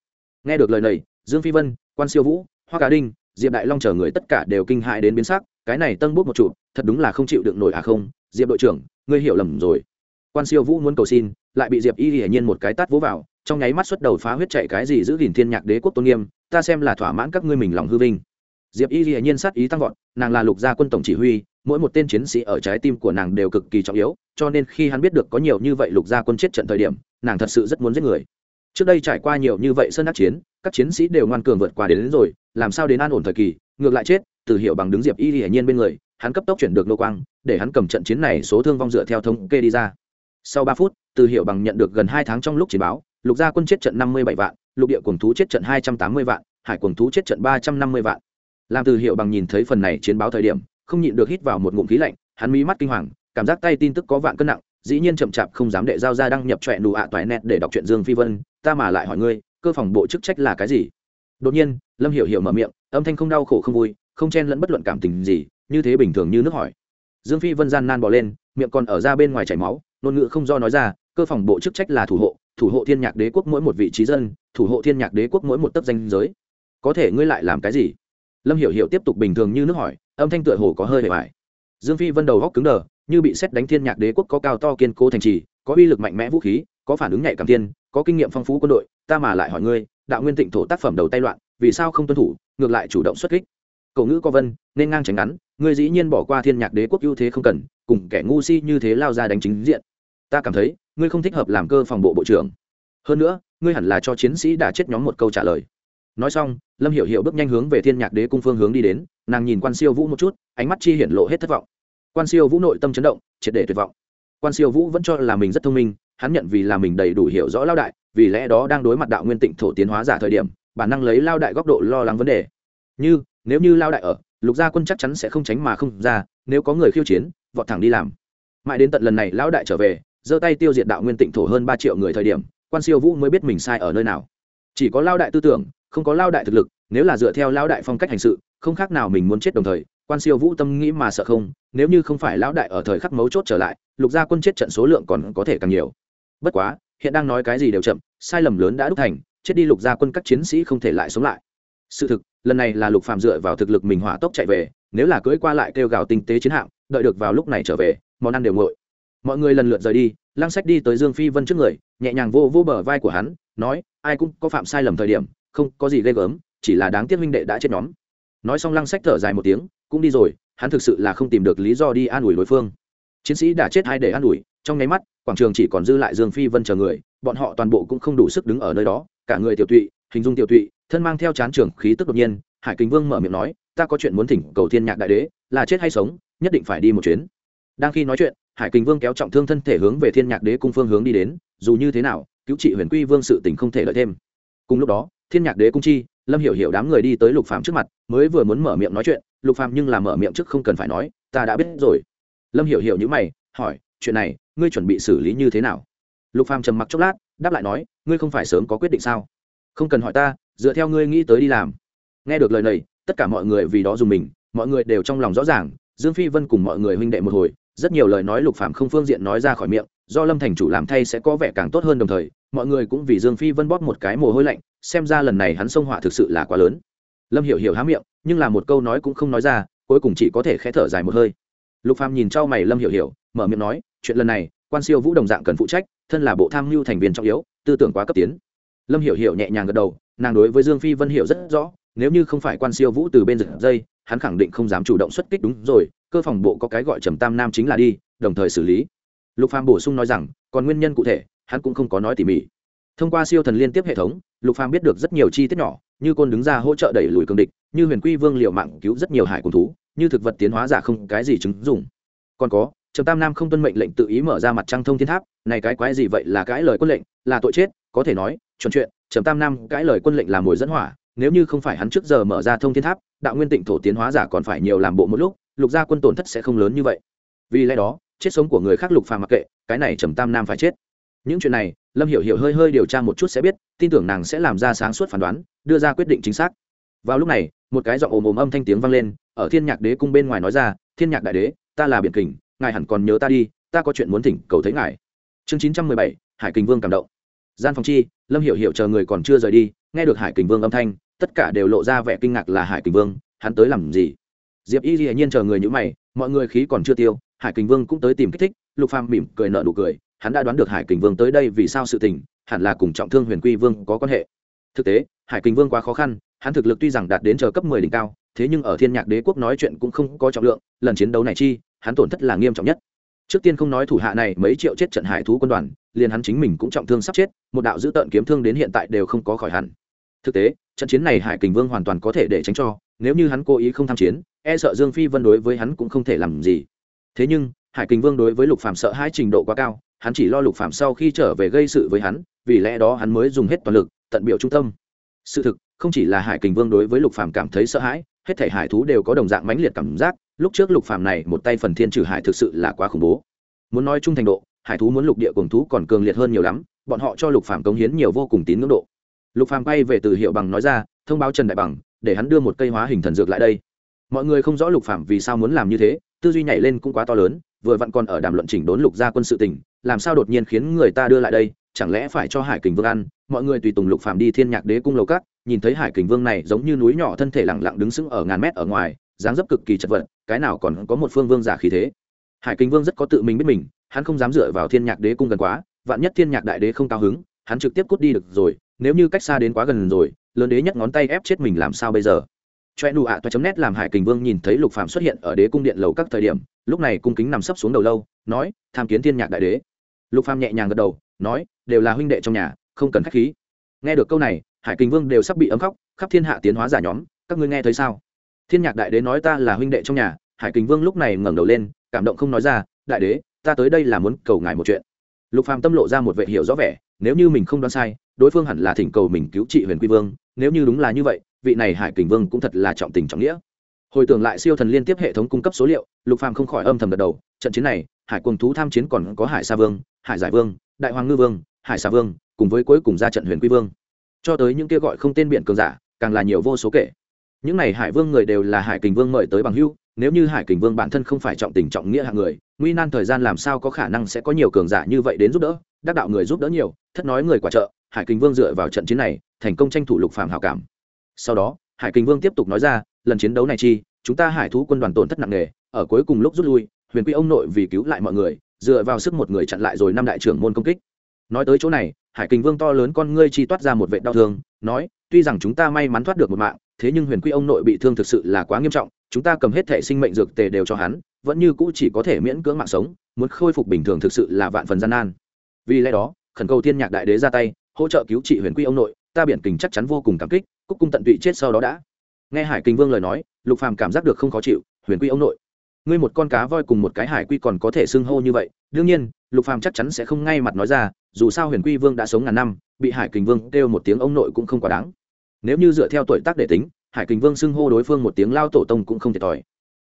Nghe được lời này, dương phi vân, quan siêu vũ, hoa cá đinh, diệp đại long chờ người tất cả đều kinh hại đến biến sắc, cái này tân bút một trụ, thật đúng là không chịu đựng nổi à không? Diệp đội trưởng, ngươi hiểu lầm rồi. Quan siêu vũ muốn cầu xin, lại bị diệp y hiển nhiên một cái tát vỗ vào, trong nháy mắt xuất đầu phá huyết chạy cái gì giữ gìn thiên nhạc đế quốc tôn nghiêm, ta xem là thỏa mãn các ngươi mình lòng hư vinh diệp y hiển nhiên sát ý tăng vọt nàng là lục gia quân tổng chỉ huy mỗi một tên chiến sĩ ở trái tim của nàng đều cực kỳ trọng yếu cho nên khi hắn biết được có nhiều như vậy lục gia quân chết trận thời điểm nàng thật sự rất muốn giết người. Trước đây trải qua nhiều như vậy sơn đắc chiến các chiến sĩ đều ngoan cường vượt qua đến, đến rồi làm sao đến an ổn thời kỳ ngược lại chết từ hiệu bằng đứng diệp y hiển nhiên bên người hắn cấp tốc chuyển được nô quang để hắn cầm trận chiến này số thương vong dựa theo thống kê đi ra. Sau ba phút từ hiệu bằng nhận được gần hai tháng trong lúc chỉ báo lục gia quân chết trận năm mươi bảy vạn lục địa cuồng thú chết trận hai trăm tám mươi vạn hải cuồng thú chết trận ba trăm năm mươi vạn làm từ hiệu bằng nhìn thấy phần này chiến báo thời điểm, không nhịn được hít vào một ngụm khí lạnh, hắn mí mắt kinh hoàng, cảm giác tay tin tức có vạn cân nặng, dĩ nhiên chậm chạp không dám đệ giao ra đăng nhập trọe nụ ạ toại net để đọc chuyện dương phi vân, ta mà lại hỏi ngươi, cơ phòng bộ chức trách là cái gì? Đột nhiên, lâm hiểu hiểu mở miệng, âm thanh không đau khổ không vui, không chen lẫn bất luận cảm tình gì, như thế bình thường như nước hỏi. Dương phi vân gian nan bỏ lên, miệng còn ở ra bên ngoài chảy máu, ngôn ngữ không do nói ra, cơ phòng bộ chức trách là thủ hộ thủ hộ thiên nhạc đế quốc mỗi một vị trí dân, thủ hộ thiên nhạc đế quốc mỗi một tấc danh giới. Có thể ngươi lại làm cái gì? Lâm hiểu hiểu tiếp tục bình thường như nước hỏi âm thanh tựa hồ có hơi hề vải dương phi vân đầu góc cứng đờ như bị xét đánh thiên nhạc đế quốc có cao to kiên cố thành trì có uy lực mạnh mẽ vũ khí có phản ứng nhạy cảm tiên, có kinh nghiệm phong phú quân đội ta mà lại hỏi ngươi đạo nguyên tịnh thổ tác phẩm đầu tay loạn vì sao không tuân thủ ngược lại chủ động xuất kích. Cậu ngữ có vân nên ngang tránh ngắn ngươi dĩ nhiên bỏ qua thiên nhạc đế quốc ưu thế không cần cùng kẻ ngu si như thế lao ra đánh chính diện. Ta cảm thấy ngươi không thích hợp làm cơ phòng bộ bộ trưởng. Hơn nữa ngươi hẳn là cho chiến sĩ đã chết nhóm một câu trả lời nói xong, lâm hiểu hiểu bước nhanh hướng về thiên nhạc đế cung phương hướng đi đến, nàng nhìn quan siêu vũ một chút, ánh mắt chi hiển lộ hết thất vọng. Quan siêu vũ nội tâm chấn động, triệt để tuyệt vọng. Quan siêu vũ vẫn cho là mình rất thông minh, hắn nhận vì là mình đầy đủ hiểu rõ lao đại, vì lẽ đó đang đối mặt đạo nguyên tịnh thổ tiến hóa giả thời điểm, bản năng lấy lao đại góc độ lo lắng vấn đề. Như, nếu như lao đại ở, lục gia quân chắc chắn sẽ không tránh mà không ra, nếu có người khiêu chiến, vọt thẳng đi làm. Mãi đến tận lần này lão đại trở về, giơ tay tiêu diệt đạo nguyên tịnh thổ hơn ba triệu người thời điểm, quan siêu vũ mới biết mình sai ở nơi nào chỉ có lao đại tư tưởng, không có lao đại thực lực, nếu là dựa theo lao đại phong cách hành sự, không khác nào mình muốn chết đồng thời, quan siêu vũ tâm nghĩ mà sợ không, nếu như không phải lão đại ở thời khắc mấu chốt trở lại, lục gia quân chết trận số lượng còn có thể càng nhiều. Bất quá, hiện đang nói cái gì đều chậm, sai lầm lớn đã đúc thành, chết đi lục gia quân các chiến sĩ không thể lại sống lại. Sự thực, lần này là lục phạm dựa vào thực lực mình hỏa tốc chạy về, nếu là cưỡi qua lại kêu gào tinh tế chiến hạm, đợi được vào lúc này trở về, món ăn đều ngội mọi người lần lượt rời đi lăng sách đi tới dương phi vân trước người, nhẹ nhàng vô vô bờ vai của hắn, nói, ai cũng có phạm sai lầm thời điểm, không có gì ghê gớm, chỉ là đáng tiếc minh đệ đã chết nhóm. Nói xong lăng sách thở dài một tiếng, cũng đi rồi, hắn thực sự là không tìm được lý do đi an ủi đối phương. Chiến sĩ đã chết hay để an ủi, trong nháy mắt, quảng trường chỉ còn dư lại dương phi vân chờ người, bọn họ toàn bộ cũng không đủ sức đứng ở nơi đó, cả người tiểu tụy, hình dung tiểu tụy, thân mang theo chán trường khí tức đột nhiên, hải kính vương mở miệng nói, ta có chuyện muốn thỉnh cầu thiên nhạc đại đế, là chết hay sống, nhất định phải đi một chuyến. Đang khi nói chuyện hải Kình vương kéo trọng thương thân thể hướng về thiên nhạc đế cung phương hướng đi đến, dù như thế nào, cứu trị huyền quy vương sự tình không thể lợi thêm. Cùng lúc đó, thiên nhạc đế cung chi, lâm hiểu hiểu đám người đi tới lục phàm trước mặt, mới vừa muốn mở miệng nói chuyện, lục phàm nhưng là mở miệng trước không cần phải nói, ta đã biết rồi. Lâm hiểu hiểu như mày, hỏi, chuyện này, ngươi chuẩn bị xử lý như thế nào? Lục phàm trầm mặc chốc lát, đáp lại nói, ngươi không phải sớm có quyết định sao? Không cần hỏi ta, dựa theo ngươi nghĩ tới đi làm. Nghe được lời này, tất cả mọi người vì đó dùng mình, mọi người đều trong lòng rõ ràng, dương phi vân cùng mọi người huynh đệ một hồi rất nhiều lời nói lục phàm không phương diện nói ra khỏi miệng, do lâm thành chủ làm thay sẽ có vẻ càng tốt hơn đồng thời, mọi người cũng vì dương phi vân bóp một cái mồ hôi lạnh, xem ra lần này hắn xông họa thực sự là quá lớn. Lâm hiểu hiểu há miệng, nhưng là một câu nói cũng không nói ra, cuối cùng chỉ có thể khẽ thở dài một hơi. Lục phàm nhìn trao mày lâm hiểu hiểu, mở miệng nói, chuyện lần này, quan siêu vũ đồng dạng cần phụ trách, thân là bộ tham mưu thành viên trọng yếu, tư tưởng quá cấp tiến. Lâm hiểu hiểu nhẹ nhàng gật đầu, nàng đối với dương phi vân hiểu rất rõ, nếu như không phải quan siêu vũ từ bên giật dây, hắn khẳng định không dám chủ động xuất kích đúng rồi cơ phòng bộ có cái gọi trầm tam nam chính là đi, đồng thời xử lý. Lục phàm bổ sung nói rằng, còn nguyên nhân cụ thể, hắn cũng không có nói tỉ mỉ. Thông qua siêu thần liên tiếp hệ thống, lục phàm biết được rất nhiều chi tiết nhỏ, như côn đứng ra hỗ trợ đẩy lùi cường địch, như huyền quy vương liệu mạng cứu rất nhiều hải cùng thú, như thực vật tiến hóa giả không cái gì chứng dùng còn có, trầm tam nam không tuân mệnh lệnh tự ý mở ra mặt trăng thông thiên tháp, này cái quái gì vậy là cái lời quân lệnh, là tội chết, có thể nói, chuẩn chuyện, trầm tam nam cái lời quân lệnh là mồi dẫn hỏa, nếu như không phải hắn trước giờ mở ra thông thiên tháp, đạo nguyên tịnh thổ tiến hóa giả còn phải nhiều làm bộ một lúc lục gia quân tổn thất sẽ không lớn như vậy. Vì lẽ đó, chết sống của người khác lục phàm mặc kệ, cái này trầm tam nam phải chết. Những chuyện này, lâm hiểu hiểu hơi hơi điều tra một chút sẽ biết, tin tưởng nàng sẽ làm ra sáng suốt phán đoán, đưa ra quyết định chính xác. Vào lúc này, một cái giọng ồm ồm âm thanh tiếng vang lên, ở thiên nhạc đế cung bên ngoài nói ra, thiên nhạc đại đế, ta là biển kình, ngài hẳn còn nhớ ta đi, ta có chuyện muốn thỉnh cầu thấy ngài. Chương chín trăm mười bảy, hải kình vương cảm động. Gian phòng chi, lâm hiểu hiểu chờ người còn chưa rời đi, nghe được hải kình vương âm thanh, tất cả đều lộ ra vẻ kinh ngạc là hải kình vương, hắn tới làm gì? Diệp y dĩ nhiên chờ người như mày, mọi người khí còn chưa tiêu, hải kình vương cũng tới tìm kích thích, lục phàm mỉm cười nợ nụ cười, hắn đã đoán được hải kình vương tới đây vì sao sự tình, hẳn là cùng trọng thương huyền quy vương có quan hệ. Thực tế, hải kình vương quá khó khăn, hắn thực lực tuy rằng đạt đến chờ cấp mười đỉnh cao, thế nhưng ở thiên nhạc đế quốc nói chuyện cũng không có trọng lượng, lần chiến đấu này chi, hắn tổn thất là nghiêm trọng nhất. Trước tiên không nói thủ hạ này mấy triệu chết trận hải thú quân đoàn, liền hắn chính mình cũng trọng thương sắp chết, một đạo dữ tợn kiếm thương đến hiện tại đều không có khỏi hẳn thực tế, trận chiến này hải kình vương hoàn toàn có thể để tránh cho, nếu như hắn cố ý không tham chiến e sợ dương phi vân đối với hắn cũng không thể làm gì. Thế nhưng, hải kình vương đối với lục phạm sợ hai trình độ quá cao, hắn chỉ lo lục phạm sau khi trở về gây sự với hắn, vì lẽ đó hắn mới dùng hết toàn lực, tận biểu trung tâm. Sự thực, không chỉ là hải kình vương đối với lục phạm cảm thấy sợ hãi, hết thể hải thú đều có đồng dạng mãnh liệt cảm giác, lúc trước lục phạm này một tay phần thiên trừ hải thực sự là quá khủng bố. Muốn nói trung thành độ, hải thú muốn lục địa cùng thú còn cường liệt hơn nhiều lắm, bọn họ cho lục phạm cống hiến nhiều vô cùng tín ngưỡng độ lục phạm bay về từ hiệu bằng nói ra, thông báo trần đại bằng, để hắn đưa một cây hóa hình thần dược lại đây. Mọi người không rõ lục phạm vì sao muốn làm như thế, tư duy nhảy lên cũng quá to lớn, vừa vặn còn ở đàm luận chỉnh đốn lục gia quân sự tình, làm sao đột nhiên khiến người ta đưa lại đây, chẳng lẽ phải cho hải kình vương ăn? Mọi người tùy tùng lục phạm đi thiên nhạc đế cung lầu cát nhìn thấy hải kình vương này giống như núi nhỏ thân thể lẳng lặng đứng sững ở ngàn mét ở ngoài, dáng dấp cực kỳ chật vật, cái nào còn có một phương vương giả khí thế. Hải kình vương rất có tự mình biết mình, hắn không dám dựa vào thiên nhạc đế cung gần quá, vạn nhất thiên nhạc đại đế không cao hứng, hắn trực tiếp cút đi được rồi nếu như cách xa đến quá gần rồi, lớn đế nhất ngón tay ép chết mình làm sao bây giờ? Choe nụ ạ, toa chấm nét làm hải kình vương nhìn thấy lục phạm xuất hiện ở đế cung điện lầu các thời điểm, lúc này cung kính nằm sấp xuống đầu lâu, nói, tham kiến thiên nhạc đại đế. Lục phạm nhẹ nhàng gật đầu, nói, đều là huynh đệ trong nhà, không cần khách khí. Nghe được câu này, hải kình vương đều sắp bị ấm khóc, khắp thiên hạ tiến hóa giả nhóm, các ngươi nghe thấy sao? Thiên nhạc đại đế nói ta là huynh đệ trong nhà, hải kình vương lúc này ngẩng đầu lên, cảm động không nói ra, đại đế, ta tới đây là muốn cầu ngài một chuyện. Lục phàm tâm lộ ra một vệ hiểu rõ vẻ, nếu như mình không đoán sai đối phương hẳn là thỉnh cầu mình cứu trị huyền quy vương, nếu như đúng là như vậy, vị này hải kình vương cũng thật là trọng tình trọng nghĩa. Hồi tưởng lại siêu thần liên tiếp hệ thống cung cấp số liệu, lục phàm không khỏi âm thầm gật đầu, trận chiến này, hải quân thú tham chiến còn có hải sa vương, hải giải vương, đại hoàng ngư vương, hải sa vương, cùng với cuối cùng ra trận huyền quy vương. Cho tới những kia gọi không tên biển cường giả, càng là nhiều vô số kể. Những này hải vương người đều là hải kình vương mời tới bằng hưu nếu như hải kình vương bản thân không phải trọng tình trọng nghĩa hạng người, nguy nan thời gian làm sao có khả năng sẽ có nhiều cường giả như vậy đến giúp đỡ, đắc đạo người giúp đỡ nhiều, thất nói người quả trợ hải kình vương dựa vào trận chiến này, thành công tranh thủ lục phàm hảo cảm. Sau đó, hải kình vương tiếp tục nói ra, lần chiến đấu này chi, chúng ta hải thú quân đoàn tổn thất nặng nề, ở cuối cùng lúc rút lui, huyền quy ông nội vì cứu lại mọi người, dựa vào sức một người chặn lại rồi năm đại trưởng môn công kích. Nói tới chỗ này, hải kình vương to lớn con ngươi chi toát ra một vệ đau thương, nói, tuy rằng chúng ta may mắn thoát được một mạng, thế nhưng huyền quy ông nội bị thương thực sự là quá nghiêm trọng, chúng ta cầm hết thể sinh mệnh dược tề đều cho hắn, vẫn như cũ chỉ có thể miễn cưỡng mạng sống, muốn khôi phục bình thường thực sự là vạn phần gian nan. Vì lẽ đó, khẩn cầu thiên nhạc đại đế ra tay hỗ trợ cứu trị huyền quy ông nội, ta biển kình chắc chắn vô cùng cảm kích, cúc cung tận tụy chết sau đó đã. Nghe hải kinh vương lời nói, lục phàm cảm giác được không khó chịu, huyền quy ông nội. Ngươi một con cá voi cùng một cái hải quy còn có thể xưng hô như vậy, đương nhiên, lục phàm chắc chắn sẽ không ngay mặt nói ra, dù sao huyền quy vương đã sống ngàn năm, bị hải kình vương kêu một tiếng ông nội cũng không quá đáng. Nếu như dựa theo tuổi tác để tính, hải kình vương xưng hô đối phương một tiếng lao tổ tông cũng không thiệt thòi.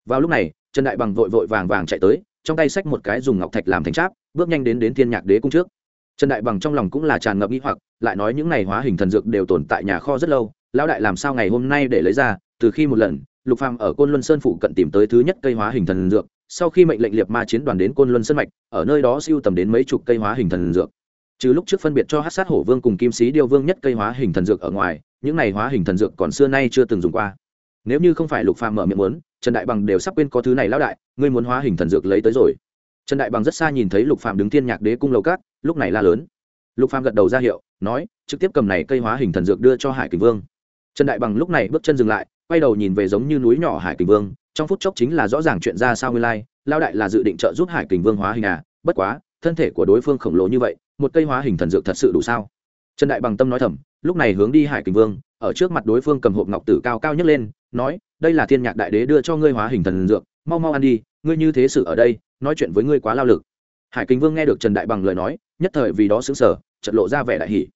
Vào lúc này, trần đại bằng vội vội vàng vàng chạy tới, trong tay xách một cái dùng ngọc thạch làm thành tráp, bước nhanh đến đến thiên nhạc đế cung trước trần đại bằng trong lòng cũng là tràn ngập nghĩ hoặc, lại nói những này hóa hình thần dược đều tồn tại nhà kho rất lâu, lão đại làm sao ngày hôm nay để lấy ra, từ khi một lần, lục phàm ở côn luân sơn phụ cận tìm tới thứ nhất cây hóa hình thần dược, sau khi mệnh lệnh liệt ma chiến đoàn đến côn luân sơn mạch, ở nơi đó siêu tầm đến mấy chục cây hóa hình thần dược. Trừ lúc trước phân biệt cho hát sát hổ vương cùng kim sĩ điêu vương nhất cây hóa hình thần dược ở ngoài, những này hóa hình thần dược còn xưa nay chưa từng dùng qua. Nếu như không phải lục phàm mở miệng muốn, trần đại bằng đều sắp quên có thứ này lão đại, ngươi muốn hóa hình thần dược lấy tới rồi. Trần đại bằng rất xa nhìn thấy lục phàm đứng thiên nhạc đế cung lầu cát lúc này la lớn. Lục phàm gật đầu ra hiệu, nói, trực tiếp cầm này cây hóa hình thần dược đưa cho hải kình vương. Trần đại bằng lúc này bước chân dừng lại, quay đầu nhìn về giống như núi nhỏ hải kình vương, trong phút chốc chính là rõ ràng chuyện ra sao nguyên lai lao đại là dự định trợ giúp hải kình vương hóa hình à bất quá, thân thể của đối phương khổng lồ như vậy, một cây hóa hình thần dược thật sự đủ sao? Trần đại bằng tâm nói thầm, lúc này hướng đi hải kình vương, ở trước mặt đối phương cầm hộp ngọc tử cao cao nhất lên, nói, đây là thiên nhạc đại đế đưa cho ngươi hóa hình thần dược, mau mau ăn đi, ngươi như thế sự ở đây, nói chuyện với ngươi quá lao lực. Hải kình vương nghe được trần đại bằng lời nói nhất thời vì đó xứng sở chật lộ ra vẻ đại hỷ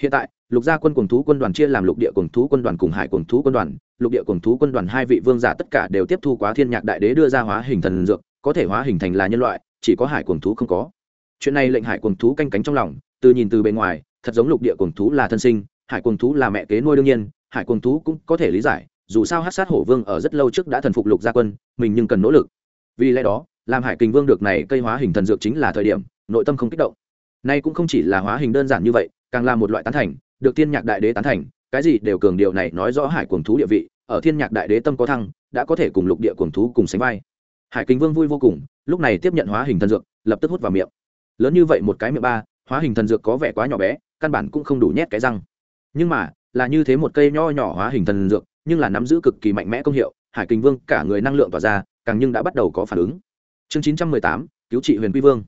hiện tại, lục gia quân cùng thú quân đoàn chia làm lục địa cùng thú quân đoàn cùng hải cùng thú quân đoàn, lục địa cùng thú quân đoàn hai vị vương giả tất cả đều tiếp thu quá thiên nhạc đại đế đưa ra hóa hình thần dược, có thể hóa hình thành là nhân loại, chỉ có hải cùng thú không có. Chuyện này lệnh hải cùng thú canh cánh trong lòng, từ nhìn từ bên ngoài, thật giống lục địa cùng thú là thân sinh, hải cùng thú là mẹ kế nuôi đương nhiên, hải cùng thú cũng có thể lý giải, dù sao hát sát hổ vương ở rất lâu trước đã thần phục lục gia quân, mình nhưng cần nỗ lực. Vì lẽ đó, làm hải kình vương được này cây hóa hình thần dược chính là thời điểm, nội tâm không kích động nay cũng không chỉ là hóa hình đơn giản như vậy, càng là một loại tán thành, được thiên nhạc đại đế tán thành, cái gì đều cường điều này nói rõ hải cuồng thú địa vị, ở thiên nhạc đại đế tâm có thăng, đã có thể cùng lục địa cuồng thú cùng sánh vai. Hải kính vương vui vô cùng, lúc này tiếp nhận hóa hình thần dược, lập tức hút vào miệng. Lớn như vậy một cái miệng ba, hóa hình thần dược có vẻ quá nhỏ bé, căn bản cũng không đủ nhét cái răng. Nhưng mà, là như thế một cây nho nhỏ hóa hình thần dược, nhưng là nắm giữ cực kỳ mạnh mẽ công hiệu, hải kinh vương cả người năng lượng tỏa ra, càng nhưng đã bắt đầu có phản ứng. Chương chín trăm mười tám, cứu trị huyền quy vương.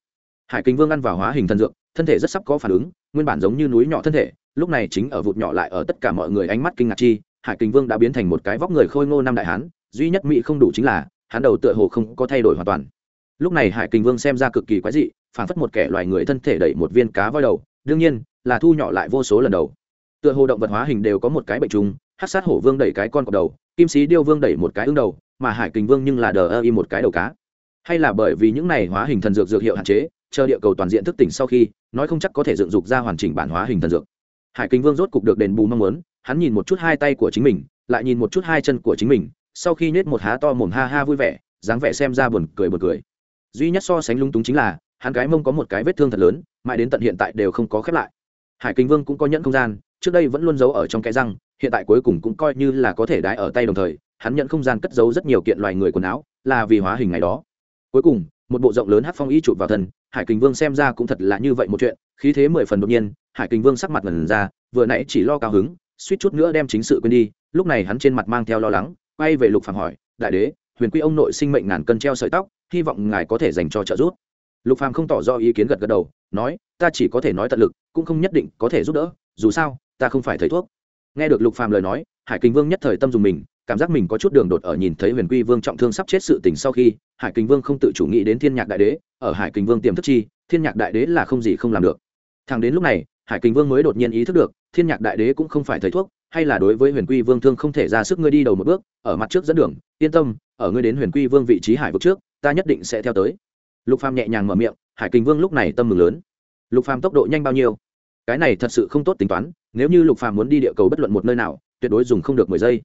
Hải kinh vương ăn vào hóa hình thần dược thân thể rất sắp có phản ứng, nguyên bản giống như núi nhỏ thân thể, lúc này chính ở vụt nhỏ lại ở tất cả mọi người ánh mắt kinh ngạc chi, hải kinh vương đã biến thành một cái vóc người khôi ngô năm đại hán, duy nhất mỹ không đủ chính là, hắn đầu tựa hồ không có thay đổi hoàn toàn. Lúc này hải kinh vương xem ra cực kỳ quái dị, phản phất một kẻ loài người thân thể đẩy một viên cá voi đầu, đương nhiên, là thu nhỏ lại vô số lần đầu. Tựa hồ động vật hóa hình đều có một cái bệnh trùng hát sát hổ vương đẩy cái con cọc đầu, kim sĩ điêu vương đẩy một cái ưng đầu, mà hải kinh vương nhưng là đờ ơ y một cái đầu cá. Hay là bởi vì những này hóa hình thần dược dược hiệu hạn chế, chờ địa cầu toàn diện thức tỉnh sau khi nói không chắc có thể dựng dục ra hoàn chỉnh bản hóa hình thần dược. Hải kinh vương rốt cục được đền bù mong muốn, hắn nhìn một chút hai tay của chính mình, lại nhìn một chút hai chân của chính mình, sau khi nết một há to mồm ha ha vui vẻ, dáng vẻ xem ra buồn cười buồn cười. Duy nhất so sánh lung túng chính là, hắn cái mông có một cái vết thương thật lớn, mãi đến tận hiện tại đều không có khép lại. Hải kinh vương cũng có nhận không gian, trước đây vẫn luôn giấu ở trong cái răng, hiện tại cuối cùng cũng coi như là có thể đái ở tay đồng thời, hắn nhận không gian cất giấu rất nhiều kiện loài người quần áo, là vì hóa hình ngày đó. Cuối cùng một bộ rộng lớn hát phong y chụp vào thân, hải kình vương xem ra cũng thật là như vậy một chuyện, khí thế mười phần đột nhiên, hải kình vương sắc mặt ngần ra, vừa nãy chỉ lo cao hứng, suýt chút nữa đem chính sự quên đi, lúc này hắn trên mặt mang theo lo lắng, quay về lục phàm hỏi, đại đế, huyền quy ông nội sinh mệnh ngàn cân treo sợi tóc, hy vọng ngài có thể dành cho trợ giúp. Lục phàm không tỏ rõ ý kiến gật gật đầu, nói, ta chỉ có thể nói tận lực, cũng không nhất định có thể giúp đỡ, dù sao, ta không phải thầy thuốc. Nghe được lục phàm lời nói, hải kinh vương nhất thời tâm dùng mình cảm giác mình có chút đường đột ở nhìn thấy huyền quy vương trọng thương sắp chết sự tình sau khi, hải kinh vương không tự chủ nghĩ đến thiên nhạc đại đế, ở hải kinh vương tiềm thức chi, thiên nhạc đại đế là không gì không làm được. Thằng đến lúc này, hải kinh vương mới đột nhiên ý thức được, thiên nhạc đại đế cũng không phải thầy thuốc, hay là đối với huyền quy vương thương không thể ra sức ngươi đi đầu một bước, ở mặt trước dẫn đường, yên tâm, ở ngươi đến huyền quy vương vị trí hải vực trước, ta nhất định sẽ theo tới. Lục phàm nhẹ nhàng mở miệng, hải kinh vương lúc này tâm mừng lớn. Lục phàm tốc độ nhanh bao nhiêu? Cái này thật sự không tốt tính toán, nếu như lục phàm muốn đi địa cầu bất luận một nơi nào, tuyệt đối dùng không được mười giây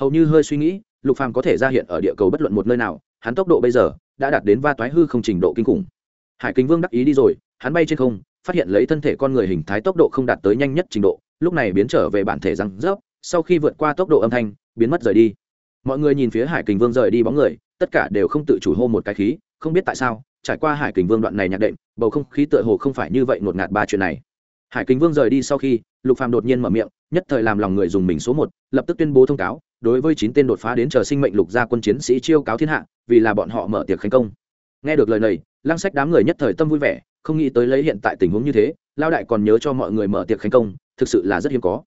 hầu như hơi suy nghĩ, lục phàm có thể ra hiện ở địa cầu bất luận một nơi nào, hắn tốc độ bây giờ đã đạt đến va toái hư không trình độ kinh khủng. Hải kính vương đắc ý đi rồi, hắn bay trên không, phát hiện lấy thân thể con người hình thái tốc độ không đạt tới nhanh nhất trình độ, lúc này biến trở về bản thể răng rớp, sau khi vượt qua tốc độ âm thanh, biến mất rời đi. Mọi người nhìn phía hải kình vương rời đi bóng người, tất cả đều không tự chủ hô một cái khí, không biết tại sao, trải qua hải kình vương đoạn này nhạc đệm, bầu không khí tựa hồ không phải như vậy ngột ngạt ba chuyện này. Hải kình vương rời đi sau khi, lục phàm đột nhiên mở miệng, nhất thời làm lòng người dùng mình số một, lập tức tuyên bố thông cáo đối với chín tên đột phá đến chờ sinh mệnh lục gia quân chiến sĩ chiêu cáo thiên hạ, vì là bọn họ mở tiệc khánh công. Nghe được lời này, lăng sách đám người nhất thời tâm vui vẻ, không nghĩ tới lấy hiện tại tình huống như thế lao đại còn nhớ cho mọi người mở tiệc khánh công, thực sự là rất hiếm có.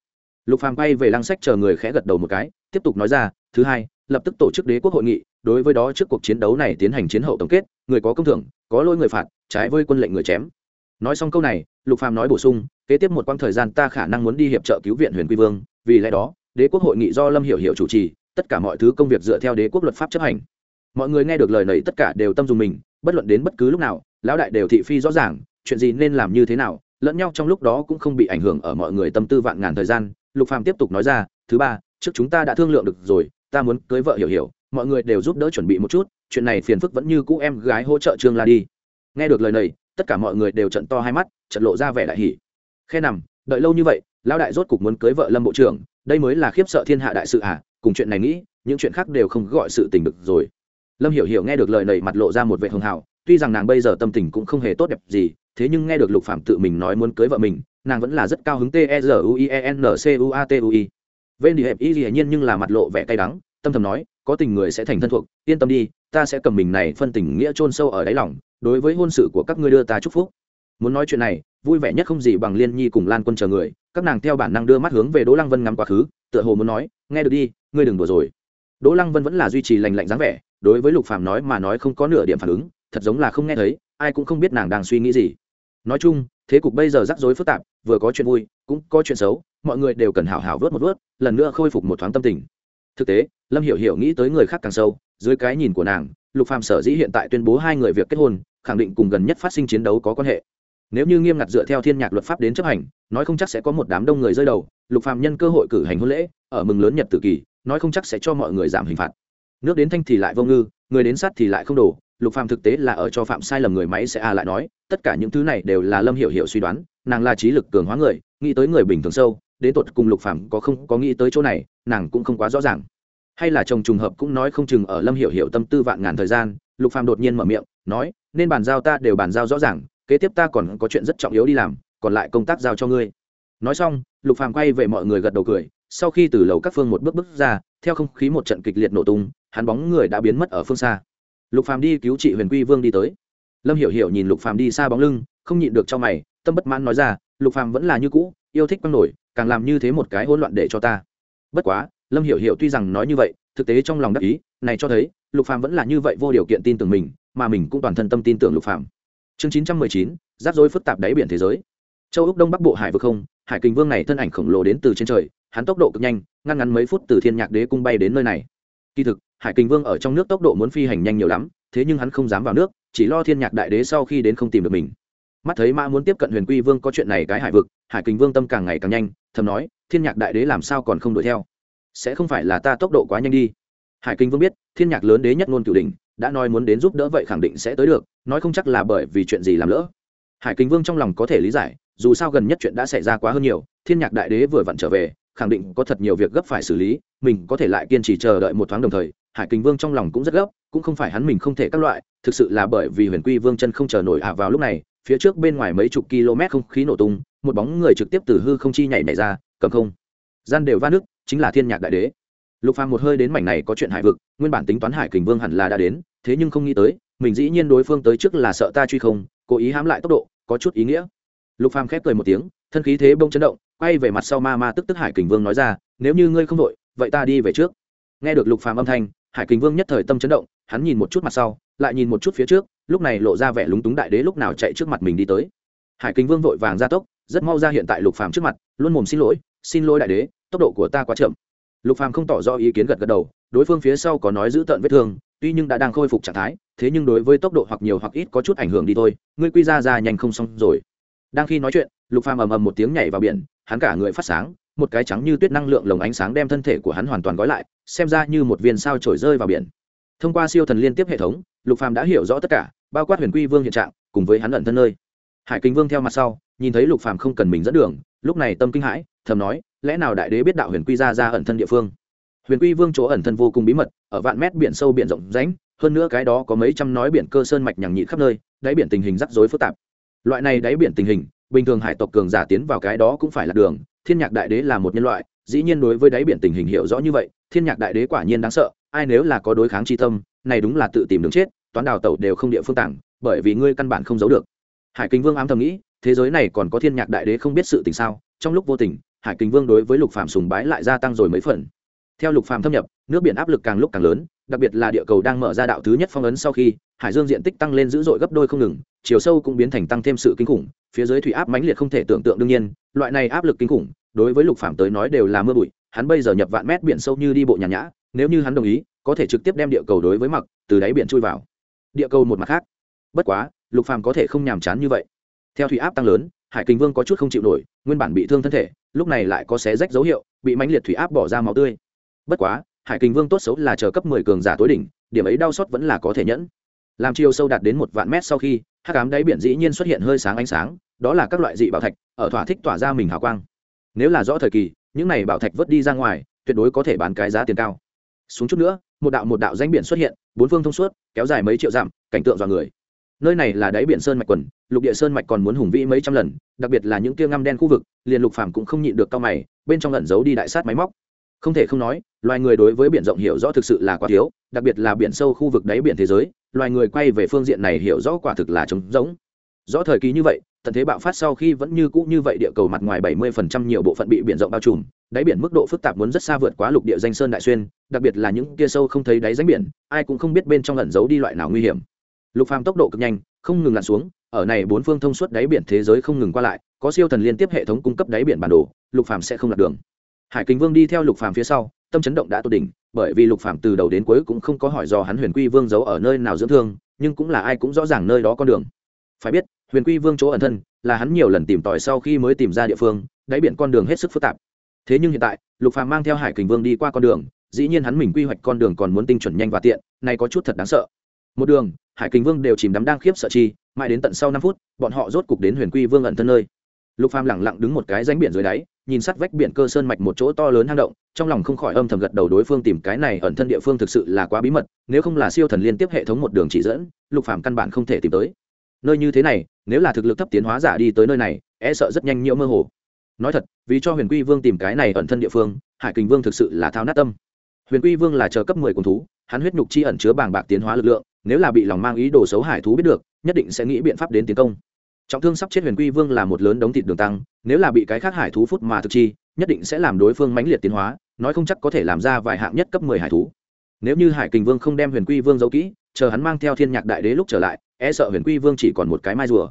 Lục phàm bay về lăng sách chờ người khẽ gật đầu một cái, tiếp tục nói ra, thứ hai, lập tức tổ chức đế quốc hội nghị, đối với đó trước cuộc chiến đấu này tiến hành chiến hậu tổng kết, người có công thưởng, có lỗi người phạt, trái với quân lệnh người chém. Nói xong câu này, lục phàm nói bổ sung, kế tiếp một quãng thời gian ta khả năng muốn đi hiệp trợ cứu viện huyền quy vương, vì lẽ đó đế quốc hội nghị do lâm hiểu hiểu chủ trì, tất cả mọi thứ công việc dựa theo đế quốc luật pháp chấp hành. Mọi người nghe được lời này tất cả đều tâm dùng mình, bất luận đến bất cứ lúc nào, lão đại đều thị phi rõ ràng, chuyện gì nên làm như thế nào, lẫn nhau trong lúc đó cũng không bị ảnh hưởng ở mọi người tâm tư vạn ngàn thời gian. Lục phàm tiếp tục nói ra, thứ ba, trước chúng ta đã thương lượng được rồi, ta muốn cưới vợ hiểu hiểu, mọi người đều giúp đỡ chuẩn bị một chút, chuyện này phiền phức vẫn như cũ em gái hỗ trợ trương la đi. Nghe được lời này, tất cả mọi người đều trận to hai mắt, trận lộ ra vẻ đại hỉ. Khe nằm, đợi lâu như vậy lão đại rốt cục muốn cưới vợ lâm bộ trưởng, đây mới là khiếp sợ thiên hạ đại sự à cùng chuyện này nghĩ, những chuyện khác đều không gọi sự tình được rồi. Lâm hiểu hiểu nghe được lời này mặt lộ ra một vệ hưng hào, tuy rằng nàng bây giờ tâm tình cũng không hề tốt đẹp gì, thế nhưng nghe được lục phạm tự mình nói muốn cưới vợ mình, nàng vẫn là rất cao hứng t e r u i e n c u a t u i. Vên đi hẹp y dĩ nhiên nhưng là mặt lộ vẻ cay đắng, tâm thầm nói, có tình người sẽ thành thân thuộc, yên tâm đi, ta sẽ cầm mình này phân tình nghĩa chôn sâu ở đáy lòng, đối với hôn sự của các ngươi đưa ta chúc phúc. Muốn nói chuyện này, vui vẻ nhất không gì bằng liên nhi cùng lan quân chờ người các nàng theo bản năng đưa mắt hướng về đỗ lăng vân ngắm quá khứ, tựa hồ muốn nói, nghe được đi, ngươi đừng đùa rồi. Đỗ lăng vân vẫn là duy trì lành lạnh dáng vẻ, đối với lục phàm nói mà nói không có nửa điểm phản ứng, thật giống là không nghe thấy, ai cũng không biết nàng đang suy nghĩ gì. Nói chung, thế cục bây giờ rắc rối phức tạp, vừa có chuyện vui, cũng có chuyện xấu, mọi người đều cần hảo hảo vớt một vớt, lần nữa khôi phục một thoáng tâm tình. Thực tế, lâm hiểu hiểu nghĩ tới người khác càng sâu, dưới cái nhìn của nàng, lục phàm sở dĩ hiện tại tuyên bố hai người việc kết hôn, khẳng định cùng gần nhất phát sinh chiến đấu có quan hệ nếu như nghiêm ngặt dựa theo thiên nhạc luật pháp đến chấp hành, nói không chắc sẽ có một đám đông người rơi đầu, lục Phạm nhân cơ hội cử hành hôn lễ, ở mừng lớn nhật tử kỳ, nói không chắc sẽ cho mọi người giảm hình phạt. Nước đến thanh thì lại vô ngư, người đến sát thì lại không đổ, lục Phạm thực tế là ở cho phạm sai lầm người máy sẽ a lại nói, tất cả những thứ này đều là lâm hiểu hiểu suy đoán, nàng là trí lực cường hóa người, nghĩ tới người bình thường sâu, đến tột cùng lục Phạm có không có nghĩ tới chỗ này, nàng cũng không quá rõ ràng. Hay là chồng trùng hợp cũng nói không chừng ở lâm hiểu hiểu tâm tư vạn ngàn thời gian, lục Phạm đột nhiên mở miệng, nói, nên bàn giao ta đều bàn giao rõ ràng kế tiếp ta còn có chuyện rất trọng yếu đi làm, còn lại công tác giao cho ngươi. Nói xong, lục phàm quay về mọi người gật đầu cười, sau khi từ lầu các phương một bước bước ra, theo không khí một trận kịch liệt nổ tung, hắn bóng người đã biến mất ở phương xa. Lục phàm đi cứu chị huyền quy vương đi tới. Lâm hiểu hiểu nhìn lục phàm đi xa bóng lưng, không nhịn được cho mày, tâm bất mãn nói ra, lục phàm vẫn là như cũ, yêu thích băng nổi, càng làm như thế một cái hỗn loạn để cho ta. Bất quá, lâm hiểu hiểu tuy rằng nói như vậy, thực tế trong lòng đắc ý, này cho thấy, lục phàm vẫn là như vậy vô điều kiện tin tưởng mình, mà mình cũng toàn thân tâm tin tưởng lục phàm chương chín trăm mười chín, rắc rối phức tạp đáy biển thế giới. Châu úc đông bắc bộ hải vực không, hải kình vương này thân ảnh khổng lồ đến từ trên trời, hắn tốc độ cực nhanh, ngăn ngắn mấy phút từ thiên nhạc đế cung bay đến nơi này. Kỳ thực, hải kình vương ở trong nước tốc độ muốn phi hành nhanh nhiều lắm, thế nhưng hắn không dám vào nước, chỉ lo thiên nhạc đại đế sau khi đến không tìm được mình. Mắt thấy mã muốn tiếp cận huyền quy vương có chuyện này cái hải vực, hải kình vương tâm càng ngày càng nhanh, thầm nói, thiên nhạc đại đế làm sao còn không đuổi theo? Sẽ không phải là ta tốc độ quá nhanh đi. Hải kình vương biết, thiên nhạc lớn đế nhất ngôn cửu đỉnh đã nói muốn đến giúp đỡ vậy khẳng định sẽ tới được, nói không chắc là bởi vì chuyện gì làm lỡ. Hải kính vương trong lòng có thể lý giải, dù sao gần nhất chuyện đã xảy ra quá hơn nhiều, thiên nhạc đại đế vừa vặn trở về, khẳng định có thật nhiều việc gấp phải xử lý, mình có thể lại kiên trì chờ đợi một thoáng đồng thời, hải kính vương trong lòng cũng rất gấp, cũng không phải hắn mình không thể các loại, thực sự là bởi vì huyền quy vương chân không chờ nổi ạ vào lúc này, phía trước bên ngoài mấy chục km không khí nổ tung, một bóng người trực tiếp từ hư không chi nhảy nhảy ra, cầm không. Gian đều va nước, chính là thiên nhạc đại đế lục phàm một hơi đến mảnh này có chuyện hải vực, nguyên bản tính toán hải kình vương hẳn là đã đến, thế nhưng không nghĩ tới, mình dĩ nhiên đối phương tới trước là sợ ta truy không, cố ý hãm lại tốc độ, có chút ý nghĩa. Lục phàm khép cười một tiếng, thân khí thế bông chấn động, quay về mặt sau ma ma tức tức hải kình vương nói ra, nếu như ngươi không đội vậy ta đi về trước. Nghe được lục phàm âm thanh, hải kình vương nhất thời tâm chấn động, hắn nhìn một chút mặt sau, lại nhìn một chút phía trước, lúc này lộ ra vẻ lúng túng đại đế lúc nào chạy trước mặt mình đi tới. Hải kình vương vội vàng ra tốc, rất mau ra hiện tại lục phàm trước mặt, luôn mồm xin lỗi xin lỗi đại đế, tốc độ của ta quá chậm lục phàm không tỏ rõ ý kiến gật gật đầu, đối phương phía sau có nói giữ tận vết thương, tuy nhưng đã đang khôi phục trạng thái, thế nhưng đối với tốc độ hoặc nhiều hoặc ít có chút ảnh hưởng đi thôi, ngươi quy ra ra nhanh không xong rồi. Đang khi nói chuyện, lục phàm ầm ầm một tiếng nhảy vào biển, hắn cả người phát sáng, một cái trắng như tuyết năng lượng lồng ánh sáng đem thân thể của hắn hoàn toàn gói lại, xem ra như một viên sao trổi rơi vào biển. Thông qua siêu thần liên tiếp hệ thống, lục phàm đã hiểu rõ tất cả, bao quát huyền quy vương hiện trạng, cùng với hắn ẩn thân nơi hải kinh vương theo mặt sau, nhìn thấy lục phàm không cần mình dẫn đường, lúc này tâm kinh hãi, thầm nói, lẽ nào đại đế biết đạo huyền quy ra ra ẩn thân địa phương? Huyền quy vương chỗ ẩn thân vô cùng bí mật, ở vạn mét biển sâu biển rộng rãnh, hơn nữa cái đó có mấy trăm nói biển cơ sơn mạch nhằng nhị khắp nơi, đáy biển tình hình rắc rối phức tạp. Loại này đáy biển tình hình, bình thường hải tộc cường giả tiến vào cái đó cũng phải là đường, thiên nhạc đại đế là một nhân loại, dĩ nhiên đối với đáy biển tình hình hiểu rõ như vậy, thiên nhạc đại đế quả nhiên đáng sợ, ai nếu là có đối kháng chi tâm, này đúng là tự tìm đường chết, toán đào tẩu đều không địa phương tảng, bởi vì ngươi căn bản không giấu được hải Kinh vương ám thầm nghĩ, thế giới này còn có thiên nhạc đại đế không biết sự tình sao? Trong lúc vô tình, hải Kinh vương đối với lục phàm sùng bái lại gia tăng rồi mấy phần. Theo lục phàm thâm nhập, nước biển áp lực càng lúc càng lớn, đặc biệt là địa cầu đang mở ra đạo thứ nhất phong ấn sau khi, hải dương diện tích tăng lên dữ dội gấp đôi không ngừng, chiều sâu cũng biến thành tăng thêm sự kinh khủng, phía dưới thủy áp mãnh liệt không thể tưởng tượng đương nhiên, loại này áp lực kinh khủng, đối với lục phàm tới nói đều là mưa bụi, hắn bây giờ nhập vạn mét biển sâu như đi bộ nhàn nhã, nếu như hắn đồng ý, có thể trực tiếp đem địa cầu đối với mặc, từ đáy biển chui vào. Địa cầu một mặt khác. Bất quá lục phàm có thể không nhàm chán như vậy. Theo thủy áp tăng lớn, hải kinh vương có chút không chịu nổi, nguyên bản bị thương thân thể, lúc này lại có xé rách dấu hiệu, bị mãnh liệt thủy áp bỏ ra máu tươi. Bất quá, hải kinh vương tốt xấu là chờ cấp mười cường giả tối đỉnh, điểm ấy đau xót vẫn là có thể nhẫn. Làm chiều sâu đạt đến một vạn mét sau khi, hắc ám đáy biển dĩ nhiên xuất hiện hơi sáng ánh sáng, đó là các loại dị bảo thạch, ở thỏa thích tỏa ra mình hào quang. Nếu là rõ thời kỳ, những này bảo thạch vớt đi ra ngoài, tuyệt đối có thể bán cái giá tiền cao. Xuống chút nữa, một đạo một đạo danh biển xuất hiện, bốn phương thông suốt, kéo dài mấy triệu dặm, cảnh tượng dọa người nơi này là đáy biển sơn mạch quần, lục địa sơn mạch còn muốn hùng vĩ mấy trăm lần, đặc biệt là những kia ngăm đen khu vực, liền lục phàm cũng không nhịn được cao mày, bên trong lẩn giấu đi đại sát máy móc. Không thể không nói, loài người đối với biển rộng hiểu rõ thực sự là quá thiếu, đặc biệt là biển sâu khu vực đáy biển thế giới, loài người quay về phương diện này hiểu rõ quả thực là trống rỗng. Rõ thời kỳ như vậy, tận thế bạo phát sau khi vẫn như cũ như vậy địa cầu mặt ngoài 70% nhiều bộ phận bị biển rộng bao trùm, đáy biển mức độ phức tạp muốn rất xa vượt quá lục địa danh sơn đại xuyên, đặc biệt là những kia sâu không thấy đáy rãnh biển, ai cũng không biết bên trong ẩn giấu đi loại nào nguy hiểm lục phàm tốc độ cực nhanh, không ngừng lặn xuống, ở này bốn phương thông suốt đáy biển thế giới không ngừng qua lại, có siêu thần liên tiếp hệ thống cung cấp đáy biển bản đồ, lục phàm sẽ không lạc đường. Hải kính vương đi theo lục phàm phía sau, tâm chấn động đã tột đỉnh, bởi vì lục phàm từ đầu đến cuối cũng không có hỏi do hắn huyền quy vương giấu ở nơi nào dưỡng thương, nhưng cũng là ai cũng rõ ràng nơi đó con đường. Phải biết, huyền quy vương chỗ ẩn thân, là hắn nhiều lần tìm tòi sau khi mới tìm ra địa phương, đáy biển con đường hết sức phức tạp. Thế nhưng hiện tại, lục phàm mang theo hải kình vương đi qua con đường, dĩ nhiên hắn mình quy hoạch con đường còn muốn tinh chuẩn nhanh và tiện này có chút thật đáng sợ một đường, hải kình vương đều chìm đắm đang khiếp sợ chi, mãi đến tận sau năm phút, bọn họ rốt cục đến huyền quy vương ẩn thân nơi. Lục phàm lẳng lặng đứng một cái ránh biển dưới đáy, nhìn sát vách biển cơ sơn mạch một chỗ to lớn hang động, trong lòng không khỏi âm thầm gật đầu đối phương tìm cái này ẩn thân địa phương thực sự là quá bí mật, nếu không là siêu thần liên tiếp hệ thống một đường chỉ dẫn, lục phàm căn bản không thể tìm tới. Nơi như thế này, nếu là thực lực thấp tiến hóa giả đi tới nơi này e sợ rất nhanh nhiễu mơ hồ. Nói thật, vì cho huyền quy vương tìm cái này ẩn thân địa phương, hải kình vương thực sự là thao nát tâm. Huyền quy vương là chờ cấp mười cùng thú, hắn huyết nhục chi ẩn chứa bàng bạc tiến hóa lực lượng nếu là bị lòng mang ý đồ xấu hải thú biết được, nhất định sẽ nghĩ biện pháp đến tiến công. Trọng thương sắp chết huyền quy vương là một lớn đống thịt đường tăng, nếu là bị cái khác hải thú phút mà thực chi, nhất định sẽ làm đối phương mãnh liệt tiến hóa, nói không chắc có thể làm ra vài hạng nhất cấp mười hải thú. Nếu như hải kình vương không đem huyền quy vương giấu kỹ, chờ hắn mang theo thiên nhạc đại đế lúc trở lại e sợ huyền quy vương chỉ còn một cái mai rùa.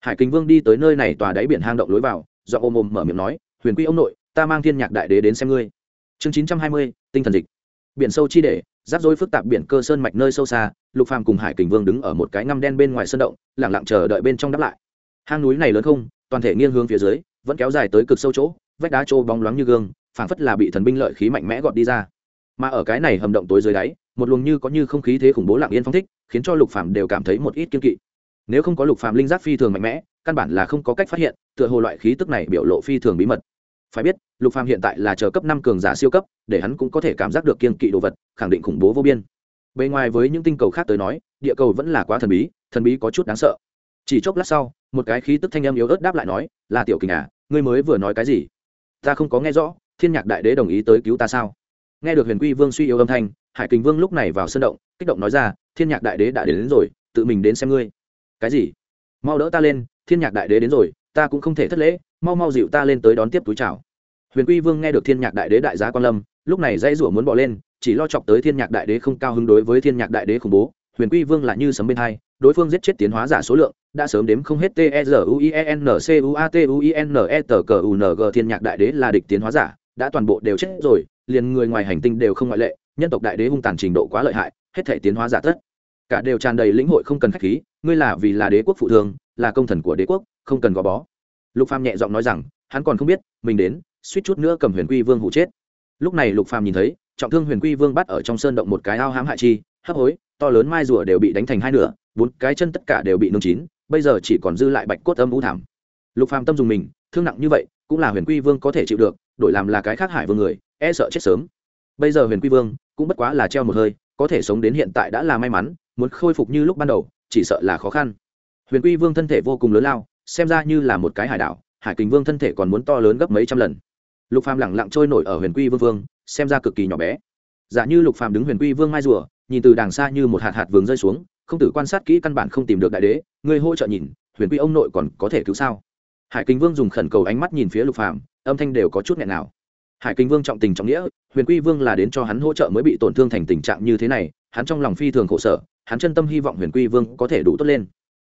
Hải kình vương đi tới nơi này tòa đáy biển hang động lối vào do ôm ôm mở miệng nói, huyền quy ông nội, ta mang thiên nhạc đại đế đến xem ngươi. Chương chín trăm hai mươi, tinh thần dịch biển sâu chi để, rắc rối phức tạp biển cơ sơn mạch nơi sâu xa, lục phàm cùng hải kình vương đứng ở một cái ngăm đen bên ngoài sơn động lẳng lặng chờ đợi bên trong đáp lại. Hang núi này lớn không, toàn thể nghiêng hướng phía dưới, vẫn kéo dài tới cực sâu chỗ, vách đá trô bóng loáng như gương, phảng phất là bị thần binh lợi khí mạnh mẽ gọt đi ra. Mà ở cái này hầm động tối dưới đáy, một luồng như có như không khí thế khủng bố lặng yên phong thích, khiến cho lục phàm đều cảm thấy một ít kiên kỵ. Nếu không có lục phàm linh giác phi thường mạnh mẽ, căn bản là không có cách phát hiện, tựa hồ loại khí tức này biểu lộ phi thường bí mật phải biết lục phàm hiện tại là chờ cấp năm cường giả siêu cấp để hắn cũng có thể cảm giác được kiên kỵ đồ vật khẳng định khủng bố vô biên. Bề ngoài với những tinh cầu khác tới nói địa cầu vẫn là quá thần bí thần bí có chút đáng sợ. Chỉ chốc lát sau một cái khí tức thanh âm yếu ớt đáp lại nói là tiểu kình à ngươi mới vừa nói cái gì? Ta không có nghe rõ thiên nhạc đại đế đồng ý tới cứu ta sao? Nghe được huyền quy vương suy yếu âm thanh hải kình vương lúc này vào sân động kích động nói ra thiên nhạc đại đế đã đến, đến rồi tự mình đến xem ngươi. Cái gì? Mau đỡ ta lên thiên nhạc đại đế đến rồi ta cũng không thể thất lễ mau mau dịu ta lên tới đón tiếp túi chào huyền quy vương nghe được thiên nhạc đại đế đại giá quan lâm, lúc này dây rủa muốn bỏ lên, chỉ lo chọc tới thiên nhạc đại đế không cao hứng đối với thiên nhạc đại đế khủng bố. Huyền quy vương là như sấm bên hai, đối phương giết chết tiến hóa giả số lượng, đã sớm đếm không hết t e r u i e n c u a t u i n e t c u n g. Thiên nhạc đại đế là địch tiến hóa giả, đã toàn bộ đều chết rồi, liền người ngoài hành tinh đều không ngoại lệ, nhân tộc đại đế hung tàn trình độ quá lợi hại, hết thể tiến hóa giả tất cả đều tràn đầy lĩnh hội không cần khách khí, ngươi là vì là đế quốc phụ thương, là công thần của đế quốc, không cần gò bó. Lục phàm nhẹ giọng nói rằng, hắn còn không biết, mình đến suýt chút nữa cầm huyền quy vương hụ chết. Lúc này lục phàm nhìn thấy, trọng thương huyền quy vương bắt ở trong sơn động một cái ao hãm hại chi, hấp hối, to lớn mai rùa đều bị đánh thành hai nửa, bốn cái chân tất cả đều bị nung chín, bây giờ chỉ còn dư lại bạch cốt âm u thảm lục phàm tâm dùng mình, thương nặng như vậy, cũng là huyền quy vương có thể chịu được, đổi làm là cái khác hải vương người e sợ chết sớm. Bây giờ huyền quy vương cũng bất quá là treo một hơi, có thể sống đến hiện tại đã là may mắn, muốn khôi phục như lúc ban đầu, chỉ sợ là khó khăn. Huyền quy vương thân thể vô cùng lớn lao, xem ra như là một cái hải đảo, hải kình vương thân thể còn muốn to lớn gấp mấy trăm lần lục phàm lẳng lặng trôi nổi ở huyền quy vương vương, xem ra cực kỳ nhỏ bé. Giả như lục phàm đứng huyền quy vương mai rùa, nhìn từ đàng xa như một hạt hạt vướng rơi xuống, không tử quan sát kỹ căn bản không tìm được đại đế, người hỗ trợ nhìn, huyền quy ông nội còn có thể cứu sao? Hải kinh vương dùng khẩn cầu ánh mắt nhìn phía lục phàm, âm thanh đều có chút nghẹn nào. Hải kinh vương trọng tình trọng nghĩa, huyền quy vương là đến cho hắn hỗ trợ mới bị tổn thương thành tình trạng như thế này, hắn trong lòng phi thường khổ sở, hắn chân tâm hy vọng huyền quy vương có thể đủ tốt lên.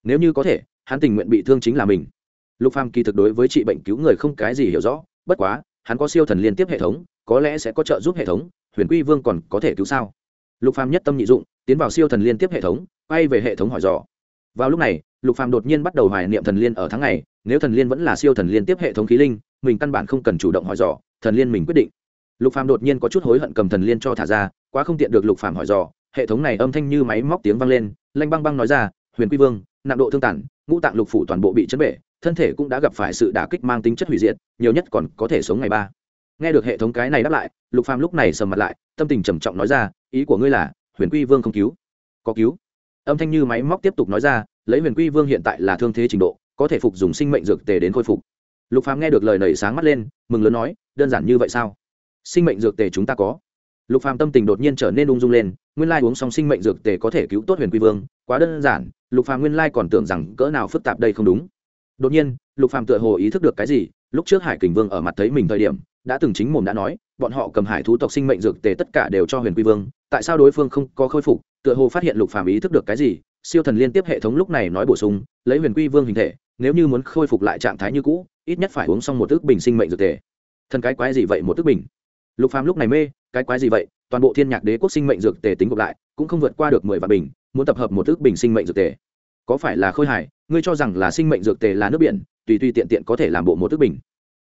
Nếu như có thể, hắn tình nguyện bị thương chính là mình. Lục phàm kỳ thực đối với trị bệnh cứu người không cái gì hiểu rõ, bất quá hắn có siêu thần liên tiếp hệ thống có lẽ sẽ có trợ giúp hệ thống huyền quy vương còn có thể cứu sao? Lục phàm nhất tâm nhị dụng tiến vào siêu thần liên tiếp hệ thống quay về hệ thống hỏi dò. Vào lúc này lục phàm đột nhiên bắt đầu hoài niệm thần liên ở tháng này nếu thần liên vẫn là siêu thần liên tiếp hệ thống khí linh mình căn bản không cần chủ động hỏi dò thần liên mình quyết định. Lục phàm đột nhiên có chút hối hận cầm thần liên cho thả ra quá không tiện được lục phàm hỏi dò hệ thống này âm thanh như máy móc tiếng vang lên lanh băng băng nói ra huyền quy vương nặng độ thương tản, ngũ tạng lục phủ toàn bộ bị chấn bể thân thể cũng đã gặp phải sự đả kích mang tính chất hủy diệt, nhiều nhất còn có thể sống ngày ba. Nghe được hệ thống cái này đáp lại, lục phàm lúc này sầm mặt lại, tâm tình trầm trọng nói ra, ý của ngươi là, huyền quy vương không cứu. Có cứu? Âm thanh như máy móc tiếp tục nói ra, lấy huyền quy vương hiện tại là thương thế trình độ, có thể phục dùng sinh mệnh dược tề đến khôi phục. Lục phàm nghe được lời nảy sáng mắt lên, mừng lớn nói, đơn giản như vậy sao? Sinh mệnh dược tề chúng ta có. Lục phàm tâm tình đột nhiên trở nên ung dung lên, nguyên lai uống xong sinh mệnh dược tề có thể cứu tốt huyền quy vương, quá đơn giản, lục phàm nguyên lai còn tưởng rằng cỡ nào phức tạp đây không đúng đột nhiên, lục phàm tựa hồ ý thức được cái gì, lúc trước hải kình vương ở mặt thấy mình thời điểm, đã từng chính mồm đã nói, bọn họ cầm hải thú tộc sinh mệnh dược tề tất cả đều cho huyền quy vương, tại sao đối phương không có khôi phục, tựa hồ phát hiện lục phàm ý thức được cái gì, siêu thần liên tiếp hệ thống lúc này nói bổ sung, lấy huyền quy vương hình thể, nếu như muốn khôi phục lại trạng thái như cũ, ít nhất phải uống xong một ước bình sinh mệnh dược tề. Thần cái quái gì vậy một ước bình? Lục phàm lúc này mê, cái quái gì vậy? Toàn bộ thiên nhạc đế quốc sinh mệnh dược tề tính gộp lại, cũng không vượt qua được mười vạn bình, muốn tập hợp một ước bình sinh mệnh dược tề có phải là khôi hài, ngươi cho rằng là sinh mệnh dược tề là nước biển, tùy tùy tiện tiện có thể làm bộ một thức bình.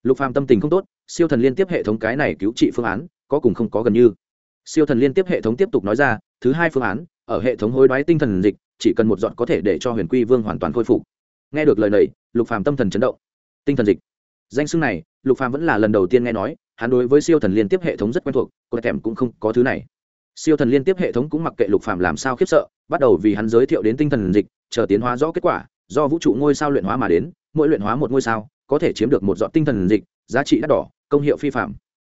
Lục phàm tâm tình không tốt, siêu thần liên tiếp hệ thống cái này cứu trị phương án, có cùng không có gần như. Siêu thần liên tiếp hệ thống tiếp tục nói ra, thứ hai phương án, ở hệ thống hối đoái tinh thần dịch, chỉ cần một dọn có thể để cho huyền quy vương hoàn toàn khôi phục. Nghe được lời này, lục phàm tâm thần chấn động. Tinh thần dịch. Danh xưng này, lục phàm vẫn là lần đầu tiên nghe nói, hắn đối với siêu thần liên tiếp hệ thống rất quen thuộc, có thèm cũng không có thứ này siêu thần liên tiếp hệ thống cũng mặc kệ lục phàm làm sao khiếp sợ bắt đầu vì hắn giới thiệu đến tinh thần dịch chờ tiến hóa rõ kết quả do vũ trụ ngôi sao luyện hóa mà đến mỗi luyện hóa một ngôi sao có thể chiếm được một dọn tinh thần dịch giá trị đắt đỏ công hiệu phi phạm.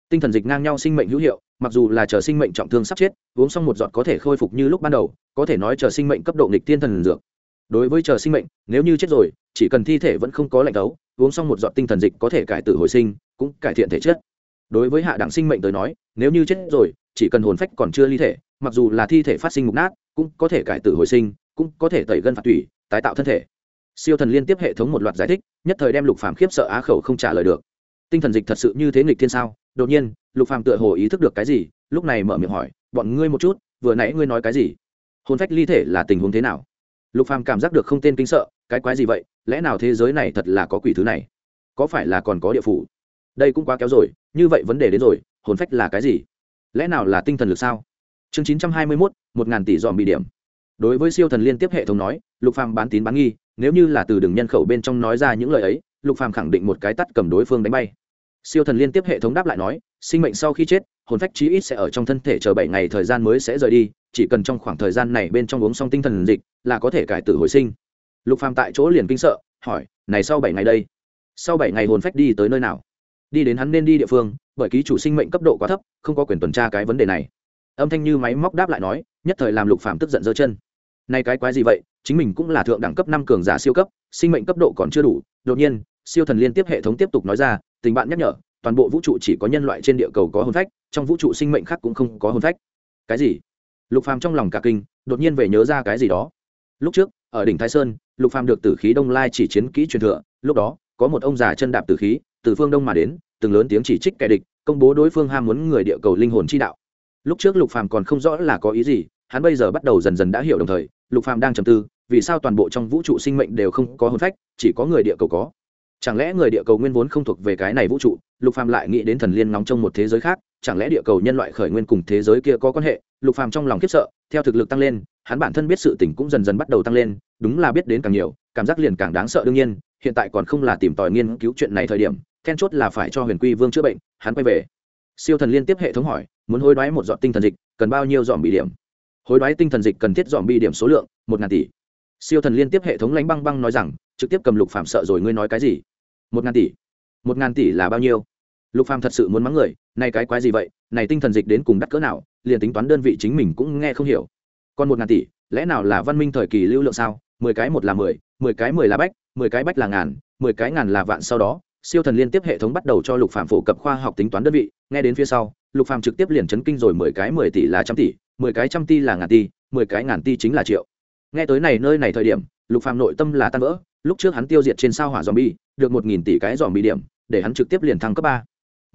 Tinh thần dịch ngang nhau sinh mệnh hữu hiệu mặc dù là chờ sinh mệnh trọng thương sắp chết uống xong một giọt có thể khôi phục như lúc ban đầu có thể nói chờ sinh mệnh cấp độ nghịch tiên thần dược. Đối với chờ sinh mệnh nếu như chết rồi chỉ cần thi thể vẫn không có lạnh tấu, uống xong một giọt tinh thần dịch có thể cải tử hồi sinh cũng cải thiện thể chất. Đối với hạ đẳng sinh mệnh tới nói nếu như chết rồi chỉ cần hồn phách còn chưa ly thể, mặc dù là thi thể phát sinh mục nát, cũng có thể cải tử hồi sinh, cũng có thể tẩy gân phạt tủy, tái tạo thân thể. Siêu thần liên tiếp hệ thống một loạt giải thích, nhất thời đem lục phàm khiếp sợ á khẩu không trả lời được. Tinh thần dịch thật sự như thế nghịch thiên sao? Đột nhiên, lục phàm tựa hồ ý thức được cái gì, lúc này mở miệng hỏi, bọn ngươi một chút, vừa nãy ngươi nói cái gì? Hồn phách ly thể là tình huống thế nào? Lục phàm cảm giác được không tên kinh sợ, cái quái gì vậy? Lẽ nào thế giới này thật là có quỷ thứ này? Có phải là còn có địa phủ? Đây cũng quá kéo rồi, như vậy vấn đề đến rồi, hồn phách là cái gì? Lẽ nào là tinh thần lực sao? Chương chín trăm hai mươi mốt, một ngàn tỷ dòm bị điểm. Đối với siêu thần liên tiếp hệ thống nói, lục phàm bán tín bán nghi, nếu như là từ đường nhân khẩu bên trong nói ra những lời ấy, lục phàm khẳng định một cái tắt cầm đối phương đánh bay. Siêu thần liên tiếp hệ thống đáp lại nói, sinh mệnh sau khi chết, hồn phách chí ít sẽ ở trong thân thể chờ bảy ngày thời gian mới sẽ rời đi, chỉ cần trong khoảng thời gian này bên trong uống xong tinh thần dịch, là có thể cải tử hồi sinh. Lục phàm tại chỗ liền kinh sợ, hỏi, này sau bảy ngày đây, sau bảy ngày hồn phách đi tới nơi nào? Đi đến hắn nên đi địa phương, bởi ký chủ sinh mệnh cấp độ quá thấp, không có quyền tuần tra cái vấn đề này. Âm thanh như máy móc đáp lại nói, nhất thời làm lục phàm tức giận giơ chân. Nay cái quái gì vậy? Chính mình cũng là thượng đẳng cấp năm cường giả siêu cấp, sinh mệnh cấp độ còn chưa đủ. Đột nhiên, siêu thần liên tiếp hệ thống tiếp tục nói ra, tình bạn nhắc nhở, toàn bộ vũ trụ chỉ có nhân loại trên địa cầu có hồn phách, trong vũ trụ sinh mệnh khác cũng không có hồn phách. Cái gì? Lục phàm trong lòng cả kinh, đột nhiên về nhớ ra cái gì đó. Lúc trước, ở đỉnh thái sơn, lục phàm được tử khí đông lai chỉ chiến kỹ truyền thừa, lúc đó, có một ông già chân đạp tử khí, từ phương đông mà đến từng lớn tiếng chỉ trích kẻ địch, công bố đối phương ham muốn người địa cầu linh hồn chi đạo. Lúc trước lục phàm còn không rõ là có ý gì, hắn bây giờ bắt đầu dần dần đã hiểu đồng thời, lục phàm đang trầm tư, vì sao toàn bộ trong vũ trụ sinh mệnh đều không có hồn phách, chỉ có người địa cầu có? Chẳng lẽ người địa cầu nguyên vốn không thuộc về cái này vũ trụ, lục phàm lại nghĩ đến thần liên nóng trong một thế giới khác, chẳng lẽ địa cầu nhân loại khởi nguyên cùng thế giới kia có quan hệ? Lục phàm trong lòng khiếp sợ, theo thực lực tăng lên, hắn bản thân biết sự tình cũng dần dần bắt đầu tăng lên, đúng là biết đến càng nhiều, cảm giác liền càng đáng sợ đương nhiên, hiện tại còn không là tìm tòi nghiên cứu chuyện này thời điểm then chốt là phải cho huyền quy vương chữa bệnh, hắn quay về. Siêu thần liên tiếp hệ thống hỏi, muốn hối đoái một dọn tinh thần dịch, cần bao nhiêu dọn bị điểm? Hối đoái tinh thần dịch cần thiết dọn bị điểm số lượng, một ngàn tỷ. Siêu thần liên tiếp hệ thống lánh băng băng nói rằng, trực tiếp cầm lục phạm sợ rồi ngươi nói cái gì? Một ngàn tỷ. Một ngàn tỷ là bao nhiêu? Lục phàm thật sự muốn mắng người, này cái quái gì vậy? Này tinh thần dịch đến cùng đắt cỡ nào, liền tính toán đơn vị chính mình cũng nghe không hiểu. Còn một ngàn tỷ, lẽ nào là văn minh thời kỳ lưu lượng sao? Mười cái một là mười mười cái mười là bách, mười cái bách là ngàn, mười cái ngàn là vạn sau đó siêu thần liên tiếp hệ thống bắt đầu cho lục Phạm phổ cập khoa học tính toán đơn vị. Nghe đến phía sau lục Phạm trực tiếp liền chấn kinh rồi mười cái mười tỷ là trăm tỷ mười cái trăm tỷ là ngàn tỷ mười cái ngàn tỷ chính là triệu. Nghe tới này nơi này thời điểm lục Phạm nội tâm là tan vỡ. Lúc trước hắn tiêu diệt trên sao hỏa dòm bi, được một nghìn tỷ cái dòm bi điểm để hắn trực tiếp liền thăng cấp ba.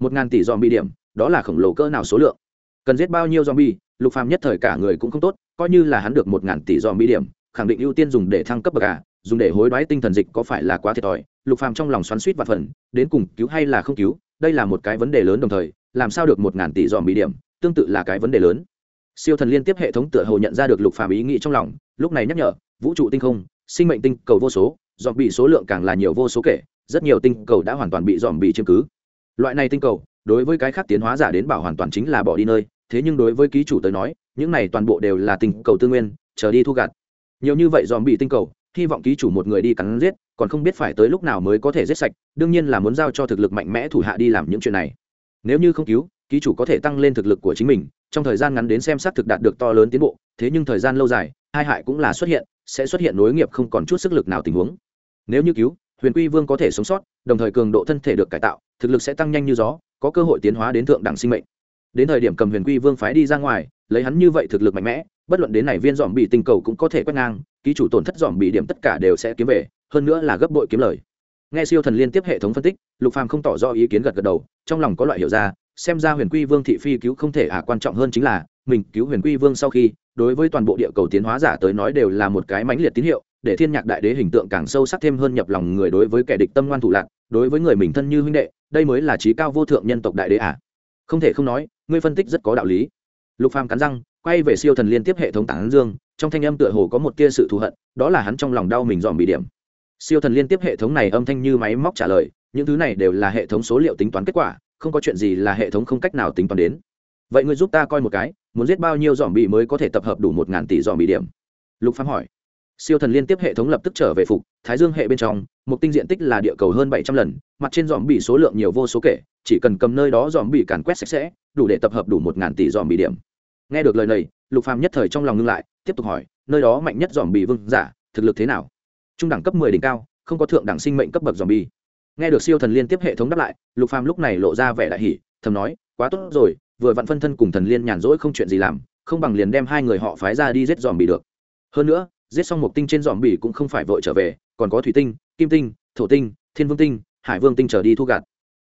Một ngàn tỷ dòm bi điểm đó là khổng lồ cỡ nào số lượng? Cần giết bao nhiêu dòm bi, lục Phạm nhất thời cả người cũng không tốt coi như là hắn được một ngàn tỷ dòm bi điểm khẳng định ưu tiên dùng để thăng cấp bậc à dùng để hối đoái tinh thần dịch có phải là quá thiệt thòi? Lục phàm trong lòng xoắn suýt và phần, đến cùng cứu hay là không cứu, đây là một cái vấn đề lớn đồng thời, làm sao được một ngàn tỷ dòm bị điểm, tương tự là cái vấn đề lớn. Siêu thần liên tiếp hệ thống tựa hồ nhận ra được lục phàm ý nghĩ trong lòng, lúc này nhắc nhở, vũ trụ tinh không, sinh mệnh tinh cầu vô số dòm bị số lượng càng là nhiều vô số kể, rất nhiều tinh cầu đã hoàn toàn bị dòm bị chiếm cứ. Loại này tinh cầu, đối với cái khác tiến hóa giả đến bảo hoàn toàn chính là bỏ đi nơi, thế nhưng đối với ký chủ tới nói, những này toàn bộ đều là tinh cầu tư nguyên, chờ đi thu gặt. Nhiều như vậy dòm bị tinh cầu, hy vọng ký chủ một người đi cắn giết còn không biết phải tới lúc nào mới có thể giết sạch, đương nhiên là muốn giao cho thực lực mạnh mẽ thủ hạ đi làm những chuyện này. Nếu như không cứu, ký chủ có thể tăng lên thực lực của chính mình, trong thời gian ngắn đến xem xác thực đạt được to lớn tiến bộ, thế nhưng thời gian lâu dài, hai hại cũng là xuất hiện, sẽ xuất hiện nối nghiệp không còn chút sức lực nào tình huống. Nếu như cứu, huyền quy vương có thể sống sót, đồng thời cường độ thân thể được cải tạo, thực lực sẽ tăng nhanh như gió, có cơ hội tiến hóa đến thượng đẳng sinh mệnh. Đến thời điểm cầm huyền quy vương phái đi ra ngoài, lấy hắn như vậy thực lực mạnh mẽ, bất luận đến này viên dòm bị tình cầu cũng có thể quét ngang, ký chủ tổn thất dòm bị điểm tất cả đều sẽ kiếm về hơn nữa là gấp bội kiếm lời. Nghe siêu thần liên tiếp hệ thống phân tích, lục phàm không tỏ rõ ý kiến gật gật đầu, trong lòng có loại hiểu ra, xem ra huyền quy vương thị phi cứu không thể à quan trọng hơn chính là, mình cứu huyền quy vương sau khi, đối với toàn bộ địa cầu tiến hóa giả tới nói đều là một cái mãnh liệt tín hiệu, để thiên nhạc đại đế hình tượng càng sâu sắc thêm hơn nhập lòng người đối với kẻ địch tâm ngoan thủ lạc, đối với người mình thân như huynh đệ, đây mới là trí cao vô thượng nhân tộc đại đế à. Không thể không nói, ngươi phân tích rất có đạo lý. Lục phàm cắn răng, quay về siêu thần liên tiếp hệ thống tảng dương, trong thanh âm tựa hồ có một tia sự thù hận, đó là hắn trong lòng đau mình dòm bị điểm siêu thần liên tiếp hệ thống này âm thanh như máy móc trả lời, những thứ này đều là hệ thống số liệu tính toán kết quả, không có chuyện gì là hệ thống không cách nào tính toán đến. Vậy ngươi giúp ta coi một cái, muốn giết bao nhiêu dòm bị mới có thể tập hợp đủ một ngàn tỷ dòm bị điểm? Lục phàm hỏi. Siêu thần liên tiếp hệ thống lập tức trở về phục, thái dương hệ bên trong, một tinh diện tích là địa cầu hơn bảy trăm lần, mặt trên dòm bị số lượng nhiều vô số kể, chỉ cần cầm nơi đó dòm bị càn quét sạch sẽ, đủ để tập hợp đủ một ngàn tỷ dòm bị điểm. Nghe được lời này, lục phàm nhất thời trong lòng ngưng lại, tiếp tục hỏi, nơi đó mạnh nhất dòm bị vương giả, thực lực thế nào? Trung đẳng cấp mười đỉnh cao, không có thượng đẳng sinh mệnh cấp bậc dòm bi nghe được siêu thần liên tiếp hệ thống đáp lại, lục phàm lúc này lộ ra vẻ đại hỉ, thầm nói, quá tốt rồi, vừa vặn phân thân cùng thần liên nhàn rỗi không chuyện gì làm, không bằng liền đem hai người họ phái ra đi giết dòm bị được. Hơn nữa, giết xong một tinh trên dòm bỉ cũng không phải vội trở về, còn có thủy tinh, kim tinh, thổ tinh, thiên vương tinh, hải vương tinh trở đi thu gạt.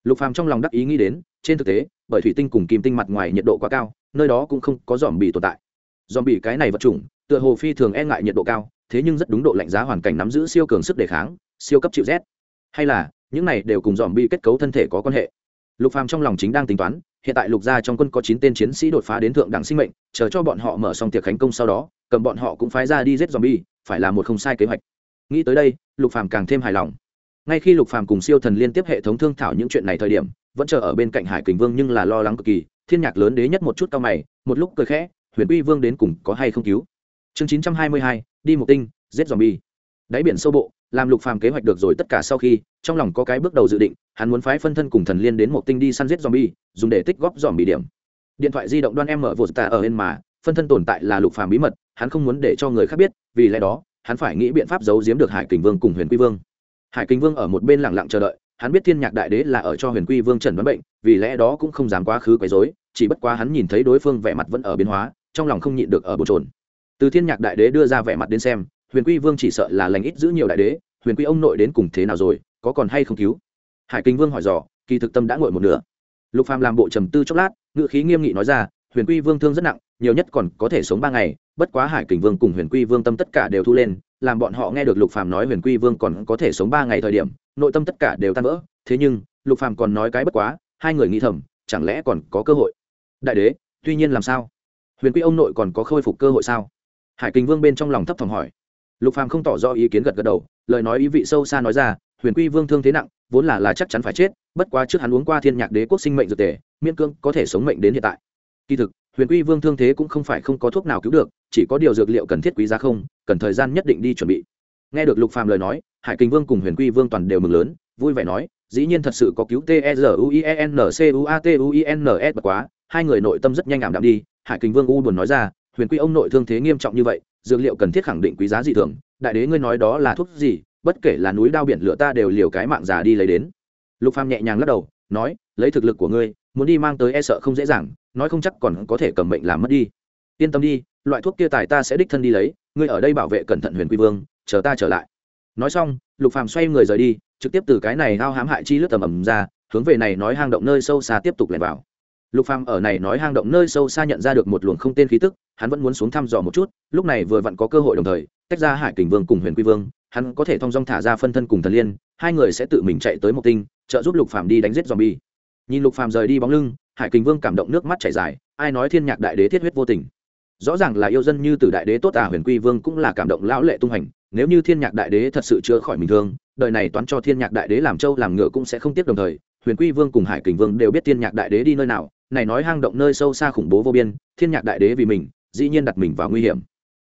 Lục phàm trong lòng đắc ý nghĩ đến, trên thực tế, bởi thủy tinh cùng kim tinh mặt ngoài nhiệt độ quá cao, nơi đó cũng không có dòm bỉ tồn tại. Dòm bỉ cái này vật chủng, tựa hồ phi thường e ngại nhiệt độ cao thế nhưng rất đúng độ lạnh giá hoàn cảnh nắm giữ siêu cường sức đề kháng, siêu cấp chịu rét. Hay là, những này đều cùng dòm kết cấu thân thể có quan hệ. Lục phàm trong lòng chính đang tính toán, hiện tại lục gia trong quân có chín tên chiến sĩ đột phá đến thượng đẳng sinh mệnh, chờ cho bọn họ mở xong tiệc khánh công sau đó, cầm bọn họ cũng phái ra đi giết zombie, phải là một không sai kế hoạch. Nghĩ tới đây, lục phàm càng thêm hài lòng. Ngay khi lục phàm cùng siêu thần liên tiếp hệ thống thương thảo những chuyện này thời điểm, vẫn chờ ở bên cạnh hải kình vương nhưng là lo lắng cực kỳ, thiên nhạc lớn đế nhất một chút cao mày, một lúc cười khẽ, huyền uy vương đến cùng có hay không cứu? Chương 922, đi một tinh giết zombie. Đáy biển sâu bộ làm lục phàm kế hoạch được rồi tất cả sau khi trong lòng có cái bước đầu dự định hắn muốn phái phân thân cùng thần liên đến một tinh đi săn giết zombie dùng để tích góp zombie điểm. Điện thoại di động đoan em mở vột tà ở bên mà phân thân tồn tại là lục phàm bí mật hắn không muốn để cho người khác biết vì lẽ đó hắn phải nghĩ biện pháp giấu giếm được hải kình vương cùng huyền quy vương. Hải kinh vương ở một bên lặng lặng chờ đợi hắn biết thiên nhạc đại đế là ở cho huyền quy vương trần đoán bệnh vì lẽ đó cũng không dám quá khứ quấy rối chỉ bất quá hắn nhìn thấy đối phương vẻ mặt vẫn ở biến hóa trong lòng không nhịn được ở bồn trồn từ thiên nhạc đại đế đưa ra vẻ mặt đến xem, huyền quy vương chỉ sợ là lành ít giữ nhiều đại đế, huyền quy ông nội đến cùng thế nào rồi, có còn hay không cứu? Hải kinh vương hỏi dò, kỳ thực tâm đã ngồi một nửa. Lục phàm làm bộ trầm tư chốc lát ngự khí nghiêm nghị nói ra, huyền quy vương thương rất nặng, nhiều nhất còn có thể sống ba ngày, bất quá hải kình vương cùng huyền quy vương tâm tất cả đều thu lên, làm bọn họ nghe được lục phàm nói huyền quy vương còn có thể sống ba ngày thời điểm, nội tâm tất cả đều tan vỡ. Thế nhưng, lục phàm còn nói cái bất quá, hai người nghĩ thầm, chẳng lẽ còn có cơ hội? Đại đế, tuy nhiên làm sao? Huyền quy ông nội còn có khôi phục cơ hội sao? Hải kình vương bên trong lòng thấp thỏm hỏi. Lục phàm không tỏ rõ ý kiến gật gật đầu, lời nói ý vị sâu xa nói ra, huyền quy vương thương thế nặng, vốn là là chắc chắn phải chết, bất quá trước hắn uống qua thiên nhạc đế quốc sinh mệnh dược tề, miễn cương có thể sống mệnh đến hiện tại. Kỳ thực, huyền quy vương thương thế cũng không phải không có thuốc nào cứu được, chỉ có điều dược liệu cần thiết quý giá không, cần thời gian nhất định đi chuẩn bị. Nghe được lục phàm lời nói, hải kinh vương cùng huyền quy vương toàn đều mừng lớn, vui vẻ nói, dĩ nhiên thật sự có cứu t e r u i e n c u a t u i n s bật quá, hai người nội tâm rất nhanh ảm đạm đi. Hải kinh vương u buồn nói ra huyền quy ông nội thương thế nghiêm trọng như vậy, dược liệu cần thiết khẳng định quý giá dị thường, đại đế ngươi nói đó là thuốc gì, bất kể là núi đao biển lửa ta đều liều cái mạng già đi lấy đến. Lục phàm nhẹ nhàng lắc đầu, nói, lấy thực lực của ngươi, muốn đi mang tới e sợ không dễ dàng, nói không chắc còn có thể cầm bệnh làm mất đi. Yên tâm đi, loại thuốc kia tài ta sẽ đích thân đi lấy, ngươi ở đây bảo vệ cẩn thận huyền quy vương, chờ ta trở lại. Nói xong, lục phàm xoay người rời đi, trực tiếp từ cái này ao hãm hại chi lướt tầm ầm ra, hướng về này nói hang động nơi sâu xa tiếp tục lẻn vào lục phàm ở này nói hang động nơi sâu xa nhận ra được một luồng không tên khí tức, hắn vẫn muốn xuống thăm dò một chút, lúc này vừa vặn có cơ hội đồng thời, tách ra hải kình vương cùng huyền quy vương, hắn có thể thông dong thả ra phân thân cùng thần liên, hai người sẽ tự mình chạy tới một tinh, trợ giúp lục phàm đi đánh giết zombie. Nhìn lục phàm rời đi bóng lưng, hải kình vương cảm động nước mắt chảy dài, ai nói thiên nhạc đại đế thiết huyết vô tình. Rõ ràng là yêu dân như từ đại đế tốt à huyền quy vương cũng là cảm động lão lệ tung hành, nếu như thiên nhạc đại đế thật sự chữa khỏi mình thương, đời này toán cho thiên nhạc đại đế làm châu làm ngựa cũng sẽ không tiếp đồng thời, huyền quy vương cùng hải kình vương đều biết thiên nhạc đại đế đi nơi nào này nói hang động nơi sâu xa khủng bố vô biên, thiên nhạc đại đế vì mình, dĩ nhiên đặt mình vào nguy hiểm.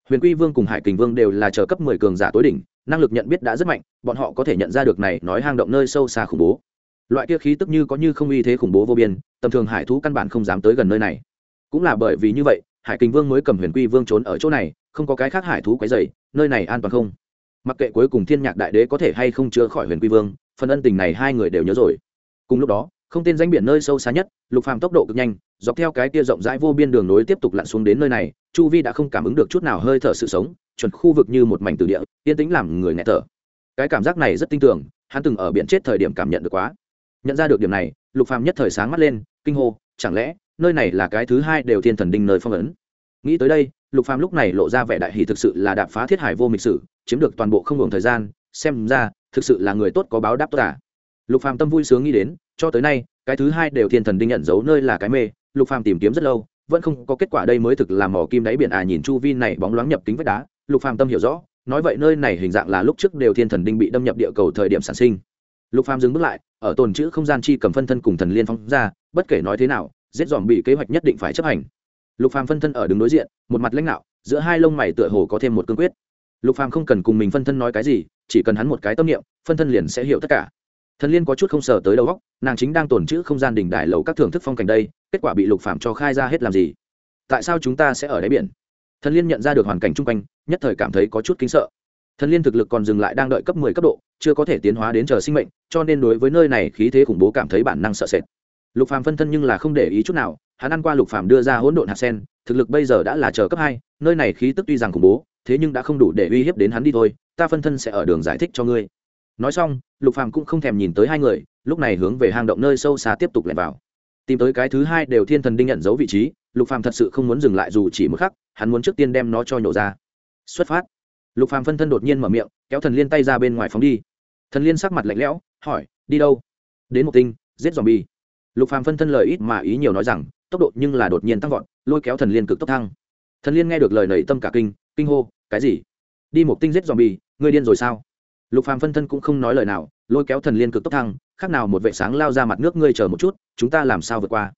Huyền quy vương cùng hải kình vương đều là trợ cấp mười cường giả tối đỉnh, năng lực nhận biết đã rất mạnh, bọn họ có thể nhận ra được này nói hang động nơi sâu xa khủng bố. Loại kia khí tức như có như không uy thế khủng bố vô biên, tầm thường hải thú căn bản không dám tới gần nơi này. Cũng là bởi vì như vậy, hải kình vương mới cầm huyền quy vương trốn ở chỗ này, không có cái khác hải thú quấy dày nơi này an toàn không? Mặc kệ cuối cùng thiên nhạc đại đế có thể hay không chữa khỏi huyền quy vương, phần ân tình này hai người đều nhớ rồi. Cùng lúc đó, không tên danh biển nơi sâu xa nhất lục phàm tốc độ cực nhanh, dọc theo cái kia rộng rãi vô biên đường nối tiếp tục lặn xuống đến nơi này, chu vi đã không cảm ứng được chút nào hơi thở sự sống, chuẩn khu vực như một mảnh từ địa, yên tĩnh làm người nghe thở. Cái cảm giác này rất tinh tưởng hắn từng ở biển chết thời điểm cảm nhận được quá. Nhận ra được điểm này, lục phàm nhất thời sáng mắt lên, kinh hô, chẳng lẽ, nơi này là cái thứ hai đều thiên thần đinh nơi phong ấn? Nghĩ tới đây, lục phàm lúc này lộ ra vẻ đại hỷ thực sự là đạp phá thiết hải vô mịch sử, chiếm được toàn bộ không ngừng thời gian, xem ra, thực sự là người tốt có báo đáp tốt cả lục phàm tâm vui sướng nghĩ đến, cho tới nay, cái thứ hai đều thiên thần đinh nhận dấu nơi là cái mê. Lục phàm tìm kiếm rất lâu, vẫn không có kết quả đây mới thực là mỏ kim đáy biển à nhìn chu vi này bóng loáng nhập kính vách đá, lục phàm tâm hiểu rõ, nói vậy nơi này hình dạng là lúc trước đều thiên thần đinh bị đâm nhập địa cầu thời điểm sản sinh. Lục phàm dừng bước lại, ở tồn chữ không gian chi cầm phân thân cùng thần liên phong ra, bất kể nói thế nào, giết dòm bị kế hoạch nhất định phải chấp hành. Lục phàm phân thân ở đứng đối diện, một mặt lãnh đạo, giữa hai lông mày tựa hồ có thêm một cương quyết. Lục phàm không cần cùng mình phân thân nói cái gì, chỉ cần hắn một cái tâm niệm, phân thân liền sẽ hiểu tất cả thần liên có chút không sờ tới đầu góc nàng chính đang tồn chữ không gian đỉnh đài lầu các thưởng thức phong cảnh đây, kết quả bị lục Phạm cho khai ra hết làm gì? Tại sao chúng ta sẽ ở đáy biển? Thần liên nhận ra được hoàn cảnh chung quanh, nhất thời cảm thấy có chút kính sợ. Thần liên thực lực còn dừng lại đang đợi cấp 10 cấp độ, chưa có thể tiến hóa đến chờ sinh mệnh, cho nên đối với nơi này khí thế khủng bố cảm thấy bản năng sợ sệt. Lục phàm phân thân nhưng là không để ý chút nào, hắn ăn qua lục phàm đưa ra hỗn độn hạt sen, thực lực bây giờ đã là chờ cấp hai, nơi này khí tức tuy rằng khủng bố, thế nhưng đã không đủ để uy hiếp đến hắn đi thôi, ta phân thân sẽ ở đường giải thích cho ngươi nói xong, lục phàm cũng không thèm nhìn tới hai người, lúc này hướng về hang động nơi sâu xa tiếp tục lẻn vào. Tìm tới cái thứ hai đều thiên thần đinh nhận dấu vị trí, lục phàm thật sự không muốn dừng lại dù chỉ một khắc, hắn muốn trước tiên đem nó cho nhổ ra. Xuất phát. Lục phàm phân thân đột nhiên mở miệng, kéo thần liên tay ra bên ngoài phóng đi. Thần liên sắc mặt lạnh lẽo, hỏi, đi đâu? Đến một tinh, giết dòm bi lục phàm phân thân lời ít mà ý nhiều nói rằng, tốc độ nhưng là đột nhiên tăng vọt, lôi kéo thần liên cực tốc thăng. Thần liên nghe được lời nảy tâm cả kinh kinh hô, cái gì? Đi một tinh giết dòm bi ngươi điên rồi sao? Lục phàm phân thân cũng không nói lời nào, lôi kéo thần liên cực tốc thăng, khác nào một vệ sáng lao ra mặt nước ngươi chờ một chút, chúng ta làm sao vượt qua?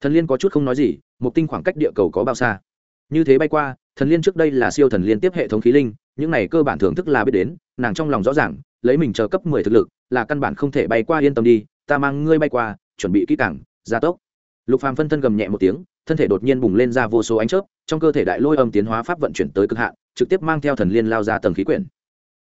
Thần liên có chút không nói gì một tinh khoảng cách địa cầu có bao xa? Như thế bay qua, thần liên trước đây là siêu thần liên tiếp hệ thống khí linh, những này cơ bản thưởng thức là biết đến, nàng trong lòng rõ ràng, lấy mình chờ cấp mười thực lực, là căn bản không thể bay qua, yên tâm đi, ta mang ngươi bay qua, chuẩn bị kỹ càng, gia tốc. Lục phàm phân thân gầm nhẹ một tiếng, thân thể đột nhiên bùng lên ra vô số ánh chớp, trong cơ thể đại lôi âm tiến hóa pháp vận chuyển tới cực hạn, trực tiếp mang theo thần liên lao ra tầng khí quyển.